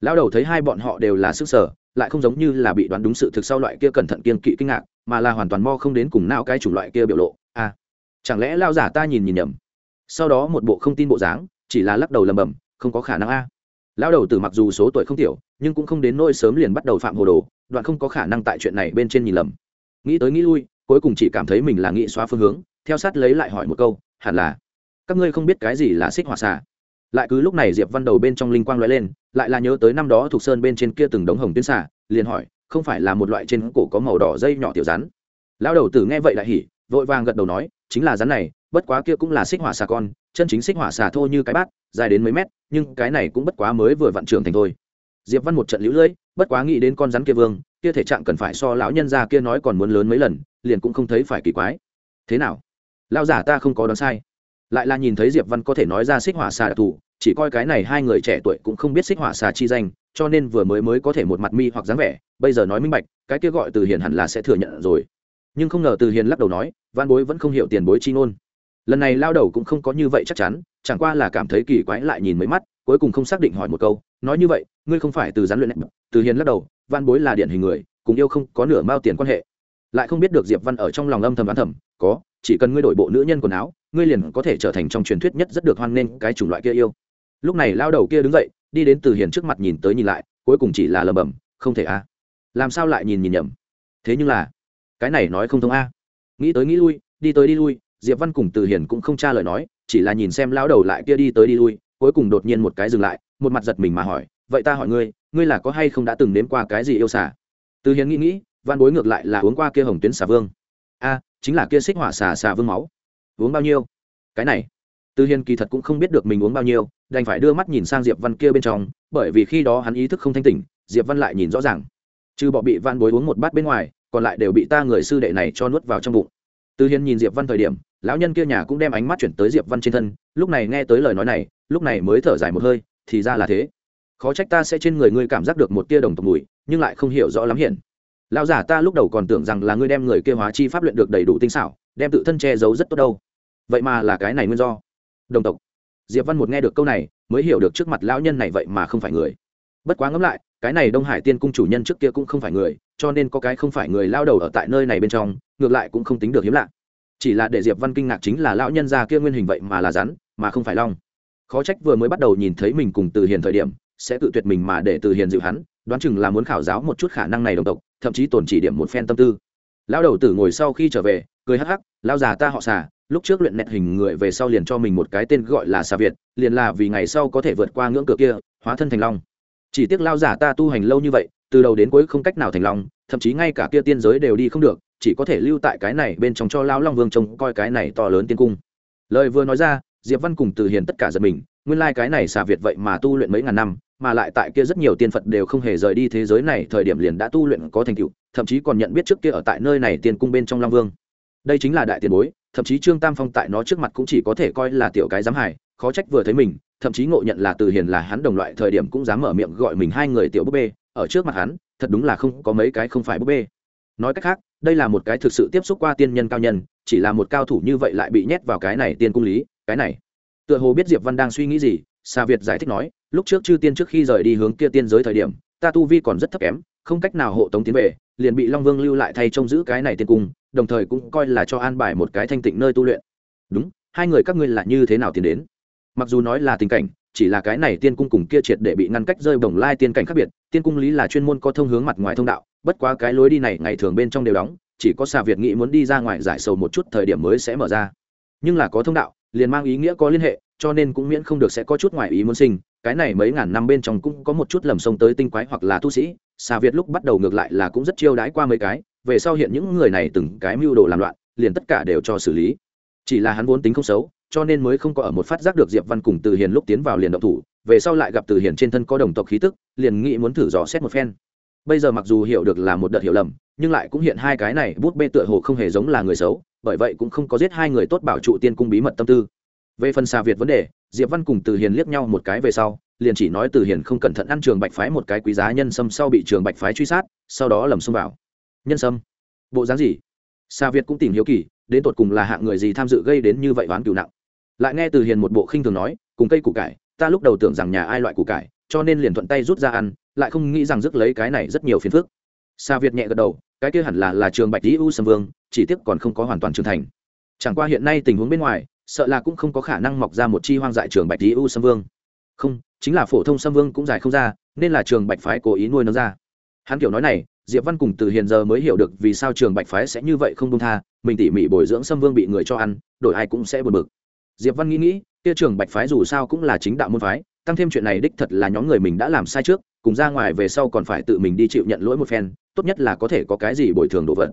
Lão đầu thấy hai bọn họ đều là sức sở, lại không giống như là bị đoán đúng sự thực sau loại kia cẩn thận kiên kỵ kinh ngạc, mà là hoàn toàn mo không đến cùng nào cái chủng loại kia biểu lộ. À chẳng lẽ lao giả ta nhìn nhìn nhầm? Sau đó một bộ không tin bộ dáng, chỉ là lắc đầu lầm bầm không có khả năng a. Lão đầu tử mặc dù số tuổi không tiểu, nhưng cũng không đến nỗi sớm liền bắt đầu phạm hồ đồ, đoạn không có khả năng tại chuyện này bên trên nhìn lầm. Nghĩ tới nghĩ lui, cuối cùng chỉ cảm thấy mình là nghĩ xóa phương hướng theo sát lấy lại hỏi một câu, hẳn là, các ngươi không biết cái gì là xích hỏa xà? Lại cứ lúc này diệp văn đầu bên trong linh quang lóe lên, lại là nhớ tới năm đó thuộc sơn bên trên kia từng đống hồng tuyến xà, liền hỏi, không phải là một loại trên cổ có màu đỏ dây nhỏ tiểu rắn? Lão đầu tử nghe vậy lại hỉ, vội vàng gật đầu nói, chính là rắn này, bất quá kia cũng là xích hỏa xà con, chân chính xích hỏa xà thô như cái bát, dài đến mấy mét, nhưng cái này cũng bất quá mới vừa vặn trưởng thành thôi. Diệp văn một trận lũ lưỡi, bất quá nghĩ đến con rắn kia vương, kia thể trạng cần phải so lão nhân gia kia nói còn muốn lớn mấy lần, liền cũng không thấy phải kỳ quái. Thế nào? Lão giả ta không có đoán sai. Lại là nhìn thấy diệp văn có thể nói ra xích hỏa xà đặc thù, chỉ coi cái này hai người trẻ tuổi cũng không biết xích hỏa xà chi danh, cho nên vừa mới mới có thể một mặt mi hoặc dáng vẻ, bây giờ nói minh bạch, cái kia gọi từ hiền hẳn là sẽ thừa nhận rồi. Nhưng không ngờ từ hiền lắc đầu nói, văn bối vẫn không hiểu tiền bối chi ngôn. Lần này lao đầu cũng không có như vậy chắc chắn, chẳng qua là cảm thấy kỳ quái lại nhìn mấy mắt, cuối cùng không xác định hỏi một câu, nói như vậy, ngươi không phải từ gián luyện từ hiền lắc đầu, văn bối là điển hình người, cùng yêu không có nửa mao tiền quan hệ lại không biết được diệp văn ở trong lòng âm thầm đoán thầm, có, chỉ cần ngươi đổi bộ nữ nhân quần áo, ngươi liền có thể trở thành trong truyền thuyết nhất rất được hoan nghênh cái chủng loại kia yêu. Lúc này lao đầu kia đứng dậy, đi đến từ hiền trước mặt nhìn tới nhìn lại, cuối cùng chỉ là lầm bầm không thể a. Làm sao lại nhìn nhìn nhầm? Thế nhưng là, cái này nói không thông a. Nghĩ tới nghĩ lui, đi tới đi lui, diệp văn cùng từ hiền cũng không tra lời nói, chỉ là nhìn xem lao đầu lại kia đi tới đi lui, cuối cùng đột nhiên một cái dừng lại, một mặt giật mình mà hỏi, vậy ta hỏi ngươi ngươi là có hay không đã từng nếm qua cái gì yêu xả từ hiền nghĩ nghĩ văn bối ngược lại là uống qua kia hồng tuyến xà vương. A à, chính là kia xích hỏa xà xà vương máu. Uống bao nhiêu? Cái này, Tư hiền kỳ thật cũng không biết được mình uống bao nhiêu, đành phải đưa mắt nhìn sang diệp văn kia bên trong, bởi vì khi đó hắn ý thức không thanh tỉnh, diệp văn lại nhìn rõ ràng. Trừ bỏ bị văn bối uống một bát bên ngoài, còn lại đều bị ta người sư đệ này cho nuốt vào trong bụng. Tư hiền nhìn diệp văn thời điểm, lão nhân kia nhà cũng đem ánh mắt chuyển tới diệp văn trên thân, lúc này nghe tới lời nói này, lúc này mới thở dài một hơi, thì ra là thế. Khó trách ta sẽ trên người ngươi cảm giác được một tia đồng tộc mùi, nhưng lại không hiểu rõ lắm hiện lão giả ta lúc đầu còn tưởng rằng là ngươi đem người kia hóa chi pháp luyện được đầy đủ tinh xảo, đem tự thân che giấu rất tốt đâu. Vậy mà là cái này nguyên do. Đồng tộc. Diệp văn một nghe được câu này, mới hiểu được trước mặt lão nhân này vậy mà không phải người. Bất quá ngẫm lại, cái này đông hải tiên cung chủ nhân trước kia cũng không phải người, cho nên có cái không phải người lao đầu ở tại nơi này bên trong, ngược lại cũng không tính được hiếm lạ. Chỉ là để diệp văn kinh ngạc chính là lão nhân già kia nguyên hình vậy mà là rắn, mà không phải long. Khó trách vừa mới bắt đầu nhìn thấy mình cùng từ hiền thời điểm, sẽ tự tuyệt mình mà để từ hiền dịu hắn đoán chừng là muốn khảo giáo một chút khả năng này đồng tộc, thậm chí tổn chỉ điểm một phen tâm tư. Lão đầu tử ngồi sau khi trở về, cười hắc hắc, lão già ta họ xà, lúc trước luyện nẹt hình người về sau liền cho mình một cái tên gọi là xà việt, liền là vì ngày sau có thể vượt qua ngưỡng cửa kia, hóa thân thành long. Chỉ tiếc lao giả ta tu hành lâu như vậy, từ đầu đến cuối không cách nào thành long, thậm chí ngay cả kia tiên giới đều đi không được, chỉ có thể lưu tại cái này bên trong cho lao long vương trông coi cái này to lớn tiên cung. Lời vừa nói ra, diệp văn cùng từ hiền tất cả giật mình, nguyên lai cái này xà việt vậy mà tu luyện mấy ngàn năm mà lại tại kia rất nhiều tiên phật đều không hề rời đi thế giới này thời điểm liền đã tu luyện có thành tựu thậm chí còn nhận biết trước kia ở tại nơi này tiên cung bên trong long vương. Đây chính là đại tiền bối thậm chí trương tam phong tại nó trước mặt cũng chỉ có thể coi là tiểu cái giám hải khó trách vừa thấy mình thậm chí ngộ nhận là từ hiền là hắn đồng loại thời điểm cũng dám mở miệng gọi mình hai người tiểu búp bê ở trước mặt hắn thật đúng là không có mấy cái không phải búp bê. Nói cách khác đây là một cái thực sự tiếp xúc qua tiên nhân cao nhân chỉ là một cao thủ như vậy lại bị nhét vào cái này tiên cung lý cái này. Tựa hồ biết diệp văn đang suy nghĩ gì Sa Việt giải thích nói, lúc trước chư tiên trước khi rời đi hướng kia tiên giới thời điểm, ta tu vi còn rất thấp kém, không cách nào hộ tống tiến về, liền bị Long Vương lưu lại thay trông giữ cái này tiên cung, đồng thời cũng coi là cho an bài một cái thanh tịnh nơi tu luyện. Đúng, hai người các ngươi là như thế nào tiến đến? Mặc dù nói là tình cảnh, chỉ là cái này tiên cung cùng kia triệt để bị ngăn cách rơi bổng lai tiên cảnh khác biệt, tiên cung lý là chuyên môn có thông hướng mặt ngoài thông đạo, bất quá cái lối đi này ngày thường bên trong đều đóng, chỉ có Sa Việt nghĩ muốn đi ra ngoài giải sầu một chút thời điểm mới sẽ mở ra. Nhưng là có thông đạo, liền mang ý nghĩa có liên hệ, cho nên cũng miễn không được sẽ có chút ngoại ý muốn sinh. Cái này mấy ngàn năm bên trong cũng có một chút lầm sông tới tinh quái hoặc là tu sĩ. Xà việt lúc bắt đầu ngược lại là cũng rất chiêu đãi qua mấy cái. Về sau hiện những người này từng cái mưu đồ làm loạn, liền tất cả đều cho xử lý. Chỉ là hắn vốn tính không xấu, cho nên mới không có ở một phát giác được diệp văn cùng từ hiền lúc tiến vào liền động thủ. Về sau lại gặp từ hiền trên thân có đồng tộc khí tức, liền nghĩ muốn thử dò xét một phen. Bây giờ mặc dù hiểu được là một đợt hiểu lầm, nhưng lại cũng hiện hai cái này bút bê tựa hồ không hề giống là người xấu, bởi vậy cũng không có giết hai người tốt bảo trụ tiên cung bí mật tâm tư về phần xà việt vấn đề diệp văn cùng từ hiền liếc nhau một cái về sau liền chỉ nói từ hiền không cẩn thận ăn trường bạch phái một cái quý giá nhân sâm sau bị trường bạch phái truy sát sau đó lầm xông vào. Nhân sâm? Bộ dáng gì? Xà việt cũng tìm hiếu kỳ đến tột cùng là hạng người gì tham dự gây đến như vậy oán cửu nặng. Lại nghe từ hiền một bộ khinh thường nói cùng cây củ cải ta lúc đầu tưởng rằng nhà ai loại củ cải cho nên liền thuận tay rút ra ăn lại không nghĩ rằng rước lấy cái này rất nhiều phiền phức. Xà Việt nhẹ gật đầu, cái kia hẳn là là trường Bạch dĩ U Sâm Vương, chỉ tiếc còn không có hoàn toàn trưởng thành. Chẳng qua hiện nay tình huống bên ngoài, sợ là cũng không có khả năng mọc ra một chi hoang dại trường bạch lý u sâm vương. Không, chính là phổ thông sâm vương cũng dài không ra, nên là trường bạch phái cố ý nuôi nó ra. Hắn kiểu nói này, diệp văn cùng từ hiện giờ mới hiểu được vì sao trường bạch phái sẽ như vậy không công tha, mình tỉ mỉ bồi dưỡng sâm vương bị người cho ăn, đổi ai cũng sẽ buồn bực. Diệp văn nghĩ nghĩ, kia trường bạch phái dù sao cũng là chính đạo môn phái, tăng thêm chuyện này đích thật là nhóm người mình đã làm sai trước, cùng ra ngoài về sau còn phải tự mình đi chịu nhận lỗi một phen, tốt nhất là có thể có cái gì bồi thường đồ vật.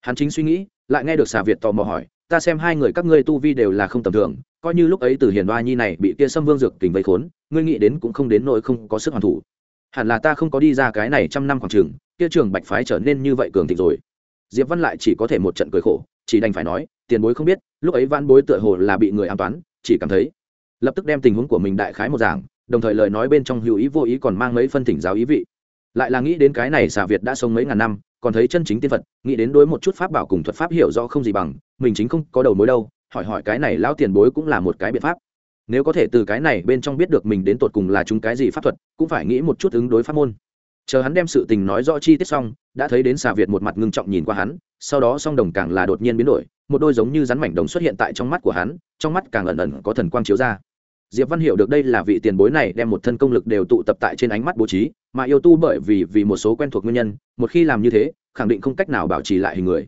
Hắn chính suy nghĩ, lại nghe được xà việt tò mò hỏi ta xem hai người các ngươi tu vi đều là không tầm thường, coi như lúc ấy từ hiền đoa nhi này bị kia xâm vương dược kình vây khốn, ngươi nghĩ đến cũng không đến nỗi không có sức hoàn thủ. Hẳn là ta không có đi ra cái này trăm năm khoảng trường, kia trường bạch phái trở nên như vậy cường thịnh rồi. Diệp văn lại chỉ có thể một trận cười khổ, chỉ đành phải nói, tiền bối không biết, lúc ấy văn bối tựa hồ là bị người an toán, chỉ cảm thấy, lập tức đem tình huống của mình đại khái một giảng đồng thời lời nói bên trong hữu ý vô ý còn mang mấy phân thỉnh giáo ý vị. Lại là nghĩ đến cái này xà việt đã sống mấy ngàn năm còn thấy chân chính tiên phật, nghĩ đến đối một chút pháp bảo cùng thuật pháp hiểu rõ không gì bằng, mình chính không có đầu mối đâu, hỏi hỏi cái này lão tiền bối cũng là một cái biện pháp. Nếu có thể từ cái này bên trong biết được mình đến tột cùng là chúng cái gì pháp thuật, cũng phải nghĩ một chút ứng đối pháp môn. Chờ hắn đem sự tình nói rõ chi tiết xong, đã thấy đến xà việt một mặt ngưng trọng nhìn qua hắn, sau đó song đồng càng là đột nhiên biến đổi, một đôi giống như rắn mảnh đồng xuất hiện tại trong mắt của hắn, trong mắt càng ẩn ẩn có thần quang chiếu ra. Diệp văn hiểu được đây là vị tiền bối này đem một thân công lực đều tụ tập tại trên ánh mắt bố trí mà yêu tu bởi vì vì một số quen thuộc nguyên nhân, một khi làm như thế, khẳng định không cách nào bảo trì lại hình người.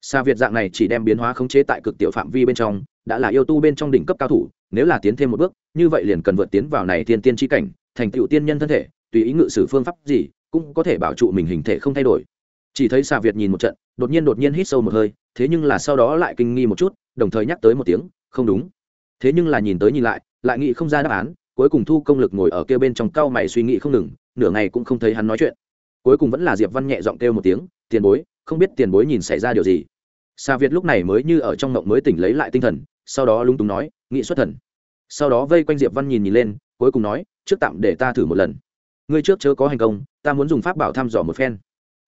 Xa việt dạng này chỉ đem biến hóa khống chế tại cực tiểu phạm vi bên trong, đã là yêu tu bên trong đỉnh cấp cao thủ, nếu là tiến thêm một bước, như vậy liền cần vượt tiến vào này tiên tiên tri cảnh, thành tựu tiên nhân thân thể, tùy ý ngự sử phương pháp gì, cũng có thể bảo trụ mình hình thể không thay đổi. Chỉ thấy xà việt nhìn một trận, đột nhiên đột nhiên hít sâu một hơi, thế nhưng là sau đó lại kinh nghi một chút, đồng thời nhắc tới một tiếng, không đúng. Thế nhưng là nhìn tới nhìn lại lại nghĩ không ra đáp án, cuối cùng thu công lực ngồi ở kia bên trong cao mày suy nghĩ không ngừng nửa ngày cũng không thấy hắn nói chuyện cuối cùng vẫn là diệp văn nhẹ giọng kêu một tiếng tiền bối không biết tiền bối nhìn xảy ra điều gì Sa Việt lúc này mới như ở trong ngộng mới tỉnh lấy lại tinh thần, sau đó lúng túng nói, nghị xuất thần. Sau đó vây quanh Diệp Văn nhìn nhìn lên, cuối cùng nói, trước tạm để ta thử một lần. Ngươi trước chớ có hành công, ta muốn dùng pháp bảo thăm dò một phen.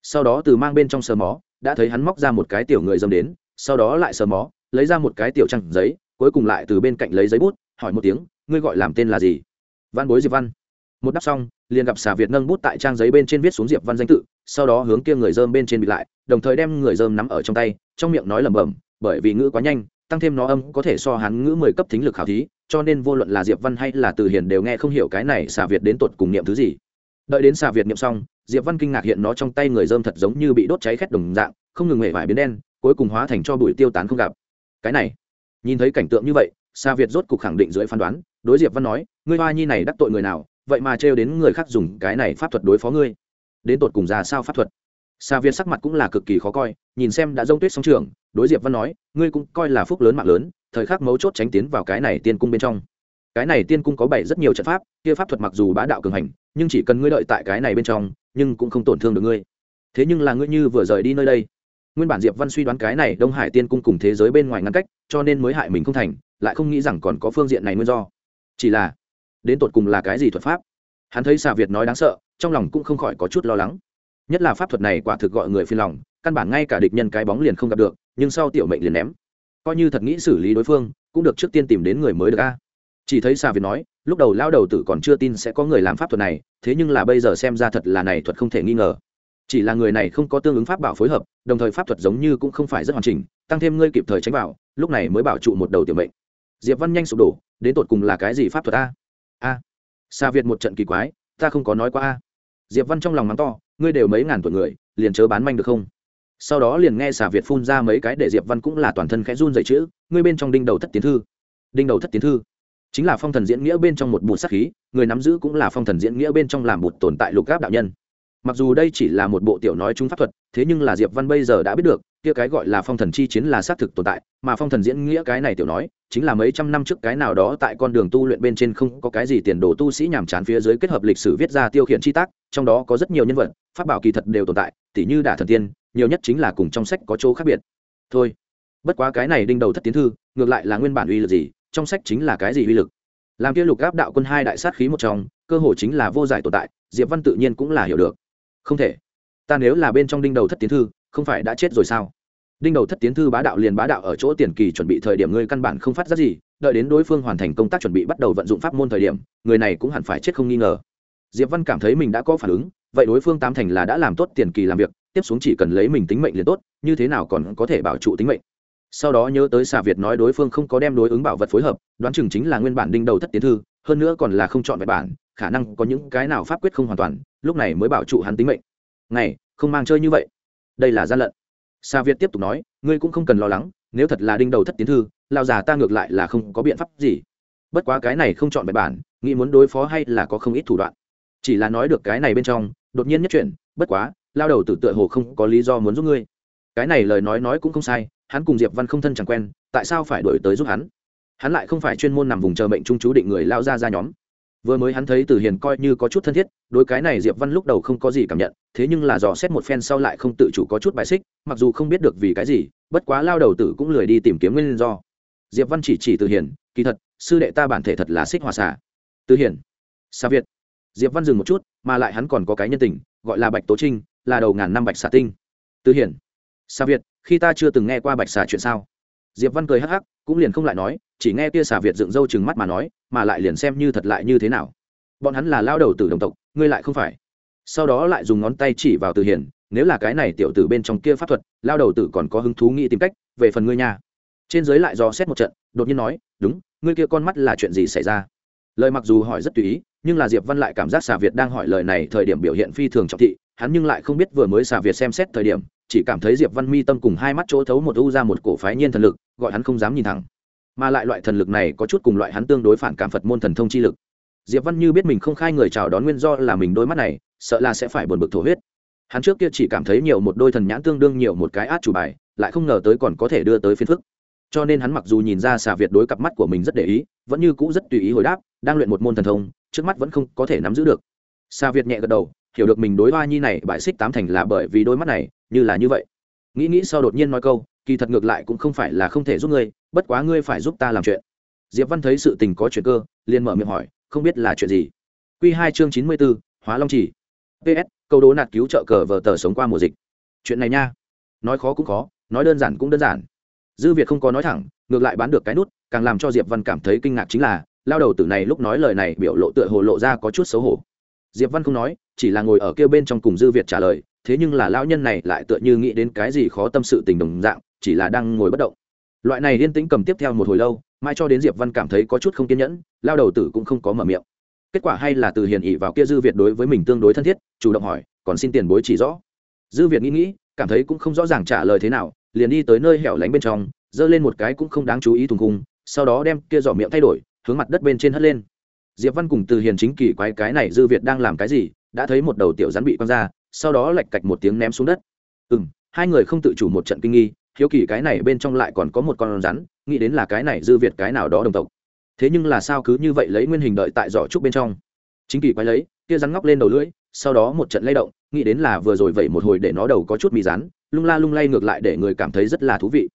Sau đó từ mang bên trong sờ mó, đã thấy hắn móc ra một cái tiểu người dâm đến, sau đó lại sờ mó, lấy ra một cái tiểu trăng giấy, cuối cùng lại từ bên cạnh lấy giấy bút, hỏi một tiếng, ngươi gọi làm tên là gì? Văn Bối Diệp Văn. Một đáp xong, liền gặp xà việt nâng bút tại trang giấy bên trên viết xuống diệp văn danh tự, sau đó hướng kia người dơm bên trên bị lại, đồng thời đem người dơm nắm ở trong tay, trong miệng nói lẩm bẩm, bởi vì ngữ quá nhanh, tăng thêm nó âm có thể so hắn ngữ mười cấp thính lực khảo thí, cho nên vô luận là diệp văn hay là từ hiền đều nghe không hiểu cái này xà việt đến tột cùng niệm thứ gì. Đợi đến xà việt niệm xong, diệp văn kinh ngạc hiện nó trong tay người dơm thật giống như bị đốt cháy khét đồng dạng, không ngừng hề vải biến đen, cuối cùng hóa thành cho bụi tiêu tán không gặp. Cái này, nhìn thấy cảnh tượng như vậy, xà việt rốt cục khẳng định dưới phán đoán, đối diệp văn nói, ngươi hoa nhi này đắc tội người nào vậy mà trêu đến người khác dùng cái này pháp thuật đối phó ngươi. Đến tột cùng ra sao pháp thuật? Xa viên sắc mặt cũng là cực kỳ khó coi, nhìn xem đã dông tuyết song trường, đối diệp văn nói, ngươi cũng coi là phúc lớn mạng lớn, thời khắc mấu chốt tránh tiến vào cái này tiên cung bên trong. Cái này tiên cung có bảy rất nhiều trận pháp, kia pháp thuật mặc dù bá đạo cường hành, nhưng chỉ cần ngươi đợi tại cái này bên trong, nhưng cũng không tổn thương được ngươi. Thế nhưng là ngươi như vừa rời đi nơi đây. Nguyên bản diệp văn suy đoán cái này đông hải tiên cung cùng thế giới bên ngoài ngăn cách, cho nên mới hại mình không thành, lại không nghĩ rằng còn có phương diện này nguyên do. Chỉ là đến tột cùng là cái gì thuật pháp? Hắn thấy xà việt nói đáng sợ trong lòng cũng không khỏi có chút lo lắng. Nhất là pháp thuật này quả thực gọi người phiền lòng căn bản ngay cả địch nhân cái bóng liền không gặp được nhưng sau tiểu mệnh liền ném. Coi như thật nghĩ xử lý đối phương cũng được trước tiên tìm đến người mới được a. Chỉ thấy xà việt nói lúc đầu lao đầu tử còn chưa tin sẽ có người làm pháp thuật này thế nhưng là bây giờ xem ra thật là này thuật không thể nghi ngờ. Chỉ là người này không có tương ứng pháp bảo phối hợp đồng thời pháp thuật giống như cũng không phải rất hoàn chỉnh tăng thêm ngươi kịp thời tránh bảo, lúc này mới bảo trụ một đầu tiểu mệnh. Diệp văn nhanh sụp đổ đến tột cùng là cái gì pháp thuật a. A xa việt một trận kỳ quái, ta không có nói qua a. Diệp văn trong lòng mắng to, ngươi đều mấy ngàn tuổi người, liền chớ bán manh được không? Sau đó liền nghe xà việt phun ra mấy cái để diệp văn cũng là toàn thân khẽ run dậy chữ, ngươi bên trong đinh đầu thất tiến thư. Đinh đầu thất tiến thư. Chính là phong thần diễn nghĩa bên trong một bụt sắc khí, người nắm giữ cũng là phong thần diễn nghĩa bên trong làm bụt tồn tại lục gáp đạo nhân. Mặc dù đây chỉ là một bộ tiểu nói chúng pháp thuật, thế nhưng là diệp văn bây giờ đã biết được kia cái gọi là phong thần chi chiến là xác thực tồn tại, mà phong thần diễn nghĩa cái này tiểu nói, chính là mấy trăm năm trước cái nào đó tại con đường tu luyện bên trên không có cái gì tiền đồ tu sĩ nhàm chán phía dưới kết hợp lịch sử viết ra tiêu khiển chi tác, trong đó có rất nhiều nhân vật, pháp bảo kỳ thật đều tồn tại, tỉ như đả thần tiên, nhiều nhất chính là cùng trong sách có chỗ khác biệt. Thôi, bất quá cái này đinh đầu thất tiến thư, ngược lại là nguyên bản uy lực gì, trong sách chính là cái gì uy lực? Làm kia lục gáp đạo quân hai đại sát khí một trong, cơ hội chính là vô giải tồn tại, diệp văn tự nhiên cũng là hiểu được. Không thể, ta nếu là bên trong đinh đầu thất tiến thư, không phải đã chết rồi sao? Đinh đầu thất tiến thư bá đạo liền bá đạo ở chỗ tiền kỳ chuẩn bị thời điểm ngươi căn bản không phát ra gì, đợi đến đối phương hoàn thành công tác chuẩn bị bắt đầu vận dụng pháp môn thời điểm, người này cũng hẳn phải chết không nghi ngờ. Diệp văn cảm thấy mình đã có phản ứng, vậy đối phương tám thành là đã làm tốt tiền kỳ làm việc, tiếp xuống chỉ cần lấy mình tính mệnh liền tốt, như thế nào còn có thể bảo trụ tính mệnh. Sau đó nhớ tới xà việt nói đối phương không có đem đối ứng bảo vật phối hợp, đoán chừng chính là nguyên bản đinh đầu thất tiến thư, hơn nữa còn là không chọn vẹn bản, khả năng có những cái nào pháp quyết không hoàn toàn, lúc này mới bảo trụ hắn tính mệnh. Này không mang chơi như vậy. Đây là gian lận. Sa Việt tiếp tục nói, ngươi cũng không cần lo lắng, nếu thật là đinh đầu thất tiến thư, lao già ta ngược lại là không có biện pháp gì. Bất quá cái này không chọn bài bản, nghĩ muốn đối phó hay là có không ít thủ đoạn. Chỉ là nói được cái này bên trong, đột nhiên nhất chuyện, bất quá, lao đầu tử tựa hồ không có lý do muốn giúp ngươi. Cái này lời nói nói cũng không sai, hắn cùng Diệp Văn không thân chẳng quen, tại sao phải đuổi tới giúp hắn? Hắn lại không phải chuyên môn nằm vùng chờ mệnh trung chú định người lao ra ra nhóm vừa mới hắn thấy từ hiền coi như có chút thân thiết, đối cái này diệp văn lúc đầu không có gì cảm nhận, thế nhưng là dò xét một phen sau lại không tự chủ có chút bài xích, mặc dù không biết được vì cái gì, bất quá lao đầu tử cũng lười đi tìm kiếm nguyên do. Diệp văn chỉ chỉ từ hiền, kỳ thật, sư đệ ta bản thể thật là xích hòa xả từ hiền? Xa việt. Diệp văn dừng một chút, mà lại hắn còn có cái nhân tình, gọi là bạch tố trinh, là đầu ngàn năm bạch xà tinh. Từ hiền. Xa việt, khi ta chưa từng nghe qua bạch xà chuyện sao? Diệp văn cười hắc hắc, cũng liền không lại nói, chỉ nghe kia xà việt dựng râu chừng mắt mà nói, mà lại liền xem như thật lại như thế nào. Bọn hắn là lao đầu tử đồng tộc, ngươi lại không phải. Sau đó lại dùng ngón tay chỉ vào từ hiền, nếu là cái này tiểu tử bên trong kia pháp thuật, lao đầu tử còn có hứng thú nghĩ tìm cách, về phần ngươi nhà trên giới lại dò xét một trận, đột nhiên nói, đúng, ngươi kia con mắt là chuyện gì xảy ra? Lời mặc dù hỏi rất tùy ý, nhưng là diệp văn lại cảm giác xà việt đang hỏi lời này thời điểm biểu hiện phi thường trọng thị, hắn nhưng lại không biết vừa mới xà việt xem xét thời điểm, chỉ cảm thấy diệp văn mi tâm cùng hai mắt chỗ thấu một u ra một cổ phái nhiên thần lực gọi hắn không dám nhìn thẳng. Mà lại loại thần lực này có chút cùng loại hắn tương đối phản cảm phật môn thần thông chi lực. Diệp văn như biết mình không khai người chào đón nguyên do là mình đôi mắt này, sợ là sẽ phải buồn bực thổ huyết. Hắn trước kia chỉ cảm thấy nhiều một đôi thần nhãn tương đương nhiều một cái át chủ bài, lại không ngờ tới còn có thể đưa tới phiền phức. Cho nên hắn mặc dù nhìn ra xà việt đối cặp mắt của mình rất để ý, vẫn như cũ rất tùy ý hồi đáp, đang luyện một môn thần thông, trước mắt vẫn không có thể nắm giữ được. Xà việt nhẹ gật đầu, hiểu được mình đối hoa nhi này bại xích tám thành là bởi vì đôi mắt này, như là như vậy. Nghĩ nghĩ sau đột nhiên nói câu kỳ thật ngược lại cũng không phải là không thể giúp ngươi, bất quá ngươi phải giúp ta làm chuyện. Diệp văn thấy sự tình có chuyện cơ, liền mở miệng hỏi, không biết là chuyện gì? Q hai chương chín mươi b ố hóa long chỉ. Ps câu đố nạt cứu trợ cờ vờ tờ sống qua mùa dịch. Chuyện này nha. Nói khó cũng khó, nói đơn giản cũng đơn giản. Dư việt không có nói thẳng, ngược lại bán được cái nút, càng làm cho diệp văn cảm thấy kinh ngạc chính là, lao đầu tử này lúc nói lời này biểu lộ tựa hồ lộ ra có chút xấu hổ. Diệp văn không nói, chỉ là ngồi ở kia bên trong cùng dư việt trả lời, thế nhưng là lão nhân này lại tựa như nghĩ đến cái gì khó tâm sự tình đồng dạng chỉ là đang ngồi bất động. Loại này yên tĩnh cầm tiếp theo một hồi lâu mai cho đến diệp văn cảm thấy có chút không kiên nhẫn, lao đầu tử cũng không có mở miệng. Kết quả hay là từ hiền ỉ vào kia dư việt đối với mình tương đối thân thiết, chủ động hỏi, còn xin tiền bối chỉ rõ? Dư việt nghĩ nghĩ, cảm thấy cũng không rõ ràng trả lời thế nào, liền đi tới nơi hẻo lánh bên trong, giơ lên một cái cũng không đáng chú ý thùng cung sau đó đem kia giỏ miệng thay đổi, hướng mặt đất bên trên hất lên. Diệp văn cùng từ hiền chính kỳ quái cái này dư việt đang làm cái gì, đã thấy một đầu tiểu rắn bị quăng ra, sau đó lạch cạch một tiếng ném xuống đất. Ừ hai người không tự chủ một trận kinh nghi hiếu kỳ cái này bên trong lại còn có một con rắn, nghĩ đến là cái này dư việt cái nào đó đồng tộc. Thế nhưng là sao cứ như vậy lấy nguyên hình đợi tại giỏ trúc bên trong? Chính kỳ quái lấy, kia rắn ngóc lên đầu lưỡi, sau đó một trận lay động, nghĩ đến là vừa rồi vậy một hồi để nó đầu có chút mì rắn, lung la lung lay ngược lại để người cảm thấy rất là thú vị.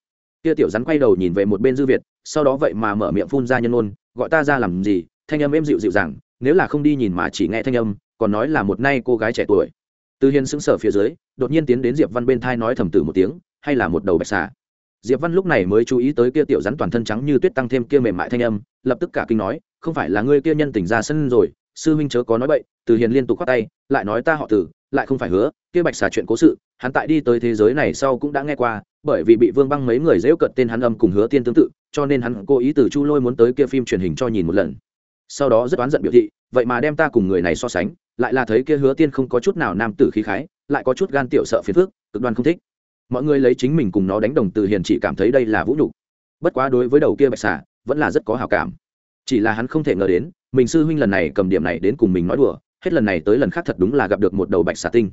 Kia tiểu rắn quay đầu nhìn về một bên dư việt, sau đó vậy mà mở miệng phun ra nhân ôn, gọi ta ra làm gì, thanh âm êm dịu dịu rằng nếu là không đi nhìn mà chỉ nghe thanh âm, còn nói là một nay cô gái trẻ tuổi. Từ hiền sững sờ phía dưới, đột nhiên tiến đến diệp văn bên thai nói thầm tử một tiếng hay là một đầu bạch xà. Diệp văn lúc này mới chú ý tới kia tiểu rắn toàn thân trắng như tuyết tăng thêm kia mềm mại thanh âm, lập tức cả kinh nói, không phải là ngươi kia nhân tỉnh ra sân rồi, sư huynh chớ có nói bậy. Từ hiền liên tục khoát tay, lại nói, ta họ tử, lại không phải hứa, kia bạch xà chuyện cố sự, hắn tại đi tới thế giới này sau cũng đã nghe qua, bởi vì bị vương băng mấy người dễu cận tên hắn âm cùng hứa tiên tương tự, cho nên hắn cố ý từ chu lôi muốn tới kia phim truyền hình cho nhìn một lần. Sau đó rất oán giận biểu thị, vậy mà đem ta cùng người này so sánh, lại là thấy kia hứa tiên không có chút nào nam tử khí khái, lại có chút gan tiểu sợ phiền phước cực đoan không thích mọi người lấy chính mình cùng nó đánh đồng từ hiền chỉ cảm thấy đây là vũ nhục. Bất quá đối với đầu kia bạch xà, vẫn là rất có hào cảm. Chỉ là hắn không thể ngờ đến, mình sư huynh lần này cầm điểm này đến cùng mình nói đùa, hết lần này tới lần khác thật đúng là gặp được một đầu bạch xà tinh.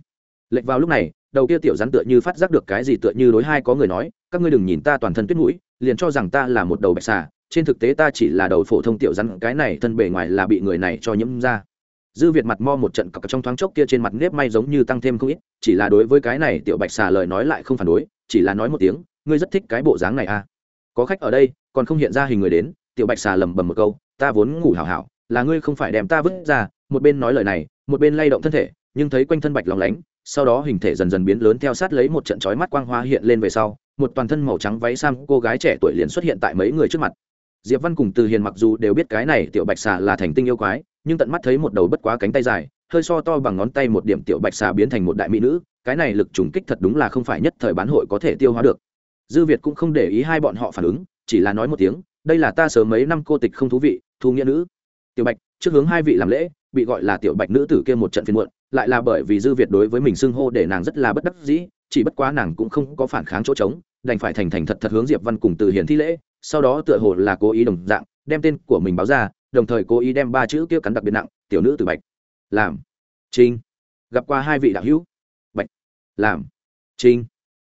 Lệch vào lúc này, đầu kia tiểu rắn tựa như phát giác được cái gì tựa như đối hai có người nói, các ngươi đừng nhìn ta toàn thân tuyết mũi, liền cho rằng ta là một đầu bạch xà, trên thực tế ta chỉ là đầu phổ thông tiểu rắn, cái này thân bề ngoài là bị người này cho nhiễm ra dư việt mặt mo một trận cặp trong thoáng chốc kia trên mặt nếp may giống như tăng thêm không ít, chỉ là đối với cái này tiểu bạch xà lời nói lại không phản đối, chỉ là nói một tiếng, ngươi rất thích cái bộ dáng này à? Có khách ở đây, còn không hiện ra hình người đến. Tiểu bạch xà lầm bầm một câu, ta vốn ngủ hảo hảo, là ngươi không phải đem ta vứt ra. Một bên nói lời này, một bên lay động thân thể, nhưng thấy quanh thân bạch lóng lánh, sau đó hình thể dần dần biến lớn theo sát lấy một trận chói mắt quang hoa hiện lên về sau, một toàn thân màu trắng váy sam cô gái trẻ tuổi liền xuất hiện tại mấy người trước mặt. Diệp văn cùng từ hiền mặc dù đều biết cái này tiểu bạch xà là thành tinh yêu quái nhưng tận mắt thấy một đầu bất quá cánh tay dài, hơi so to bằng ngón tay một điểm tiểu bạch xà biến thành một đại mỹ nữ, cái này lực trùng kích thật đúng là không phải nhất thời bán hội có thể tiêu hóa được. Dư việt cũng không để ý hai bọn họ phản ứng, chỉ là nói một tiếng, đây là ta sớm mấy năm cô tịch không thú vị thu nghĩa nữ. Tiểu bạch, trước hướng hai vị làm lễ, bị gọi là tiểu bạch nữ tử kia một trận phiên muộn, lại là bởi vì dư việt đối với mình xưng hô để nàng rất là bất đắc dĩ, chỉ bất quá nàng cũng không có phản kháng chỗ trống, đành phải thành thành thật thật hướng diệp văn cùng từ hiền thi lễ, sau đó tựa hồ là cố ý đồng dạng, đem tên của mình báo ra đồng thời cố ý đem ba chữ kia cắn đặc biệt nặng, tiểu nữ từ bạch. Làm. Trinh gặp qua hai vị đạo hữu. Bạch. Làm. Trinh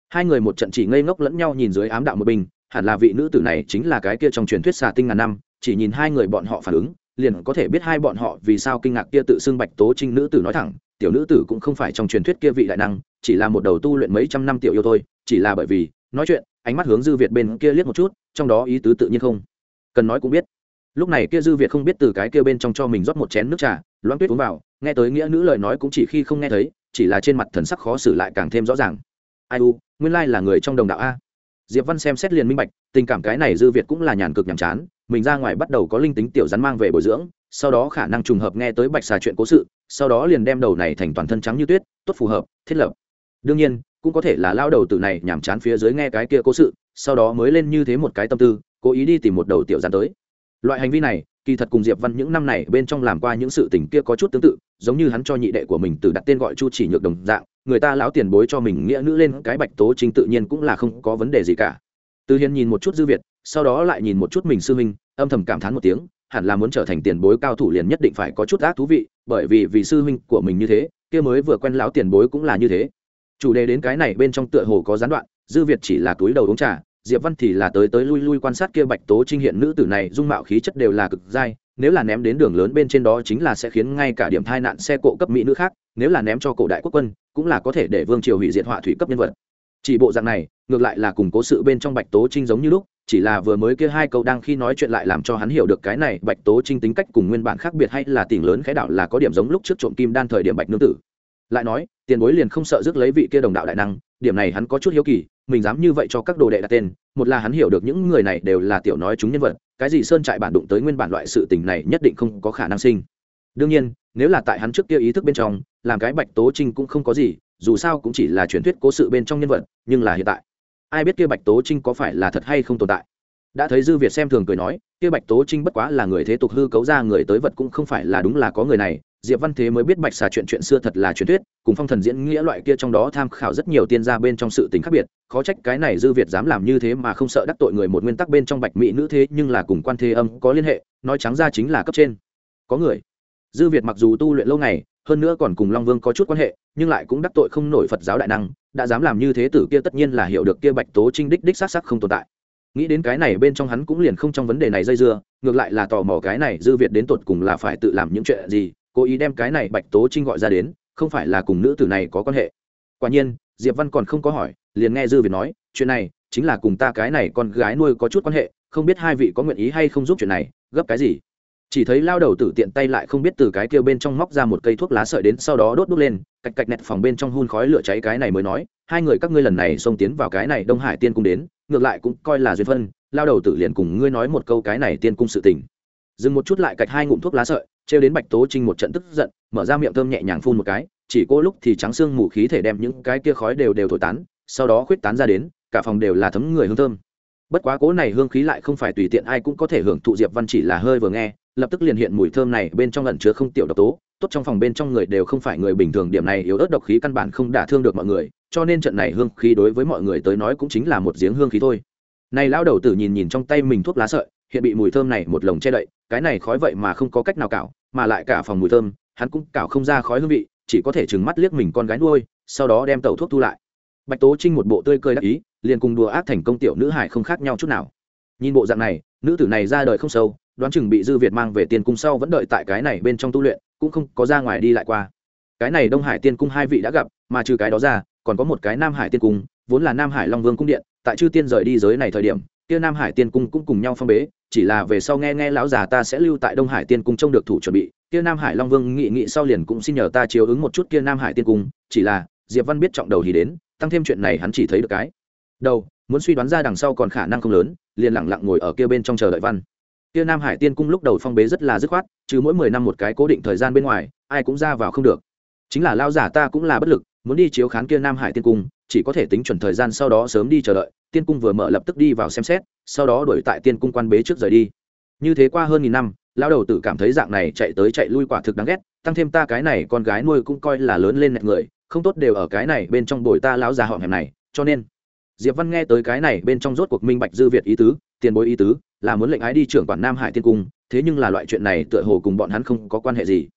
hai người một trận chỉ ngây ngốc lẫn nhau nhìn dưới ám đạo một bình, hẳn là vị nữ tử này chính là cái kia trong truyền thuyết xà tinh ngàn năm, chỉ nhìn hai người bọn họ phản ứng, liền có thể biết hai bọn họ vì sao kinh ngạc kia tự xưng bạch tố trinh nữ tử nói thẳng, tiểu nữ tử cũng không phải trong truyền thuyết kia vị đại năng, chỉ là một đầu tu luyện mấy trăm năm tiểu yêu thôi, chỉ là bởi vì nói chuyện, ánh mắt hướng dư việt bên kia liếc một chút, trong đó ý tứ tự nhiên không. Cần nói cũng biết lúc này kia dư việt không biết từ cái kia bên trong cho mình rót một chén nước trà, loãng tuyết uống vào, nghe tới nghĩa nữ lời nói cũng chỉ khi không nghe thấy, chỉ là trên mặt thần sắc khó xử lại càng thêm rõ ràng. Ai u, nguyên lai là người trong đồng đạo a. Diệp văn xem xét liền minh bạch, tình cảm cái này dư việt cũng là nhàn cực nhàm chán, mình ra ngoài bắt đầu có linh tính tiểu rắn mang về bồi dưỡng, sau đó khả năng trùng hợp nghe tới bạch xà chuyện cố sự, sau đó liền đem đầu này thành toàn thân trắng như tuyết, tốt phù hợp, thiết lập. Đương nhiên, cũng có thể là lao đầu tự này nhàm chán phía dưới nghe cái kia cố sự, sau đó mới lên như thế một cái tâm tư, cố ý đi tìm một đầu tiểu rắn tới loại hành vi này, kỳ thật cùng diệp văn những năm này bên trong làm qua những sự tình kia có chút tương tự, giống như hắn cho nhị đệ của mình từ đặt tên gọi chu chỉ nhược đồng dạng, người ta lão tiền bối cho mình nghĩa nữ lên cái bạch tố chính tự nhiên cũng là không có vấn đề gì cả. Từ hiền nhìn một chút dư việt, sau đó lại nhìn một chút mình sư huynh âm thầm cảm thán một tiếng, hẳn là muốn trở thành tiền bối cao thủ liền nhất định phải có chút ác thú vị, bởi vì vì sư huynh của mình như thế, kia mới vừa quen lão tiền bối cũng là như thế. Chủ đề đến cái này bên trong tựa hồ có gián đoạn, dư việt chỉ là túi đầu uống trà diệp văn thì là tới tới lui lui quan sát kia bạch tố trinh hiện nữ tử này, dung mạo khí chất đều là cực dai, nếu là ném đến đường lớn bên trên đó chính là sẽ khiến ngay cả điểm thai nạn xe cộ cấp mỹ nữ khác, nếu là ném cho cổ đại quốc quân, cũng là có thể để vương triều hủy diệt họa thủy cấp nhân vật. Chỉ bộ dạng này, ngược lại là củng cố sự bên trong bạch tố trinh giống như lúc, chỉ là vừa mới kia hai câu đang khi nói chuyện lại làm cho hắn hiểu được cái này, bạch tố trinh tính cách cùng nguyên bản khác biệt hay là tỉnh lớn khái đạo là có điểm giống lúc trước trộm kim đan thời điểm bạch nương tử. Lại nói, tiền bối liền không sợ rước lấy vị kia đồng đạo đại năng, điểm này hắn có chút hiếu kỳ mình dám như vậy cho các đồ đệ đặt tên, một là hắn hiểu được những người này đều là tiểu nói chúng nhân vật, cái gì sơn trại bản đụng tới nguyên bản loại sự tình này nhất định không có khả năng sinh. Đương nhiên, nếu là tại hắn trước kia ý thức bên trong, làm cái bạch tố trinh cũng không có gì, dù sao cũng chỉ là truyền thuyết cố sự bên trong nhân vật, nhưng là hiện tại, ai biết kia bạch tố trinh có phải là thật hay không tồn tại. Đã thấy dư việt xem thường cười nói, kia bạch tố trinh bất quá là người thế tục hư cấu ra người tới vật cũng không phải là đúng là có người này diệp văn thế mới biết bạch xà chuyện chuyện xưa thật là truyền thuyết, cùng phong thần diễn nghĩa loại kia trong đó tham khảo rất nhiều tiên gia bên trong sự tính khác biệt, khó trách cái này dư việt dám làm như thế mà không sợ đắc tội người một nguyên tắc bên trong bạch mỹ nữ thế, nhưng là cùng quan thế âm có liên hệ, nói trắng ra chính là cấp trên. Có người. Dư việt mặc dù tu luyện lâu ngày, hơn nữa còn cùng long vương có chút quan hệ, nhưng lại cũng đắc tội không nổi phật giáo đại năng, đã dám làm như thế tử kia tất nhiên là hiểu được kia bạch tố trinh đích đích xác sắc không tồn tại. Nghĩ đến cái này bên trong hắn cũng liền không trong vấn đề này dây dưa, ngược lại là tò mò cái này dư việt đến tột cùng là phải tự làm những chuyện gì cố ý đem cái này bạch tố trinh gọi ra đến, không phải là cùng nữ tử này có quan hệ. Quả nhiên, diệp văn còn không có hỏi, liền nghe dư việt nói, chuyện này chính là cùng ta cái này con gái nuôi có chút quan hệ, không biết hai vị có nguyện ý hay không giúp chuyện này, gấp cái gì. Chỉ thấy lao đầu tử tiện tay lại không biết từ cái kia bên trong móc ra một cây thuốc lá sợi đến sau đó đốt đốt lên, cạch cạch nẹt phòng bên trong hun khói lửa cháy cái này mới nói, hai người các ngươi lần này xông tiến vào cái này đông hải tiên cung đến, ngược lại cũng coi là duyên phân lao đầu tử liền cùng ngươi nói một câu cái này tiên cung sự tình. Dừng một chút lại cạch hai ngụm thuốc lá sợi trêu đến bạch tố trinh một trận tức giận, mở ra miệng thơm nhẹ nhàng phun một cái, chỉ cô lúc thì trắng xương mù khí thể đem những cái kia khói đều đều thổi tán, sau đó khuyết tán ra đến, cả phòng đều là thấm người hương thơm. Bất quá cố này hương khí lại không phải tùy tiện ai cũng có thể hưởng thụ, diệp văn chỉ là hơi vừa nghe, lập tức liền hiện mùi thơm này bên trong lẩn chứa không tiểu độc tố, tốt trong phòng bên trong người đều không phải người bình thường, điểm này yếu ớt độc khí căn bản không đả thương được mọi người, cho nên trận này hương khí đối với mọi người tới nói cũng chính là một giếng hương khí thôi. Này lão đầu tử nhìn nhìn trong tay mình thuốc lá sợi, hiện bị mùi thơm này một lồng che đậy, cái này khói vậy mà không có cách nào cạo mà lại cả phòng mùi thơm, hắn cũng cào không ra khói hương vị, chỉ có thể trừng mắt liếc mình con gái nuôi, sau đó đem tẩu thuốc thu lại. Bạch tố trinh một bộ tươi cười đắc ý, liền cùng đùa ác thành công tiểu nữ hải không khác nhau chút nào. Nhìn bộ dạng này, nữ tử này ra đời không sâu, đoán chừng bị dư việt mang về tiền cung sau vẫn đợi tại cái này bên trong tu luyện, cũng không có ra ngoài đi lại qua. Cái này đông hải tiên cung hai vị đã gặp, mà trừ cái đó ra, còn có một cái nam hải tiên cung, vốn là nam hải long vương cung điện, tại chư tiên rời đi giới này thời điểm kia nam hải tiên cung cũng cùng nhau phong bế, chỉ là về sau nghe nghe lão già ta sẽ lưu tại đông hải tiên cung trông được thủ chuẩn bị, kia nam hải long vương nghị nghị sau liền cũng xin nhờ ta chiếu ứng một chút kia nam hải tiên cung, chỉ là, diệp văn biết trọng đầu thì đến, tăng thêm chuyện này hắn chỉ thấy được cái. Đầu, muốn suy đoán ra đằng sau còn khả năng không lớn, liền lặng lặng ngồi ở kia bên trong chờ đợi văn. Kia nam hải tiên cung lúc đầu phong bế rất là dứt khoát chứ mỗi mười năm một cái cố định thời gian bên ngoài, ai cũng ra vào không được. Chính là lao giả ta cũng là bất lực, muốn đi chiếu khán kia nam hải tiên cung chỉ có thể tính chuẩn thời gian sau đó sớm đi chờ đợi, tiên cung vừa mở lập tức đi vào xem xét, sau đó đuổi tại tiên cung quan bế trước rời đi. Như thế qua hơn nghìn năm lao đầu tử cảm thấy dạng này chạy tới chạy lui quả thực đáng ghét, tăng thêm ta cái này con gái nuôi cũng coi là lớn lên nẹt người, không tốt đều ở cái này bên trong bồi ta lão già họ hẻm này, cho nên. Diệp văn nghe tới cái này bên trong rốt cuộc minh bạch dư việt ý tứ, tiền bối ý tứ, là muốn lệnh ái đi trưởng quản nam hải tiên cung, thế nhưng là loại chuyện này tựa hồ cùng bọn hắn không có quan hệ gì.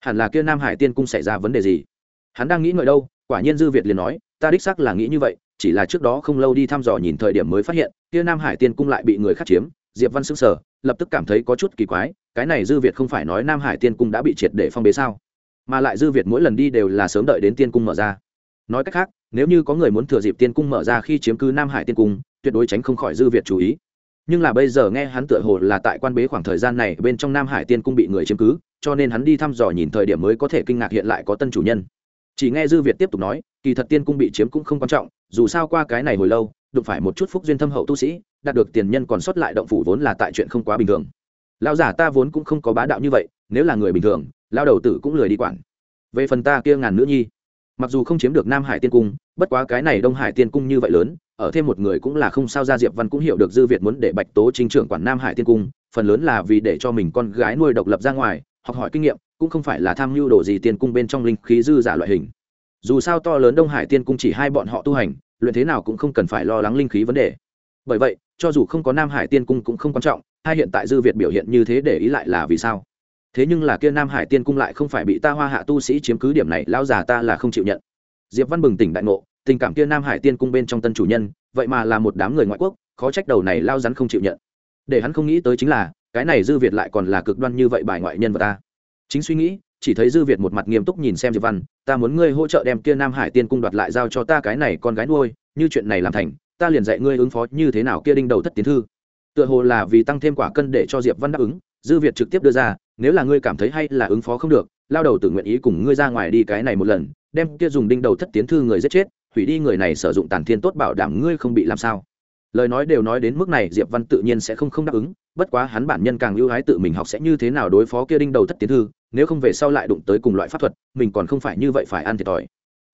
Hẳn là kia nam hải tiên cung xảy ra vấn đề gì? Hắn đang nghĩ ngợi đâu, quả nhiên dư việt liền nói ta đích xác là nghĩ như vậy, chỉ là trước đó không lâu đi thăm dò nhìn thời điểm mới phát hiện, kia nam hải tiên cung lại bị người khác chiếm, diệp văn sững sờ, lập tức cảm thấy có chút kỳ quái, cái này dư việt không phải nói nam hải tiên cung đã bị triệt để phong bế sao? Mà lại dư việt mỗi lần đi đều là sớm đợi đến tiên cung mở ra. Nói cách khác, nếu như có người muốn thừa dịp tiên cung mở ra khi chiếm cứ nam hải tiên cung, tuyệt đối tránh không khỏi dư việt chú ý. Nhưng là bây giờ nghe hắn tựa hồ là tại quan bế khoảng thời gian này bên trong nam hải tiên cung bị người chiếm cứ, cho nên hắn đi thăm dò nhìn thời điểm mới có thể kinh ngạc hiện lại có tân chủ nhân chỉ nghe dư việt tiếp tục nói, kỳ thật tiên cung bị chiếm cũng không quan trọng, dù sao qua cái này hồi lâu, đụng phải một chút phúc duyên thâm hậu tu sĩ, đạt được tiền nhân còn sót lại động phủ vốn là tại chuyện không quá bình thường. Lao giả ta vốn cũng không có bá đạo như vậy, nếu là người bình thường lao đầu tử cũng lười đi quản. Về phần ta kia ngàn nữ nhi, mặc dù không chiếm được nam hải tiên cung, bất quá cái này đông hải tiên cung như vậy lớn, ở thêm một người cũng là không sao ra diệp văn cũng hiểu được dư việt muốn để bạch tố trinh trưởng quản nam hải tiên cung, phần lớn là vì để cho mình con gái nuôi độc lập ra ngoài học hỏi kinh nghiệm, cũng không phải là tham mưu đồ gì tiên cung bên trong linh khí dư giả loại hình. Dù sao to lớn đông hải tiên cung chỉ hai bọn họ tu hành, luyện thế nào cũng không cần phải lo lắng linh khí vấn đề. Bởi vậy, cho dù không có nam hải tiên cung cũng không quan trọng, hai hiện tại dư việt biểu hiện như thế để ý lại là vì sao? Thế nhưng là kia nam hải tiên cung lại không phải bị ta hoa hạ tu sĩ chiếm cứ điểm này lao già ta là không chịu nhận. Diệp văn bừng tỉnh đại ngộ, tình cảm kia nam hải tiên cung bên trong tân chủ nhân, vậy mà là một đám người ngoại quốc, khó trách đầu này lao rắn không chịu nhận. Để hắn không nghĩ tới chính là cái này dư việt lại còn là cực đoan như vậy bài ngoại nhân vật ta. Chính suy nghĩ, chỉ thấy dư việt một mặt nghiêm túc nhìn xem diệp văn, ta muốn ngươi hỗ trợ đem kia nam hải tiên cung đoạt lại giao cho ta cái này con gái nuôi, như chuyện này làm thành, ta liền dạy ngươi ứng phó như thế nào kia đinh đầu thất tiến thư. Tựa hồ là vì tăng thêm quả cân để cho diệp văn đáp ứng, dư việt trực tiếp đưa ra, nếu là ngươi cảm thấy hay là ứng phó không được, lao đầu tự nguyện ý cùng ngươi ra ngoài đi cái này một lần, đem kia dùng đinh đầu thất tiến thư người giết chết, hủy đi người này sử dụng tàn thiên tốt bảo đảm ngươi không bị làm sao. Lời nói đều nói đến mức này, diệp văn tự nhiên sẽ không không đáp ứng bất quá hắn bản nhân càng ưu ái tự mình học sẽ như thế nào đối phó kia đinh đầu thất tiến thư, nếu không về sau lại đụng tới cùng loại pháp thuật, mình còn không phải như vậy phải ăn thiệt thòi.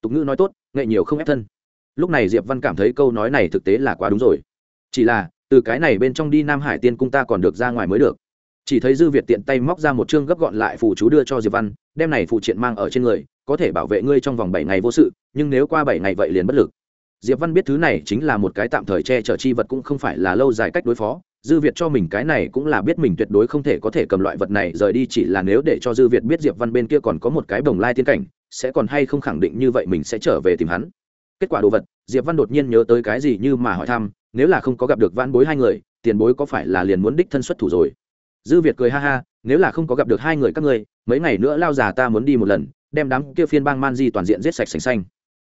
Tục ngữ nói tốt, nghệ nhiều không ép thân. Lúc này diệp văn cảm thấy câu nói này thực tế là quá đúng rồi. Chỉ là, từ cái này bên trong đi nam hải tiên cung ta còn được ra ngoài mới được. Chỉ thấy dư việt tiện tay móc ra một chương gấp gọn lại phù chú đưa cho diệp văn, đem này phụ triện mang ở trên người, có thể bảo vệ ngươi trong vòng bảy ngày vô sự, nhưng nếu qua bảy ngày vậy liền bất lực. Diệp văn biết thứ này chính là một cái tạm thời che chở chi vật cũng không phải là lâu dài cách đối phó dư việt cho mình cái này cũng là biết mình tuyệt đối không thể có thể cầm loại vật này, rời đi chỉ là nếu để cho dư việt biết diệp văn bên kia còn có một cái bồng lai tiên cảnh, sẽ còn hay không khẳng định như vậy mình sẽ trở về tìm hắn. Kết quả đồ vật, diệp văn đột nhiên nhớ tới cái gì như mà hỏi thăm, nếu là không có gặp được văn bối hai người, tiền bối có phải là liền muốn đích thân xuất thủ rồi? Dư việt cười ha ha, nếu là không có gặp được hai người các ngươi, mấy ngày nữa lao già ta muốn đi một lần, đem đám kia phiên bang man di toàn diện giết sạch sành xanh.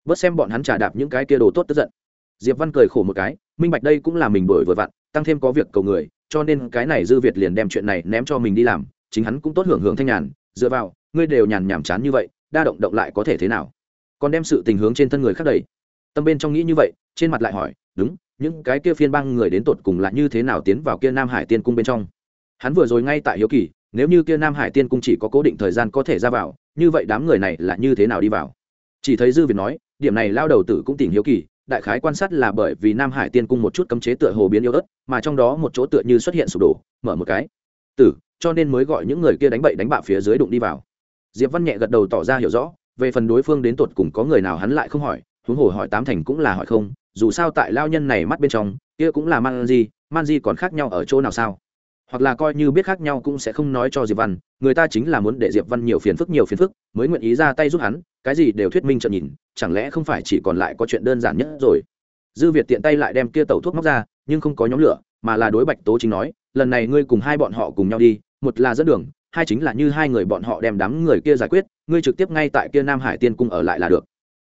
Bớt xem bọn hắn trả đạp những cái kia đồ tốt tức giận. Diệp văn cười khổ một cái, minh bạch đây cũng là mình đổi vừa vặn tăng thêm có việc cầu người, cho nên cái này dư việt liền đem chuyện này ném cho mình đi làm, chính hắn cũng tốt hưởng hưởng thanh nhàn, dựa vào, ngươi đều nhàn nhảm chán như vậy, đa động động lại có thể thế nào? Còn đem sự tình hướng trên thân người khác đầy tâm bên trong nghĩ như vậy, trên mặt lại hỏi, đúng, những cái kia phiên bang người đến tột cùng là như thế nào tiến vào kia nam hải tiên cung bên trong? Hắn vừa rồi ngay tại hiếu kỳ, nếu như kia nam hải tiên cung chỉ có cố định thời gian có thể ra vào, như vậy đám người này là như thế nào đi vào? Chỉ thấy dư việt nói, điểm này lao đầu tử cũng tỉnh hiếu kỳ đại khái quan sát là bởi vì nam hải tiên cung một chút cấm chế tựa hồ biến yếu ớt, mà trong đó một chỗ tựa như xuất hiện sụp đổ, mở một cái. Tử, cho nên mới gọi những người kia đánh bậy đánh bạo phía dưới đụng đi vào. Diệp văn nhẹ gật đầu tỏ ra hiểu rõ, về phần đối phương đến tột cùng có người nào hắn lại không hỏi, huống hồ hỏi tám thành cũng là hỏi không, dù sao tại lao nhân này mắt bên trong, kia cũng là man di man di còn khác nhau ở chỗ nào sao? Hoặc là coi như biết khác nhau cũng sẽ không nói cho diệp văn, người ta chính là muốn để diệp văn nhiều phiền phức, nhiều phiền phức, mới nguyện ý ra tay giúp hắn cái gì đều thuyết minh trợn nhìn, chẳng lẽ không phải chỉ còn lại có chuyện đơn giản nhất rồi? Dư việt tiện tay lại đem kia tẩu thuốc móc ra, nhưng không có nhóm lửa, mà là đối bạch tố chính nói, lần này ngươi cùng hai bọn họ cùng nhau đi, một là dẫn đường, hai chính là như hai người bọn họ đem đám người kia giải quyết, ngươi trực tiếp ngay tại kia nam hải tiên cung ở lại là được.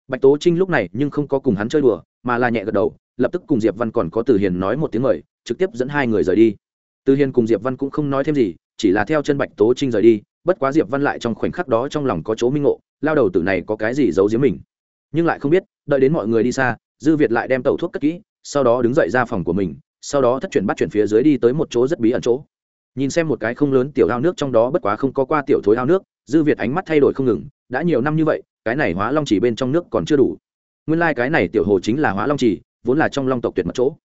Bạch tố trinh lúc này nhưng không có cùng hắn chơi đùa, mà là nhẹ gật đầu, lập tức cùng diệp văn còn có từ hiền nói một tiếng mời, trực tiếp dẫn hai người rời đi. Từ hiền cùng diệp văn cũng không nói thêm gì, chỉ là theo chân bạch tố trinh rời đi, bất quá diệp văn lại trong khoảnh khắc đó trong lòng có chỗ minh ngộ lao đầu tử này có cái gì giấu giếm mình. Nhưng lại không biết, đợi đến mọi người đi xa, dư việt lại đem tẩu thuốc cất kỹ, sau đó đứng dậy ra phòng của mình, sau đó thất chuyển bắt chuyển phía dưới đi tới một chỗ rất bí ẩn chỗ. Nhìn xem một cái không lớn tiểu ao nước trong đó bất quá không có qua tiểu thối ao nước, dư việt ánh mắt thay đổi không ngừng, đã nhiều năm như vậy, cái này hóa long chỉ bên trong nước còn chưa đủ. Nguyên lai、like、cái này tiểu hồ chính là hóa long chỉ vốn là trong long tộc tuyệt mật chỗ.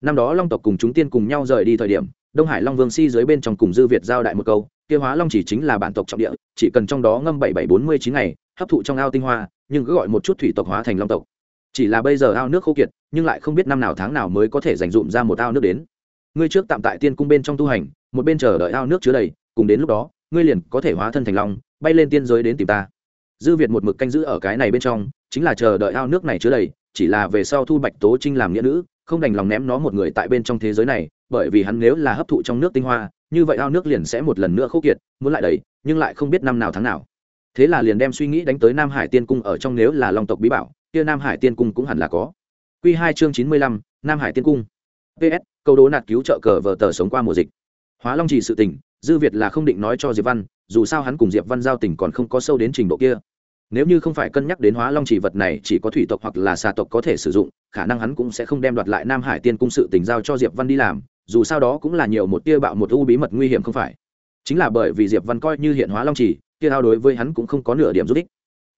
Năm đó long tộc cùng chúng tiên cùng nhau rời đi thời điểm, đông hải long vương si dưới bên trong cùng dư việt giao đại một câu, kia hóa long chỉ chính là bản tộc trọng địa, chỉ cần trong đó ngâm bảy bảy bốn mươi chín ngày hấp thụ trong ao tinh hoa, nhưng cứ gọi một chút thủy tộc hóa thành long tộc. Chỉ là bây giờ ao nước khô kiệt, nhưng lại không biết năm nào tháng nào mới có thể dành dụm ra một ao nước đến. Ngươi trước tạm tại tiên cung bên trong tu hành, một bên chờ đợi ao nước chứa đầy, cùng đến lúc đó, ngươi liền có thể hóa thân thành long, bay lên tiên giới đến tìm ta. Dư việt một mực canh giữ ở cái này bên trong, chính là chờ đợi ao nước này chứa đầy, chỉ là về sau thu bạch tố trinh làm nghĩa nữ, không đành lòng ném nó một người tại bên trong thế giới này, bởi vì hắn nếu là hấp thụ trong nước tinh hoa, như vậy ao nước liền sẽ một lần nữa khô kiệt, muốn lại đầy, nhưng lại không biết năm nào tháng nào thế là liền đem suy nghĩ đánh tới nam hải tiên cung ở trong nếu là long tộc bí bảo, kia nam hải tiên cung cũng hẳn là có. Q hai chương chín mươi lăm, nam hải tiên cung. Ps câu đố nạt cứu trợ cờ vờ tờ sống qua mùa dịch. Hóa long chỉ sự tình, dư việt là không định nói cho diệp văn, dù sao hắn cùng diệp văn giao tình còn không có sâu đến trình độ kia. Nếu như không phải cân nhắc đến hóa long chỉ vật này, chỉ có thủy tộc hoặc là xà tộc có thể sử dụng, khả năng hắn cũng sẽ không đem đoạt lại nam hải tiên cung sự tình giao cho diệp văn đi làm, dù sao đó cũng là nhiều một tia bạo một u bí mật nguy hiểm không phải. Chính là bởi vì diệp văn coi như hiện hóa long chỉ kia ao đối với hắn cũng không có nửa điểm giúp ích.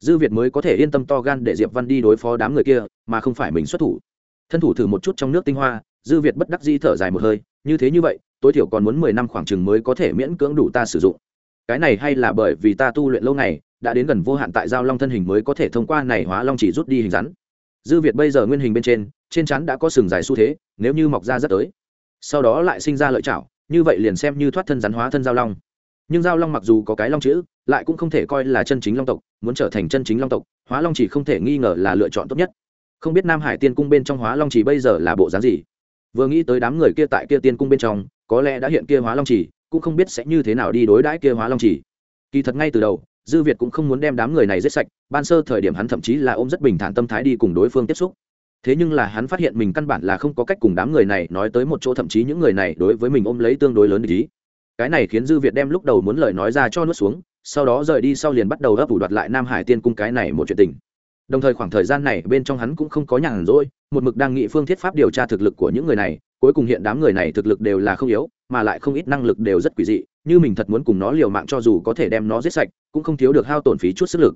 Dư việt mới có thể yên tâm to gan để diệp văn đi đối phó đám người kia, mà không phải mình xuất thủ. Thân thủ thử một chút trong nước tinh hoa, dư việt bất đắc di thở dài một hơi, như thế như vậy, tối thiểu còn muốn mười năm khoảng chừng mới có thể miễn cưỡng đủ ta sử dụng. Cái này hay là bởi vì ta tu luyện lâu ngày, đã đến gần vô hạn tại giao long thân hình mới có thể thông qua này hóa long chỉ rút đi hình rắn. Dư việt bây giờ nguyên hình bên trên trên chắn đã có sừng dài xu thế, nếu như mọc ra rất tới, sau đó lại sinh ra lợi chảo, như vậy liền xem như thoát thân rắn hóa thân giao long nhưng giao long mặc dù có cái long chữ, lại cũng không thể coi là chân chính long tộc, muốn trở thành chân chính long tộc, hóa long chỉ không thể nghi ngờ là lựa chọn tốt nhất. Không biết nam hải tiên cung bên trong hóa long chỉ bây giờ là bộ dáng gì? Vừa nghĩ tới đám người kia tại kia tiên cung bên trong, có lẽ đã hiện kia hóa long chỉ, cũng không biết sẽ như thế nào đi đối đãi kia hóa long chỉ. Kỳ thật ngay từ đầu, dư việt cũng không muốn đem đám người này giết sạch, ban sơ thời điểm hắn thậm chí là ôm rất bình thản tâm thái đi cùng đối phương tiếp xúc. Thế nhưng là hắn phát hiện mình căn bản là không có cách cùng đám người này nói tới một chỗ, thậm chí những người này đối với mình ôm lấy tương đối lớn ý cái này khiến dư việt đem lúc đầu muốn lời nói ra cho nuốt xuống, sau đó rời đi sau liền bắt đầu ấp ủ đoạt lại nam hải tiên cung cái này một chuyện tình. Đồng thời khoảng thời gian này, bên trong hắn cũng không có nhàn rỗi, một mực đang nghị phương thiết pháp điều tra thực lực của những người này, cuối cùng hiện đám người này thực lực đều là không yếu, mà lại không ít năng lực đều rất quỷ dị, như mình thật muốn cùng nó liều mạng cho dù có thể đem nó giết sạch, cũng không thiếu được hao tổn phí chút sức lực.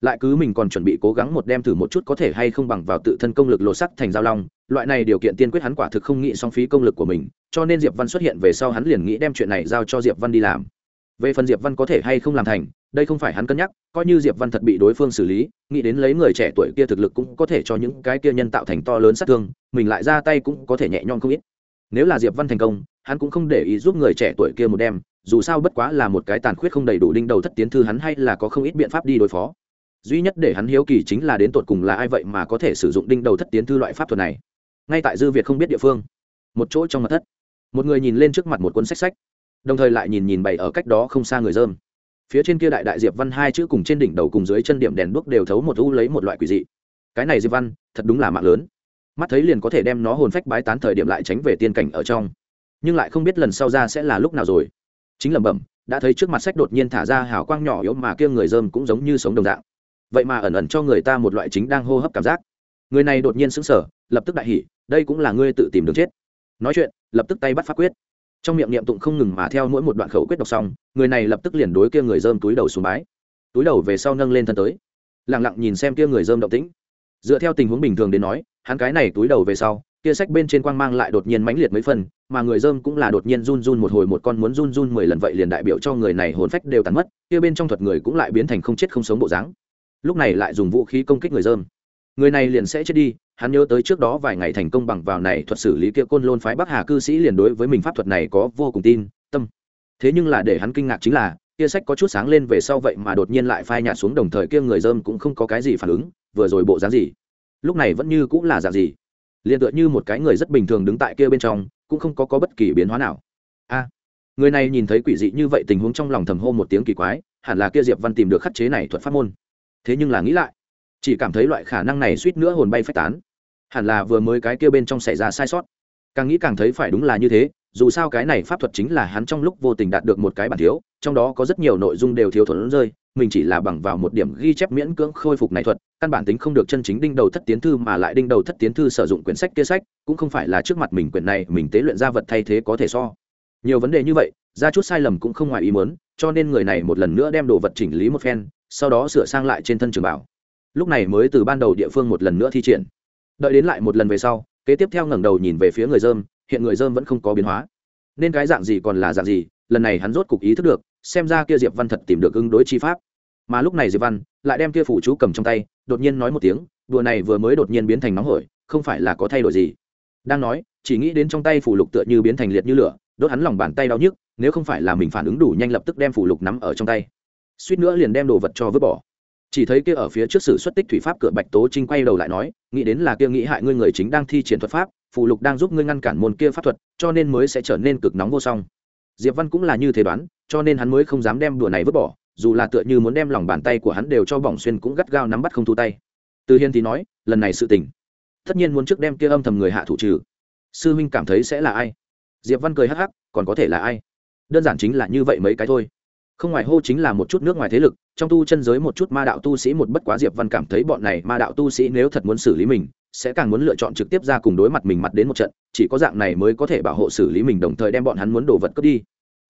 Lại cứ mình còn chuẩn bị cố gắng một đem thử một chút có thể hay không bằng vào tự thân công lực lột sắc thành giao long loại này điều kiện tiên quyết hắn quả thực không nghĩ song phí công lực của mình cho nên diệp văn xuất hiện về sau hắn liền nghĩ đem chuyện này giao cho diệp văn đi làm. Về phần diệp văn có thể hay không làm thành đây không phải hắn cân nhắc coi như diệp văn thật bị đối phương xử lý nghĩ đến lấy người trẻ tuổi kia thực lực cũng có thể cho những cái kia nhân tạo thành to lớn sát thương mình lại ra tay cũng có thể nhẹ nhõm không ít. Nếu là diệp văn thành công hắn cũng không để ý giúp người trẻ tuổi kia một đêm, dù sao bất quá là một cái tàn khuyết không đầy đủ đinh đầu thất tiến thư hắn hay là có không ít biện pháp đi đối phó. Duy nhất để hắn hiếu kỳ chính là đến tột cùng là ai vậy mà có thể sử dụng đinh đầu thất tiến thư loại pháp thuật này ngay tại dư việt không biết địa phương một chỗ trong mặt thất một người nhìn lên trước mặt một cuốn sách sách đồng thời lại nhìn nhìn bày ở cách đó không xa người dơm phía trên kia đại đại diệp văn hai chữ cùng trên đỉnh đầu cùng dưới chân điểm đèn đuốc đều thấu một u lấy một loại quỷ dị cái này diệp văn thật đúng là mạng lớn mắt thấy liền có thể đem nó hồn phách bái tán thời điểm lại tránh về tiên cảnh ở trong nhưng lại không biết lần sau ra sẽ là lúc nào rồi chính lẩm bẩm đã thấy trước mặt sách đột nhiên thả ra hào quang nhỏ yếu mà kia người dơm cũng giống như sống đồng dạng vậy mà ẩn ẩn cho người ta một loại chính đang hô hấp cảm giác người này đột nhiên sững sờ, lập tức đại hỉ, đây cũng là ngươi tự tìm đường chết. Nói chuyện, lập tức tay bắt pháp quyết. Trong miệng niệm tụng không ngừng mà theo mỗi một đoạn khẩu quyết đọc xong, người này lập tức liền đối kia người dơm túi đầu xuống bái. Túi đầu về sau nâng lên thân tới. Lẳng lặng nhìn xem kia người dơm động tĩnh. Dựa theo tình huống bình thường đến nói, hắn cái này túi đầu về sau, kia sách bên trên quang mang lại đột nhiên mãnh liệt mấy phần, mà người dơm cũng là đột nhiên run run một hồi một con muốn run run mười lần vậy liền đại biểu cho người này hồn phách đều tàn mất, kia bên trong thuật người cũng lại biến thành không chết không sống bộ dáng. Lúc này lại dùng vũ khí công kích người dơm người này liền sẽ chết đi hắn nhớ tới trước đó vài ngày thành công bằng vào này thuật xử lý kia côn lôn phái bắc hà cư sĩ liền đối với mình pháp thuật này có vô cùng tin tâm. Thế nhưng là để hắn kinh ngạc chính là kia sách có chút sáng lên về sau vậy mà đột nhiên lại phai nhạt xuống đồng thời kia người dơm cũng không có cái gì phản ứng vừa rồi bộ dáng gì? Lúc này vẫn như cũng là dạng gì? Liền tựa như một cái người rất bình thường đứng tại kia bên trong cũng không có, có bất kỳ biến hóa nào. A người này nhìn thấy quỷ dị như vậy tình huống trong lòng thầm hô một tiếng kỳ quái hẳn là kia diệp văn tìm được khắc chế này thuật pháp môn. Thế nhưng là nghĩ lại chỉ cảm thấy loại khả năng này suýt nữa hồn bay phách tán. Hẳn là vừa mới cái kia bên trong xảy ra sai sót. Càng nghĩ càng thấy phải đúng là như thế, dù sao cái này pháp thuật chính là hắn trong lúc vô tình đạt được một cái bản thiếu, trong đó có rất nhiều nội dung đều thiếu thuận rơi, mình chỉ là bằng vào một điểm ghi chép miễn cưỡng khôi phục này thuật, căn bản tính không được chân chính đinh đầu thất tiến thư mà lại đinh đầu thất tiến thư sử dụng quyển sách kia sách, cũng không phải là trước mặt mình quyển này, mình tế luyện ra vật thay thế có thể so. Nhiều vấn đề như vậy, ra chút sai lầm cũng không ngoài ý muốn, cho nên người này một lần nữa đem đồ vật chỉnh lý một phen, sau đó sửa sang lại trên thân trường bảo lúc này mới từ ban đầu địa phương một lần nữa thi triển. Đợi đến lại một lần về sau, kế tiếp theo ngẩng đầu nhìn về phía người dơm, hiện người dơm vẫn không có biến hóa. Nên cái dạng gì còn là dạng gì, lần này hắn rốt cục ý thức được, xem ra kia diệp văn thật tìm được ứng đối chi pháp. Mà lúc này diệp văn lại đem kia phủ chú cầm trong tay, đột nhiên nói một tiếng, đùa này vừa mới đột nhiên biến thành nóng hổi, không phải là có thay đổi gì. Đang nói, chỉ nghĩ đến trong tay phủ lục tựa như biến thành liệt như lửa, đốt hắn lòng bàn tay đau nhức, nếu không phải là mình phản ứng đủ nhanh lập tức đem phủ lục nắm ở trong tay. Suýt nữa liền đem đồ vật cho vứt bỏ chỉ thấy kia ở phía trước sử xuất tích thủy pháp cửa bạch tố trinh quay đầu lại nói, nghĩ đến là kia nghĩ hại ngươi người chính đang thi triển thuật pháp, phù lục đang giúp ngươi ngăn cản môn kia pháp thuật, cho nên mới sẽ trở nên cực nóng vô song. Diệp văn cũng là như thế đoán, cho nên hắn mới không dám đem đùa này vứt bỏ, dù là tựa như muốn đem lòng bàn tay của hắn đều cho bỏng xuyên cũng gắt gao nắm bắt không thu tay. Từ hiên thì nói, lần này sự tình, tất nhiên muốn trước đem kia âm thầm người hạ thủ trừ. Sư huynh cảm thấy sẽ là ai? Diệp văn cười hắc hắc, còn có thể là ai? Đơn giản chính là như vậy mấy cái thôi không ngoài hô chính là một chút nước ngoài thế lực, trong tu chân giới một chút ma đạo tu sĩ một bất quá diệp văn cảm thấy bọn này ma đạo tu sĩ nếu thật muốn xử lý mình, sẽ càng muốn lựa chọn trực tiếp ra cùng đối mặt mình mặt đến một trận, chỉ có dạng này mới có thể bảo hộ xử lý mình đồng thời đem bọn hắn muốn đổ vật cướp đi.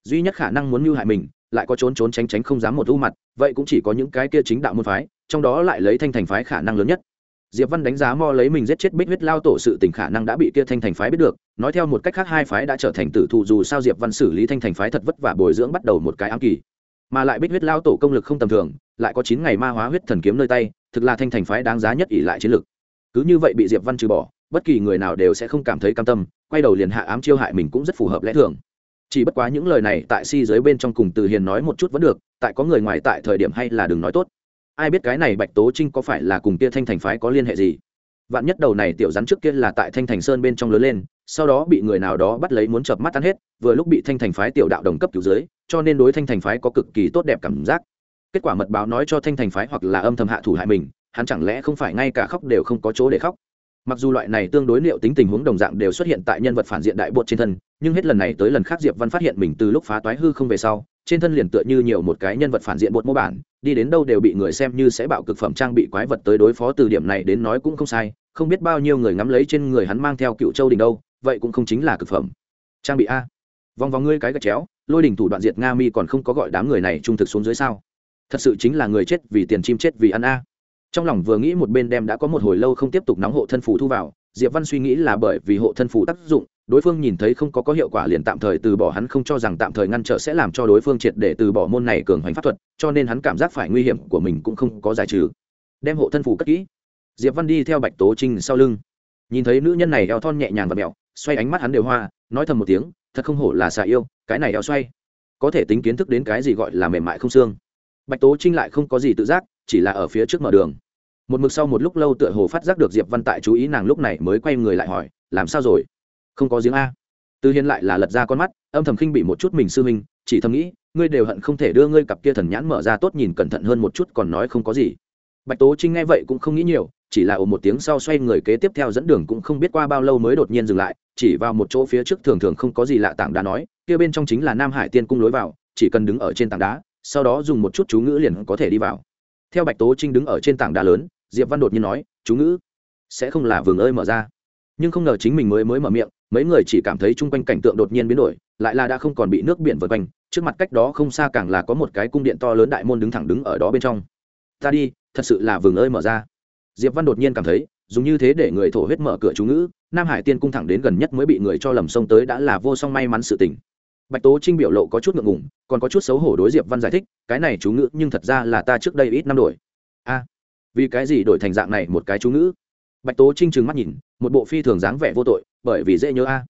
Duy nhất khả năng muốn mưu hại mình, lại có trốn trốn tránh tránh không dám một u mặt, vậy cũng chỉ có những cái kia chính đạo môn phái, trong đó lại lấy thanh thành phái khả năng lớn nhất. Diệp văn đánh giá mo lấy mình giết chết bích huyết lao tổ sự tình khả năng đã bị kia thanh thành phái biết được, nói theo một cách khác hai phái đã trở thành tử thù dù sao diệp văn xử lý thanh thành phái thật vất vả bồi dưỡng bắt đầu một cái ám kỳ mà lại bích huyết lao tổ công lực không tầm thường, lại có chín ngày ma hóa huyết thần kiếm nơi tay, thực là thanh thành phái đáng giá nhất ỷ lại chiến lực. Cứ như vậy bị diệp văn trừ bỏ, bất kỳ người nào đều sẽ không cảm thấy cam tâm, quay đầu liền hạ ám chiêu hại mình cũng rất phù hợp lẽ thường. Chỉ bất quá những lời này tại si giới bên trong cùng từ hiền nói một chút vẫn được, tại có người ngoài tại thời điểm hay là đừng nói tốt. Ai biết cái này bạch tố trinh có phải là cùng kia thanh thành phái có liên hệ gì? Vạn nhất đầu này tiểu rắn trước kia là tại thanh thành sơn bên trong lớn lên sau đó bị người nào đó bắt lấy muốn chập mắt tan hết, vừa lúc bị thanh thành phái tiểu đạo đồng cấp cứu dưới, cho nên đối thanh thành phái có cực kỳ tốt đẹp cảm giác. Kết quả mật báo nói cho thanh thành phái hoặc là âm thầm hạ thủ hại mình, hắn chẳng lẽ không phải ngay cả khóc đều không có chỗ để khóc? Mặc dù loại này tương đối liệu tính tình huống đồng dạng đều xuất hiện tại nhân vật phản diện đại bột trên thân, nhưng hết lần này tới lần khác diệp văn phát hiện mình từ lúc phá toái hư không về sau, trên thân liền tựa như nhiều một cái nhân vật phản diện bột mô bản, đi đến đâu đều bị người xem như sẽ bạo cực phẩm trang bị quái vật tới đối phó từ điểm này đến nói cũng không sai, không biết bao nhiêu người ngắm lấy trên người hắn mang theo cựu châu đình đâu vậy cũng không chính là cực phẩm. Trang bị a. Vòng vòng ngươi cái gạch chéo, lôi đỉnh thủ đoạn diệt nga mi còn không có gọi đám người này trung thực xuống dưới sao? Thật sự chính là người chết vì tiền chim chết vì ăn a. Trong lòng vừa nghĩ một bên đem đã có một hồi lâu không tiếp tục nóng hộ thân phủ thu vào, diệp văn suy nghĩ là bởi vì hộ thân phủ tác dụng, đối phương nhìn thấy không có có hiệu quả liền tạm thời từ bỏ hắn không cho rằng tạm thời ngăn trở sẽ làm cho đối phương triệt để từ bỏ môn này cường hoành pháp thuật, cho nên hắn cảm giác phải nguy hiểm của mình cũng không có giải trừ. Đem hộ thân phủ cất kỹ. Diệp văn đi theo bạch tố trinh sau lưng. Nhìn thấy nữ nhân này eo thon nhẹ nhàng và mẹo xoay ánh mắt hắn đều hoa, nói thầm một tiếng, thật không hổ là xà yêu, cái này eo xoay, có thể tính kiến thức đến cái gì gọi là mềm mại không xương. Bạch tố trinh lại không có gì tự giác, chỉ là ở phía trước mở đường. Một mực sau một lúc lâu tựa hồ phát giác được diệp văn tại chú ý nàng lúc này mới quay người lại hỏi, làm sao rồi? Không có giếng a? Tư hiên lại là lật ra con mắt, âm thầm khinh bị một chút mình sư minh chỉ thầm nghĩ, ngươi đều hận không thể đưa ngươi cặp kia thần nhãn mở ra tốt nhìn cẩn thận hơn một chút còn nói không có gì. Bạch tố trinh nghe vậy cũng không nghĩ nhiều chỉ là ồ một tiếng sau xoay người kế tiếp theo dẫn đường cũng không biết qua bao lâu mới đột nhiên dừng lại, chỉ vào một chỗ phía trước thường thường không có gì lạ tảng đá nói, kia bên trong chính là nam hải tiên cung lối vào, chỉ cần đứng ở trên tảng đá, sau đó dùng một chút chú ngữ liền có thể đi vào. Theo bạch tố trinh đứng ở trên tảng đá lớn, diệp văn đột nhiên nói, chú ngữ, sẽ không là vườn ơi mở ra. Nhưng không ngờ chính mình mới mới mở miệng, mấy người chỉ cảm thấy chung quanh cảnh tượng đột nhiên biến đổi, lại là đã không còn bị nước biển vượt quanh, trước mặt cách đó không xa càng là có một cái cung điện to lớn đại môn đứng thẳng đứng ở đó bên trong. Ta đi, thật sự là vườn ơi mở ra diệp văn đột nhiên cảm thấy, dùng như thế để người thổ huyết mở cửa chú ngữ, nam hải tiên cung thẳng đến gần nhất mới bị người cho lầm sông tới đã là vô song may mắn sự tình. Bạch tố trinh biểu lộ có chút ngượng ngùng, còn có chút xấu hổ đối diệp văn giải thích, cái này chú ngữ nhưng thật ra là ta trước đây ít năm đổi. A, vì cái gì đổi thành dạng này một cái chú ngữ? Bạch tố trinh trừng mắt nhìn, một bộ phi thường dáng vẻ vô tội, bởi vì dễ nhớ a.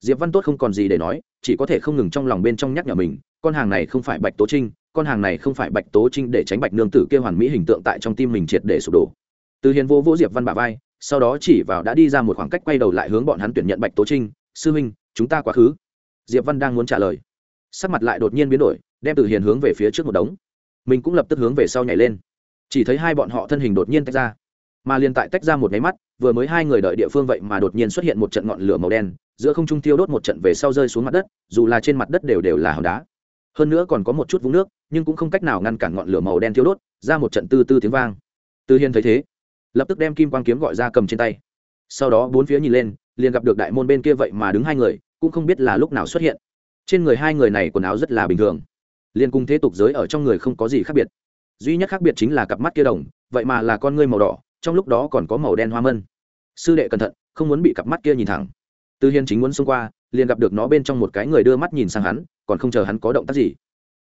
Diệp văn tốt không còn gì để nói, chỉ có thể không ngừng trong lòng bên trong nhắc nhở mình, con hàng này không phải bạch tố trinh, con hàng này không phải bạch tố trinh để tránh bạch nương tử kia hoàn mỹ hình tượng tại trong tim mình triệt để sụp đổ từ hiền vô vỗ diệp văn bà vai, sau đó chỉ vào đã đi ra một khoảng cách quay đầu lại hướng bọn hắn tuyển nhận bạch tố trinh, sư huynh, chúng ta quá khứ. Diệp văn đang muốn trả lời. Sắc mặt lại đột nhiên biến đổi, đem từ hiền hướng về phía trước một đống. Mình cũng lập tức hướng về sau nhảy lên. Chỉ thấy hai bọn họ thân hình đột nhiên tách ra. Mà liền tại tách ra một máy mắt, vừa mới hai người đợi địa phương vậy mà đột nhiên xuất hiện một trận ngọn lửa màu đen, giữa không trung tiêu đốt một trận về sau rơi xuống mặt đất, dù là trên mặt đất đều đều là hòn đá. Hơn nữa còn có một chút vũng nước, nhưng cũng không cách nào ngăn cản ngọn lửa màu đen tiêu đốt, ra một trận tư tư tiếng vang. Tư hiên thấy thế lập tức đem kim quang kiếm gọi ra cầm trên tay. Sau đó bốn phía nhìn lên, liền gặp được đại môn bên kia vậy mà đứng hai người, cũng không biết là lúc nào xuất hiện. Trên người hai người này quần áo rất là bình thường. Liền cùng thế tục giới ở trong người không có gì khác biệt. Duy nhất khác biệt chính là cặp mắt kia đồng, vậy mà là con ngươi màu đỏ, trong lúc đó còn có màu đen hoa mân. Sư đệ cẩn thận, không muốn bị cặp mắt kia nhìn thẳng. Tư hiên chính muốn xông qua, liền gặp được nó bên trong một cái người đưa mắt nhìn sang hắn, còn không chờ hắn có động tác gì.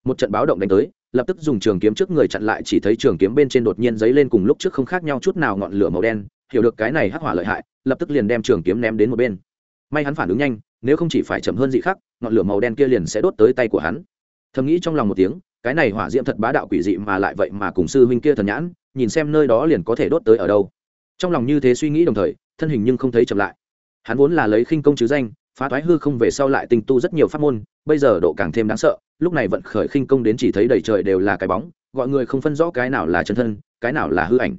Một trận báo động đánh tới lập tức dùng trường kiếm trước người chặn lại chỉ thấy trường kiếm bên trên đột nhiên dấy lên cùng lúc trước không khác nhau chút nào ngọn lửa màu đen, hiểu được cái này hắc hỏa lợi hại, lập tức liền đem trường kiếm ném đến một bên. May hắn phản ứng nhanh, nếu không chỉ phải chậm hơn dị khắc, ngọn lửa màu đen kia liền sẽ đốt tới tay của hắn. Thầm nghĩ trong lòng một tiếng, cái này hỏa diễm thật bá đạo quỷ dị mà lại vậy mà cùng sư huynh kia thần nhãn, nhìn xem nơi đó liền có thể đốt tới ở đâu. Trong lòng như thế suy nghĩ đồng thời, thân hình nhưng không thấy chậm lại. Hắn vốn là lấy khinh công chứ danh phá thoái hư không về sau lại tinh tu rất nhiều pháp môn, bây giờ độ càng thêm đáng sợ, lúc này vận khởi khinh công đến chỉ thấy đầy trời đều là cái bóng, gọi người không phân rõ cái nào là chân thân, cái nào là hư ảnh.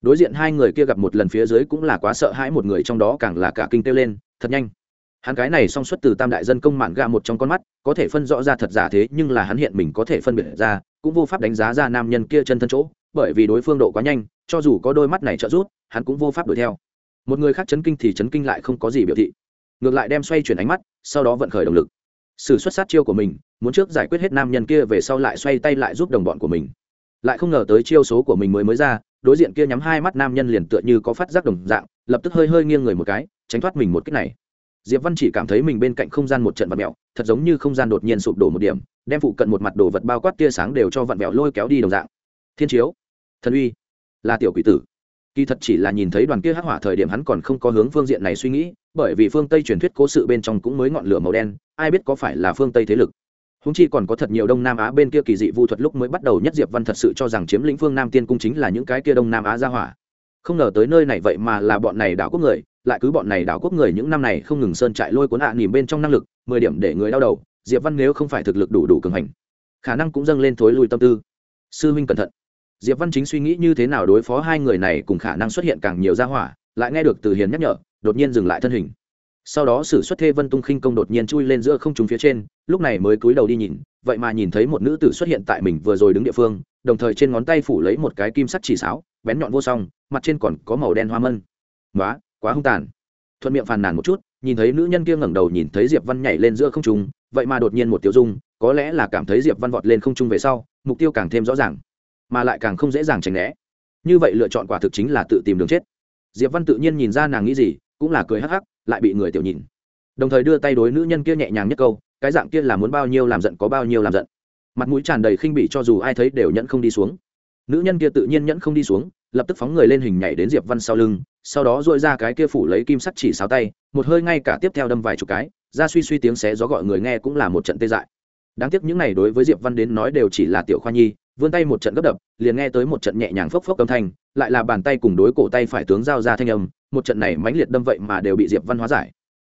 Đối diện hai người kia gặp một lần phía dưới cũng là quá sợ hãi một người trong đó càng là cả kinh kêu lên, thật nhanh. Hắn cái này song xuất từ tam đại dân công mạn ga một trong con mắt, có thể phân rõ ra thật giả thế, nhưng là hắn hiện mình có thể phân biệt ra, cũng vô pháp đánh giá ra nam nhân kia chân thân chỗ, bởi vì đối phương độ quá nhanh, cho dù có đôi mắt này trợ giúp, hắn cũng vô pháp đuổi theo. Một người khác chấn kinh thì chấn kinh lại không có gì biểu thị ngược lại đem xoay chuyển ánh mắt, sau đó vận khởi động lực. Sự xuất sát chiêu của mình, muốn trước giải quyết hết nam nhân kia về sau lại xoay tay lại giúp đồng bọn của mình. Lại không ngờ tới chiêu số của mình mới mới ra, đối diện kia nhắm hai mắt nam nhân liền tựa như có phát giác đồng dạng, lập tức hơi hơi nghiêng người một cái, tránh thoát mình một cách này. Diệp văn chỉ cảm thấy mình bên cạnh không gian một trận vặn mẹo thật giống như không gian đột nhiên sụp đổ một điểm, đem phụ cận một mặt đồ vật bao quát tia sáng đều cho vặn mẹo lôi kéo đi đồng dạng. Thiên chiếu, thần uy, là tiểu quỷ tử kỳ thật chỉ là nhìn thấy đoàn kia hắc hỏa thời điểm hắn còn không có hướng phương diện này suy nghĩ, bởi vì phương tây truyền thuyết cố sự bên trong cũng mới ngọn lửa màu đen, ai biết có phải là phương tây thế lực. Húng chi còn có thật nhiều đông nam á bên kia kỳ dị vu thuật lúc mới bắt đầu nhất diệp văn thật sự cho rằng chiếm lĩnh phương nam tiên cung chính là những cái kia đông nam á ra hỏa. Không ngờ tới nơi này vậy mà là bọn này đảo quốc người, lại cứ bọn này đảo quốc người những năm này không ngừng sơn trại lôi cuốn hạ à nỉm bên trong năng lực, mười điểm để người đau đầu, diệp văn nếu không phải thực lực đủ đủ cường hành, khả năng cũng dâng lên thối lùi tâm tư. Sư huynh cẩn thận diệp văn chính suy nghĩ như thế nào đối phó hai người này cùng khả năng xuất hiện càng nhiều ra hỏa lại nghe được từ hiền nhắc nhở đột nhiên dừng lại thân hình. Sau đó sử xuất thê vân tung khinh công đột nhiên chui lên giữa không trung phía trên lúc này mới cúi đầu đi nhìn vậy mà nhìn thấy một nữ tử xuất hiện tại mình vừa rồi đứng địa phương đồng thời trên ngón tay phủ lấy một cái kim sắt chỉ sáo bén nhọn vô song mặt trên còn có màu đen hoa mân. Quá, quá hung tàn. Thuận miệng phàn nàn một chút nhìn thấy nữ nhân kia ngẩng đầu nhìn thấy diệp văn nhảy lên giữa không trung vậy mà đột nhiên một tiêu dung có lẽ là cảm thấy diệp văn vọt lên không trung về sau mục tiêu càng thêm rõ ràng mà lại càng không dễ dàng tránh né. Như vậy lựa chọn quả thực chính là tự tìm đường chết. Diệp văn tự nhiên nhìn ra nàng nghĩ gì, cũng là cười hắc hắc, lại bị người tiểu nhìn. Đồng thời đưa tay đối nữ nhân kia nhẹ nhàng nhất câu, cái dạng kia là muốn bao nhiêu làm giận có bao nhiêu làm giận. Mặt mũi tràn đầy khinh bỉ cho dù ai thấy đều nhẫn không đi xuống. Nữ nhân kia tự nhiên nhẫn không đi xuống, lập tức phóng người lên hình nhảy đến diệp văn sau lưng, sau đó dội ra cái kia phủ lấy kim sắt chỉ sáo tay, một hơi ngay cả tiếp theo đâm vài chục cái, ra suy suy tiếng xé gió gọi người nghe cũng là một trận tê dại. Đáng tiếc những này đối với diệp văn đến nói đều chỉ là tiểu khoa nhi vươn tay một trận gấp đập, liền nghe tới một trận nhẹ nhàng phốc phốc âm thanh, lại là bàn tay cùng đối cổ tay phải tướng giao ra thanh âm, một trận này mãnh liệt đâm vậy mà đều bị diệp văn hóa giải.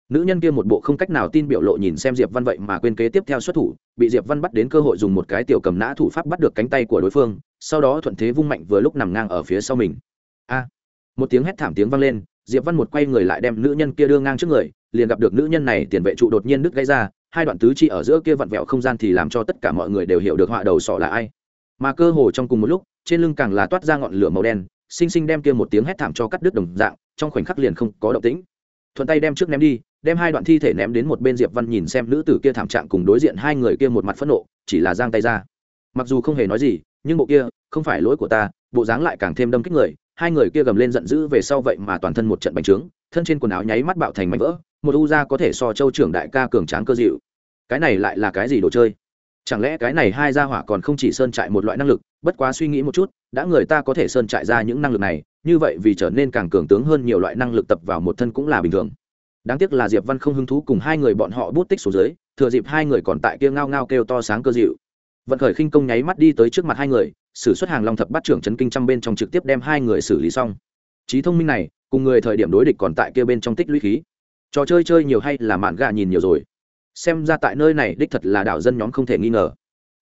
Nữ nhân kia một bộ không cách nào tin biểu lộ nhìn xem diệp văn vậy mà quên kế tiếp theo xuất thủ, bị diệp văn bắt đến cơ hội dùng một cái tiểu cầm nã thủ pháp bắt được cánh tay của đối phương, sau đó thuận thế vung mạnh vừa lúc nằm ngang ở phía sau mình. A! Một tiếng hét thảm tiếng vang lên, diệp văn một quay người lại đem nữ nhân kia đưa ngang trước người, liền gặp được nữ nhân này tiền vệ trụ đột nhiên đứt gãy ra, hai đoạn tứ chi ở giữa kia vặn vẹo không gian thì làm cho tất cả mọi người đều hiểu được họa đầu sọ là ai mà cơ hồ trong cùng một lúc, trên lưng càng là toát ra ngọn lửa màu đen, xinh xinh đem kia một tiếng hét thảm cho cắt đứt đồng dạng, trong khoảnh khắc liền không có động tĩnh. Thuận tay đem trước ném đi, đem hai đoạn thi thể ném đến một bên diệp văn nhìn xem nữ tử kia thảm trạng cùng đối diện hai người kia một mặt phẫn nộ, chỉ là giang tay ra. Mặc dù không hề nói gì, nhưng bộ kia, không phải lỗi của ta, bộ dáng lại càng thêm đâm kích người, hai người kia gầm lên giận dữ về sau vậy mà toàn thân một trận bành trướng, thân trên quần áo nháy mắt bạo thành mảnh vỡ, một u ra có thể so châu trưởng đại ca cường tráng cơ dịu. Cái này lại là cái gì đồ chơi? Chẳng lẽ cái này hai gia hỏa còn không chỉ sơn trại một loại năng lực, bất quá suy nghĩ một chút, đã người ta có thể sơn trại ra những năng lực này, như vậy vì trở nên càng cường tướng hơn nhiều loại năng lực tập vào một thân cũng là bình thường. Đáng tiếc là diệp văn không hứng thú cùng hai người bọn họ bút tích xuống dưới, thừa dịp hai người còn tại kia ngao ngao kêu to sáng cơ dịu. Vận khởi khinh công nháy mắt đi tới trước mặt hai người xử xuất hàng long thập bắt trưởng chấn kinh trăm bên trong trực tiếp đem hai người xử lý xong. Trí thông minh này, cùng người thời điểm đối địch còn tại kia bên trong tích lũy khí. Trò chơi chơi nhiều hay là mạn gà nhìn nhiều rồi xem ra tại nơi này đích thật là đảo dân nhóm không thể nghi ngờ.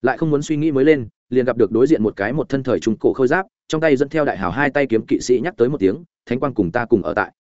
Lại không muốn suy nghĩ mới lên, liền gặp được đối diện một cái một thân thời trung cổ khôi giáp, trong tay dẫn theo đại hào hai tay kiếm kỵ sĩ nhắc tới một tiếng, thánh quang cùng ta cùng ở tại.